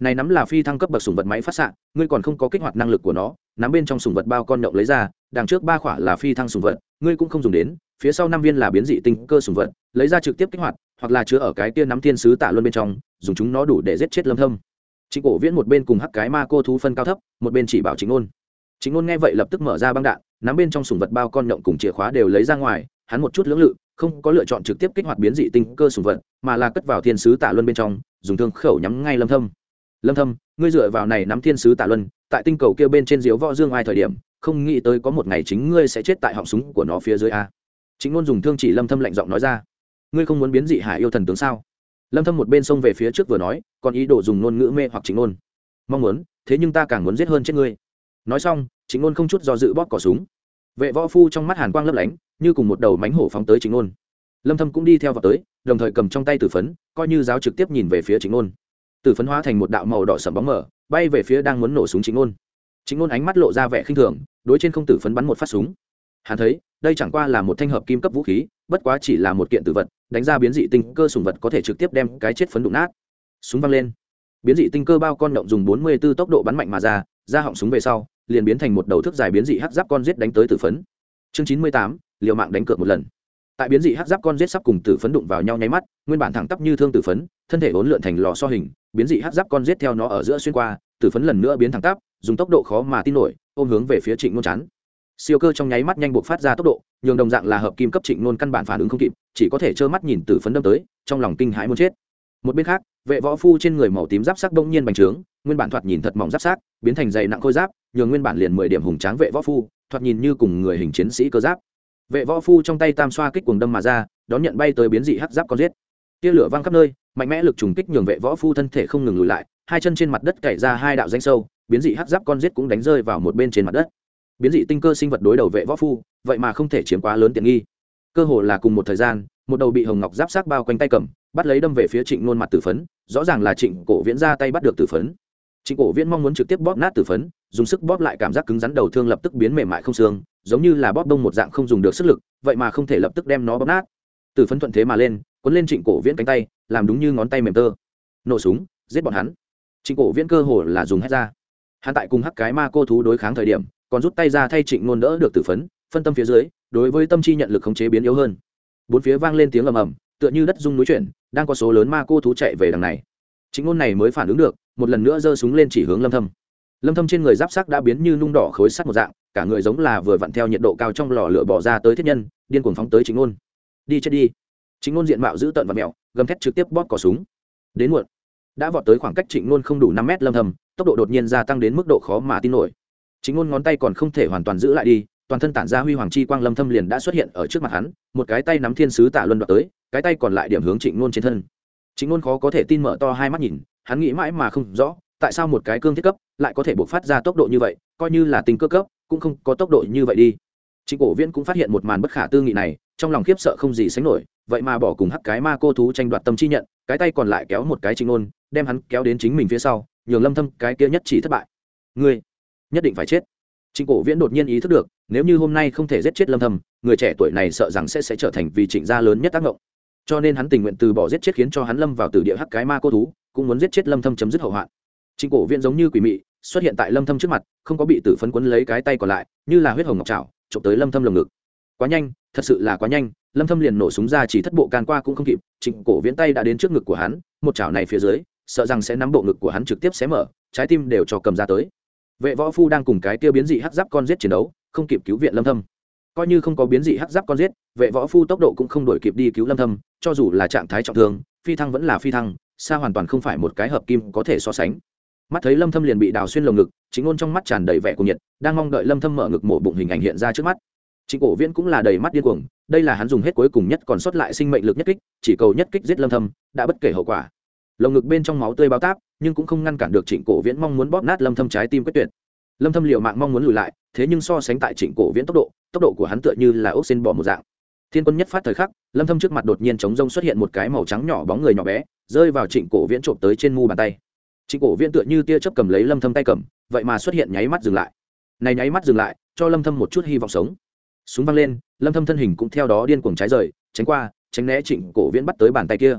Này nắm là phi thăng cấp bậc súng vật máy phát xạ, ngươi còn không có kích hoạt năng lực của nó, nắm bên trong súng vật bao con nhộng lấy ra, đằng trước ba khỏa là phi thăng súng vật, ngươi cũng không dùng đến, phía sau năm viên là biến dị tinh cơ sùng vật, lấy ra trực tiếp kích hoạt, hoặc là chứa ở cái kia nắm thiên sứ tạ luân bên trong, dùng chúng nó đủ để giết chết lâm thâm trịnh cổ viễn một bên cùng hắc cái ma cô thú phân cao thấp, một bên chỉ bảo trịnh nôn. trịnh nôn nghe vậy lập tức mở ra băng đạn, nắm bên trong sùng vật bao con nhộng cùng chìa khóa đều lấy ra ngoài, hắn một chút lưỡng lự, không có lựa chọn trực tiếp kích hoạt biến dị tinh cơ sùng vật, mà là cất vào thiên sứ tạ luân bên trong, dùng thương khẩu nhắm ngay lâm thâm. Lâm thâm, ngươi dựa vào này nắm thiên sứ tạ luân, tại tinh cầu kia bên trên diếu võ dương ai thời điểm, không nghĩ tới có một ngày chính ngươi sẽ chết tại họng súng của nó phía dưới a. Chính ngôn dùng thương chỉ lâm thâm lạnh giọng nói ra. Ngươi không muốn biến dị hải yêu thần tướng sao? Lâm thâm một bên xông về phía trước vừa nói, còn ý đồ dùng ngôn ngữ mê hoặc chính ngôn mong muốn, thế nhưng ta càng muốn giết hơn chết ngươi. Nói xong chính ngôn không chút do dự bóp cò súng. Vệ võ phu trong mắt hàn quang lấp lánh, như cùng một đầu mánh hổ phóng tới chính ngôn lâm thâm cũng đi theo vào tới, đồng thời cầm trong tay tử phấn, coi như giáo trực tiếp nhìn về phía chính ngôn tử phấn hóa thành một đạo màu đỏ sẫm bóng mờ, bay về phía đang muốn nổ súng chính ngôn chính ngôn ánh mắt lộ ra vẻ khinh thường, đối trên không tử phấn bắn một phát súng hắn thấy đây chẳng qua là một thanh hợp kim cấp vũ khí bất quá chỉ là một kiện tử vật đánh ra biến dị tinh cơ sùng vật có thể trực tiếp đem cái chết phấn đụng nát. Súng văng lên. Biến dị tinh cơ bao con động dùng 44 tốc độ bắn mạnh mà ra ra họng súng về sau liền biến thành một đầu thước dài biến dị hắc giáp con giết đánh tới tử phấn. Chương 98, liều mạng đánh cược một lần. Tại biến dị hắc giáp con giết sắp cùng tử phấn đụng vào nhau nháy mắt nguyên bản thẳng tắp như thương tử phấn thân thể bốn lượn thành lò so hình biến dị hắc giáp con giết theo nó ở giữa xuyên qua tử phấn lần nữa biến thẳng tắp dùng tốc độ khó mà tin nổi ôm hướng về phía trịnh ngôn chắn siêu cơ trong nháy mắt nhanh buộc phát ra tốc độ, nhường đồng dạng là hợp kim cấp trịnh nôn căn bản phản ứng không kịp, chỉ có thể trơ mắt nhìn từ phấn đâm tới, trong lòng kinh hãi muốn chết. Một bên khác, vệ võ phu trên người màu tím giáp sắc bỗng nhiên bành trướng, nguyên bản thoạt nhìn thật mỏng giáp sắc, biến thành dày nặng khôi giáp, nhường nguyên bản liền mười điểm hùng tráng vệ võ phu, thoạt nhìn như cùng người hình chiến sĩ cơ giáp. Vệ võ phu trong tay tam xoa kích cuồng đâm mà ra, đón nhận bay tới biến dị hắc giáp con giết. Tia lửa văng khắp nơi, mạnh mẽ lực trùng kích nhường vệ võ phu thân thể không ngừng lùi lại, hai chân trên mặt đất cày ra hai đạo danh sâu, biến dị hắc giáp con giết cũng đánh rơi vào một bên trên mặt đất biến dị tinh cơ sinh vật đối đầu vệ võ phu, vậy mà không thể chiếm quá lớn tiện nghi. Cơ hồ là cùng một thời gian, một đầu bị hồng ngọc giáp sát bao quanh tay cầm, bắt lấy đâm về phía trịnh nôn mặt tử phấn, rõ ràng là trịnh cổ viễn ra tay bắt được tử phấn. Trịnh cổ viễn mong muốn trực tiếp bóp nát tử phấn, dùng sức bóp lại cảm giác cứng rắn đầu thương lập tức biến mềm mại không xương, giống như là bóp đông một dạng không dùng được sức lực, vậy mà không thể lập tức đem nó bóp nát. Tử phấn thuận thế mà lên quấn lên trịnh cổ viễn cánh tay, làm đúng như ngón tay mềm tơ. Nổ súng, giết bọn hắn. Trịnh cổ viễn cơ hồ là dùng hết ra. Hắn tại cùng hắc cái ma cô thú đối kháng thời điểm còn rút tay ra thay trịnh ngôn đỡ được tử phấn, phân tâm phía dưới, đối với tâm chi nhận lực khống chế biến yếu hơn. Bốn phía vang lên tiếng ầm ầm, tựa như đất rung núi chuyển, đang có số lớn ma cô thú chạy về đằng này. Chính ngôn này mới phản ứng được, một lần nữa giơ súng lên chỉ hướng lâm thâm. Lâm thâm trên người giáp sắc đã biến như nung đỏ khối sắt một dạng, cả người giống là vừa vặn theo nhiệt độ cao trong lò lửa bỏ ra tới thiết nhân, điên cuồng phóng tới chính ngôn đi chết đi. Chính ngôn diện mạo giữ tận và mèo gầm thét trực tiếp bóp cò súng. Đến muộn. Đã vọt tới khoảng cách trịnh ngôn không đủ 5 mét lâm thâm, tốc độ đột nhiên gia tăng đến mức độ khó mà tin nổi chính ngôn ngón tay còn không thể hoàn toàn giữ lại đi, toàn thân tản ra huy hoàng chi quang lâm thâm liền đã xuất hiện ở trước mặt hắn, một cái tay nắm thiên sứ tạ luân đoạt tới, cái tay còn lại điểm hướng trịnh ngôn trên thân. Trịnh ngôn khó có thể tin mở to hai mắt nhìn, hắn nghĩ mãi mà không rõ, tại sao một cái cương thiết cấp lại có thể bộc phát ra tốc độ như vậy, coi như là tình cơ cấp, cũng không có tốc độ như vậy đi. Trịnh cổ viễn cũng phát hiện một màn bất khả tư nghị này, trong lòng khiếp sợ không gì sánh nổi, vậy mà bỏ cùng hắc cái ma cô thú tranh đoạt tâm chi nhận, cái tay còn lại kéo một cái trịnh ngôn đem hắn kéo đến chính mình phía sau, nhường lâm thâm cái kia nhất chỉ thất bại. Ngươi nhất định phải chết. Trịnh cổ viễn đột nhiên ý thức được, nếu như hôm nay không thể giết chết lâm thâm, người trẻ tuổi này sợ rằng sẽ sẽ trở thành vì trịnh gia lớn nhất tác động cho nên hắn tình nguyện từ bỏ giết chết khiến cho hắn lâm vào tử địa hắc cái ma cô thú, cũng muốn giết chết lâm thâm chấm dứt hậu hoạn. Trịnh cổ viễn giống như quỷ mị, xuất hiện tại lâm thâm trước mặt, không có bị tử phấn quấn lấy cái tay còn lại, như là huyết hồng ngọc trảo, chụp tới lâm thâm lồng ngực. Quá nhanh, thật sự là quá nhanh, lâm thâm liền nổ súng ra chỉ thất bộ can qua cũng không kịp, trịnh cổ viễn tay đã đến trước ngực của hắn, một chảo này phía dưới, sợ rằng sẽ nắm bộ ngực của hắn trực tiếp xé mở, trái tim đều cho cầm ra tới vệ võ phu đang cùng cái kia biến dị hắc giáp con giết chiến đấu, không kịp cứu viện lâm thâm. Coi như không có biến dị hắc giáp con giết, vệ võ phu tốc độ cũng không đổi kịp đi cứu lâm thâm, cho dù là trạng thái trọng thương, phi thăng vẫn là phi thăng, xa hoàn toàn không phải một cái hợp kim có thể so sánh. Mắt thấy lâm thâm liền bị đào xuyên lồng ngực, chính ngôn trong mắt tràn đầy vẻ cuồng nhiệt, đang mong đợi lâm thâm mở ngực mổ bụng hình ảnh hiện ra trước mắt. Chính cổ viễn cũng là đầy mắt điên cuồng, đây là hắn dùng hết cuối cùng nhất còn sót lại sinh mệnh lực nhất kích, chỉ cầu nhất kích giết lâm thâm, đã bất kể hậu quả lồng ngực bên trong máu tươi bao táp, nhưng cũng không ngăn cản được trịnh cổ viễn mong muốn bóp nát lâm thâm trái tim quyết tuyệt. Lâm thâm liều mạng mong muốn lùi lại, thế nhưng so sánh tại trịnh cổ viễn tốc độ tốc độ của hắn tựa như là ốc xin bỏ một dạng. Thiên quân nhất phát thời khắc, lâm thâm trước mặt đột nhiên chống rông xuất hiện một cái màu trắng nhỏ bóng người nhỏ bé, rơi vào trịnh cổ viễn trộm tới trên mu bàn tay. Trịnh cổ viễn tựa như tia chớp cầm lấy lâm thâm tay cầm, vậy mà xuất hiện nháy mắt dừng lại. Này nháy mắt dừng lại, cho lâm thâm một chút hy vọng sống. Súng văng lên, lâm thâm thân hình cũng theo đó điên cuồng trái rời, tránh qua, tránh né trịnh cổ viễn bắt tới bàn tay kia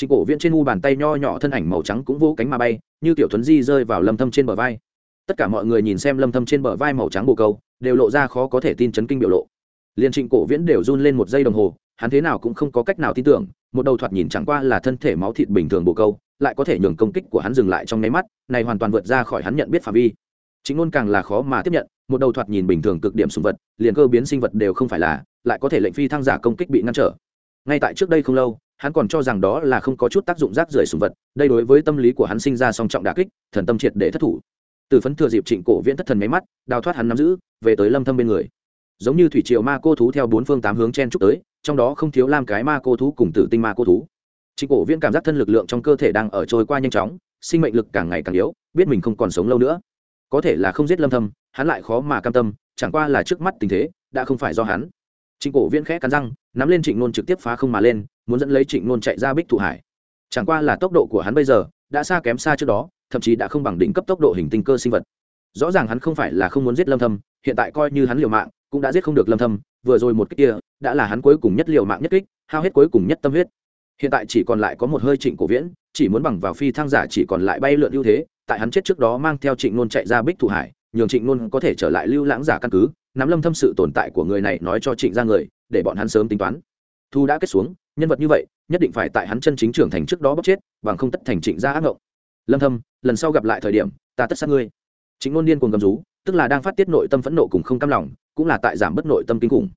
trịnh cổ viễn trên u bàn tay nho nhỏ thân ảnh màu trắng cũng vỗ cánh mà bay, như tiểu thuần di rơi vào lâm thâm trên bờ vai. Tất cả mọi người nhìn xem lâm thâm trên bờ vai màu trắng bồ câu, đều lộ ra khó có thể tin chấn kinh biểu lộ. Liên trịnh cổ viễn đều run lên một giây đồng hồ, hắn thế nào cũng không có cách nào tin tưởng, một đầu thoạt nhìn chẳng qua là thân thể máu thịt bình thường bồ câu, lại có thể nhường công kích của hắn dừng lại trong nháy mắt, này hoàn toàn vượt ra khỏi hắn nhận biết phạm vi. Chính luôn càng là khó mà tiếp nhận, một đầu thoạt nhìn bình thường cực điểm sùng vật, liền cơ biến sinh vật đều không phải là, lại có thể lệnh phi thăng giả công kích bị ngăn trở. Ngay tại trước đây không lâu hắn còn cho rằng đó là không có chút tác dụng rác rưởi sùng vật, đây đối với tâm lý của hắn sinh ra song trọng đà kích, thần tâm triệt để thất thủ. Từ phấn thừa dịp trịnh cổ viễn thất thần máy mắt, đào thoát hắn nắm giữ, về tới lâm thâm bên người. Giống như thủy triều ma cô thú theo bốn phương tám hướng chen trúc tới, trong đó không thiếu lam cái ma cô thú cùng tử tinh ma cô thú. Trịnh cổ viễn cảm giác thân lực lượng trong cơ thể đang ở trôi qua nhanh chóng, sinh mệnh lực càng ngày càng yếu, biết mình không còn sống lâu nữa. Có thể là không giết lâm thâm, hắn lại khó mà cam tâm, chẳng qua là trước mắt tình thế, đã không phải do hắn. Trịnh cổ viễn khẽ cắn răng, nắm lên trịnh nôn trực tiếp phá không mà lên muốn dẫn lấy trịnh nôn chạy ra bích Thụ hải. Chẳng qua là tốc độ của hắn bây giờ đã xa kém xa trước đó, thậm chí đã không bằng đỉnh cấp tốc độ hình tinh cơ sinh vật. Rõ ràng hắn không phải là không muốn giết lâm thâm, hiện tại coi như hắn liều mạng, cũng đã giết không được lâm thâm, vừa rồi một kích kia đã là hắn cuối cùng nhất liều mạng nhất kích, hao hết cuối cùng nhất tâm huyết. Hiện tại chỉ còn lại có một hơi trịnh cổ viễn, chỉ muốn bằng vào phi thăng giả chỉ còn lại bay lượn ưu thế, tại hắn chết trước đó mang theo trịnh nôn chạy ra bích thủ hải, nhường trịnh nôn có thể trở lại lưu lãng giả căn cứ, nắm lâm thâm sự tồn tại của người này nói cho trịnh ra người, để bọn hắn sớm tính toán. Thu đã kết xuống nhân vật như vậy, nhất định phải tại hắn chân chính trưởng thành trước đó bóc chết, bằng không tất thành trịnh ra ác ngộng. Lâm thâm, lần sau gặp lại thời điểm, ta tất sát ngươi. Chính nôn điên cuồng gầm rú, tức là đang phát tiết nội tâm phẫn nộ cùng không cam lòng, cũng là tại giảm bất nội tâm kinh khủng.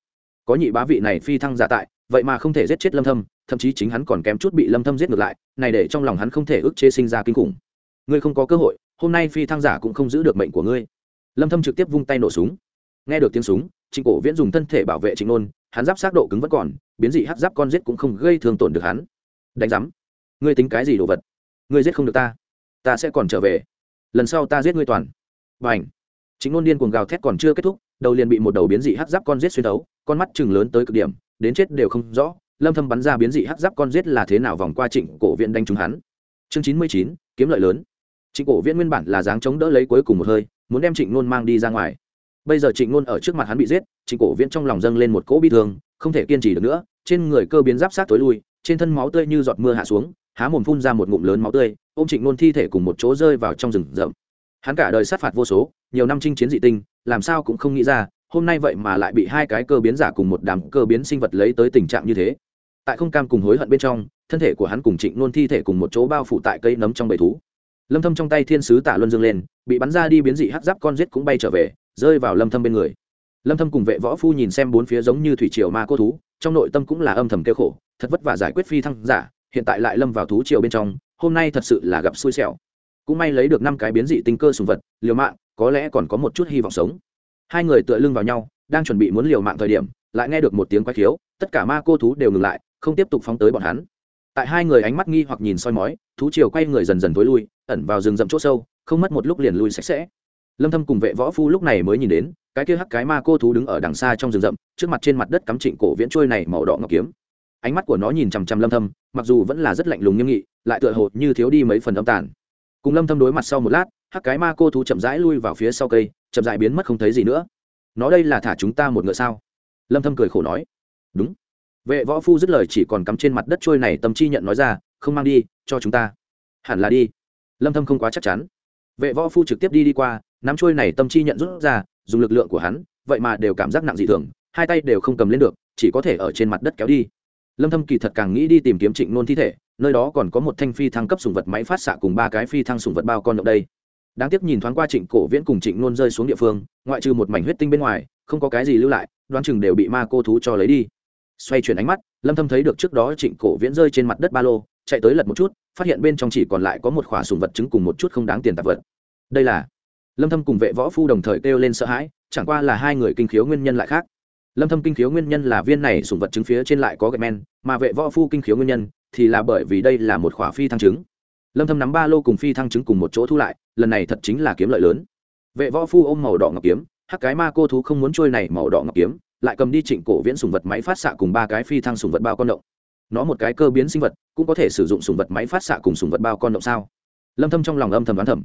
Có nhị bá vị này phi thăng giả tại, vậy mà không thể giết chết lâm thâm, thậm chí chính hắn còn kém chút bị lâm thâm giết ngược lại, này để trong lòng hắn không thể ức chế sinh ra kinh khủng. Ngươi không có cơ hội, hôm nay phi thăng giả cũng không giữ được mệnh của ngươi. Lâm thâm trực tiếp vung tay nổ súng. Nghe được tiếng súng trịnh cổ viễn dùng thân thể bảo vệ trịnh nôn hắn giáp sát độ cứng vẫn còn biến dị hắc giáp con giết cũng không gây thương tổn được hắn. Đánh giám ngươi tính cái gì đồ vật? Ngươi giết không được ta ta sẽ còn trở về. Lần sau ta giết ngươi toàn. Bảnh chính nôn điên cuồng gào thét còn chưa kết thúc đầu liền bị một đầu biến dị hắc giáp con giết xuyên thấu con mắt chừng lớn tới cực điểm đến chết đều không rõ lâm thâm bắn ra biến dị hắc giáp con giết là thế nào vòng qua trịnh cổ viện đánh trúng hắn. Chương 99, kiếm lợi lớn. Trịnh cổ viện nguyên bản là dáng chống đỡ lấy cuối cùng một hơi muốn đem trịnh nôn mang đi ra ngoài bây giờ trịnh ngôn ở trước mặt hắn bị giết, trịnh cổ viễn trong lòng dâng lên một cỗ bi thương, không thể kiên trì được nữa, trên người cơ biến giáp sát tối lui, trên thân máu tươi như giọt mưa hạ xuống, há mồm phun ra một ngụm lớn máu tươi, ôm trịnh ngôn thi thể cùng một chỗ rơi vào trong rừng rậm. Hắn cả đời sát phạt vô số, nhiều năm chinh chiến dị tinh, làm sao cũng không nghĩ ra, hôm nay vậy mà lại bị hai cái cơ biến giả cùng một đám cơ biến sinh vật lấy tới tình trạng như thế. Tại không cam cùng hối hận bên trong, thân thể của hắn cùng trịnh nôn thi thể cùng một chỗ bao phủ tại cây nấm trong bầy thú. Lâm thâm trong tay thiên sứ tả luân dương lên, bị bắn ra đi biến dị hắc giáp con giết cũng bay trở về rơi vào lâm thâm bên người. Lâm thâm cùng vệ võ phu nhìn xem bốn phía giống như thủy triều ma cô thú, trong nội tâm cũng là âm thầm kêu khổ, thật vất vả giải quyết phi thăng giả, hiện tại lại lâm vào thú triều bên trong, hôm nay thật sự là gặp xui xẻo. Cũng may lấy được năm cái biến dị tinh cơ sùng vật, liều mạng, có lẽ còn có một chút hy vọng sống. Hai người tựa lưng vào nhau, đang chuẩn bị muốn liều mạng thời điểm, lại nghe được một tiếng quay khiếu, tất cả ma cô thú đều ngừng lại, không tiếp tục phóng tới bọn hắn. Tại hai người ánh mắt nghi hoặc nhìn soi mói, thú triều quay người dần dần tối lui, ẩn vào rừng rậm chỗ sâu, không mất một lúc liền lui sạch sẽ lâm thâm cùng vệ võ phu lúc này mới nhìn đến, cái kia hắc cái ma cô thú đứng ở đằng xa trong rừng rậm, trước mặt trên mặt đất cắm trịnh cổ viễn trôi này màu đỏ ngọc kiếm. Ánh mắt của nó nhìn chằm chằm lâm thâm, mặc dù vẫn là rất lạnh lùng nghiêm nghị, lại tựa hồ như thiếu đi mấy phần âm tàn. Cùng lâm thâm đối mặt sau một lát, hắc cái ma cô thú chậm rãi lui vào phía sau cây, chậm rãi biến mất không thấy gì nữa. Nó đây là thả chúng ta một ngựa sao? Lâm thâm cười khổ nói. Đúng. Vệ võ phu dứt lời chỉ còn cắm trên mặt đất trôi này tâm chi nhận nói ra, không mang đi, cho chúng ta. Hẳn là đi. Lâm thâm không quá chắc chắn vệ võ phu trực tiếp đi đi qua, nắm trôi này tâm chi nhận rút ra, dùng lực lượng của hắn, vậy mà đều cảm giác nặng dị thường, hai tay đều không cầm lên được, chỉ có thể ở trên mặt đất kéo đi. Lâm thâm kỳ thật càng nghĩ đi tìm kiếm trịnh nôn thi thể, nơi đó còn có một thanh phi thăng cấp sùng vật máy phát xạ cùng ba cái phi thăng sùng vật bao con động đây. Đáng tiếc nhìn thoáng qua trịnh cổ viễn cùng trịnh nôn rơi xuống địa phương, ngoại trừ một mảnh huyết tinh bên ngoài, không có cái gì lưu lại, đoán chừng đều bị ma cô thú cho lấy đi. Xoay chuyển ánh mắt, lâm thâm thấy được trước đó trịnh cổ viễn rơi trên mặt đất ba lô chạy tới lật một chút, phát hiện bên trong chỉ còn lại có một khỏa sùng vật chứng cùng một chút không đáng tiền tạp vật. Đây là lâm thâm cùng vệ võ phu đồng thời kêu lên sợ hãi, chẳng qua là hai người kinh khiếu nguyên nhân lại khác. Lâm thâm kinh khiếu nguyên nhân là viên này sùng vật chứng phía trên lại có gạch men, mà vệ võ phu kinh khiếu nguyên nhân thì là bởi vì đây là một khỏa phi thăng chứng. lâm thâm nắm ba lô cùng phi thăng chứng cùng một chỗ thu lại, lần này thật chính là kiếm lợi lớn. Vệ võ phu ôm màu đỏ ngọc kiếm, hắc cái ma cô thú không muốn trôi này màu đỏ ngọc kiếm, lại cầm đi trịnh cổ viễn sùng vật máy phát xạ cùng ba cái phi thăng sùng vật bao con động nó một cái cơ biến sinh vật, cũng có thể sử dụng sùng vật máy phát xạ cùng sùng vật bao con động sao. Lâm thâm trong lòng âm thầm đoán thầm.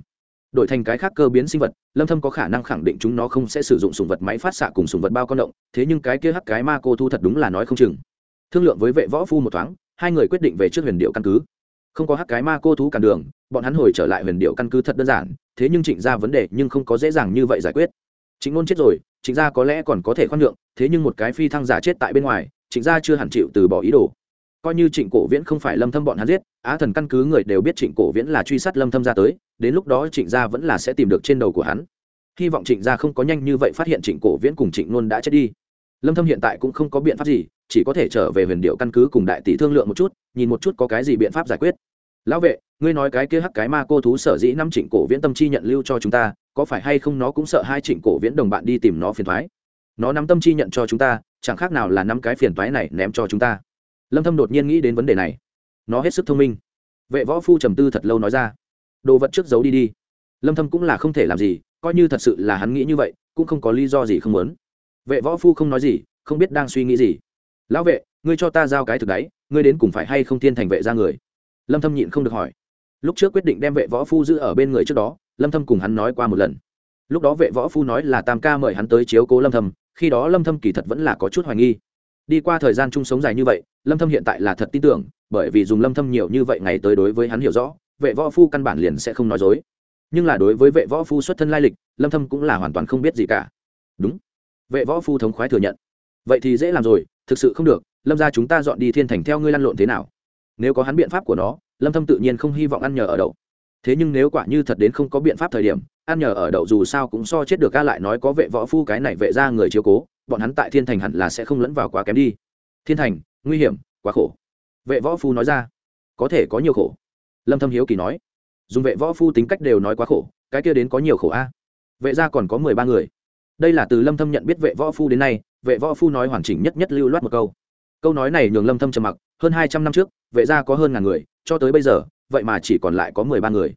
Đổi thành cái khác cơ biến sinh vật, lâm thâm có khả năng khẳng định chúng nó không sẽ sử dụng sùng vật máy phát xạ cùng sùng vật bao con động, thế nhưng cái kia hắc cái ma cô thu thật đúng là nói không chừng. Thương lượng với vệ võ phu một thoáng, hai người quyết định về trước huyền điệu căn cứ. Không có hắc cái ma cô thú cản đường, bọn hắn hồi trở lại huyền điệu căn cứ thật đơn giản, thế nhưng trịnh ra vấn đề nhưng không có dễ dàng như vậy giải quyết. Chính ngôn chết rồi, trịnh gia có lẽ còn có thể khoan nhượng, thế nhưng một cái phi thăng giả chết tại bên ngoài, trịnh gia chưa hẳn chịu từ bỏ ý đồ coi như trịnh cổ viễn không phải lâm thâm bọn hắn giết, á thần căn cứ người đều biết trịnh cổ viễn là truy sát lâm thâm ra tới, đến lúc đó trịnh gia vẫn là sẽ tìm được trên đầu của hắn. Hy vọng trịnh gia không có nhanh như vậy phát hiện trịnh cổ viễn cùng trịnh luôn đã chết đi. Lâm thâm hiện tại cũng không có biện pháp gì, chỉ có thể trở về huyền điệu căn cứ cùng đại tỷ thương lượng một chút, nhìn một chút có cái gì biện pháp giải quyết. Lão vệ, ngươi nói cái kia hắc cái ma cô thú sở dĩ năm trịnh cổ viễn tâm chi nhận lưu cho chúng ta, có phải hay không nó cũng sợ hai trịnh cổ viễn đồng bạn đi tìm nó phiền thoái nó nắm tâm chi nhận cho chúng ta, chẳng khác nào là năm cái phiền toái này ném cho chúng ta lâm thâm đột nhiên nghĩ đến vấn đề này nó hết sức thông minh vệ võ phu trầm tư thật lâu nói ra đồ vật trước giấu đi đi lâm thâm cũng là không thể làm gì coi như thật sự là hắn nghĩ như vậy cũng không có lý do gì không muốn vệ võ phu không nói gì không biết đang suy nghĩ gì lão vệ ngươi cho ta giao cái thực đấy ngươi đến cùng phải hay không thiên thành vệ ra người lâm thâm nhịn không được hỏi lúc trước quyết định đem vệ võ phu giữ ở bên người trước đó lâm thâm cùng hắn nói qua một lần lúc đó vệ võ phu nói là tam ca mời hắn tới chiếu cố lâm thâm khi đó lâm thâm kỳ thật vẫn là có chút hoài nghi đi qua thời gian chung sống dài như vậy, lâm thâm hiện tại là thật tin tưởng, bởi vì dùng lâm thâm nhiều như vậy ngày tới đối với hắn hiểu rõ, vệ võ phu căn bản liền sẽ không nói dối. Nhưng là đối với vệ võ phu xuất thân lai lịch, lâm thâm cũng là hoàn toàn không biết gì cả. Đúng. Vệ võ phu thống khoái thừa nhận. Vậy thì dễ làm rồi, thực sự không được, lâm gia chúng ta dọn đi thiên thành theo ngươi lăn lộn thế nào? Nếu có hắn biện pháp của nó, lâm thâm tự nhiên không hy vọng ăn nhờ ở đậu. Thế nhưng nếu quả như thật đến không có biện pháp thời điểm, ăn nhờ ở đậu dù sao cũng so chết được ca lại nói có vệ võ phu cái này vệ ra người chiếu cố bọn hắn tại thiên thành hẳn là sẽ không lẫn vào quá kém đi. Thiên thành, nguy hiểm, quá khổ. Vệ võ phu nói ra, có thể có nhiều khổ. Lâm thâm hiếu kỳ nói, dùng vệ võ phu tính cách đều nói quá khổ, cái kia đến có nhiều khổ a. Vệ gia còn có mười ba người. Đây là từ lâm thâm nhận biết vệ võ phu đến nay, vệ võ phu nói hoàn chỉnh nhất nhất lưu loát một câu. Câu nói này nhường lâm thâm trầm mặc, hơn 200 năm trước, vệ gia có hơn ngàn người, cho tới bây giờ, vậy mà chỉ còn lại có mười ba người.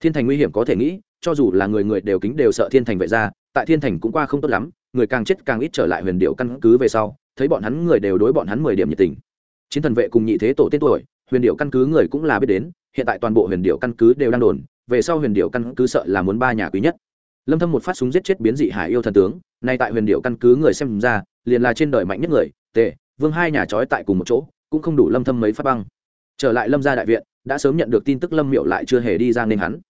Thiên thành nguy hiểm có thể nghĩ, cho dù là người người đều kính đều sợ thiên thành vệ gia, tại thiên thành cũng qua không tốt lắm người càng chết càng ít trở lại huyền điệu căn cứ về sau, thấy bọn hắn người đều đối bọn hắn mười điểm nhiệt tình. Chiến thần vệ cùng nhị thế tổ tên tuổi, huyền điệu căn cứ người cũng là biết đến, hiện tại toàn bộ huyền điệu căn cứ đều đang đồn, về sau huyền điệu căn cứ sợ là muốn ba nhà quý nhất. Lâm thâm một phát súng giết chết biến dị hải yêu thần tướng, nay tại huyền điệu căn cứ người xem ra, liền là trên đời mạnh nhất người, tề, vương hai nhà trói tại cùng một chỗ, cũng không đủ lâm thâm mấy phát băng. Trở lại lâm gia đại viện, đã sớm nhận được tin tức lâm miệu lại chưa hề đi ra nên hắn.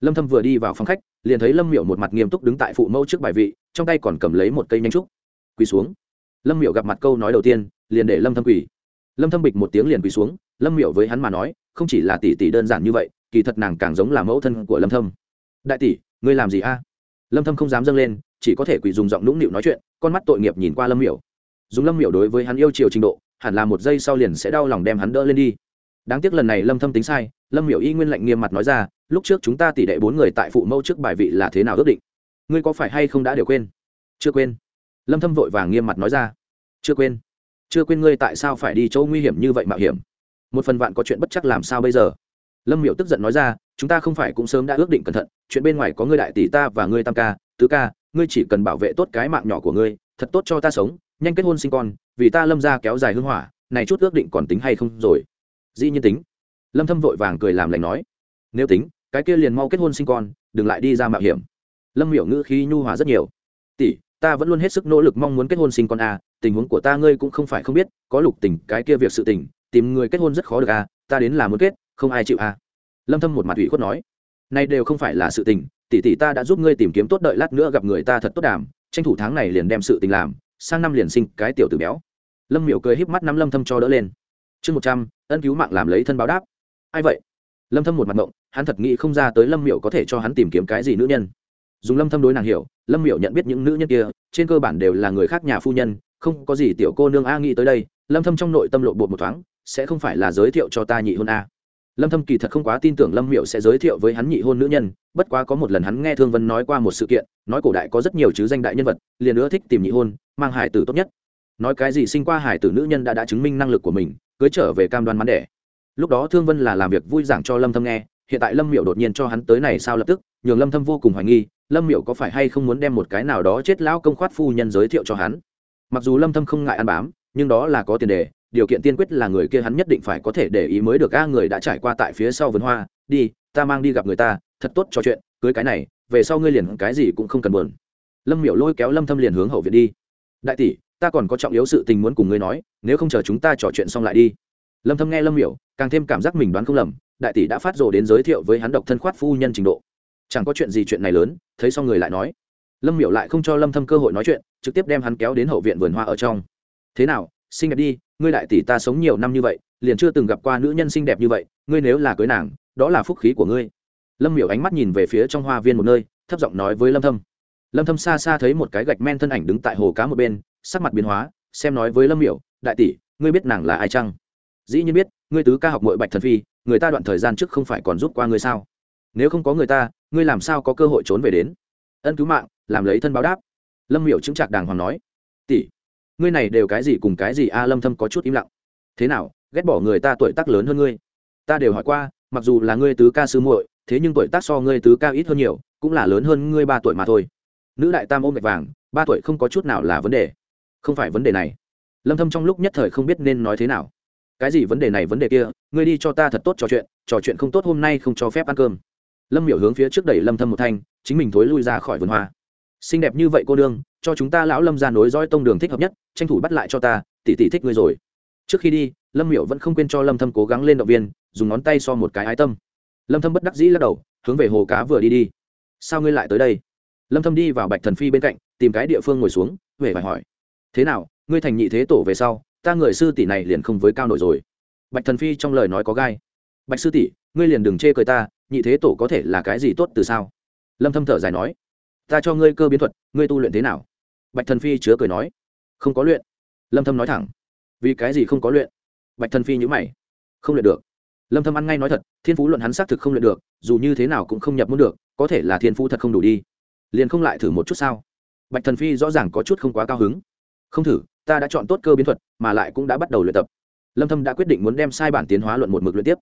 Lâm thâm vừa đi vào phòng khách, liền thấy lâm miệu một mặt nghiêm túc đứng tại phụ mẫu trước bài vị trong tay còn cầm lấy một cây nhanh trúc. Quỳ xuống. Lâm miệu gặp mặt câu nói đầu tiên, liền để lâm thâm quỳ. Lâm thâm bịch một tiếng liền quỳ xuống, lâm miệu với hắn mà nói, không chỉ là tỷ tỷ đơn giản như vậy, kỳ thật nàng càng giống là mẫu thân của lâm thâm. Đại tỷ, ngươi làm gì a? Lâm thâm không dám dâng lên, chỉ có thể quỳ dùng giọng nũng nịu nói chuyện, con mắt tội nghiệp nhìn qua lâm miệu dùng lâm miệu đối với hắn yêu chiều trình độ, hẳn là một giây sau liền sẽ đau lòng đem hắn đỡ lên đi. Đáng tiếc lần này lâm thâm tính sai, lâm miểu y nguyên lệnh nghiêm mặt nói ra, lúc trước chúng ta tỷ đệ bốn người tại phụ mẫu trước bài vị là thế nào ước định? Ngươi có phải hay không đã đều quên? Chưa quên. Lâm thâm vội vàng nghiêm mặt nói ra. Chưa quên. Chưa quên ngươi tại sao phải đi chỗ nguy hiểm như vậy mạo hiểm? Một phần vạn có chuyện bất chắc làm sao bây giờ? Lâm miểu tức giận nói ra, chúng ta không phải cũng sớm đã ước định cẩn thận, chuyện bên ngoài có ngươi đại tỷ ta và ngươi tam ca, tứ ca, ngươi chỉ cần bảo vệ tốt cái mạng nhỏ của ngươi, thật tốt cho ta sống, nhanh kết hôn sinh con, vì ta lâm ra kéo dài hương hỏa, này chút ước định còn tính hay không rồi? Dĩ nhiên tính. Lâm thâm vội vàng cười làm lành nói, nếu tính, cái kia liền mau kết hôn sinh con, đừng lại đi ra mạo hiểm lâm miểu ngữ khí nhu hòa rất nhiều. Tỷ ta vẫn luôn hết sức nỗ lực mong muốn kết hôn sinh con a à, tình huống của ta ngươi cũng không phải không biết có lục tình cái kia việc sự tình tìm người kết hôn rất khó được a à, ta đến là muốn kết không ai chịu a. À. lâm thâm một mặt ủy khuất nói. Này đều không phải là sự tình tỷ tỷ ta đã giúp ngươi tìm kiếm tốt đợi lát nữa gặp người ta thật tốt đàm tranh thủ tháng này liền đem sự tình làm sang năm liền sinh cái tiểu tử béo. Lâm miểu cười híp mắt nắm lâm thâm cho đỡ lên. Chương một trăm ân cứu mạng làm lấy thân báo đáp. Ai vậy? Lâm thâm một mặt ngộng hắn thật nghĩ không ra tới lâm miểu có thể cho hắn tìm kiếm cái gì nữ nhân dùng lâm thâm đối nàng hiểu, lâm miểu nhận biết những nữ nhân kia, trên cơ bản đều là người khác nhà phu nhân, không có gì tiểu cô nương a nghĩ tới đây, lâm thâm trong nội tâm lộ bột một thoáng, sẽ không phải là giới thiệu cho ta nhị hôn a. Lâm thâm kỳ thật không quá tin tưởng lâm miểu sẽ giới thiệu với hắn nhị hôn nữ nhân, bất quá có một lần hắn nghe thương vân nói qua một sự kiện, nói cổ đại có rất nhiều chứ danh đại nhân vật, liền nữa thích tìm nhị hôn, mang hải tử tốt nhất. Nói cái gì sinh qua hải tử nữ nhân đã đã chứng minh năng lực của mình, cưới trở về cam đoan mắn đẻ. Lúc đó thương vân là làm việc vui giảng cho lâm thâm nghe, hiện tại lâm miểu đột nhiên cho hắn tới này sao lập tức, nhường lâm thâm vô cùng hoài nghi lâm miệu có phải hay không muốn đem một cái nào đó chết lão công khoát phu nhân giới thiệu cho hắn? Mặc dù lâm thâm không ngại ăn bám, nhưng đó là có tiền đề, điều kiện tiên quyết là người kia hắn nhất định phải có thể để ý mới được. A người đã trải qua tại phía sau vườn hoa, đi, ta mang đi gặp người ta, thật tốt trò chuyện, cưới cái này, về sau ngươi liền cái gì cũng không cần buồn. Lâm miệu lôi kéo lâm thâm liền hướng hậu viện đi. Đại tỷ, ta còn có trọng yếu sự tình muốn cùng ngươi nói, nếu không chờ chúng ta trò chuyện xong lại đi. Lâm thâm nghe lâm miểu, càng thêm cảm giác mình đoán không lầm, đại tỷ đã phát rồ đến giới thiệu với hắn độc thân khoát phu nhân trình độ chẳng có chuyện gì chuyện này lớn, thấy xong người lại nói. Lâm miểu lại không cho lâm thâm cơ hội nói chuyện, trực tiếp đem hắn kéo đến hậu viện vườn hoa ở trong. Thế nào, xinh đẹp đi, ngươi đại tỷ ta sống nhiều năm như vậy, liền chưa từng gặp qua nữ nhân xinh đẹp như vậy, ngươi nếu là cưới nàng, đó là phúc khí của ngươi. Lâm miểu ánh mắt nhìn về phía trong hoa viên một nơi, thấp giọng nói với lâm thâm. Lâm thâm xa xa thấy một cái gạch men thân ảnh đứng tại hồ cá một bên, sắc mặt biến hóa, xem nói với lâm miểu, đại tỷ, ngươi biết nàng là ai chăng? Dĩ nhiên biết, ngươi tứ ca học muội bạch thần phi, người ta đoạn thời gian trước không phải còn giúp qua ngươi sao? Nếu không có người ta, ngươi làm sao có cơ hội trốn về đến? Ân cứu mạng, làm lấy thân báo đáp. Lâm miểu chứng trạc đàng hoàng nói. Tỷ, ngươi này đều cái gì cùng cái gì a lâm thâm có chút im lặng. Thế nào, ghét bỏ người ta tuổi tác lớn hơn ngươi? Ta đều hỏi qua, mặc dù là ngươi tứ ca sư muội, thế nhưng tuổi tác so ngươi tứ ca ít hơn nhiều, cũng là lớn hơn ngươi ba tuổi mà thôi. Nữ đại tam ôm gạch vàng, ba tuổi không có chút nào là vấn đề. Không phải vấn đề này. Lâm thâm trong lúc nhất thời không biết nên nói thế nào. Cái gì vấn đề này vấn đề kia, ngươi đi cho ta thật tốt trò chuyện trò chuyện không tốt hôm nay không cho phép ăn cơm lâm miểu hướng phía trước đẩy lâm thâm một thanh, chính mình thối lui ra khỏi vườn hoa. Xinh đẹp như vậy cô đương cho chúng ta lão lâm ra nối dõi tông đường thích hợp nhất, tranh thủ bắt lại cho ta, tỷ tỷ thích ngươi rồi. Trước khi đi, lâm miểu vẫn không quên cho lâm thâm cố gắng lên động viên, dùng ngón tay so một cái ái tâm. Lâm thâm bất đắc dĩ lắc đầu, hướng về hồ cá vừa đi đi. Sao ngươi lại tới đây? Lâm thâm đi vào bạch thần phi bên cạnh, tìm cái địa phương ngồi xuống huệ phải hỏi. Thế nào, ngươi thành nhị thế tổ về sau, ta người sư tỷ này liền không với cao nổi rồi. Bạch thần phi trong lời nói có gai. Bạch sư tỷ, ngươi liền đừng chê cười ta nhị thế tổ có thể là cái gì tốt từ sao? Lâm thâm thở dài nói, ta cho ngươi cơ biến thuật, ngươi tu luyện thế nào? Bạch thần phi chứa cười nói, không có luyện. Lâm thâm nói thẳng, vì cái gì không có luyện? Bạch thần phi nhíu mày, không luyện được. Lâm thâm ăn ngay nói thật, thiên phú luận hắn xác thực không luyện được, dù như thế nào cũng không nhập môn được, có thể là thiên phú thật không đủ đi. Liền không lại thử một chút sao? Bạch thần phi rõ ràng có chút không quá cao hứng, không thử, ta đã chọn tốt cơ biến thuật, mà lại cũng đã bắt đầu luyện tập. Lâm thâm đã quyết định muốn đem sai bản tiến hóa luận một mực luyện tiếp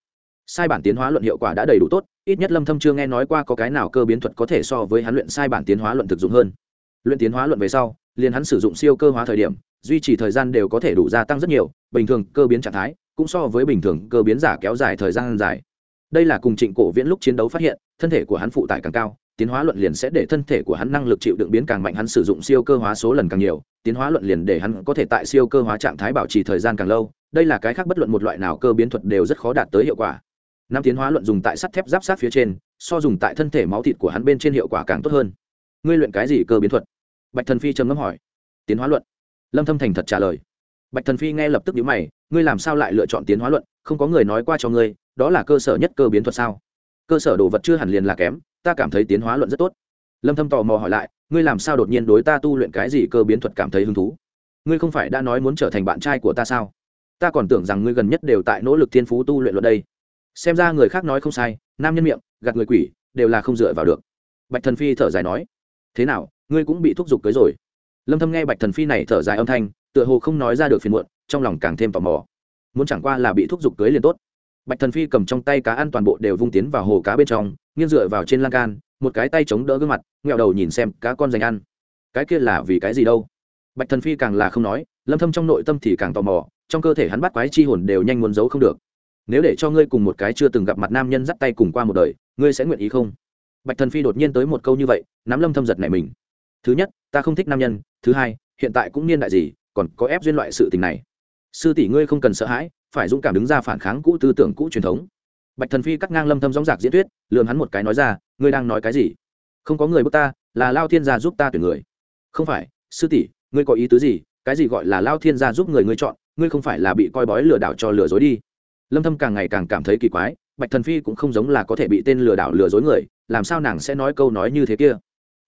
sai bản tiến hóa luận hiệu quả đã đầy đủ tốt, ít nhất lâm thâm chưa nghe nói qua có cái nào cơ biến thuật có thể so với hắn luyện sai bản tiến hóa luận thực dụng hơn. Luyện tiến hóa luận về sau, liền hắn sử dụng siêu cơ hóa thời điểm, duy trì thời gian đều có thể đủ gia tăng rất nhiều, bình thường cơ biến trạng thái cũng so với bình thường cơ biến giả kéo dài thời gian dài. Đây là cùng trịnh cổ viễn lúc chiến đấu phát hiện, thân thể của hắn phụ tải càng cao, tiến hóa luận liền sẽ để thân thể của hắn năng lực chịu đựng biến càng mạnh, hắn sử dụng siêu cơ hóa số lần càng nhiều, tiến hóa luận liền để hắn có thể tại siêu cơ hóa trạng thái bảo trì thời gian càng lâu. Đây là cái khác bất luận một loại nào cơ biến thuật đều rất khó đạt tới hiệu quả năm tiến hóa luận dùng tại sắt thép giáp sát phía trên, so dùng tại thân thể máu thịt của hắn bên trên hiệu quả càng tốt hơn. Ngươi luyện cái gì cơ biến thuật? Bạch thần phi trầm ngâm hỏi. Tiến hóa luận. Lâm thâm thành thật trả lời. Bạch thần phi nghe lập tức nhíu mày, ngươi làm sao lại lựa chọn tiến hóa luận? Không có người nói qua cho ngươi, đó là cơ sở nhất cơ biến thuật sao? Cơ sở đồ vật chưa hẳn liền là kém, ta cảm thấy tiến hóa luận rất tốt. Lâm thâm tò mò hỏi lại, ngươi làm sao đột nhiên đối ta tu luyện cái gì cơ biến thuật cảm thấy hứng thú? Ngươi không phải đã nói muốn trở thành bạn trai của ta sao? Ta còn tưởng rằng ngươi gần nhất đều tại nỗ lực thiên phú tu luyện luận đây xem ra người khác nói không sai, nam nhân miệng, gạt người quỷ, đều là không dựa vào được. Bạch thần phi thở dài nói, thế nào, ngươi cũng bị thúc giục cưới rồi? Lâm thâm nghe bạch thần phi này thở dài âm thanh, tựa hồ không nói ra được phiền muộn, trong lòng càng thêm tò mò. Muốn chẳng qua là bị thúc giục cưới liền tốt. Bạch thần phi cầm trong tay cá ăn toàn bộ đều vung tiến vào hồ cá bên trong, nghiêng dựa vào trên lan can, một cái tay chống đỡ gương mặt nghẹo đầu nhìn xem cá con dành ăn. Cái kia là vì cái gì đâu? Bạch thần phi càng là không nói, lâm thâm trong nội tâm thì càng tò mò, trong cơ thể hắn bắt quái chi hồn đều nhanh muốn giấu không được nếu để cho ngươi cùng một cái chưa từng gặp mặt nam nhân dắt tay cùng qua một đời, ngươi sẽ nguyện ý không? Bạch thần phi đột nhiên tới một câu như vậy, nắm lâm thâm giật này mình. Thứ nhất, ta không thích nam nhân. Thứ hai, hiện tại cũng niên đại gì, còn có ép duyên loại sự tình này. Sư tỷ ngươi không cần sợ hãi, phải dũng cảm đứng ra phản kháng cũ tư tưởng cũ truyền thống. Bạch thần phi cắt ngang lâm thâm gióng giạc diễn thuyết, lườm hắn một cái nói ra, ngươi đang nói cái gì? Không có người bước ta, là lao thiên gia giúp ta tuyển người. Không phải, sư tỷ, ngươi có ý tứ gì? Cái gì gọi là lao thiên gia giúp người ngươi chọn, ngươi không phải là bị coi bói lừa đảo cho lừa dối đi lâm thâm càng ngày càng cảm thấy kỳ quái, bạch thần phi cũng không giống là có thể bị tên lừa đảo lừa dối người, làm sao nàng sẽ nói câu nói như thế kia?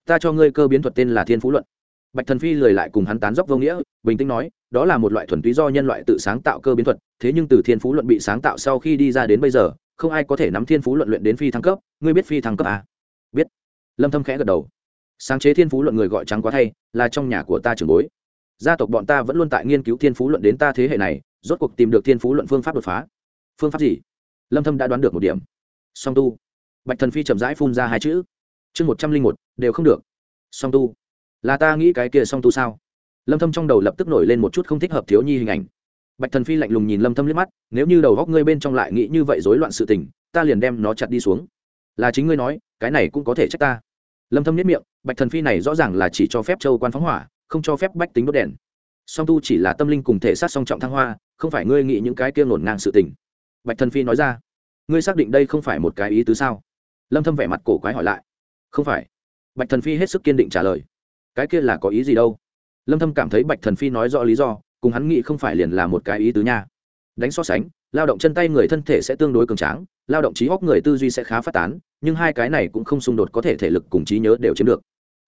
Ta cho ngươi cơ biến thuật tên là thiên phú luận. Bạch thần phi lời lại cùng hắn tán dốc vô nghĩa, bình tĩnh nói, đó là một loại thuần túy do nhân loại tự sáng tạo cơ biến thuật, thế nhưng từ thiên phú luận bị sáng tạo sau khi đi ra đến bây giờ, không ai có thể nắm thiên phú luận luyện đến phi thăng cấp, ngươi biết phi thăng cấp à? biết. Lâm thâm khẽ gật đầu. Sáng chế thiên phú luận người gọi trắng quá thay, là trong nhà của ta trưởng bối. Gia tộc bọn ta vẫn luôn tại nghiên cứu thiên phú luận đến ta thế hệ này, rốt cuộc tìm được thiên phú luận phương pháp đột phá phương pháp gì? Lâm thâm đã đoán được một điểm. Song tu. Bạch thần phi chậm rãi phun ra hai chữ. Chương một trăm linh một, đều không được. Song tu. Là ta nghĩ cái kia song tu sao? Lâm thâm trong đầu lập tức nổi lên một chút không thích hợp thiếu nhi hình ảnh. Bạch thần phi lạnh lùng nhìn lâm thâm liếc mắt, nếu như đầu góc ngươi bên trong lại nghĩ như vậy rối loạn sự tình, ta liền đem nó chặt đi xuống. Là chính ngươi nói, cái này cũng có thể trách ta. Lâm thâm nhất miệng, bạch thần phi này rõ ràng là chỉ cho phép châu quan phóng hỏa, không cho phép bách tính đốt đèn. Song tu chỉ là tâm linh cùng thể sát song trọng thăng hoa, không phải ngươi nghĩ những cái kia ngổn ngang sự tình bạch thần phi nói ra, ngươi xác định đây không phải một cái ý tứ sao? Lâm thâm vẻ mặt cổ quái hỏi lại, không phải. Bạch thần phi hết sức kiên định trả lời, cái kia là có ý gì đâu? Lâm thâm cảm thấy bạch thần phi nói rõ lý do, cùng hắn nghĩ không phải liền là một cái ý tứ nha. Đánh so sánh, lao động chân tay người thân thể sẽ tương đối cường tráng, lao động trí óc người tư duy sẽ khá phát tán, nhưng hai cái này cũng không xung đột có thể thể lực cùng trí nhớ đều chiếm được.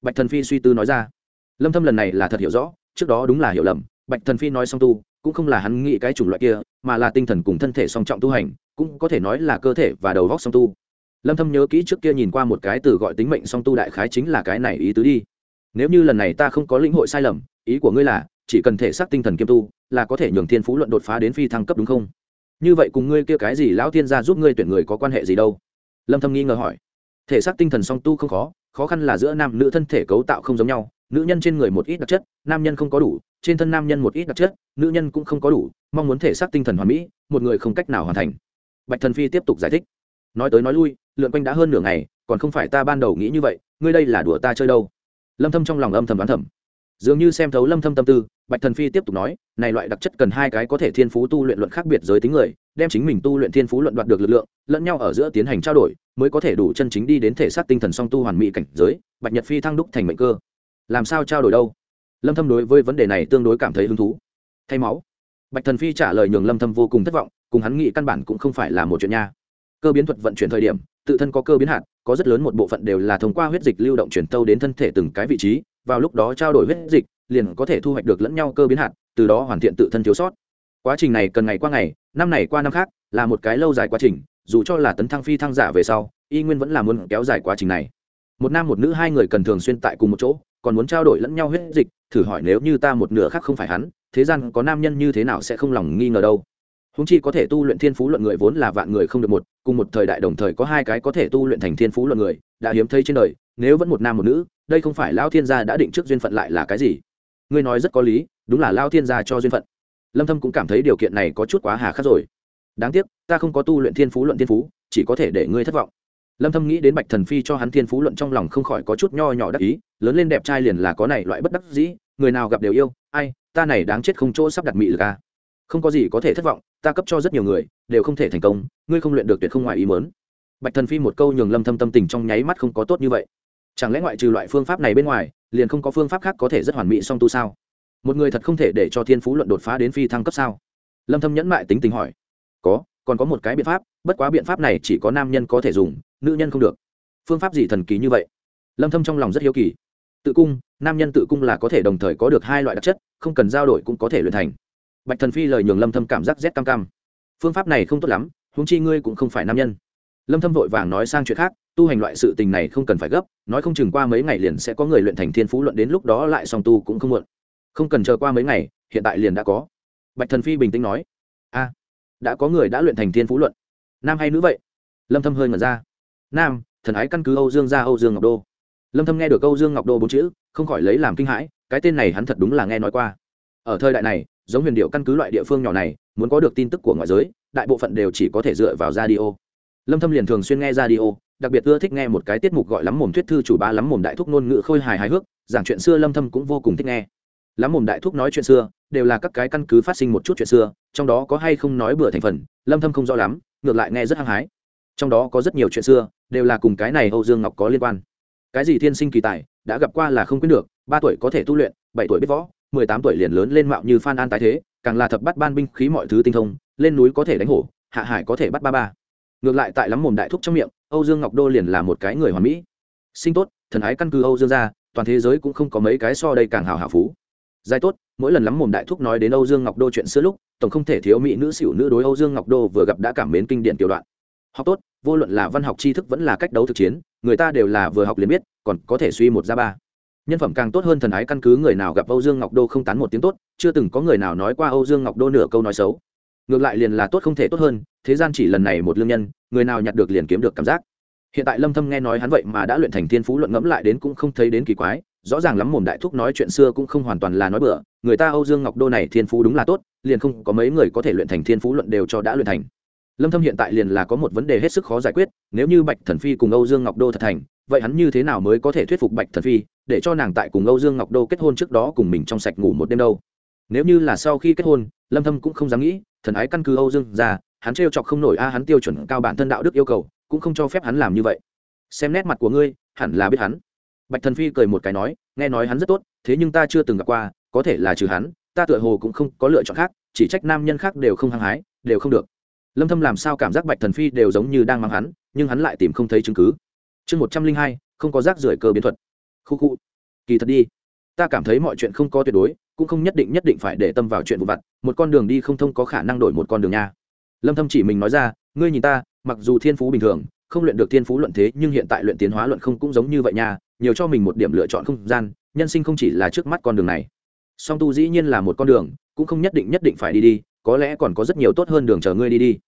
Bạch thần phi suy tư nói ra, lâm thâm lần này là thật hiểu rõ, trước đó đúng là hiểu lầm. Bạch thần phi nói song tu cũng không là hắn nghĩ cái chủng loại kia, mà là tinh thần cùng thân thể song trọng tu hành, cũng có thể nói là cơ thể và đầu góc song tu. Lâm thâm nhớ kỹ trước kia nhìn qua một cái từ gọi tính mệnh song tu đại khái chính là cái này ý tứ đi. Nếu như lần này ta không có lĩnh hội sai lầm, ý của ngươi là, chỉ cần thể xác tinh thần kiêm tu, là có thể nhường thiên phú luận đột phá đến phi thăng cấp đúng không? Như vậy cùng ngươi kia cái gì lão thiên gia giúp ngươi tuyển người có quan hệ gì đâu? Lâm thâm nghi ngờ hỏi. Thể xác tinh thần song tu không khó khó khăn là giữa nam nữ thân thể cấu tạo không giống nhau nữ nhân trên người một ít đặc chất, nam nhân không có đủ, trên thân nam nhân một ít đặc chất, nữ nhân cũng không có đủ, mong muốn thể xác tinh thần hoàn mỹ, một người không cách nào hoàn thành. Bạch thần phi tiếp tục giải thích. Nói tới nói lui, lượn quanh đã hơn nửa ngày, còn không phải ta ban đầu nghĩ như vậy, ngươi đây là đùa ta chơi đâu? Lâm thâm trong lòng âm thầm đoán thầm. Dường như xem thấu lâm thâm tâm tư, bạch thần phi tiếp tục nói, này loại đặc chất cần hai cái có thể thiên phú tu luyện luận khác biệt giới tính người, đem chính mình tu luyện thiên phú luận đoạt được lực lượng, lẫn nhau ở giữa tiến hành trao đổi, mới có thể đủ chân chính đi đến thể xác tinh thần song tu hoàn mỹ cảnh giới, bạch nhật phi thăng đúc thành mệnh cơ làm sao trao đổi đâu? Lâm thâm đối với vấn đề này tương đối cảm thấy hứng thú. Thay máu. Bạch thần phi trả lời nhường lâm thâm vô cùng thất vọng, cùng hắn nghĩ căn bản cũng không phải là một chuyện nha. Cơ biến thuật vận chuyển thời điểm, tự thân có cơ biến hạt, có rất lớn một bộ phận đều là thông qua huyết dịch lưu động chuyển tâu đến thân thể từng cái vị trí, vào lúc đó trao đổi huyết dịch, liền có thể thu hoạch được lẫn nhau cơ biến hạt, từ đó hoàn thiện tự thân thiếu sót. Quá trình này cần ngày qua ngày, năm này qua năm khác, là một cái lâu dài quá trình, dù cho là tấn thăng phi thăng giả về sau, y nguyên vẫn là muốn kéo dài quá trình này. Một nam một nữ hai người cần thường xuyên tại cùng một chỗ còn muốn trao đổi lẫn nhau huyết dịch, thử hỏi nếu như ta một nửa khác không phải hắn, thế gian có nam nhân như thế nào sẽ không lòng nghi ngờ đâu. Húng chi có thể tu luyện thiên phú luận người vốn là vạn người không được một, cùng một thời đại đồng thời có hai cái có thể tu luyện thành thiên phú luận người, đã hiếm thấy trên đời, nếu vẫn một nam một nữ, đây không phải lao thiên gia đã định trước duyên phận lại là cái gì? Ngươi nói rất có lý, đúng là lao thiên gia cho duyên phận. Lâm thâm cũng cảm thấy điều kiện này có chút quá hà khắc rồi. Đáng tiếc, ta không có tu luyện thiên phú luận thiên phú, chỉ có thể để ngươi thất vọng lâm thâm nghĩ đến bạch thần phi cho hắn thiên phú luận trong lòng không khỏi có chút nho nhỏ đắc ý, lớn lên đẹp trai liền là có này loại bất đắc dĩ, người nào gặp đều yêu, ai, ta này đáng chết không chỗ sắp đặt mị lực à. Không có gì có thể thất vọng, ta cấp cho rất nhiều người, đều không thể thành công, ngươi không luyện được tuyệt không ngoài ý muốn. bạch thần phi một câu nhường lâm thâm tâm tình trong nháy mắt không có tốt như vậy. Chẳng lẽ ngoại trừ loại phương pháp này bên ngoài, liền không có phương pháp khác có thể rất hoàn mỹ song tu sao? Một người thật không thể để cho thiên phú luận đột phá đến phi thăng cấp sao? Lâm thâm nhẫn mại tính tình hỏi. Có, còn có một cái biện pháp bất quá biện pháp này chỉ có nam nhân có thể dùng, nữ nhân không được. Phương pháp gì thần kỳ như vậy? Lâm thâm trong lòng rất hiếu kỳ. Tự cung, nam nhân tự cung là có thể đồng thời có được hai loại đặc chất, không cần giao đổi cũng có thể luyện thành. Bạch thần phi lời nhường lâm thâm cảm giác rét cam cam. Phương pháp này không tốt lắm, huống chi ngươi cũng không phải nam nhân. Lâm thâm vội vàng nói sang chuyện khác, tu hành loại sự tình này không cần phải gấp, nói không chừng qua mấy ngày liền sẽ có người luyện thành thiên phú luận đến lúc đó lại song tu cũng không muộn. Không cần chờ qua mấy ngày, hiện tại liền đã có. Bạch thần phi bình tĩnh nói, a, đã có người đã luyện thành thiên phú luận nam hay nữ vậy? Lâm thâm hơi ngẩn ra. Nam, thần ái căn cứ âu dương gia âu dương ngọc đô. Lâm thâm nghe được âu dương ngọc đô bốn chữ, không khỏi lấy làm kinh hãi, cái tên này hắn thật đúng là nghe nói qua. Ở thời đại này, giống huyền điệu căn cứ loại địa phương nhỏ này, muốn có được tin tức của ngoại giới, đại bộ phận đều chỉ có thể dựa vào radio. Lâm thâm liền thường xuyên nghe radio, đặc biệt ưa thích nghe một cái tiết mục gọi lắm mồm thuyết thư chủ ba lắm mồm đại thúc ngôn ngữ khôi hài hài hước, giảng chuyện xưa lâm thâm cũng vô cùng thích nghe. Lắm mồm đại thúc nói chuyện xưa, đều là các cái căn cứ phát sinh một chút chuyện xưa, trong đó có hay không nói bừa thành phần, lâm thâm không rõ lắm ngược lại nghe rất hăng hái. Trong đó có rất nhiều chuyện xưa, đều là cùng cái này âu dương ngọc có liên quan. Cái gì thiên sinh kỳ tài, đã gặp qua là không quyết được, ba tuổi có thể tu luyện, bảy tuổi biết võ, mười tám tuổi liền lớn lên mạo như phan an tái thế, càng là thập bắt ban binh khí mọi thứ tinh thông, lên núi có thể đánh hổ, hạ hải có thể bắt ba ba. Ngược lại tại lắm mồm đại thúc trong miệng, âu dương ngọc đô liền là một cái người hoàn mỹ. Sinh tốt, thần ái căn cứ âu dương gia, toàn thế giới cũng không có mấy cái so đây càng hào hào phú. Dài tốt mỗi lần lắm mồm đại thúc nói đến âu dương ngọc đô chuyện xưa lúc, tổng không thể thiếu mỹ nữ xỉu nữ đối âu dương ngọc đô vừa gặp đã cảm mến kinh điển tiểu đoạn. Học tốt, vô luận là văn học tri thức vẫn là cách đấu thực chiến, người ta đều là vừa học liền biết, còn có thể suy một ra ba. Nhân phẩm càng tốt hơn thần ái căn cứ người nào gặp âu dương ngọc đô không tán một tiếng tốt, chưa từng có người nào nói qua âu dương ngọc đô nửa câu nói xấu. Ngược lại liền là tốt không thể tốt hơn, thế gian chỉ lần này một lương nhân, người nào nhặt được liền kiếm được cảm giác. Hiện tại lâm thâm nghe nói hắn vậy mà đã luyện thành thiên phú luận ngẫm lại đến cũng không thấy đến kỳ quái rõ ràng lắm mồm đại thúc nói chuyện xưa cũng không hoàn toàn là nói bừa, người ta âu dương ngọc đô này thiên phú đúng là tốt, liền không có mấy người có thể luyện thành thiên phú luận đều cho đã luyện thành. Lâm thâm hiện tại liền là có một vấn đề hết sức khó giải quyết, nếu như bạch thần phi cùng âu dương ngọc đô thật thành, vậy hắn như thế nào mới có thể thuyết phục bạch thần phi, để cho nàng tại cùng âu dương ngọc đô kết hôn trước đó cùng mình trong sạch ngủ một đêm đâu? Nếu như là sau khi kết hôn, lâm thâm cũng không dám nghĩ, thần ái căn cứ âu dương ra, hắn trêu chọc không nổi a, hắn tiêu chuẩn cao bản thân đạo đức yêu cầu, cũng không cho phép hắn làm như vậy. Xem nét mặt của ngươi, hẳn là biết hắn bạch thần phi cười một cái nói, nghe nói hắn rất tốt, thế nhưng ta chưa từng gặp qua, có thể là trừ hắn, ta tựa hồ cũng không có lựa chọn khác, chỉ trách nam nhân khác đều không hăng hái, đều không được. Lâm thâm làm sao cảm giác bạch thần phi đều giống như đang mang hắn, nhưng hắn lại tìm không thấy chứng cứ. Chương một trăm linh hai, không có rác rưởi cơ biến thuật. Khu khu. Kỳ thật đi. Ta cảm thấy mọi chuyện không có tuyệt đối, cũng không nhất định nhất định phải để tâm vào chuyện vụ vặt, một con đường đi không thông có khả năng đổi một con đường nha. Lâm thâm chỉ mình nói ra, ngươi nhìn ta, mặc dù thiên phú bình thường, không luyện được thiên phú luận thế, nhưng hiện tại luyện tiến hóa luận không cũng giống như vậy nha nhiều cho mình một điểm lựa chọn không gian, nhân sinh không chỉ là trước mắt con đường này. Song tu dĩ nhiên là một con đường, cũng không nhất định nhất định phải đi đi, có lẽ còn có rất nhiều tốt hơn đường chờ ngươi đi đi.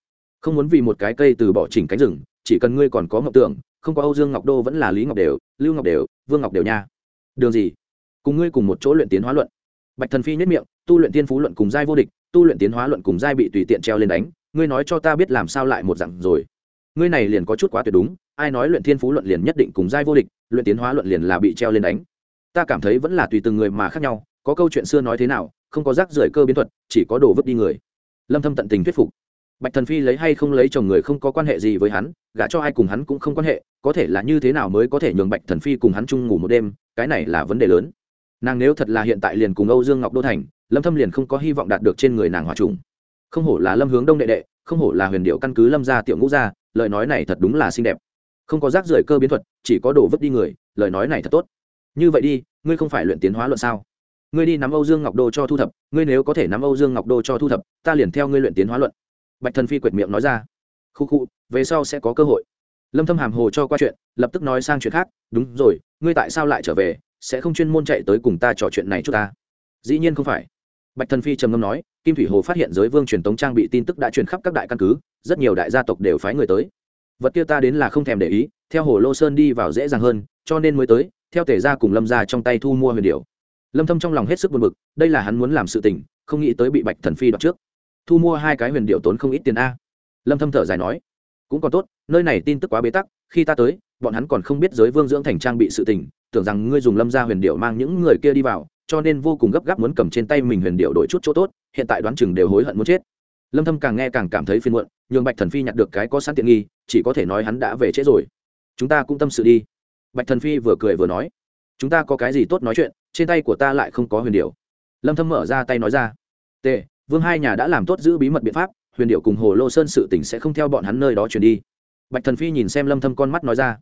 Không muốn vì một cái cây từ bỏ chỉnh cánh rừng, chỉ cần ngươi còn có ngọc tưởng không có âu dương ngọc đô vẫn là lý ngọc đều, lưu ngọc đều, vương ngọc đều nha. Đường gì? Cùng ngươi cùng một chỗ luyện tiến hóa luận. Bạch thần phi nhất miệng, tu luyện tiên phú luận cùng giai vô địch, tu luyện tiến hóa luận cùng giai bị tùy tiện treo lên đánh, ngươi nói cho ta biết làm sao lại một dặn rồi. Ngươi này liền có chút quá tuyệt đúng ai nói luyện thiên phú luận liền nhất định cùng giai vô địch, luyện tiến hóa luận liền là bị treo lên đánh. Ta cảm thấy vẫn là tùy từng người mà khác nhau, có câu chuyện xưa nói thế nào, không có rác rưởi cơ biến thuật, chỉ có đồ vứt đi người. Lâm thâm tận tình thuyết phục. Bạch thần phi lấy hay không lấy chồng người không có quan hệ gì với hắn, gả cho ai cùng hắn cũng không quan hệ, có thể là như thế nào mới có thể nhường bạch thần phi cùng hắn chung ngủ một đêm, cái này là vấn đề lớn. Nàng nếu thật là hiện tại liền cùng âu dương ngọc đô thành, lâm thâm liền không có hy vọng đạt được trên người nàng hòa trùng. Không hổ là lâm hướng đông đệ đệ, không hổ là huyền điệu căn cứ lâm gia tiểu ngũ gia, lời nói này thật đúng là xinh đẹp không có rác rưởi cơ biến thuật, chỉ có đổ vứt đi người, lời nói này thật tốt. Như vậy đi, ngươi không phải luyện tiến hóa luận sao? Ngươi đi nắm âu dương ngọc đô cho thu thập, ngươi nếu có thể nắm âu dương ngọc đô cho thu thập, ta liền theo ngươi luyện tiến hóa luận. Bạch thần phi quệt miệng nói ra. Khu khu, về sau sẽ có cơ hội. Lâm thâm hàm hồ cho qua chuyện, lập tức nói sang chuyện khác. Đúng rồi, ngươi tại sao lại trở về? Sẽ không chuyên môn chạy tới cùng ta trò chuyện này chút ta? Dĩ nhiên không phải. Bạch thần phi trầm ngâm nói, kim thủy hồ phát hiện giới vương truyền tống trang bị tin tức đã truyền khắp các đại căn cứ, rất nhiều đại gia tộc đều phái người tới vật kia ta đến là không thèm để ý, theo hồ lô sơn đi vào dễ dàng hơn, cho nên mới tới, theo tể ra cùng lâm gia trong tay thu mua huyền điệu lâm thâm trong lòng hết sức buồn bực, đây là hắn muốn làm sự tình, không nghĩ tới bị bạch thần phi đoạt trước. Thu mua hai cái huyền điệu tốn không ít tiền a. Lâm thâm thở dài nói, cũng còn tốt, nơi này tin tức quá bế tắc, khi ta tới, bọn hắn còn không biết giới vương dưỡng thành trang bị sự tình, tưởng rằng ngươi dùng lâm gia huyền điệu mang những người kia đi vào, cho nên vô cùng gấp gáp muốn cầm trên tay mình huyền điệu đổi chút chỗ tốt, hiện tại đoán chừng đều hối hận muốn chết lâm thâm càng nghe càng cảm thấy phiền muộn, nhường bạch thần phi nhặt được cái có sẵn tiện nghi, chỉ có thể nói hắn đã về trễ rồi. Chúng ta cũng tâm sự đi. Bạch thần phi vừa cười vừa nói. Chúng ta có cái gì tốt nói chuyện, trên tay của ta lại không có huyền điệu lâm thâm mở ra tay nói ra. T vương hai nhà đã làm tốt giữ bí mật biện pháp, huyền điệu cùng hồ lô sơn sự tình sẽ không theo bọn hắn nơi đó chuyển đi. Bạch thần phi nhìn xem lâm thâm con mắt nói ra.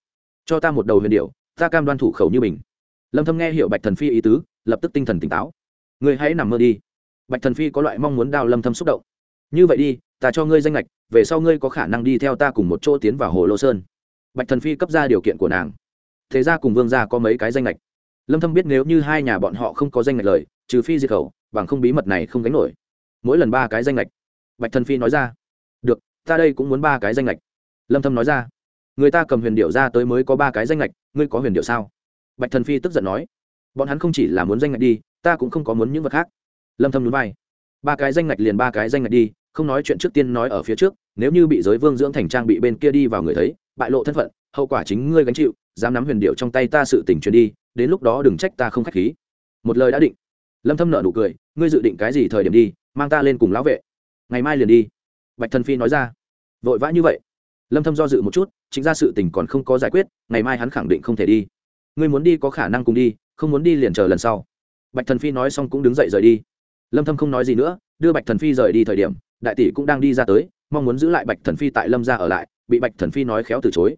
Cho ta một đầu huyền điệu ta cam đoan thủ khẩu như mình. Lâm thâm nghe hiểu bạch thần phi ý tứ, lập tức tinh thần tỉnh táo. Ngươi hãy nằm mơ đi. Bạch thần phi có loại mong muốn đào lâm thâm xúc động như vậy đi, ta cho ngươi danh lệch về sau ngươi có khả năng đi theo ta cùng một chỗ tiến vào hồ lô sơn. Bạch thần phi cấp ra điều kiện của nàng. Thế ra cùng vương gia có mấy cái danh lệch lâm thâm biết nếu như hai nhà bọn họ không có danh lệch lời, trừ phi diệt khẩu, bằng không bí mật này không gánh nổi. Mỗi lần ba cái danh lệch bạch thần phi nói ra. Được, ta đây cũng muốn ba cái danh lệch lâm thâm nói ra. Người ta cầm huyền điệu ra tới mới có ba cái danh lệch ngươi có huyền điệu sao? Bạch thần phi tức giận nói. Bọn hắn không chỉ là muốn danh lệch đi, ta cũng không có muốn những vật khác. Lâm thâm núi vai. Ba cái danh lệch liền ba cái danh lệch đi không nói chuyện trước tiên nói ở phía trước, nếu như bị giới vương dưỡng thành trang bị bên kia đi vào người thấy, bại lộ thân phận, hậu quả chính ngươi gánh chịu, dám nắm huyền điệu trong tay ta sự tình truyền đi, đến lúc đó đừng trách ta không khách khí. Một lời đã định. Lâm thâm nợ nụ cười, ngươi dự định cái gì thời điểm đi, mang ta lên cùng lão vệ. Ngày mai liền đi. Bạch thần phi nói ra. Vội vã như vậy. Lâm thâm do dự một chút, chính ra sự tình còn không có giải quyết, ngày mai hắn khẳng định không thể đi. Ngươi muốn đi có khả năng cùng đi, không muốn đi liền chờ lần sau. Bạch thần phi nói xong cũng đứng dậy rời đi. Lâm thâm không nói gì nữa, đưa bạch thần phi rời đi thời điểm đại tỷ cũng đang đi ra tới, mong muốn giữ lại bạch thần phi tại lâm gia ở lại, bị bạch thần phi nói khéo từ chối.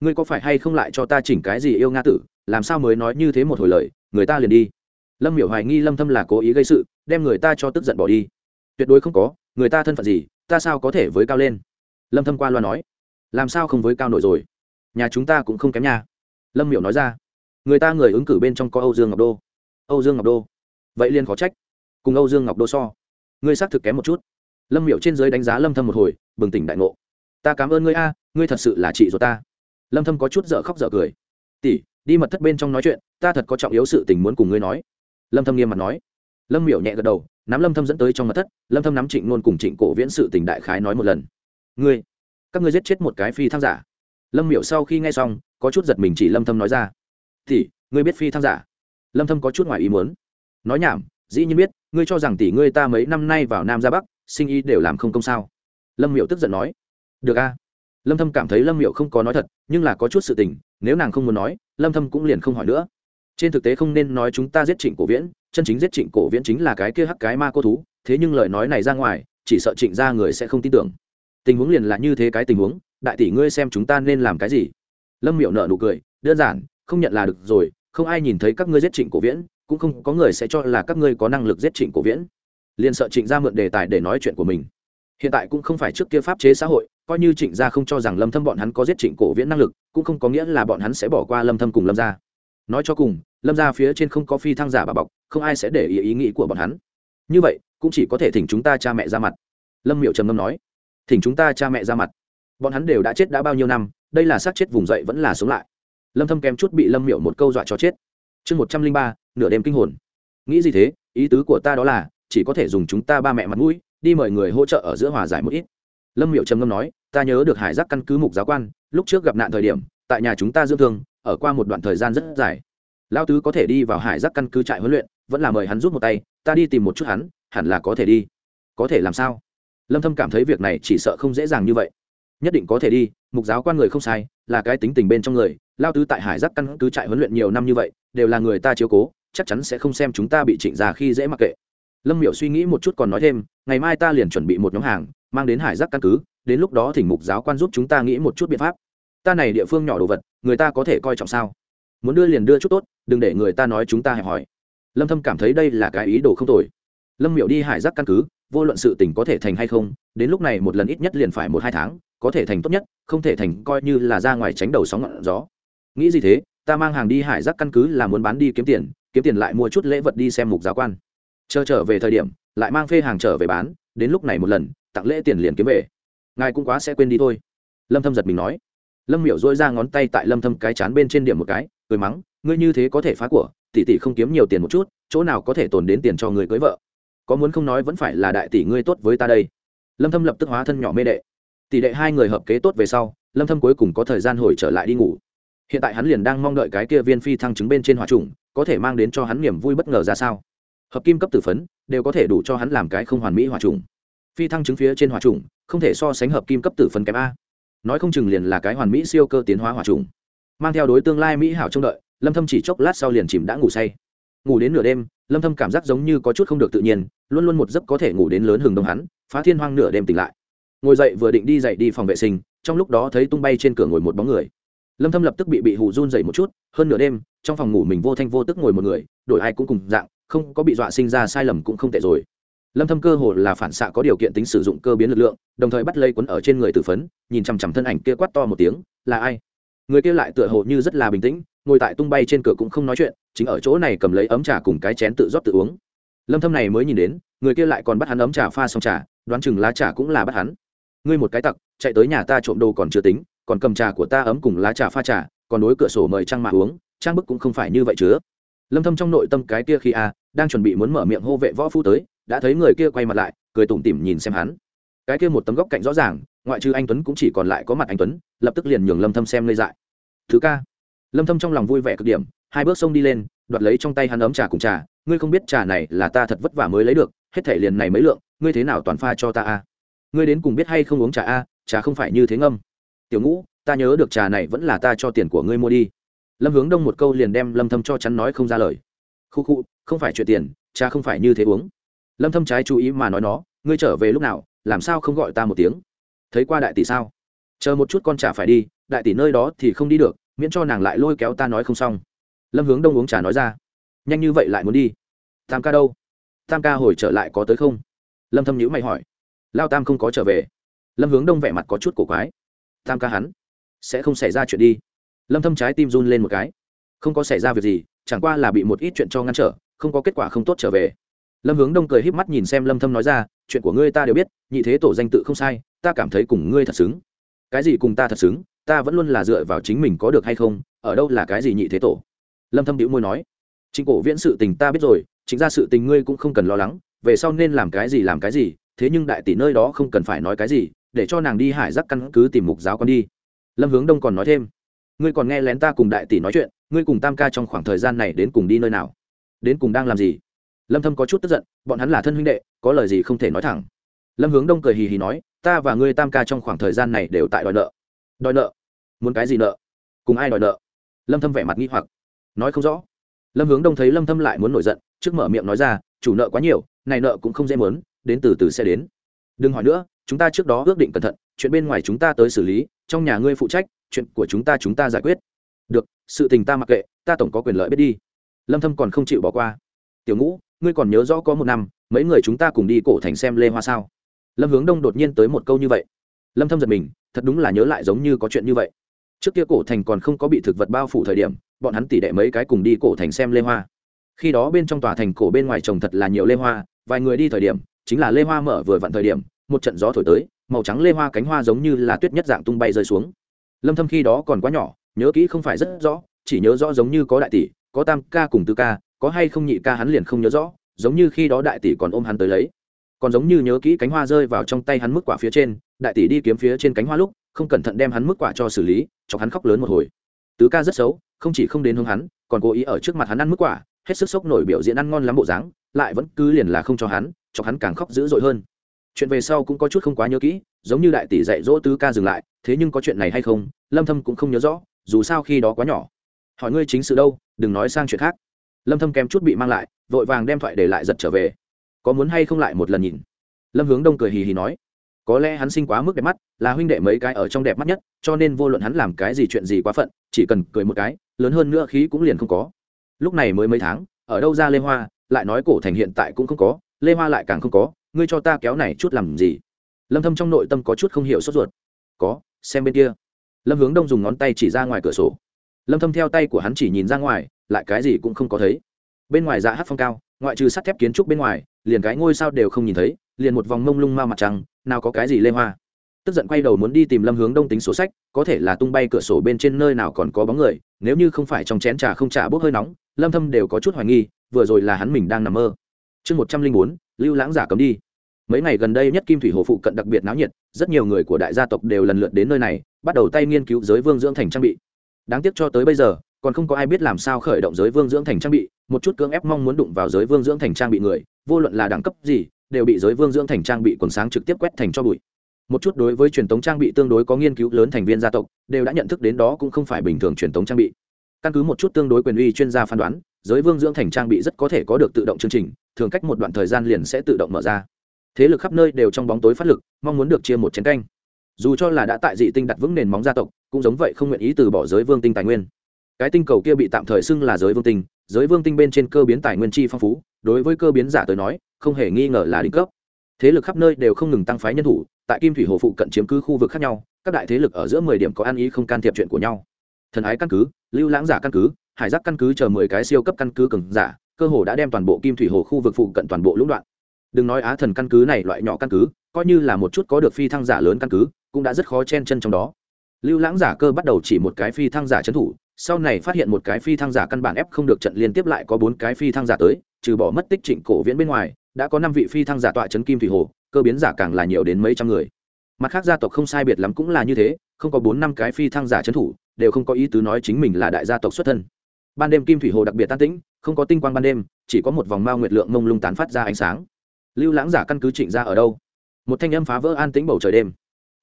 Ngươi có phải hay không lại cho ta chỉnh cái gì yêu nga tử, làm sao mới nói như thế một hồi lời, người ta liền đi. Lâm miểu hoài nghi lâm thâm là cố ý gây sự, đem người ta cho tức giận bỏ đi. Tuyệt đối không có, người ta thân phận gì, ta sao có thể với cao lên? Lâm thâm qua loa nói. Làm sao không với cao nổi rồi? Nhà chúng ta cũng không kém nhà. Lâm miểu nói ra. Người ta người ứng cử bên trong có âu dương ngọc đô. Âu dương ngọc đô. Vậy liền khó trách. Cùng âu dương ngọc đô so. Ngươi xác thực kém một chút lâm miểu trên dưới đánh giá lâm thâm một hồi, bừng tỉnh đại ngộ. Ta cảm ơn ngươi a, ngươi thật sự là chị ruột ta. Lâm thâm có chút dở khóc dở cười. Tỷ, đi mật thất bên trong nói chuyện, ta thật có trọng yếu sự tình muốn cùng ngươi nói. Lâm thâm nghiêm mặt nói. Lâm miểu nhẹ gật đầu, nắm lâm thâm dẫn tới trong mật thất, lâm thâm nắm trịnh luôn cùng trịnh cổ viễn sự tình đại khái nói một lần. Ngươi, các ngươi giết chết một cái phi thăng giả. Lâm miểu sau khi nghe xong, có chút giật mình chỉ lâm thâm nói ra. Tỷ, ngươi biết phi thăng giả? Lâm thâm có chút ngoài ý muốn. Nói nhảm dĩ nhiên biết, ngươi cho rằng tỷ ngươi ta mấy năm nay vào nam ra bắc, sinh y đều làm không công sao. Lâm Miệu tức giận nói. Được a. Lâm thâm cảm thấy lâm Miệu không có nói thật, nhưng là có chút sự tình, nếu nàng không muốn nói, lâm thâm cũng liền không hỏi nữa. Trên thực tế không nên nói chúng ta giết trịnh cổ viễn, chân chính giết trịnh cổ viễn chính là cái kia hắc cái ma cô thú, thế nhưng lời nói này ra ngoài, chỉ sợ trịnh ra người sẽ không tin tưởng. Tình huống liền là như thế cái tình huống, đại tỷ ngươi xem chúng ta nên làm cái gì? Lâm miệu nở nụ cười, đơn giản, không nhận là được rồi, không ai nhìn thấy các ngươi giết trịnh cổ viễn cũng không có người sẽ cho là các ngươi có năng lực giết trịnh cổ viễn. Liền sợ trịnh gia mượn đề tài để nói chuyện của mình. Hiện tại cũng không phải trước kia pháp chế xã hội, coi như trịnh gia không cho rằng lâm thâm bọn hắn có giết trịnh cổ viễn năng lực, cũng không có nghĩa là bọn hắn sẽ bỏ qua lâm thâm cùng lâm gia. Nói cho cùng, lâm gia phía trên không có phi thăng giả bà bọc, không ai sẽ để ý ý nghĩ của bọn hắn. Như vậy, cũng chỉ có thể thỉnh chúng ta cha mẹ ra mặt. Lâm miệu trầm ngâm nói. Thỉnh chúng ta cha mẹ ra mặt. Bọn hắn đều đã chết đã bao nhiêu năm, đây là xác chết vùng dậy vẫn là sống lại. Lâm thâm kém chút bị lâm miệu một câu dọa cho chết. Chương một trăm linh ba nửa đêm kinh hồn. Nghĩ gì thế? Ý tứ của ta đó là, chỉ có thể dùng chúng ta ba mẹ mặt mũi, đi mời người hỗ trợ ở giữa hòa giải một ít. Lâm miệu trầm ngâm nói, ta nhớ được hải giác căn cứ mục giáo quan, lúc trước gặp nạn thời điểm, tại nhà chúng ta dưỡng thương, ở qua một đoạn thời gian rất dài. Lao tứ có thể đi vào hải giác căn cứ trại huấn luyện, vẫn là mời hắn rút một tay, ta đi tìm một chút hắn, hẳn là có thể đi. Có thể làm sao? Lâm thâm cảm thấy việc này chỉ sợ không dễ dàng như vậy. Nhất định có thể đi, mục giáo quan người không sai, là cái tính tình bên trong người. Lao tứ tại hải giác căn cứ trại huấn luyện nhiều năm như vậy, đều là người ta chiếu cố chắc chắn sẽ không xem chúng ta bị trịnh ra khi dễ mặc kệ. Lâm miểu suy nghĩ một chút còn nói thêm, ngày mai ta liền chuẩn bị một nhóm hàng, mang đến hải giác căn cứ, đến lúc đó thỉnh mục giáo quan giúp chúng ta nghĩ một chút biện pháp. Ta này địa phương nhỏ đồ vật, người ta có thể coi trọng sao? Muốn đưa liền đưa chút tốt, đừng để người ta nói chúng ta hẹp hỏi lâm thâm cảm thấy đây là cái ý đồ không tồi. Lâm miểu đi hải giác căn cứ, vô luận sự tình có thể thành hay không, đến lúc này một lần ít nhất liền phải một hai tháng, có thể thành tốt nhất, không thể thành coi như là ra ngoài tránh đầu sóng ngọn gió. Nghĩ gì thế? Ta mang hàng đi hải giác căn cứ là muốn bán đi kiếm tiền kiếm tiền lại mua chút lễ vật đi xem mục giáo quan. Chờ trở về thời điểm, lại mang phê hàng trở về bán, đến lúc này một lần, tặng lễ tiền liền kiếm về. Ngài cũng quá sẽ quên đi thôi. Lâm thâm giật mình nói. Lâm miểu dỗi ra ngón tay tại lâm thâm cái chán bên trên điểm một cái, cười mắng, ngươi như thế có thể phá của, tỷ tỷ không kiếm nhiều tiền một chút, chỗ nào có thể tồn đến tiền cho người cưới vợ. Có muốn không nói vẫn phải là đại tỷ ngươi tốt với ta đây. Lâm thâm lập tức hóa thân nhỏ mê đệ. Tỷ đệ hai người hợp kế tốt về sau, lâm thâm cuối cùng có thời gian hồi trở lại đi ngủ. Hiện tại hắn liền đang mong đợi cái kia viên phi thăng chứng bên trên hỏa trùng có thể mang đến cho hắn niềm vui bất ngờ ra sao? Hợp kim cấp tử phấn đều có thể đủ cho hắn làm cái không hoàn mỹ hỏa trùng. Phi thăng chứng phía trên hỏa trùng, không thể so sánh hợp kim cấp tử phấn kém a. Nói không chừng liền là cái hoàn mỹ siêu cơ tiến hóa hỏa trùng. Mang theo đối tương lai mỹ hảo trông đợi, lâm thâm chỉ chốc lát sau liền chìm đã ngủ say. Ngủ đến nửa đêm, lâm thâm cảm giác giống như có chút không được tự nhiên, luôn luôn một giấc có thể ngủ đến lớn hừng đông hắn, phá thiên hoang nửa đêm tỉnh lại. Ngồi dậy vừa định đi dậy đi phòng vệ sinh, trong lúc đó thấy tung bay trên cửa ngồi một bóng người lâm thâm lập tức bị bị hù run dậy một chút, hơn nửa đêm, trong phòng ngủ mình vô thanh vô tức ngồi một người, đổi ai cũng cùng dạng, không có bị dọa sinh ra sai lầm cũng không tệ rồi. Lâm thâm cơ hồ là phản xạ có điều kiện tính sử dụng cơ biến lực lượng, đồng thời bắt lấy quấn ở trên người tử phấn, nhìn chằm chằm thân ảnh kia quát to một tiếng, là ai? Người kia lại tựa hồ như rất là bình tĩnh, ngồi tại tung bay trên cửa cũng không nói chuyện, chính ở chỗ này cầm lấy ấm trà cùng cái chén tự rót tự uống. Lâm thâm này mới nhìn đến, người kia lại còn bắt hắn ấm trà pha xong trà, đoán chừng lá trà cũng là bắt hắn. Ngươi một cái tặc, chạy tới nhà ta trộm đồ còn chưa tính còn cầm trà của ta ấm cùng lá trà pha trà, còn đối cửa sổ mời trang mà uống trang bức cũng không phải như vậy chứa lâm thâm trong nội tâm cái kia khi a, đang chuẩn bị muốn mở miệng hô vệ võ phu tới, đã thấy người kia quay mặt lại, cười tủm tỉm nhìn xem hắn. Cái kia một tấm góc cạnh rõ ràng, ngoại trừ anh tuấn cũng chỉ còn lại có mặt anh tuấn, lập tức liền nhường lâm thâm xem lây dại. Thứ ca. Lâm thâm trong lòng vui vẻ cực điểm, hai bước xông đi lên, đoạt lấy trong tay hắn ấm trà cùng trà, ngươi không biết trà này là ta thật vất vả mới lấy được, hết thể liền này mấy lượng, ngươi thế nào toàn pha cho ta a? Ngươi đến cùng biết hay không uống trà a, trà không phải như thế ngâm tiểu ngũ, ta nhớ được trà này vẫn là ta cho tiền của ngươi mua đi. Lâm hướng đông một câu liền đem lâm thâm cho chắn nói không ra lời. Khu khu, không phải chuyện tiền, trà không phải như thế uống. Lâm thâm trái chú ý mà nói nó, ngươi trở về lúc nào, làm sao không gọi ta một tiếng? Thấy qua đại tỷ sao? Chờ một chút con trà phải đi, đại tỷ nơi đó thì không đi được, miễn cho nàng lại lôi kéo ta nói không xong. Lâm hướng đông uống trà nói ra. Nhanh như vậy lại muốn đi. Tam ca đâu? Tam ca hồi trở lại có tới không? Lâm thâm nhữ mày hỏi. Lao tam không có trở về. Lâm hướng đông vẻ mặt có chút cổ quái tam ca hắn. Sẽ không xảy ra chuyện đi. Lâm thâm trái tim run lên một cái. Không có xảy ra việc gì, chẳng qua là bị một ít chuyện cho ngăn trở, không có kết quả không tốt trở về. Lâm hướng đông cười híp mắt nhìn xem lâm thâm nói ra, chuyện của ngươi ta đều biết, nhị thế tổ danh tự không sai, ta cảm thấy cùng ngươi thật xứng. Cái gì cùng ta thật xứng? Ta vẫn luôn là dựa vào chính mình có được hay không, ở đâu là cái gì nhị thế tổ? Lâm thâm bĩu môi nói, chính cổ viễn sự tình ta biết rồi, chính ra sự tình ngươi cũng không cần lo lắng, về sau nên làm cái gì làm cái gì, thế nhưng đại tỷ nơi đó không cần phải nói cái gì để cho nàng đi hải giác căn cứ tìm mục giáo con đi. Lâm hướng đông còn nói thêm ngươi còn nghe lén ta cùng đại tỷ nói chuyện ngươi cùng tam ca trong khoảng thời gian này đến cùng đi nơi nào? Đến cùng đang làm gì? Lâm thâm có chút tức giận bọn hắn là thân huynh đệ có lời gì không thể nói thẳng. Lâm hướng đông cười hì hì nói ta và ngươi tam ca trong khoảng thời gian này đều tại đòi nợ. Đòi nợ? Muốn cái gì nợ? Cùng ai đòi nợ? Lâm thâm vẻ mặt nghi hoặc. Nói không rõ. Lâm hướng đông thấy lâm thâm lại muốn nổi giận trước mở miệng nói ra chủ nợ quá nhiều này nợ cũng không dễ muốn, đến từ từ sẽ đến. Đừng hỏi nữa chúng ta trước đó ước định cẩn thận, chuyện bên ngoài chúng ta tới xử lý, trong nhà ngươi phụ trách, chuyện của chúng ta chúng ta giải quyết. Được, sự tình ta mặc kệ, ta tổng có quyền lợi biết đi. Lâm thâm còn không chịu bỏ qua. Tiểu ngũ, ngươi còn nhớ rõ có một năm, mấy người chúng ta cùng đi cổ thành xem lê hoa sao? Lâm hướng đông đột nhiên tới một câu như vậy. Lâm thâm giật mình, thật đúng là nhớ lại giống như có chuyện như vậy. Trước kia cổ thành còn không có bị thực vật bao phủ thời điểm, bọn hắn tỉ đệ mấy cái cùng đi cổ thành xem lê hoa. Khi đó bên trong tòa thành cổ bên ngoài trồng thật là nhiều lê hoa, vài người đi thời điểm, chính là lê hoa mở vừa vặn thời điểm một trận gió thổi tới, màu trắng lê hoa cánh hoa giống như là tuyết nhất dạng tung bay rơi xuống. Lâm thâm khi đó còn quá nhỏ, nhớ kỹ không phải rất rõ, chỉ nhớ rõ giống như có đại tỷ, có tam ca cùng tứ ca, có hay không nhị ca hắn liền không nhớ rõ, giống như khi đó đại tỷ còn ôm hắn tới lấy. Còn giống như nhớ kỹ cánh hoa rơi vào trong tay hắn mức quả phía trên, đại tỷ đi kiếm phía trên cánh hoa lúc, không cẩn thận đem hắn mức quả cho xử lý cho hắn khóc lớn một hồi. Tứ ca rất xấu, không chỉ không đến hướng hắn, còn cố ý ở trước mặt hắn ăn mức quả, hết sức sốc nổi biểu diễn ăn ngon lắm bộ dáng, lại vẫn cứ liền là không cho hắn cho hắn càng khóc dữ dội hơn chuyện về sau cũng có chút không quá nhớ kỹ, giống như đại tỷ dạy dỗ tứ ca dừng lại, thế nhưng có chuyện này hay không, lâm thâm cũng không nhớ rõ, dù sao khi đó quá nhỏ. Hỏi ngươi chính sự đâu, đừng nói sang chuyện khác. Lâm thâm kém chút bị mang lại, vội vàng đem thoại để lại giật trở về. Có muốn hay không lại một lần nhìn? Lâm hướng đông cười hì hì nói. Có lẽ hắn sinh quá mức đẹp mắt, là huynh đệ mấy cái ở trong đẹp mắt nhất, cho nên vô luận hắn làm cái gì chuyện gì quá phận, chỉ cần cười một cái, lớn hơn nữa khí cũng liền không có. Lúc này mới mấy tháng, ở đâu ra lê hoa, lại nói cổ thành hiện tại cũng không có, lê hoa lại càng không có ngươi cho ta kéo này chút làm gì? Lâm thâm trong nội tâm có chút không hiểu sốt ruột. Có, xem bên kia. Lâm hướng đông dùng ngón tay chỉ ra ngoài cửa sổ. Lâm thâm theo tay của hắn chỉ nhìn ra ngoài, lại cái gì cũng không có thấy. Bên ngoài dạ hát phong cao, ngoại trừ sắt thép kiến trúc bên ngoài, liền cái ngôi sao đều không nhìn thấy, liền một vòng mông lung ma mặt trăng, nào có cái gì lê hoa. Tức giận quay đầu muốn đi tìm lâm hướng đông tính sổ sách, có thể là tung bay cửa sổ bên trên nơi nào còn có bóng người, nếu như không phải trong chén trà không trà bốc hơi nóng, lâm thâm đều có chút hoài nghi, vừa rồi là hắn mình đang nằm mơ chương 104, lưu lãng giả cấm đi. Mấy ngày gần đây nhất kim thủy hồ phụ cận đặc biệt náo nhiệt rất nhiều người của đại gia tộc đều lần lượt đến nơi này bắt đầu tay nghiên cứu giới vương dưỡng thành trang bị. Đáng tiếc cho tới bây giờ còn không có ai biết làm sao khởi động giới vương dưỡng thành trang bị một chút cưỡng ép mong muốn đụng vào giới vương dưỡng thành trang bị người vô luận là đẳng cấp gì đều bị giới vương dưỡng thành trang bị quần sáng trực tiếp quét thành cho bụi. Một chút đối với truyền thống trang bị tương đối có nghiên cứu lớn thành viên gia tộc đều đã nhận thức đến đó cũng không phải bình thường truyền thống trang bị. Căn cứ một chút tương đối quyền uy chuyên gia phán đoán giới vương dưỡng thành trang bị rất có thể có được tự động chương trình thường cách một đoạn thời gian liền sẽ tự động mở ra. Thế lực khắp nơi đều trong bóng tối phát lực, mong muốn được chia một chén canh. Dù cho là đã tại dị tinh đặt vững nền móng gia tộc, cũng giống vậy không nguyện ý từ bỏ giới vương tinh tài nguyên. Cái tinh cầu kia bị tạm thời xưng là giới vương tinh, giới vương tinh bên trên cơ biến tài nguyên chi phong phú, đối với cơ biến giả tới nói, không hề nghi ngờ là đỉnh cấp. Thế lực khắp nơi đều không ngừng tăng phái nhân thủ, tại kim thủy hồ phụ cận chiếm cứ khu vực khác nhau, các đại thế lực ở giữa mười điểm có ăn ý không can thiệp chuyện của nhau. Thần ái căn cứ, lưu lãng giả căn cứ, hải giác căn cứ chờ mười cái siêu cấp căn cứ cường giả cơ hồ đã đem toàn bộ kim thủy hồ khu vực phụ cận toàn bộ lũng đoạn. Đừng nói á thần căn cứ này, loại nhỏ căn cứ, coi như là một chút có được phi thăng giả lớn căn cứ, cũng đã rất khó chen chân trong đó. Lưu lãng giả cơ bắt đầu chỉ một cái phi thăng giả trấn thủ, sau này phát hiện một cái phi thăng giả căn bản ép không được trận liên tiếp lại có bốn cái phi thăng giả tới, trừ bỏ mất tích trịnh cổ viễn bên ngoài, đã có năm vị phi thăng giả tọa trấn kim thủy hồ, cơ biến giả càng là nhiều đến mấy trăm người. Mặt khác gia tộc không sai biệt lắm cũng là như thế, không có bốn năm cái phi thăng giả trấn thủ, đều không có ý tứ nói chính mình là đại gia tộc xuất thân. Ban đêm kim thủy hồ đặc biệt tan tĩnh không có tinh quang ban đêm, chỉ có một vòng mao nguyệt lượng mông lung tán phát ra ánh sáng. Lưu lãng giả căn cứ trịnh ra ở đâu? Một thanh âm phá vỡ an tĩnh bầu trời đêm.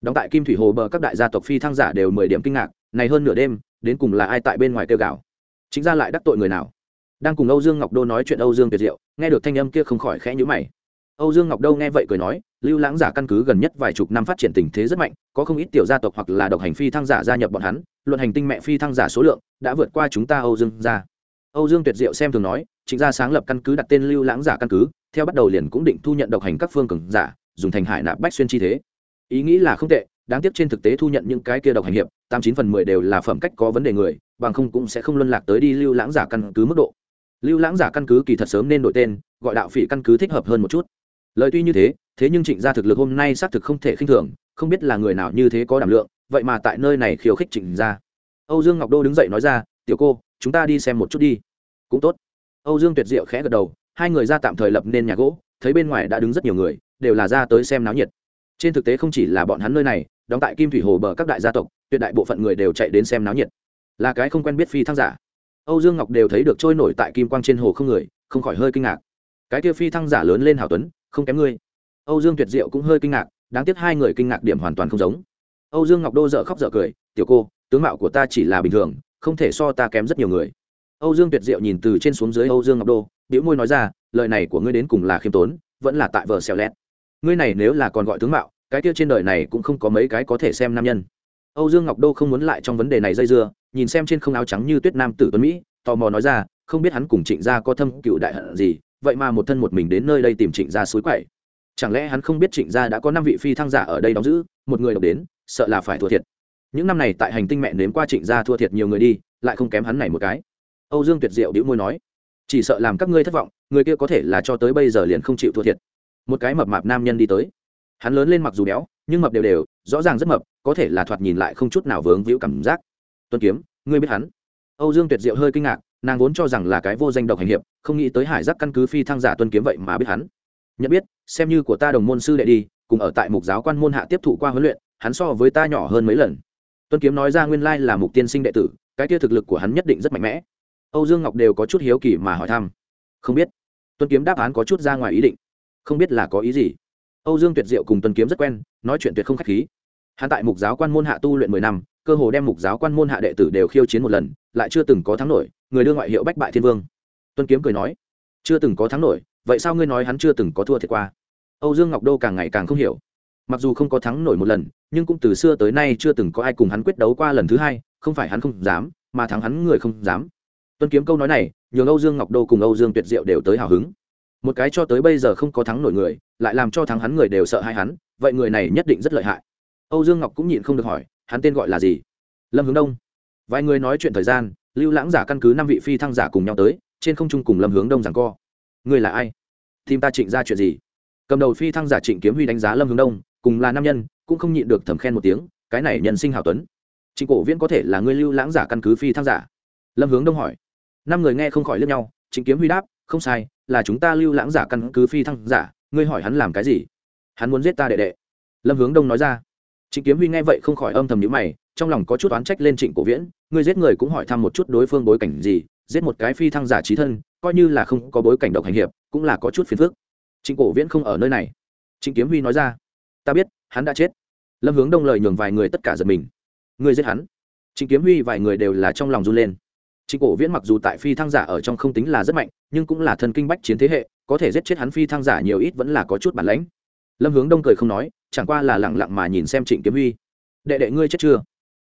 Đóng tại kim thủy hồ bờ các đại gia tộc phi thăng giả đều mười điểm kinh ngạc, này hơn nửa đêm, đến cùng là ai tại bên ngoài kêu gạo chính ra lại đắc tội người nào? Đang cùng âu dương ngọc đô nói chuyện âu dương tuyệt diệu, nghe được thanh âm kia không khỏi khẽ nhữ mày. Âu dương ngọc đô nghe vậy cười nói, lưu lãng giả căn cứ gần nhất vài chục năm phát triển tình thế rất mạnh, có không ít tiểu gia tộc hoặc là độc hành phi thăng giả gia nhập bọn hắn, luận hành tinh mẹ phi thăng giả số lượng, đã vượt qua chúng ta âu dương gia âu dương tuyệt diệu xem thường nói, chính gia sáng lập căn cứ đặt tên lưu lãng giả căn cứ, theo bắt đầu liền cũng định thu nhận độc hành các phương cường giả, dùng thành hải nạp bách xuyên chi thế. Ý nghĩ là không tệ, đáng tiếc trên thực tế thu nhận những cái kia độc hành hiệp, tám chín phần mười đều là phẩm cách có vấn đề người, bằng không cũng sẽ không luân lạc tới đi lưu lãng giả căn cứ mức độ. Lưu lãng giả căn cứ kỳ thật sớm nên đổi tên, gọi đạo phỉ căn cứ thích hợp hơn một chút. Lời tuy như thế thế nhưng trịnh gia thực lực hôm nay xác thực không thể khinh thường, không biết là người nào như thế có đảm lượng, vậy mà tại nơi này khiêu khích trịnh gia. Âu dương ngọc đô đứng dậy nói ra, tiểu cô chúng ta đi xem một chút đi. Cũng tốt. Âu dương tuyệt diệu khẽ gật đầu, hai người ra tạm thời lập nên nhà gỗ, thấy bên ngoài đã đứng rất nhiều người, đều là ra tới xem náo nhiệt. Trên thực tế không chỉ là bọn hắn nơi này, đóng tại kim thủy hồ bờ các đại gia tộc, tuyệt đại bộ phận người đều chạy đến xem náo nhiệt. Là cái không quen biết phi thăng giả. Âu dương ngọc đều thấy được trôi nổi tại kim quang trên hồ không người, không khỏi hơi kinh ngạc. Cái kia phi thăng giả lớn lên hảo tuấn, không kém ngươi. Âu dương tuyệt diệu cũng hơi kinh ngạc, đáng tiếc hai người kinh ngạc điểm hoàn toàn không giống. Âu dương ngọc đô dợ khóc dợ cười, tiểu cô, tướng mạo của ta chỉ là bình thường không thể so ta kém rất nhiều người. Âu dương tuyệt diệu nhìn từ trên xuống dưới âu dương ngọc đô biểu môi nói ra, lời này của ngươi đến cùng là khiêm tốn, vẫn là tại vợ xèo lẹt. Ngươi này nếu là còn gọi tướng mạo, cái kia trên đời này cũng không có mấy cái có thể xem nam nhân. Âu dương ngọc đô không muốn lại trong vấn đề này dây dưa, nhìn xem trên không áo trắng như tuyết nam tử tuấn mỹ, tò mò nói ra, không biết hắn cùng trịnh gia có thâm cựu đại hận gì, vậy mà một thân một mình đến nơi đây tìm trịnh gia suối quậy. Chẳng lẽ hắn không biết trịnh gia đã có năm vị phi thăng giả ở đây đóng giữ, một người đọc đến, sợ là phải thua thiệt những năm này tại hành tinh mẹ nếm qua trịnh gia thua thiệt nhiều người đi, lại không kém hắn này một cái. Âu dương tuyệt diệu đĩu môi nói, chỉ sợ làm các ngươi thất vọng, người kia có thể là cho tới bây giờ liền không chịu thua thiệt. Một cái mập mạp nam nhân đi tới. Hắn lớn lên mặc dù béo, nhưng mập đều đều, rõ ràng rất mập, có thể là thoạt nhìn lại không chút nào vướng víu cảm giác. Tuân kiếm, ngươi biết hắn? Âu dương tuyệt diệu hơi kinh ngạc, nàng vốn cho rằng là cái vô danh độc hành hiệp, không nghĩ tới hải giác căn cứ phi thăng giả tuân kiếm vậy mà biết hắn. Nhận biết, xem như của ta đồng môn sư đệ đi, cùng ở tại mục giáo quan môn hạ tiếp thụ qua huấn luyện, hắn so với ta nhỏ hơn mấy lần tuân kiếm nói ra nguyên lai là mục tiên sinh đệ tử, cái kia thực lực của hắn nhất định rất mạnh mẽ. Âu dương ngọc đều có chút hiếu kỳ mà hỏi thăm. Không biết. Tuân kiếm đáp án có chút ra ngoài ý định. Không biết là có ý gì. Âu dương tuyệt diệu cùng tuân kiếm rất quen, nói chuyện tuyệt không k h á c h khí. Hắn tại mục giáo quan môn hạ tu luyện mười năm, cơ hồ đem mục giáo quan môn hạ đệ tử đều khiêu chiến một lần, lại chưa từng có thắng nổi, người đưa ngoại hiệu bách bại thiên vương. Tuân kiếm cười nói, chưa từng có thắng nổi, vậy sao ngươi nói hắn chưa từng có thua thiệt qua? Âu dương ngọc đô càng ngày càng không hiểu mặc dù không có thắng nổi một lần, nhưng cũng từ xưa tới nay chưa từng có ai cùng hắn quyết đấu qua lần thứ hai, không phải hắn không dám, mà thắng hắn người không dám. Tuân kiếm câu nói này, nhường âu dương ngọc đô cùng âu dương tuyệt diệu đều tới hào hứng. Một cái cho tới bây giờ không có thắng nổi người, lại làm cho thắng hắn người đều sợ hai hắn, vậy người này nhất định rất lợi hại. Âu dương ngọc cũng nhịn không được hỏi, hắn tên gọi là gì? Lâm hướng đông. Vài người nói chuyện thời gian, lưu lãng giả căn cứ năm vị phi thăng giả cùng nhau tới, trên không trung cùng lâm hướng đông rằng co. Người là ai? Tìm ta trịnh ra chuyện gì? Cầm đầu phi thăng giả trịnh kiếm huy đánh giá lâm hướng đông cùng là nam nhân, cũng không nhịn được thầm khen một tiếng, cái này nhân sinh hào tuấn. Trịnh cổ viễn có thể là người lưu lãng giả căn cứ phi thăng giả. Lâm hướng đông hỏi. Năm người nghe không khỏi lướt nhau, trịnh kiếm huy đáp, không sai, là chúng ta lưu lãng giả căn cứ phi thăng giả, ngươi hỏi hắn làm cái gì? Hắn muốn giết ta đệ đệ. Lâm hướng đông nói ra. Trịnh kiếm huy nghe vậy không khỏi âm thầm nhữ mày, trong lòng có chút oán trách lên trịnh cổ viễn, ngươi giết người cũng hỏi thăm một chút đối phương bối cảnh gì, giết một cái phi thăng giả trí thân, coi như là không có bối cảnh độc hành hiệp, cũng là có chút phiền phức. Trịnh cổ viễn không ở nơi này. Trịnh kiếm huy nói ra ta biết, hắn đã chết. Lâm hướng đông lời nhường vài người tất cả giật mình. Ngươi giết hắn. Trịnh kiếm huy vài người đều là trong lòng run lên. Trịnh cổ viễn mặc dù tại phi thăng giả ở trong không tính là rất mạnh, nhưng cũng là thân kinh bách chiến thế hệ, có thể giết chết hắn phi thăng giả nhiều ít vẫn là có chút bản lãnh. Lâm hướng đông cười không nói, chẳng qua là lẳng lặng mà nhìn xem trịnh kiếm huy. Đệ đệ ngươi chết chưa?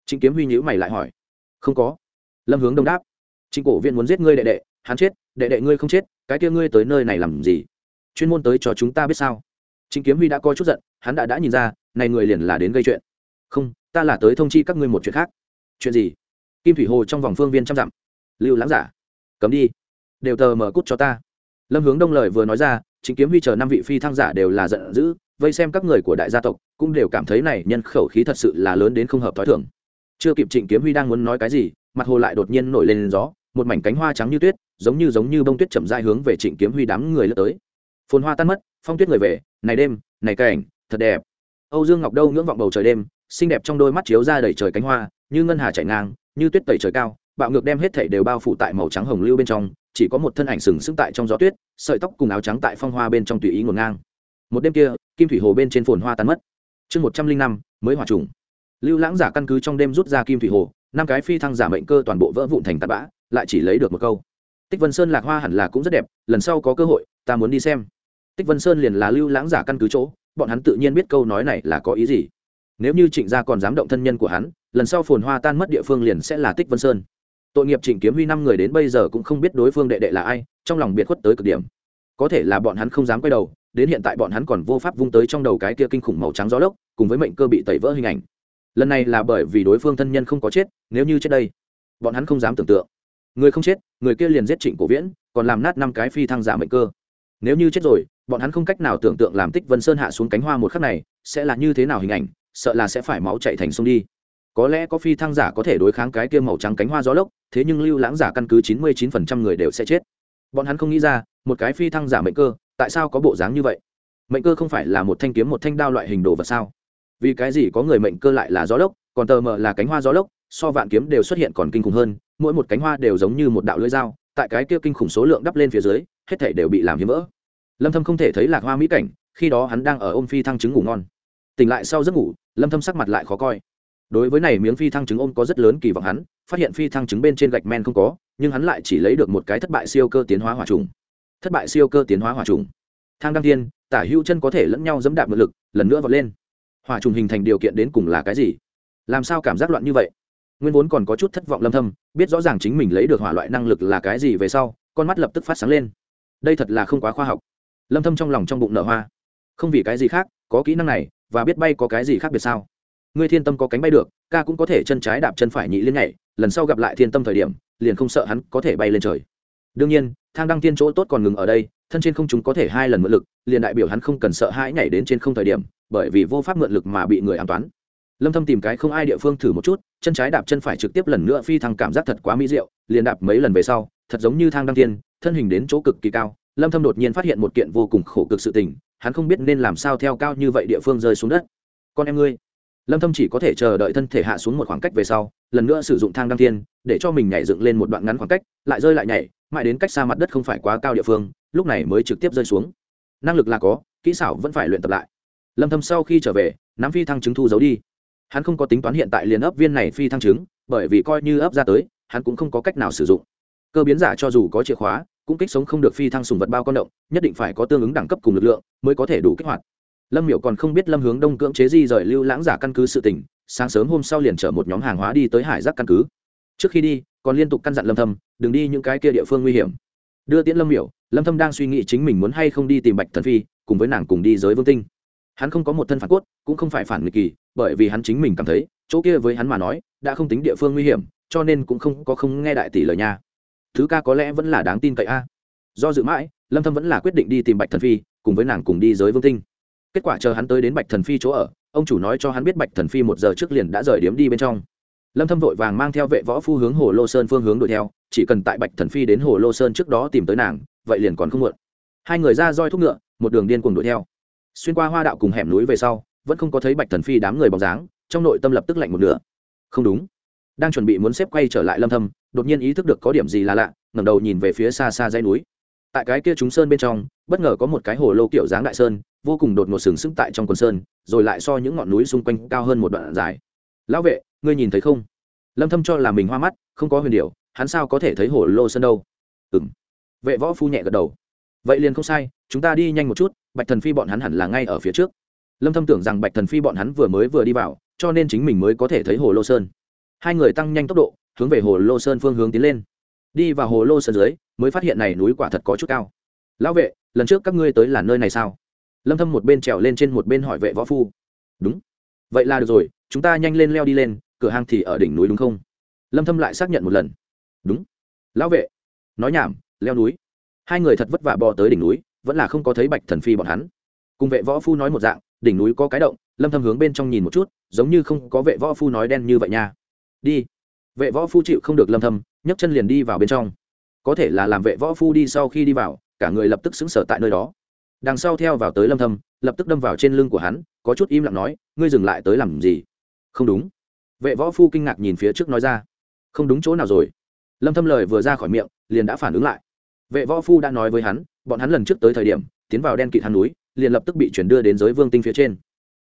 Trịnh kiếm huy nhữ mày lại hỏi. Không có. Lâm hướng đông đáp. Trịnh cổ Viễn muốn giết ngươi đệ đệ, hắn chết, đệ đệ ngươi không chết, cái kia ngươi tới nơi này làm gì? Chuyên môn tới cho chúng ta biết sao? Trịnh kiếm huy đã coi chút giận, hắn đã đã nhìn ra, này người liền là đến gây chuyện. Không, ta là tới thông chi các ngươi một chuyện khác. Chuyện gì? Kim thủy hồ trong vòng phương viên trăm dặm. Lưu lãng giả, cấm đi. Đều tờ mở cút cho ta. Lâm hướng đông lời vừa nói ra, chính kiếm huy chờ năm vị phi thăng giả đều là giận dữ, vây xem các người của đại gia tộc, cũng đều cảm thấy này nhân khẩu khí thật sự là lớn đến không hợp t h ó i thưởng chưa kịp trịnh kiếm huy đang muốn nói cái gì, mặt hồ lại đột nhiên nổi lên gió, một mảnh cánh hoa trắng như tuyết, giống như giống như bông tuyết chậm dai hướng về trịnh kiếm huy đám người lướt tới. Phồn hoa tan mất, phong tuyết người về này đêm, này cảnh, thật đẹp. Âu dương ngọc đâu ngưỡng vọng bầu trời đêm, xinh đẹp trong đôi mắt chiếu ra đầy trời cánh hoa, như ngân hà chạy ngang, như tuyết tẩy trời cao, bạo ngược đem hết thảy đều bao phủ tại màu trắng hồng lưu bên trong, chỉ có một thân ảnh sừng sững tại trong gió tuyết, sợi tóc cùng áo trắng tại phong hoa bên trong tùy ý ngổn ngang. Một đêm kia, kim thủy hồ bên trên phồn hoa tan mất. Chương một trăm linh năm, mới hòa trùng. Lưu lãng giả căn cứ trong đêm rút ra kim thủy hồ, năm cái phi thăng giả mệnh cơ toàn bộ vỡ vụn thành tạt bã, lại chỉ lấy được một câu. Tích vân sơn lạc hoa hẳn là cũng rất đẹp, lần sau có cơ hội, ta muốn đi xem tích vân sơn liền là lưu lãng giả căn cứ chỗ, bọn hắn tự nhiên biết câu nói này là có ý gì. Nếu như trịnh gia còn dám động thân nhân của hắn, lần sau phồn hoa tan mất địa phương liền sẽ là tích vân sơn. Tội nghiệp trịnh kiếm huy năm người đến bây giờ cũng không biết đối phương đệ đệ là ai, trong lòng biệt khuất tới cực điểm. Có thể là bọn hắn không dám quay đầu, đến hiện tại bọn hắn còn vô pháp vung tới trong đầu cái kia kinh khủng màu trắng gió lốc, cùng với mệnh cơ bị tẩy vỡ hình ảnh. Lần này là bởi vì đối phương thân nhân không có chết, nếu như chết đây, bọn hắn không dám tưởng tượng. Người không chết, người kia liền giết trịnh cổ viễn, còn làm nát năm cái phi thăng giả mệnh cơ. Nếu như chết rồi bọn hắn không cách nào tưởng tượng làm tích vân sơn hạ xuống cánh hoa một khắc này sẽ là như thế nào hình ảnh, sợ là sẽ phải máu chạy thành sông đi. Có lẽ có phi thăng giả có thể đối kháng cái kia màu trắng cánh hoa gió lốc, thế nhưng lưu lãng giả căn cứ chín mươi chín phần trăm người đều sẽ chết. Bọn hắn không nghĩ ra, một cái phi thăng giả mệnh cơ, tại sao có bộ dáng như vậy? Mệnh cơ không phải là một thanh kiếm một thanh đao loại hình đồ vật sao? Vì cái gì có người mệnh cơ lại là gió lốc, còn tờ mờ là cánh hoa gió lốc, so vạn kiếm đều xuất hiện còn kinh khủng hơn, mỗi một cánh hoa đều giống như một đạo lưỡi dao, tại cái kia kinh khủng số lượng đắp lên phía dưới, hết thể đều bị làm hiếm vỡ lâm thâm không thể thấy lạc hoa mỹ cảnh, khi đó hắn đang ở ôm phi thăng trứng ngủ ngon. Tỉnh lại sau giấc ngủ, lâm thâm sắc mặt lại khó coi. Đối với này miếng phi thăng trứng ôm có rất lớn kỳ vọng hắn, phát hiện phi thăng trứng bên trên gạch men không có, nhưng hắn lại chỉ lấy được một cái thất bại siêu cơ tiến hóa hỏa trùng. Thất bại siêu cơ tiến hóa hỏa trùng. Thang đăng thiên, tả hữu chân có thể lẫn nhau dẫm đạp ngự lực, lần nữa vọt lên. Hỏa trùng hình thành điều kiện đến cùng là cái gì? Làm sao cảm giác loạn như vậy? Nguyên vốn còn có chút thất vọng lâm thâm, biết rõ ràng chính mình lấy được hỏa loại năng lực là cái gì về sau, con mắt lập tức phát sáng lên. Đây thật là không quá khoa học lâm thâm trong lòng trong bụng nở hoa. Không vì cái gì khác, có kỹ năng này, và biết bay có cái gì khác biệt sao? Ngươi thiên tâm có cánh bay được, ca cũng có thể chân trái đạp chân phải nhị liên nhảy, lần sau gặp lại thiên tâm thời điểm, liền không sợ hắn có thể bay lên trời. Đương nhiên, thang đăng tiên chỗ tốt còn ngừng ở đây, thân trên không chúng có thể hai lần mượn lực, liền đại biểu hắn không cần sợ hãi nhảy đến trên không thời điểm, bởi vì vô pháp mượn lực mà bị người an toán. Lâm thâm tìm cái không ai địa phương thử một chút, chân trái đạp chân phải trực tiếp lần nữa phi thăng cảm giác thật quá mỹ diệu, liền đạp mấy lần về sau, thật giống như thang đăng tiên thân hình đến chỗ cực kỳ cao lâm thâm đột nhiên phát hiện một kiện vô cùng khổ cực sự tình, hắn không biết nên làm sao theo cao như vậy địa phương rơi xuống đất. Con em ngươi. Lâm thâm chỉ có thể chờ đợi thân thể hạ xuống một khoảng cách về sau, lần nữa sử dụng thang đăng thiên, để cho mình nhảy dựng lên một đoạn ngắn khoảng cách, lại rơi lại nhảy, mãi đến cách xa mặt đất không phải quá cao địa phương, lúc này mới trực tiếp rơi xuống. Năng lực là có, kỹ xảo vẫn phải luyện tập lại. Lâm thâm sau khi trở về, nắm phi thăng chứng thu giấu đi. Hắn không có tính toán hiện tại liền ấp viên này phi thăng chứng, bởi vì coi như ấp ra tới, hắn cũng không có cách nào sử dụng. Cơ biến giả cho dù có chìa khóa cũng kích sống không được phi thăng sùng vật bao con động, nhất định phải có tương ứng đẳng cấp cùng lực lượng mới có thể đủ kích hoạt. Lâm miểu còn không biết lâm hướng đông cưỡng chế di rời lưu lãng giả căn cứ sự tỉnh sáng sớm hôm sau liền chở một nhóm hàng hóa đi tới hải giác căn cứ. Trước khi đi, còn liên tục căn dặn lâm thâm, đừng đi những cái kia địa phương nguy hiểm. Đưa tiễn lâm miểu, lâm thâm đang suy nghĩ chính mình muốn hay không đi tìm bạch thần phi, cùng với nàng cùng đi giới vương tinh. Hắn không có một thân phản cốt, cũng không phải phản nghịch kỳ, bởi vì hắn chính mình cảm thấy, chỗ kia với hắn mà nói, đã không tính địa phương nguy hiểm, cho nên cũng không có không nghe đại tỷ lời nha thứ ca có lẽ vẫn là đáng tin cậy a. Do dự mãi, lâm thâm vẫn là quyết định đi tìm bạch thần phi, cùng với nàng cùng đi giới vương tinh. Kết quả chờ hắn tới đến bạch thần phi chỗ ở, ông chủ nói cho hắn biết bạch thần phi một giờ trước liền đã rời điếm đi bên trong. Lâm thâm vội vàng mang theo vệ võ phu hướng hồ lô sơn phương hướng đuổi theo, chỉ cần tại bạch thần phi đến hồ lô sơn trước đó tìm tới nàng, vậy liền còn không muộn. Hai người ra roi thúc ngựa, một đường điên cuồng đuổi theo. Xuyên qua hoa đạo cùng hẻm núi về sau, vẫn không có thấy bạch thần phi đám người bóng dáng, trong nội tâm lập tức lạnh một nửa. Không đúng. Đang chuẩn bị muốn xếp quay trở lại lâm thâm đột nhiên ý thức được có điểm gì là lạ, ngẩng đầu nhìn về phía xa xa dãy núi. Tại cái kia chúng sơn bên trong, bất ngờ có một cái hồ lô kiểu dáng đại sơn, vô cùng đột ngột sừng sững tại trong quần sơn, rồi lại so những ngọn núi xung quanh cao hơn một đoạn dài. Lão vệ, ngươi nhìn thấy không? Lâm thâm cho là mình hoa mắt, không có huyền điệu hắn sao có thể thấy hồ lô sơn đâu? Ừm. Vệ võ phu nhẹ gật đầu. Vậy liền không sai, chúng ta đi nhanh một chút, bạch thần phi bọn hắn hẳn là ngay ở phía trước. Lâm thâm tưởng rằng bạch thần phi bọn hắn vừa mới vừa đi vào, cho nên chính mình mới có thể thấy hồ lô sơn. Hai người tăng nhanh tốc độ hướng về hồ lô sơn phương hướng tiến lên. Đi vào hồ lô sơn dưới, mới phát hiện này núi quả thật có chút cao. Lão vệ, lần trước các ngươi tới là nơi này sao? Lâm thâm một bên trèo lên trên một bên hỏi vệ võ phu. Đúng. Vậy là được rồi, chúng ta nhanh lên leo đi lên, cửa hàng thì ở đỉnh núi đúng không? Lâm thâm lại xác nhận một lần. Đúng. Lão vệ. Nói nhảm, leo núi. Hai người thật vất vả bò tới đỉnh núi, vẫn là không có thấy bạch thần phi bọn hắn. Cùng vệ võ phu nói một dạng, đỉnh núi có cái động, lâm thâm hướng bên trong nhìn một chút, giống như không có vệ võ phu nói đen như vậy nha. Đi vệ võ phu chịu không được lâm thâm, nhấc chân liền đi vào bên trong. Có thể là làm vệ võ phu đi sau khi đi vào, cả người lập tức xứng sở tại nơi đó. Đằng sau theo vào tới lâm thâm, lập tức đâm vào trên lưng của hắn, có chút im lặng nói, ngươi dừng lại tới làm gì? Không đúng. Vệ võ phu kinh ngạc nhìn phía trước nói ra. Không đúng chỗ nào rồi. Lâm thâm lời vừa ra khỏi miệng, liền đã phản ứng lại. Vệ võ phu đã nói với hắn, bọn hắn lần trước tới thời điểm, tiến vào đen kịt hắn núi, liền lập tức bị chuyển đưa đến giới vương tinh phía trên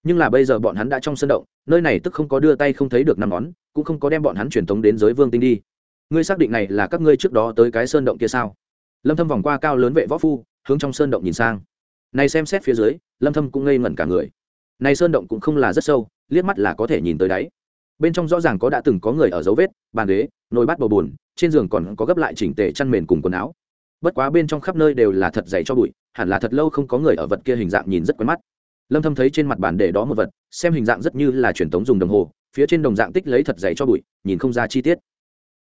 nhưng là bây giờ bọn hắn đã trong sân động, nơi này tức không có đưa tay không thấy được năm ngón, cũng không có đem bọn hắn truyền tống đến giới vương tinh đi. Ngươi xác định này là các ngươi trước đó tới cái sơn động kia sao? Lâm thâm vòng qua cao lớn vệ võ phu, hướng trong sơn động nhìn sang. Này xem xét phía dưới, lâm thâm cũng ngây ngẩn cả người. Này sơn động cũng không là rất sâu, liếc mắt là có thể nhìn tới đáy. Bên trong rõ ràng có đã từng có người ở dấu vết, bàn ghế, nồi bát bầu bùn, trên giường còn có gấp lại chỉnh tề chăn mền cùng quần áo. Bất quá bên trong khắp nơi đều là thật dày cho bụi, hẳn là thật lâu không có người ở vật kia hình dạng nhìn rất quen mắt lâm thâm thấy trên mặt bàn để đó một vật, xem hình dạng rất như là truyền thống dùng đồng hồ, phía trên đồng dạng tích lấy thật dày cho bụi, nhìn không ra chi tiết.